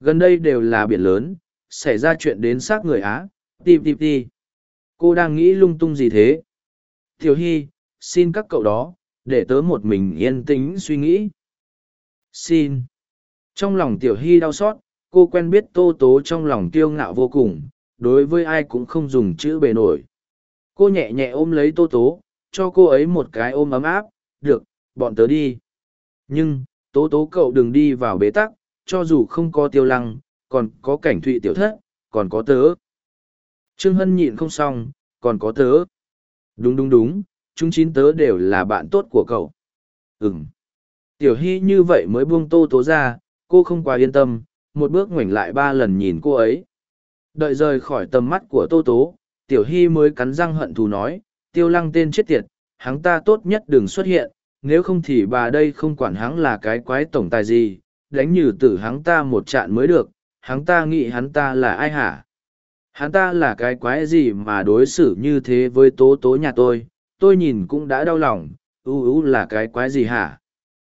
Gần đây đều là biển lớn, xảy ra chuyện đến xác người Á, tìm tìm đi. Cô đang nghĩ lung tung gì thế? Tiểu Hy, xin các cậu đó, để tớ một mình yên tĩnh suy nghĩ. Xin. Trong lòng Tiểu Hy đau xót, cô quen biết Tô Tố trong lòng kiêu ngạo vô cùng, đối với ai cũng không dùng chữ bề nổi. Cô nhẹ nhẹ ôm lấy Tô Tố, cho cô ấy một cái ôm ấm áp, được, bọn tớ đi. Nhưng, Tố Tố cậu đừng đi vào bế tắc, cho dù không có tiêu lăng, còn có cảnh thụy tiểu thất, còn có tớ. Trương Hân nhịn không xong, còn có tớ. Đúng đúng đúng, chúng chín tớ đều là bạn tốt của cậu. Ừm. Tiểu Hy như vậy mới buông tô tố ra, cô không quá yên tâm, một bước ngoảnh lại ba lần nhìn cô ấy. Đợi rời khỏi tầm mắt của tô tố, Tiểu Hy mới cắn răng hận thù nói, tiêu lăng tên chết tiệt, hắn ta tốt nhất đừng xuất hiện, nếu không thì bà đây không quản hắn là cái quái tổng tài gì, đánh nhử tử hắn ta một trận mới được, hắn ta nghĩ hắn ta là ai hả? Hắn ta là cái quái gì mà đối xử như thế với tố tố nhà tôi, tôi nhìn cũng đã đau lòng, ưu ưu là cái quái gì hả?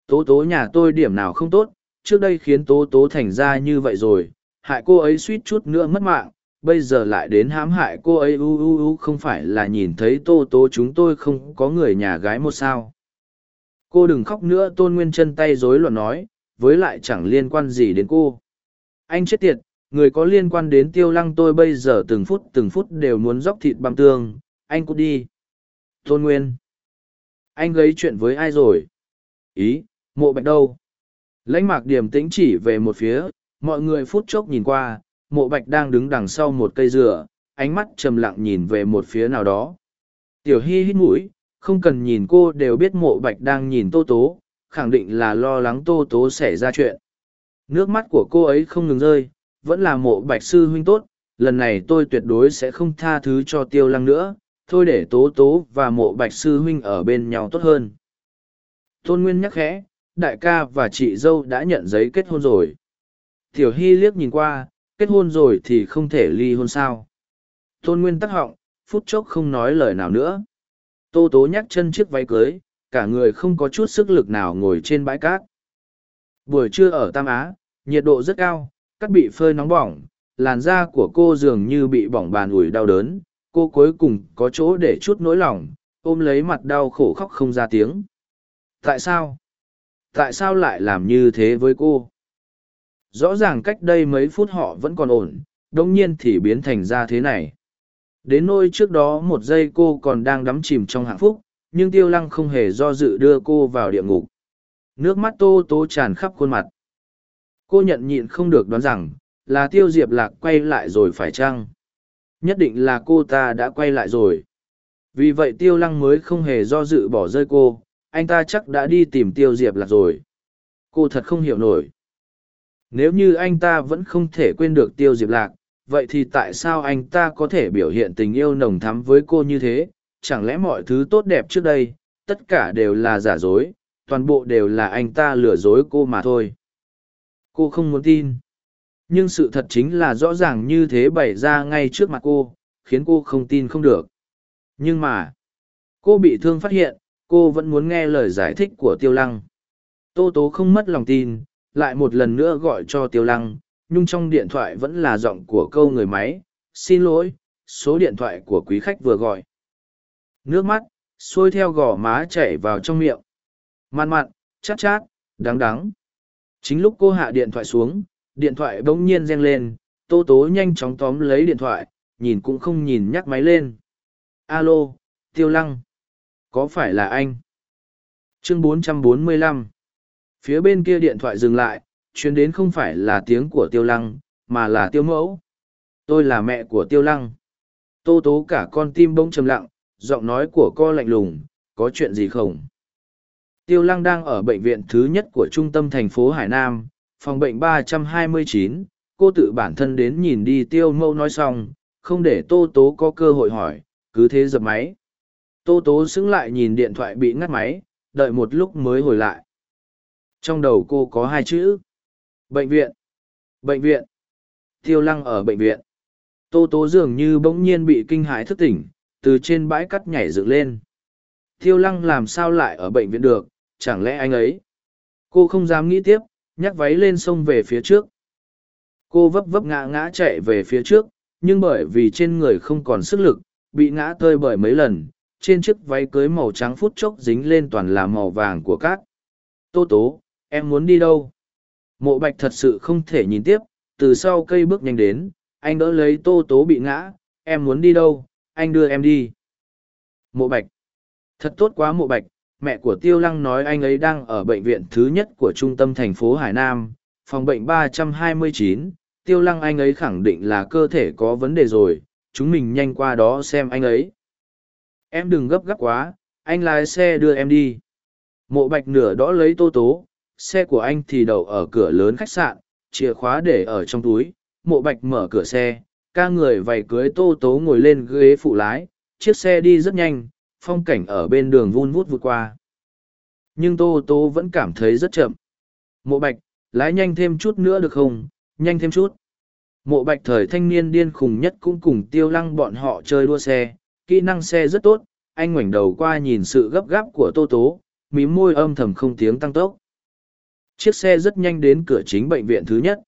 Tố tố nhà tôi điểm nào không tốt, trước đây khiến tố tố thành ra như vậy rồi, hại cô ấy suýt chút nữa mất mạng, bây giờ lại đến hãm hại cô ấy u u u không phải là nhìn thấy tô tố chúng tôi không có người nhà gái một sao. Cô đừng khóc nữa tôn nguyên chân tay rối loạn nói, với lại chẳng liên quan gì đến cô. Anh chết tiệt, người có liên quan đến tiêu lăng tôi bây giờ từng phút từng phút đều muốn róc thịt băm tương, anh cút đi. Tôn Nguyên. Anh gây chuyện với ai rồi? Ý, mộ bạch đâu? Lãnh mạc điểm tĩnh chỉ về một phía, mọi người phút chốc nhìn qua, mộ bạch đang đứng đằng sau một cây dừa, ánh mắt trầm lặng nhìn về một phía nào đó. Tiểu hy hít mũi, không cần nhìn cô đều biết mộ bạch đang nhìn tô tố, khẳng định là lo lắng tô tố xảy ra chuyện. Nước mắt của cô ấy không ngừng rơi, vẫn là mộ bạch sư huynh tốt, lần này tôi tuyệt đối sẽ không tha thứ cho tiêu lăng nữa, thôi để tố tố và mộ bạch sư huynh ở bên nhau tốt hơn. Tôn Nguyên nhắc khẽ, đại ca và chị dâu đã nhận giấy kết hôn rồi. Tiểu Hy liếc nhìn qua, kết hôn rồi thì không thể ly hôn sao. Tôn Nguyên tắc họng, phút chốc không nói lời nào nữa. Tô tố nhắc chân chiếc váy cưới, cả người không có chút sức lực nào ngồi trên bãi cát. Buổi trưa ở Tam Á, nhiệt độ rất cao, cắt bị phơi nóng bỏng, làn da của cô dường như bị bỏng bàn ủi đau đớn, cô cuối cùng có chỗ để chút nỗi lòng, ôm lấy mặt đau khổ khóc không ra tiếng. Tại sao? Tại sao lại làm như thế với cô? Rõ ràng cách đây mấy phút họ vẫn còn ổn, đông nhiên thì biến thành ra thế này. Đến nôi trước đó một giây cô còn đang đắm chìm trong hạnh phúc, nhưng tiêu lăng không hề do dự đưa cô vào địa ngục. Nước mắt tô tố tràn khắp khuôn mặt. Cô nhận nhịn không được đoán rằng, là tiêu diệp lạc quay lại rồi phải chăng? Nhất định là cô ta đã quay lại rồi. Vì vậy tiêu lăng mới không hề do dự bỏ rơi cô, anh ta chắc đã đi tìm tiêu diệp lạc rồi. Cô thật không hiểu nổi. Nếu như anh ta vẫn không thể quên được tiêu diệp lạc, vậy thì tại sao anh ta có thể biểu hiện tình yêu nồng thắm với cô như thế? Chẳng lẽ mọi thứ tốt đẹp trước đây, tất cả đều là giả dối, toàn bộ đều là anh ta lừa dối cô mà thôi cô không muốn tin nhưng sự thật chính là rõ ràng như thế bày ra ngay trước mặt cô khiến cô không tin không được. Nhưng mà, cô bị thương phát hiện, cô vẫn muốn nghe lời giải thích của tiêu lăng. Tô tố không mất lòng tin, lại một lần nữa gọi cho tiêu lăng, nhưng trong điện thoại vẫn là giọng của câu người máy. Xin lỗi, số điện thoại của quý khách vừa gọi. Nước mắt, xuôi theo gò má chảy vào trong miệng. Mặn mặn, chát chát, đắng đắng. Chính lúc cô hạ điện thoại xuống, điện thoại bỗng nhiên reng lên, tô tố nhanh chóng tóm lấy điện thoại, nhìn cũng không nhìn nhắc máy lên. Alo, tiêu lăng. Có phải là anh? Chương 445 Phía bên kia điện thoại dừng lại, chuyến đến không phải là tiếng của tiêu lăng, mà là tiêu mẫu. Tôi là mẹ của tiêu lăng. Tô tố cả con tim bỗng trầm lặng, giọng nói của co lạnh lùng, có chuyện gì không? Tiêu lăng đang ở bệnh viện thứ nhất của trung tâm thành phố Hải Nam, phòng bệnh 329. Cô tự bản thân đến nhìn đi tiêu mẫu nói xong, không để tô tố có cơ hội hỏi, cứ thế dập máy. Tô tố xứng lại nhìn điện thoại bị ngắt máy, đợi một lúc mới hồi lại. Trong đầu cô có hai chữ. Bệnh viện. Bệnh viện. Tiêu lăng ở bệnh viện. Tô tố dường như bỗng nhiên bị kinh hãi thức tỉnh, từ trên bãi cắt nhảy dựng lên. Tiêu lăng làm sao lại ở bệnh viện được, chẳng lẽ anh ấy? Cô không dám nghĩ tiếp, nhắc váy lên sông về phía trước. Cô vấp vấp ngã ngã chạy về phía trước, nhưng bởi vì trên người không còn sức lực, bị ngã tơi bởi mấy lần, trên chiếc váy cưới màu trắng phút chốc dính lên toàn là màu vàng của cát. Tô tố, em muốn đi đâu? Mộ bạch thật sự không thể nhìn tiếp, từ sau cây bước nhanh đến, anh đỡ lấy tô tố bị ngã, em muốn đi đâu, anh đưa em đi. Mộ bạch. Thật tốt quá mộ bạch, mẹ của Tiêu Lăng nói anh ấy đang ở bệnh viện thứ nhất của trung tâm thành phố Hải Nam, phòng bệnh 329. Tiêu Lăng anh ấy khẳng định là cơ thể có vấn đề rồi, chúng mình nhanh qua đó xem anh ấy. Em đừng gấp gáp quá, anh lái xe đưa em đi. Mộ bạch nửa đó lấy tô tố, xe của anh thì đậu ở cửa lớn khách sạn, chìa khóa để ở trong túi. Mộ bạch mở cửa xe, ca người vầy cưới tô tố ngồi lên ghế phụ lái, chiếc xe đi rất nhanh, phong cảnh ở bên đường vun vút vượt qua. Nhưng Tô tố vẫn cảm thấy rất chậm. Mộ Bạch, lái nhanh thêm chút nữa được không? Nhanh thêm chút. Mộ Bạch thời thanh niên điên khùng nhất cũng cùng tiêu lăng bọn họ chơi đua xe, kỹ năng xe rất tốt, anh ngoảnh đầu qua nhìn sự gấp gáp của Tô Tố, mí môi âm thầm không tiếng tăng tốc. Chiếc xe rất nhanh đến cửa chính bệnh viện thứ nhất.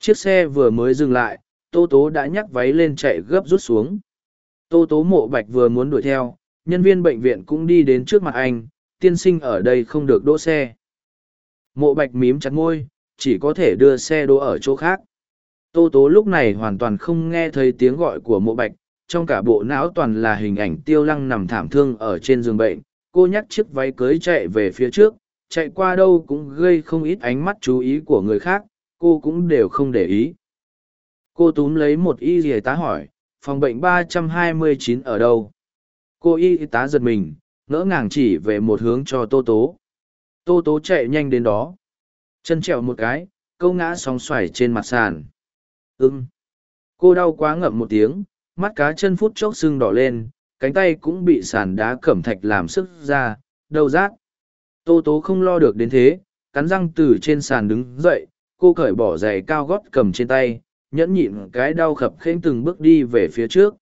Chiếc xe vừa mới dừng lại, Tô Tố đã nhắc váy lên chạy gấp rút xuống. Tô Tố mộ bạch vừa muốn đuổi theo, nhân viên bệnh viện cũng đi đến trước mặt anh, tiên sinh ở đây không được đỗ xe. Mộ bạch mím chặt ngôi, chỉ có thể đưa xe đỗ ở chỗ khác. Tô tố lúc này hoàn toàn không nghe thấy tiếng gọi của mộ bạch, trong cả bộ não toàn là hình ảnh tiêu lăng nằm thảm thương ở trên giường bệnh. Cô nhắc chiếc váy cưới chạy về phía trước, chạy qua đâu cũng gây không ít ánh mắt chú ý của người khác, cô cũng đều không để ý. Cô túm lấy một y y tá hỏi, phòng bệnh 329 ở đâu? cô y tá giật mình ngỡ ngàng chỉ về một hướng cho tô tố. Tô tố chạy nhanh đến đó. Chân trẹo một cái câu ngã sóng xoài trên mặt sàn. Ưng cô đau quá ngậm một tiếng mắt cá chân phút chốc sưng đỏ lên cánh tay cũng bị sàn đá cẩm thạch làm sức ra đầu rát tô tố không lo được đến thế, cắn răng từ trên sàn đứng dậy, cô cởi bỏ giày cao gót cầm trên tay, nhẫn nhịn cái đau khập khênh từng bước đi về phía trước.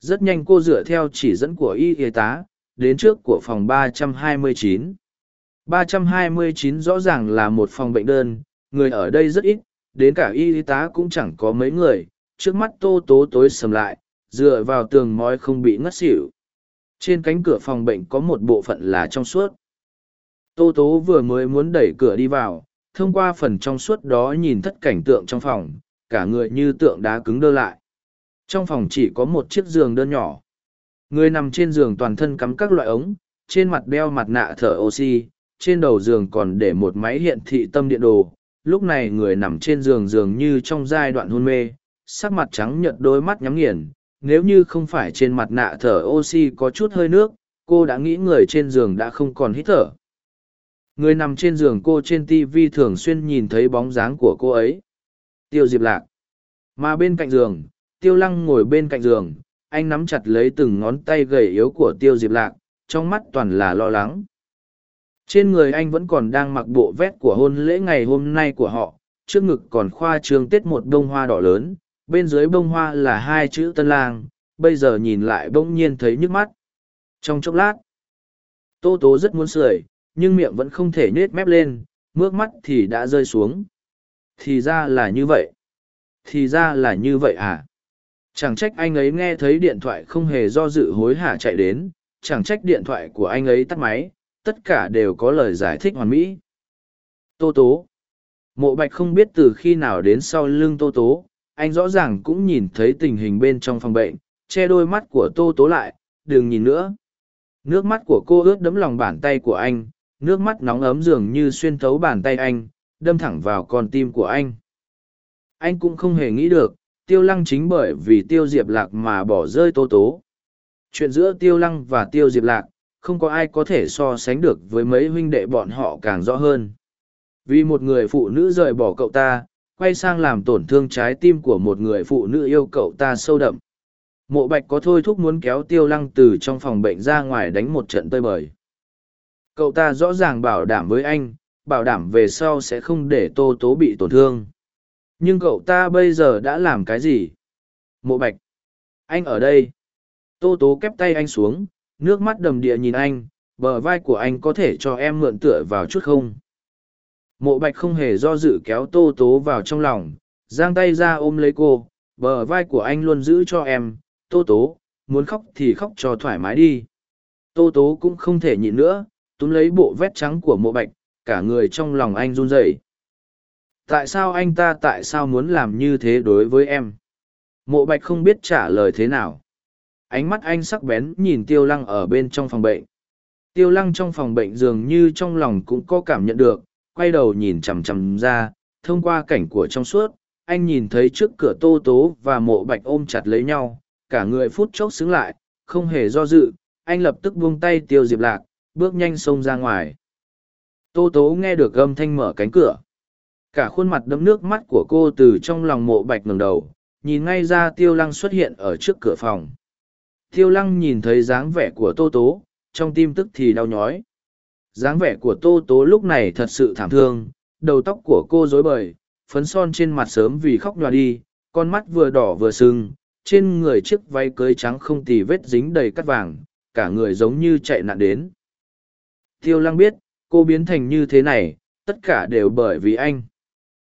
Rất nhanh cô dựa theo chỉ dẫn của y y tá, đến trước của phòng 329. 329 rõ ràng là một phòng bệnh đơn, người ở đây rất ít, đến cả y y tá cũng chẳng có mấy người, trước mắt tô tố tối sầm lại, dựa vào tường mói không bị ngất xỉu. Trên cánh cửa phòng bệnh có một bộ phận là trong suốt tô tố vừa mới muốn đẩy cửa đi vào thông qua phần trong suốt đó nhìn thất cảnh tượng trong phòng cả người như tượng đá cứng đơ lại trong phòng chỉ có một chiếc giường đơn nhỏ. Người nằm trên giường toàn thân cắm các loại ống, trên mặt đeo mặt nạ thở oxy, trên đầu giường còn để một máy hiện thị tâm điện đồ. Lúc này người nằm trên giường dường như trong giai đoạn hôn mê, sắc mặt trắng nhợt đôi mắt nhắm nghiền. Nếu như không phải trên mặt nạ thở oxy có chút hơi nước, cô đã nghĩ người trên giường đã không còn hít thở. Người nằm trên giường cô trên TV thường xuyên nhìn thấy bóng dáng của cô ấy. Tiêu Diệp Lạc. Mà bên cạnh giường, tiêu lăng ngồi bên cạnh giường anh nắm chặt lấy từng ngón tay gầy yếu của tiêu diệp lạc trong mắt toàn là lo lắng trên người anh vẫn còn đang mặc bộ vét của hôn lễ ngày hôm nay của họ trước ngực còn khoa trương tết một bông hoa đỏ lớn bên dưới bông hoa là hai chữ tân lang, bây giờ nhìn lại bỗng nhiên thấy nhức mắt. Trong chốc lát, Tô Tố rất muốn sưởi, nhưng miệng vẫn không thể nhết mép lên, mướt mắt thì đã rơi xuống. Thì ra là như vậy. Thì ra là như vậy à? Chẳng trách anh ấy nghe thấy điện thoại không hề do dự hối hả chạy đến, chẳng trách điện thoại của anh ấy tắt máy, tất cả đều có lời giải thích hoàn mỹ. Tô Tố Mộ Bạch không biết từ khi nào đến sau lưng Tô Tố, anh rõ ràng cũng nhìn thấy tình hình bên trong phòng bệnh, che đôi mắt của Tô Tố lại, đừng nhìn nữa. Nước mắt của cô ướt đấm lòng bàn tay của anh, nước mắt nóng ấm dường như xuyên thấu bàn tay anh, đâm thẳng vào con tim của anh. Anh cũng không hề nghĩ được, tiêu lăng chính bởi vì tiêu diệp lạc mà bỏ rơi tô tố. Chuyện giữa tiêu lăng và tiêu diệp lạc, không có ai có thể so sánh được với mấy huynh đệ bọn họ càng rõ hơn. Vì một người phụ nữ rời bỏ cậu ta, quay sang làm tổn thương trái tim của một người phụ nữ yêu cậu ta sâu đậm. Mộ bạch có thôi thúc muốn kéo tiêu lăng từ trong phòng bệnh ra ngoài đánh một trận tơi bời. Cậu ta rõ ràng bảo đảm với anh, bảo đảm về sau sẽ không để tô tố bị tổn thương. Nhưng cậu ta bây giờ đã làm cái gì? Mộ bạch. Anh ở đây. Tô tố kép tay anh xuống, nước mắt đầm địa nhìn anh, bờ vai của anh có thể cho em mượn tựa vào chút không? Mộ bạch không hề do dự kéo tô tố vào trong lòng, giang tay ra ôm lấy cô, bờ vai của anh luôn giữ cho em, tô tố, muốn khóc thì khóc cho thoải mái đi. Tô tố cũng không thể nhịn nữa, túm lấy bộ vét trắng của mộ bạch, cả người trong lòng anh run rẩy. Tại sao anh ta tại sao muốn làm như thế đối với em? Mộ bạch không biết trả lời thế nào. Ánh mắt anh sắc bén nhìn tiêu lăng ở bên trong phòng bệnh. Tiêu lăng trong phòng bệnh dường như trong lòng cũng có cảm nhận được, quay đầu nhìn chằm chằm ra, thông qua cảnh của trong suốt, anh nhìn thấy trước cửa tô tố và mộ bạch ôm chặt lấy nhau, cả người phút chốc xứng lại, không hề do dự, anh lập tức buông tay tiêu diệp lạc, bước nhanh xông ra ngoài. Tô tố nghe được gâm thanh mở cánh cửa. Cả khuôn mặt đẫm nước mắt của cô từ trong lòng mộ bạch ngẩng đầu, nhìn ngay ra tiêu lăng xuất hiện ở trước cửa phòng. Tiêu lăng nhìn thấy dáng vẻ của tô tố, trong tim tức thì đau nhói. dáng vẻ của tô tố lúc này thật sự thảm thương, đầu tóc của cô rối bời, phấn son trên mặt sớm vì khóc nhòa đi, con mắt vừa đỏ vừa sưng, trên người chiếc váy cưới trắng không tì vết dính đầy cắt vàng, cả người giống như chạy nạn đến. Tiêu lăng biết, cô biến thành như thế này, tất cả đều bởi vì anh.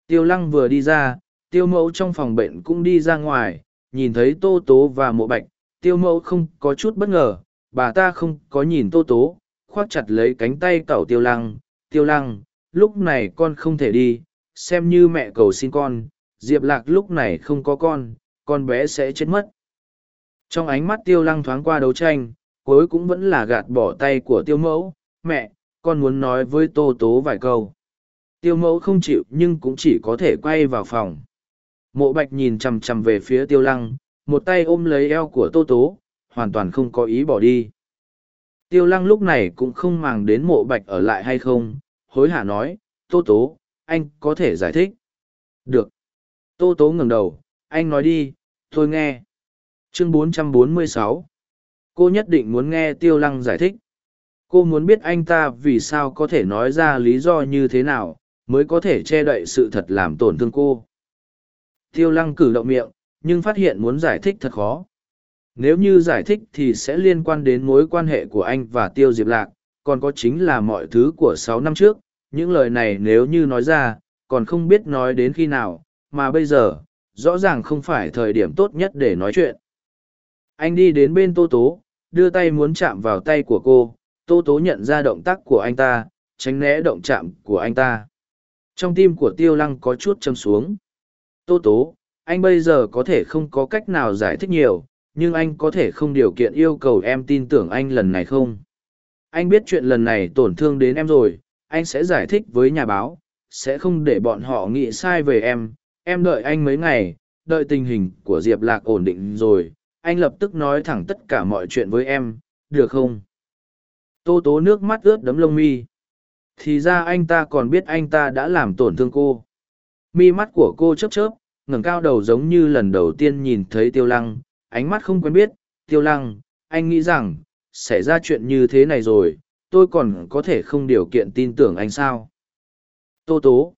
Tiêu lăng vừa đi ra, tiêu mẫu trong phòng bệnh cũng đi ra ngoài, nhìn thấy tô tố và mộ bạch, tiêu mẫu không có chút bất ngờ, bà ta không có nhìn tô tố, khoác chặt lấy cánh tay cậu tiêu lăng. Tiêu lăng, lúc này con không thể đi, xem như mẹ cầu xin con, diệp lạc lúc này không có con, con bé sẽ chết mất. Trong ánh mắt tiêu lăng thoáng qua đấu tranh, cuối cũng vẫn là gạt bỏ tay của tiêu mẫu, mẹ, con muốn nói với tô tố vài câu. Tiêu mẫu không chịu nhưng cũng chỉ có thể quay vào phòng. Mộ bạch nhìn chằm chằm về phía tiêu lăng một tay ôm lấy eo của tô tố hoàn toàn không có ý bỏ đi. Tiêu lăng lúc này cũng không màng đến mộ bạch ở lại hay không hối hả nói tô tố anh có thể giải thích. Được. Tô tố ngẩng đầu anh nói đi tôi nghe. Chương 446 cô nhất định muốn nghe tiêu lăng giải thích cô muốn biết anh ta vì sao có thể nói ra lý do như thế nào, mới có thể che đậy sự thật làm tổn thương cô. Tiêu lăng cử động miệng, nhưng phát hiện muốn giải thích thật khó. Nếu như giải thích thì sẽ liên quan đến mối quan hệ của anh và tiêu diệp lạc, còn có chính là mọi thứ của sáu năm trước, những lời này nếu như nói ra, còn không biết nói đến khi nào, mà bây giờ, rõ ràng không phải thời điểm tốt nhất để nói chuyện. Anh đi đến bên tô tố, đưa tay muốn chạm vào tay của cô tô tố nhận ra động tác của anh ta, tránh né động chạm của anh ta. Trong tim của tiêu lăng có chút châm xuống. Tô tố, anh bây giờ có thể không có cách nào giải thích nhiều, nhưng anh có thể không điều kiện yêu cầu em tin tưởng anh lần này không? Anh biết chuyện lần này tổn thương đến em rồi, anh sẽ giải thích với nhà báo, sẽ không để bọn họ nghĩ sai về em. Em đợi anh mấy ngày, đợi tình hình của diệp lạc ổn định rồi, anh lập tức nói thẳng tất cả mọi chuyện với em, được không? Tô tố nước mắt ướt đấm lông mi. Thì ra anh ta còn biết anh ta đã làm tổn thương cô. Mi mắt của cô chớp chớp, ngẩng cao đầu giống như lần đầu tiên nhìn thấy tiêu lăng. Ánh mắt không quen biết, tiêu lăng, anh nghĩ rằng xảy ra chuyện như thế này rồi, tôi còn có thể không điều kiện tin tưởng anh sao? Tô tố,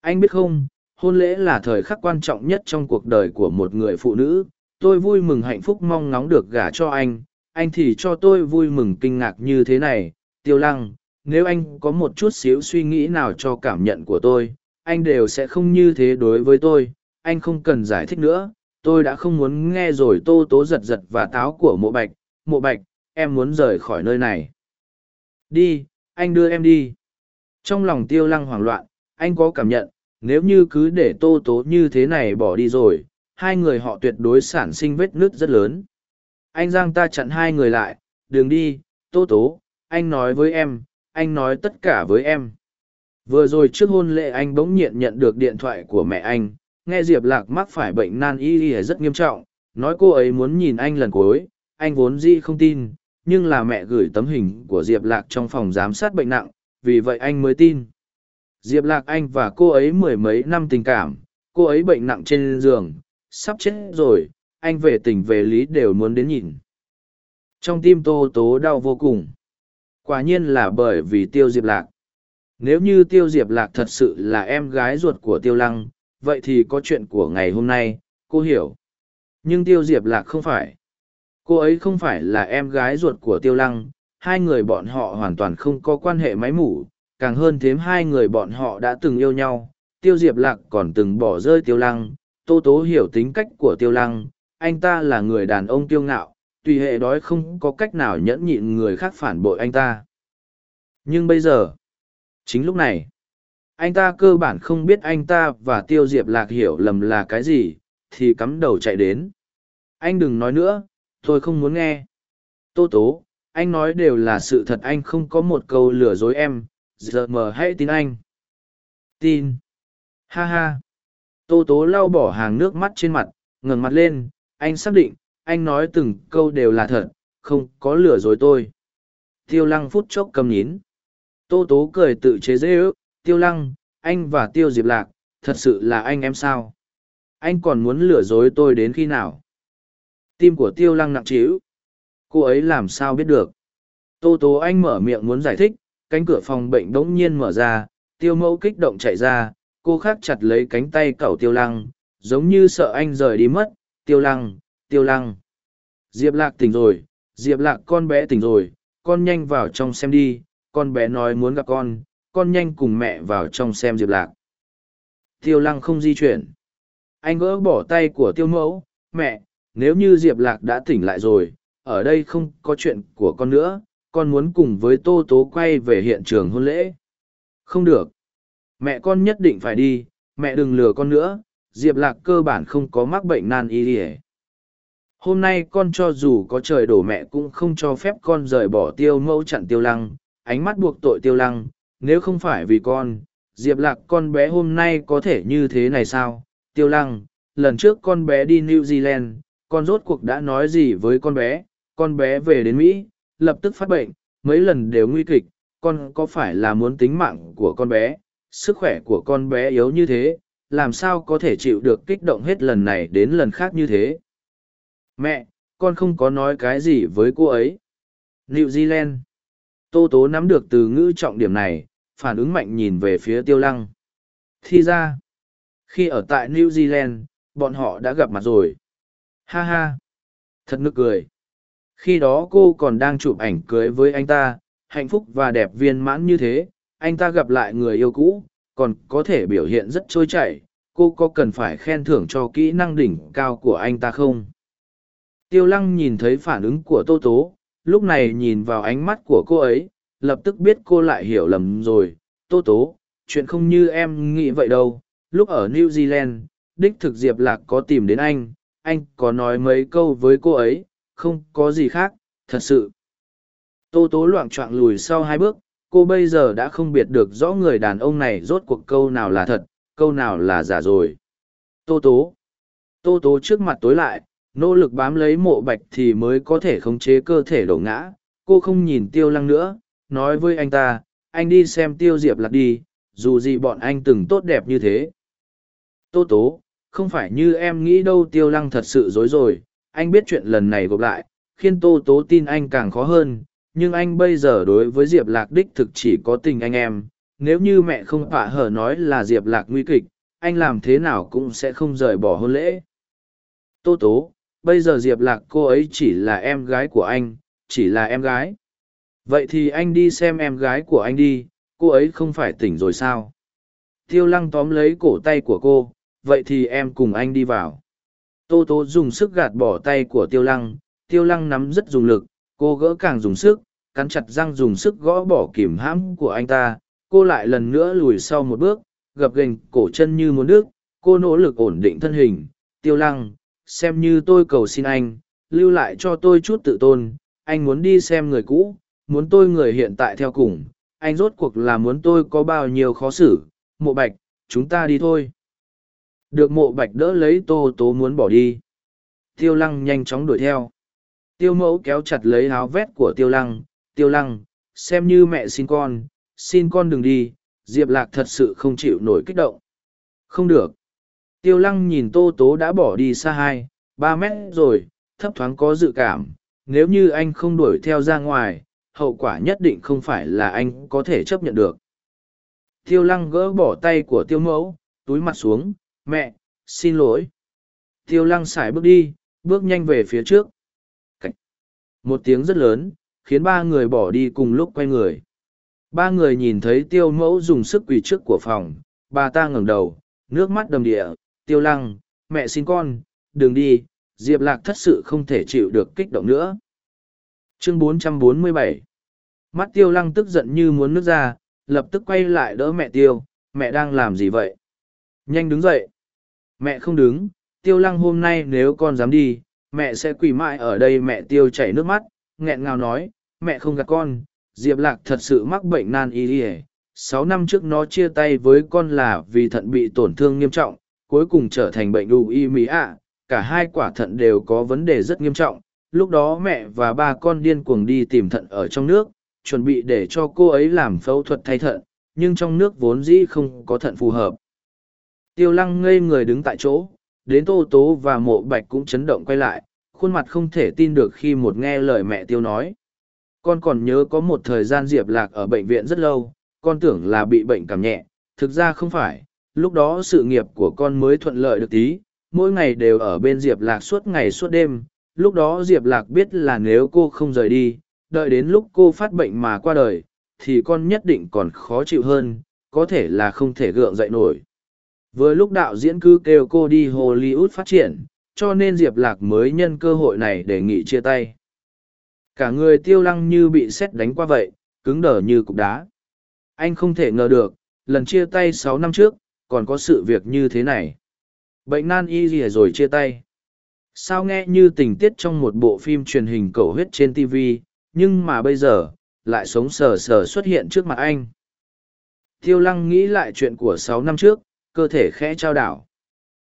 anh biết không, hôn lễ là thời khắc quan trọng nhất trong cuộc đời của một người phụ nữ. Tôi vui mừng hạnh phúc mong ngóng được gả cho anh anh thì cho tôi vui mừng kinh ngạc như thế này, tiêu lăng, nếu anh có một chút xíu suy nghĩ nào cho cảm nhận của tôi, anh đều sẽ không như thế đối với tôi, anh không cần giải thích nữa, tôi đã không muốn nghe rồi tô tố giật giật và táo của mộ bạch mộ bạch, em muốn rời khỏi nơi này. Đi, anh đưa em đi. Trong lòng tiêu lăng hoảng loạn, anh có cảm nhận, nếu như cứ để tô tố như thế này bỏ đi rồi, hai người họ tuyệt đối sản sinh vết nứt rất lớn anh giang ta chặn hai người lại, đường đi tố tố, anh nói với em, anh nói tất cả với em. Vừa rồi trước hôn lễ anh bỗng nhiên nhận được điện thoại của mẹ anh, nghe diệp lạc mắc phải bệnh nan y y rất nghiêm trọng, nói cô ấy muốn nhìn anh lần cuối, anh vốn dĩ không tin, nhưng là mẹ gửi tấm hình của diệp lạc trong phòng giám sát bệnh nặng, vì vậy anh mới tin. Diệp lạc anh và cô ấy mười mấy năm tình cảm, cô ấy bệnh nặng trên giường, sắp chết rồi anh về tình về lý đều muốn đến nhìn. Trong tim tô tố đau vô cùng. Quả nhiên là bởi vì tiêu diệp lạc. Nếu như tiêu diệp lạc thật sự là em gái ruột của tiêu lăng, vậy thì có chuyện của ngày hôm nay, cô hiểu. Nhưng tiêu diệp lạc không phải. Cô ấy không phải là em gái ruột của tiêu lăng, hai người bọn họ hoàn toàn không có quan hệ máy mủ, càng hơn thêm hai người bọn họ đã từng yêu nhau. Tiêu diệp lạc còn từng bỏ rơi tiêu lăng, tô tố hiểu tính cách của tiêu lăng anh ta là người đàn ông tiêu ngạo, tùy hệ đói không có cách nào nhẫn nhịn người khác phản bội anh ta. Nhưng bây giờ, chính lúc này, anh ta cơ bản không biết anh ta và tiêu diệp lạc hiểu lầm là cái gì, thì cắm đầu chạy đến. Anh đừng nói nữa, tôi không muốn nghe. Tô tố, anh nói đều là sự thật, anh không có một câu lừa dối em, giờ mờ hãy tin anh. Tin. Ha ha. Tô tố lau bỏ hàng nước mắt trên mặt, ngẩng mặt lên anh xác định, anh nói từng câu đều là thật, không có lừa dối tôi. Tiêu lăng phút chốc cầm nhín tô tố cười tự chế dễ ước, tiêu lăng, anh và tiêu diệp lạc, thật sự là anh em sao? Anh còn muốn lừa dối tôi đến khi nào? Tim của tiêu lăng nặng trĩu. Cô ấy làm sao biết được? Tô tố anh mở miệng muốn giải thích, cánh cửa phòng bệnh đ ỗ n g nhiên mở ra, tiêu mẫu kích động chạy ra, cô khác chặt lấy cánh tay cậu tiêu lăng, giống như sợ anh rời đi mất tiêu lăng tiêu lăng. Diệp lạc tỉnh rồi, diệp lạc con bé tỉnh rồi, con nhanh vào trong xem đi, con bé nói muốn gặp con con nhanh cùng mẹ vào trong xem diệp lạc. Tiêu lăng không di chuyển. Anh gỡ bỏ tay của tiêu mẫu, mẹ, nếu như diệp lạc đã tỉnh lại rồi, ở đây không có chuyện của con nữa, con muốn cùng với tô tố quay về hiện trường hôn lễ. Không được. Mẹ con nhất định phải đi, mẹ đừng lừa con nữa diệp lạc cơ bản không có mắc bệnh nan y ỉa hôm nay con cho dù có trời đổ mẹ cũng không cho phép con rời bỏ tiêu mẫu chặn tiêu lăng ánh mắt buộc tội tiêu lăng nếu không phải vì con diệp lạc con bé hôm nay có thể như thế này sao? Tiêu lăng lần trước con bé đi new zealand con rốt cuộc đã nói gì với con bé? Con bé về đến Mỹ, lập tức phát bệnh, mấy lần đều nguy kịch, con có phải là muốn tính mạng của con bé, sức khỏe của con bé yếu như thế, làm sao có thể chịu được kích động hết lần này đến lần khác như thế. Mẹ, con không có nói cái gì với cô ấy. New Zealand. Tô Tố nắm được từ ngữ trọng điểm này, phản ứng mạnh nhìn về phía tiêu lăng. Thì ra, khi ở tại New Zealand, bọn họ đã gặp mặt rồi. Ha ha, thật nực cười khi đó cô còn đang chụp ảnh cưới với anh ta hạnh phúc và đẹp viên mãn như thế anh ta gặp lại người yêu cũ còn có thể biểu hiện rất trôi chảy, cô có cần phải khen thưởng cho kỹ năng đỉnh cao của anh ta không? Tiêu lăng nhìn thấy phản ứng của tô tố, lúc này nhìn vào ánh mắt của cô ấy, lập tức biết cô lại hiểu lầm rồi. Tô tố, chuyện không như em nghĩ vậy đâu. Lúc ở new zealand, đích thực diệp lạc có tìm đến anh. Anh có nói mấy câu với cô ấy? Không có gì khác, thật sự. Tô tố loạng choạng lùi sau hai bước cô bây giờ đã không biệt được rõ người đàn ông này rốt cuộc câu nào là thật câu nào là giả rồi. Tô tố. Tô tố trước mặt tối lại nỗ lực bám lấy mộ bạch thì mới có thể khống chế cơ thể đổ ngã. Cô không nhìn tiêu lăng nữa nói với anh ta anh đi xem tiêu diệp lạc đi dù gì bọn anh từng tốt đẹp như thế. Tô tố. Không phải như em nghĩ đâu tiêu lăng thật sự dối rồi. Anh biết chuyện lần này gộp lại, khiến Tô Tố tin anh càng khó hơn, nhưng anh bây giờ đối với Diệp Lạc đích thực chỉ có tình anh em, nếu như mẹ không tọa hở nói là Diệp Lạc nguy kịch, anh làm thế nào cũng sẽ không rời bỏ hôn lễ. Tô tố bây giờ diệp lạc cô ấy chỉ là em gái của anh chỉ là em gái. Vậy thì anh đi xem em gái của anh đi cô ấy không phải tỉnh rồi sao? Tiêu lăng tóm lấy cổ tay của cô vậy thì em cùng anh đi vào. Tô tố dùng sức gạt bỏ tay của tiêu lăng tiêu lăng nắm rất dùng lực cô gỡ càng dùng sức, cắn chặt răng dùng sức gõ bỏ kìm hãm của anh ta, cô lại lần nữa lùi sau một bước, gập ghềnh cổ chân như muốn nước cô nỗ lực ổn định thân hình, tiêu lăng, xem như tôi cầu xin anh, lưu lại cho tôi chút tự tôn, anh muốn đi xem người cũ, muốn tôi người hiện tại theo cùng, anh rốt cuộc là muốn tôi có bao nhiêu khó xử, mộ bạch, chúng ta đi thôi. Được mộ bạch đỡ lấy tô tố muốn bỏ đi. Tiêu lăng nhanh chóng đuổi theo tiêu mẫu kéo chặt lấy áo vét của tiêu lăng tiêu lăng, xem như mẹ xin con xin con đừng đi, diệp lạc thật sự không chịu nổi kích động. Không được. Tiêu lăng nhìn tô tố đã bỏ đi xa hai, ba mét rồi, thấp thoáng có dự cảm, nếu như anh không đuổi theo ra ngoài, hậu quả nhất định không phải là anh có thể chấp nhận được. Tiêu lăng gỡ bỏ tay của tiêu mẫu, túi mặt xuống, mẹ, xin lỗi. Tiêu lăng xài bước đi, bước nhanh về phía trước một tiếng rất lớn, khiến ba người bỏ đi cùng lúc quay người. Ba người nhìn thấy tiêu mẫu dùng sức quỳ trước của phòng, bà ta ngẩng đầu, nước mắt đầm địa, tiêu lăng, mẹ xin con, đừng đi, diệp lạc thất sự không thể chịu được kích động nữa. Chương 447 mắt tiêu lăng tức giận như muốn nước ra, lập tức quay lại đỡ mẹ tiêu, mẹ đang làm gì vậy? Nhanh đứng dậy. Mẹ không đứng, tiêu lăng hôm nay nếu con dám đi mẹ sẽ quỳ mãi ở đây mẹ tiêu chảy nước mắt, nghẹn ngào nói, mẹ không gạt con, diệp lạc thật sự mắc bệnh nan y ỉa sáu năm trước nó chia tay với con là vì thận bị tổn thương nghiêm trọng, cuối cùng trở thành bệnh đù y mỹ ạ. Cả hai quả thận đều có vấn đề rất nghiêm trọng. Lúc đó mẹ và ba con điên cuồng đi tìm thận ở trong nước, chuẩn bị để cho cô ấy làm phẫu thuật thay thận, nhưng trong nước vốn dĩ không có thận phù hợp. Tiêu lăng ngây người đứng tại chỗ đến tô tố và mộ bạch cũng chấn động quay lại, khuôn mặt không thể tin được khi một nghe lời mẹ tiêu nói. Con còn nhớ có một thời gian diệp lạc ở bệnh viện rất lâu, con tưởng là bị bệnh cảm nhẹ, thực ra không phải, lúc đó sự nghiệp của con mới thuận lợi được tí, mỗi ngày đều ở bên diệp lạc suốt ngày suốt đêm, lúc đó diệp lạc biết là nếu cô không rời đi, đợi đến lúc cô phát bệnh mà qua đời, thì con nhất định còn khó chịu hơn, có thể là không thể gượng dậy nổi vừa lúc đạo diễn cứ kêu cô đi hollywood phát triển, cho nên diệp lạc mới nhân cơ hội này đề nghị chia tay. Cả người tiêu lăng như bị sét đánh qua vậy, cứng đờ như cục đá. Anh không thể ngờ được, lần chia tay sáu năm trước, còn có sự việc như thế này. Bệnh nan y gì rồi chia tay. Sao nghe như tình tiết trong một bộ phim truyền hình cầu huyết trên tv nhưng mà bây giờ, lại sống sờ sờ xuất hiện trước mặt anh. Tiêu lăng nghĩ lại chuyện của sáu năm trước cơ thể khẽ trao đảo.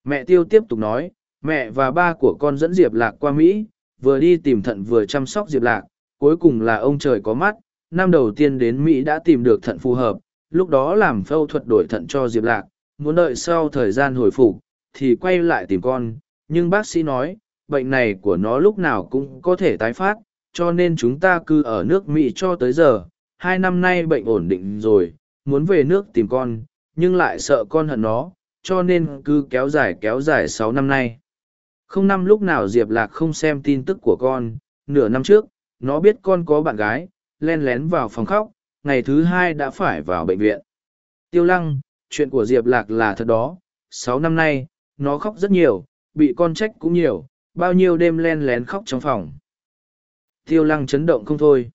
Mẹ tiêu tiếp tục nói, mẹ và ba của con dẫn diệp lạc qua mỹ, vừa đi tìm thận vừa chăm sóc diệp lạc, cuối cùng là ông trời có mắt, năm đầu tiên đến mỹ đã tìm được thận phù hợp, lúc đó làm phẫu thuật đổi thận cho diệp lạc, muốn đợi sau thời gian hồi phục, thì quay lại tìm con, nhưng bác sĩ nói, bệnh này của nó lúc nào cũng có thể tái phát, cho nên chúng ta cứ ở nước mỹ cho tới giờ, hai năm nay bệnh ổn định rồi, muốn về nước tìm con nhưng lại sợ con hận nó, cho nên cứ kéo dài kéo dài sáu năm nay. Không năm lúc nào diệp lạc không xem tin tức của con, nửa năm trước, nó biết con có bạn gái, len lén vào phòng khóc, ngày thứ hai đã phải vào bệnh viện. Tiêu lăng, chuyện của diệp lạc là thật đó, sáu năm nay, nó khóc rất nhiều, bị con trách cũng nhiều, bao nhiêu đêm len lén khóc trong phòng. Tiêu lăng chấn động không thôi.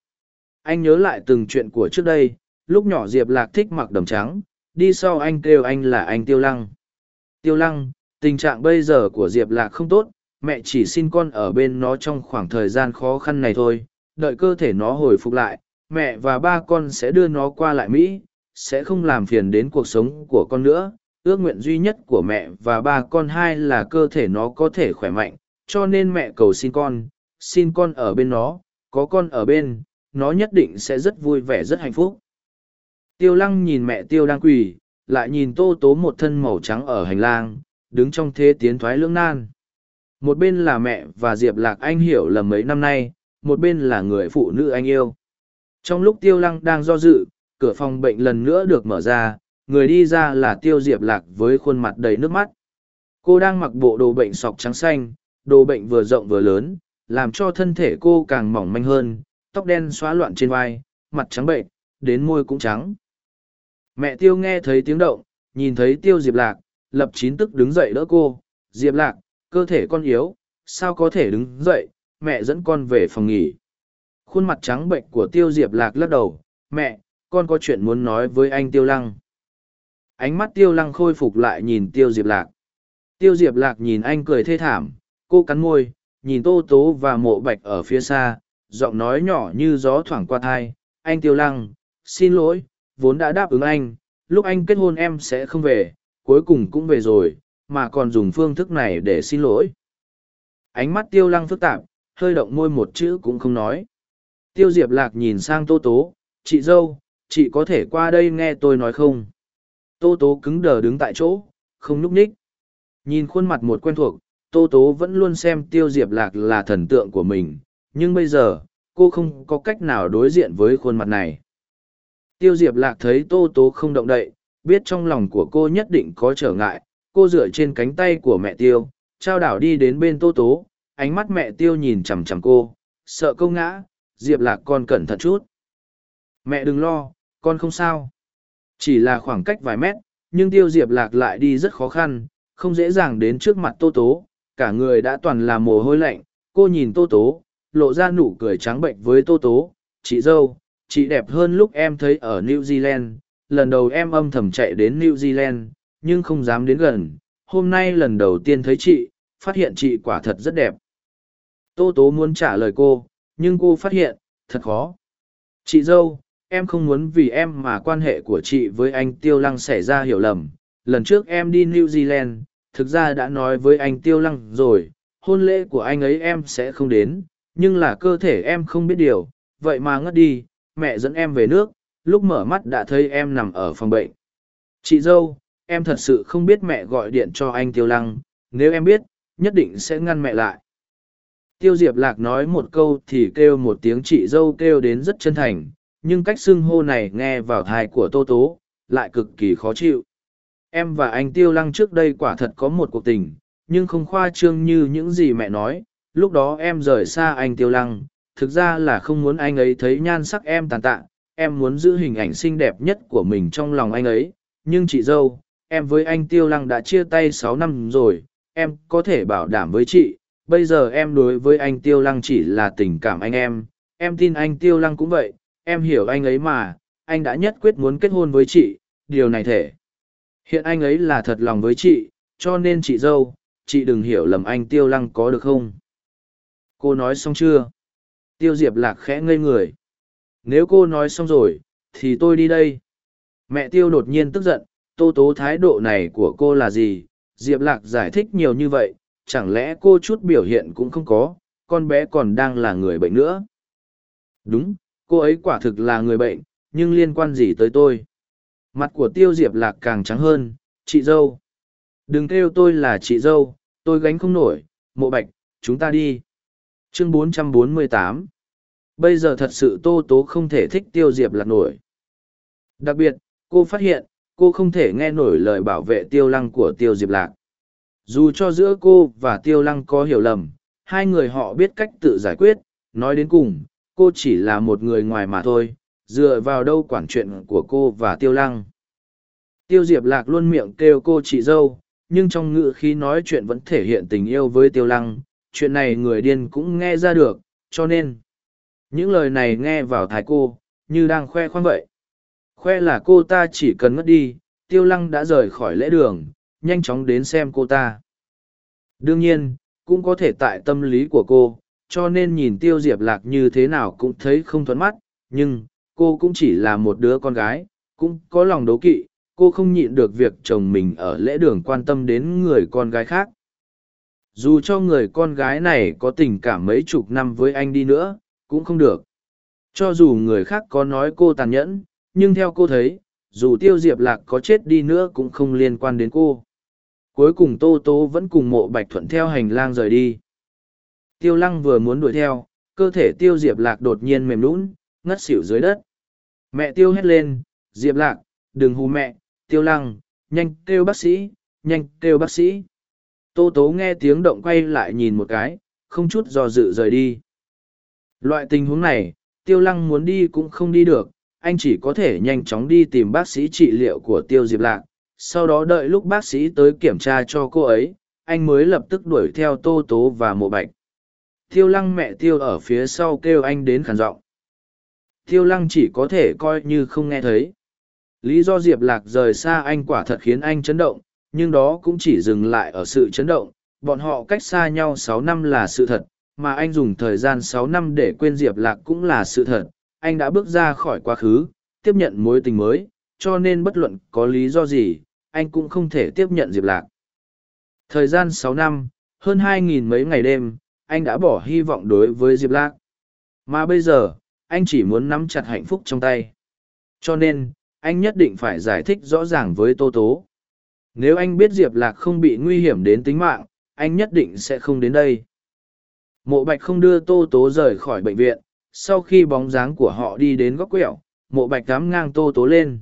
Anh nhớ lại từng chuyện của trước đây, lúc nhỏ diệp lạc thích mặc đầm trắng đi sau anh kêu anh là anh tiêu lăng. Tiêu lăng, tình trạng bây giờ của diệp lạc không tốt, mẹ chỉ xin con ở bên nó trong khoảng thời gian khó khăn này thôi, đợi cơ thể nó hồi phục lại, mẹ và ba con sẽ đưa nó qua lại mỹ, sẽ không làm phiền đến cuộc sống của con nữa. Ước nguyện duy nhất của mẹ và ba con hai là cơ thể nó có thể khỏe mạnh, cho nên mẹ cầu xin con xin con ở bên nó, có con ở bên, nó nhất định sẽ rất vui vẻ, rất hạnh phúc tiêu lăng nhìn mẹ tiêu đang quỳ, lại nhìn tô tố một thân màu trắng ở hành lang, đứng trong thế tiến thoái lưỡng nan. Một bên là mẹ và diệp lạc anh hiểu lầm mấy năm nay, một bên là người phụ nữ anh yêu. Trong lúc tiêu lăng đang do dự, cửa phòng bệnh lần nữa được mở ra, người đi ra là tiêu diệp lạc với khuôn mặt đầy nước mắt. Cô đang mặc bộ đồ bệnh sọc trắng xanh, đồ bệnh vừa rộng vừa lớn, làm cho thân thể cô càng mỏng manh hơn, tóc đen xóa loạn trên vai, mặt trắng bệnh, đến môi cũng trắng mẹ tiêu nghe thấy tiếng động, nhìn thấy tiêu diệp lạc, lập chín tức đứng dậy đỡ cô. Diệp lạc, cơ thể con yếu, sao có thể đứng dậy? Mẹ dẫn con về phòng nghỉ. Khuôn mặt trắng bệnh của tiêu diệp lạc lắc đầu. Mẹ, con có chuyện muốn nói với anh tiêu lăng. Ánh mắt tiêu lăng khôi phục lại nhìn tiêu diệp lạc. Tiêu diệp lạc nhìn anh cười thê thảm, cô cắn môi, nhìn tô tố và mộ bạch ở phía xa, giọng nói nhỏ như gió thoảng qua thai. Anh tiêu lăng, xin lỗi vốn đã đáp ứng anh, lúc anh kết hôn em sẽ không về, cuối cùng cũng về rồi, mà còn dùng phương thức này để xin lỗi. Ánh mắt tiêu lăng phức tạp, hơi động môi một chữ cũng không nói. Tiêu diệp lạc nhìn sang tô tố, chị dâu, chị có thể qua đây nghe tôi nói không? Tô tố cứng đờ đứng tại chỗ, không núp ních. Nhìn khuôn mặt một quen thuộc, tô tố vẫn luôn xem tiêu diệp lạc là thần tượng của mình, nhưng bây giờ, cô không có cách nào đối diện với khuôn mặt này tiêu diệp lạc thấy tô tố không động đậy, biết trong lòng của cô nhất định có trở ngại, cô dựa trên cánh tay của mẹ tiêu, trao đảo đi đến bên tô tố, ánh mắt mẹ tiêu nhìn chằm chằm cô, sợ câu ngã, diệp lạc con cẩn thận chút. Mẹ đừng lo, con không sao. Chỉ là khoảng cách vài mét, nhưng tiêu diệp lạc lại đi rất khó khăn, không dễ dàng đến trước mặt tô tố, cả người đã toàn là mồ hôi lạnh, cô nhìn tô tố, lộ ra nụ cười trắng bệnh với tô tố, chị dâu chị đẹp hơn lúc em thấy ở new zealand. Lần đầu em âm thầm chạy đến new zealand, nhưng không dám đến gần. Hôm nay lần đầu tiên thấy chị, phát hiện chị quả thật rất đẹp. Tô tố muốn trả lời cô, nhưng cô phát hiện, thật khó. Chị dâu, em không muốn vì em mà quan hệ của chị với anh tiêu lăng xảy ra hiểu lầm. Lần trước em đi new zealand, thực ra đã nói với anh tiêu lăng rồi, hôn lễ của anh ấy em sẽ không đến, nhưng là cơ thể em không biết điều, vậy mà ngất đi mẹ dẫn em về nước, lúc mở mắt đã thấy em nằm ở phòng bệnh. Chị dâu, em thật sự không biết mẹ gọi điện cho anh tiêu lăng, nếu em biết, nhất định sẽ ngăn mẹ lại. Tiêu diệp lạc nói một câu thì kêu một tiếng chị dâu kêu đến rất chân thành, nhưng cách xưng hô này nghe vào thai của tô tố, lại cực kỳ khó chịu. Em và anh tiêu lăng trước đây quả thật có một cuộc tình, nhưng không khoa trương như những gì mẹ nói, lúc đó em rời xa anh tiêu lăng thực ra là không muốn anh ấy thấy nhan sắc em tàn tạ, em muốn giữ hình ảnh xinh đẹp nhất của mình trong lòng anh ấy. Nhưng chị dâu, em với anh tiêu lăng đã chia tay sáu năm rồi, em có thể bảo đảm với chị, bây giờ em đối với anh tiêu lăng chỉ là tình cảm anh em. Em tin anh tiêu lăng cũng vậy, em hiểu anh ấy mà, anh đã nhất quyết muốn kết hôn với chị, điều này thể. Hiện anh ấy là thật lòng với chị, cho nên chị dâu, chị đừng hiểu lầm anh tiêu lăng có được không? Cô nói xong chưa? Tiêu diệp lạc khẽ ngây người. Nếu cô nói xong rồi, thì tôi đi đây. Mẹ tiêu đột nhiên tức giận, tô tố thái độ này của cô là gì? Diệp lạc giải thích nhiều như vậy, chẳng lẽ cô chút biểu hiện cũng không có, con bé còn đang là người bệnh nữa? Đúng, cô ấy quả thực là người bệnh, nhưng liên quan gì tới tôi? Mặt của tiêu diệp lạc càng trắng hơn, chị dâu. Đừng kêu tôi là chị dâu, tôi gánh không nổi, mộ bạch, chúng ta đi chương 448 bây giờ thật sự tô tố không thể thích tiêu diệp lạc nổi. Đặc biệt, cô phát hiện, cô không thể nghe nổi lời bảo vệ tiêu lăng của tiêu diệp lạc. Dù cho giữa cô và tiêu lăng có hiểu lầm, hai người họ biết cách tự giải quyết. Nói đến cùng, cô chỉ là một người ngoài mà thôi, dựa vào đâu quản chuyện của cô và tiêu lăng. Tiêu diệp lạc luôn miệng kêu cô chị dâu, nhưng trong ngữ khí nói chuyện vẫn thể hiện tình yêu với tiêu lăng chuyện này người điên cũng nghe ra được, cho nên, những lời này nghe vào thái cô, như đang khoe khoang vậy. Khoe là cô ta chỉ cần ngất đi, tiêu lăng đã rời khỏi lễ đường, nhanh chóng đến xem cô ta. Đương nhiên, cũng có thể tại tâm lý của cô, cho nên nhìn tiêu diệp lạc như thế nào cũng thấy không thuận mắt, nhưng, cô cũng chỉ là một đứa con gái, cũng có lòng đố kỵ, cô không nhịn được việc chồng mình ở lễ đường quan tâm đến người con gái khác dù cho người con gái này có tình cảm mấy chục năm với anh đi nữa cũng không được. Cho dù người khác có nói cô tàn nhẫn nhưng theo cô thấy dù tiêu diệp lạc có chết đi nữa cũng không liên quan đến cô. Cuối cùng tô tô vẫn cùng mộ bạch thuận theo hành lang rời đi. Tiêu lăng vừa muốn đuổi theo cơ thể tiêu diệp lạc đột nhiên mềm lún ngất xỉu dưới đất. Mẹ tiêu hét lên diệp lạc đừng hù mẹ tiêu lăng, nhanh kêu bác sĩ, nhanh kêu bác sĩ. Tô tố nghe tiếng động quay lại nhìn một cái, không chút do dự rời đi. Loại tình huống này, tiêu lăng muốn đi cũng không đi được, anh chỉ có thể nhanh chóng đi tìm bác sĩ trị liệu của tiêu diệp lạc. Sau đó đợi lúc bác sĩ tới kiểm tra cho cô ấy, anh mới lập tức đuổi theo tô tố và mộ bạch. Tiêu lăng mẹ tiêu ở phía sau kêu anh đến khản giọng Tiêu lăng chỉ có thể coi như không nghe thấy. Lý do Diệp Lạc rời xa anh quả thật khiến anh chấn động, nhưng đó cũng chỉ dừng lại ở sự chấn động. Bọn họ cách xa nhau sáu năm là sự thật, mà anh dùng thời gian sáu năm để quên Diệp Lạc cũng là sự thật. Anh đã bước ra khỏi quá khứ, tiếp nhận mối tình mới, cho nên bất luận có lý do gì, anh cũng không thể tiếp nhận Diệp Lạc. Thời gian sáu năm, hơn hai nghìn mấy ngày đêm, anh đã bỏ hy vọng đối với Diệp Lạc. Mà bây giờ, anh chỉ muốn nắm chặt hạnh phúc trong tay. Cho nên, anh nhất định phải giải thích rõ ràng với Tô Tố. Nếu anh biết Diệp Lạc không bị nguy hiểm đến tính mạng, anh nhất định sẽ không đến đây. Mộ Bạch không đưa Tô Tố rời khỏi bệnh viện, sau khi bóng dáng của họ đi đến góc quẹo, mộ Bạch cắm ngang Tô Tố lên.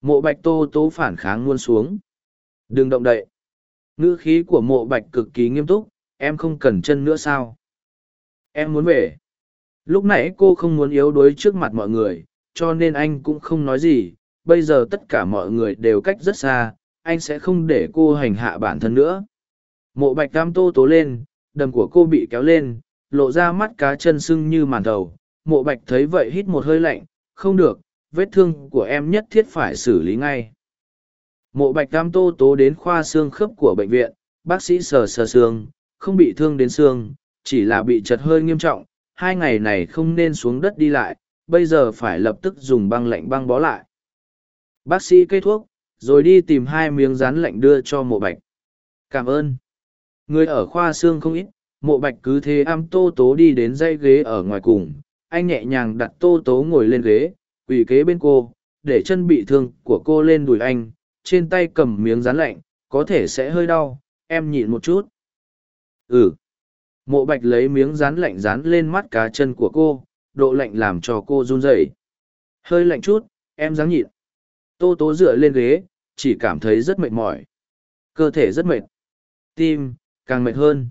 Mộ Bạch Tô Tố phản kháng luôn xuống. Đừng động đậy. Ngữ khí của mộ Bạch cực kỳ nghiêm túc, em không cần chân nữa sao? Em muốn về. Lúc nãy cô không muốn yếu đuối trước mặt mọi người, cho nên anh cũng không nói gì. Bây giờ tất cả mọi người đều cách rất xa, anh sẽ không để cô hành hạ bản thân nữa. Mộ bạch cam tô tố lên, đầm của cô bị kéo lên, lộ ra mắt cá chân sưng như màn thầu Mộ bạch thấy vậy hít một hơi lạnh, không được, vết thương của em nhất thiết phải xử lý ngay. Mộ bạch cam tô tố đến khoa xương khớp của bệnh viện, bác sĩ sờ sờ xương, không bị thương đến xương, chỉ là bị chật hơi nghiêm trọng, hai ngày này không nên xuống đất đi lại, bây giờ phải lập tức dùng băng lạnh băng bó lại. Bác sĩ cây thuốc, rồi đi tìm hai miếng rán lạnh đưa cho mộ bạch. Cảm ơn. Người ở khoa xương không ít, mộ bạch cứ thế am tô tố đi đến dây ghế ở ngoài cùng. Anh nhẹ nhàng đặt tô tố ngồi lên ghế, quỳ kế bên cô, để chân bị thương của cô lên đùi anh, trên tay cầm miếng rán lạnh, có thể sẽ hơi đau, em nhịn một chút. Ừ mộ bạch lấy miếng rán lạnh rán lên mắt cá chân của cô độ lạnh làm cho cô run rẩy hơi lạnh chút em dám nhịn tô tố dựa lên ghế, chỉ cảm thấy rất mệt mỏi. Cơ thể rất mệt. Tim càng mệt hơn.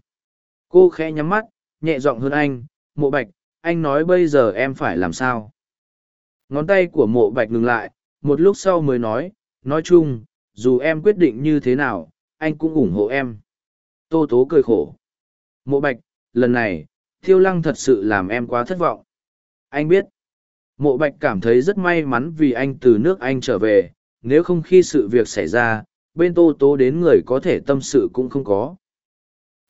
Cô khẽ nhắm mắt, nhẹ giọng hơn anh, mộ bạch, anh nói bây giờ em phải làm sao? Ngón tay của mộ bạch ngừng lại, một lúc sau mới nói nói chung, dù em quyết định như thế nào, anh cũng ủng hộ em. Tô tố cười khổ. Mộ bạch, lần này, thiêu lăng thật sự làm em quá thất vọng. Anh biết mộ bạch cảm thấy rất may mắn vì anh từ nước anh trở về, nếu không khi sự việc xảy ra, bên tô tố đến người có thể tâm sự cũng không có.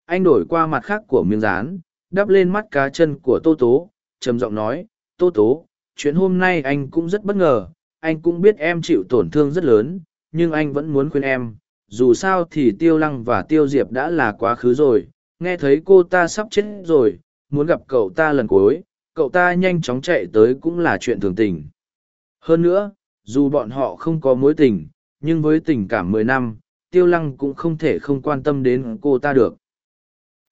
Anh đổi qua mặt khác của miếng rán đắp lên mắt cá chân của tô tố, trầm giọng nói, tô tố, chuyện hôm nay anh cũng rất bất ngờ, anh cũng biết em chịu tổn thương rất lớn, nhưng anh vẫn muốn khuyên em, dù sao thì tiêu lăng và tiêu diệp đã là quá khứ rồi, nghe thấy cô ta sắp chết rồi, muốn gặp cậu ta lần cuối cậu ta nhanh chóng chạy tới cũng là chuyện thường tình. Hơn nữa, dù bọn họ không có mối tình, nhưng với tình cảm mười năm, tiêu lăng cũng không thể không quan tâm đến cô ta được.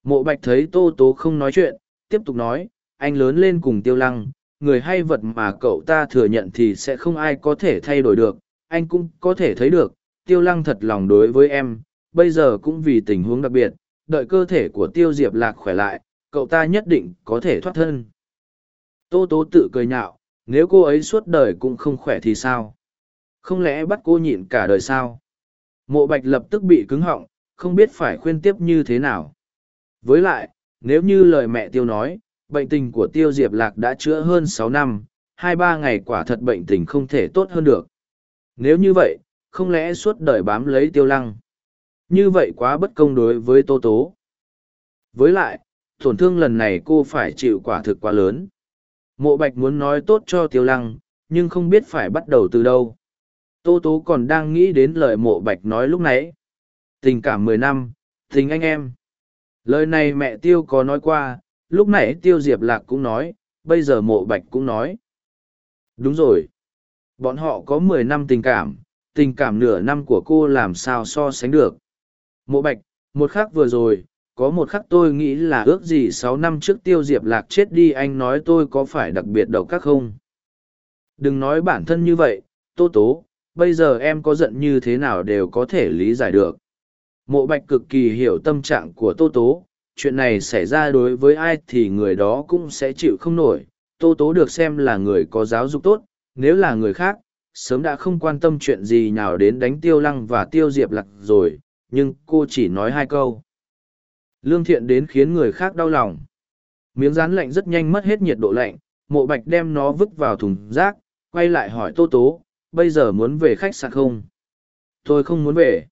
Mộ bạch thấy tô tố không nói chuyện, tiếp tục nói, anh lớn lên cùng tiêu lăng, người hay vật mà cậu ta thừa nhận thì sẽ không ai có thể thay đổi được, anh cũng có thể thấy được, tiêu lăng thật lòng đối với em, bây giờ cũng vì tình huống đặc biệt, đợi cơ thể của tiêu diệp lạc khỏe lại, cậu ta nhất định có thể thoát thân tô tố tự cười nhạo nếu cô ấy suốt đời cũng không khỏe thì sao? Không lẽ bắt cô nhịn cả đời sao? Mộ bạch lập tức bị cứng họng không biết phải khuyên tiếp như thế nào. Với lại nếu như lời mẹ tiêu nói bệnh tình của tiêu diệp lạc đã chữa hơn sáu năm hai ba ngày quả thật bệnh tình không thể tốt hơn được. Nếu như vậy không lẽ suốt đời bám lấy tiêu lăng? Như vậy quá bất công đối với Tô Tố. Với lại, tổn thương lần này cô phải chịu quả thực quá lớn. Mộ Bạch muốn nói tốt cho Tiêu Lăng, nhưng không biết phải bắt đầu từ đâu. Tô Tố còn đang nghĩ đến lời mộ Bạch nói lúc nãy. Tình cảm mười năm, tình anh em. Lời này mẹ Tiêu có nói qua, lúc nãy Tiêu Diệp Lạc cũng nói, bây giờ mộ Bạch cũng nói. Đúng rồi. Bọn họ có mười năm tình cảm, tình cảm nửa năm của cô làm sao so sánh được. Mộ bạch, một khắc vừa rồi, có một khắc tôi nghĩ là ước gì sáu năm trước tiêu diệp lạc chết đi anh nói tôi có phải đặc biệt độc các không? Đừng nói bản thân như vậy, tô tố, bây giờ em có giận như thế nào đều có thể lý giải được. Mộ bạch cực kỳ hiểu tâm trạng của Tô Tố, chuyện này xảy ra đối với ai thì người đó cũng sẽ chịu không nổi. Tô Tố được xem là người có giáo dục tốt, nếu là người khác, sớm đã không quan tâm chuyện gì nào đến đánh tiêu lăng và tiêu diệp lạc rồi, nhưng cô chỉ nói hai câu. Lương thiện đến khiến người khác đau lòng. Miếng rán lạnh rất nhanh mất hết nhiệt độ lạnh, mộ bạch đem nó vứt vào thùng rác, quay lại hỏi Tô Tố, bây giờ muốn về khách sạn không? Tôi không muốn về.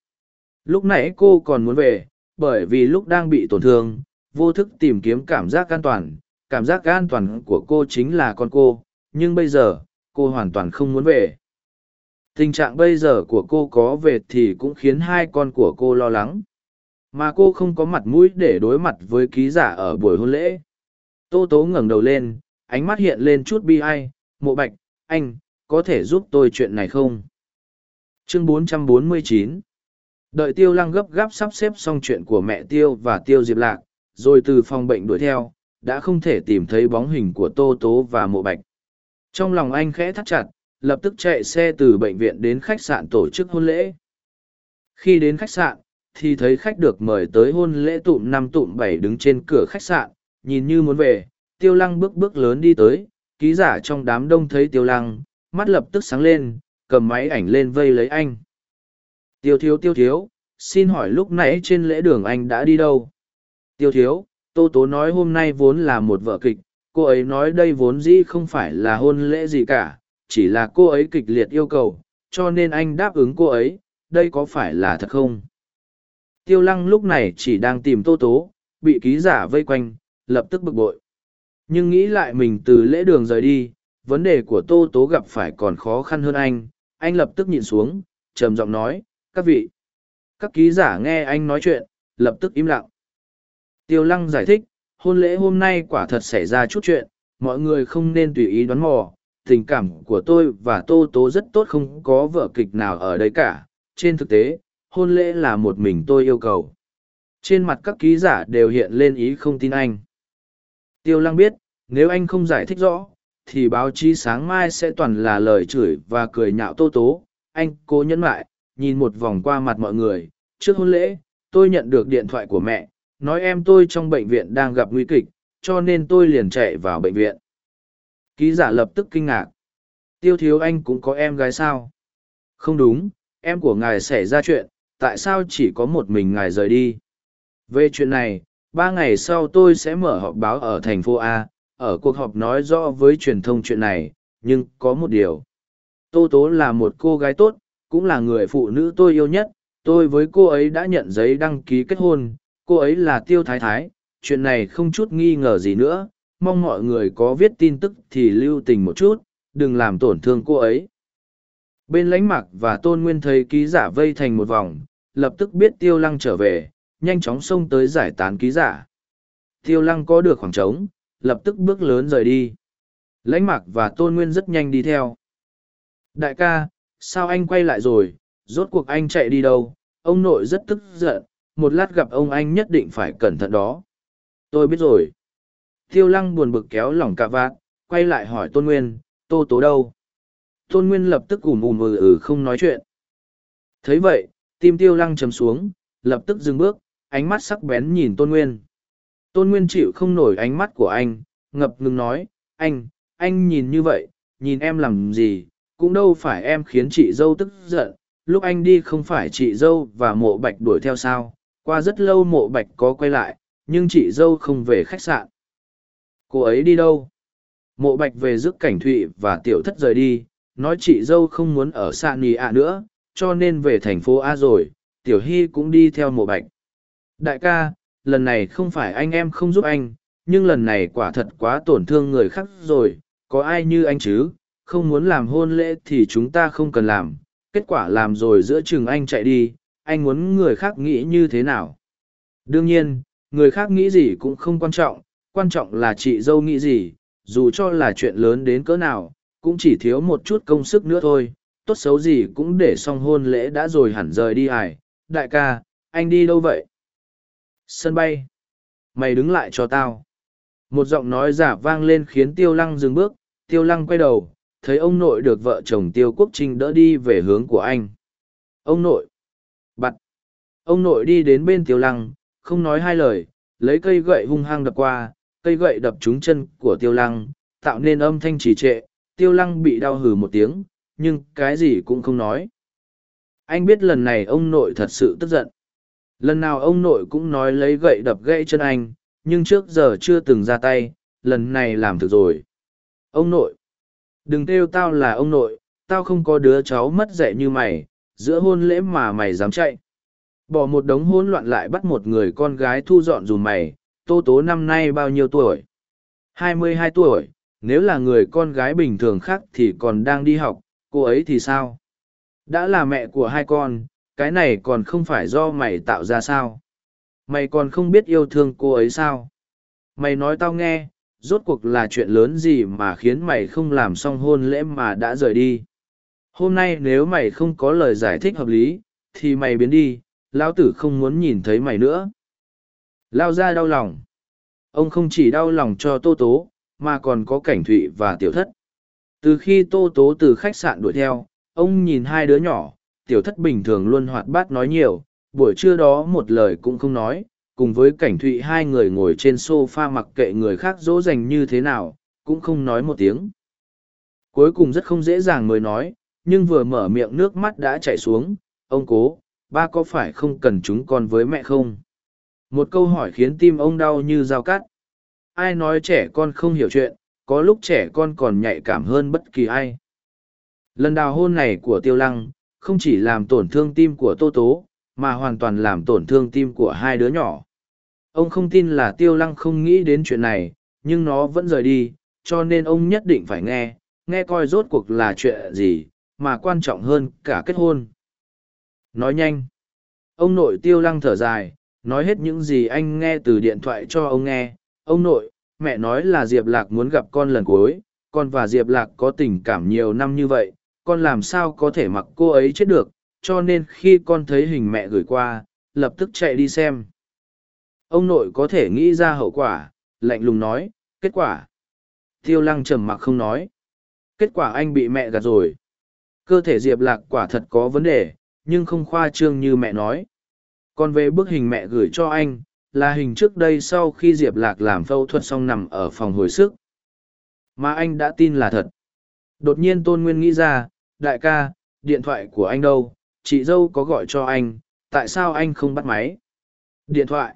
Lúc nãy cô còn muốn về, bởi vì lúc đang bị tổn thương, vô thức tìm kiếm cảm giác an toàn. Cảm giác an toàn của cô chính là con cô, nhưng bây giờ, cô hoàn toàn không muốn về. Tình trạng bây giờ của cô có về thì cũng khiến hai con của cô lo lắng. Mà cô không có mặt mũi để đối mặt với ký giả ở buổi hôn lễ. Tô Tố ngẩng đầu lên, ánh mắt hiện lên chút bi ai, mộ bạch, anh, có thể giúp tôi chuyện này không? Chương 449 Đợi tiêu lăng gấp gáp sắp xếp xong chuyện của mẹ tiêu và tiêu diệp lạc, rồi từ phòng bệnh đuổi theo, đã không thể tìm thấy bóng hình của Tô Tố và mộ bạch. Trong lòng anh khẽ thắt chặt, lập tức chạy xe từ bệnh viện đến khách sạn tổ chức hôn lễ. Khi đến khách sạn, thì thấy khách được mời tới hôn lễ tụm năm tụm bảy đứng trên cửa khách sạn, nhìn như muốn về, tiêu lăng bước bước lớn đi tới, ký giả trong đám đông thấy tiêu lăng, mắt lập tức sáng lên, cầm máy ảnh lên vây lấy anh. Tiêu thiếu tiêu thiếu, xin hỏi lúc nãy trên lễ đường anh đã đi đâu? Tiêu thiếu, Tô Tố nói hôm nay vốn là một vở kịch, cô ấy nói đây vốn dĩ không phải là hôn lễ gì cả, chỉ là cô ấy kịch liệt yêu cầu, cho nên anh đáp ứng cô ấy, đây có phải là thật không? Tiêu lăng lúc này chỉ đang tìm Tô Tố, bị ký giả vây quanh, lập tức bực bội. Nhưng nghĩ lại mình từ lễ đường rời đi, vấn đề của Tô Tố gặp phải còn khó khăn hơn anh, anh lập tức nhìn xuống, trầm giọng nói, các vị. Các ký giả nghe anh nói chuyện, lập tức im lặng. Tiêu lăng giải thích, hôn lễ hôm nay quả thật xảy ra chút chuyện, mọi người không nên tùy ý đoán mò. Tình cảm của tôi và Tô Tố rất tốt không có vở kịch nào ở đây cả. Trên thực tế, hôn lễ là một mình tôi yêu cầu. Trên mặt các ký giả đều hiện lên ý không tin anh. Tiêu lăng biết, nếu anh không giải thích rõ, thì báo chí sáng mai sẽ toàn là lời chửi và cười nhạo Tô Tố. Anh cố nhẫn lại, nhìn một vòng qua mặt mọi người. Trước hôn lễ, tôi nhận được điện thoại của mẹ, nói em tôi trong bệnh viện đang gặp nguy kịch, cho nên tôi liền chạy vào bệnh viện. Ký giả lập tức kinh ngạc. Tiêu thiếu anh cũng có em gái sao? Không đúng, em của ngài xảy ra chuyện, tại sao chỉ có một mình ngài rời đi? Về chuyện này, ba ngày sau tôi sẽ mở họp báo ở thành phố A, ở cuộc họp nói rõ với truyền thông chuyện này, nhưng có một điều. Tô Tố là một cô gái tốt, cũng là người phụ nữ tôi yêu nhất, tôi với cô ấy đã nhận giấy đăng ký kết hôn, cô ấy là Tiêu Thái Thái, chuyện này không chút nghi ngờ gì nữa, mong mọi người có viết tin tức thì lưu tình một chút, đừng làm tổn thương cô ấy. Bên lãnh mặc và tôn nguyên thấy ký giả vây thành một vòng, lập tức biết tiêu lăng trở về, nhanh chóng xông tới giải tán ký giả. Tiêu lăng có được khoảng trống, lập tức bước lớn rời đi. Lãnh mặc và tôn nguyên rất nhanh đi theo. Đại ca, sao anh quay lại rồi, rốt cuộc anh chạy đi đâu, ông nội rất tức giận, một lát gặp ông anh nhất định phải cẩn thận đó. Tôi biết rồi. Tiêu lăng buồn bực kéo lỏng cà vạt, quay lại hỏi Tôn Nguyên, Tô Tố đâu? Tôn Nguyên lập tức ủm ủm ừ ừ không nói chuyện. thấy vậy, tim tiêu lăng chấm xuống, lập tức dừng bước, ánh mắt sắc bén nhìn Tôn Nguyên. Tôn Nguyên chịu không nổi ánh mắt của anh, ngập ngừng nói, anh, anh nhìn như vậy, nhìn em làm gì, cũng đâu phải em khiến chị dâu tức giận, lúc anh đi không phải chị dâu và mộ bạch đuổi theo sao, qua rất lâu mộ bạch có quay lại, nhưng chị dâu không về khách sạn. Cô ấy đi đâu? Mộ bạch về giúp cảnh thụy và tiểu thất rời đi, nói chị dâu không muốn ở sạn nì ạ nữa, cho nên về thành phố A rồi, tiểu hy cũng đi theo mộ bạch. Đại ca, lần này không phải anh em không giúp anh, nhưng lần này quả thật quá tổn thương người khác rồi, có ai như anh chứ, không muốn làm hôn lễ thì chúng ta không cần làm, kết quả làm rồi giữa chừng anh chạy đi, anh muốn người khác nghĩ như thế nào. Đương nhiên, người khác nghĩ gì cũng không quan trọng, quan trọng là chị dâu nghĩ gì, dù cho là chuyện lớn đến cỡ nào, cũng chỉ thiếu một chút công sức nữa thôi, tốt xấu gì cũng để xong hôn lễ đã rồi hẳn rời đi hải. Đại ca, anh đi đâu vậy? Sân bay. Mày đứng lại cho tao. Một giọng nói giả vang lên khiến tiêu lăng dừng bước, tiêu lăng quay đầu, thấy ông nội được vợ chồng tiêu quốc trinh đỡ đi về hướng của anh ông nội bặt ông nội đi đến bên tiêu lăng không nói hai lời lấy cây gậy hung hăng đập qua cây gậy đập trúng chân của tiêu lăng tạo nên âm thanh trì trệ tiêu lăng bị đau hừ một tiếng nhưng cái gì cũng không nói. Anh biết lần này ông nội thật sự tức giận. Lần nào ông nội cũng nói lấy gậy đập gãy chân anh, nhưng trước giờ chưa từng ra tay, lần này làm thực rồi. Ông nội, đừng kêu tao là ông nội, tao không có đứa cháu mất dạy như mày, giữa hôn lễ mà mày dám chạy. Bỏ một đống hỗn loạn lại bắt một người con gái thu dọn dùm mày, tô tố năm nay bao nhiêu tuổi? Hai mươi hai tuổi, nếu là người con gái bình thường khác thì còn đang đi học cô ấy thì sao? Đã là mẹ của hai con, cái này còn không phải do mày tạo ra sao? Mày còn không biết yêu thương cô ấy sao? Mày nói tao nghe, rốt cuộc là chuyện lớn gì mà khiến mày không làm xong hôn lễ mà đã rời đi? Hôm nay nếu mày không có lời giải thích hợp lý, thì mày biến đi, lão tử không muốn nhìn thấy mày nữa. Lao ra đau lòng. Ông không chỉ đau lòng cho tô tố, mà còn có cảnh thụy và tiểu thất từ khi tô tố từ khách sạn đuổi theo, ông nhìn hai đứa nhỏ, tiểu thất bình thường luôn hoạt bát nói nhiều, buổi trưa đó một lời cũng không nói, cùng với cảnh thụy hai người ngồi trên s o f a mặc kệ người khác dỗ dành như thế nào, cũng không nói một tiếng. Cuối cùng rất không dễ dàng mới nói, nhưng vừa mở miệng nước mắt đã chảy xuống, ông cố, ba có phải không cần chúng con với mẹ không? Một câu hỏi khiến tim ông đau như dao cắt. Ai nói trẻ con không hiểu chuyện có lúc trẻ con còn nhạy cảm hơn bất kỳ ai. Lần đào hôn này của tiêu lăng không chỉ làm tổn thương tim của tô tố, mà hoàn toàn làm tổn thương tim của hai đứa nhỏ. Ông không tin là tiêu lăng không nghĩ đến chuyện này, nhưng nó vẫn rời đi, cho nên ông nhất định phải nghe nghe coi rốt cuộc là chuyện gì, mà quan trọng hơn cả kết hôn. Nói nhanh. Ông nội tiêu lăng thở dài, nói hết những gì anh nghe từ điện thoại cho ông nghe. Ông nội mẹ nói là diệp lạc muốn gặp con lần cuối, con và diệp lạc có tình cảm nhiều năm như vậy, con làm sao có thể mặc cô ấy chết được, cho nên khi con thấy hình mẹ gửi qua, lập tức chạy đi xem. Ông nội có thể nghĩ ra hậu quả, lạnh lùng nói, kết quả? Tiêu lăng trầm mặc không nói. Kết quả anh bị mẹ gạt rồi. Cơ thể diệp lạc quả thật có vấn đề, nhưng không khoa trương như mẹ nói. Còn về bức hình mẹ gửi cho anh là hình trước đây sau khi diệp lạc làm phẫu thuật xong nằm ở phòng hồi sức. Mà anh đã tin là thật. Đột nhiên tôn nguyên nghĩ ra, đại ca, điện thoại của anh đâu? Chị dâu có gọi cho anh, tại sao anh không bắt máy? Điện thoại.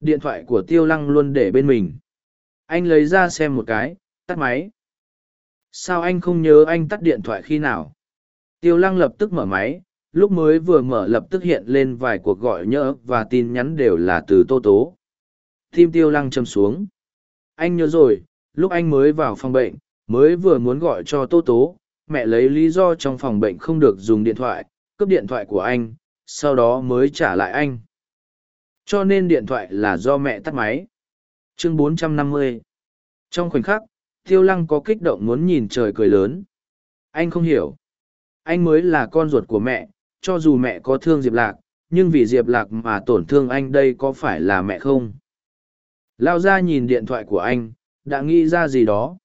Điện thoại của tiêu lăng luôn để bên mình. Anh lấy ra xem một cái, tắt máy. Sao anh không nhớ anh tắt điện thoại khi nào? Tiêu lăng lập tức mở máy lúc mới vừa mở lập tức hiện lên vài cuộc gọi nhỡ và tin nhắn đều là từ tô tố. Tim tiêu lăng châm xuống. Anh nhớ rồi, lúc anh mới vào phòng bệnh, mới vừa muốn gọi cho tô tố, mẹ lấy lý do trong phòng bệnh không được dùng điện thoại, cướp điện thoại của anh, sau đó mới trả lại anh. Cho nên điện thoại là do mẹ tắt máy. Chương 450 trong khoảnh khắc, tiêu lăng có kích động muốn nhìn trời cười lớn. Anh không hiểu. Anh mới là con ruột của mẹ cho dù mẹ có thương diệp lạc, nhưng vì diệp lạc mà tổn thương anh đây có phải là mẹ không? Lao ra nhìn điện thoại của anh, đã nghĩ ra gì đó?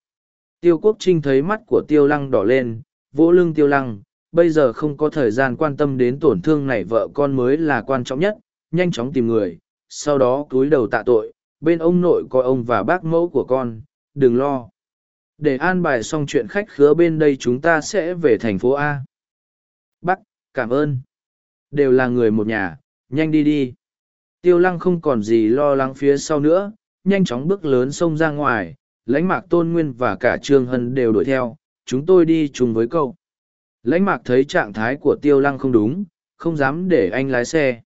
Tiêu quốc trinh thấy mắt của tiêu lăng đỏ lên, vỗ lưng tiêu lăng, bây giờ không có thời gian quan tâm đến tổn thương này vợ con mới là quan trọng nhất, nhanh chóng tìm người, sau đó cúi đầu tạ tội, bên ông nội có ông và bác mẫu của con, đừng lo. Để an bài xong chuyện khách khứa bên đây chúng ta sẽ về thành phố a. Bác cảm ơn. Đều là người một nhà, nhanh đi đi. Tiêu lăng không còn gì lo lắng phía sau nữa, nhanh chóng bước lớn xông ra ngoài, lãnh mạc tôn nguyên và cả trương hân đều đuổi theo, chúng tôi đi chung với cậu. Lãnh mạc thấy trạng thái của tiêu lăng không đúng, không dám để anh lái xe.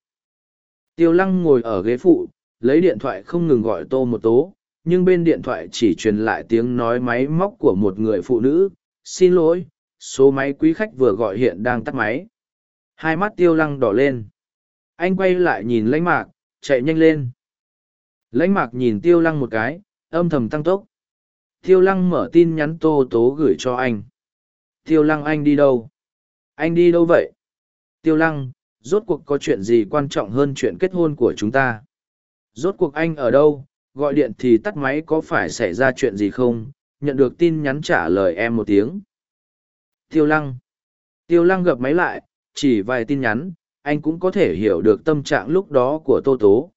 Tiêu lăng ngồi ở ghế phụ, lấy điện thoại không ngừng gọi tô một tố, nhưng bên điện thoại chỉ truyền lại tiếng nói máy móc của một người phụ nữ. Xin lỗi, số máy quý khách vừa gọi hiện đang tắt máy hai mắt tiêu lăng đỏ lên. Anh quay lại nhìn lãnh mạc chạy nhanh lên. Lãnh mạc nhìn tiêu lăng một cái âm thầm tăng tốc. Tiêu lăng mở tin nhắn tô tố gửi cho anh. Tiêu lăng anh đi đâu? Anh đi đâu vậy? Tiêu lăng rốt cuộc có chuyện gì quan trọng hơn chuyện kết hôn của chúng ta? Rốt cuộc anh ở đâu? Gọi điện thì tắt máy có phải xảy ra chuyện gì không? Nhận được tin nhắn trả lời em một tiếng. Tiêu lăng. Tiêu lăng gập máy lại, chỉ vài tin nhắn, anh cũng có thể hiểu được tâm trạng lúc đó của Tô Tố.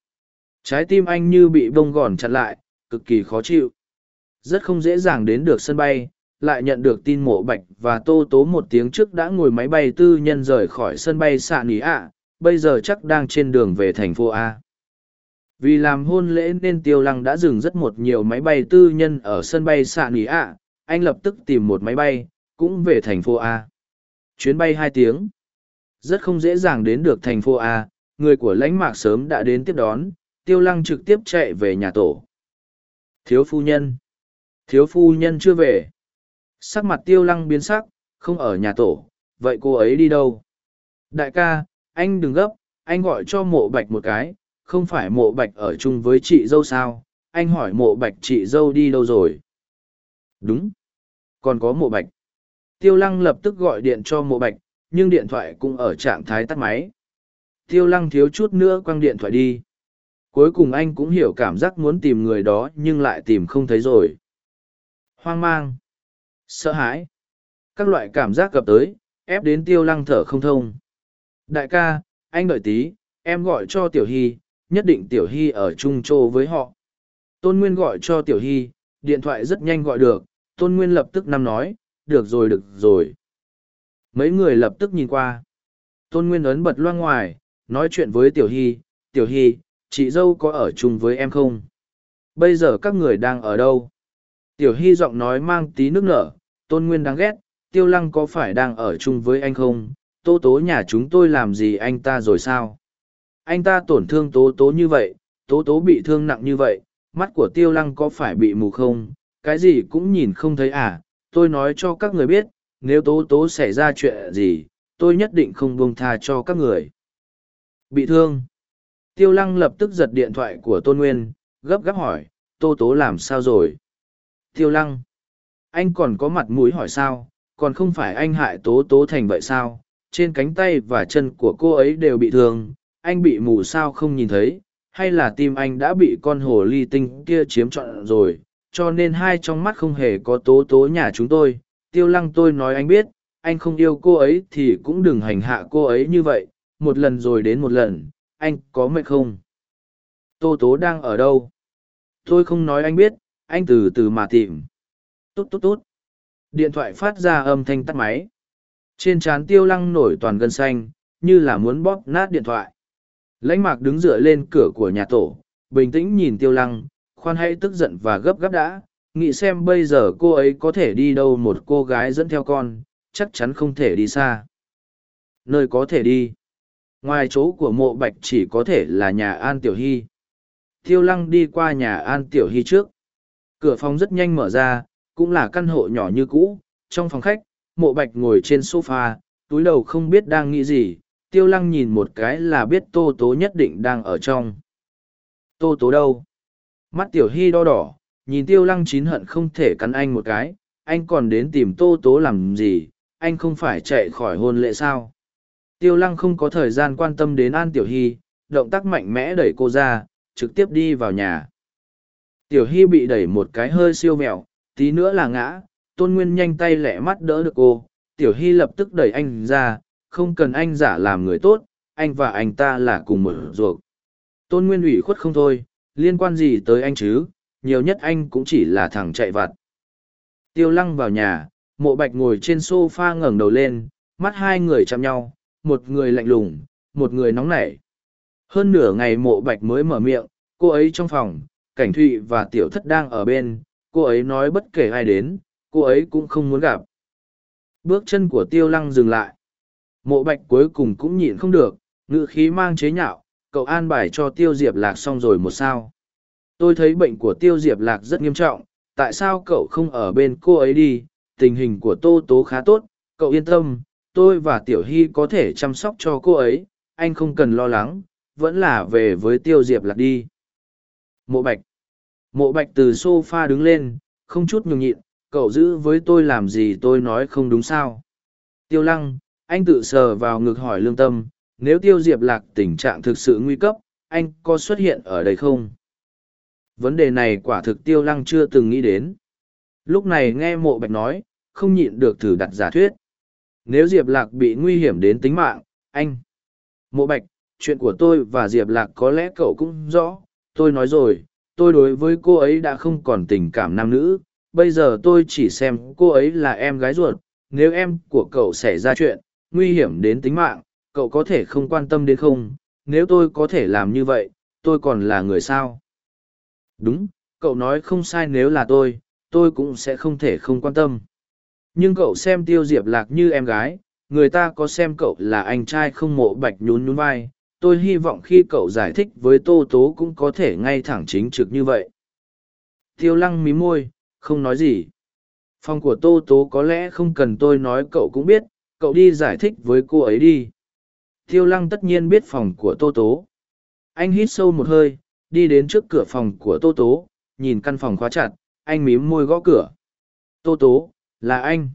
Trái tim anh như bị bông gòn chặt lại, cực kỳ khó chịu. Rất không dễ dàng đến được sân bay, lại nhận được tin mộ bạch và tô tố một tiếng trước đã ngồi máy bay tư nhân rời khỏi sân bay xạ nỉ ạ bây giờ chắc đang trên đường về thành phố a vì làm hôn lễ nên tiêu lăng đã dừng rất một nhiều máy bay tư nhân ở sân bay xạ nỉ ạ anh lập tức tìm một máy bay cũng về thành phố a chuyến bay hai tiếng rất không dễ dàng đến được thành phố a người của lãnh mạc sớm đã đến tiếp đón tiêu lăng trực tiếp chạy về nhà tổ thiếu phu nhân thiếu phu nhân chưa về Sắc mặt tiêu lăng biến sắc, không ở nhà tổ, vậy cô ấy đi đâu? Đại ca, anh đừng gấp, anh gọi cho mộ bạch một cái, không phải mộ bạch ở chung với chị dâu sao? Anh hỏi mộ bạch chị dâu đi đâu rồi? Đúng. Còn có mộ bạch. Tiêu lăng lập tức gọi điện cho mộ bạch, nhưng điện thoại cũng ở trạng thái tắt máy. Tiêu lăng thiếu chút nữa quăng điện thoại đi. Cuối cùng anh cũng hiểu cảm giác muốn tìm người đó nhưng lại tìm không thấy rồi. Hoang mang sợ hãi các loại cảm giác gặp tới, ép đến tiêu lăng thở không thông đại ca, anh đợi tí, em gọi cho tiểu hy, nhất định tiểu hy ở trung châu với họ tôn nguyên gọi cho tiểu hy, điện thoại rất nhanh gọi được, tôn nguyên lập tức nằm nói, được rồi được rồi mấy người lập tức nhìn qua. Tôn nguyên ấn bật loa ngoài, nói chuyện với tiểu hy tiểu hy, chị dâu có ở chung với em không? Bây giờ các người đang ở đâu? Tiểu hy giọng nói mang tí nước nở, tôn nguyên đáng ghét, tiêu lăng có phải đang ở chung với anh không? Tố tố nhà chúng tôi làm gì anh ta rồi sao? Anh ta tổn thương tố tố như vậy, tố tố bị thương nặng như vậy, mắt của tiêu lăng có phải bị mù không? Cái gì cũng nhìn không thấy à? Tôi nói cho các người biết nếu tố tố xảy ra chuyện gì, tôi nhất định không buông tha cho các người. Bị thương. Tiêu lăng lập tức giật điện thoại của tôn nguyên, gấp gáp hỏi tô tố làm sao rồi? Tiêu lăng, anh còn có mặt mũi hỏi sao? Còn không phải anh hại tố tố thành vậy sao? Trên cánh tay và chân của cô ấy đều bị thương, anh bị mù sao không nhìn thấy? Hay là tim anh đã bị con hồ ly tinh kia chiếm trọn rồi, cho nên hai trong mắt không hề có tố tố nhà chúng tôi tiêu lăng tôi nói anh biết anh không yêu cô ấy thì cũng đừng hành hạ cô ấy như vậy một lần rồi đến một lần anh có mệt không tô tố đang ở đâu tôi không nói anh biết anh từ từ mà tìm Tốt tốt tốt. Điện thoại phát ra âm thanh tắt máy. Trên trán tiêu lăng nổi toàn gân xanh, như là muốn bóp nát điện thoại. Lãnh mạc đứng dựa lên cửa của nhà tổ, bình tĩnh nhìn tiêu lăng, khoan hãy tức giận và gấp gáp đã, nghĩ xem bây giờ cô ấy có thể đi đâu một cô gái dẫn theo con, chắc chắn không thể đi xa. Nơi có thể đi. Ngoài chỗ của mộ bạch chỉ có thể là nhà An Tiểu Hy. Tiêu lăng đi qua nhà An Tiểu Hy trước. Cửa phòng rất nhanh mở ra, cũng là căn hộ nhỏ như cũ, trong phòng khách, mộ bạch ngồi trên sofa, túi đầu không biết đang nghĩ gì, tiêu lăng nhìn một cái là biết tô tố nhất định đang ở trong. Tô tố đâu? Mắt tiểu hy đo đỏ, nhìn tiêu lăng chín hận không thể cắn anh một cái, anh còn đến tìm tô tố làm gì, anh không phải chạy khỏi hôn lệ sao? Tiêu lăng không có thời gian quan tâm đến An Tiểu Hy, động tác mạnh mẽ đẩy cô ra, trực tiếp đi vào nhà. Tiểu Hy bị đẩy một cái hơi siêu mẹo, tí nữa là ngã tôn nguyên nhanh tay lẹ mắt đỡ được cô tiểu hy lập tức đẩy anh ra không cần anh giả làm người tốt anh và anh ta là cùng một ruột tôn nguyên ủy khuất không thôi liên quan gì tới anh chứ nhiều nhất anh cũng chỉ là thằng chạy vặt. Tiêu lăng vào nhà, mộ bạch ngồi trên sofa ngẩng đầu lên, mắt hai người chạm nhau, một người lạnh lùng, một người nóng nảy. Hơn nửa ngày mộ bạch mới mở miệng, cô ấy trong phòng, cảnh thụy và tiểu thất đang ở bên, cô ấy nói bất kể ai đến, cô ấy cũng không muốn gặp. Bước chân của tiêu lăng dừng lại. Mộ bạch cuối cùng cũng nhịn không được ngự khí mang chế nhạo, cậu an bài cho tiêu diệp lạc xong rồi một sao tôi thấy bệnh của tiêu diệp lạc rất nghiêm trọng tại sao cậu không ở bên cô ấy đi tình hình của tô tố khá tốt cậu yên tâm tôi và tiểu hy có thể chăm sóc cho cô ấy anh không cần lo lắng vẫn là về với tiêu diệp lạc đi mộ bạch Mộ bạch từ sofa đứng lên, không chút nhường nhịn, cậu giữ với tôi làm gì tôi nói không đúng sao. Tiêu lăng, anh tự sờ vào ngực hỏi lương tâm, nếu tiêu diệp lạc tình trạng thực sự nguy cấp, anh có xuất hiện ở đây không? Vấn đề này quả thực tiêu lăng chưa từng nghĩ đến. Lúc này nghe mộ bạch nói, không nhịn được thử đặt giả thuyết. nếu diệp lạc bị nguy hiểm đến tính mạng anh mộ bạch chuyện của tôi và diệp lạc có lẽ cậu cũng rõ. Tôi nói rồi tôi đối với cô ấy đã không còn tình cảm nam nữ. Bây giờ tôi chỉ xem cô ấy là em gái ruột. Nếu em của cậu xảy ra chuyện nguy hiểm đến tính mạng cậu có thể không quan tâm đến không? Nếu tôi có thể làm như vậy tôi còn là người sao? Đúng, cậu nói không sai nếu là tôi tôi cũng sẽ không thể không quan tâm. Nhưng cậu xem tiêu diệp lạc như em gái, người ta có xem cậu là anh trai không mộ bạch nhún nhún vai. Tôi hy vọng khi cậu giải thích với tô tố cũng có thể ngay thẳng chính trực như vậy. Tiêu lăng mí môi, không nói gì. Phòng của tô tố có lẽ không cần tôi nói cậu cũng biết, cậu đi giải thích với cô ấy đi. Tiêu lăng tất nhiên biết phòng của tô tố. Anh hít sâu một hơi đi đến trước cửa phòng của tô tố, nhìn căn phòng khóa chặt, anh mím môi gõ cửa. Tô tố, là anh.